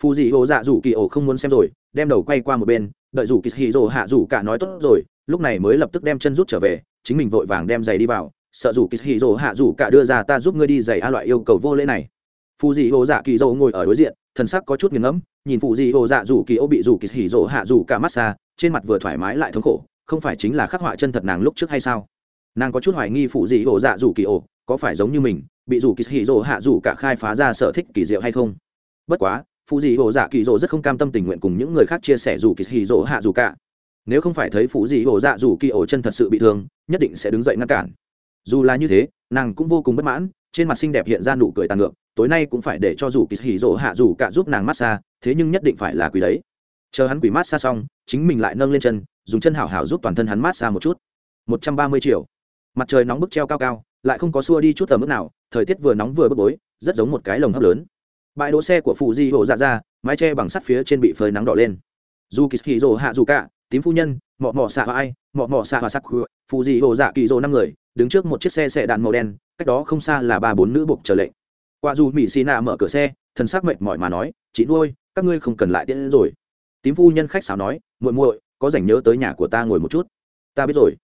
Phù dị hồ dạ rủ kỳ ổ không muốn xem rồi, đem đầu quay qua một bên, đợi rủ kỳ hì hạ rủ cả nói tốt rồi, lúc này mới lập tức đem chân rút trở về, chính mình vội vàng đem giày đi vào, sợ rủ kỳ hì hạ rủ cả đưa ra, ta giúp ngươi đi giày a loại yêu cầu vô lễ này phù dị hồ dạ kỳ dâu ngồi ở đối diện, thần sắc có chút nghiền ngẫm, nhìn phù dị hồ dạ dù kỳ ô bị dù kỳ hỉ dỗ hạ dù cả massage trên mặt vừa thoải mái lại thống khổ, không phải chính là khắc họa chân thật nàng lúc trước hay sao? Nàng có chút hoài nghi phụ dị hồ dạ dù kỳ ô, có phải giống như mình, bị dù kỳ hỉ dỗ hạ dù cả khai phá ra sở thích kỳ diệu hay không? Bất quá phụ dị hồ dạ kỳ dỗ rất không cam tâm tình nguyện cùng những người khác chia sẻ dù kỳ hỉ dỗ hạ dù cả. Nếu không phải thấy phụ dị hồ dạ dù kỳ ô chân thật sự bị thương, nhất định sẽ đứng dậy ngăn cản. Dù là như thế, nàng cũng vô cùng bất mãn trên mặt xinh đẹp hiện ra nụ cười tàn ngược, tối nay cũng phải để cho dù kỳ hỉ rỗ hạ dù cả giúp nàng massage, thế nhưng nhất định phải là quỷ đấy. Chờ hắn quỷ massage xong, chính mình lại nâng lên chân, dùng chân hảo hảo giúp toàn thân hắn massage một chút. Một trăm ba mươi triệu. Mặt trời nóng bức treo cao cao, lại không có xua đi chút tầm mức nào, thời tiết vừa nóng vừa bức bối, rất giống một cái lồng hấp lớn. Bãi đỗ xe của phụ di hộ dạ ra mái tre bằng sắt phía trên bị phơi nắng đỏ lên. Dù kỳ hì rồ hạ dù cả, tím phu nhân, mọ mọ xạ ai, mọ mọ xạ và sắc phụ di hộ dạ kỳ rồ năm người, đứng trước một chiếc xe xe đạn màu đen cách đó không xa là ba bốn nữ buộc chờ lệnh. Qua dù mỹ xì nạ mở cửa xe, thần sắc mệt mỏi mà nói, chị nuôi, các ngươi không cần lại tiễn rồi. Tím phu nhân khách sáo nói, muội muội, có rảnh nhớ tới nhà của ta ngồi một chút. Ta biết rồi.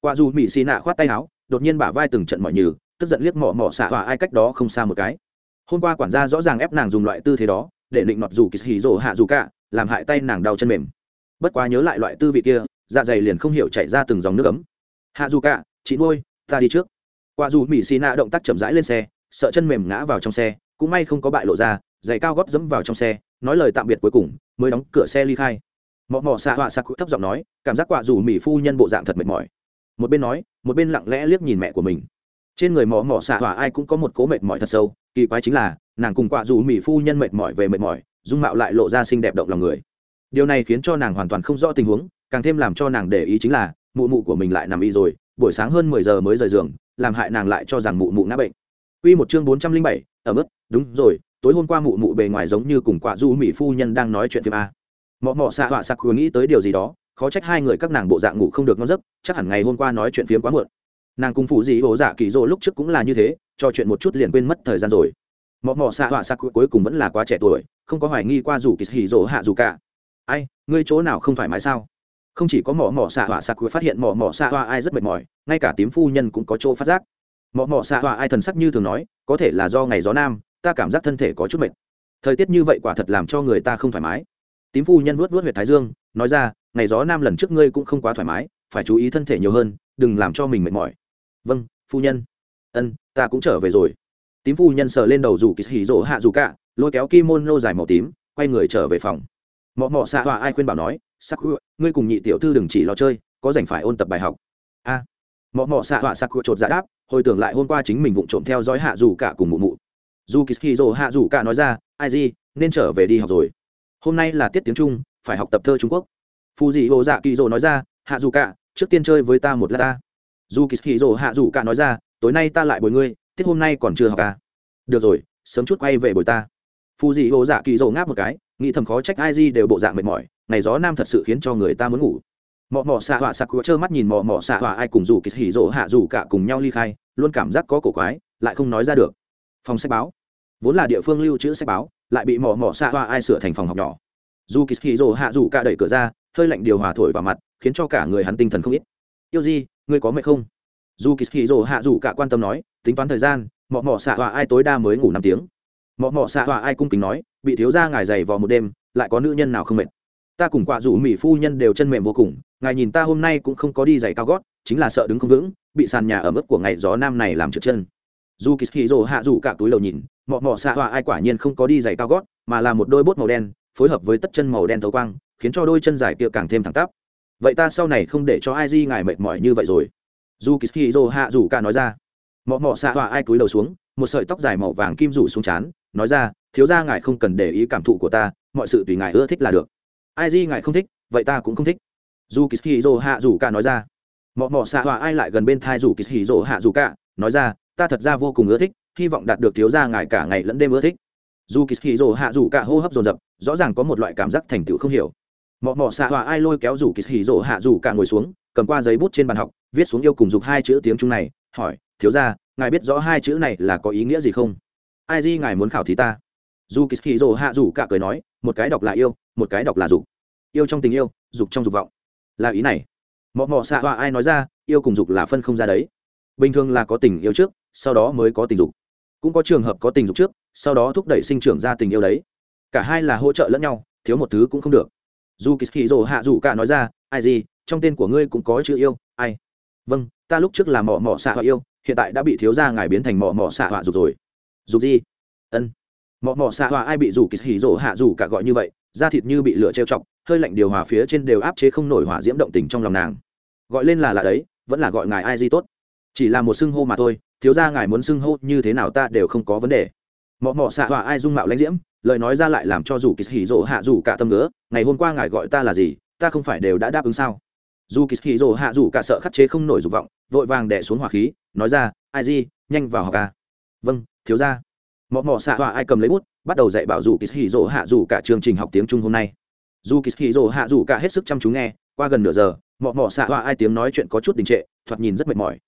Qua dù mỹ xì nạ khoát tay áo, đột nhiên bả vai từng trận mọi nhừ, tức giận liếc mỏ mỏ xạ hỏa ai cách đó không xa một cái. Hôm qua quản gia rõ ràng ép nàng dùng loại tư thế đó, để định nọt dù kỳ hì rồ hạ dù cả, làm hại tay nàng đau chân mềm. Bất quá nhớ lại loại tư vị kia dạ dày liền không hiểu chạy ra từng dòng nước ấm. Hạ dù cả, chị nuôi, ta đi trước quả dù mỹ xì nạ động tác chậm rãi lên xe, sợ chân mềm ngã vào trong xe, cũng may không có bại lộ ra, giày cao gót dẫm vào trong xe, nói lời tạm biệt cuối cùng, mới đóng cửa xe ly khai. Mọ mọ xạ họa xạ thấp giọng nói, cảm giác quả dù mỹ phu nhân bộ dạng thật mệt mỏi. Một bên nói, một bên lặng lẽ liếc nhìn mẹ của mình. Trên người mọ mỏ xạ họa ai cũng có một cố mệt mỏi thật sâu, kỳ quái chính là, nàng cùng quạ dù mỹ phu nhân mệt mỏi về mệt mỏi, dung mạo lại lộ ra xinh đẹp động lòng người. Điều này khiến cho nàng hoàn toàn không rõ tình huống, càng thêm làm cho nàng để ý chính là, mụ mụ của mình lại nằm y rồi, buổi sáng hơn mười giờ mới rời giường làm hại nàng lại cho rằng mụ mụ ngã bệnh. Quy một chương bốn trăm linh bảy, ở mức, đúng rồi, tối hôm qua mụ mụ bề ngoài giống như cùng quạ du mỹ phu nhân đang nói chuyện phim a. Mọ mọ xạ họa sặc nghĩ tới điều gì đó, khó trách hai người các nàng bộ dạng ngủ không được ngon giấc chắc hẳn ngày hôm qua nói chuyện phiếm quá muộn. Nàng cùng phụ gì ổ dạ kỳ rồ lúc trước cũng là như thế cho chuyện một chút liền quên mất thời gian rồi. Mọ mọ xạ họa sặc cuối cùng vẫn là quá trẻ tuổi không có hoài nghi qua dù kỳ hỉ rỗ hạ dù cả. Ai ngươi chỗ nào không thoải mái sao? Không chỉ có mỏ mỏ xạ họa xạ cuối phát hiện mỏ mỏ xạ họa ai rất mệt mỏi, ngay cả tím phu nhân cũng có chỗ phát giác. Mỏ mỏ xạ họa ai thần sắc như thường nói, có thể là do ngày gió nam, ta cảm giác thân thể có chút mệt. Thời tiết như vậy quả thật làm cho người ta không thoải mái. Tím phu nhân vuốt vuốt huyệt thái dương, nói ra, ngày gió nam lần trước ngươi cũng không quá thoải mái, phải chú ý thân thể nhiều hơn, đừng làm cho mình mệt mỏi. Vâng phu nhân. Ân, ta cũng trở về rồi. Tím phu nhân sờ lên đầu rủ kỳ hỉ rỗ hạ rủ cả, lôi kéo kimono dài màu tím, quay người trở về phòng mọ mọ xạ hòa ai khuyên bảo nói sắc ngươi cùng nhị tiểu thư đừng chỉ lo chơi có dành phải ôn tập bài học. A. À, mọ mọ xạ hòa sắc chột dạ đáp hồi tưởng lại hôm qua chính mình vụng trộm theo dõi hạ dù cả cùng mụ mụ. Dù kỳ dỗ hạ dù cả nói ra ai gì nên trở về đi học rồi. Hôm nay là tiết tiếng trung phải học tập thơ trung quốc. Phù dị hồ dạ kỳ dỗ nói ra hạ dù cả trước tiên chơi với ta một lát ta. Dù kỳ dỗ hạ dù cả nói ra tối nay ta lại bồi ngươi tiết hôm nay còn chưa học à? Được rồi sớm chút quay về bồi ta. Phù dị hồ dạ kỳ dỗ ngáp một cái nghĩ thầm khó trách ai di đều bộ dạng mệt mỏi, ngày gió nam thật sự khiến cho người ta muốn ngủ. Mọ mọ xạ họa sặc trơ mắt nhìn mọ mọ xạ họa ai cùng dù kỳ hỉ rỗ hạ dù cả cùng nhau ly khai, luôn cảm giác có cổ quái, lại không nói ra được. Phòng sách báo. Vốn là địa phương lưu trữ sách báo, lại bị mọ mọ xạ họa ai sửa thành phòng học nhỏ. Dù kỳ hỉ dỗ hạ dù cả đẩy cửa ra, hơi lạnh điều hòa thổi vào mặt, khiến cho cả người hắn tinh thần không ít. Yêu gì ngươi có mệt không? Dù kỳ hì rồ hạ dù cả quan tâm nói, tính toán thời gian, mọ mọ xạ họa ai tối đa mới ngủ năm tiếng mọ mọ xạ tọa ai cung kính nói, bị thiếu ra ngài dày vò một đêm, lại có nữ nhân nào không mệt? Ta cùng quạ rủ mỹ phu nhân đều chân mềm vô cùng, ngài nhìn ta hôm nay cũng không có đi giày cao gót, chính là sợ đứng không vững, bị sàn nhà ở mức của ngày gió nam này làm trượt chân. Dù kỳ hì rồ hạ rủ cả túi đầu nhìn, mọ mọ xạ tọa ai quả nhiên không có đi giày cao gót, mà là một đôi bốt màu đen, phối hợp với tất chân màu đen thấu quang, khiến cho đôi chân dài kia càng thêm thẳng tắp. Vậy ta sau này không để cho ai di ngài mệt mỏi như vậy rồi. Dù kỳ hì rồ hạ rủ cả nói ra. Mọ mọ xạ tọa ai túi đầu xuống, một sợi tóc dài màu vàng kim rủ xuống chán nói ra, thiếu ra ngài không cần để ý cảm thụ của ta, mọi sự tùy ngài ưa thích là được. Ai di ngài không thích, vậy ta cũng không thích. Dù kỳ hì dô hạ rủ cả nói ra. Mọ mọ xạ hòa ai lại gần bên thai rủ kỳ hì dô hạ rủ cả nói ra, ta thật ra vô cùng ưa thích, hy vọng đạt được thiếu gia ngài cả ngày lẫn đêm ưa thích. Dù kỳ hì dô hạ rủ cả hô hấp dồn dập, rõ ràng có một loại cảm giác thành tựu không hiểu. Mọ mọ xạ hòa ai lôi kéo rủ kỳ hì dô hạ rủ cả ngồi xuống, cầm qua giấy bút trên bàn học, viết xuống yêu cùng dục hai chữ tiếng chung này, hỏi, thiếu gia, ngài biết rõ hai chữ này là có ý nghĩa gì không? Ai di ngài muốn khảo thí ta? Dù kỳ hì rồ hạ dù cả cười nói, một cái đọc là yêu, một cái đọc là dục. Yêu trong tình yêu, dục trong dục vọng. Là ý này. Mọ mọ xạ họa ai nói ra, yêu cùng dục là phân không ra đấy. Bình thường là có tình yêu trước, sau đó mới có tình dục. Cũng có trường hợp có tình dục trước, sau đó thúc đẩy sinh trưởng ra tình yêu đấy. Cả hai là hỗ trợ lẫn nhau, thiếu một thứ cũng không được. Dù kỳ hì rồ hạ dù cả nói ra, ai gì trong tên của ngươi cũng có chữ yêu, ai? Vâng ta lúc trước là mọ mọ xạ họa yêu, hiện tại đã bị thiếu ra ngài biến thành mọ mọ xạ họa dục rồi dù gì? Ân. Mọ mọ xạ hòa ai bị rủ kỳ hỉ rỗ hạ rủ cả gọi như vậy, da thịt như bị lửa trêu chọc, hơi lạnh điều hòa phía trên đều áp chế không nổi hỏa diễm động tình trong lòng nàng. Gọi lên là là đấy, vẫn là gọi ngài ai di tốt. Chỉ là một xưng hô mà thôi, thiếu ra ngài muốn xưng hô như thế nào ta đều không có vấn đề. Mọ mọ xạ hòa ai dung mạo lãnh diễm, lời nói ra lại làm cho dù kỳ hỉ rỗ hạ rủ cả tâm ngứa, ngày hôm qua ngài gọi ta là gì, ta không phải đều đã đáp ứng sao? Dù kỳ hỉ rỗ hạ rủ cả sợ khắc chế không nổi dục vọng, vội vàng đẻ xuống hỏa khí, nói ra, ai di, nhanh vào học ca vâng thiếu ra. Mọ mọ xạ họa ai cầm lấy bút, bắt đầu dạy bảo dù kỳ hì dỗ hạ dù cả chương trình học tiếng trung hôm nay. Dù kỳ hì dỗ hạ dù cả hết sức chăm chú nghe, qua gần nửa giờ, mọ mọ xạ họa ai tiếng nói chuyện có chút đình trệ, thoạt nhìn rất mệt mỏi.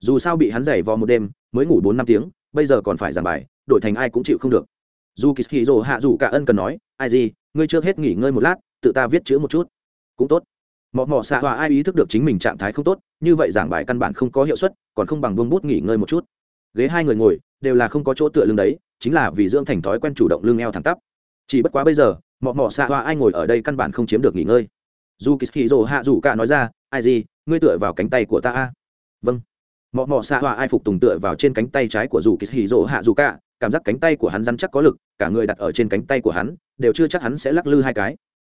Dù sao bị hắn dày vò một đêm, mới ngủ bốn năm tiếng, bây giờ còn phải giảng bài, đổi thành ai cũng chịu không được. Dù kỳ hì dỗ hạ dù cả ân cần nói, ai gì, ngươi chưa hết nghỉ ngơi một lát, tự ta viết chữ một chút. Cũng tốt. Mọ mọ xạ hòa ai ý thức được chính mình trạng thái không tốt, như vậy giảng bài căn bản không có hiệu suất, còn không bằng buông bút nghỉ ngơi một chút. Ghế hai người ngồi đều là không có chỗ tựa lưng đấy, chính là vì dưỡng thành thói quen chủ động lưng eo thẳng tắp. Chỉ bất quá bây giờ, mọ mọ xạ hoa ai ngồi ở đây căn bản không chiếm được nghỉ ngơi. Dù kỳ hì rồ hạ dù cả nói ra, ai gì, ngươi tựa vào cánh tay của ta a. Vâng. Mọ mọ xạ hoa ai phục tùng tựa vào trên cánh tay trái của dù kỳ hì hạ dù cả cảm giác cánh tay của hắn rắn chắc có lực, cả người đặt ở trên cánh tay của hắn, đều chưa chắc hắn sẽ lắc lư hai cái.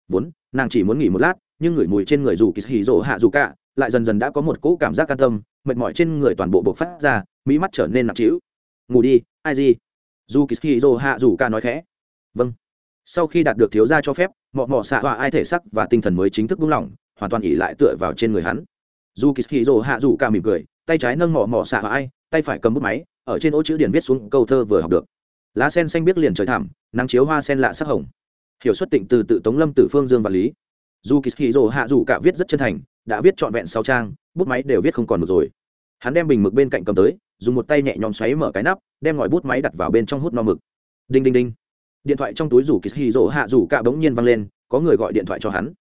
Vốn, nàng chỉ muốn nghỉ một lát, nhưng ngửi mùi trên người dù kỳ hì hạ dù cả lại dần dần đã có một cỗ cảm giác can tâm, mệt mỏi trên người toàn bộ bộc phát ra, mỹ mắt trở nên nặng trĩu ngủ đi, ai gì? Dù kỳ hì dô hạ dù ca nói khẽ. Vâng. Sau khi đạt được thiếu gia cho phép, mọ mọ xạ hòa ai thể sắc và tinh thần mới chính thức buông lỏng, hoàn toàn ỉ lại tựa vào trên người hắn. Dù kỳ hì dô hạ dù ca mỉm cười, tay trái nâng mỏ mỏ xạ vào ai, tay phải cầm bút máy, ở trên ô chữ điển viết xuống câu thơ vừa học được. Lá sen xanh biết liền trời thảm nắng chiếu hoa sen lạ sắc hồng. Hiểu xuất tịnh từ tự tống lâm tử phương dương và lý. Dù kỳ hì dô hạ dù cả viết rất chân thành, đã viết trọn vẹn sáu trang, bút máy đều viết không còn một rồi. Hắn đem bình mực bên cạnh cầm tới dùng một tay nhẹ nhõm xoáy mở cái nắp, đem ngòi bút máy đặt vào bên trong hút no mực. Đinh đinh đinh. Điện thoại trong túi rủ kỳ hì rỗ hạ rủ cả bỗng nhiên văng lên, có người gọi điện thoại cho hắn.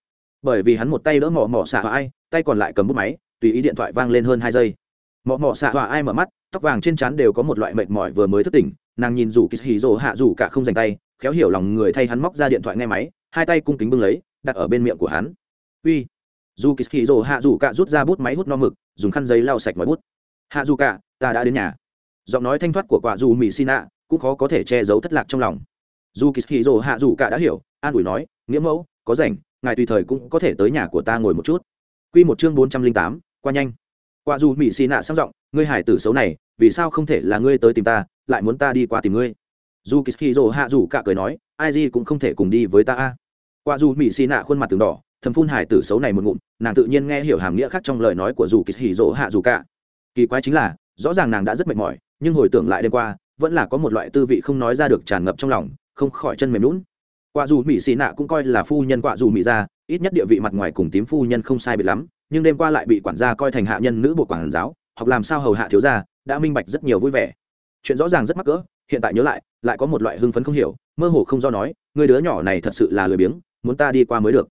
Bởi vì hắn một tay đỡ mỏ mỏ xạ hòa ai, tay còn lại cầm bút máy, tùy ý điện thoại vang lên hơn hai giây. Mọ mọ xạ hòa ai mở mắt, tóc vàng trên trán đều có một loại mệt mỏi vừa mới thức tỉnh, nàng nhìn rủ kỳ hì rỗ hạ rủ cả không dành tay, khéo hiểu lòng người thay hắn móc ra điện thoại nghe máy, hai tay cung kính bưng lấy, đặt ở bên miệng của hắn. Uy. Dù kỳ hì rỗ hạ rủ cả rút ra bút máy hút no mực, dùng khăn giấy lau sạch mọi bút hạ dù cả, ta đã đến nhà. Giọng nói thanh thoát của quả dù mỹ xin ạ cũng khó có thể che giấu thất lạc trong lòng. Dù kỳ hì dồ hạ dù cả đã hiểu, an ủi nói, nghĩa mẫu, có rảnh, ngài tùy thời cũng có thể tới nhà của ta ngồi một chút. Quy một chương bốn trăm linh tám, qua nhanh. Quả dù mỹ xì nạ sang giọng, ngươi hải tử xấu này, vì sao không thể là ngươi tới tìm ta, lại muốn ta đi qua tìm ngươi? Dù kỳ rồ hạ dù cả cười nói, ai gì cũng không thể cùng đi với ta a. Quả dù mỹ xì nạ khuôn mặt từng đỏ, thầm phun hải tử xấu này một ngụm, nàng tự nhiên nghe hiểu hàm nghĩa khác trong lời nói của dù kỳ rồ hạ dù cả kỳ quái chính là, rõ ràng nàng đã rất mệt mỏi, nhưng hồi tưởng lại đêm qua, vẫn là có một loại tư vị không nói ra được tràn ngập trong lòng, không khỏi chân mềm lún quả dù mỹ xì nạ cũng coi là phu nhân quả dù mỹ ra ít nhất địa vị mặt ngoài cùng tím phu nhân không sai biệt lắm, nhưng đêm qua lại bị quản gia coi thành hạ nhân nữ bộ quản giáo, học làm sao hầu hạ thiếu gia, đã minh bạch rất nhiều vui vẻ. Chuyện rõ ràng rất mắc cỡ, hiện tại nhớ lại lại có một loại hưng phấn không hiểu, mơ hồ không do nói, người đứa nhỏ này thật sự là lười biếng, muốn ta đi qua mới được.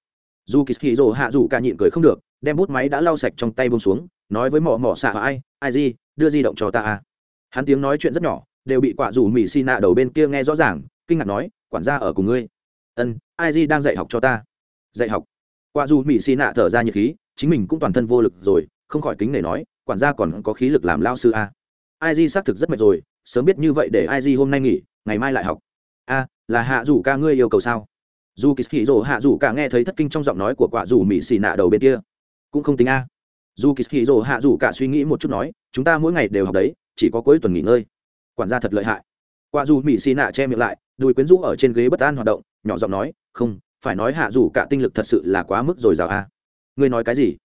Dù kỳ hì rồ hạ dù cả nhịn cười không được đem bút máy đã lau sạch trong tay bông xuống, nói với mỏ mỏ xạ ai ai gì, đưa di động cho ta à? Hắn tiếng nói chuyện rất nhỏ, đều bị quả rủ mỹ xi nạ đầu bên kia nghe rõ ràng, kinh ngạc nói, quản gia ở cùng ngươi. Ân, ai di đang dạy học cho ta? Dạy học. Quả dù mỹ xì nạ thở ra nhiệt khí, chính mình cũng toàn thân vô lực rồi, không khỏi kính để nói, quản gia còn có khí lực làm lao sư à? ai di xác thực rất mệt rồi, sớm biết như vậy để ai di hôm nay nghỉ, ngày mai lại học. A, là hạ rủ ca ngươi yêu cầu sao? Dù kỳ hì rồ hạ rủ cả nghe thấy thất kinh trong giọng nói của quả rủ mỹ xì nạ đầu bên kia cũng không tính a. Dù kỳ hì rồ hạ rủ cả suy nghĩ một chút nói, chúng ta mỗi ngày đều học đấy, chỉ có cuối tuần nghỉ ngơi. Quản gia thật lợi hại. Quả dù mỹ xì nạ che miệng lại, đùi quyến rũ ở trên ghế bất an hoạt động, nhỏ giọng nói, không, phải nói hạ dù cả tinh lực thật sự là quá mức rồi rào a. Ngươi nói cái gì?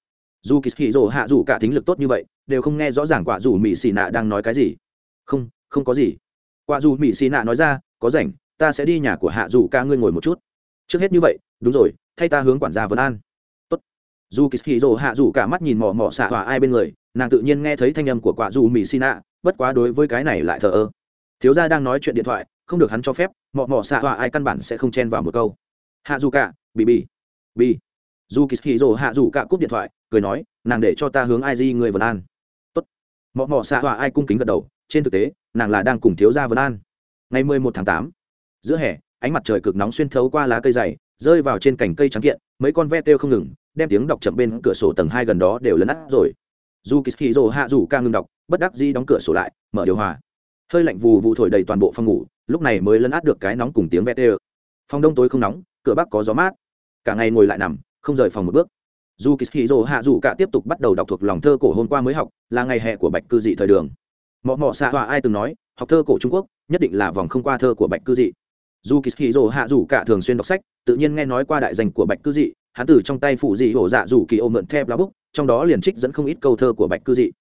Dù kỳ hì rồ hạ dù cả thính lực tốt như vậy, đều không nghe rõ ràng quả dù mỹ xì nạ đang nói cái gì. Không không có gì. Quả dù mỹ xì nạ nói ra, có rảnh, ta sẽ đi nhà của hạ dù ca ngươi ngồi một chút. Trước hết như vậy, đúng rồi, thay ta hướng quản gia vân an dù kỳ hì rồ hạ dù cả mắt nhìn mò mò xạ hỏa ai bên người, nàng tự nhiên nghe thấy thanh âm của quả dù mỹ xin ạ bất quá đối với cái này lại thờ ơ. Thiếu gia đang nói chuyện điện thoại, không được hắn cho phép mỏ mỏ xạ hỏa ai căn bản sẽ không chen vào một câu. Hạ dù cả bị bị bị dù kỳ hì rồ hạ dù cả cúp điện thoại, cười nói, nàng để cho ta hướng ai di người vân an. Tốt. Mỏ mỏ xạ hỏa ai cung kính gật đầu, trên thực tế, nàng là đang cùng thiếu gia vân an. Ngày mười một tháng tám, giữa hè, ánh mặt trời cực nóng xuyên thấu qua lá cây dày rơi vào trên cành cây trắng kiện, mấy con ve kêu không ngừng, đem tiếng đọc chậm bên cửa sổ tầng hai gần đó đều lấn át rồi. Dù kỳ hì rồ hạ dù ca ngừng đọc, bất đắc di đóng cửa sổ lại, mở điều hòa. Hơi lạnh vù vụ thổi đầy toàn bộ phòng ngủ, lúc này mới lấn át được cái nóng cùng tiếng ve tê phòng đông tối không nóng, cửa bắc có gió mát. Cả ngày ngồi lại nằm, không rời phòng một bước. Dù kỳ hì rồ hạ dù cả tiếp tục bắt đầu đọc thuộc lòng thơ cổ hôm qua mới học, là ngày hè của bạch cư dị thời đường. Mọ mọ xạ hòa ai từng nói, học thơ cổ trung quốc, nhất định là vòng không qua thơ của bạch cư dị dù kỳ hì rồ hạ dù cả thường xuyên đọc sách, tự nhiên nghe nói qua đại danh của bạch cư dị. Hắn từ trong tay phụ dị hổ dạ dù kỳ ô mượn thép lá búc trong đó liền trích dẫn không ít câu thơ của bạch cư dị.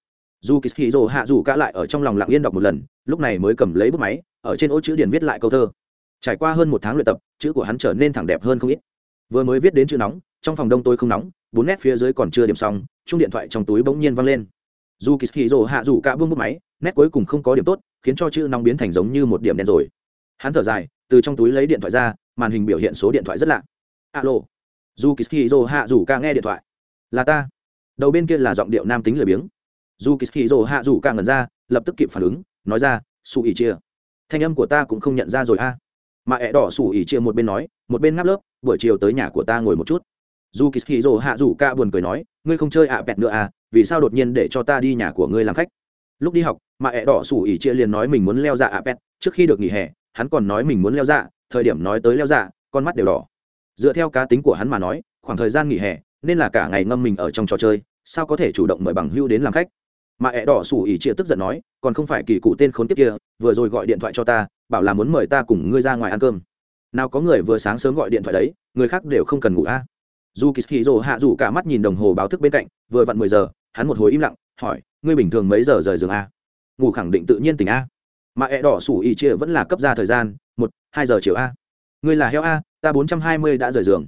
Dù kỳ hì rồ hạ dù cả lại ở trong lòng lặng yên đọc một lần, lúc này mới cầm lấy bút máy, ở trên ô chữ điển viết lại câu thơ. Trải qua hơn một tháng luyện tập, chữ của hắn trở nên thẳng đẹp hơn không ít. Vừa mới viết đến chữ nóng, trong phòng đông tôi không nóng, bốn nét phía dưới còn chưa điểm xong chung điện thoại trong túi bỗng nhiên văng lên. Dù kỳ hì rồ hạ dù cả buông bút máy, nét cuối cùng không có điểm tốt, khiến cho chữ nóng biến thành giống như một điểm đen rồi hắn thở dài, từ trong túi lấy điện thoại ra, màn hình biểu hiện số điện thoại rất lạ. Alo. Dù kỳ dô hạ dù ca nghe điện thoại. Là ta. Đầu bên kia là giọng điệu nam tính lười biếng. Dù kỳ dô hạ dù ca ngẩn ra, lập tức kịp phản ứng, nói ra su ỉ chia thanh âm của ta cũng không nhận ra rồi a. Mà ẹ đỏ su ỉ chia một bên nói, một bên ngáp lớp, buổi chiều tới nhà của ta ngồi một chút. Dù kỳ dô hạ dù ca buồn cười nói, ngươi không chơi ạ à nữa à vì sao đột nhiên để cho ta đi nhà của ngươi làm khách? Lúc đi học, mà ẹ đỏ sủ ỉ chia liền nói mình muốn leo ra ạ pet trước khi được nghỉ hè hắn còn nói mình muốn leo dạ thời điểm nói tới leo dạ con mắt đều đỏ. Dựa theo cá tính của hắn mà nói, khoảng thời gian nghỉ hè, nên là cả ngày ngâm mình ở trong trò chơi, sao có thể chủ động mời bằng hưu đến làm khách? Mà ẹ đỏ sủ ỉ chia tức giận nói, còn không phải kỳ cụ tên khốn kiếp kia, vừa rồi gọi điện thoại cho ta, bảo là muốn mời ta cùng ngươi ra ngoài ăn cơm. Nào có người vừa sáng sớm gọi điện thoại đấy, người khác đều không cần ngủ a. À. dù kỳ hì rồ hạ rủ cả mắt nhìn đồng hồ báo thức bên cạnh, vừa vặn mười giờ, hắn một hồi im lặng, hỏi, ngươi bình thường mấy giờ rời giường a? Ngủ khẳng định tự nhiên tỉnh a mà ẹ đỏ sủ ỉ chia vẫn là cấp ra thời gian, một, hai giờ chiều a. Ngươi là heo a, ta bốn trăm hai mươi đã rời giường.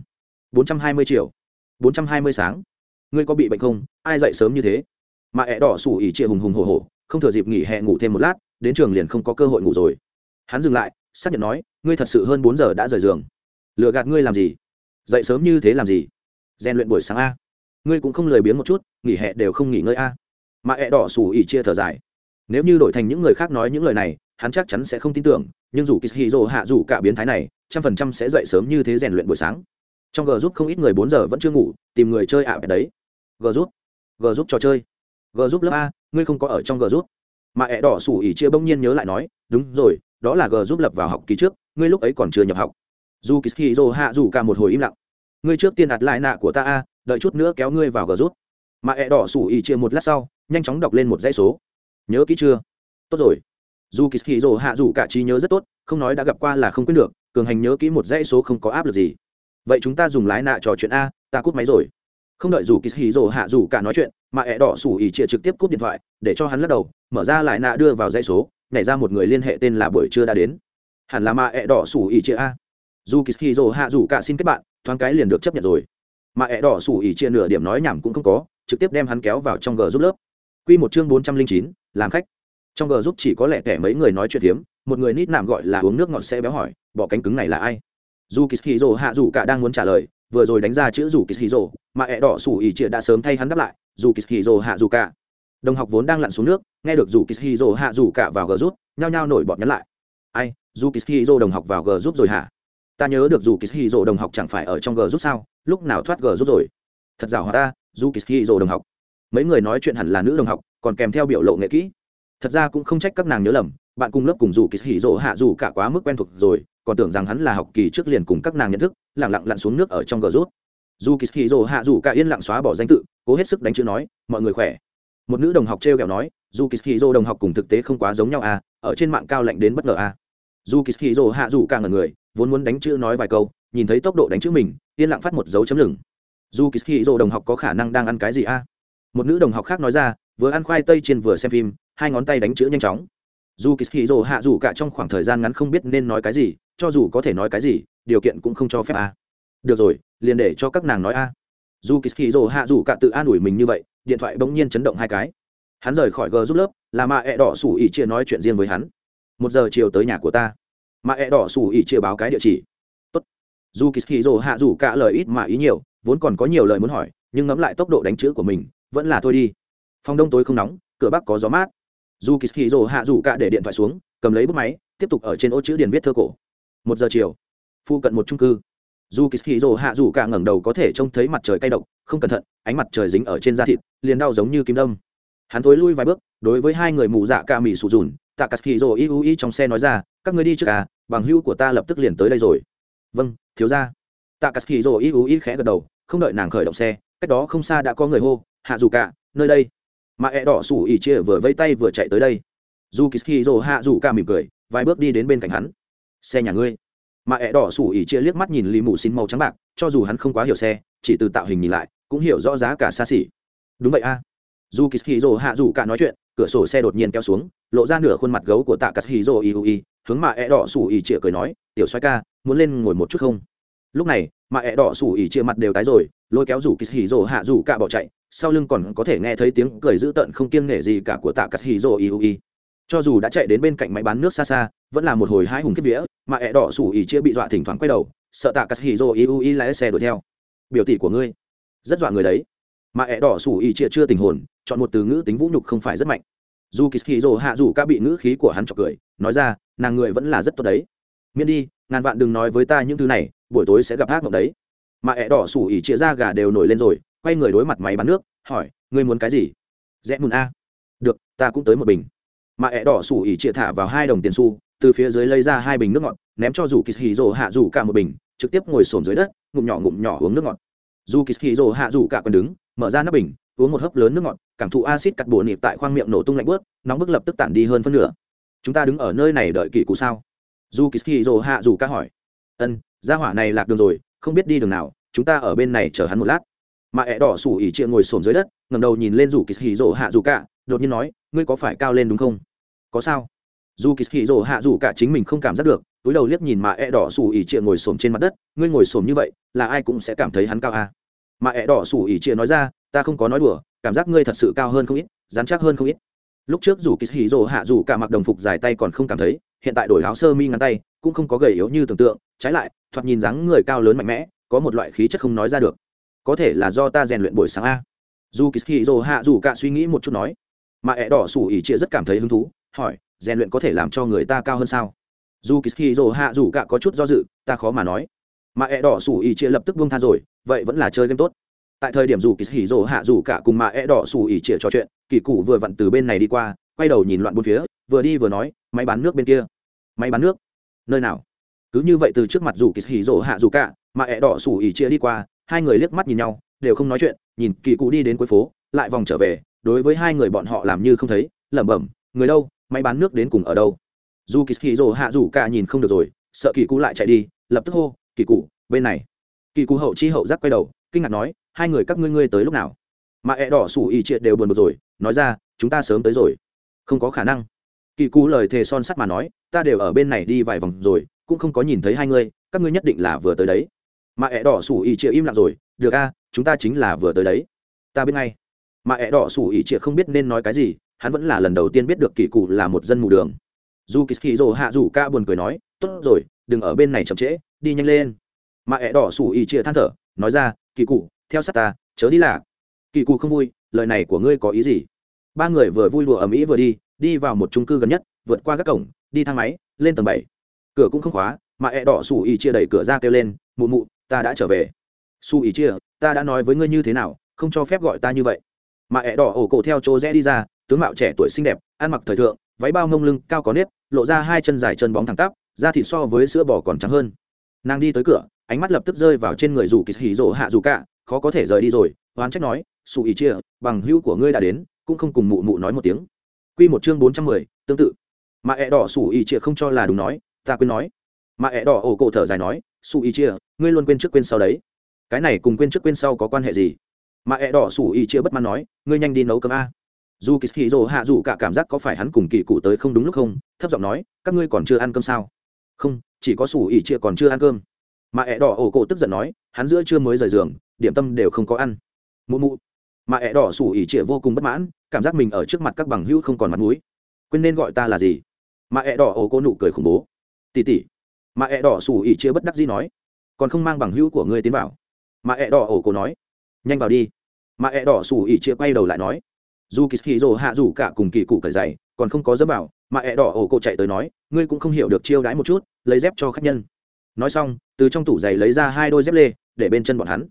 bốn trăm hai mươi chiều. bốn trăm hai mươi sáng. Ngươi có bị bệnh không? Ai dậy sớm như thế? Mà ẹ đỏ sủ ỉ chia hùng hùng hồ hồ không thừa dịp nghỉ hè ngủ thêm một lát, đến trường liền không có cơ hội ngủ rồi. Hắn dừng lại, xác nhận nói, ngươi thật sự hơn bốn giờ đã rời giường. Lựa gạt ngươi làm gì? Dậy sớm như thế làm gì? Rèn luyện buổi sáng a. Ngươi cũng không lười biếng một chút, nghỉ hè đều không nghỉ ngơi a. Mà ẹ đỏ sủ ỉ chia thở dài nếu như đổi thành những người khác nói những lời này, hắn chắc chắn sẽ không tin tưởng, nhưng dù kishiro hạ dù cả biến thái này, trăm phần trăm sẽ dậy sớm như thế rèn luyện buổi sáng. Trong g giúp không ít người bốn giờ vẫn chưa ngủ, tìm người chơi ạ à đấy. G giúp g giúp trò chơi. G giúp lớp a, ngươi không có ở trong g giúp mà ẹ đỏ sủ ỉ chia bỗng nhiên nhớ lại nói, đúng rồi, đó là g giúp lập vào học kỳ trước, ngươi lúc ấy còn chưa nhập học. Dù kishiro hạ dù cả một hồi im lặng. Ngươi trước tiên đặt lại nạ của ta a, đợi chút nữa kéo ngươi vào g giúp mà ẹ đỏ sủ ỉ chia một lát sau, nhanh chóng đọc lên một dãy số nhớ kỹ chưa? Tốt rồi. Dù kỳ hì rồ hạ dù cả trí nhớ rất tốt, không nói đã gặp qua là không quyết được, cường hành nhớ kỹ một dãy số không có áp lực gì. Vậy chúng ta dùng lái nạ trò chuyện a, ta cút máy rồi. Không đợi dù kỳ hì rồ hạ dù cả nói chuyện, mà ẹ đỏ sủ ỉ chia trực tiếp cúp điện thoại, để cho hắn lắc đầu, mở ra lại nạ đưa vào dãy số, nhảy ra một người liên hệ tên là buổi trưa đã đến. Hẳn là mà ẹ đỏ sủ ỉ chia a. Dù kỳ hì rồ hạ dù cả xin kết bạn, thoáng cái liền được chấp nhận rồi. Mà ẹ đỏ sủ ỉ chia nửa điểm nói nhảm cũng không có, trực tiếp đem hắn kéo vào trong g giúp lớp. Quy một chương bốn trăm linh chín làm khách. Trong g giúp chỉ có lẽ kẻ mấy người nói chuyện hiếm một người nít nạm gọi là uống nước ngọt sẽ béo hỏi, bỏ cánh cứng này là ai? Dù kishiro hạ dù cả đang muốn trả lời, vừa rồi đánh ra chữ dù kishiro mà ẹ đỏ sủ ỉ triệt đã sớm thay hắn đáp lại dù kishiro hạ dù cả. Đồng học vốn đang lặn xuống nước, nghe được dù kishiro hạ dù cả vào g giúp, nhao nhao nổi bọt nhắn lại. Ai dù kishiro đồng học vào g giúp rồi hả? Ta nhớ được dù kỳ hì rồ đồng học chẳng phải ở trong g rút sao, lúc nào thoát g rút rồi? Thật giả hòa ta dù kỳ hì rồ đồng học. Mấy người nói chuyện hẳn là nữ đồng học còn kèm theo biểu lộ nghệ kỹ. Thật ra cũng không trách các nàng nhớ lầm, bạn cùng lớp cùng dù kỳ hỉ rộ hạ dù cả quá mức quen thuộc rồi, còn tưởng rằng hắn là học kỳ trước liền cùng các nàng nhận thức lẳng lặng lặn xuống nước ở trong gờ rút. Dù kỳ hỉ rộ hạ dù cả yên lặng xóa bỏ danh tự, cố hết sức đánh chữ nói, mọi người khỏe. Một nữ đồng học trêu kẹo nói, dù kỳ hỉ rộ đồng học cùng thực tế không quá giống nhau à ở trên mạng cao lạnh đến bất ngờ à. Dù kỳ hỉ rộ hạ dù cả ngần người, vốn muốn đánh chữ nói vài câu, nhìn thấy tốc độ đánh chữ mình, yên lặng phát một dấu chấm lửng. Dù kỳ hỉ rộ đồng học có khả năng đang ăn cái gì à? Một nữ đồng học khác nói ra vừa ăn khoai tây trên vừa xem phim, hai ngón tay đánh chữ nhanh chóng. Dù kỳ hì rồ hạ dù cả trong khoảng thời gian ngắn không biết nên nói cái gì, cho dù có thể nói cái gì, điều kiện cũng không cho phép à được rồi, liền để cho các nàng nói a. Dù kỳ hì rồ hạ dù cả tự an ủi mình như vậy, điện thoại bỗng nhiên chấn động hai cái. Hắn rời khỏi g giúp lớp, là mạ ẹ、e、đỏ đỏ sủ ỉ chia nói chuyện riêng với hắn. Một giờ chiều tới nhà của ta. Mạ ẹ、e、đỏ đỏ sủ ỉ chia báo cái địa chỉ. Tốt. Dù kỳ hì rồ hạ dù cả lời ít mà ý nhiều, vốn còn có nhiều lời muốn hỏi, nhưng ngẫm lại tốc độ đánh chữ của mình, vẫn là thôi đi phòng đông tối không nóng, cửa bắc có gió mát. Dù kỳ hì rồ hạ dù cả để điện thoại xuống, cầm lấy bút máy, tiếp tục ở trên ô chữ điền viết thơ cổ. Một giờ chiều, phu cận một trung cư. Dù kỳ hì rồ hạ dù cả ngẩng đầu có thể trông thấy mặt trời cay độc, không cẩn thận, ánh mặt trời dính ở trên da thịt, liền đau giống như kim đâm. Hắn thối lui vài bước, đối với hai người mù dạ ca mì sụt dùn, tạ cà hì rồ y u y trong xe nói ra, các người đi trước à bằng hữu của ta lập tức liền tới đây rồi. Vâng thiếu ra tạ cà hì rồ y u y khẽ gật đầu, không đợi nàng khởi động xe, cách đó không xa đã có người hô, hạ dù cả, nơi đây mà ẹ đỏ sủ ỉ chia vừa vây tay vừa chạy tới đây. Dù kỳ hì rồ hạ dù ca mỉm cười, vài bước đi đến bên cạnh hắn. Xe nhà ngươi. Mà ẹ đỏ sủ ỉ chia liếc mắt nhìn lì mù xin màu trắng bạc, cho dù hắn không quá hiểu xe, chỉ từ tạo hình nhìn lại, cũng hiểu rõ giá cả xa xỉ. Đúng vậy a. Dù kỳ hì rồ hạ dù ca nói chuyện, cửa sổ xe đột nhiên kéo xuống, lộ ra nửa khuôn mặt gấu của tạ cà hì rồ iui hướng mà ẹ đỏ sủ ỉ chia cười nói, tiểu xoay ca, muốn lên ngồi một chút không? Lúc này, mà ẹ đỏ sủ ỉ chia mặt đều tái rồi, lôi kéo rủ kỳ hì rồ hạ dù ca bỏ chạy sau lưng còn có thể nghe thấy tiếng cười dữ tợn không kiêng nể gì cả của tạ cắt hì rồ ý cho dù đã chạy đến bên cạnh máy bán nước xa xa, vẫn là một hồi hai hùng kiếp vía, mà ẹ đỏ sủ ý chia bị dọa thỉnh thoảng quay đầu, sợ tạ cắt hì rồ ý lái xe đuổi theo. Biểu tỷ của ngươi, rất dọa người đấy. Mà ẹ đỏ sủ ý chia chưa tình hồn, chọn một từ ngữ tính vũ nhục không phải rất mạnh. Dù kỳ hì rồ hạ dù ca bị ngữ khí của hắn chọc cười, nói ra, nàng người vẫn là rất tốt đấy. Miễn đi, ngàn vạn đừng nói với ta những thứ này, buổi tối sẽ gặp ác mộng đấy. Mà ẹ đỏ sủ ỉ chia ra gà đều nổi lên rồi quay người đối mặt máy bán nước, hỏi, ngươi muốn cái gì? Rẽ mùn a. Được, ta cũng tới một bình. Mà ẹ đỏ sủ ỉ chia thả vào hai đồng tiền xu, từ phía dưới lấy ra hai bình nước ngọt, ném cho dù kỳ hì hạ dù cả một bình, trực tiếp ngồi xổm dưới đất, ngụm nhỏ ngụm nhỏ uống nước ngọt. Dù kỳ hì hạ dù cả còn đứng, mở ra nắp bình, uống một hớp lớn nước ngọt, cảm thụ acid cắt bổ nịp tại khoang miệng nổ tung lạnh bớt nóng bức lập tức tản đi hơn phân nửa. Chúng ta đứng ở nơi này đợi kỳ cụ sao? Dù kỳ hì hạ dù cả hỏi. Ân, gia hỏa này lạc đường rồi, không biết đi đường nào, chúng ta ở bên này chờ hắn một lát mà ẹ đỏ sủ ỉ chia ngồi xổm dưới đất ngầm đầu nhìn lên dù kỳ hì rỗ hạ dù cả, đột nhiên nói, ngươi có phải cao lên đúng không? Có sao. Dù kỳ hì rỗ hạ dù cả chính mình không cảm giác được, túi đầu liếc nhìn mà ẹ đỏ sủ ỉ chia ngồi xổm trên mặt đất, ngươi ngồi xổm như vậy, là ai cũng sẽ cảm thấy hắn cao à. mà ẹ đỏ sủ ỉ chia nói ra, ta không có nói đùa, cảm giác ngươi thật sự cao hơn không ít dán chắc hơn không ít. Lúc trước dù kỳ hì rỗ hạ dù cả mặc đồng phục dài tay còn không cảm thấy, hiện tại đổi áo sơ mi ngắn tay, cũng không có gầy yếu như tưởng tượng, trái lại, thoạt nhìn dáng người cao lớn mạnh mẽ, có một loại khí chất không nói ra được có thể là do ta rèn luyện buổi sáng a. Dù kỳ hì hạ dù cả suy nghĩ một chút nói, mà ẹ đỏ sủ ỉ chia rất cảm thấy hứng thú, hỏi, rèn luyện có thể làm cho người ta cao hơn sao? Dù kỳ hì hạ dù cả có chút do dự, ta khó mà nói. Mà ẹ đỏ sủ ỉ chia lập tức buông tha rồi, vậy vẫn là chơi game tốt. Tại thời điểm dù kỳ hì rồ hạ dù cả cùng mà ẹ đỏ sủ ỉ chia trò chuyện, kỳ cụ vừa vặn từ bên này đi qua, quay đầu nhìn loạn bốn phía, vừa đi vừa nói, máy bán nước bên kia. Máy bán nước? Nơi nào? Cứ như vậy từ trước mặt dù kỳ hì rồ hạ dù cả mà ẹ đỏ sủ ỉ chia đi qua hai người liếc mắt nhìn nhau, đều không nói chuyện, nhìn kỳ cụ đi đến cuối phố, lại vòng trở về, đối với hai người bọn họ làm như không thấy, lẩm bẩm, người đâu? Máy bán nước đến cùng ở đâu? Dù kỳ hì rồ hạ rủ cả nhìn không được rồi, sợ kỳ cụ lại chạy đi, lập tức hô, kỳ cụ, bên này. Kỳ cụ hậu chi hậu giác quay đầu, kinh ngạc nói, hai người các ngươi ngươi tới lúc nào? Mà ẹ đỏ sủ ỉ triệt đều buồn bực rồi, nói ra, chúng ta sớm tới rồi. Không có khả năng. Kỳ cụ lời thề son sắt mà nói, ta đều ở bên này đi vài vòng rồi, cũng không có nhìn thấy hai ngươi, các ngươi nhất định là vừa tới đấy mà ẹ đỏ sủ ỉ triệt im lặng rồi, được a, chúng ta chính là vừa tới đấy. Ta biết ngay. Mà ẹ đỏ sủ ỉ triệt không biết nên nói cái gì, hắn vẫn là lần đầu tiên biết được kỳ cụ là một dân mù đường. Dù kỳ kỳ hạ rủ ca buồn cười nói, tốt rồi, đừng ở bên này chậm trễ, đi nhanh lên. Mà ẹ đỏ sủ ỉ triệt than thở, nói ra, kỳ cụ, theo sát ta, chớ đi là kỳ cụ không vui, lời này của ngươi có ý gì? Ba người vừa vui đùa ầm ĩ vừa đi đi vào một trung cư gần nhất, vượt qua các cổng, đi thang máy, lên tầng bảy. Cửa cũng không khóa, mà ẹ đỏ sủ ỉ chia đẩy cửa ra kêu lên, mụ mụ ta đã trở về. Su ý chia, ta đã nói với ngươi như thế nào, không cho phép gọi ta như vậy. Mà ẹ đỏ ổ cổ theo chỗ rẽ đi ra, tướng mạo trẻ tuổi xinh đẹp, ăn mặc thời thượng, váy bao ngông lưng, cao có nếp, lộ ra hai chân dài chân bóng thẳng tắp, da thịt so với sữa bò còn trắng hơn. Nàng đi tới cửa, ánh mắt lập tức rơi vào trên người dù kỳ hỉ rỗ hạ dù cả, khó có thể rời đi rồi, oán trách nói, su ý chia, bằng hữu của ngươi đã đến, cũng không cùng mụ mụ nói một tiếng. Q một chương bốn trăm mười, tương tự. Mà ẹ đỏ xù ý chia không cho là đúng nói, ta quên nói. Mà ẹ đỏ ổ cổ thở dài nói su y chia, ngươi luôn quên trước quên sau đấy. Cái này cùng quên trước quên sau có quan hệ gì? Mà ẹ đỏ su y chia bất mãn nói, ngươi nhanh đi nấu cơm a. Dù kỳ hì rồ hạ dù cả cảm giác có phải hắn cùng kỳ cụ tới không đúng lúc không, thấp giọng nói, các ngươi còn chưa ăn cơm sao? Không, chỉ có su y chia còn chưa ăn cơm. Mà ẹ đỏ ổ cổ tức giận nói, hắn giữa chưa mới rời giường, điểm tâm đều không có ăn. Mụ mụ. Mà ẹ đỏ su y chia vô cùng bất mãn, cảm giác mình ở trước mặt các bằng hữu không còn mặt mũi. Quên nên gọi ta là gì? Mà ẹ đỏ ổ cổ nụ cười khủng bố. Tỉ tỉ mà ẹ đỏ xù ỉ chia bất đắc dĩ nói, còn không mang bằng hữu của ngươi tiến vào. Mà ẹ đỏ ổ cổ nói, nhanh vào đi. Mà ẹ đỏ xù ỉ chia quay đầu lại nói, dù kỳ hì rồ hạ rủ cả cùng kỳ cụ cởi giày, còn không có dấm vào. Mà ẹ đỏ ổ cổ chạy tới nói, ngươi cũng không hiểu được chiêu đãi một chút, lấy dép cho khách nhân. Nói xong, từ trong tủ giày lấy ra hai đôi dép lê, để bên chân bọn hắn.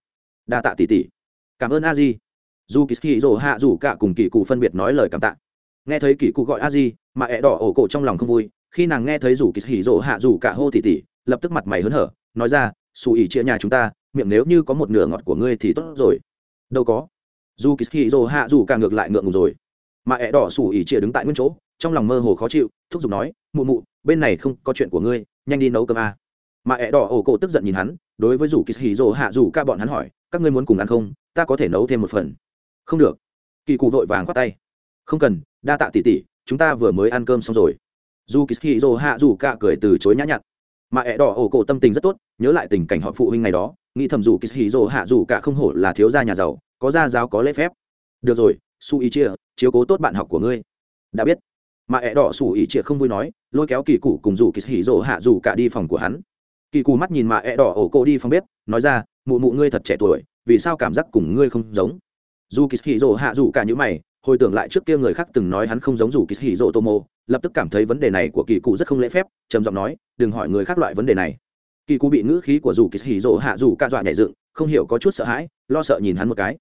Đa tạ tỉ tỉ cảm ơn a di. Dù kỳ hì rồ hạ rủ cả cùng kỳ cụ phân biệt nói lời cảm tạ. Nghe thấy kỳ cụ gọi a di, mà ẹ đỏ ổ cổ trong lòng không vui khi nàng nghe thấy rủ kỳ hỉ rộ hạ rủ cả hô tỉ tỉ, lập tức mặt mày hớn hở, nói ra, xù ỉ chia nhà chúng ta, miệng nếu như có một nửa ngọt của ngươi thì tốt rồi. Đâu có. Dù kỳ hỉ rộ hạ rủ cả ngược lại ngượng ngùng rồi. Mà ẹ đỏ xù ỉ chia đứng tại nguyên chỗ, trong lòng mơ hồ khó chịu, thúc giục nói, mụ mụ, bên này không có chuyện của ngươi, nhanh đi nấu cơm a. Mà ẹ đỏ ổ cổ tức giận nhìn hắn, đối với rủ kỳ hỉ rộ hạ rủ cả bọn hắn hỏi, các ngươi muốn cùng ăn không? Ta có thể nấu thêm một phần. Không được. Kỳ cụ vội vàng khoát tay. Không cần, đa tạ tỉ tỉ, chúng ta vừa mới ăn cơm xong rồi dù kỳ hì rồ hạ dù cả cười từ chối nhã nhặn. Mà ẹ đỏ ổ cổ tâm tình rất tốt, nhớ lại tình cảnh họ phụ huynh ngày đó, nghĩ thầm dù kỳ hì rồ hạ dù cả không hổ là thiếu gia nhà giàu, có gia giáo có lễ phép. Được rồi su ý chia chiếu cố tốt bạn học của ngươi. Đã biết. Mà ẹ đỏ su ý chia không vui nói, lôi kéo kỳ cụ cùng dù kỳ hì rỗ hạ dù cả đi phòng của hắn. Kỳ cụ mắt nhìn mà ẹ đỏ ổ cô đi phòng bếp, nói ra, mụ mụ ngươi thật trẻ tuổi, vì sao cảm giác cùng ngươi không giống? Dù kỳ hì rỗ hạ dù cả những mày hồi tưởng lại trước kia người khác từng nói hắn không giống rủ kỳ hỉ rỗ tô mô, lập tức cảm thấy vấn đề này của kỳ cụ rất không lễ phép, trầm giọng nói, đừng hỏi người khác loại vấn đề này. Kỳ cụ bị ngữ khí của rủ kỳ hỉ rỗ hạ dù ca dọa nhảy dựng, không hiểu có chút sợ hãi, lo sợ nhìn hắn một cái.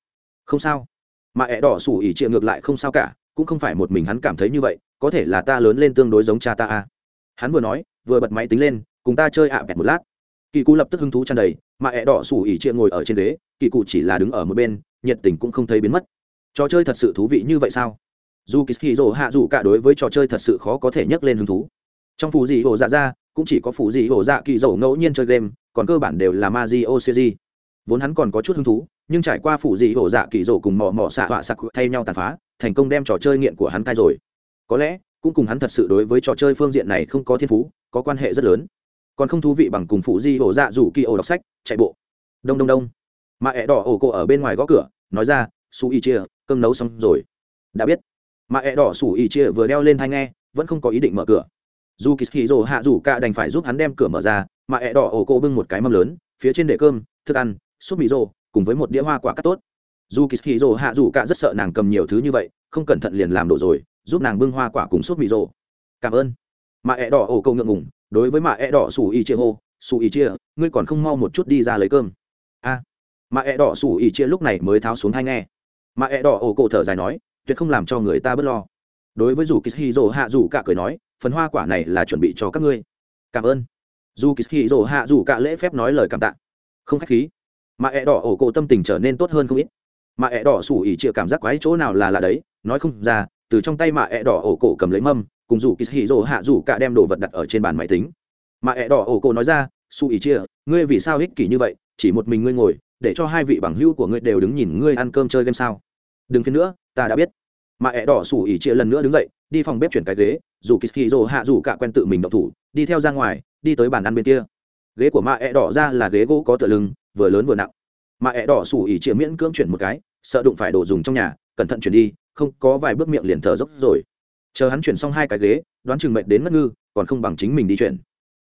Không sao. Mà ẹ đỏ sủ ỉ trịa ngược lại không sao cả, cũng không phải một mình hắn cảm thấy như vậy, có thể là ta lớn lên tương đối giống cha ta a. Hắn vừa nói, vừa bật máy tính lên, cùng ta chơi ạ à bẹt một lát. Kỳ cụ lập tức hứng thú tràn đầy, mà ẹ đỏ sủ ỉ trịa ngồi ở trên ghế, kỳ cụ chỉ là đứng ở một bên, nhiệt tình cũng không thấy biến mất trò chơi thật sự thú vị như vậy sao? Dù kỳ hì rỗ hạ dù cả đối với trò chơi thật sự khó có thể nhắc lên hứng thú. Trong phù dị hồ dạ ra, cũng chỉ có phù dị hồ dạ kỳ dầu ngẫu nhiên chơi game, còn cơ bản đều là ma di o series vốn hắn còn có chút hứng thú, nhưng trải qua phủ dị hổ dạ kỳ dầu cùng mò mò xạ họa sặc thay nhau tàn phá, thành công đem trò chơi nghiện của hắn cai rồi. Có lẽ, cũng cùng hắn thật sự đối với trò chơi phương diện này không có thiên phú, có quan hệ rất lớn. Còn không thú vị bằng cùng phụ di hổ dạ rủ kỳ ổ đọc sách, chạy bộ. Đông đông đông. Mà ẹ đỏ ổ cô ở bên ngoài gõ cửa, nói ra su y chia cơm nấu xong rồi. Đã biết. Mà ẹ đỏ su y chia vừa đeo lên thai nghe vẫn không có ý định mở cửa. Dù kỳ hì rồ hạ rủ cả đành phải giúp hắn đem cửa mở ra mà ẹ đỏ ổ cô bưng một cái mâm lớn phía trên để cơm thức ăn súp mì rô cùng với một đĩa hoa quả cắt tốt. Dù kỳ hì rồ hạ rủ cả rất sợ nàng cầm nhiều thứ như vậy không cẩn thận liền làm đổ rồi giúp nàng bưng hoa quả cùng súp mì rô cảm ơn. Mà ẹ đỏ ổ cô ngượng ngùng đối với mà ẹ đỏ sủ y chia hô sủ y chia ngươi còn không mau một chút đi ra lấy cơm. A. À, mà ẹ đỏ sủ y chia lúc này mới tháo xuống thai nghe mà ẹ đỏ ổ cổ thở dài nói, tuyệt không làm cho người ta bớt lo. Đối với dù kỳ hì rồ hạ dù cả cười nói, phần hoa quả này là chuẩn bị cho các ngươi. Cảm ơn. Dù kỳ hì rồ hạ dù cả lễ phép nói lời cảm tạ. Không khách khí. Mà ẹ đỏ ổ cổ tâm tình trở nên tốt hơn không ít. Mà ẹ đỏ sủ ỉ chịa cảm giác quái chỗ nào là lạ đấy, nói không ra, từ trong tay mà ẹ đỏ ổ cổ cầm lấy mâm, cùng dù kỳ hì rồ hạ rủ cả đem đồ vật đặt ở trên bàn máy tính. Mà ẹ đỏ ổ cổ nói ra su ỉ chia ngươi vì sao ích kỷ như vậy, chỉ một mình ngươi ngồi, để cho hai vị bằng hữu của ngươi đều đứng nhìn ngươi ăn cơm chơi game sao? Đừng phiền nữa, ta đã biết. Mà ẹ đỏ sủ ỉ chia lần nữa đứng dậy, đi phòng bếp chuyển cái ghế, dù kỳ hì hạ rủ cả quen tự mình đậu thủ, đi theo ra ngoài, đi tới bàn ăn bên kia. Ghế của mạ ẹ đỏ ra là ghế gỗ có tựa lưng, vừa lớn vừa nặng. Mạ ẹ đỏ sủ ỉ chia miễn cưỡng chuyển một cái, sợ đụng phải đồ dùng trong nhà, cẩn thận chuyển đi, không có vài bước miệng liền thở dốc rồi. Chờ hắn chuyển xong hai cái ghế, đoán chừng mệt đến ngất ngư, còn không bằng chính mình đi chuyển.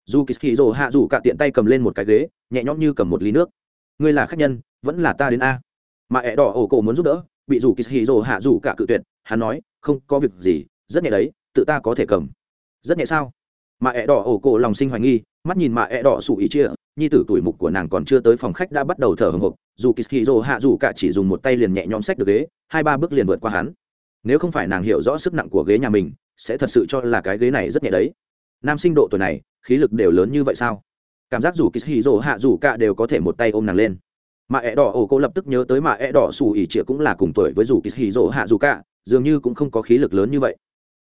Dù kỳ hì hạ dù cả tiện tay cầm lên một cái ghế, nhẹ nhõm như cầm một ly nước. Ngươi là khách nhân, vẫn là ta đến a. Mà ẹ đỏ ổ cổ muốn giúp đỡ bị dù kỳ hì rồ hạ dù cả cự tuyệt, hắn nói, không có việc gì, rất nhẹ đấy, tự ta có thể cầm. Rất nhẹ sao? Mà ẹ đỏ ổ cổ lòng sinh hoài nghi, mắt nhìn mà ẹ đỏ sủ ý chia, nhi tử tuổi mục của nàng còn chưa tới phòng khách đã bắt đầu thở hồng hộc, dù kishiro hạ dù cả chỉ dùng một tay liền nhẹ nhõm sách được ghế, hai ba bước liền vượt qua hắn. Nếu không phải nàng hiểu rõ sức nặng của ghế nhà mình, sẽ thật sự cho là cái ghế này rất nhẹ đấy. Nam sinh độ tuổi này, khí lực đều lớn như vậy sao? Cảm giác dù kishiro hạ dù cả đều có thể một tay ôm nàng lên mà ẹ đỏ ổ cô lập tức nhớ tới mà ẹ đỏ xù ỉ trịa cũng là cùng tuổi với dù kishiro hạ dù cả, dường như cũng không có khí lực lớn như vậy.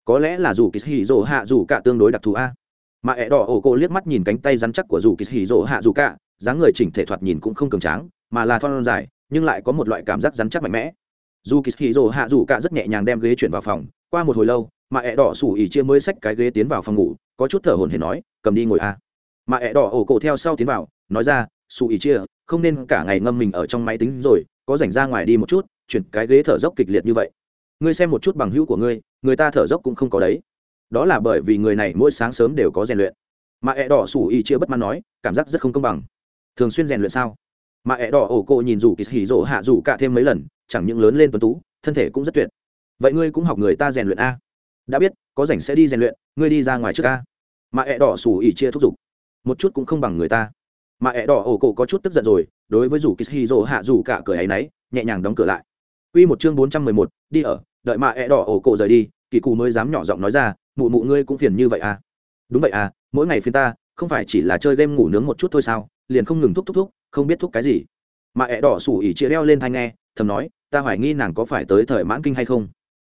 Có lẽ là dù kishiro hạ dù cả tương đối đặc thù a. Mà ẹ đỏ ổ cô liếc mắt nhìn cánh tay rắn chắc của dù kishiro hạ dù cả, dáng người chỉnh thể thoạt nhìn cũng không cường tráng, mà là thon dài, nhưng lại có một loại cảm giác rắn chắc mạnh mẽ. Dù kishiro hạ dù cả rất nhẹ nhàng đem ghế chuyển vào phòng, qua một hồi lâu, mà ẹ đỏ xù ỉ chia mới xách cái ghế tiến vào phòng ngủ, có chút thở hổn hển nói, cầm đi ngồi a. Mà ẹ đỏ ổ cổ theo sau tiến vào, nói ra, xù ỉ chia không nên cả ngày ngâm mình ở trong máy tính rồi, có rảnh ra ngoài đi một chút, chuyển cái ghế thở dốc kịch liệt như vậy. Ngươi xem một chút bằng hữu của ngươi, người ta thở dốc cũng không có đấy. Đó là bởi vì người này mỗi sáng sớm đều có rèn luyện. Mà ẹ đỏ sủ y chia bất mãn nói, cảm giác rất không công bằng. Thường xuyên rèn luyện sao? Mà ẹ đỏ ổ cô nhìn dù kỳ hỉ rỗ hạ dù cả thêm mấy lần, chẳng những lớn lên tuấn tú, thân thể cũng rất tuyệt. Vậy ngươi cũng học người ta rèn luyện a? Đã biết, có rảnh sẽ đi rèn luyện, ngươi đi ra ngoài trước a. Mà ẹ đỏ sủ ỉ chia thúc giục. Một chút cũng không bằng người ta mà ẹ đỏ ổ cổ có chút tức giận rồi đối với dù kỳ hạ dù cả cười ấy nấy nhẹ nhàng đóng cửa lại Quy một chương bốn trăm mười một, đi ở, đợi mà ẹ đỏ ổ cổ rời đi, kỳ cụ mới dám nhỏ giọng nói ra, mụ mụ ngươi cũng phiền như vậy à? Đúng vậy à, mỗi ngày phiền ta, không phải chỉ là chơi game ngủ nướng một chút thôi sao, liền không ngừng thúc thúc thúc, không biết thúc cái gì. Mà ẹ đỏ sủ ỉ chia đeo lên thanh nghe, thầm nói, ta hoài nghi nàng có phải tới thời mãn kinh hay không.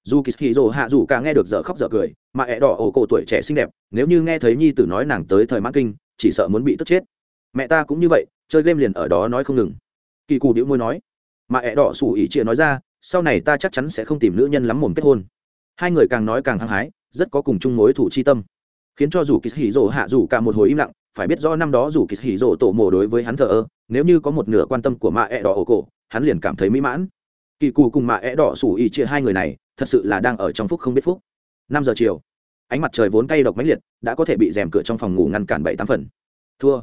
Dù kỳ hạ dù cả nghe được dở khóc dở cười, mà ẹ đỏ ổ cổ tuổi trẻ xinh đẹp, nếu như nghe thấy nhi tử nói nàng tới thời mãn kinh, chỉ sợ muốn bị tức chết mẹ ta cũng như vậy, chơi game liền ở đó nói không ngừng. Kỳ cù đĩu môi nói, mà ẹ đỏ xù ỉ chia nói ra, sau này ta chắc chắn sẽ không tìm nữ nhân lắm mồm kết hôn. Hai người càng nói càng hăng hái, rất có cùng chung mối thủ chi tâm. Khiến cho dù kỳ hỉ rộ hạ dù cả một hồi im lặng, phải biết rõ năm đó dù kỳ hỉ rộ tổ mồ đối với hắn thờ ơ, nếu như có một nửa quan tâm của mạ ẹ đỏ ổ cổ, hắn liền cảm thấy mỹ mãn. Kỳ cù cùng mạ ẹ đỏ xù ỉ chia hai người này, thật sự là đang ở trong phúc không biết phúc. Năm giờ chiều, ánh mặt trời vốn cay độc mãnh liệt, đã có thể bị rèm cửa trong phòng ngủ ngăn cản bảy tám phần. Thua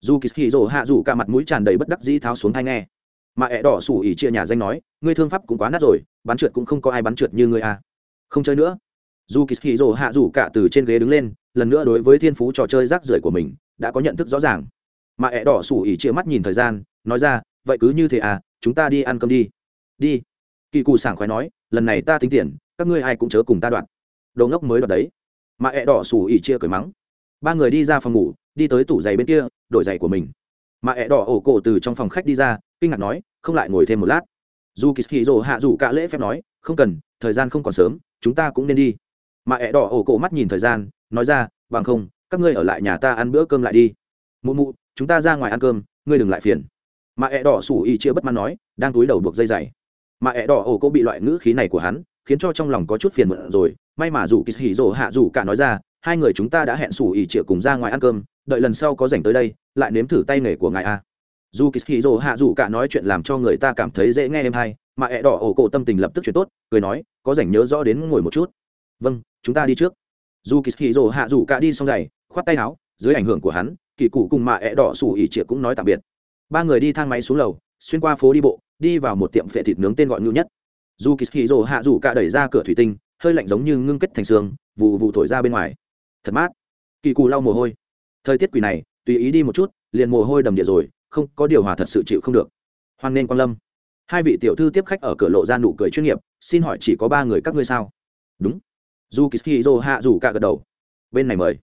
dù kỳ hì rồ hạ dù cả mặt mũi tràn đầy bất đắc dĩ tháo xuống thai nghe. Mà ẹ đỏ sủ ỉ chia nhà danh nói, ngươi thương pháp cũng quá nát rồi, bắn trượt cũng không có ai bắn trượt như ngươi à. không chơi nữa. Dù kỳ hì rồ hạ dù cả từ trên ghế đứng lên, lần nữa đối với thiên phú trò chơi rác rưởi của mình, đã có nhận thức rõ ràng. Mà ẹ đỏ sủ ỉ chia mắt nhìn thời gian, nói ra, vậy cứ như thế à chúng ta đi ăn cơm đi. Đi. Kỳ cù sảng khoái nói, lần này ta tính tiền, các ngươi ai cũng chớ cùng ta đoạn. Đồ ngốc mới đoạt đấy. Mà ẹ đỏ sủ ỉ chia cười mắng, ba người đi ra phòng ngủ đi tới tủ giày bên kia, đổi giày của mình. Mà ẹ đỏ ổ cổ từ trong phòng khách đi ra, kinh ngạc nói, không lại ngồi thêm một lát. Dù kỳ hì rồ hạ dù cả lễ phép nói, không cần, thời gian không còn sớm, chúng ta cũng nên đi. Mà ẹ đỏ ổ cổ mắt nhìn thời gian, nói ra, bằng không, các ngươi ở lại nhà ta ăn bữa cơm lại đi. Mụ mụ, chúng ta ra ngoài ăn cơm, ngươi đừng lại phiền. Mà ẹ đỏ sủ y chia bất mãn nói, đang túi đầu buộc dây dày mà ẹ đỏ ổ cổ bị loại ngữ khí này của hắn, khiến cho trong lòng có chút phiền muộn rồi. May mà dù kỳ hì rồ hạ dù cả nói ra, hai người chúng ta đã hẹn sủ y chia cùng ra ngoài ăn cơm đợi lần sau có rảnh tới đây, lại nếm thử tay nghề của ngài a. Dù kỳ hì rồ hạ dù cả nói chuyện làm cho người ta cảm thấy dễ nghe em hay, mà ẹ đỏ ổ cổ tâm tình lập tức chuyện tốt, cười nói, có rảnh nhớ rõ đến ngồi một chút. Vâng chúng ta đi trước. Dù kỳ hì rồ hạ dù cả đi xong giày, khoát tay áo, dưới ảnh hưởng của hắn, kỳ cụ cùng mạ ẹ đỏ xù ỉ trịa cũng nói tạm biệt. Ba người đi thang máy xuống lầu, xuyên qua phố đi bộ, đi vào một tiệm phệ thịt nướng tên gọi ngưu nhất. Dù kỳ hì rồ hạ dù cả đẩy ra cửa thủy tinh, hơi lạnh giống như ngưng kết thành xương vụ vụ thổi ra bên ngoài. Thật mát. Kỳ cụ lau mồ hôi thời tiết quỷ này, tùy ý đi một chút, liền mồ hôi đầm địa rồi, không, có điều hòa thật sự chịu không được. Hoan nên quan lâm. Hai vị tiểu thư tiếp khách ở cửa lộ ra nụ cười chuyên nghiệp, xin hỏi chỉ có ba người các ngươi sao? Đúng. Dù kỳ dô hạ dù cả gật đầu. Bên này mời.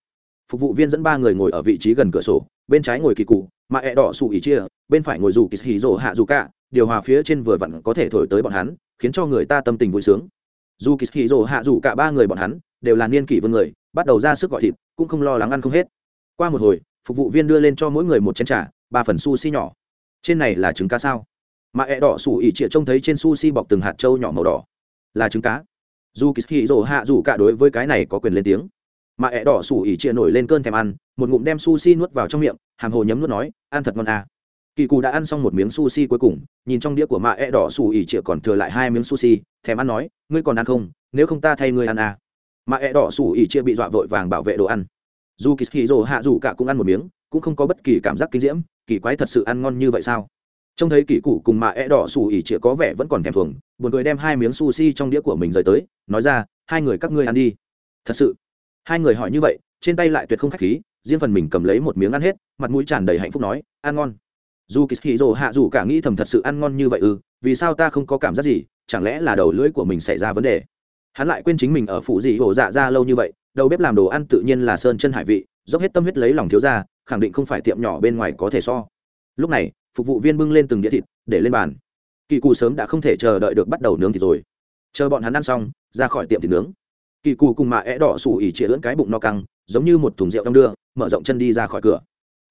Phục vụ viên dẫn ba người ngồi ở vị trí gần cửa sổ, bên trái ngồi kỳ cụ, mà ẹ đỏ sụ ý chia, bên phải ngồi dù kỳ dô hạ dù cả điều hòa phía trên vừa vặn có thể thổi tới bọn hắn, khiến cho người ta tâm tình vui sướng. Dù kỳ dô hạ dù cả ba người bọn hắn, đều là niên kỷ vương người, bắt đầu ra sức gọi thịt, cũng không lo lắng ăn không hết qua một hồi, phục vụ viên đưa lên cho mỗi người một chén t r à ba phần sushi nhỏ. Trên này là trứng cá sao? Mà ẹ đỏ sủ ỉ trịa trông thấy trên sushi bọc từng hạt trâu nhỏ màu đỏ. Là trứng cá. Dù kỳ hì rổ hạ dù cả đối với cái này có quyền lên tiếng. Mà ẹ đỏ sủ ỉ trịa nổi lên cơn thèm ăn, một ngụm đem sushi nuốt vào trong miệng, hàm hồ nhấm nuốt nói, ăn thật ngon à. kỳ cù đã ăn xong một miếng sushi cuối cùng, nhìn trong đĩa của mạ ẹ đỏ sủ ỉ trịa còn thừa lại hai miếng sushi, thèm ăn nói, ngươi còn ăn không? Nếu không ta thay ngươi ăn à. Mà ẹ đỏ sủ ỉ trịa bị dọa vội vàng bảo vệ đồ ăn dù kỳ hì rồ hạ dù cả cũng ăn một miếng, cũng không có bất kỳ cảm giác kinh diễm, kỳ quái thật sự ăn ngon như vậy sao? Trông thấy kỳ cụ cùng mà e đỏ xù ỉ chĩa có vẻ vẫn còn thèm thuồng, buồn cười đem hai miếng sushi trong đĩa của mình rời tới, nói ra, hai người các ngươi ăn đi. Thật sự? Hai người hỏi như vậy, trên tay lại tuyệt không khách khí, riêng phần mình cầm lấy một miếng ăn hết, mặt mũi tràn đầy hạnh phúc nói, ăn ngon. Dù kỳ rồ hạ dù cả nghĩ thầm thật sự ăn ngon như vậy ư, vì sao ta không có cảm giác gì, chẳng lẽ là đầu lưỡi của mình xảy ra vấn đề? Hắn lại quên chính mình ở phụ dị hổ dạ ra lâu như vậy đầu bếp làm đồ ăn tự nhiên là sơn chân hải vị, dốc hết tâm huyết lấy lòng thiếu ra khẳng định không phải tiệm nhỏ bên ngoài có thể so. Lúc này, phục vụ viên bưng lên từng đĩa thịt, để lên bàn. Kỳ cù sớm đã không thể chờ đợi được bắt đầu nướng thịt rồi. Chờ bọn hắn ăn xong, ra khỏi tiệm thịt nướng. Kỳ cù cùng mạ é đỏ xù ỉ chĩa lưỡn cái bụng no căng, giống như một thùng rượu đong đưa, mở rộng chân đi ra khỏi cửa.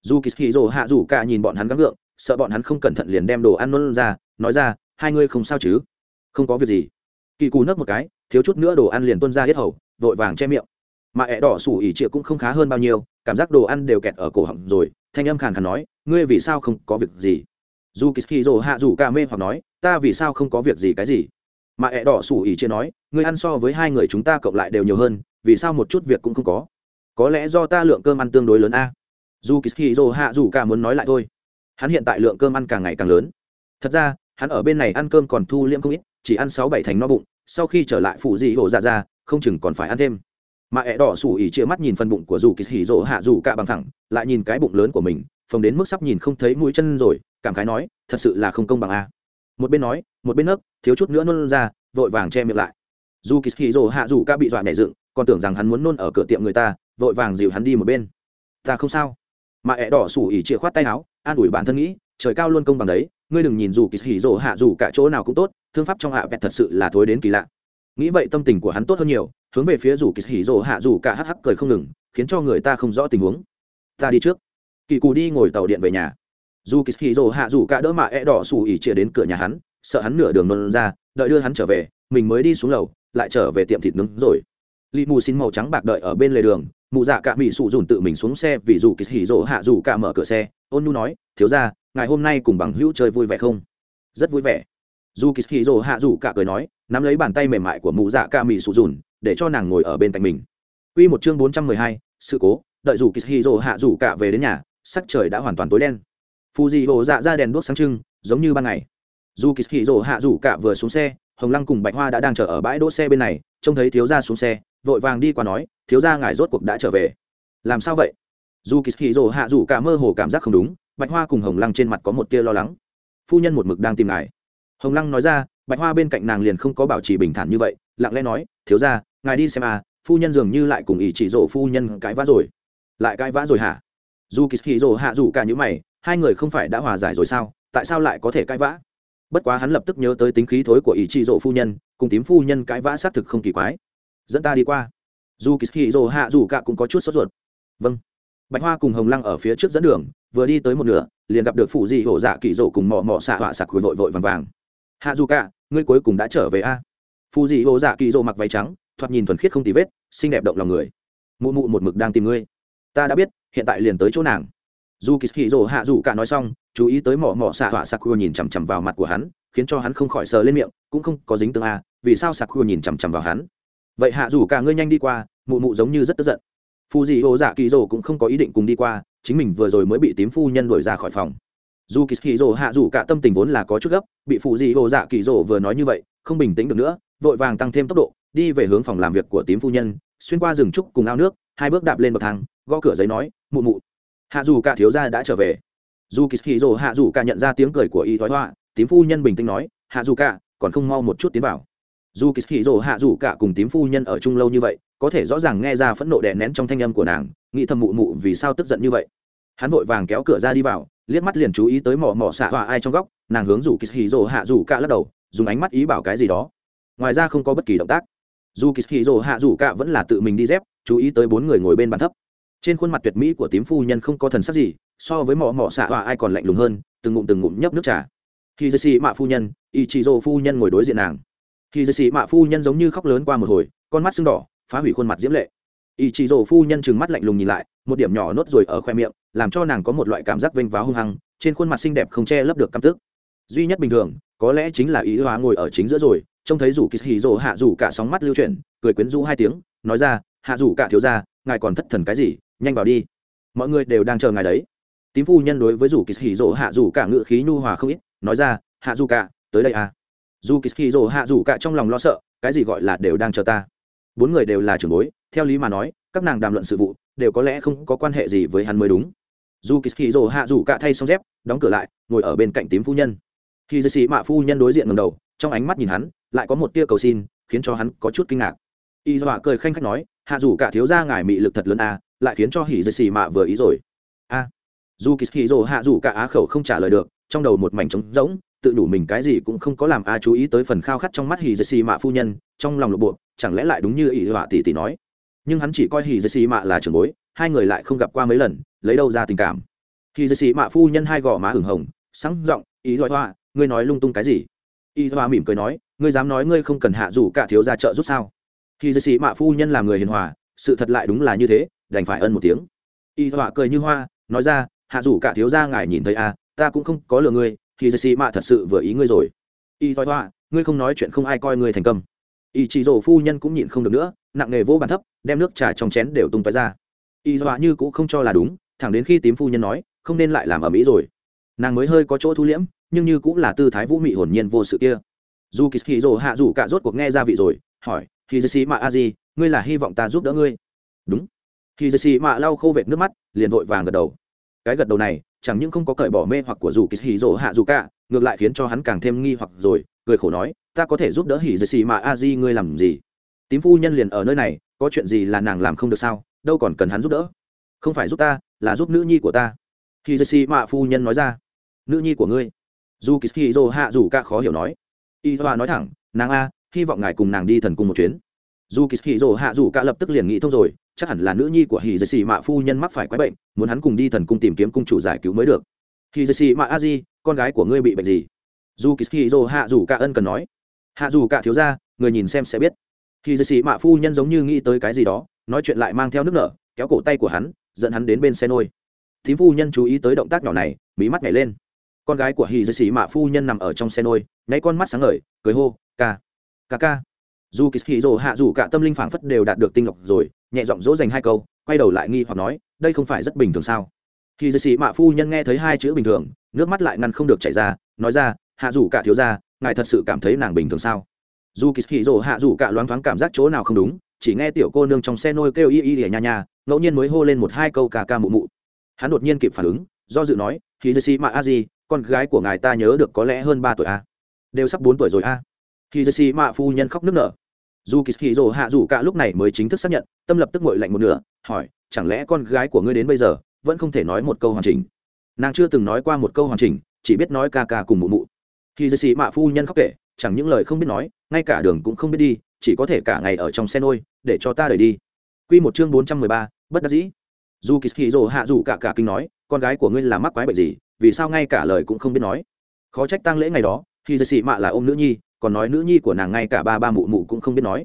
Dù kỳ hì rồ hạ rủ cả nhìn bọn hắn gắng gượng, sợ bọn hắn không cẩn thận liền đem đồ ăn luôn ra, nói ra, hai ngươi không sao chứ? Không có việc gì. Kỳ cù nấc một cái, thiếu chút nữa đồ ăn liền tuân ra hết hầu, vội vàng che miệng mà ẹ đỏ sủ ỉ trịa cũng không khá hơn bao nhiêu, cảm giác đồ ăn đều kẹt ở cổ họng rồi, thanh âm khàn khàn nói, ngươi vì sao không có việc gì? Dù kỳ rồ hạ rủ ca mê hoặc nói, ta vì sao không có việc gì cái gì? Mà ẹ đỏ sủ ỉ chia nói, ngươi ăn so với hai người chúng ta cộng lại đều nhiều hơn, vì sao một chút việc cũng không có? Có lẽ do ta lượng cơm ăn tương đối lớn a. Dù kỳ rồ hạ rủ ca muốn nói lại thôi. Hắn hiện tại lượng cơm ăn càng ngày càng lớn. Thật ra, hắn ở bên này ăn cơm còn thu liễm không ít, chỉ ăn sáu bảy thành no bụng, sau khi trở lại phụ dị hổ dạ ra không chừng còn phải ăn thêm mà ẹ đỏ sủ ỉ chia mắt nhìn phần bụng của dù kỳ hỉ rỗ hạ dù cả bằng thẳng, lại nhìn cái bụng lớn của mình, phồng đến mức sắp nhìn không thấy mũi chân rồi, cảm khái nói, thật sự là không công bằng a. Một bên nói, một bên nấc, thiếu chút nữa nôn ra, vội vàng che miệng lại. Dù kỳ hỉ rỗ hạ dù cả bị dọa nhảy dựng, còn tưởng rằng hắn muốn nôn ở cửa tiệm người ta, vội vàng dìu hắn đi một bên. Ta không sao. Mà ẹ đỏ sủ ỉ chia khoát tay áo, an ủi bản thân nghĩ, trời cao luôn công bằng đấy, ngươi đừng nhìn dù kỳ hỉ rỗ hạ dù cả chỗ nào cũng tốt, thương pháp trong hạ vẹt thật sự là thối đến kỳ lạ. Nghĩ vậy tâm tình của hắn tốt hơn nhiều hướng về phía dù kỳ hỉ rồ hạ dù cả hắc hắc cười không ngừng, khiến cho người ta không rõ tình huống. Ta đi trước. Kỳ cù đi ngồi tàu điện về nhà. Dù kỳ hỉ rồ hạ dù cả đỡ mạ e đỏ xù ỉ chia đến cửa nhà hắn, sợ hắn nửa đường nôn ra, đợi đưa hắn trở về, mình mới đi xuống lầu, lại trở về tiệm thịt nướng rồi. Lì mù xin màu trắng bạc đợi ở bên lề đường, mụ dạ cả mỹ sụ dùn tự mình xuống xe vì dù kỳ hỉ rỗ hạ dù cả mở cửa xe. Ôn nu nói, thiếu ra ngày hôm nay cùng bằng hữu chơi vui vẻ không? Rất vui vẻ. Dù kỳ hỉ rồ hạ dù cả cười nói, nắm lấy bàn tay mềm mại của mụ dạ cả mỹ sụ dùn để cho nàng ngồi ở bên cạnh mình Quy một chương bốn trăm mười hai, sự cố, đợi dù kỳ hạ rủ cả về đến nhà, sắc trời đã hoàn toàn tối đen. Fujiro hồ dạ ra đèn đuốc sáng trưng, giống như ban ngày. Dù kỳ hạ rủ cả vừa xuống xe, Hồng Lăng cùng Bạch Hoa đã đang chờ ở bãi đỗ xe bên này, trông thấy thiếu gia xuống xe, vội vàng đi qua nói, thiếu gia ngài rốt cuộc đã trở về. Làm sao vậy? Dù kỳ hạ rủ cả mơ hồ cảm giác không đúng, Bạch Hoa cùng Hồng Lăng trên mặt có một tia lo lắng. Phu nhân một mực đang tìm ngài hồng lăng nói ra bạch hoa bên cạnh nàng liền không có bảo trì bình thản như vậy lặng lẽ nói thiếu gia ngài đi xem à phu nhân dường như lại cùng ý chỉ rộ phu nhân cãi vã rồi. Lại cãi vã rồi hả? Dù kỳ hì rộ hạ dù cả những mày, hai người không phải đã hòa giải rồi sao? Tại sao lại có thể cãi vã? Bất quá hắn lập tức nhớ tới tính khí thối của ý chỉ rộ phu nhân, cùng tím phu nhân cãi vã xác thực không kỳ quái. Dẫn ta đi qua. Dù kỳ hì rộ hạ dù cả cũng có chút sốt ruột. Vâng. Bạch hoa cùng hồng lăng ở phía trước dẫn đường, vừa đi tới một nửa, liền gặp được phụ dị hổ dạ kỳ rộ cùng mò mò xạ họa sặc vội vội vàng vàng. Hạ dù cả, ngươi cuối cùng đã trở về a? Phụ dị hổ dạ kỳ rộ mặc váy trắng thoạt nhìn thuần khiết không tì vết, xinh đẹp động lòng người. Mụ mụ một mực đang tìm ngươi. Ta đã biết, hiện tại liền tới chỗ nàng. Dù kỳ hì rồ hạ dù cả nói xong, chú ý tới mỏ mỏ xạ họa sakura nhìn chằm chằm vào mặt của hắn, khiến cho hắn không khỏi sờ lên miệng, cũng không có dính tương a, vì sao sakura nhìn chằm chằm vào hắn? Vậy hạ dù cả ngươi nhanh đi qua, mụ mụ giống như rất tức giận. Phù dị ô dạ kỳ rồ cũng không có ý định cùng đi qua, chính mình vừa rồi mới bị tím phu nhân đuổi ra khỏi phòng. Dù kỳ hì rồ hạ dù cả tâm tình vốn là có chút gấp, bị phụ dị hồ dạ kỳ rồ vừa nói như vậy, không bình tĩnh được nữa vội vàng tăng thêm tốc độ, đi về hướng phòng làm việc của tím phu nhân, xuyên qua rừng trúc cùng ao nước, hai bước đạp lên bậc thang, gõ cửa giấy nói, mụ mụ. Hạ dù cả thiếu gia đã trở về. Dù kỳ hì dồ hạ dù cả nhận ra tiếng cười của y thoái hoa tím phu nhân bình tĩnh nói, hạ dù cả, còn không mau một chút tiến vào. Dù kỳ hì dồ hạ dù cả cùng tím phu nhân ở chung lâu như vậy, có thể rõ ràng nghe ra phẫn nộ đè nén trong thanh âm của nàng, nghĩ thầm mụ mụ vì sao tức giận như vậy. Hắn vội vàng kéo cửa ra đi vào, liếc mắt liền chú ý tới mỏ mỏ xạ hoa ai trong góc, nàng hướng rủ kỳ hì dồ hạ dù cả lắc đầu, dùng ánh mắt ý bảo cái gì đó ngoài ra không có bất kỳ động tác. Dù kỳ hì rồ hạ rủ cạ vẫn là tự mình đi dép, chú ý tới bốn người ngồi bên bàn thấp. Trên khuôn mặt tuyệt mỹ của tím phu nhân không có thần sắc gì, so với mỏ mỏ xạ và ai còn lạnh lùng hơn, từng ngụm từng ngụm nhấp nước trà. Khi dây xì mạ phu nhân y chị rồ phu nhân ngồi đối diện nàng. Khi dây xì mạ phu nhân giống như khóc lớn qua một hồi, con mắt sưng đỏ, phá hủy khuôn mặt diễm lệ. Y chị rồ phu nhân trừng mắt lạnh lùng nhìn lại, một điểm nhỏ nốt rồi ở khoe miệng, làm cho nàng có một loại cảm giác vênh váo hung hăng, trên khuôn mặt xinh đẹp không che lấp được căm tức. Duy nhất bình thường, có lẽ chính là ý hóa ngồi ở chính giữa rồi trông thấy rủ kỳ hì rồ hạ rủ cả sóng mắt lưu chuyển, cười quyến rũ hai tiếng, nói ra, hạ rủ cả thiếu ra ngài còn thất thần cái gì? Nhanh vào đi. Mọi người đều đang chờ ngài đấy. Tím phu nhân đối với rủ kỳ hì rồ hạ rủ cả ngự khí nhu hòa không ít, nói ra, hạ rủ cả, tới đây à. Dù kỳ hì rồ hạ rủ cả trong lòng lo sợ, cái gì gọi là đều đang chờ ta. Bốn người đều là trưởng bối, theo lý mà nói, các nàng đàm luận sự vụ, đều có lẽ không có quan hệ gì với hắn mới đúng. Dù kỳ hì rồ hạ rủ cả thay xong dép, đóng cửa lại, ngồi ở bên cạnh tím phu nhân. Khi dây sĩ mạ phu nhân đối diện ngầm đầu, trong ánh mắt nhìn hắn lại có một tia cầu xin, khiến cho hắn có chút kinh ngạc. Y dọa cười khanh khách nói, hạ dù cả thiếu gia ngài mị lực thật lớn a lại khiến cho hỉ dây xì mạ vừa ý rồi. A. Dù kỳ hỉ rồ hạ dù cả á khẩu không trả lời được, trong đầu một mảnh trống rỗng, tự đủ mình cái gì cũng không có làm a chú ý tới phần khao khát trong mắt hỉ dây xì mạ phu nhân, trong lòng lộ bộ, chẳng lẽ lại đúng như y dọa tỷ tỷ nói? Nhưng hắn chỉ coi hỉ dây xì mạ là trưởng bối, hai người lại không gặp qua mấy lần, lấy đâu ra tình cảm? Hỉ dây xì mạ phu nhân hai gò má hửng hồng, sáng giọng ý dọa hoa ngươi nói lung tung cái gì? Y hoa mỉm cười nói, ngươi dám nói ngươi không cần hạ rủ cả thiếu ra trợ giúp sao? Khi dây sĩ mạ phu nhân làm người hiền hòa, sự thật lại đúng là như thế, đành phải ân một tiếng. Y hoa cười như hoa, nói ra, hạ rủ cả thiếu ra ngài nhìn thấy à ta cũng không có lừa ngươi thì dây sĩ mạ thật sự vừa ý ngươi rồi. Y hoa hoa, ngươi không nói chuyện không ai coi ngươi thành công. Y chỉ rổ phu nhân cũng nhịn không được nữa, nặng nghề vỗ bàn thấp, đem nước trà trong chén đều tung tói ra. Y hoa như cũng không cho là đúng, thẳng đến khi tím phu nhân nói, không nên lại làm ở mỹ rồi nàng mới hơi có chỗ thu liễm, nhưng như cũng là tư thái vũ mị hồn nhiên vô sự kia. Dù kỳ hì rồ hạ dù cả rốt cuộc nghe ra vị rồi, hỏi hì dì xì mạ a di ngươi là hy vọng ta giúp đỡ ngươi? Đúng. Hì dì xì mạ lau khô vệt nước mắt, liền vội vàng gật đầu. Cái gật đầu này, chẳng những không có cởi bỏ mê hoặc của dù kỳ hì rồ hạ dù cả, ngược lại khiến cho hắn càng thêm nghi hoặc rồi, cười khổ nói, ta có thể giúp đỡ hỉ dì xì mạ a di ngươi làm gì? Tím phu nhân liền ở nơi này, có chuyện gì là nàng làm không được sao? Đâu còn cần hắn giúp đỡ? Không phải giúp ta, là giúp nữ nhi của ta. Hì dì xì mạ phu nhân nói ra nữ nhi của ngươi. Dù kỳ hì dô hạ dù ca khó hiểu nói. Y hoa nói thẳng, nàng a, hy vọng ngài cùng nàng đi thần cung một chuyến. Dù kỳ hì dô hạ dù ca lập tức liền nghĩ thông rồi, chắc hẳn là nữ nhi của hì dây xì mạ phu nhân mắc phải quái bệnh, muốn hắn cùng đi thần cung tìm kiếm cung chủ giải cứu mới được. Hì dây xì mạ a di, con gái của ngươi bị bệnh gì? Dù kỳ hì dô hạ dù ca ân cần nói. Hạ dù ca thiếu ra người nhìn xem sẽ biết. Hì dây xì mạ phu nhân giống như nghĩ tới cái gì đó, nói chuyện lại mang theo nước nở, kéo cổ tay của hắn, dẫn hắn đến bên xe nôi. Thím phu nhân chú ý tới động tác nhỏ này, mí mắt nhảy lên con gái của hì dây xì mạ phu nhân nằm ở trong xe nôi, nháy con mắt sáng ngời, cười hô, ca ca ca. Dù kỳ hì rồ hạ dù cả tâm linh phảng phất đều đạt được tinh lọc rồi, nhẹ giọng dỗ dành hai câu, quay đầu lại nghi hoặc nói, đây không phải rất bình thường sao? Hì dây xì mạ phu nhân nghe thấy hai chữ bình thường, nước mắt lại ngăn không được chảy ra, nói ra, hạ dù cả thiếu ra ngài thật sự cảm thấy nàng bình thường sao? Dù kỳ hì rồ hạ dù cả loáng thoáng cảm giác chỗ nào không đúng, chỉ nghe tiểu cô nương trong xe nôi kêu y y ỉa nha nha, ngẫu nhiên mới hô lên một hai câu ca ca mụ mụ. Hắn đột nhiên kịp phản ứng, do dự nói hì dây xì mạ a di con gái của ngài ta nhớ được có lẽ hơn ba tuổi a đều sắp bốn tuổi rồi a khi jesse mạ phu nhân khóc nức nở. Dù kỳ hì rồ hạ dù cả lúc này mới chính thức xác nhận tâm lập tức ngội lạnh một nửa hỏi chẳng lẽ con gái của ngươi đến bây giờ vẫn không thể nói một câu hoàn chỉnh? Nàng chưa từng nói qua một câu hoàn chỉnh chỉ biết nói ca ca cùng mụ mụ. Khi jesse mạ phu nhân khóc kể chẳng những lời không biết nói ngay cả đường cũng không biết đi chỉ có thể cả ngày ở trong xe nôi để cho ta đẩy đi. Quy một chương bốn trăm mười ba, bất đắc dĩ. Dù Kishiro hạ dù cả cả kinh nói, con gái của ngươi là mắc quái bệnh gì, vì sao ngay cả lời cũng không biết nói. Khó trách tang lễ ngày đó khi dây xị mạ là ôm nữ nhi, còn nói nữ nhi của nàng ngay cả ba ba mụ mụ cũng không biết nói.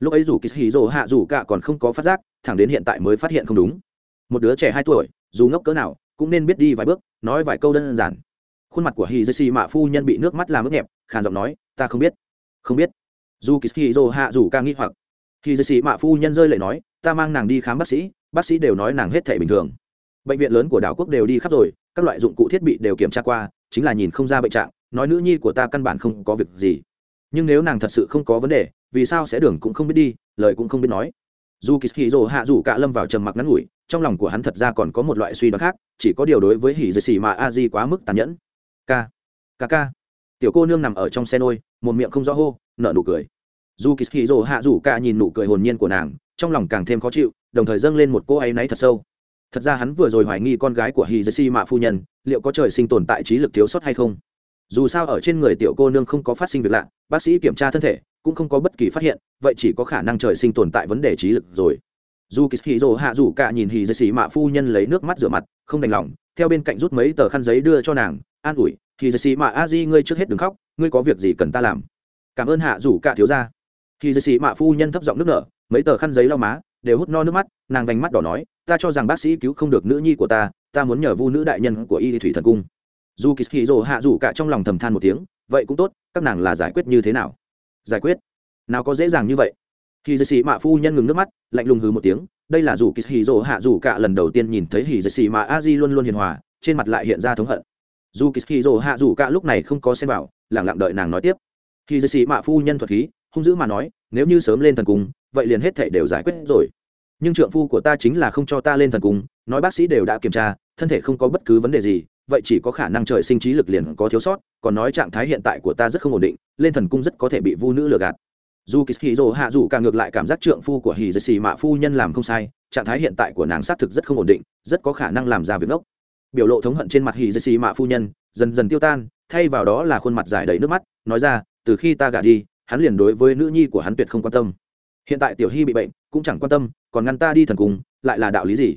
Lúc ấy dù kỳ hì rồ hạ dù cả còn không có phát giác, thẳng đến hiện tại mới phát hiện không đúng. Một đứa trẻ hai tuổi, dù ngốc cỡ nào, cũng nên biết đi vài bước, nói vài câu đơn giản. Khuôn mặt của hì dây xị mạ phu nhân bị nước mắt làm ướt nhẹp, khàn giọng nói, ta không biết không biết. Dù kỳ hì rồ hạ dù ca nghi hoặc hì dây xị mạ phu nhân rơi lệ nói, ta mang nàng đi khám bác sĩ bác sĩ đều nói nàng hết thể bình thường. Bệnh viện lớn của đảo quốc đều đi khắp rồi các loại dụng cụ thiết bị đều kiểm tra qua, chính là nhìn không ra bệnh trạng, nói nữ nhi của ta căn bản không có việc gì. Nhưng nếu nàng thật sự không có vấn đề, vì sao sẽ đường cũng không biết đi, lời cũng không biết nói. Dù kỳ hì dồ hạ rủ cả lâm vào trầm mặc ngắn ngủi, trong lòng của hắn thật ra còn có một loại suy đoán khác, chỉ có điều đối với hỉ dây xì mà a di quá mức tàn nhẫn. K k k tiểu cô nương nằm ở trong xe nôi, một miệng không rõ hô, nở nụ cười. Dù kỳ hì dồ hạ rủ cả nhìn nụ cười hồn nhiên của nàng, trong lòng càng thêm khó chịu, đồng thời dâng lên một cô ấy náy thật sâu thật ra hắn vừa rồi hoài nghi con gái của hì dê si mạ phu nhân, liệu có trời sinh tồn tại trí lực thiếu sót hay không? Dù sao ở trên người tiểu cô nương không có phát sinh việc lạ, bác sĩ kiểm tra thân thể cũng không có bất kỳ phát hiện, vậy chỉ có khả năng trời sinh tồn tại vấn đề trí lực rồi. Dù kỳ hì rồ hạ dù cả nhìn hì dê Si mạ phu nhân lấy nước mắt rửa mặt, không đành lòng, theo bên cạnh rút mấy tờ khăn giấy đưa cho nàng, an ủi hì dê Si mạ a di ngươi trước hết đừng khóc, ngươi có việc gì cần ta làm? Cảm ơn hạ dù cả thiếu ra hì dê Si mạ phu nhân thấp giọng nước nở, mấy tờ khăn giấy lau má đều hút no nước mắt, nàng vành mắt đỏ nói, ta cho rằng bác sĩ cứu không được nữ nhi của ta ta muốn nhờ vu nữ đại nhân của y thủy thần cung. Dù kỳ hì rồ hạ dù cả trong lòng thầm than một tiếng, vậy cũng tốt, các nàng là giải quyết như thế nào? Giải quyết? Nào có dễ dàng như vậy. Hì dì xì mạ phu nhân ngừng nước mắt, lạnh lùng hừ một tiếng, đây là dù kỳ hì rồ hạ dù cả lần đầu tiên nhìn thấy hì dì xì mạ a di luôn luôn hiền hòa, trên mặt lại hiện ra thống hận. Dù kỳ hì rồ hạ dù cả lúc này không có xem bảo lẳng lặng đợi nàng nói tiếp. Hì dì xì mạ phu nhân thuật khí, hung dữ mà nói, nếu như sớm lên thần cung vậy liền hết thảy đều giải quyết rồi. Nhưng trượng phu của ta chính là không cho ta lên thần cung, nói bác sĩ đều đã kiểm tra, thân thể không có bất cứ vấn đề gì, vậy chỉ có khả năng trời sinh trí lực liền có thiếu sót, còn nói trạng thái hiện tại của ta rất không ổn định, lên thần cung rất có thể bị vu nữ lừa gạt. Dù kỳ hì rồ hạ dù càng ngược lại cảm giác trượng phu của hì dì xì mạ phu nhân làm không sai, trạng thái hiện tại của nàng xác thực rất không ổn định, rất có khả năng làm ra việc ngốc. Biểu lộ thống hận trên mặt hì dì xì mạ phu nhân dần dần tiêu tan, thay vào đó là khuôn mặt dài đầy nước mắt, nói ra, từ khi ta gả đi, hắn liền đối với nữ nhi của hắn tuyệt không quan tâm hiện tại tiểu hy bị bệnh cũng chẳng quan tâm còn ngăn ta đi thần cùng, lại là đạo lý gì?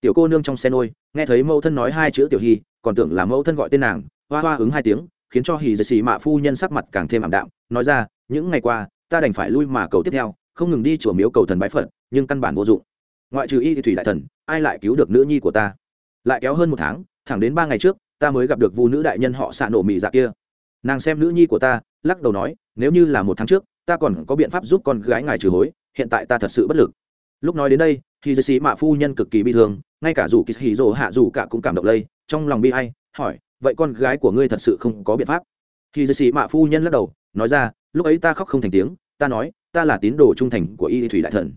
Tiểu cô nương trong xe nôi nghe thấy mẫu thân nói hai chữ tiểu hy còn tưởng là mẫu thân gọi tên nàng hoa hoa ứng hai tiếng khiến cho hì dì xì mạ phu nhân sắc mặt càng thêm ảm đạm nói ra những ngày qua ta đành phải lui mà cầu tiếp theo không ngừng đi chùa miếu cầu thần bái phật nhưng căn bản vô dụng. Ngoại trừ y thủy đại thần ai lại cứu được nữ nhi của ta? Lại kéo hơn một tháng thẳng đến ba ngày trước ta mới gặp được vu nữ đại nhân họ xạ nổ mị dạ kia. Nàng xem nữ nhi của ta lắc đầu nói nếu như là một tháng trước ta còn có biện pháp giúp con gái ngài trừ hối, hiện tại ta thật sự bất lực. Lúc nói đến đây thì dây sĩ mạ phu nhân cực kỳ bi thương, ngay cả dù kỳ hì rồ hạ dù cả cũng cảm động lây, trong lòng bi ai, hỏi, vậy con gái của ngươi thật sự không có biện pháp? Thì dây sĩ mạ phu nhân lắc đầu, nói ra, lúc ấy ta khóc không thành tiếng, ta nói, ta là tín đồ trung thành của y thủy đại thần.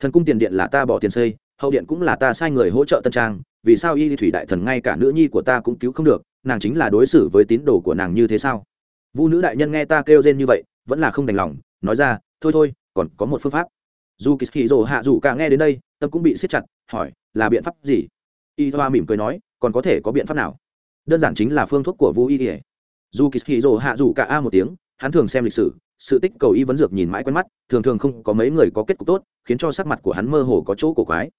Thần cung tiền điện là ta bỏ tiền xây, hậu điện cũng là ta sai người hỗ trợ tân trang, vì sao y thủy đại thần ngay cả nữ nhi của ta cũng cứu không được, nàng chính là đối xử với tín đồ của nàng như thế sao? Vu nữ đại nhân nghe ta kêu rên như vậy, vẫn là không đành lòng nói ra, thôi thôi, còn có một phương pháp. Dù kỳ hì rồ hạ dù cả nghe đến đây, tâm cũng bị siết chặt, hỏi, là biện pháp gì? Y hoa mỉm cười nói, còn có thể có biện pháp nào? Đơn giản chính là phương thuốc của vu y ỉa dù kỳ hì rồ hạ dù cả a một tiếng, hắn thường xem lịch sử, sự tích cầu y vấn dược nhìn mãi quen mắt, thường thường không có mấy người có kết cục tốt, khiến cho sắc mặt của hắn mơ hồ có chỗ cổ quái.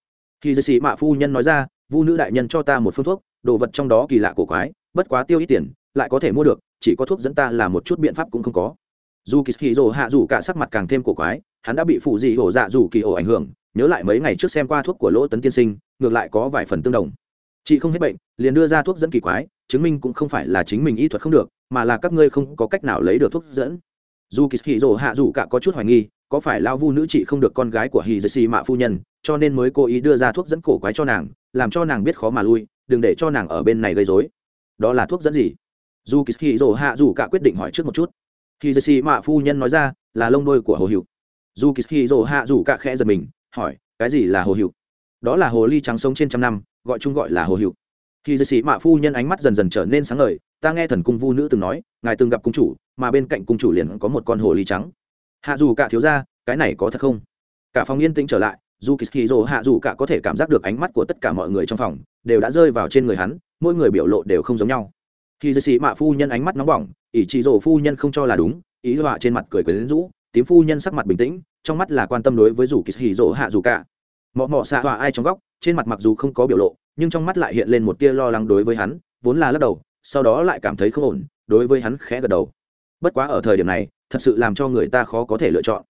Khi dây sĩ mạ phu nhân nói ra, vu nữ đại nhân cho ta một phương thuốc, đồ vật trong đó kỳ lạ cổ quái, bất quá tiêu ít tiền, lại có thể mua được, chỉ có thuốc dẫn ta là một chút biện pháp cũng không có dù kỳ hì rồ hạ dù cả sắc mặt càng thêm cổ quái, hắn đã bị phụ dị hổ dạ dù kỳ ổ ảnh hưởng, nhớ lại mấy ngày trước xem qua thuốc của lỗ tấn tiên sinh, ngược lại có vài phần tương đồng. Chị không hết bệnh, liền đưa ra thuốc dẫn kỳ quái, chứng minh cũng không phải là chính mình y thuật không được, mà là các ngươi không có cách nào lấy được thuốc dẫn. Dù kỳ hì rồ hạ dù cả có chút hoài nghi, có phải lao vu nữ chị không được con gái của hì dì xì mạ phu nhân, cho nên mới cố ý đưa ra thuốc dẫn cổ quái cho nàng, làm cho nàng biết khó mà lui, đừng để cho nàng ở bên này gây dối đó là thuốc dẫn gì? Dù kỳ hì rồ hạ dù cả quyết định hỏi trước một chút. Khi dì xì mạ phu nhân nói ra, là lông đôi của hồ hữu. dù kỳ hì rồ hạ dù cả khẽ giật mình, hỏi, cái gì là hồ hữu? đó là hồ ly trắng sống trên trăm năm, gọi chung gọi là hồ hữu. Khi dì xì mạ phu nhân ánh mắt dần dần trở nên sáng ngời, ta nghe thần cung vu nữ từng nói, ngài từng gặp cung chủ, mà bên cạnh cung chủ liền có một con hồ ly trắng hạ dù cả thiếu ra cái này có thật không cả phòng yên tĩnh trở lại dù kỳ dỗ hạ dù cả có thể cảm giác được ánh mắt của tất cả mọi người trong phòng, đều đã rơi vào trên người hắn, mỗi người biểu lộ đều không giống nhau khi dây sĩ mạ phu nhân ánh mắt nóng bỏng, ỷ chị dỗ phu nhân không cho là đúng, ý họa trên mặt cười cười đến rũ, tím phu nhân sắc mặt bình tĩnh, trong mắt là quan tâm đối với rủ kỳ dỗ hạ dù cả. Mọ mọ xạ họa ai trong góc, trên mặt mặc dù không có biểu lộ, nhưng trong mắt lại hiện lên một tia lo lắng đối với hắn, vốn là lắc đầu, sau đó lại cảm thấy không ổn, đối với hắn khẽ gật đầu. Bất quá ở thời điểm này, thật sự làm cho người ta khó có thể lựa chọn.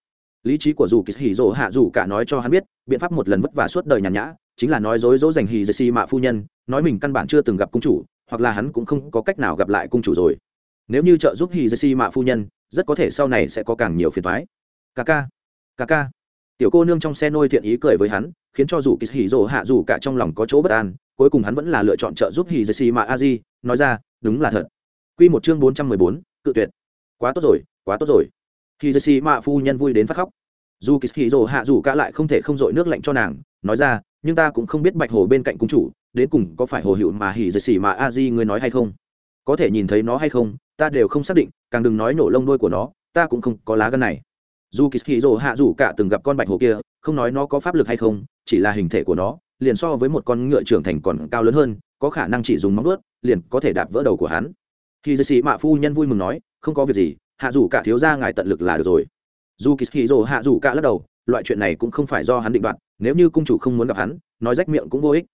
Lý trí của dù kỳ hì dỗ hạ dù cả nói cho hắn biết, biện pháp một lần vất vả suốt đời nhàn nhã, chính là nói dối dỗ dành hì dê si mạ phu nhân, nói mình căn bản chưa từng gặp cung chủ hoặc là hắn cũng không có cách nào gặp lại cung chủ rồi. Nếu như trợ giúp hì dê si mạ phu nhân, rất có thể sau này sẽ có càng nhiều phiền thoái ca ca ca ca. Tiểu cô nương trong xe nôi thiện ý cười với hắn, khiến cho dù kỳ hì dỗ hạ dù cả trong lòng có chỗ bất an, cuối cùng hắn vẫn là lựa chọn trợ giúp hì dê si mạ a di, nói ra, đúng là thật. Quy một chương bốn trăm mười bốn, cự tuyệt. Quá tốt rồi, quá tốt rồi. Khi dê mạ phu nhân vui đến phát khóc. Dù kỳ hì hạ dù cả lại không thể không dội nước lạnh cho nàng, nói ra, nhưng ta cũng không biết bạch hồ bên cạnh cung chủ đến cùng có phải hồ hiệu mà hỉ dệt xỉ mà a di ngươi nói hay không? Có thể nhìn thấy nó hay không, ta đều không xác định, càng đừng nói nổ lông đôi của nó, ta cũng không có lá gân này. Dù kỳ hì rồ hạ dù cả từng gặp con bạch hồ kia, không nói nó có pháp lực hay không, chỉ là hình thể của nó, liền so với một con ngựa trưởng thành còn cao lớn hơn, có khả năng chỉ dùng móng ướt liền có thể đạp vỡ đầu của hắn. Khi dê sĩ mạ phu nhân vui mừng nói, không có việc gì, hạ dù cả thiếu ra ngài tận lực là được rồi. Dù kỳ hì rồ hạ dù cả lắc đầu, loại chuyện này cũng không phải do hắn định đoạt, nếu như cung chủ không muốn gặp hắn, nói rách miệng cũng vô ích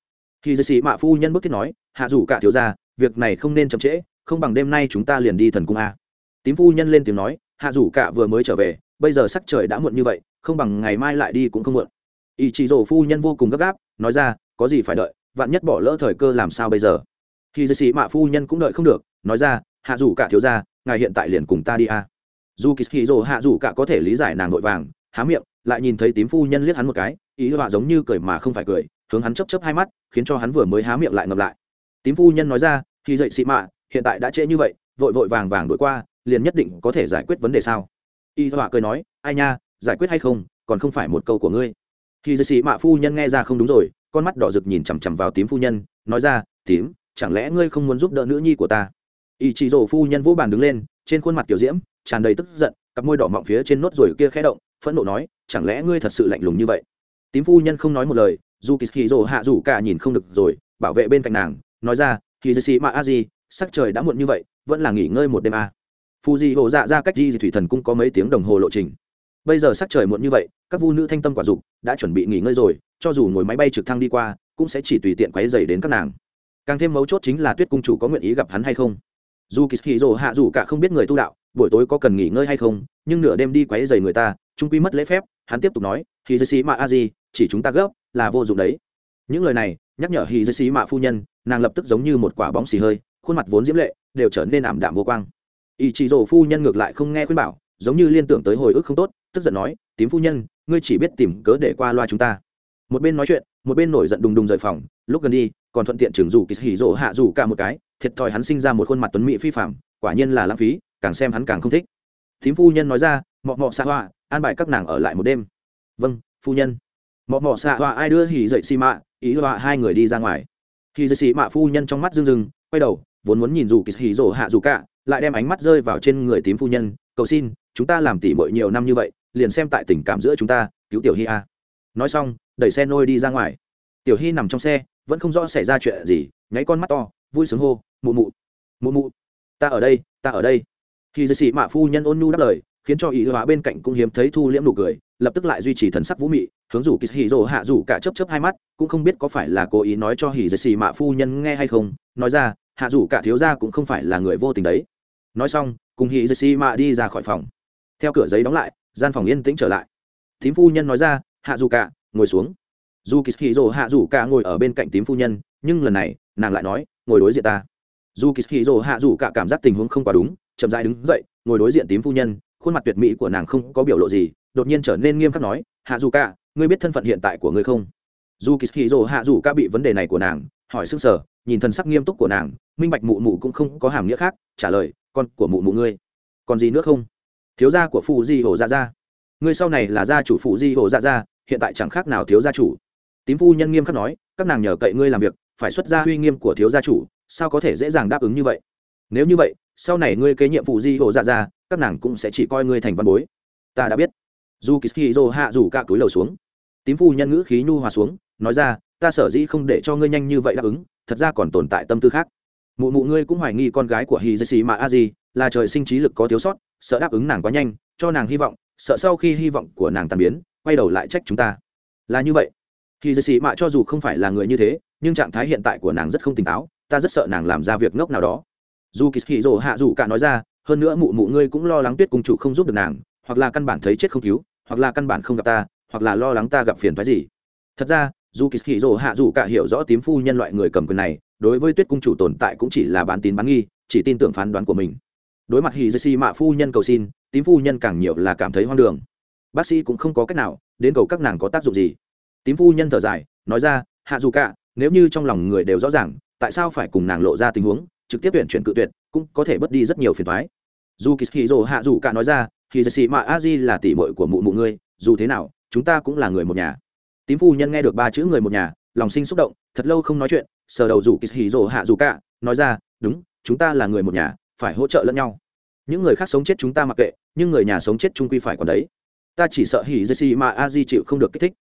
khi giới sĩ mạ phu nhân bức thiết nói, hạ dù cả thiếu ra việc này không nên chậm trễ, không bằng đêm nay chúng ta liền đi thần cung a. Tím phu nhân lên tiếng nói, hạ dù cả vừa mới trở về, bây giờ sắc trời đã muộn như vậy, không bằng ngày mai lại đi cũng không muộn. Ý chị rồ phu nhân vô cùng gấp gáp, nói ra, có gì phải đợi, vạn nhất bỏ lỡ thời cơ làm sao bây giờ? Khi giới sĩ mạ phu nhân cũng đợi không được, nói ra, hạ dù cả thiếu ra ngài hiện tại liền cùng ta đi a. Dù kỳ hì rồ hạ dù cả có thể lý giải nàng vội vàng, há miệng, lại nhìn thấy tím phu nhân liếc hắn một cái, ý họa giống như cười mà không phải cười hướng hắn chấp chấp hai mắt, khiến cho hắn vừa mới há miệng lại ngập lại. Tím phu nhân nói ra khi dậy xị mạ, hiện tại đã trễ như vậy, vội vội vàng vàng đổi qua, liền nhất định có thể giải quyết vấn đề sao? Y họa cười nói, ai nha, giải quyết hay không, còn không phải một câu của ngươi. Khi dậy xị mạ phu nhân nghe ra không đúng rồi, con mắt đỏ rực nhìn chằm chằm vào tím phu nhân, nói ra, tím, chẳng lẽ ngươi không muốn giúp đỡ nữ nhi của ta? Y chị rổ phu nhân vỗ bàn đứng lên, trên khuôn mặt kiểu diễm, tràn đầy tức giận, cặp môi đỏ mọng phía trên nốt rồi kia khẽ động, phẫn nộ nói, chẳng lẽ ngươi thật sự lạnh lùng như vậy? Tím phu nhân không nói một lời dù kỳ kỳ hạ rủ cả nhìn không được rồi, bảo vệ bên cạnh nàng, nói ra khi dây xì mạ a di, sắc trời đã muộn như vậy, vẫn là nghỉ ngơi một đêm a. À. phù di hộ dạ ra cách di thủy thần cũng có mấy tiếng đồng hồ lộ trình. Bây giờ sắc trời muộn như vậy, các vu nữ thanh tâm quả dục đã chuẩn bị nghỉ ngơi rồi, cho dù ngồi máy bay trực thăng đi qua, cũng sẽ chỉ tùy tiện quấy dày đến các nàng. Càng thêm mấu chốt chính là tuyết cung chủ có nguyện ý gặp hắn hay không. Dù kỳ kỳ rồ hạ dù cả không biết người tu đạo, buổi tối có cần nghỉ ngơi hay không, nhưng nửa đêm đi quấy dày người ta, trung quy mất lễ phép hắn tiếp tục nói, hì dây xí mạ a di, chỉ chúng ta gấp, là vô dụng đấy. Những lời này, nhắc nhở hì dây xí mạ phu nhân, nàng lập tức giống như một quả bóng xì hơi, khuôn mặt vốn diễm lệ, đều trở nên ảm đạm vô quang. Ý chị rổ phu nhân ngược lại không nghe khuyên bảo, giống như liên tưởng tới hồi ức không tốt, tức giận nói, tím phu nhân, ngươi chỉ biết tìm cớ để qua loa chúng ta. Một bên nói chuyện, một bên nổi giận đùng đùng rời phòng, lúc gần đi, còn thuận tiện trường dù kỳ hỉ rộ hạ dù cả một cái, thiệt thòi hắn sinh ra một khuôn mặt tuấn mỹ phi phạm quả nhiên là lãng phí, càng xem hắn càng không thích. Tím phu nhân nói ra mọ mọ xạ hoa, an bài các nàng ở lại một đêm. Vâng phu nhân. Mọ mọ xạ hoa ai đưa hỉ dậy xì mạ, ý hoa hai người đi ra ngoài. Hỉ dậy xì mạ phu nhân trong mắt rưng rưng, quay đầu, vốn muốn nhìn dù kỳ hỉ rổ hạ dù cả, lại đem ánh mắt rơi vào trên người tím phu nhân, cầu xin, chúng ta làm tỉ mội nhiều năm như vậy, liền xem tại tình cảm giữa chúng ta, cứu tiểu hy a. Nói xong, đẩy xe nôi đi ra ngoài. Tiểu hy nằm trong xe, vẫn không rõ xảy ra chuyện gì, nháy con mắt to, vui sướng hô, mụ mụ mụ mụ, ta ở đây, ta ở đây. Khi dây sĩ mạ phu nhân ôn nhu đáp lời khiến cho ý hóa bên cạnh cũng hiếm thấy thu liễm nụ cười, lập tức lại duy trì thần sắc vũ mị, hướng rủ kỳ hì rỗ hạ rủ cả chấp chấp hai mắt, cũng không biết có phải là cố ý nói cho hì dây xì mạ phu nhân nghe hay không, nói ra, hạ rủ cả thiếu gia cũng không phải là người vô tình đấy. Nói xong, cùng hì dây xì mạ đi ra khỏi phòng. Theo cửa giấy đóng lại, gian phòng yên tĩnh trở lại. Thím phu nhân nói ra, hạ rủ cả, ngồi xuống. Dù kỳ hì rỗ hạ rủ cả ngồi ở bên cạnh tím phu nhân, nhưng lần này, nàng lại nói, ngồi đối diện ta. Dù kỳ hì rỗ hạ rủ cả cảm giác tình huống không quá đúng, chậm dãi đứng dậy, ngồi đối diện tím phu nhân khuôn mặt tuyệt mỹ của nàng không có biểu lộ gì đột nhiên trở nên nghiêm khắc nói hạ dù Ca, ngươi biết thân phận hiện tại của ngươi không? Dù kỳ hì rồ hạ dù Ca bị vấn đề này của nàng hỏi xưng sở nhìn thần sắc nghiêm túc của nàng minh bạch mụ mụ cũng không có hàm nghĩa khác trả lời con của mụ mụ ngươi còn gì nữa không? Thiếu gia của phụ di hồ gia gia ngươi sau này là gia chủ phụ di hồ gia gia hiện tại chẳng khác nào thiếu gia chủ. Tím phu nhân nghiêm khắc nói các nàng nhờ cậy ngươi làm việc phải xuất ra uy nghiêm của thiếu gia chủ sao có thể dễ dàng đáp ứng như vậy? Nếu như vậy sau này ngươi kế nhiệm phụ di hộ dạ ra, các nàng cũng sẽ chỉ coi ngươi thành văn bối. Ta đã biết. Dù kỳ dô hạ rủ cả túi lầu xuống. Tím phu nhân ngữ khí nhu hòa xuống, nói ra, ta sở dĩ không để cho ngươi nhanh như vậy đáp ứng, thật ra còn tồn tại tâm tư khác. Mụ mụ ngươi cũng hoài nghi con gái của hi dê xì mà a di, là trời sinh trí lực có thiếu sót, sợ đáp ứng nàng quá nhanh, cho nàng hy vọng, sợ sau khi hy vọng của nàng tàn biến, quay đầu lại trách chúng ta. Là như vậy. Hi dê xì mạ cho dù không phải là người như thế, nhưng trạng thái hiện tại của nàng rất không tỉnh táo, ta rất sợ nàng làm ra việc ngốc nào đó dù kỳ hì rồ hạ dù cả nói ra, hơn nữa mụ mụ ngươi cũng lo lắng tuyết cung chủ không giúp được nàng, hoặc là căn bản thấy chết không cứu, hoặc là căn bản không gặp ta, hoặc là lo lắng ta gặp phiền phái gì. Thật ra, dù kỳ hì rồ hạ dù cả hiểu rõ tím phu nhân loại người cầm quyền này, đối với tuyết cung chủ tồn tại cũng chỉ là bán tín bán nghi, chỉ tin tưởng phán đoán của mình. Đối mặt hì dê xì mạ phu nhân cầu xin, tím phu nhân càng nhiều là cảm thấy hoang đường. Bác sĩ cũng không có cách nào đến cầu các nàng có tác dụng gì. Tím phu nhân thở dài, nói ra, hạ dù cả, nếu như trong lòng người đều rõ ràng, tại sao phải cùng nàng lộ ra tình huống? Trực tiếp tuyển chuyển cự tuyệt, cũng có thể bớt đi rất nhiều phiền thoái dù kỳ hì dồ hạ dù cả nói ra thì giật xì mạ a di là tỷ mội của mụ mụ ngươi, dù thế nào, chúng ta cũng là người một nhà. Tím phu nhân nghe được ba chữ người một nhà lòng sinh xúc động, thật lâu không nói chuyện, sờ đầu dù kỳ hì dồ hạ dù cả, nói ra, đúng, chúng ta là người một nhà, phải hỗ trợ lẫn nhau. Những người khác sống chết chúng ta mặc kệ, nhưng người nhà sống chết trung quy phải còn đấy. Ta chỉ sợ hỉ dê xì mà a di chịu không được kích thích.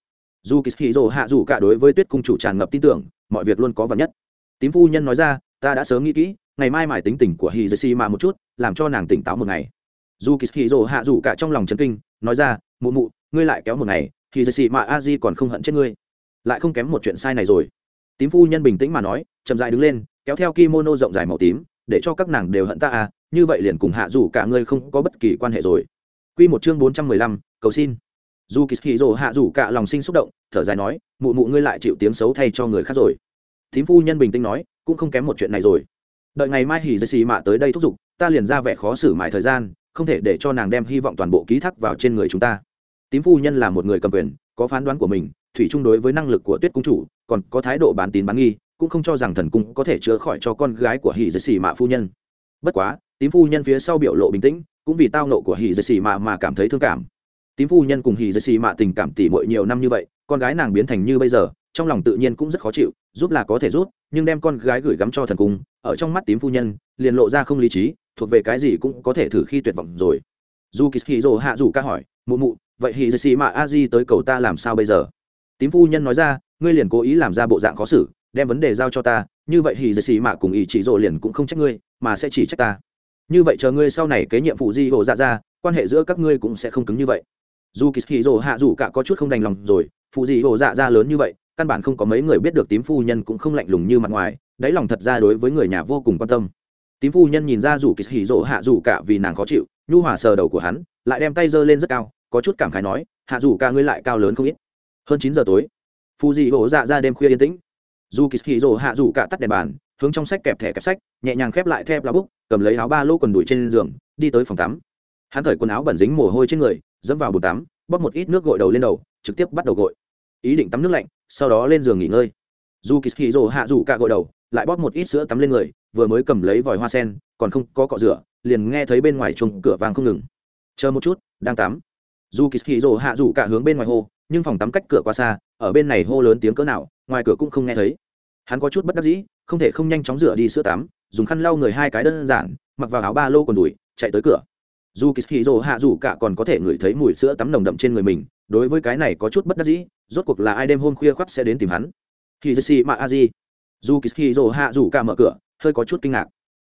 Dù kỳ hì rồ hạ dù cả đối với tuyết cung chủ tràn ngập tin tưởng, mọi việc luôn có vật nhất. Tím phu nhân nói ra ta đã sớm nghĩ kỹ ngày mai mải tính tình của hì dê xì mà một chút làm cho nàng tỉnh táo một ngày dù kỳ hì rồ hạ dù cả trong lòng chấn kinh nói ra mụ mụ ngươi lại kéo một ngày hì dê xì mà a di còn không hận chết ngươi lại không kém một chuyện sai này rồi tím phu nhân bình tĩnh mà nói chậm dại đứng lên kéo theo kimono rộng dài màu tím để cho các nàng đều hận ta à như vậy liền cùng hạ dù cả ngươi không có bất kỳ quan hệ rồi Quy một chương bốn trăm mười lăm, cầu xin. Dù Kỳ hạ dù cả lòng sinh xúc động, thở dài nói, mụ mụ ngươi lại chịu tiếng xấu thay cho người khác rồi. Thím phu nhân bình tĩnh nói, cũng không kém một chuyện này rồi. Đợi ngày mai hỉ dây xì mạ tới đây thúc giục, ta liền ra vẻ khó xử mãi thời gian, không thể để cho nàng đem hy vọng toàn bộ ký thác vào trên người chúng ta. Tím phu nhân là một người cầm quyền, có phán đoán của mình, thủy chung đối với năng lực của tuyết cung chủ, còn có thái độ bán tín bán nghi, cũng không cho rằng thần cung có thể chữa khỏi cho con gái của hỉ dây xì mạ phu nhân. Bất quá, tím phu nhân phía sau biểu lộ bình tĩnh, cũng vì tao nộ của hỉ dây xì mạ mà cảm thấy thương cảm. Tím phu nhân cùng hỉ dây xì mạ tình cảm tỉ mội nhiều năm như vậy, con gái nàng biến thành như bây giờ trong lòng tự nhiên cũng rất khó chịu, giúp là có thể rút nhưng đem con gái gửi gắm cho thần cung, ở trong mắt tím phu nhân, liền lộ ra không lý trí, thuộc về cái gì cũng có thể thử khi tuyệt vọng rồi. Dù kỳ hì rồ hạ dù ca hỏi, mụ mụ, vậy hì dì xì mạ a di tới cầu ta làm sao bây giờ? Tím phu nhân nói ra, ngươi liền cố ý làm ra bộ dạng khó xử, đem vấn đề giao cho ta, như vậy hì dì xì mạ cùng ý chỉ rồ liền cũng không trách ngươi, mà sẽ chỉ trách ta. Như vậy chờ ngươi sau này kế nhiệm phụ di hộ dạ ra, quan hệ giữa các ngươi cũng sẽ không cứng như vậy. Dù kỳ hì rồ hạ dù cả có chút không đành lòng rồi, phụ di hộ dạ ra lớn như vậy căn bản không có mấy người biết được tím phu nhân cũng không lạnh lùng như mặt ngoài, đáy lòng thật ra đối với người nhà vô cùng quan tâm. Tím phu nhân nhìn ra dù kỳ hỉ rồ hạ dù cả vì nàng khó chịu, nhu hòa sờ đầu của hắn, lại đem tay giơ lên rất cao, có chút cảm khái nói, hạ dù cả ngươi lại cao lớn không ít. Hơn chín giờ tối phù dị hổ dạ ra đêm khuya yên tĩnh. Dù kỳ hỉ rồ hạ dù cả tắt đèn bàn, hướng trong sách kẹp thẻ kẹp sách, nhẹ nhàng khép lại thép lá bút cầm lấy áo ba lô quần đùi trên giường, đi tới phòng tắm. Hắn cởi quần áo bẩn dính mồ hôi trên người, dẫm vào bồn tắm, bóp một ít nước gội đầu lên đầu, trực tiếp bắt đầu gội ý định tắm nước lạnh, sau đó lên giường nghỉ ngơi. Dù kỳ hì rồ hạ dù cả gội đầu, lại bóp một ít sữa tắm lên người, vừa mới cầm lấy vòi hoa sen, còn không có cọ rửa, liền nghe thấy bên ngoài chuồng cửa vàng không ngừng. Chờ một chút, đang tắm. Dù kỳ hì rồ hạ dù cả hướng bên ngoài hô, nhưng phòng tắm cách cửa qua xa, ở bên này hô lớn tiếng cỡ nào, ngoài cửa cũng không nghe thấy. Hắn có chút bất đắc dĩ, không thể không nhanh chóng rửa đi sữa tắm, dùng khăn lau người hai cái đơn giản, mặc vào áo ba lô còn đùi, chạy tới cửa. Dù kỳ hì rồ hạ dù cả còn có thể ngửi thấy mùi sữa tắm nồng đậm trên người mình đối với cái này có chút bất đắc dĩ rốt cuộc là ai đêm hôm khuya khoắt sẽ đến tìm hắn? Khi dê sĩ mạ a di dù kỳ hì rồ hạ rủ cả mở cửa hơi có chút kinh ngạc.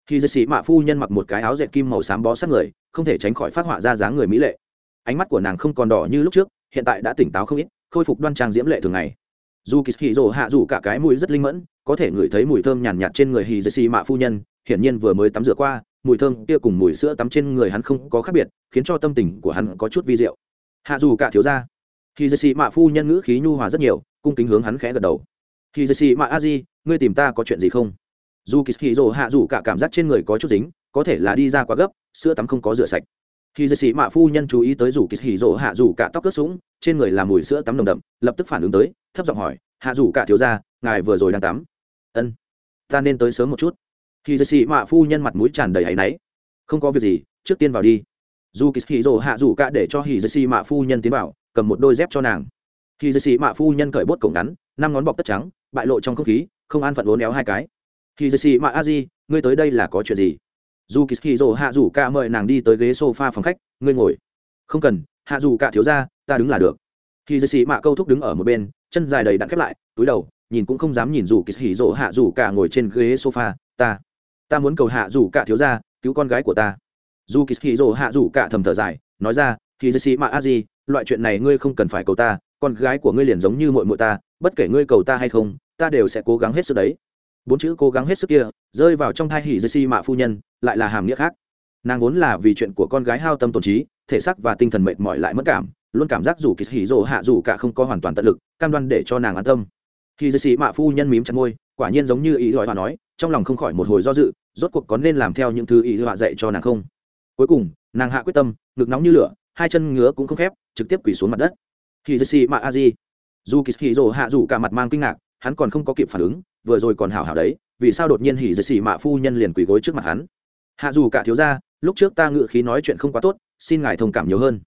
Khi dê sĩ mạ phu nhân mặc một cái áo dệt kim màu xám bó sát người không thể tránh khỏi phát họa ra dáng người mỹ lệ. Ánh mắt của nàng không còn đỏ như lúc trước hiện tại đã tỉnh táo không ít khôi phục đoan trang diễm lệ thường ngày. Dù kỳ hì rồ hạ rủ cả cái mùi rất linh mẫn có thể ngửi thấy mùi thơm nhàn nhạt, trên người hì dê sĩ mạ phu nhân hiển nhiên vừa mới tắm rửa qua mùi thơm kia cùng mùi sữa tắm trên người hắn không có khác biệt khiến cho tâm tình của hắn có chút vi diệu hạ dù cả thiếu gia. Khi dê xì mạ phu nhân ngữ khí nhu hòa rất nhiều cung kính hướng hắn khẽ gật đầu. Khi dê xì mạ a di ngươi tìm ta có chuyện gì không? Dù kỳ hì rồ hạ dù cả cảm giác trên người có chút dính có thể là đi ra quá gấp sữa tắm không có rửa sạch. Khi dây sĩ mạ phu nhân chú ý tới dù kỳ hỉ rồ hạ dù cả tóc ướt sũng trên người làm mùi sữa tắm nồng đậm lập tức phản ứng tới thấp giọng hỏi hạ dù cả thiếu gia, ngài vừa rồi đang tắm. Ân ta nên tới sớm một chút. Khi dây sĩ mạ phu nhân mặt mũi tràn đầy áy náy. Không có việc gì trước tiên vào đi dù kỳ hì rỗ hạ rủ cả để cho hì dây xì mạ phu nhân tiến vào, cầm một đôi dép cho nàng. Hì dây xì mạ phu nhân cởi bốt cổng ngắn, năm ngón bọc tất trắng, bại lộ trong không khí, không an phận uốn éo hai cái. Hì dây xì mạ a di, ngươi tới đây là có chuyện gì? Dù kỳ hì rồ hạ dù cả mời nàng đi tới ghế sofa phòng khách, ngươi ngồi. Không cần, hạ dù cả thiếu ra ta đứng là được. Hì dây xì mạ câu thúc đứng ở một bên, chân dài đầy đặn khép lại, túi đầu, nhìn cũng không dám nhìn dù kỳ hì rồ hạ dù cả ngồi trên ghế sofa, ta ta muốn cầu hạ dù cả thiếu ra cứu con gái của ta dù kỳ hì rồ hạ dù cả thầm thở dài, nói ra thì dì xì mạ a di, loại chuyện này ngươi không cần phải cầu ta, con gái của ngươi liền giống như mội mội ta, bất kể ngươi cầu ta hay không, ta đều sẽ cố gắng hết sức đấy. Bốn chữ cố gắng hết sức kia rơi vào trong thai hỉ dây si mạ phu nhân, lại là hàm nghĩa khác. Nàng vốn là vì chuyện của con gái hao tâm tổn trí, thể xác và tinh thần mệt mỏi lại mất cảm, luôn cảm giác dù kỳ hỉ rồ hạ dù cả không có hoàn toàn tận lực, cam đoan để cho nàng an tâm. Khi dây mạ phu nhân mím chặt môi, quả nhiên giống như ý gọi hòa nói, trong lòng không khỏi một hồi do dự, rốt cuộc có nên làm theo những thứ ý họa dạy cho nàng không? Cuối cùng, nàng hạ quyết tâm, ngực nóng như lửa, hai chân ngứa cũng không khép, trực tiếp quỳ xuống mặt đất. Khi dây xì mạ a di dù kỳ hỉ rồ hạ rủ cả mặt mang kinh ngạc, hắn còn không có kịp phản ứng, vừa rồi còn hảo hảo đấy, vì sao đột nhiên hỉ dây xì mạ phu nhân liền quỳ gối trước mặt hắn? Hạ dù cả thiếu ra lúc trước ta ngự khí nói chuyện không quá tốt, xin ngài thông cảm nhiều hơn.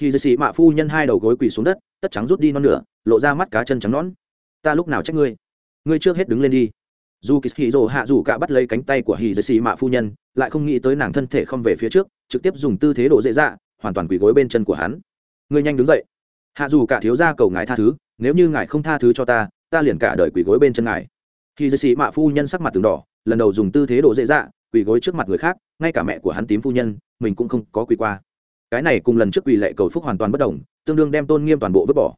Hỉ dây xì mạ phu nhân hai đầu gối quỳ xuống đất, tất trắng rút đi non nửa, lộ ra mắt cá chân trắng nón ta lúc nào trách ngươi? Ngươi trước hết đứng lên đi dù kỳ hì rồ hạ dù cả bắt lấy cánh tay của hì dây xì mạ phu nhân, lại không nghĩ tới nàng thân thể không về phía trước, trực tiếp dùng tư thế đổ dễ dạ hoàn toàn quỳ gối bên chân của hắn. Ngươi nhanh đứng dậy. Hạ dù cả thiếu ra cầu ngài tha thứ, nếu như ngài không tha thứ cho ta ta liền cả đời quỳ gối bên chân ngài. Hì dây xì mạ phu nhân sắc mặt từng đỏ, lần đầu dùng tư thế độ dễ dạ quỳ gối trước mặt người khác, ngay cả mẹ của hắn tím phu nhân, mình cũng không có quỳ qua. Cái này cùng lần trước quỳ lệ cầu phúc hoàn toàn bất đồng, tương đương đem tôn nghiêm toàn bộ vứt bỏ.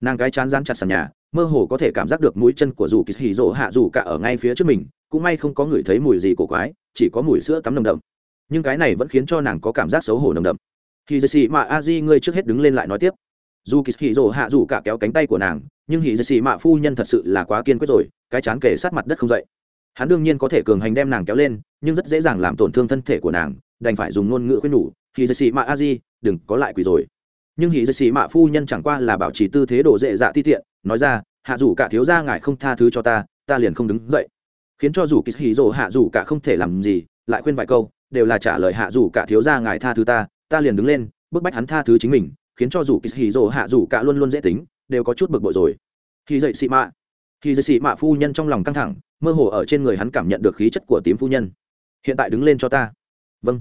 Nàng cái chán rán chặt sàn nhà mơ hồ có thể cảm giác được mũi chân của dù kỳ hì rỗ hạ dù cả ở ngay phía trước mình, cũng may không có người thấy mùi gì cổ quái, chỉ có mùi sữa tắm nồng đậm. Nhưng cái này vẫn khiến cho nàng có cảm giác xấu hổ nồng đậm. Khi dây xì mạ a di, ngươi trước hết đứng lên lại nói tiếp. Dù kỳ hì rỗ hạ dù cả kéo cánh tay của nàng, nhưng hì dây xì mạ phu nhân thật sự là quá kiên quyết rồi, cái chán kề sát mặt đất không dậy. Hắn đương nhiên có thể cường hành đem nàng kéo lên, nhưng rất dễ dàng làm tổn thương thân thể của nàng, đành phải dùng ngôn ngữ khuyên nhủ hì dây xì mạ a di, đừng có lại quỳ rồi. Nhưng hì dây xì mạ phu nhân chẳng qua là bảo trì tư thế đồ dễ dạ ti tiện nói ra, hạ dù cả thiếu gia ngài không tha thứ cho ta ta liền không đứng dậy. Khiến cho dù kỳ hì rồ hạ dù cả không thể làm gì, lại khuyên vài câu, đều là trả lời, hạ dù cả thiếu gia ngài tha thứ ta ta liền đứng lên, bức bách hắn tha thứ chính mình. Khiến cho dù kỳ rồ hạ dù cả luôn luôn dễ tính, đều có chút bực bội rồi. Khi dậy xị mạ. Khi dậy xị mạ phu nhân trong lòng căng thẳng, mơ hồ ở trên người hắn cảm nhận được khí chất của tím phu nhân. Hiện tại đứng lên cho ta. Vâng.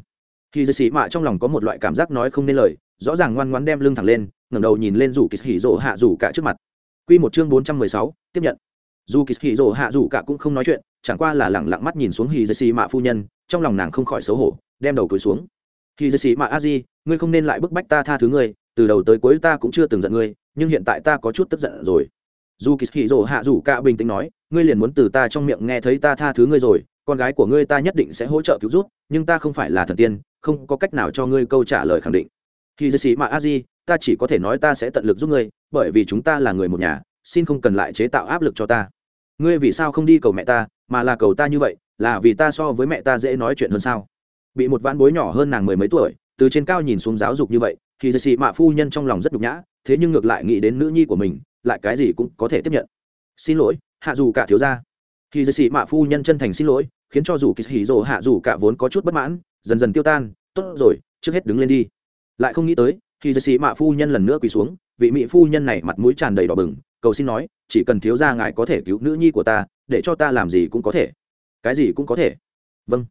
Khi dậy xị mạ trong lòng có một loại cảm giác nói không nên lời, rõ ràng ngoan ngoãn đem lưng thẳng lên, ngẩng đầu nhìn lên rủ kỳ hỉ hạ rủ cả trước mặt quy một chương bốn trăm mười sáu tiếp nhận. Dù Kishiro hạ rủ cả cũng không nói chuyện chẳng qua là lẳng lặng mắt nhìn xuống hỉ mạ phu nhân trong lòng nàng không khỏi xấu hổ đem đầu cúi xuống. Hỉ mạ Aji, ngươi không nên lại bức bách ta tha thứ ngươi từ đầu tới cuối ta cũng chưa từng giận ngươi nhưng hiện tại ta có chút tức giận rồi. Dù Kishiro hạ rủ cả bình tĩnh nói ngươi liền muốn từ ta trong miệng nghe thấy ta tha thứ ngươi rồi con gái của ngươi ta nhất định sẽ hỗ trợ cứu giúp nhưng ta không phải là thần tiên không có cách nào cho ngươi câu trả lời khẳng định. Khi mạ Aji, ta chỉ có thể nói ta sẽ tận lực giúp ngươi, bởi vì chúng ta là người một nhà, xin không cần lại chế tạo áp lực cho ta. Ngươi vì sao không đi cầu mẹ ta, mà là cầu ta như vậy, là vì ta so với mẹ ta dễ nói chuyện hơn sao? Bị một ván bối nhỏ hơn nàng mười mấy tuổi, từ trên cao nhìn xuống giáo dục như vậy, thì dây xì mạ phu nhân trong lòng rất nhục nhã, thế nhưng ngược lại nghĩ đến nữ nhi của mình, lại cái gì cũng có thể tiếp nhận. Xin lỗi, hạ dù cả thiếu gia. Khi dây xì mạ phu nhân chân thành xin lỗi, khiến cho dù kỳ hỉ rồ hạ dù cả vốn có chút bất mãn, dần dần tiêu tan, tốt rồi, trước hết đứng lên đi. Lại không nghĩ tới khi giới sĩ mạ phu nhân lần nữa quỳ xuống, vị mỹ phu nhân này mặt mũi tràn đầy đỏ bừng, cầu xin nói, chỉ cần thiếu gia ngài có thể cứu nữ nhi của ta, để cho ta làm gì cũng có thể. Cái gì cũng có thể. Vâng.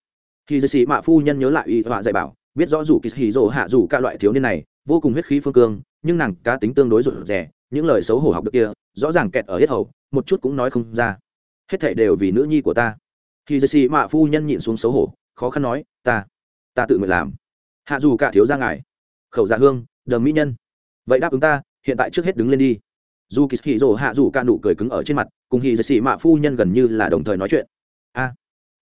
Khi giới sĩ mạ phu nhân nhớ lại y họa dạy bảo, biết rõ dù kỳ hì rồ hạ dù cả loại thiếu niên này, vô cùng huyết khí phương cương, nhưng nàng cá tính tương đối rụt rè, những lời xấu hổ học được kia, rõ ràng kẹt ở hết hầu, một chút cũng nói không ra. Hết thảy đều vì nữ nhi của ta. Khi giới sĩ mạ phu nhân nhịn xuống xấu hổ, khó khăn nói, ta ta tự nguyện làm. Hạ dù cả thiếu gia ngài. Khẩu dạ hương đờm mỹ nhân. Vậy đáp ứng ta hiện tại trước hết đứng lên đi. Dù kỳ hì rồ hạ dù ca nụ cười cứng ở trên mặt cùng hì dì xì mạ phu nhân gần như là đồng thời nói chuyện. A. À,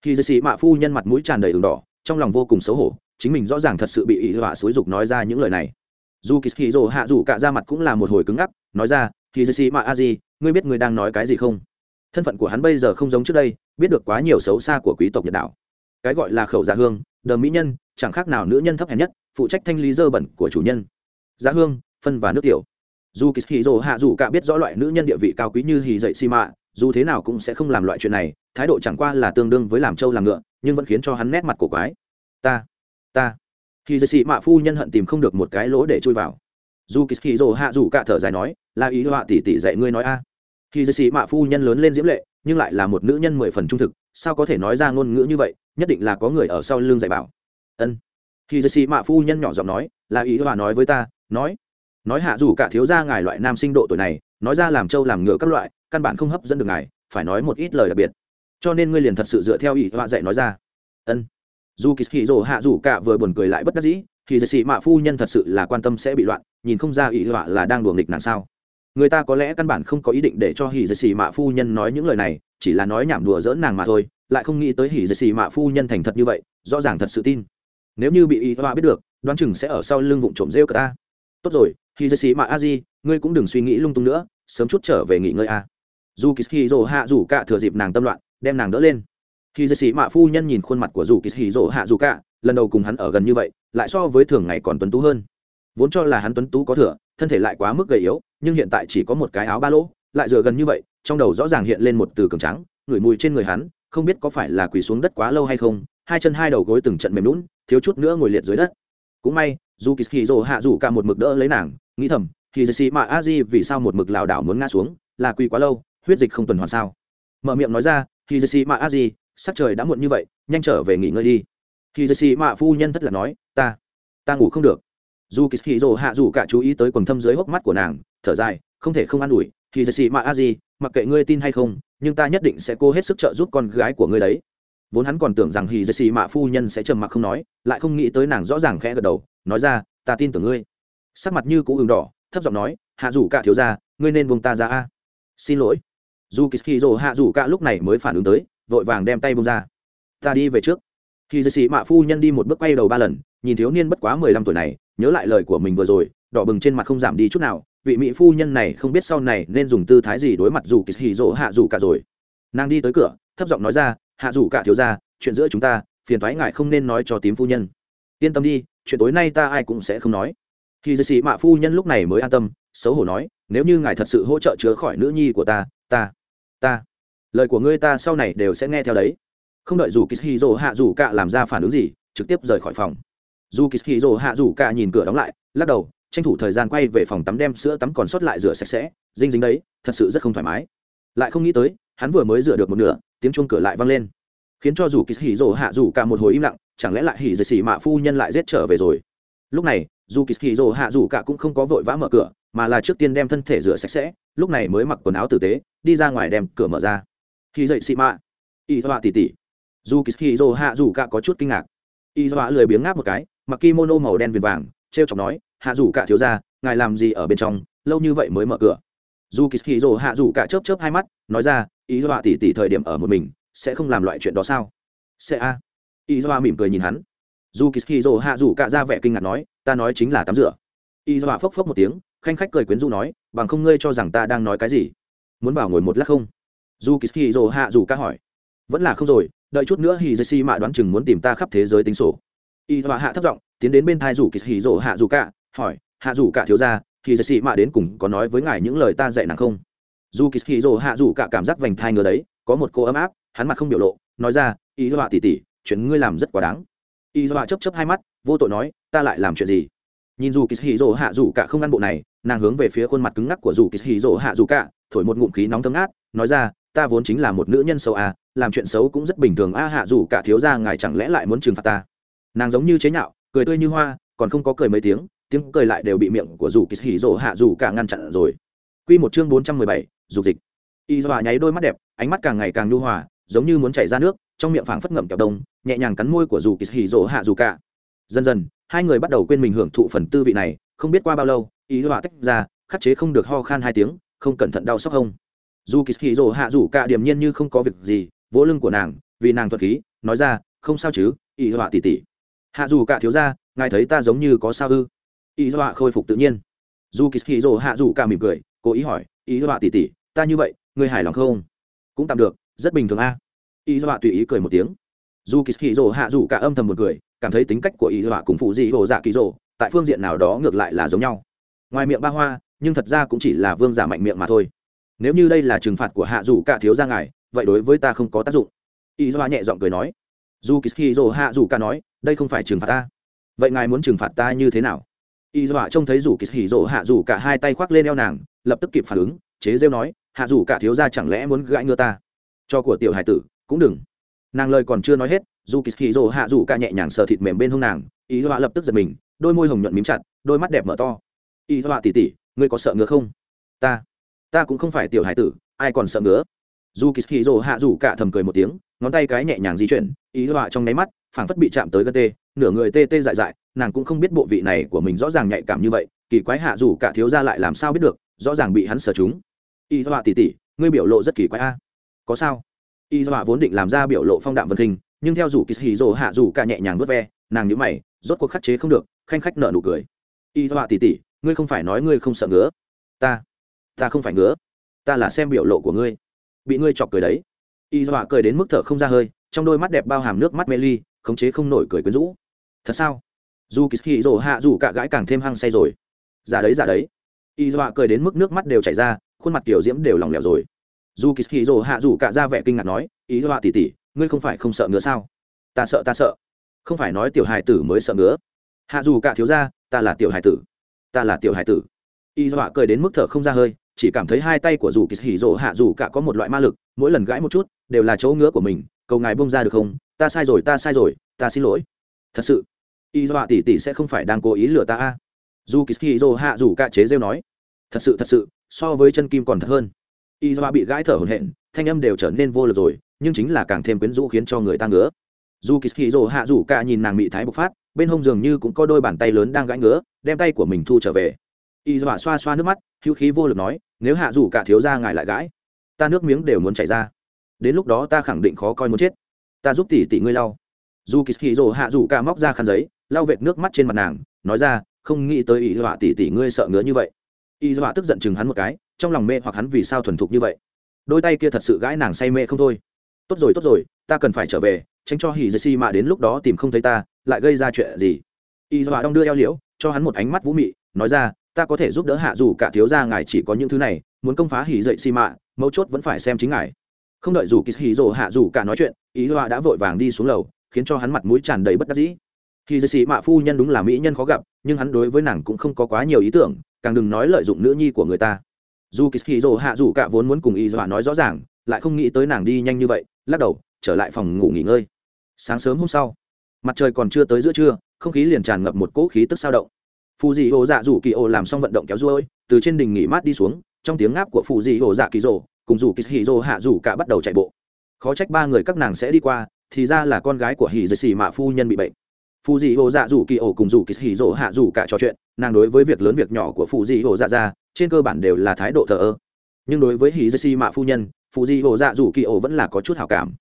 hì dì xì mạ phu nhân mặt mũi tràn đầy đường đỏ trong lòng vô cùng xấu hổ chính mình rõ ràng thật sự bị ý họa xúi dục nói ra những lời này. Dù kỳ hì rồ hạ dù cả ra mặt cũng là một hồi cứng ngắc nói ra hì dì xì mạ a di ngươi biết ngươi đang nói cái gì không? Thân phận của hắn bây giờ không giống trước đây biết được quá nhiều xấu xa của quý tộc nhật đảo. Cái gọi là khẩu dạ hương đờm mỹ nhân chẳng khác nào nữ nhân thấp hèn nhất phụ trách thanh lý dơ bẩn của chủ nhân giá hương, phân và nước tiểu. Dù kỳ hì dồ hạ dù cả biết rõ loại nữ nhân địa vị cao quý như hì dậy xi mạ dù thế nào cũng sẽ không làm loại chuyện này, thái độ chẳng qua là tương đương với làm trâu làm ngựa, nhưng vẫn khiến cho hắn nét mặt cổ quái. Ta ta. Hì dậy xi mạ phu nhân hận tìm không được một cái lỗ để chui vào. Dù kỳ hì dồ hạ dù cả thở dài nói là ý họa tỉ tỉ dạy ngươi nói a. À. hì dậy xi mạ phu nhân lớn lên diễm lệ, nhưng lại là một nữ nhân mười phần trung thực, sao có thể nói ra ngôn ngữ như vậy, nhất định là có người ở sau lưng dạy bảo. Ân. Hì dậy xi mạ phu nhân nhỏ giọng nói là ý hòa nói với ta, nói nói hạ dù cả thiếu gia ngài loại nam sinh độ tuổi này, nói ra làm trâu làm ngựa các loại, căn bản không hấp dẫn được ngài, phải nói một ít lời đặc biệt. Cho nên ngươi liền thật sự dựa theo ý họa dạy nói ra. Ân. Dù kỳ hì dồ hạ dù cả vừa buồn cười lại bất đắc dĩ, thì dạy sĩ mạ phu nhân thật sự là quan tâm sẽ bị loạn, nhìn không ra ý họa là đang đùa nghịch nàng sao. Người ta có lẽ căn bản không có ý định để cho hỉ dạy sĩ mạ phu nhân nói những lời này, chỉ là nói nhảm đùa dỡn nàng mà thôi, lại không nghĩ tới hỉ dạy sĩ mạ phu nhân thành thật như vậy, rõ ràng thật sự tin. Nếu như bị ý hoa biết được đoán chừng sẽ ở sau lưng vụn trộm rêu cả ta. Tốt rồi khi dây xí mà a di ngươi cũng đừng suy nghĩ lung tung nữa, sớm chút trở về nghỉ ngơi a. Dù kỳ hì rồ hạ dù cả thừa dịp nàng tâm loạn, đem nàng đỡ lên. Khi dây xí mạ phu nhân nhìn khuôn mặt của dù kỳ hì rồ hạ dù cả lần đầu cùng hắn ở gần như vậy, lại so với thường ngày còn tuấn tú hơn. Vốn cho là hắn tuấn tú có thừa, thân thể lại quá mức gầy yếu, nhưng hiện tại chỉ có một cái áo ba lỗ, lại dựa gần như vậy, trong đầu rõ ràng hiện lên một từ cường trắng ngửi mùi trên người hắn, không biết có phải là quỳ xuống đất quá lâu hay không, hai chân hai đầu gối từng trận mềm lún thiếu chút nữa ngồi liệt dưới đất cũng may, dù kỳ hì hạ dù cả một mực đỡ lấy nàng, nghĩ thầm thì dì xì mạ a di vì sao một mực lảo đảo muốn ngã xuống, là quỳ quá lâu, huyết dịch không tuần hoàn sao? Mở miệng nói ra thì dì xì mạ a di, sắc trời đã muộn như vậy, nhanh trở về nghỉ ngơi đi. Thì dì xì mạ phu nhân thất là nói, ta ta ngủ không được. Dù kỳ hì hạ dù cả chú ý tới quần thâm dưới hốc mắt của nàng, thở dài, không thể không an ủi thì dì xì mạ a di, mặc kệ ngươi tin hay không, nhưng ta nhất định sẽ cố hết sức trợ giúp con gái của ngươi đấy vốn hắn còn tưởng rằng hì dì xì mạ phu nhân sẽ trầm mặc không nói, lại không nghĩ tới nàng rõ ràng khẽ gật đầu, nói ra, ta tin tưởng ngươi. Sắc mặt như cũ ừng đỏ, thấp giọng nói, hạ rủ cả thiếu ra ngươi nên vùng ta ra a. Xin lỗi. Dù kỳ hì hạ rủ cả lúc này mới phản ứng tới, vội vàng đem tay vùng ra. Ta đi về trước. Hì dì xì mạ phu nhân đi một bước quay đầu ba lần, nhìn thiếu niên bất quá mười lăm tuổi này, nhớ lại lời của mình vừa rồi, đỏ bừng trên mặt không giảm đi chút nào, vị mỹ phu nhân này không biết sau này nên dùng tư thái gì đối mặt dù kỳ hì rỗ hạ dù cả rồi. Nàng đi tới cửa, thấp giọng nói ra hạ dù cả thiếu ra chuyện giữa chúng ta, phiền thoái ngại không nên nói cho tím phu nhân. Yên tâm đi, chuyện tối nay ta ai cũng sẽ không nói. Khi dư sĩ mạ phu nhân lúc này mới an tâm, xấu hổ nói, nếu như ngài thật sự hỗ trợ chữa khỏi nữ nhi của ta ta ta, lời của ngươi ta sau này đều sẽ nghe theo đấy. Không đợi dù kishiro hạ dù cả làm ra phản ứng gì, trực tiếp rời khỏi phòng. Dù kishiro hạ dù cả nhìn cửa đóng lại, lắc đầu, tranh thủ thời gian quay về phòng tắm đem sữa tắm còn sót lại rửa sạch sẽ, dinh dính đấy, thật sự rất không thoải mái. Lại không nghĩ tới hắn vừa mới rửa được một nửa, tiếng chuông cửa lại vang lên. Khiến cho dù kỳ hỉ rồ hạ dù cả một hồi im lặng, chẳng lẽ lại hỉ dậy xỉ mạ phu nhân lại giết trở về rồi? Lúc này, dù kỳ hỉ rồ hạ dù cả cũng không có vội vã mở cửa, mà là trước tiên đem thân thể rửa sạch sẽ, lúc này mới mặc quần áo tử tế, đi ra ngoài đem cửa mở ra. Hỉ dậy xỉ mạ, y dọa tỉ tỉ dù kỳ hỉ rồ hạ dù cả có chút kinh ngạc. Y dọa lười biếng ngáp một cái, mặc kimono màu đen viền vàng t r chọc nói, hạ dù cả thiếu ra ngài làm gì ở bên trong, lâu như vậy mới mở cửa. Dù kỳ hỉ rồ hạ dù cả chớp chớp hai mắt, nói ra ý dọa tỉ tỉ thời điểm ở một mình, sẽ không làm loại chuyện đó sao? Sẽ a. Ý dọa mỉm cười nhìn hắn. Dù kỳ kỳ rồ hạ dù cả ra vẻ kinh ngạc nói, ta nói chính là tắm rửa. Ý dọa phốc phốc một tiếng, khanh khách cười quyến rũ nói, bằng không ngươi cho rằng ta đang nói cái gì? Muốn vào ngồi một lát không? Dù kỳ kỳ rồ hạ dù cả hỏi. Vẫn là không rồi, đợi chút nữa hì dây si mạ đoán chừng muốn tìm ta khắp thế giới tính sổ. Y dọa hạ thấp giọng, tiến đến bên thai rủ kỳ hì rồ hạ dù cả, hỏi, hạ dù cả thiếu ra thì dạy si mạ đến cùng có nói với ngài những lời ta dạy nàng không? Dù kỳ hì rồ hạ dù cả cảm giác vành thai ngờ đấy có một cô ấm áp hắn mặt không biểu lộ nói ra ý dọa tỉ tỉ chuyện ngươi làm rất quá đáng. Ý dọa chấp chấp hai mắt vô tội nói ta lại làm chuyện gì? Nhìn dù kỳ hì rồ hạ dù cả không ăn bộ này nàng hướng về phía khuôn mặt cứng ngắc của dù kỳ hì rồ hạ dù cả thổi một ngụm khí nóng thấm ngát nói ra ta vốn chính là một nữ nhân xấu à làm chuyện xấu cũng rất bình thường a hạ dù cả thiếu ra ngài chẳng lẽ lại muốn trừng phạt ta? Nàng giống như chế nhạo cười tươi như hoa còn không có cười mấy tiếng tiếng cười lại đều bị miệng của dù kỳ hì rỗ hạ dù cả ngăn chặn rồi. Quy một chương bốn trăm mười bảy, dục dịch. Y Dọa nháy đôi mắt đẹp, ánh mắt càng ngày càng nhu hòa, giống như muốn chảy ra nước, trong miệng phảng phất ngậm kẹo đông, nhẹ nhàng cắn môi của dù kỳ hì rỗ hạ dù cả. Dần dần, hai người bắt đầu quên mình hưởng thụ phần tư vị này, không biết qua bao lâu, Y Dọa tách ra, khắc chế không được ho khan hai tiếng, không cẩn thận đau sốc hông. Dù kỳ hì rỗ hạ dù cả điềm nhiên như không có việc gì, vỗ lưng của nàng, vì nàng thuật khí, nói ra, không sao chứ, Y Dọa tỷ tỷ. Hạ dù cả thiếu gia, ngài thấy ta giống như có sao ư? Y dọa khôi phục tự nhiên dù kỳ hì rồ hạ dù cả mỉm cười cố ý hỏi Y dọa tỉ tỉ ta như vậy, ngươi hài lòng không? Cũng tạm được, rất bình thường a. Y dọa tùy ý cười một tiếng. Dù kỳ hì rồ hạ dù cả âm thầm một cười, cảm thấy tính cách của y dọa cùng phụ dị hồ dạ kỳ rồ, tại phương diện nào đó ngược lại là giống nhau. Ngoài miệng ba hoa, nhưng thật ra cũng chỉ là vương giả mạnh miệng mà thôi. Nếu như đây là trừng phạt của hạ dù cả thiếu gia ngài, vậy đối với ta không có tác dụng. Y dọa nhẹ giọng cười nói. Dù kỳ hì rồ hạ dù cả nói, đây không phải trừng phạt ta. Vậy ngài muốn trừng phạt ta như thế nào? Y dọa trông thấy rủ kỳ hỉ rỗ hạ rủ cả hai tay khoác lên eo nàng, lập tức kịp phản ứng, chế rêu nói hạ rủ cả thiếu ra chẳng lẽ muốn gãi ngựa ta? Cho của tiểu hải tử, cũng đừng. Nàng lời còn chưa nói hết, dù kỳ kỳ dỗ hạ rủ cả nhẹ nhàng sờ thịt mềm bên hông nàng, ý dọa lập tức giật mình, đôi môi hồng nhuận mím chặt, đôi mắt đẹp mở to. Ý dọa tỉ tỉ, ngươi có sợ ngứa không? Ta ta cũng không phải tiểu hải tử, ai còn sợ ngứa? Dù kỳ kỳ dỗ hạ rủ cả thầm cười một tiếng, ngón tay cái nhẹ nhàng di chuyển, ý dọa trong nháy mắt, phảng phất bị chạm tới gân tê, nửa người tê tê dại dại, nàng cũng không biết bộ vị này của mình rõ ràng nhạy cảm như vậy, kỳ quái hạ dù cả thiếu gia lại làm sao biết được, rõ ràng bị hắn sở chúng y dọa tỉ tỉ, ngươi biểu lộ rất kỳ quái a. Có sao? Y dọa vốn định làm ra biểu lộ phong đạm vân hình, nhưng theo rủ kỳ hì rồ hạ rủ cả nhẹ nhàng vớt ve, nàng nhữ mày, rốt cuộc khắc chế không được, khanh khách nợ nụ cười. Y dọa tỉ tỉ, ngươi không phải nói ngươi không sợ ngứa. Ta ta không phải ngứa. Ta là xem biểu lộ của ngươi. Bị ngươi chọc cười đấy. Y dọa cười đến mức thở không ra hơi, trong đôi mắt đẹp bao hàm nước mắt mê ly, khống chế không nổi cười quyến rũ. Thật sao? Dù kỳ hì rồ hạ rủ cả gãi càng thêm hăng say rồi. Giả đấy giả đấy. Y dọa cười đến mức nước mắt đều chảy ra khuôn mặt tiểu diễm đều lỏng lẻo rồi. Dù kỳ hì rồ hạ dù cả ra vẻ kinh ngạc nói, ý họa tỉ tỉ ngươi không phải không sợ ngứa sao? Ta sợ ta sợ. Không phải nói tiểu hài tử mới sợ ngứa. Hạ dù cả thiếu ra ta là tiểu hài tử. Ta là tiểu hài tử. Y họa cười đến mức thở không ra hơi, chỉ cảm thấy hai tay của dù kỳ hì rồ hạ dù cả có một loại ma lực, mỗi lần gãi một chút, đều là chỗ ngứa của mình, cầu ngài bông ra được không? Ta sai rồi, ta sai rồi, ta xin lỗi. Thật sự? Y dọa tỷ tỷ sẽ không phải đang cố ý lừa ta a. Dù kỳ dô hạ dù cả chế rêu nói, thật sự thật sự so với chân kim còn thật hơn. Y doa bị gãi thở hổn hển, thanh âm đều trở nên vô lực rồi, nhưng chính là càng thêm quyến rũ khiến cho người ta ngứa. Dù kỳ dô hạ rủ cả nhìn nàng bị thái bộc phát, bên hông dường như cũng có đôi bàn tay lớn đang gãi ngứa, đem tay của mình thu trở về. Y doa xoa xoa nước mắt, hữu khí vô lực nói, nếu hạ rủ cả thiếu ra ngài lại gãi, ta nước miếng đều muốn chảy ra. Đến lúc đó ta khẳng định khó coi muốn chết. Ta giúp tỷ tỷ ngươi lau. Dù kỳ hì rồ hạ rủ cả móc ra khăn giấy, lau vệt nước mắt trên mặt nàng, nói ra, không nghĩ tới ý họa tỷ tỷ ngươi sợ ngứa như vậy y dọa tức giận chừng hắn một cái, trong lòng mê hoặc hắn vì sao thuần thục như vậy. Đôi tay kia thật sự gãi nàng say mê không thôi. Tốt rồi tốt rồi, ta cần phải trở về, tránh cho hỉ dây xi Mạ đến lúc đó tìm không thấy ta, lại gây ra chuyện gì? Y dọa đong đưa eo liễu, cho hắn một ánh mắt vũ mị, nói ra, ta có thể giúp đỡ hạ dù cả thiếu gia, ngài chỉ có những thứ này, muốn công phá hỉ dậy xi mạ, mấu chốt vẫn phải xem chính ngài. Không đợi dù kỳ hỉ rồ hạ dù cả nói chuyện ý họa đã vội vàng đi xuống lầu, khiến cho hắn mặt mũi tràn đầy bất đắc dĩ. Hỉ Dị Si mạ phu nhân đúng là mỹ nhân khó gặp, nhưng hắn đối với nàng cũng không có quá nhiều ý tưởng càng đừng nói lợi dụng nữ nhi của người ta. Dù kỳ dỗ hạ dù cả vốn muốn cùng y dọa nói rõ ràng, lại không nghĩ tới nàng đi nhanh như vậy, lắc đầu, trở lại phòng ngủ nghỉ ngơi. Sáng sớm hôm sau, mặt trời còn chưa tới giữa trưa, không khí liền tràn ngập một cỗ khí tức sao động. Phù dị hồ dạ dù kỳ ô làm xong vận động kéo ruôi, từ trên đỉnh nghỉ mát đi xuống, trong tiếng ngáp của phù dị hồ dạ kỳ rồ, cùng dù kỳ hì rồ hạ dù cả bắt đầu chạy bộ. Khó trách ba người các nàng sẽ đi qua, thì ra là con gái của hì dây xì mạ phu nhân bị bệnh phù dị hồ dạ dù kỳ ổ cùng dù kỳ hì Dỗ hạ dù cả trò chuyện, nàng đối với việc lớn việc nhỏ của phù dị hồ dạ ra trên cơ bản đều là thái độ thờ ơ. Nhưng đối với hì dây xì mạ phu nhân phù dị hồ dạ dù kỳ ổ vẫn là có chút hảo cảm.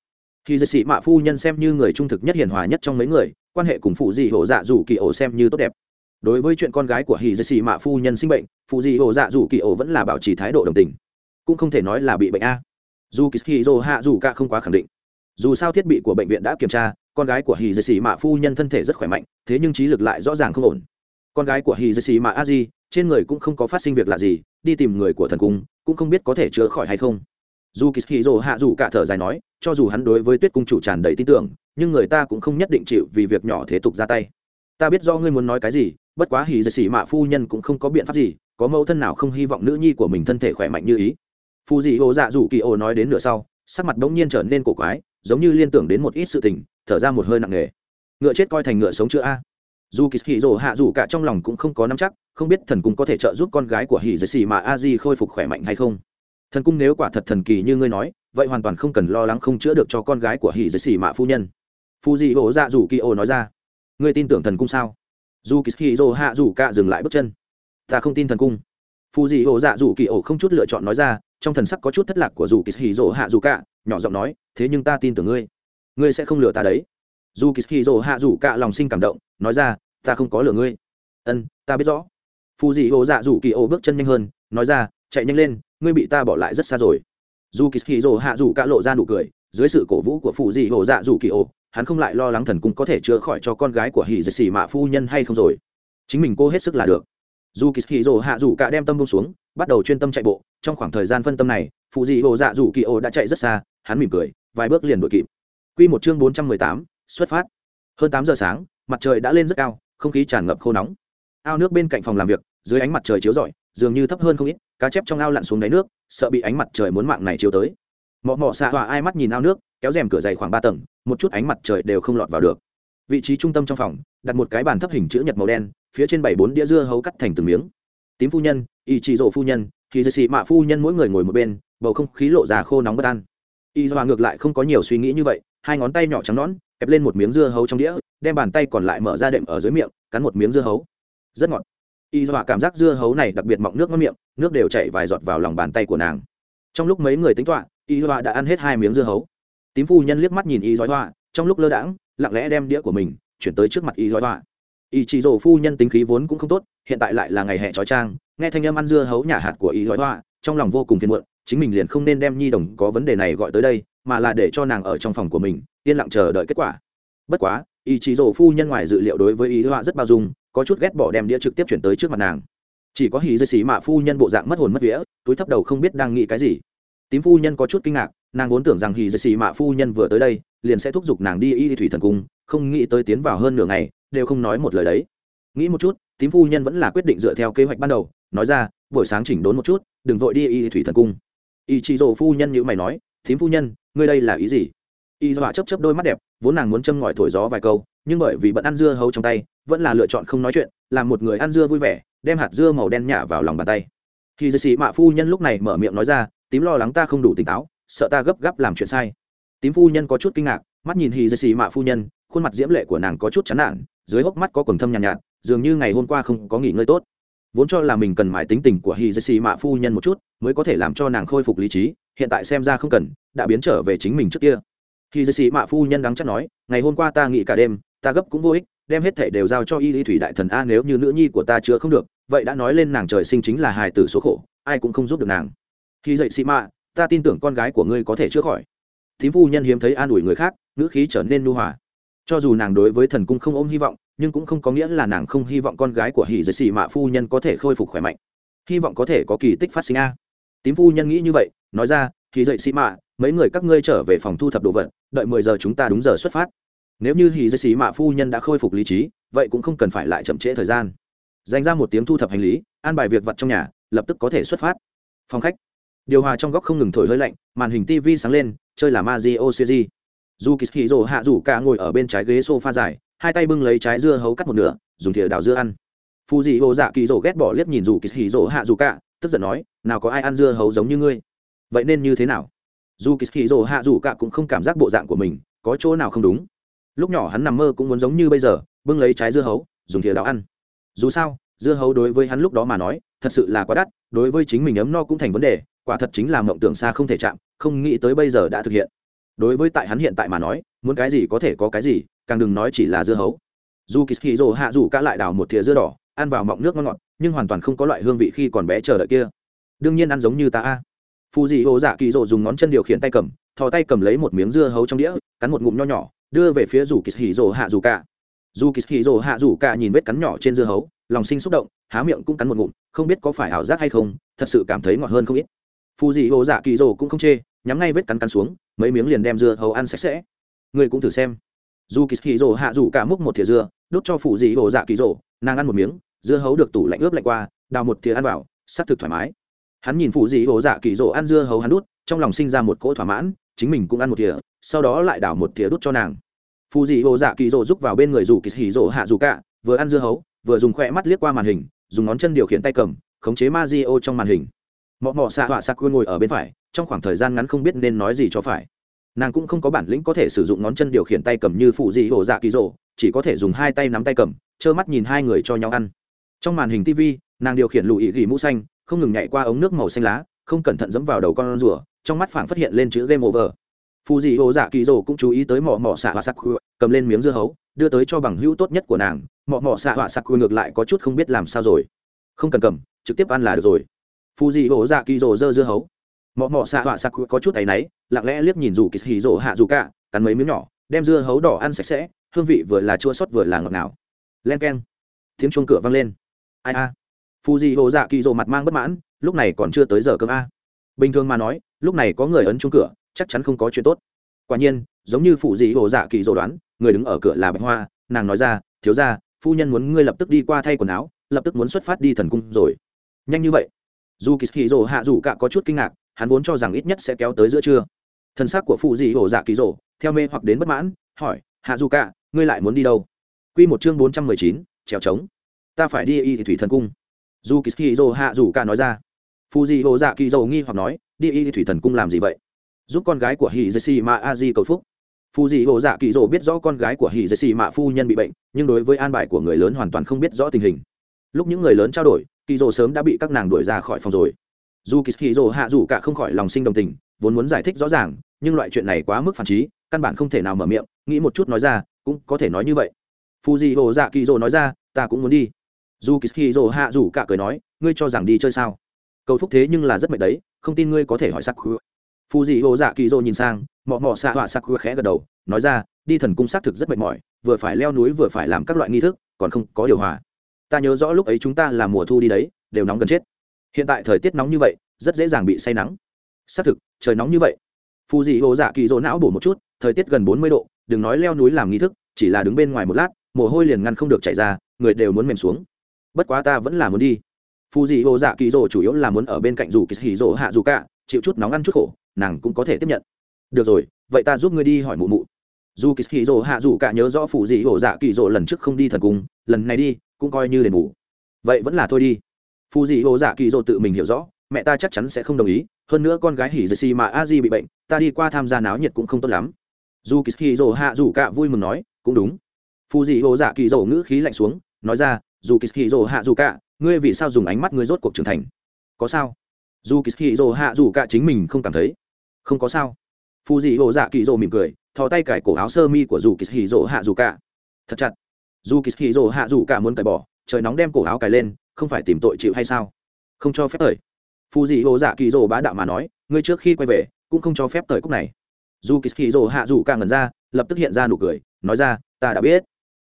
Hì dây xì mạ phu nhân xem như người trung thực nhất, hiền hòa nhất trong mấy người, quan hệ cùng phù dị hồ dạ dù kỳ ổ xem như tốt đẹp. Đối với chuyện con gái của hì dây xì mạ phu nhân sinh bệnh phù dị hồ dạ dù kỳ ổ vẫn là bảo trì thái độ đồng tình. Cũng không thể nói là bị bệnh a. Dù kỳ hì Dỗ hạ dù cả không quá khẳng định. Dù sao thiết bị của bệnh viện đã kiểm tra con gái của hì dây xì mạ phu nhân thân thể rất khỏe mạnh, thế nhưng trí lực lại rõ ràng không ổn. Con gái của hì dây xì mạ a di, trên người cũng không có phát sinh việc lạ gì, đi tìm người của thần cung, cũng không biết có thể chữa khỏi hay không. Dù kỳ hì dô hạ dù cả thở dài nói, cho dù hắn đối với tuyết cung chủ tràn đầy tin tưởng, nhưng người ta cũng không nhất định chịu vì việc nhỏ thế tục ra tay. Ta biết do ngươi muốn nói cái gì, bất quá hì dây xì mạ phu nhân cũng không có biện pháp gì, có mẫu thân nào không hy vọng nữ nhi của mình thân thể khỏe mạnh như ý. Phù dị ô dạ dù kỳ ô nói đến nửa sau, sắc mặt bỗng nhiên trở nên cổ quái, giống như liên tưởng đến một ít sự tình thở ra một hơi nặng nề. Ngựa chết coi thành ngựa sống chưa a? Dù kỳ hì rồ hạ dù cả trong lòng cũng không có nắm chắc, không biết thần cung có thể trợ giúp con gái của hì dây xì mà a di khôi phục khỏe mạnh hay không. Thần cung nếu quả thật thần kỳ như ngươi nói, vậy hoàn toàn không cần lo lắng không chữa được cho con gái của hì dây xì mạ phu nhân. Phu dị hổ dạ dù kỳ ô nói ra. Ngươi tin tưởng thần cung sao? Dù kỳ hì rồ hạ dù cả dừng lại bước chân. Ta không tin thần cung. Phu dị hồ dạ dù kỳ ô không chút lựa chọn nói ra, trong thần sắc có chút thất lạc của dù kỳ hì rồ hạ dù cả, nhỏ giọng nói, thế nhưng ta tin tưởng ngươi ngươi sẽ không lừa ta đấy. Dù kỳ hạ rủ cả lòng sinh cảm động, nói ra, ta không có lừa ngươi. Ân, ta biết rõ. Phù dị ô dạ rủ kỳ ô bước chân nhanh hơn, nói ra, chạy nhanh lên, ngươi bị ta bỏ lại rất xa rồi. Dù kỳ hạ rủ cả lộ ra nụ cười, dưới sự cổ vũ của phù dị ô dạ rủ kỳ ô hắn không lại lo lắng thần cung có thể chữa khỏi cho con gái của hì dì xì mạ phu nhân hay không rồi. Chính mình cô hết sức là được. Dù kỳ rồ hạ rủ cả đem tâm bông xuống, bắt đầu chuyên tâm chạy bộ. Trong khoảng thời gian phân tâm này phù dị ô dạ rủ kỳ ô đã chạy rất xa, hắn mỉm cười, vài bước liền đội kịp quy một chương bốn trăm mười tám, xuất phát. Hơn tám giờ sáng, mặt trời đã lên rất cao, không khí tràn ngập khô nóng. Ao nước bên cạnh phòng làm việc, dưới ánh mặt trời chiếu rọi, dường như thấp hơn không ít, cá chép trong ao lặn xuống đáy nước, sợ bị ánh mặt trời muốn mạng này chiếu tới. Mọ mọ xạ tỏa ai mắt nhìn ao nước, kéo rèm cửa dày khoảng ba tầng, một chút ánh mặt trời đều không lọt vào được. Vị trí trung tâm trong phòng, đặt một cái bàn thấp hình chữ nhật màu đen, phía trên bảy bốn đĩa dưa hấu cắt thành từng miếng. Tím phu nhân y chỉ rổ phu nhân thì dư sĩ mạ phu nhân mỗi người ngồi một bên, bầu không khí lộ ra khô nóng bất an. Y doa ngược lại không có nhiều suy nghĩ như vậy hai ngón tay nhỏ trắng nõn, kẹp lên một miếng dưa hấu trong đĩa, đem bàn tay còn lại mở ra đệm ở dưới miệng, cắn một miếng dưa hấu. Rất ngọt. Y dọa cảm giác dưa hấu này đặc biệt mọng nước ngon miệng, nước đều chảy vài giọt vào lòng bàn tay của nàng. Trong lúc mấy người tính toạ y dọa đã ăn hết hai miếng dưa hấu. Tím phu nhân liếc mắt nhìn y doa trong lúc lơ đãng, lặng lẽ đem đĩa của mình chuyển tới trước mặt y doa y chỉ rổ phu nhân tính khí vốn cũng không tốt, hiện tại lại là ngày hè trói trang, nghe thanh âm ăn dưa hấu nhà hạt của y dọa hoa trong lòng vô cùng phiền muộn, chính mình liền không nên đem nhi đồng có vấn đề này gọi tới đây mà là để cho nàng ở trong phòng của mình, yên lặng chờ đợi kết quả. Bất quá ý chỉ rổ phu nhân ngoài dự liệu đối với ý họa rất bao dung, có chút ghét bỏ đem đĩa trực tiếp chuyển tới trước mặt nàng. Chỉ có hỉ dây xí mạ phu nhân bộ dạng mất hồn mất vía, túi thấp đầu không biết đang nghĩ cái gì. Tím phu nhân có chút kinh ngạc, nàng vốn tưởng rằng hỉ dây xí mạ phu nhân vừa tới đây, liền sẽ thúc giục nàng đi y thủy thần cung, không nghĩ tới tiến vào hơn nửa ngày, đều không nói một lời đấy. Nghĩ một chút, tím phu nhân vẫn là quyết định dựa theo kế hoạch ban đầu, nói ra, buổi sáng chỉnh đốn một chút, đừng vội đi y thủy thần cung. Y chị rổ phu nhân như mày nói, tím phu nhân ngươi đây là ý gì? Y dọa chấp chấp đôi mắt đẹp vốn nàng muốn châm ngòi thổi gió vài câu nhưng bởi vì bận ăn dưa hấu trong tay vẫn là lựa chọn không nói chuyện làm một người ăn dưa vui vẻ đem hạt dưa màu đen nhả vào lòng bàn tay. Khi dư sĩ mạ phu nhân lúc này mở miệng nói ra tím lo lắng ta không đủ tỉnh táo sợ ta gấp gáp làm chuyện sai. Tím phu nhân có chút kinh ngạc mắt nhìn hì dư sĩ mạ phu nhân khuôn mặt diễm lệ của nàng có chút chán nản dưới hốc mắt có quần thâm nhàn nhạt, nhạt dường như ngày hôm qua không có nghỉ ngơi tốt. Vốn cho là mình cần mải tính tình của hì dư sĩ mạ phu nhân một chút mới có thể làm cho nàng khôi phục lý trí hiện tại xem ra không cần, đã biến trở về chính mình trước kia. Khi dê xì mạ phu nhân đắng chắc nói, ngày hôm qua ta nghĩ cả đêm, ta gấp cũng vô ích, đem hết thể đều giao cho y lý thủy đại thần a, nếu như nữ nhi của ta chữa không được, vậy đã nói lên nàng trời sinh chính là hài tử số khổ, ai cũng không giúp được nàng. Khi dậy xì mạ, ta tin tưởng con gái của ngươi có thể chữa khỏi. Thím phu nhân hiếm thấy an ủi người khác, ngữ khí trở nên nu hòa. Cho dù nàng đối với thần cung không ôm hy vọng, nhưng cũng không có nghĩa là nàng không hy vọng con gái của hỉ dậy xì mạ phu nhân có thể khôi phục khỏe mạnh. Hy vọng có thể có kỳ tích phát sinh a. Tím phu nhân nghĩ như vậy nói ra thì dậy xì mạ, mấy người các ngươi trở về phòng thu thập đồ vật, đợi mười giờ chúng ta đúng giờ xuất phát. Nếu như hì dây xì mạ phu nhân đã khôi phục lý trí, vậy cũng không cần phải lại chậm trễ thời gian. Dành ra một tiếng thu thập hành lý, an bài việc vặt trong nhà, lập tức có thể xuất phát. Phòng khách. Điều hòa trong góc không ngừng thổi hơi lạnh, màn hình tv sáng lên, chơi là mazio series dù kỳ hì rồ hạ rủ cả ngồi ở bên trái ghế s o f a dài, hai tay bưng lấy trái dưa hấu cắt một nửa, dùng thìa đào dưa ăn. Phù dị ô dạ kỳ rồ ghét bỏ liếc nhìn dù kỳ hì rồ hạ rủ cả, tức giận nói, nào có ai ăn dưa hấu giống như ngươi? Vậy nên như thế nào? Dù kỳ hì rồ hạ dù cả cũng không cảm giác bộ dạng của mình có chỗ nào không đúng. Lúc nhỏ hắn nằm mơ cũng muốn giống như bây giờ, bưng lấy trái dưa hấu, dùng thìa đào ăn. Dù sao, dưa hấu đối với hắn lúc đó mà nói, thật sự là quá đắt, đối với chính mình ấm no cũng thành vấn đề, quả thật chính là mộng tưởng xa không thể chạm, không nghĩ tới bây giờ đã thực hiện. Đối với tại hắn hiện tại mà nói, muốn cái gì có thể có cái gì, càng đừng nói chỉ là dưa hấu. Dù kỳ hì rồ hạ dù cả lại đào một thìa dưa đỏ, ăn vào mọng nước ngon ngọt, nhưng hoàn toàn không có loại hương vị khi còn bé chờ đợi kia. Đương nhiên ăn giống như ta a phù dị hồ dạ kỳ dỗ dùng ngón chân điều khiển tay cầm, thò tay cầm lấy một miếng dưa hấu trong đĩa, cắn một ngụm nho nhỏ, đưa về phía dù kỳ Hỉ rồ hạ dù cả. Dù kỳ Hỉ rồ hạ dù cả nhìn vết cắn nhỏ trên dưa hấu, lòng sinh xúc động, há miệng cũng cắn một ngụm, không biết có phải ảo giác hay không, thật sự cảm thấy ngọt hơn không ít. Phù dị hồ dạ kỳ dỗ cũng không chê, nhắm ngay vết cắn cắn xuống, mấy miếng liền đem dưa hấu ăn sạch sẽ. Người cũng thử xem. Dù kỳ Hỉ rồ hạ dù cả múc một thìa dưa đốt cho phù dị hồ dạ kỳ dỗ, nàng ăn một miếng, dưa hấu được tủ lạnh ướp lạnh qua, đào một thìa ăn vào s thực thoải mái hắn nhìn phụ dị hồ dạ kỳ rỗ ăn dưa hấu hắn đút, trong lòng sinh ra một cỗ thỏa mãn, chính mình cũng ăn một thìa, sau đó lại đảo một thìa đút cho nàng. Phụ dị hồ dạ kỳ rỗ giúp vào bên người rủ kỳ hỉ rỗ hạ dù cả, vừa ăn dưa hấu, vừa dùng khoe mắt liếc qua màn hình, dùng ngón chân điều khiển tay cầm, khống chế ma di ô trong màn hình. Mọ mọ xạ họa sạc ngồi ở bên phải, trong khoảng thời gian ngắn không biết nên nói gì cho phải. Nàng cũng không có bản lĩnh có thể sử dụng ngón chân điều khiển tay cầm như phụ dị hổ dạ kỳ rỗ chỉ có thể dùng hai tay nắm tay cầm, trơ mắt nhìn hai người cho nhau ăn. Trong màn hình tv nàng điều khiển lụy gỉ mũ xanh không ngừng nhảy qua ống nước màu xanh lá, không cẩn thận dẫm vào đầu con rùa, trong mắt phảng phát hiện lên chữ game over. Phù dị ô dạ kỳ rồ cũng chú ý tới mỏ mọ xạ họa sắc cầm lên miếng dưa hấu, đưa tới cho bằng hữu tốt nhất của nàng. Mỏ mọ xạ họa sắc ngược lại có chút không biết làm sao rồi. Không cần cầm, trực tiếp ăn là được rồi. Phù dị ô dạ kỳ rồ dơ dưa hấu. Mỏ mọ xạ họa sặc có chút tay náy, lặng lẽ liếc nhìn dù kỳ hì rồ hạ dù cả, cắn mấy miếng nhỏ, đem dưa hấu đỏ ăn sạch sẽ, hương vị vừa là chua sót vừa là ngọt ngào. Len keng. Tiếng chuông cửa vang lên. Ai a? Phù dị hồ dạ kỳ rồ mặt mang bất mãn, lúc này còn chưa tới giờ cơm a. Bình thường mà nói, lúc này có người ấn chung cửa, chắc chắn không có chuyện tốt. Quả nhiên, giống như phụ dị hồ dạ kỳ rồ đoán, người đứng ở cửa là bạch hoa, nàng nói ra, thiếu ra phu nhân muốn ngươi lập tức đi qua thay quần áo, lập tức muốn xuất phát đi thần cung rồi. Nhanh như vậy, dù kỳ hì rồ hạ dù cả có chút kinh ngạc, hắn vốn cho rằng ít nhất sẽ kéo tới giữa trưa. Thân xác của phụ dị hổ dạ kỳ rồ theo mê hoặc đến bất mãn, hỏi, hạ dù cả, ngươi lại muốn đi đâu? Q một chương bốn trăm mười chín, trèo trống. Ta phải đi y thủy thần cung dù kỳ kỳ dô hạ dù cả nói ra. Phù dị hồ dạ kỳ rồ nghi hoặc nói, đi y thủy thần cung làm gì vậy? Giúp con gái của hì dê xì mạ a di cầu phúc. Phù dị hồ dạ kỳ rồ biết rõ con gái của hì dê xì mạ phu nhân bị bệnh, nhưng đối với an bài của người lớn hoàn toàn không biết rõ tình hình. Lúc những người lớn trao đổi kỳ rồ sớm đã bị các nàng đuổi ra khỏi phòng rồi. Dù kỳ rồ hạ dù cả không khỏi lòng sinh đồng tình, vốn muốn giải thích rõ ràng, nhưng loại chuyện này quá mức phản trí, căn bản không thể nào mở miệng, nghĩ một chút nói ra, cũng có thể nói như vậy. Phù dị hồ dạ kỳ rồ nói ra, ta cũng muốn đi dù kỳ rồ hạ dù cả cười nói, ngươi cho rằng đi chơi sao? Cầu phúc thế nhưng là rất mệt đấy, không tin ngươi có thể hỏi sắc phù dị ô dạ kỳ rồ nhìn sang, mọ mọ xạ họa sắc khẽ gật đầu, nói ra, đi thần cung xác thực rất mệt mỏi, vừa phải leo núi vừa phải làm các loại nghi thức, còn không có điều hòa. Ta nhớ rõ lúc ấy chúng ta là mùa thu đi đấy, đều nóng gần chết. Hiện tại thời tiết nóng như vậy, rất dễ dàng bị say nắng. Xác thực, trời nóng như vậy. Phù dị ô dạ kỳ dỗ não bổ một chút, thời tiết gần bốn mươi độ, đừng nói leo núi làm nghi thức, chỉ là đứng bên ngoài một lát, mồ hôi liền ngăn không được chảy ra, người đều muốn mềm xuống bất quá ta vẫn là muốn đi. Phù dị hồ dạ kỳ dỗ chủ yếu là muốn ở bên cạnh dù kỳ hì dỗ hạ dù cả, chịu chút nóng ăn chút khổ, nàng cũng có thể tiếp nhận. Được rồi, vậy ta giúp ngươi đi hỏi mụ mụ. Dù kỳ hì dỗ hạ dù cả nhớ rõ phù dị hồ dạ kỳ dỗ lần trước không đi thần cung, lần này đi, cũng coi như đền bù. Vậy vẫn là thôi đi. Phù dị hồ dạ kỳ dỗ tự mình hiểu rõ, mẹ ta chắc chắn sẽ không đồng ý, hơn nữa con gái hỉ dì xì mà a di bị bệnh, ta đi qua tham gia náo nhiệt cũng không tốt lắm. Dù kỳ hì dỗ hạ dù cả vui mừng nói, cũng đúng. Phù dị hồ dạ kỳ dỗ ngữ khí lạnh xuống, nói ra dù kỳ dỗ hạ dù cả ngươi vì sao dùng ánh mắt ngươi rốt cuộc trưởng thành? Có sao? Dù kỳ dỗ hạ dù cả chính mình không cảm thấy. Không có sao. Phù dị hồ dạ kỳ dỗ mỉm cười, thò tay cải cổ áo sơ mi của dù kỳ dỗ hạ dù cả thật chặt. Dù kỳ dỗ hạ dù cả muốn cải bỏ, trời nóng đem cổ áo cài lên, không phải tìm tội chịu hay sao? Không cho phép thời. Phù dị hồ dạ kỳ dỗ bá đạo mà nói, ngươi trước khi quay về, cũng không cho phép thời cúc này. Dù kỳ dỗ hạ dù cả ngần ra, lập tức hiện ra nụ cười, nói ra, ta đã biết.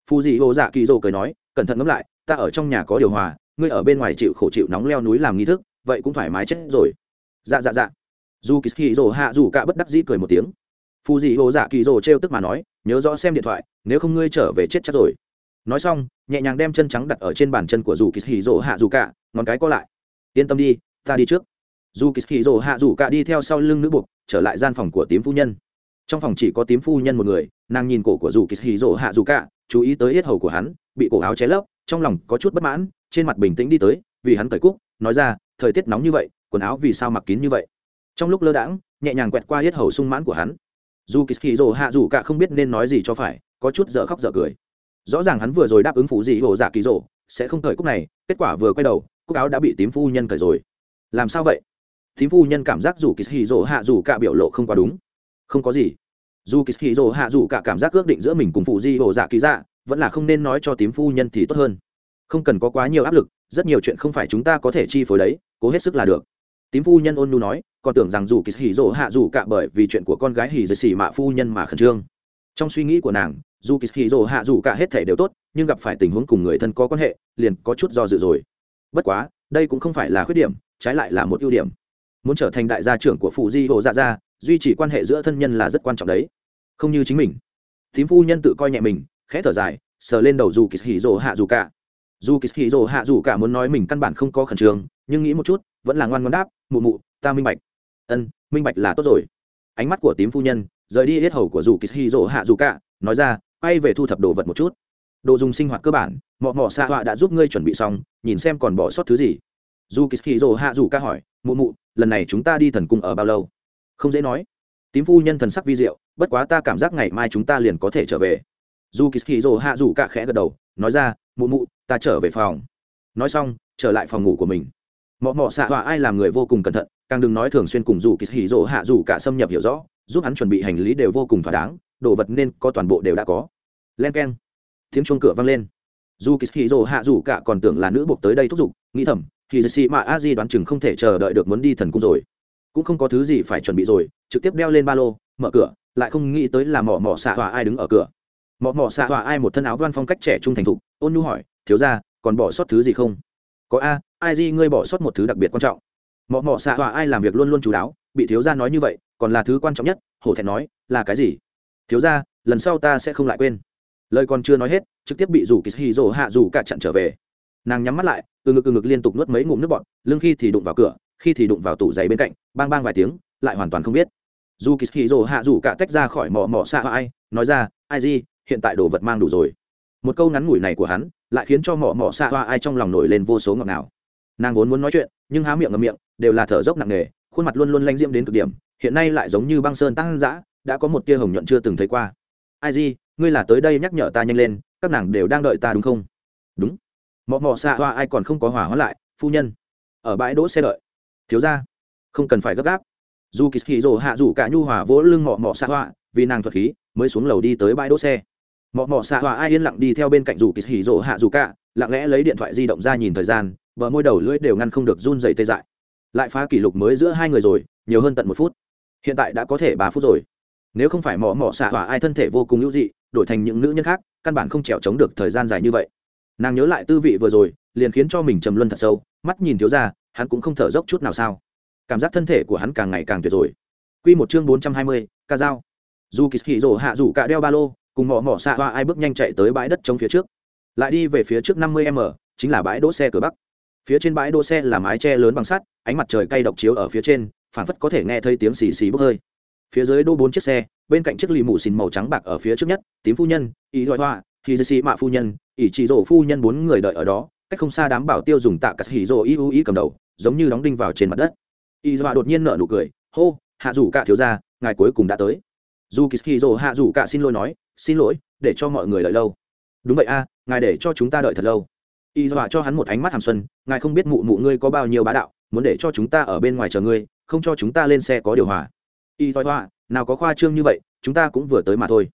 Phù dị hồ dạ kỳ dỗ cười nói, cẩn thận ngẫm lại ta ở trong nhà có điều hòa, ngươi ở bên ngoài chịu khổ chịu nóng leo núi làm nghi thức, vậy cũng thoải mái chết rồi. Dạ dạ dạ. Dù kỳ kỳ rồ hạ dù cả bất đắc dĩ cười một tiếng. Phù dị hồ dạ kỳ dỗ trêu tức mà nói, nhớ rõ xem điện thoại, nếu không ngươi trở về chết chắc rồi. Nói xong, nhẹ nhàng đem chân trắng đặt ở trên bàn chân của dù kỳ kỳ rồ hạ dù cả, ngón cái co lại. Yên tâm đi, ta đi trước. Dù kỳ kỳ rồ hạ dù cả đi theo sau lưng nữ buộc, trở lại gian phòng của tím phu nhân. Trong phòng chỉ có tím phu nhân một người, nàng nhìn cổ của dù kỳ hì rỗ hạ dù cả, chú ý tới yết hầu của hắn, bị cổ áo cháy lấp trong lòng có chút bất mãn trên mặt bình tĩnh đi tới vì hắn cởi cúc nói ra thời tiết nóng như vậy quần áo vì sao mặc kín như vậy? Trong lúc lơ đãng nhẹ nhàng quẹt qua hết hầu sung mãn của hắn. Dù kỳ hì rồ hạ dù cả không biết nên nói gì cho phải có chút dở khóc dở cười. Rõ ràng hắn vừa rồi đáp ứng phụ gì hồ dạ kỳ rồ, sẽ không cởi cúc này kết quả vừa quay đầu cúc áo đã bị tím phu nhân cởi rồi. Làm sao vậy? Tím phu nhân cảm giác dù kỳ hì rồ hạ dù cả biểu lộ không quá đúng. Không có gì. Dù kỳ hì rồ hạ dù cả cảm giác ước định giữa mình cùng phụ di hồ dạ kỳ dạ vẫn là không nên nói cho tím phu nhân thì tốt hơn. Không cần có quá nhiều áp lực, rất nhiều chuyện không phải chúng ta có thể chi phối đấy, cố hết sức là được. Tím phu nhân ôn nu nói, còn tưởng rằng dù kỳ hỉ rỗ hạ dù cả bởi vì chuyện của con gái hỉ dì xỉ mạ phu nhân mà khẩn trương. Trong suy nghĩ của nàng, dù kỳ hỉ rỗ hạ dù cả hết thể đều tốt, nhưng gặp phải tình huống cùng người thân có quan hệ, liền có chút do dự rồi. Bất quá, đây cũng không phải là khuyết điểm, trái lại là một ưu điểm. Muốn trở thành đại gia trưởng của phụ di hộ dạ gia, duy trì quan hệ giữa thân nhân là rất quan trọng đấy. Không như chính mình. Tím phu nhân tự coi nhẹ mình khẽ thở dài, sờ lên đầu dù kỳ hì rỗ hạ dù cả dù kỳ hì rỗ hạ dù cả muốn nói mình căn bản không có khẩn trương, nhưng nghĩ một chút, vẫn là ngoan ngoan đáp, mụ mụ, ta minh bạch. Ân, minh bạch là tốt rồi. Ánh mắt của tím phu nhân rời đi hết hầu của dù kỳ hì rỗ hạ dù cả nói ra, quay về thu thập đồ vật một chút. Đồ dùng sinh hoạt cơ bản, mọ mọ xạ họa đã giúp ngươi chuẩn bị xong, nhìn xem còn bỏ sót thứ gì. Dù kỳ hì rỗ hạ dù cả hỏi, mụ mụ, lần này chúng ta đi thần cung ở bao lâu? Không dễ nói. Tím phu nhân thần sắc vi diệu, bất quá ta cảm giác ngày mai chúng ta liền có thể trở về dù kỳ hì rỗ hạ dù cả khẽ gật đầu, nói ra, mụ mụ, ta trở về phòng. Nói xong, trở lại phòng ngủ của mình. Mọ mọ xạ họa ai làm người vô cùng cẩn thận, càng đừng nói thường xuyên cùng dù kỳ hì rỗ hạ dù cả xâm nhập hiểu rõ, giúp hắn chuẩn bị hành lý đều vô cùng thỏa đáng, đồ vật nên có toàn bộ đều đã có. Len k e n tiếng chuông cửa vang lên. Dù kỳ hì rỗ hạ dù cả còn tưởng là nữ buộc tới đây thúc giục, nghĩ thầm thì sĩ mà a di đoán chừng không thể chờ đợi được muốn đi thần cung rồi. Cũng không có thứ gì phải chuẩn bị rồi, trực tiếp đeo lên ba lô, mở cửa, lại không nghĩ tới là mỏ mỏ xạ hòa ai đứng ở cửa mọ mọ xạ họa ai một thân áo đoan phong cách trẻ trung thành thục, ôn nhu hỏi, thiếu ra còn bỏ sót thứ gì không? Có a, ai gì ngươi bỏ sót một thứ đặc biệt quan trọng. Mọ mọ xạ họa ai làm việc luôn luôn chú đáo, bị thiếu ra nói như vậy, còn là thứ quan trọng nhất, hổ thẹn nói, là cái gì? Thiếu ra lần sau ta sẽ không lại quên. Lời còn chưa nói hết, trực tiếp bị rủ kỳ hì rồ hạ rủ cả chặn trở về. Nàng nhắm mắt lại, từ ngực từ ngực liên tục nuốt mấy ngụm nước bọt, lưng khi thì đụng vào cửa, khi thì đụng vào tủ giày bên cạnh, bang bang vài tiếng, lại hoàn toàn không biết. Dù kỳ hì rồ hạ rủ cả tách ra khỏi mỏ mỏ xạ ai, nói ra, ai gì hiện tại đồ vật mang đủ rồi. Một câu ngắn ngủi này của hắn lại khiến cho mỏ mỏ xa hoa ai trong lòng nổi lên vô số ngọt nào nàng vốn muốn nói chuyện, nhưng há miệng ngậm miệng, đều là thở dốc nặng nề, khuôn mặt luôn luôn lanh diễm đến cực điểm, hiện nay lại giống như băng sơn tăng dã, đã có một tia hồng nhuận chưa từng thấy qua. Ai gì ngươi là tới đây nhắc nhở ta nhanh lên, các nàng đều đang đợi ta đúng không? Đúng. Mọ mọ xạ hoa ai còn không có hỏa hóa lại, phu nhân, ở bãi đỗ xe đợi. Thiếu ra không cần phải gấp gáp. Dù kỳ hì rồ hạ rủ cả nhu hòa vỗ lưng mọ mọ xạ hoa, vì nàng thuật khí, mới xuống lầu đi tới bãi đỗ xe mọ mọ xạ hòa ai yên lặng đi theo bên cạnh dù kỳ hỉ rỗ hạ rủ cả, lặng lẽ lấy điện thoại di động ra nhìn thời gian, bờ môi đầu lưỡi đều ngăn không được run dày tê dại. Lại phá kỷ lục mới giữa hai người rồi, nhiều hơn tận một phút. Hiện tại đã có thể ba phút rồi. Nếu không phải mỏ mỏ xạ hỏa ai thân thể vô cùng hữu dị, đổi thành những nữ nhân khác, căn bản không trèo trống được thời gian dài như vậy. Nàng nhớ lại tư vị vừa rồi, liền khiến cho mình trầm luân thật sâu, mắt nhìn thiếu ra hắn cũng không thở dốc chút nào sao. Cảm giác thân thể của hắn càng ngày càng tuyệt rồi. Q một chương bốn trăm hai mươi, ca dao. Dù kỳ hì rổ hạ rủ cả đeo ba lô cùng mỏ mỏ xạ hoa ai bước nhanh chạy tới bãi đất trống phía trước. Lại đi về phía trước năm mươi m, chính là bãi đỗ xe cửa bắc. Phía trên bãi đỗ xe là mái tre lớn bằng sắt, ánh mặt trời cay độc chiếu ở phía trên phản phất có thể nghe thấy tiếng xì xì bốc hơi. Phía dưới đỗ bốn chiếc xe, bên cạnh chiếc lì mù xìn màu trắng bạc ở phía trước nhất, tím phu nhân ý loại hoa thì dư xì mạ phu nhân ý chỉ rổ phu nhân bốn người đợi ở đó, cách không xa đám bảo tiêu dùng tạ cắt hỉ rổ ý ưu ý cầm đầu, giống như đóng đinh vào trên mặt đất. Ý dọa đột nhiên nở nụ cười, hô, hạ rủ cả thiếu ra ngài cuối cùng đã tới dù kỳ hạ rủ cả xin lỗi nói, xin lỗi, để cho mọi người đợi lâu. Đúng vậy a, ngài để cho chúng ta đợi thật lâu. Y dọa cho hắn một ánh mắt hàm xuân, ngài không biết mụ mụ ngươi có bao nhiêu bá đạo, muốn để cho chúng ta ở bên ngoài chờ ngươi, không cho chúng ta lên xe có điều hòa. Y thoại hoa nào có khoa trương như vậy, chúng ta cũng vừa tới mà thôi.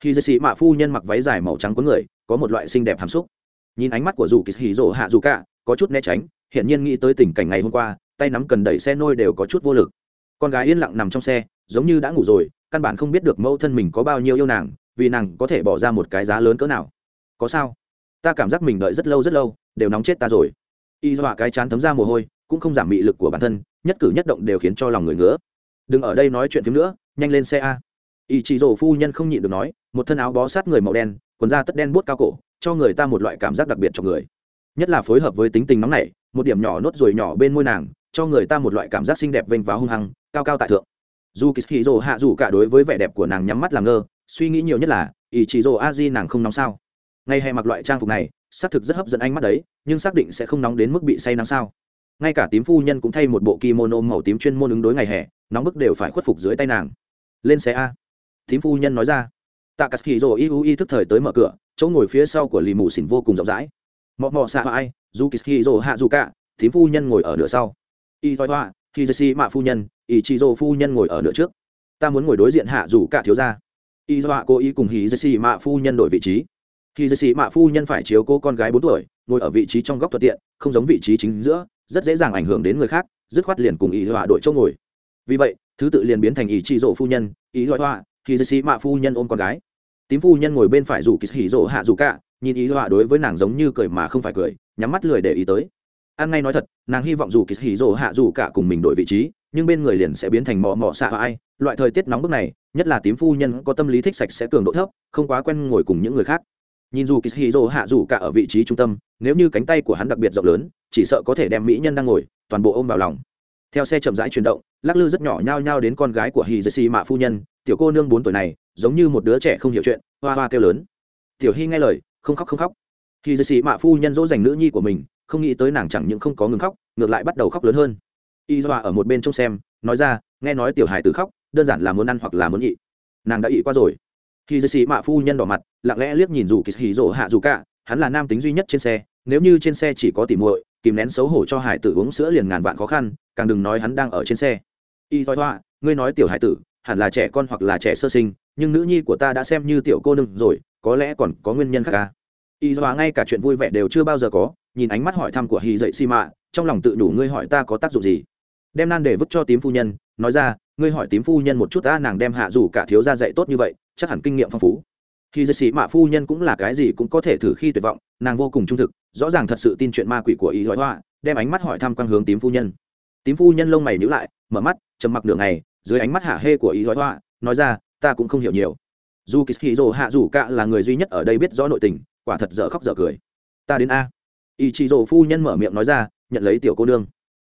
Khi dây sĩ mạ phu nhân mặc váy dài màu trắng có người, có một loại xinh đẹp hàm xúc. Nhìn ánh mắt của dù kỳ hì rỗ hạ dù cả, có chút né tránh hiện nhiên nghĩ tới tình cảnh ngày hôm qua, tay nắm cần đẩy xe nôi đều có chút vô lực con gái yên lặng nằm trong xe, giống như đã ngủ rồi, căn bản không biết được mẫu thân mình có bao nhiêu yêu nàng, vì nàng có thể bỏ ra một cái giá lớn cỡ nào. Có sao? Ta cảm giác mình đợi rất lâu rất lâu, đều nóng chết ta rồi. Y dọa cái chán thấm ra mồ hôi, cũng không giảm mị lực của bản thân, nhất cử nhất động đều khiến cho lòng người ngứa. Đừng ở đây nói chuyện phim nữa, nhanh lên xe a. Y chị rổ phu nhân không nhịn được nói, một thân áo bó sát người màu đen, quần da tất đen buốt cao cổ, cho người ta một loại cảm giác đặc biệt cho người. Nhất là phối hợp với tính tình nóng nảy, một điểm nhỏ nốt ruồi nhỏ bên môi nàng cho người ta một loại cảm giác xinh đẹp vênh váo hung hăng, cao cao tại thượng. Dù kỳ hì hạ dù cả đối với vẻ đẹp của nàng nhắm mắt làm ngơ, suy nghĩ nhiều nhất là ý chỉ rồ a di nàng không nóng sao? Ngay hè mặc loại trang phục này, xác thực rất hấp dẫn ánh mắt đấy, nhưng xác định sẽ không nóng đến mức bị say nắng sao? Ngay cả tím phu nhân cũng thay một bộ kimono màu tím chuyên môn ứng đối ngày hè, nóng bức đều phải khuất phục dưới tay nàng. Lên xe a. Tím phu nhân nói ra. Tạ cà hì rồ y u y thức thời tới mở cửa, chỗ ngồi phía sau của lì mù xỉn vô cùng rộng rãi. Mọ mọ xạ ai dù kỳ hì rồ hạ dù cả tím phu nhân ngồi ở nửa sau y thoi hoa, khi dây xi mạ phu nhân, y chị dô phu nhân ngồi ở nửa trước. Ta muốn ngồi đối diện hạ dù cả thiếu gia. Y dọa cô ý cùng hì dây xi mạ phu nhân đổi vị trí. Khi dây xi mạ phu nhân phải chiếu cô con gái bốn tuổi, ngồi ở vị trí trong góc thuận tiện, không giống vị trí chính giữa, rất dễ dàng ảnh hưởng đến người khác, dứt khoát liền cùng y dọa đổi chỗ ngồi. Vì vậy, thứ tự liền biến thành y chị Dỗ phu nhân, y dọa hoa, khi dây xì mạ phu nhân ôm con gái. Tím phu nhân ngồi bên phải dù kỳ hỉ Dỗ hạ dù cả, nhìn ý dọa đối với nàng giống như cười mà không phải cười, nhắm mắt lười để ý tới ăn ngay nói thật, nàng hy vọng dù kỳ hỉ rồ hạ dù cả cùng mình đổi vị trí, nhưng bên người liền sẽ biến thành mò mò xạ ai. Loại thời tiết nóng bức này, nhất là tím phu nhân có tâm lý thích sạch sẽ cường độ thấp, không quá quen ngồi cùng những người khác. Nhìn dù kỳ hỉ rồ hạ dù cả ở vị trí trung tâm, nếu như cánh tay của hắn đặc biệt rộng lớn, chỉ sợ có thể đem mỹ nhân đang ngồi, toàn bộ ôm vào lòng. Theo xe chậm rãi chuyển động, lắc lư rất nhỏ nhao nhao đến con gái của hì dê xì mạ phu nhân, tiểu cô nương bốn tuổi này, giống như một đứa trẻ không hiểu chuyện, hoa hoa kêu lớn. Tiểu hy nghe lời, không khóc không khóc. Hì dê xì mạ phu nhân dỗ dành nữ nhi của mình không nghĩ tới nàng chẳng những không có ngừng khóc, ngược lại bắt đầu khóc lớn hơn. Y doa ở một bên trông xem, nói ra, nghe nói tiểu hài tử khóc, đơn giản là muốn ăn hoặc là muốn nhị. Nàng đã ị qua rồi. Khi dư sĩ mạ phu nhân đỏ mặt, lặng lẽ liếc nhìn dù kỳ hì rỗ hạ dù cả, hắn là nam tính duy nhất trên xe, nếu như trên xe chỉ có tỉ muội, kìm nén xấu hổ cho hải tử uống sữa liền ngàn vạn khó khăn, càng đừng nói hắn đang ở trên xe. Y thoái hoa, ngươi nói tiểu hải tử, hẳn là trẻ con hoặc là trẻ sơ sinh, nhưng nữ nhi của ta đã xem như tiểu cô nương rồi, có lẽ còn có nguyên nhân khác ca y doa, ngay cả chuyện vui vẻ đều chưa bao giờ có nhìn ánh mắt hỏi thăm của hy dậy xi mạ, trong lòng tự đủ ngươi hỏi ta có tác dụng gì. Đem nan để vứt cho tím phu nhân, nói ra, ngươi hỏi tím phu nhân một chút ta nàng đem hạ dù cả thiếu gia dạy tốt như vậy, chắc hẳn kinh nghiệm phong phú. Khi dây sĩ mạ phu nhân cũng là cái gì cũng có thể thử khi tuyệt vọng, nàng vô cùng trung thực, rõ ràng thật sự tin chuyện ma quỷ của ý hói hoa, đem ánh mắt hỏi thăm quang hướng tím phu nhân. Tím phu nhân lông mày nhíu lại, mở mắt, trầm mặc nửa ngày, dưới ánh mắt hạ hê của ý hói hoa, nói ra, ta cũng không hiểu nhiều. Dù kỳ hì hạ dù cả là người duy nhất ở đây biết rõ nội tình, quả thật dở khóc dở cười. Ta đến a ý chỉ rổ phu nhân mở miệng nói ra, nhận lấy tiểu cô nương.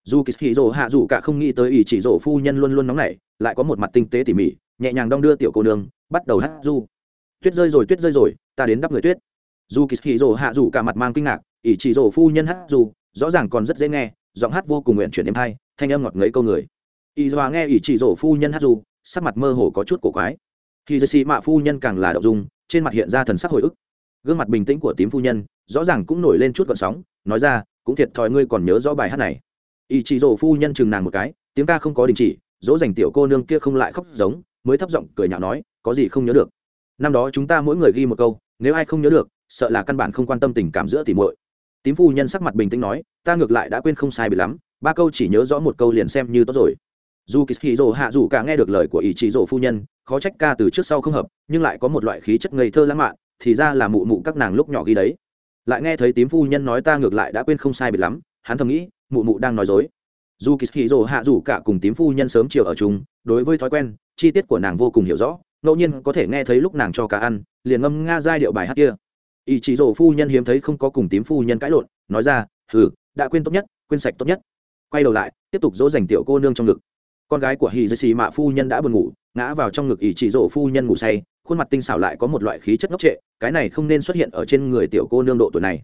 Dù kỳ hì rổ hạ dù cả không nghĩ tới ý chỉ rổ phu nhân luôn luôn nóng nảy, lại có một mặt tinh tế tỉ mỉ, nhẹ nhàng đong đưa tiểu cô nương, bắt đầu hát du. Tuyết rơi rồi, tuyết rơi rồi, ta đến đắp người tuyết. Dù kỳ hì rổ hạ dù cả mặt mang kinh ngạc ý chỉ rổ phu nhân hát dù rõ ràng còn rất dễ nghe, giọng hát vô cùng nguyện chuyển êm hay, thanh âm ngọt ngấy câu người. Ý dọa nghe ý chỉ rổ phu nhân hát dù sắc mặt mơ hồ có chút cổ quái. Khi dây xì mạ phu nhân càng là đậu dung, trên mặt hiện ra thần sắc hồi ức gương mặt bình tĩnh của tím phu nhân, rõ ràng cũng nổi lên chút gợn sóng, nói ra, cũng thiệt thòi ngươi còn nhớ rõ bài hát này. Ý chỉ rổ phu nhân chừng nàng một cái, tiếng ca không có đình chỉ, dỗ dành tiểu cô nương kia không lại khóc giống, mới thấp giọng cười nhạo nói, có gì không nhớ được? Năm đó chúng ta mỗi người ghi một câu, nếu ai không nhớ được, sợ là căn bản không quan tâm tình cảm giữa tỉ muội. Tím phu nhân sắc mặt bình tĩnh nói, ta ngược lại đã quên không sai bị lắm, ba câu chỉ nhớ rõ một câu liền xem như tốt rồi. Dù kỳ dỗ hạ dù cả nghe được lời của ý chị rồ phu nhân, khó trách ca từ trước sau không hợp, nhưng lại có một loại khí chất ngây thơ lãng mạn thì ra là mụ mụ các nàng lúc nhỏ ghi đấy. Lại nghe thấy tím phu nhân nói ta ngược lại đã quên không sai biệt lắm, hắn thầm nghĩ, mụ mụ đang nói dối. Dù kỳ hì rồ hạ dù cả cùng tím phu nhân sớm chiều ở chung, đối với thói quen, chi tiết của nàng vô cùng hiểu rõ, ngẫu nhiên có thể nghe thấy lúc nàng cho cả ăn, liền ngâm nga giai điệu bài hát kia. Ý chí rồ phu nhân hiếm thấy không có cùng tím phu nhân cãi lộn, nói ra, hừ, đã quên tốt nhất, quên sạch tốt nhất. Quay đầu lại, tiếp tục dỗ dành tiểu cô nương trong ngực. Con gái của hì dây xì mạ phu nhân đã buồn ngủ, ngã vào trong ngực ý chỉ dỗ phu nhân ngủ say khuôn mặt tinh xảo lại có một loại khí chất ngốc trệ cái này không nên xuất hiện ở trên người tiểu cô nương độ tuổi này.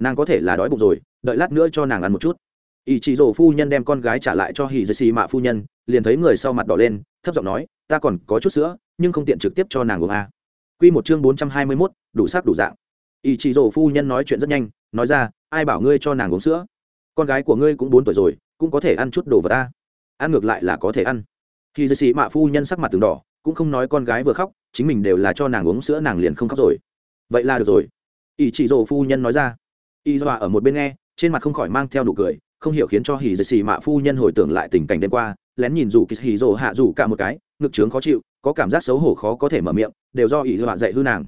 Nàng có thể là đói bụng rồi đợi lát nữa cho nàng ăn một chút. Ý chị rổ phu nhân đem con gái trả lại cho hì dây xì mạ phu nhân liền thấy người sau mặt đỏ lên thấp giọng nói ta còn có chút sữa nhưng không tiện trực tiếp cho nàng uống a Quy một chương bốn trăm hai mươi mốt đủ sắc đủ dạng. Ý chị rổ phu nhân nói chuyện rất nhanh, nói ra, ai bảo ngươi cho nàng uống sữa? Con gái của ngươi cũng bốn tuổi rồi, cũng có thể ăn chút đồ vật ta. Ăn ngược lại là có thể ăn. Hì dây xì mạ phu nhân sắc mặt từng đỏ cũng không nói con gái vừa khóc chính mình đều là cho nàng uống sữa nàng liền không khóc rồi. Vậy là được rồi. Ý chị rồ phu nhân nói ra. Y dọa ở một bên nghe, trên mặt không khỏi mang theo nụ cười, không hiểu khiến cho hì dây xì mạ phu nhân hồi tưởng lại tình cảnh đêm qua, lén nhìn dù kỳ hì rồ hạ dù cả một cái, ngực trướng khó chịu, có cảm giác xấu hổ khó có thể mở miệng, đều do y dọa dạy hư nàng.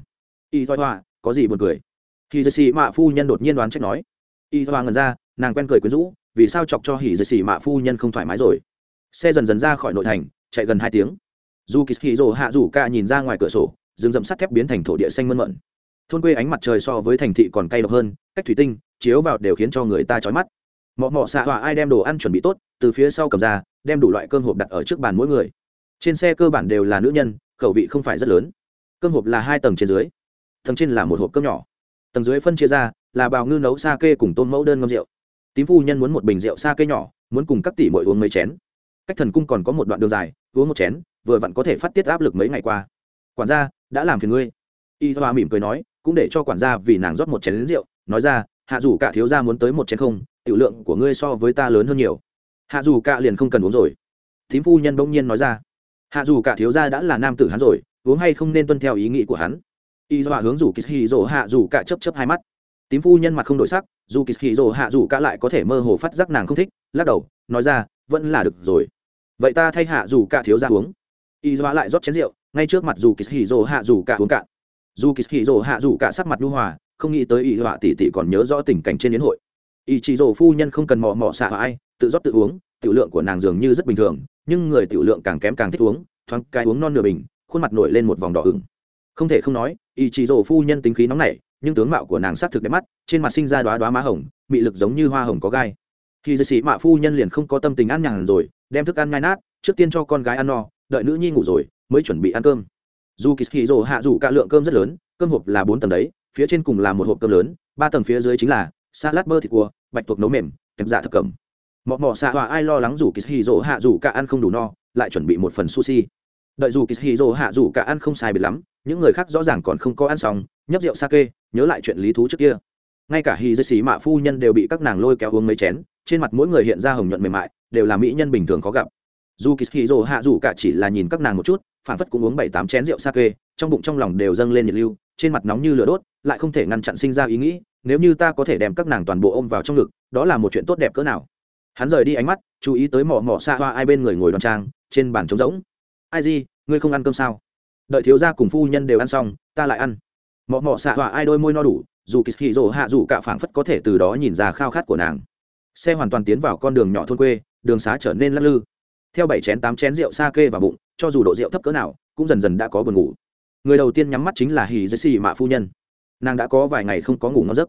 Y dọa có gì buồn cười? Hì dây xì mạ phu nhân đột nhiên đoán trách nói. Y dọa ngần ra, nàng quen cười quyến rũ, vì sao chọc cho hỉ dây xì mạ phu nhân không thoải mái rồi? Xe dần dần ra khỏi nội thành, chạy gần hai tiếng dù kỳ hì rồ hạ rủ ca nhìn ra ngoài cửa sổ, rừng rậm sắt thép biến thành thổ địa xanh mơn mận. Thôn quê ánh mặt trời so với thành thị còn cay độc hơn, cách thủy tinh, chiếu vào đều khiến cho người ta chói mắt. Mọ mọ xạ họa ai đem đồ ăn chuẩn bị tốt, từ phía sau cầm ra, đem đủ loại cơm hộp đặt ở trước bàn mỗi người. Trên xe cơ bản đều là nữ nhân, khẩu vị không phải rất lớn. Cơm hộp là hai tầng trên dưới, tầng trên là một hộp cơm nhỏ. Tầng dưới phân chia ra, là bào ngư nấu sa kê cùng tôn mẫu đơn ngâm rượu. Tím phu nhân muốn một bình rượu sa kê nhỏ, muốn cùng các tỷ bội uống mấy chén. Cách thần cung còn có một đoạn đường dài, uống một chén vừa vặn có thể phát tiết áp lực mấy ngày qua. Quản gia, đã làm phiền ngươi. Y hoa mỉm cười nói, cũng để cho quản gia vì nàng rót một chén lính rượu, nói ra, hạ dù cả thiếu gia muốn tới một chén không, tiểu lượng của ngươi so với ta lớn hơn nhiều. Hạ dù cả liền không cần uống rồi. Thím phu nhân bỗng nhiên nói ra, hạ dù cả thiếu gia đã là nam tử hắn rồi, uống hay không nên tuân theo ý nghĩ của hắn. Y dọa hướng rủ kịch hì hạ dù cả chấp chấp hai mắt. Tím phu nhân mặt không đổi sắc, dù kịch hì hạ dù cả lại có thể mơ hồ phát giác nàng không thích, lắc đầu, nói ra, vẫn là được rồi. Vậy ta thay hạ dù cả thiếu gia uống y dọa lại rót chén rượu, ngay trước mặt dù kỳ hì rỗ hạ dù cả uống cạn. Dù kỳ hì rỗ hạ dù cả sắc mặt lưu hòa, không nghĩ tới y dọa tỷ tỷ còn nhớ rõ tình cảnh trên yến hội. Y chỉ rỗ phu nhân không cần mò mò xạ ai, tự rót tự uống, tiểu lượng của nàng dường như rất bình thường, nhưng người tiểu lượng càng kém càng thích uống, thoáng cái uống non nửa bình, khuôn mặt nổi lên một vòng đỏ ửng. Không thể không nói y chỉ rồ phu nhân tính khí nóng nảy, nhưng tướng mạo của nàng sắc thực đẹp mắt, trên mặt sinh ra đoá đoá má hồng, mị lực giống như hoa hồng có gai. Khi dây sĩ mạ phu nhân liền không có tâm tình ăn nhàn rồi, đem thức ăn nhai nát, trước tiên cho con gái ăn no đợi nữ nhi ngủ rồi mới chuẩn bị ăn cơm. Dù kỳ hì rồ hạ dù cả lượng cơm rất lớn, cơm hộp là bốn tầng đấy, phía trên cùng là một hộp cơm lớn, ba tầng phía dưới chính là salad bơ thịt cua, bạch tuộc nấu mềm, kẹp dạ thập cẩm. Mọ mọ xạ hòa ai lo lắng dù kỳ hì rồ hạ dù cả ăn không đủ no, lại chuẩn bị một phần sushi. Đợi dù kỳ hì rồ hạ dù cả ăn không sai biệt lắm, những người khác rõ ràng còn không có ăn xong, nhấp rượu sake, nhớ lại chuyện lý thú trước kia. Ngay cả hì dây xì mạ phu nhân đều bị các nàng lôi kéo uống mấy chén, trên mặt mỗi người hiện ra hồng nhuận mềm mại, đều là mỹ nhân bình thường khó gặp dù kỳ hì rồ hạ dù cả chỉ là nhìn các nàng một chút, phản phất cũng uống bảy tám chén rượu sake, trong bụng trong lòng đều dâng lên nhiệt lưu, trên mặt nóng như lửa đốt, lại không thể ngăn chặn sinh ra ý nghĩ, nếu như ta có thể đem các nàng toàn bộ ôm vào trong ngực, đó là một chuyện tốt đẹp cỡ nào. Hắn rời đi ánh mắt, chú ý tới mỏ mỏ xa hoa ai bên người ngồi đoan trang, trên bàn trống rỗng. Ai gì ngươi không ăn cơm sao? Đợi thiếu gia cùng phu nhân đều ăn xong, ta lại ăn. Mọ mọ xạ họa ai đôi môi no đủ, dù kỳ hì rỗ hạ dù cả phảng phất có thể từ đó nhìn ra khao khát của nàng. Xe hoàn toàn tiến vào con đường nhỏ thôn quê, đường xá trở nên lắc lư theo bảy chén tám chén rượu sa kê vào bụng, cho dù độ rượu thấp cỡ nào, cũng dần dần đã có buồn ngủ. Người đầu tiên nhắm mắt chính là hì dây xì mạ phu nhân. Nàng đã có vài ngày không có ngủ ngon giấc.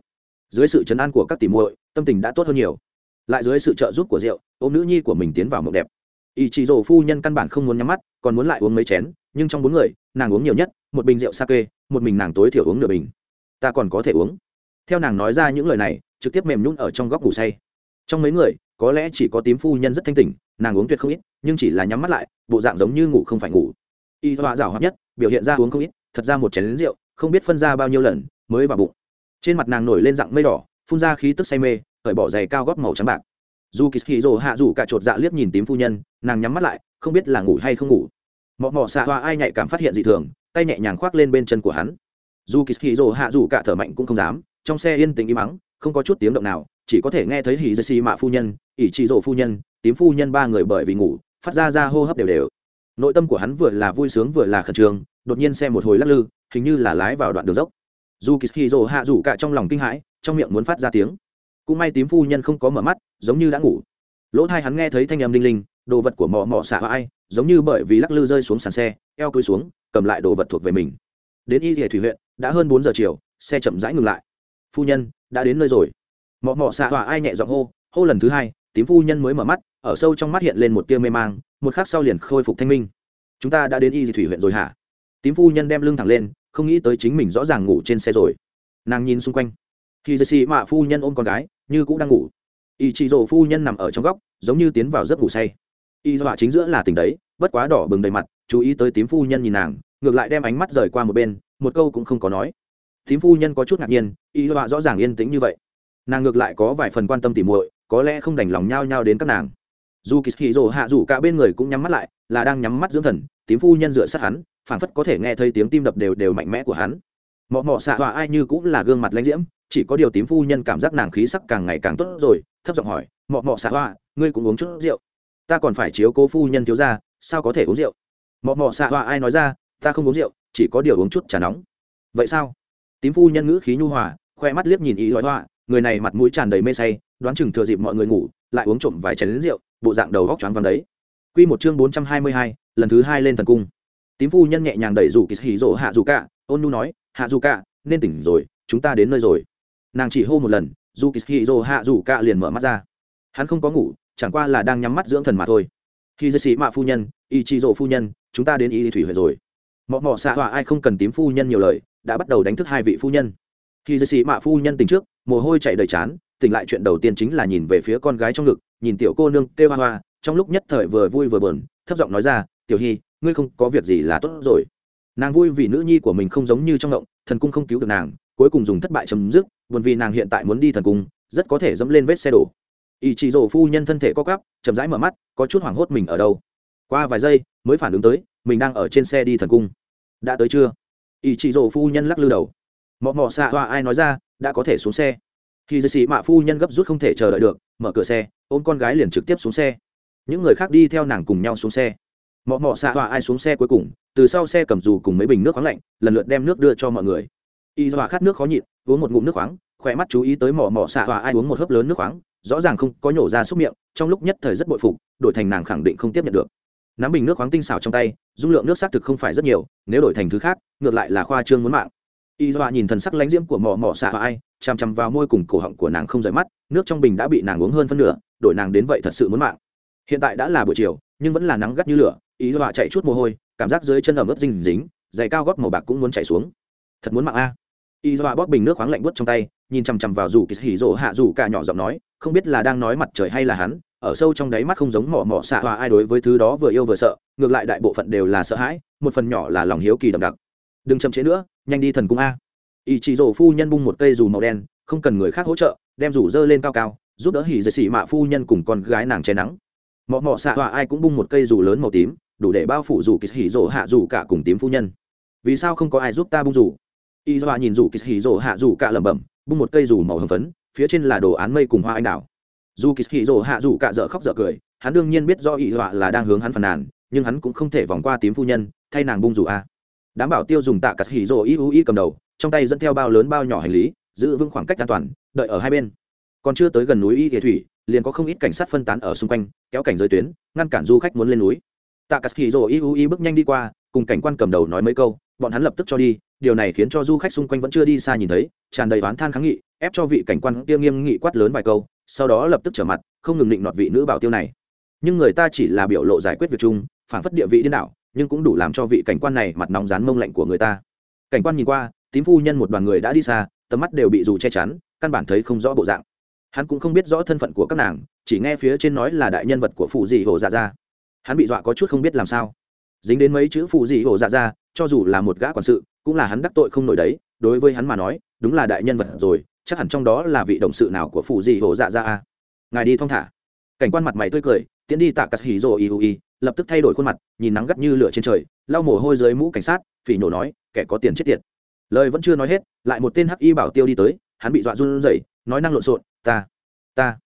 Dưới sự chấn an của các tỉ muội, tâm tình đã tốt hơn nhiều. Lại dưới sự trợ giúp của rượu, ôm nữ nhi của mình tiến vào mộng đẹp. Ý chị rổ phu nhân căn bản không muốn nhắm mắt, còn muốn lại uống mấy chén, nhưng trong bốn người, nàng uống nhiều nhất, một bình rượu sake một mình nàng tối thiểu uống nửa bình. Ta còn có thể uống. Theo nàng nói ra những lời này, trực tiếp mềm nhún ở trong góc ngủ say. Trong mấy người, có lẽ chỉ có tím phu nhân rất thanh tỉnh, nàng uống tuyệt không ít nhưng chỉ là nhắm mắt lại, bộ dạng giống như ngủ không phải ngủ. Y họa rào hoạt nhất, biểu hiện ra uống không ít, thật ra một chén lính rượu, không biết phân ra bao nhiêu lần, mới vào bụng. Trên mặt nàng nổi lên dạng mây đỏ, phun ra khí tức say mê, cởi bỏ giày cao gót màu trắng bạc. Dù kỳ hì rồ hạ rủ cả chột dạ liếc nhìn tím phu nhân, nàng nhắm mắt lại, không biết là ngủ hay không ngủ. Mọ mọ xạ hoa ai nhạy cảm phát hiện dị thường, tay nhẹ nhàng khoác lên bên chân của hắn. Dù kỳ hì rồ hạ rủ cả thở mạnh cũng không dám, trong xe yên tĩnh im mắng không có chút tiếng động nào, chỉ có thể nghe thấy hì dây xì mạ phu nhân, ỷ trị rồ phu nhân, tím phu nhân ba người bởi vì ngủ phát ra ra hô hấp đều đều. Nội tâm của hắn vừa là vui sướng vừa là khẩn trương, đột nhiên xe một hồi lắc lư, hình như là lái vào đoạn đường dốc. Dù kỳ hì rồ hạ rủ cả trong lòng kinh hãi, trong miệng muốn phát ra tiếng. Cũng may tím phu nhân không có mở mắt, giống như đã ngủ. Lỗ thai hắn nghe thấy thanh âm linh linh, đồ vật của mò mò xạ ai, giống như bởi vì lắc lư rơi xuống sàn xe, eo cúi xuống, cầm lại đồ vật thuộc về mình. Đến y thìa thủy huyện, đã hơn bốn giờ chiều, xe chậm rãi ngừng lại. Phu nhân, đã đến nơi rồi. Mọ mọ xạ hỏa ai nhẹ giọng hô hô lần thứ hai, tím phu nhân mới mở mắt ở sâu trong mắt hiện lên một tia mê mang, một khắc sau liền khôi phục thanh minh. Chúng ta đã đến y thủy huyện rồi hả? Tím phu nhân đem lưng thẳng lên, không nghĩ tới chính mình rõ ràng ngủ trên xe rồi. Nàng nhìn xung quanh. Khi dây xì mạ phu nhân ôm con gái, như cũng đang ngủ. Y chị rổ phu nhân nằm ở trong góc, giống như tiến vào giấc ngủ say. Y dọa chính giữa là tỉnh đấy, bất quá đỏ bừng đầy mặt, chú ý tới tím phu nhân nhìn nàng, ngược lại đem ánh mắt rời qua một bên, một câu cũng không có nói. Tím phu nhân có chút ngạc nhiên, y dọa rõ ràng yên tĩnh như vậy. Nàng ngược lại có vài phần quan tâm tỉ muội, có lẽ không đành lòng nhao nhao đến các nàng dù kỳ hì rồ hạ rủ cả bên người cũng nhắm mắt lại, là đang nhắm mắt dưỡng thần, tím phu nhân dựa sát hắn, phảng phất có thể nghe thấy tiếng tim đập đều đều mạnh mẽ của hắn. Mọ mọ xạ hòa ai như cũng là gương mặt lãnh diễm, chỉ có điều tím phu nhân cảm giác nàng khí sắc càng ngày càng tốt rồi, thấp giọng hỏi, mọ mọ xạ hoa ngươi cũng uống chút rượu? Ta còn phải chiếu cố phu nhân thiếu ra sao có thể uống rượu? Mọ mọ xạ hoa ai nói ra, ta không uống rượu, chỉ có điều uống chút trà nóng. Vậy sao? Tím phu nhân ngữ khí nhu hòa, khoe mắt liếc nhìn ý hói hoa người này mặt mũi tràn đầy mê say, đoán chừng thừa dịp mọi người ngủ lại uống trộm vài chén rượu bộ dạng đầu góc choáng vắng đấy. Quy một chương bốn trăm hai mươi hai, lần thứ hai lên thần cung. Tím phu nhân nhẹ nhàng đẩy rủ kỳ hì rỗ hạ dù cả ôn nu nói hạ dù cả nên tỉnh rồi chúng ta đến nơi rồi. Nàng chỉ hô một lần dù kỳ hì rỗ hạ dù cả liền mở mắt ra. Hắn không có ngủ chẳng qua là đang nhắm mắt dưỡng thần mà thôi. Khi dây sĩ mạ phu nhân y chi rỗ phu nhân chúng ta đến y thủy huyện rồi. Mọ mọ xạ họa ai không cần tím phu nhân nhiều lời đã bắt đầu đánh thức hai vị phu nhân. Khi dây sĩ mạ phu nhân tỉnh trước mồ hôi chạy đầy chán tỉnh lại chuyện đầu tiên chính là nhìn về phía con gái trong ngực, nhìn tiểu cô nương kêu hoa hoa, trong lúc nhất thời vừa vui vừa buồn, thấp giọng nói ra, tiểu hy, ngươi không có việc gì là tốt rồi. Nàng vui vì nữ nhi của mình không giống như trong ngộng, thần cung không cứu được nàng, cuối cùng dùng thất bại chấm dứt, buồn vì nàng hiện tại muốn đi thần cung, rất có thể dẫm lên vết xe đổ. Ý chị rổ phu nhân thân thể co cắp chậm rãi mở mắt, có chút hoảng hốt mình ở đâu. Qua vài giây, mới phản ứng tới, mình đang ở trên xe đi thần cung. Đã tới chưa? Ý chị rổ phu nhân lắc lư đầu. Mọ mọ xạ hoa ai nói ra, đã có thể xuống xe khi dây sĩ mạ phu nhân gấp rút không thể chờ đợi được, mở cửa xe, ôm con gái liền trực tiếp xuống xe. Những người khác đi theo nàng cùng nhau xuống xe. Mọ mọ xạ hòa ai xuống xe cuối cùng, từ sau xe cầm dù cùng mấy bình nước khoáng lạnh, lần lượt đem nước đưa cho mọi người. Y hòa khát nước khó nhịn, uống một ngụm nước khoáng, khỏe mắt chú ý tới mỏ mỏ xạ hòa ai uống một hớp lớn nước khoáng, rõ ràng không có nhổ ra xúc miệng, trong lúc nhất thời rất bội phục, đổi thành nàng khẳng định không tiếp nhận được. Nắm bình nước khoáng tinh xảo trong tay, dung lượng nước xác thực không phải rất nhiều, nếu đổi thành thứ khác, ngược lại là khoa trương muốn mạng y dọa nhìn thần sắc lánh diễm của mỏ mỏ xạ và ai, chằm chằm vào môi cùng cổ họng của nàng không rời mắt, nước trong bình đã bị nàng uống hơn phân nửa, đổi nàng đến vậy thật sự muốn mạng. Hiện tại đã là buổi chiều, nhưng vẫn là nắng gắt như lửa, y dọa chạy chút mồ hôi, cảm giác dưới chân ẩm ướt dinh dính, giày cao gót màu bạc cũng muốn chạy xuống. Thật muốn mạng a. Y dọa bóp bình nước khoáng lạnh bớt trong tay, nhìn chằm chằm vào dù kỳ hỉ rỗ hạ dù cả nhỏ giọng nói, không biết là đang nói mặt trời hay là hắn, ở sâu trong đáy mắt không giống mỏ mỏ xạ hòa ai đối với thứ đó vừa yêu vừa sợ, ngược lại đại bộ phận đều là sợ hãi, một phần nhỏ là lòng hiếu kỳ đậm đặc. Đừng chậm chế nữa nhanh đi thần cung a. Ý chỉ rổ phu nhân bung một cây dù màu đen, không cần người khác hỗ trợ, đem rủ dơ lên cao cao, giúp đỡ hỉ dây xỉ mạ phu nhân cùng con gái nàng che nắng. Mọ mọ xạ hòa ai cũng bung một cây dù lớn màu tím, đủ để bao phủ dù kỳ hỉ rổ hạ dù cả cùng tím phu nhân. Vì sao không có ai giúp ta bung dù? Y dọa nhìn dù kỳ hỉ rổ hạ dù cả lẩm bẩm, bung một cây dù màu hồng phấn, phía trên là đồ án mây cùng hoa anh đào. Dù kỳ hỉ rổ hạ dù cả dở khóc dở cười, hắn đương nhiên biết do y dọa là đang hướng hắn phàn nàn, nhưng hắn cũng không thể vòng qua tím phu nhân, thay nàng bung dù a đảm bảo tiêu dùng tạ cắt hỉ rồ y u y cầm đầu, trong tay dẫn theo bao lớn bao nhỏ hành lý, giữ vững khoảng cách an toàn, đợi ở hai bên. Còn chưa tới gần núi y kỳ thủy, liền có không ít cảnh sát phân tán ở xung quanh, kéo cảnh giới tuyến, ngăn cản du khách muốn lên núi. Tạ cắt hỉ rồ y u y bước nhanh đi qua, cùng cảnh quan cầm đầu nói mấy câu, bọn hắn lập tức cho đi, điều này khiến cho du khách xung quanh vẫn chưa đi xa nhìn thấy, tràn đầy oán than kháng nghị, ép cho vị cảnh quan kia nghiêm nghị quát lớn vài câu, sau đó lập tức trở mặt, không ngừng định nọt vị nữ bảo tiêu này. Nhưng người ta chỉ là biểu lộ giải quyết việc chung, phản phất địa vị điên đảo nhưng cũng đủ làm cho vị cảnh quan này mặt nóng rán mông lạnh của người ta. Cảnh quan nhìn qua, tím phu nhân một đoàn người đã đi xa, tầm mắt đều bị dù che chắn, căn bản thấy không rõ bộ dạng. Hắn cũng không biết rõ thân phận của các nàng, chỉ nghe phía trên nói là đại nhân vật của phụ dị hồ dạ ra hắn bị dọa có chút không biết làm sao. Dính đến mấy chữ phụ dị hồ dạ ra cho dù là một gã quản sự, cũng là hắn đắc tội không nổi đấy, đối với hắn mà nói, đúng là đại nhân vật rồi, chắc hẳn trong đó là vị đồng sự nào của phụ dị hồ dạ ra a. Ngài đi thong thả. Cảnh quan mặt mày tươi cười, tiến đi tạ cắt hỉ rồ y y lập tức thay đổi khuôn mặt nhìn nắng gắt như lửa trên trời lau mồ hôi dưới mũ cảnh sát phỉ nhổ nói kẻ có tiền chết tiệt. Lời vẫn chưa nói hết lại một tên hắc y bảo tiêu đi tới hắn bị dọa run rẩy nói năng lộn xộn ta ta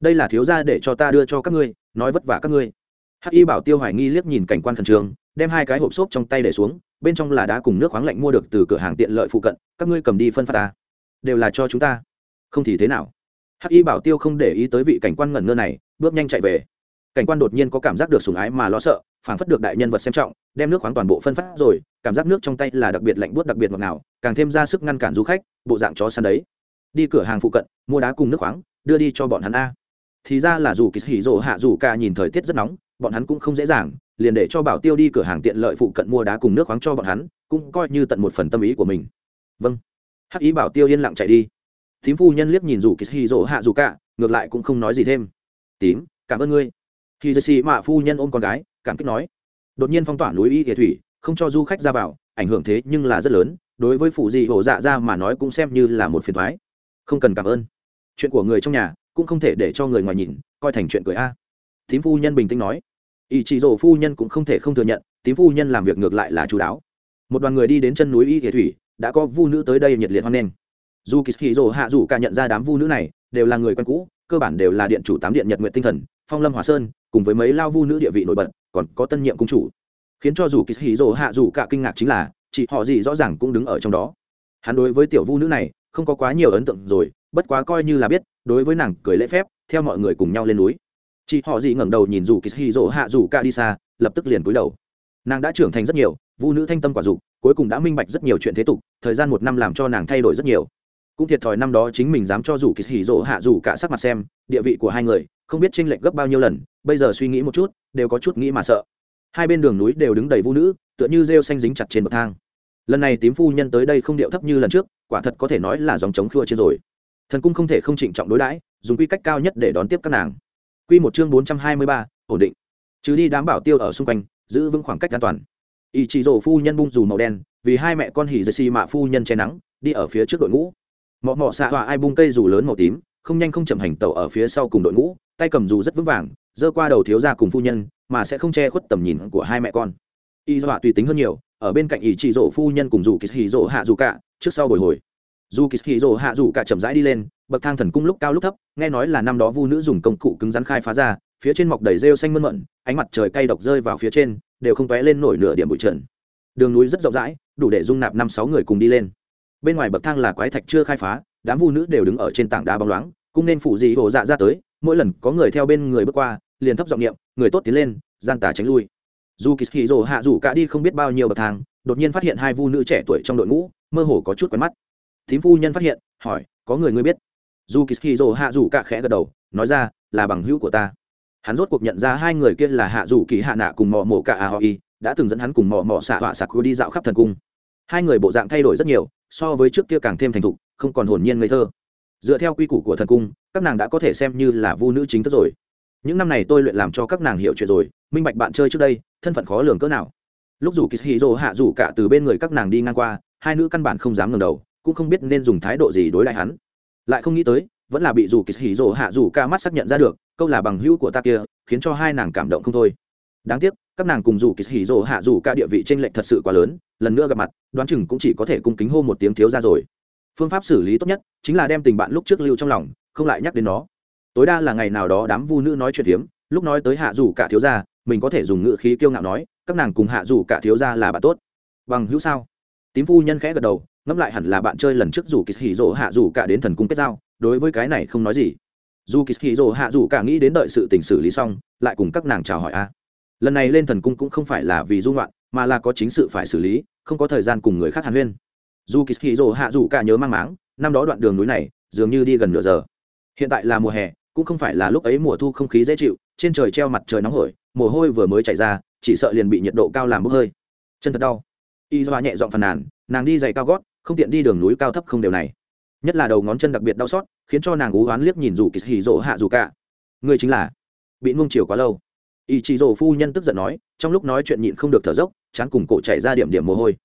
đây là thiếu gia để cho ta đưa cho các ngươi nói vất vả các ngươi. Hắc y bảo tiêu hoài nghi liếc nhìn cảnh quan khẩn trường, đem hai cái hộp xốp trong tay để xuống bên trong là đá cùng nước khoáng lạnh mua được từ cửa hàng tiện lợi phụ cận các ngươi cầm đi phân phát ta đều là cho chúng ta. Không thì thế nào? Hắc y bảo tiêu không để ý tới vị cảnh quan ngẩn ngơ này bước nhanh chạy về cảnh quan đột nhiên có cảm giác được sùng ái mà lo sợ, phảng phất được đại nhân vật xem trọng, đem nước khoáng toàn bộ phân phát rồi, cảm giác nước trong tay là đặc biệt lạnh buốt đặc biệt ngọt ngào, càng thêm ra sức ngăn cản du khách, bộ dạng chó săn đấy. Đi cửa hàng phụ cận, mua đá cùng nước khoáng, đưa đi cho bọn hắn a. Thì ra là dù kỳ hỉ rộ hạ dù ca nhìn thời tiết rất nóng, bọn hắn cũng không dễ dàng, liền để cho bảo tiêu đi cửa hàng tiện lợi phụ cận mua đá cùng nước khoáng cho bọn hắn, cũng coi như tận một phần tâm ý của mình. Vâng. Hắc ý bảo tiêu yên lặng chạy đi. Tím phu nhân liếc nhìn dù kỳ hỉ rộ hạ dù ca, ngược lại cũng không nói gì thêm. Tím, cảm ơn ngươi khi dây xì mạ phu nhân ôm con gái, cảm kích nói, đột nhiên phong tỏa núi y thiệt thủy, không cho du khách ra vào, ảnh hưởng thế nhưng là rất lớn, đối với phụ dị hổ dạ ra mà nói cũng xem như là một phiền thoái không cần cảm ơn. Chuyện của người trong nhà cũng không thể để cho người ngoài nhìn, coi thành chuyện cười a. Tím phu nhân bình tĩnh nói. Ý chị rổ phu nhân cũng không thể không thừa nhận tím phu nhân làm việc ngược lại là chú đáo. Một đoàn người đi đến chân núi y thiệt thủy, đã có vu nữ tới đây nhiệt liệt hoan nghênh. Dù kỳ hì rổ hạ dù cả nhận ra đám vu nữ này đều là người quen cũ, cơ bản đều là điện chủ tám điện nhật nguyện tinh thần phong lâm hòa sơn, cùng với mấy lao vu nữ địa vị nổi bật, còn có tân nhiệm cung chủ. Khiến cho dù kỳ hì rồ hạ dù cả kinh ngạc chính là chị họ gì rõ ràng cũng đứng ở trong đó. Hắn đối với tiểu vu nữ này, không có quá nhiều ấn tượng rồi, bất quá coi như là biết, đối với nàng cười lễ phép, theo mọi người cùng nhau lên núi. Chị họ gì ngẩng đầu nhìn dù kỳ hì rồ hạ dù cả đi xa, lập tức liền cúi đầu. Nàng đã trưởng thành rất nhiều, vu nữ thanh tâm quả dục, cuối cùng đã minh bạch rất nhiều chuyện thế tục, thời gian một năm làm cho nàng thay đổi rất nhiều. Cũng thiệt thòi năm đó chính mình dám cho dù kỳ hỉ rỗ hạ dù cả sắc mặt xem, địa vị của hai người không biết tranh lệch gấp bao nhiêu lần, bây giờ suy nghĩ một chút, đều có chút nghĩ mà sợ. Hai bên đường núi đều đứng đầy vũ nữ, tựa như rêu xanh dính chặt trên bậc thang. Lần này tím phu nhân tới đây không điệu thấp như lần trước, quả thật có thể nói là dòng chống khua trên rồi. Thần cung không thể không trịnh trọng đối đãi, dùng quy cách cao nhất để đón tiếp các nàng. Quy một chương bốn trăm hai mươi ba, ổn định. Chứ đi đám bảo tiêu ở xung quanh, giữ vững khoảng cách an toàn. Ý chỉ rổ phu nhân bung dù màu đen, vì hai mẹ con hỉ dây xì mạ phu nhân che nắng, đi ở phía trước đội ngũ. Mọ mọ xạ hòa ai bung cây dù lớn màu tím, không nhanh không chậm hành tàu ở phía sau cùng đội ngũ tay cầm dù rất vững vàng, giơ qua đầu thiếu ra cùng phu nhân, mà sẽ không che khuất tầm nhìn của hai mẹ con. Y dọa tùy tính hơn nhiều, ở bên cạnh ý chỉ rổ phu nhân cùng dù kỳ hì rỗ hạ dù cả trước sau bồi hồi. Dù kỳ hì rỗ hạ dù cả chậm rãi đi lên, bậc thang thần cung lúc cao lúc thấp, nghe nói là năm đó vu nữ dùng công cụ cứng rắn khai phá ra, phía trên mọc đầy rêu xanh mơn mận, ánh mặt trời cay độc rơi vào phía trên, đều không tóe lên nổi nửa điểm bụi trần. Đường núi rất rộng rãi, đủ để dung nạp năm sáu người cùng đi lên. Bên ngoài bậc thang là quái thạch chưa khai phá, đám vu nữ đều đứng ở trên tảng đá bóng loáng cũng nên phụ dị hồ dạ ra tới, mỗi lần có người theo bên người bước qua, liền thấp giọng niệm, người tốt tiến lên, gian tà tránh lui. Dù kỳ hì rồ hạ rủ cả đi không biết bao nhiêu bậc thang, đột nhiên phát hiện hai vu nữ trẻ tuổi trong đội ngũ, mơ hồ có chút quen mắt. Thím phu nhân phát hiện, hỏi, có người ngươi biết? Dù kỳ hì rồ hạ rủ cả khẽ gật đầu, nói ra, là bằng hữu của ta. Hắn rốt cuộc nhận ra hai người kia là hạ rủ kỳ hạ nạ cùng mò mổ cả a hoi, đã từng dẫn hắn cùng mò mò xạ họa sạc đi dạo khắp thần cung. Hai người bộ dạng thay đổi rất nhiều, so với trước kia càng thêm thành thục, không còn hồn nhiên ngây thơ dựa theo quy củ của thần cung, các nàng đã có thể xem như là vu nữ chính thức rồi. Những năm này tôi luyện làm cho các nàng hiểu chuyện rồi, minh bạch bạn chơi trước đây, thân phận khó lường cỡ nào. Lúc dù kishiro hạ rủ cả từ bên người các nàng đi ngang qua, hai nữ căn bản không dám ngẩng đầu, cũng không biết nên dùng thái độ gì đối lại hắn. Lại không nghĩ tới, vẫn là bị dù kishiro hạ rủ cả mắt xác nhận ra được, câu là bằng hữu của ta kia, khiến cho hai nàng cảm động không thôi. Đáng tiếc, các nàng cùng dù kishiro hạ rủ cả địa vị tranh lệch thật sự quá lớn, lần nữa gặp mặt, đoán chừng cũng chỉ có thể cung kính hô một tiếng thiếu ra rồi phương pháp xử lý tốt nhất chính là đem tình bạn lúc trước lưu trong lòng, không lại nhắc đến nó. Tối đa là ngày nào đó đám vu nữ nói chuyện hiếm lúc nói tới hạ dù cả thiếu gia, mình có thể dùng ngữ khí kiêu ngạo nói, các nàng cùng hạ dù cả thiếu gia là bạn tốt. Bằng hữu sao? Tím phu nhân khẽ gật đầu, ngẫm lại hẳn là bạn chơi lần trước dù kỳ hỉ rỗ hạ dù cả đến thần cung kết giao, đối với cái này không nói gì. Dù kỳ hỉ rỗ hạ dù cả nghĩ đến đợi sự tình xử lý xong, lại cùng các nàng chào hỏi a. Lần này lên thần cung cũng không phải là vì dung loạn mà là có chính sự phải xử lý, không có thời gian cùng người khác hàn huyên dù kỳ hỉ rồ hạ dù cả nhớ mang máng, năm đó đoạn đường núi này dường như đi gần nửa giờ. Hiện tại là mùa hè, cũng không phải là lúc ấy mùa thu không khí dễ chịu, trên trời treo mặt trời nóng hổi, mồ hôi vừa mới chảy ra, chỉ sợ liền bị nhiệt độ cao làm bốc hơi. Chân thật đau. Y doa nhẹ dọn phàn nàn, nàng đi giày cao gót, không tiện đi đường núi cao thấp không đều này. Nhất là đầu ngón chân đặc biệt đau xót, khiến cho nàng ú oán liếc nhìn dù kỳ hì rỗ hạ dù cả người chính là bị nuông chiều quá lâu. Y chị rỗ phu nhân tức giận nói, trong lúc nói chuyện nhịn không được thở dốc, chán cùng cổ chảy ra điểm điểm mồ hôi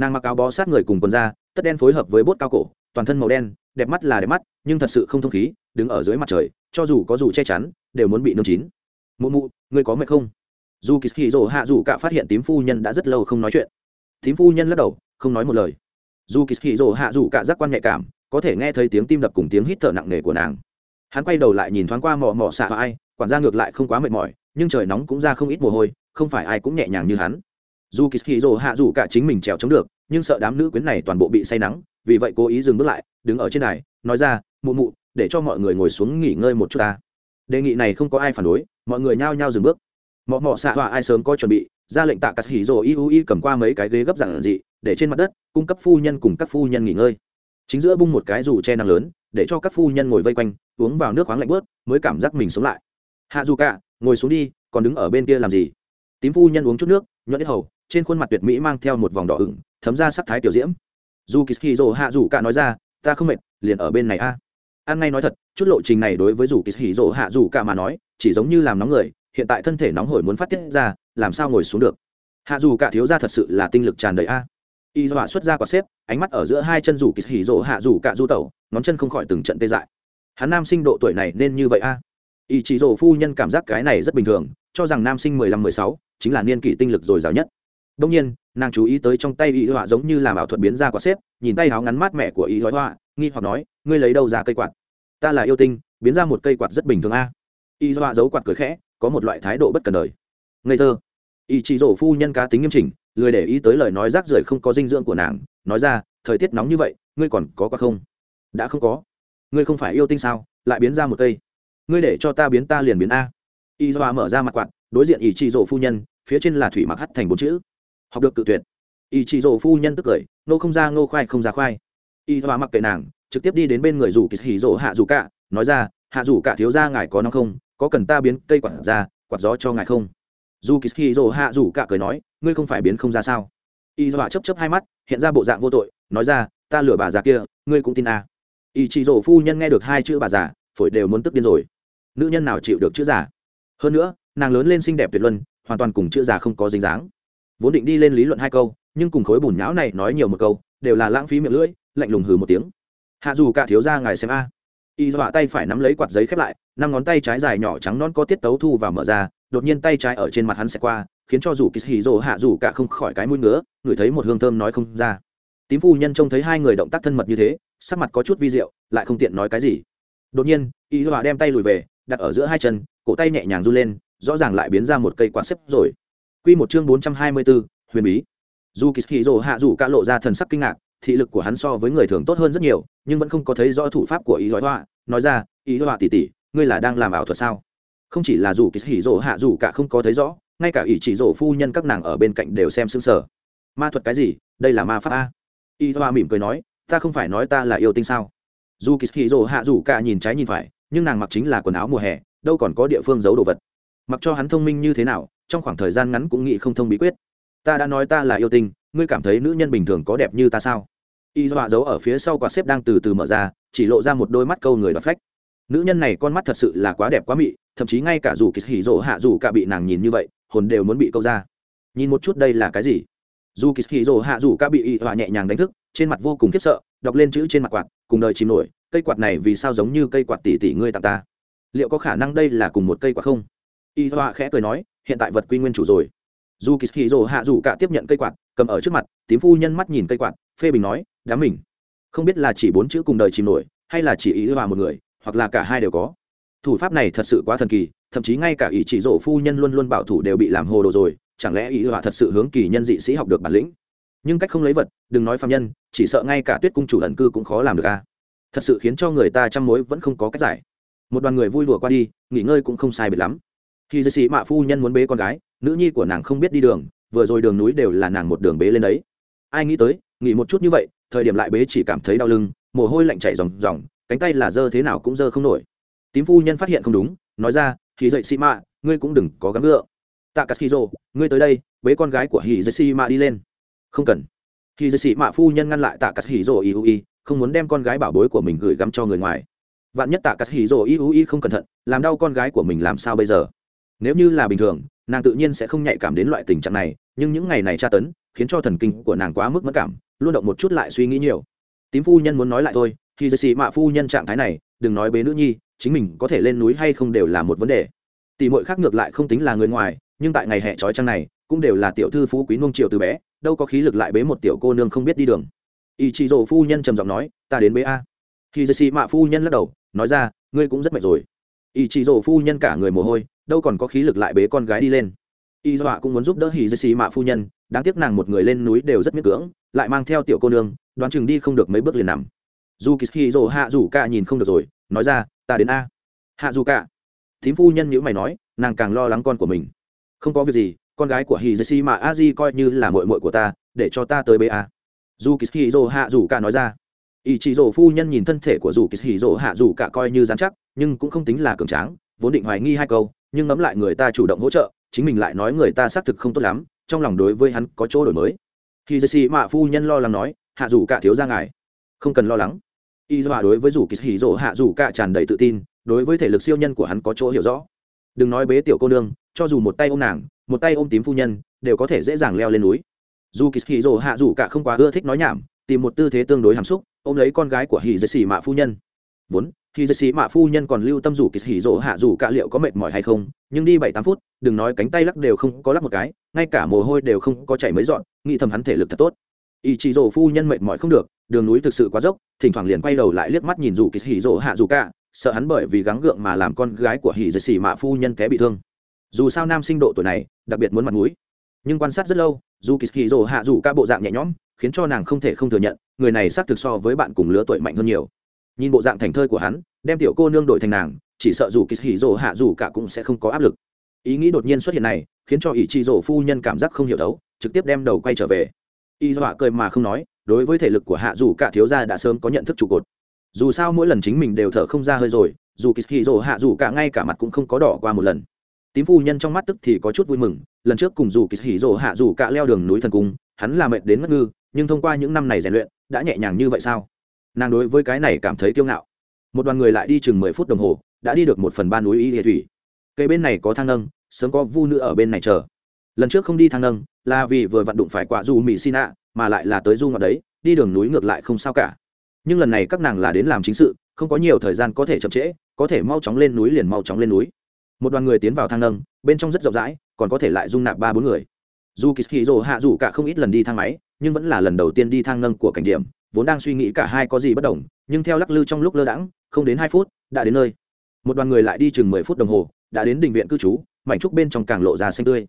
nàng mặc áo bó sát người cùng quần da, tất đen phối hợp với bốt cao cổ, toàn thân màu đen, đẹp mắt là đẹp mắt, nhưng thật sự không thông khí, đứng ở dưới mặt trời, cho dù có dù che chắn, đều muốn bị nương chín. Mụ mụ người có mệt không? Dù kỳ hì rỗ hạ dù cả phát hiện tím phu nhân đã rất lâu không nói chuyện. Tím phu nhân lắc đầu, không nói một lời. Dù kỳ hì rỗ hạ dù cả giác quan nhạy cảm, có thể nghe thấy tiếng tim đập cùng tiếng hít thở nặng nề của nàng. Hắn quay đầu lại nhìn thoáng qua mò mò xạ ai, quản gia ngược lại không quá mệt mỏi, nhưng trời nóng cũng ra không ít mồ hôi, không phải ai cũng nhẹ nhàng như hắn dù kỳ hì rỗ hạ dù cả chính mình trèo chống được, nhưng sợ đám nữ quyến này toàn bộ bị say nắng, vì vậy cố ý dừng bước lại, đứng ở trên này nói ra, mụ mụ, để cho mọi người ngồi xuống nghỉ ngơi một chút ta. Đề nghị này không có ai phản đối, mọi người nhao nhao dừng bước. Mọ mọ xạ họa ai sớm có chuẩn bị, ra lệnh tạ cắt hỉ rồ y u y cầm qua mấy cái ghế gấp giản dị, để trên mặt đất, cung cấp phu nhân cùng các phu nhân nghỉ ngơi. Chính giữa bung một cái dù che nắng lớn, để cho các phu nhân ngồi vây quanh, uống vào nước khoáng lạnh bớt, mới cảm giác mình sống lại. Hạ dù cả, ngồi xuống đi, còn đứng ở bên kia làm gì? Tím phu nhân uống chút nước, nhuận ít hầu trên khuôn mặt tuyệt mỹ mang theo một vòng đỏ ửng, thấm ra sắc thái tiểu diễm. Dù kỳ rồ hạ dù cả nói ra, ta không mệt, liền ở bên này a. An ngay nói thật, chút lộ trình này đối với dù kỳ rồ hạ dù cả mà nói, chỉ giống như làm nóng người, hiện tại thân thể nóng hổi muốn phát tiết ra, làm sao ngồi xuống được? Hạ dù cả thiếu ra thật sự là tinh lực tràn đầy a. Y dọa xuất ra quả xếp, ánh mắt ở giữa hai chân rủ kỳ hỉ rỗ hạ rủ cả du tẩu, ngón chân không khỏi từng trận tê dại. Hắn nam sinh độ tuổi này nên như vậy a? Y chỉ rỗ phu nhân cảm giác cái này rất bình thường, cho rằng nam sinh mười lăm mười sáu, chính là niên kỷ tinh lực dồi dào nhất đông nhiên, nàng chú ý tới trong tay y họa giống như làm ảo thuật biến ra quả xếp, nhìn tay áo ngắn mát mẻ của y họa, nghi hoặc nói, ngươi lấy đâu ra cây quạt? Ta là yêu tinh, biến ra một cây quạt rất bình thường a. Y họa giấu quạt cười khẽ, có một loại thái độ bất cần đời. Ngây thơ. Y chỉ rổ phu nhân cá tính nghiêm chỉnh, lười để ý tới lời nói rác rưởi không có dinh dưỡng của nàng, nói ra, thời tiết nóng như vậy, ngươi còn có quạt không? Đã không có. Ngươi không phải yêu tinh sao, lại biến ra một cây. Ngươi để cho ta biến ta liền biến a. Y doa mở ra mặt quạt, đối diện y chỉ rổ phu nhân, phía trên là thủy mặc hắt thành bốn chữ học được cự tuyệt. Ý chị rổ phu nhân tức cười, nô không ra, nô khoai, không ra khoai. Y hòa mặc kệ nàng, trực tiếp đi đến bên người rủ kỳ hỉ rổ hạ rủ cả, nói ra, hạ rủ cả thiếu ra ngài có nóng không? Có cần ta biến cây quạt ra, quạt gió cho ngài không? Dù kỳ hỉ rổ hạ rủ cả cười nói, ngươi không phải biến không ra sao? Y hòa chấp chấp hai mắt, hiện ra bộ dạng vô tội, nói ra, ta lừa bà già kia, ngươi cũng tin à. y chị rổ phu nhân nghe được hai chữ bà già, phổi đều muốn tức điên rồi. Nữ nhân nào chịu được chữ giả hơn nữa, nàng lớn lên xinh đẹp tuyệt luân, hoàn toàn cùng chữ giả không có dính dáng vốn định đi lên lý luận hai câu, nhưng cùng khối bùn nhão này nói nhiều một câu, đều là lãng phí miệng lưỡi, lạnh lùng hừ một tiếng. Hạ dù cả thiếu ra ngài xem a. Y dọa tay phải nắm lấy quạt giấy khép lại, năm ngón tay trái dài nhỏ trắng non có tiết tấu thu và mở ra, đột nhiên tay trái ở trên mặt hắn sẽ qua, khiến cho dù kỳ hì rồ hạ dù cả không khỏi cái mũi ngứa, ngửi thấy một hương thơm nói không ra. Tím phu nhân trông thấy hai người động tác thân mật như thế, sắc mặt có chút vi diệu, lại không tiện nói cái gì. Đột nhiên, y dọa đem tay lùi về, đặt ở giữa hai chân, cổ tay nhẹ nhàng run lên, rõ ràng lại biến ra một cây quạt xếp rồi. Quy một chương bốn trăm hai mươi 424, huyền bí. Dù Kỳ Rồ hạ dù cả lộ ra thần sắc kinh ngạc, thị lực của hắn so với người thường tốt hơn rất nhiều nhưng vẫn không có thấy rõ thủ pháp của ý nói hoa. Nói ra ý hoa tỷ tỷ, ngươi là đang làm ảo thuật sao? Không chỉ là dù kỳ hạ dù cả không có thấy rõ ngay cả ý chỉ rồ phu nhân các nàng ở bên cạnh đều xem sững sờ. Ma thuật cái gì? Đây là ma pháp a? Y hoa mỉm cười nói ta không phải nói ta là yêu tinh sao? Dù kỳ hạ dù cả nhìn trái nhìn phải nhưng nàng mặc chính là quần áo mùa hè đâu còn có địa phương giấu đồ vật mặc cho hắn thông minh như thế nào, trong khoảng thời gian ngắn cũng nghĩ không thông bí quyết. Ta đã nói ta là yêu tinh, ngươi cảm thấy nữ nhân bình thường có đẹp như ta sao? Y dọa giấu ở phía sau quạt xếp đang từ từ mở ra, chỉ lộ ra một đôi mắt câu người đoạt phách. Nữ nhân này con mắt thật sự là quá đẹp quá mị, thậm chí ngay cả dù kỳ hỉ rỗ hạ dù cả bị nàng nhìn như vậy, hồn đều muốn bị câu ra. Nhìn một chút đây là cái gì? Dù kỳ hỉ rỗ hạ dù cả bị y dọa nhẹ nhàng đánh thức, trên mặt vô cùng khiếp sợ, đọc lên chữ trên mặt quạt, cùng đời chìm nổi, cây quạt này vì sao giống như cây quạt tỷ tỷ ngươi tặng ta? Liệu có khả năng đây là cùng một cây quạt không? Y họa khẽ cười nói, hiện tại vật quy nguyên chủ rồi. Dù kỳ hì rồ hạ dù cả tiếp nhận cây quạt, cầm ở trước mặt, tím phu nhân mắt nhìn cây quạt, phê bình nói, đám mình, không biết là chỉ bốn chữ cùng đời chìm nổi, hay là chỉ ý họa một người, hoặc là cả hai đều có. Thủ pháp này thật sự quá thần kỳ, thậm chí ngay cả ý chỉ rộ phu nhân luôn luôn bảo thủ đều bị làm hồ đồ rồi, chẳng lẽ ý họa thật sự hướng kỳ nhân dị sĩ học được bản lĩnh? Nhưng cách không lấy vật, đừng nói phạm nhân, chỉ sợ ngay cả tuyết cung chủ ẩn cư cũng khó làm được a. Thật sự khiến cho người ta chăm mối vẫn không có cách giải. Một đoàn người vui đùa qua đi, nghỉ ngơi cũng không sai biệt lắm khi dây sĩ mạ phu nhân muốn bế con gái, nữ nhi của nàng không biết đi đường, vừa rồi đường núi đều là nàng một đường bế lên đấy. Ai nghĩ tới, nghỉ một chút như vậy, thời điểm lại bế chỉ cảm thấy đau lưng, mồ hôi lạnh chảy ròng ròng, cánh tay là dơ thế nào cũng dơ không nổi. Tím phu nhân phát hiện không đúng, nói ra khi dậy sĩ mạ, ngươi cũng đừng có gắng gượng tạ cà skizo ngươi tới đây, bế con gái của hì dậy sĩ mạ đi lên. Không cần. Hì dậy sĩ mạ phu nhân ngăn lại tạ cà skizo y u y, không muốn đem con gái bảo bối của mình gửi gắm cho người ngoài. Vạn nhất tạ cà skizo y u y không cẩn thận, làm đau con gái của mình làm sao bây giờ? Nếu như là bình thường, nàng tự nhiên sẽ không nhạy cảm đến loại tình trạng này, nhưng những ngày này tra tấn, khiến cho thần kinh của nàng quá mức mất cảm, luôn động một chút lại suy nghĩ nhiều. Tím phu nhân muốn nói lại thôi khi giới sĩ mạ phu nhân trạng thái này, đừng nói bế nữ nhi, chính mình có thể lên núi hay không đều là một vấn đề. Tỷ muội khác ngược lại không tính là người ngoài, nhưng tại ngày hè trói trăng này, cũng đều là tiểu thư phú quý nông triều từ bé, đâu có khí lực lại bế một tiểu cô nương không biết đi đường. Ý chị rồ phu nhân trầm giọng nói, ta đến bế a. Khi giới sĩ mạ phu nhân lắc đầu, nói ra, ngươi cũng rất mệt rồi ý chị rồ phu nhân cả người mồ hôi, đâu còn có khí lực lại bế con gái đi lên. Y dọa cũng muốn giúp đỡ hì dây xì mạ phu nhân, đáng tiếc nàng một người lên núi đều rất miết cưỡng, lại mang theo tiểu cô nương, đoán chừng đi không được mấy bước liền nằm. Dù kỳ hì dỗ hạ dù cả nhìn không được rồi, nói ra, ta đến a. Hạ dù cả. Thím phu nhân nhữ mày nói, nàng càng lo lắng con của mình. Không có việc gì, con gái của hì dây xì mạ a di coi như là mội mội của ta, để cho ta tới bê a. Dù kỳ hì dỗ hạ dù cả nói ra ý chị rổ phu nhân nhìn thân thể của dù kỳ hì rổ hạ dù cả coi như dán chắc, nhưng cũng không tính là cường tráng, vốn định hoài nghi hai câu, nhưng ngẫm lại người ta chủ động hỗ trợ, chính mình lại nói người ta xác thực không tốt lắm, trong lòng đối với hắn có chỗ đổi mới. Khi dây xì mạ phu nhân lo lắng nói, hạ dù cả thiếu ra ngài, không cần lo lắng. Y dọa đối với dù kỳ hỉ rổ hạ dù cả tràn đầy tự tin, đối với thể lực siêu nhân của hắn có chỗ hiểu rõ. Đừng nói bế tiểu cô nương, cho dù một tay ôm nàng, một tay ôm tím phu nhân, đều có thể dễ dàng leo lên núi. Dù kỳ hỉ rổ hạ dù cả không quá ưa thích nói nhảm tìm một tư thế tương đối hàm xúc, ôm lấy con gái của hỉ dây xì mạ phu nhân. Vốn hì dây xì mạ phu nhân còn lưu tâm rủ kỳ hỉ rỗ hạ rủ cả liệu có mệt mỏi hay không, nhưng đi bảy tám phút, đừng nói cánh tay lắc đều không có lắc một cái, ngay cả mồ hôi đều không có chảy mấy dọn, nghĩ thầm hắn thể lực thật tốt. Ý chị rỗ phu nhân mệt mỏi không được, đường núi thực sự quá dốc, thỉnh thoảng liền quay đầu lại liếc mắt nhìn rủ kỳ hỉ rỗ hạ rủ cả, sợ hắn bởi vì gắng gượng mà làm con gái của hỉ dây xì mạ phu nhân té bị thương. Dù sao nam sinh độ tuổi này, đặc biệt muốn mặt mũi. Nhưng quan sát rất lâu, dù kỳ hỉ rỗ hạ rủ cả bộ dạng nhẹ nhõm khiến cho nàng không thể không thừa nhận, người này xác thực so với bạn cùng lứa tuổi mạnh hơn nhiều. Nhìn bộ dạng thành thơi của hắn, đem tiểu cô nương đổi thành nàng, chỉ sợ dù kỳ hỉ rồ hạ dù cả cũng sẽ không có áp lực. Ý nghĩ đột nhiên xuất hiện này, khiến cho ỷ trị rồ phu nhân cảm giác không hiểu đấu, trực tiếp đem đầu quay trở về. Y dọa cười mà không nói, đối với thể lực của hạ dù cả thiếu gia đã sớm có nhận thức trụ cột. Dù sao mỗi lần chính mình đều thở không ra hơi rồi, dù kỳ hì rồ hạ dù cả ngay cả mặt cũng không có đỏ qua một lần. Tím phu nhân trong mắt tức thì có chút vui mừng, lần trước cùng dù kỳ hì rồ hạ dù cả leo đường núi thần cung, hắn là mệt đến ngất ngư nhưng thông qua những năm này rèn luyện, đã nhẹ nhàng như vậy sao? Nàng đối với cái này cảm thấy kiêu ngạo. Một đoàn người lại đi chừng mười phút đồng hồ, đã đi được một phần ba núi y hệ thủy. Cây bên này có thang nâng, sớm có vu nữ ở bên này chờ. Lần trước không đi thang nâng, là vì vừa vặn đụng phải quả du mỹ xin ạ mà lại là tới du ngọt đấy, đi đường núi ngược lại không sao cả. Nhưng lần này các nàng là đến làm chính sự, không có nhiều thời gian có thể chậm trễ, có thể mau chóng lên núi liền mau chóng lên núi. Một đoàn người tiến vào thang nâng, bên trong rất rộng rãi, còn có thể lại dung nạp ba bốn người. Dù kỳ hì rồ hạ dù cả không ít lần đi thang máy nhưng vẫn là lần đầu tiên đi thang nâng của cảnh điểm, vốn đang suy nghĩ cả hai có gì bất đồng, nhưng theo lắc lư trong lúc lơ đãng, không đến hai phút, đã đến nơi. Một đoàn người lại đi chừng mười phút đồng hồ, đã đến đình viện cư trú, mảnh trúc bên trong càng lộ ra xanh tươi.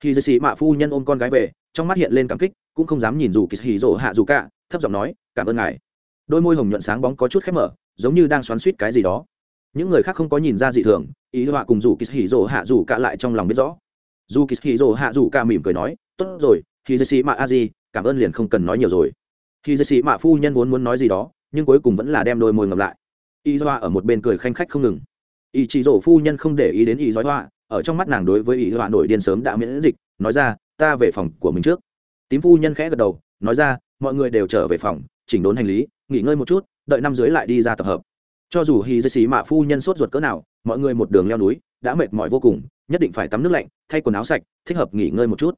Khi dây xì mạ phu nhân ôm con gái về, trong mắt hiện lên cảm kích, cũng không dám nhìn dù kỳ hì rồ hạ dù cả, thấp giọng nói, cảm ơn ngài. Đôi môi hồng nhuận sáng bóng có chút khép mở, giống như đang xoắn suýt cái gì đó. Những người khác không có nhìn ra dị thường, ý họa cùng dù kỳ hì rồ hạ dù cả lại trong lòng biết rõ. Dù kỳ hì rồ hạ dù cả mỉm cười nói, tốt rồi, khi dây xì mạ a di cảm ơn liền không cần nói nhiều rồi. Khi dây sĩ mạ phu nhân vốn muốn nói gì đó, nhưng cuối cùng vẫn là đem đôi môi ngầm lại. Y doa ở một bên cười khanh khách không ngừng. Y chỉ rổ phu nhân không để ý đến y doa, ở trong mắt nàng đối với y doa nổi điên sớm đã miễn dịch, nói ra, ta về phòng của mình trước. Tím phu nhân khẽ gật đầu, nói ra, mọi người đều trở về phòng, chỉnh đốn hành lý, nghỉ ngơi một chút, đợi năm dưới lại đi ra tập hợp. Cho dù hy dây xí mạ phu nhân sốt ruột cỡ nào, mọi người một đường leo núi, đã mệt mỏi vô cùng, nhất định phải tắm nước lạnh, thay quần áo sạch, thích hợp nghỉ ngơi một chút.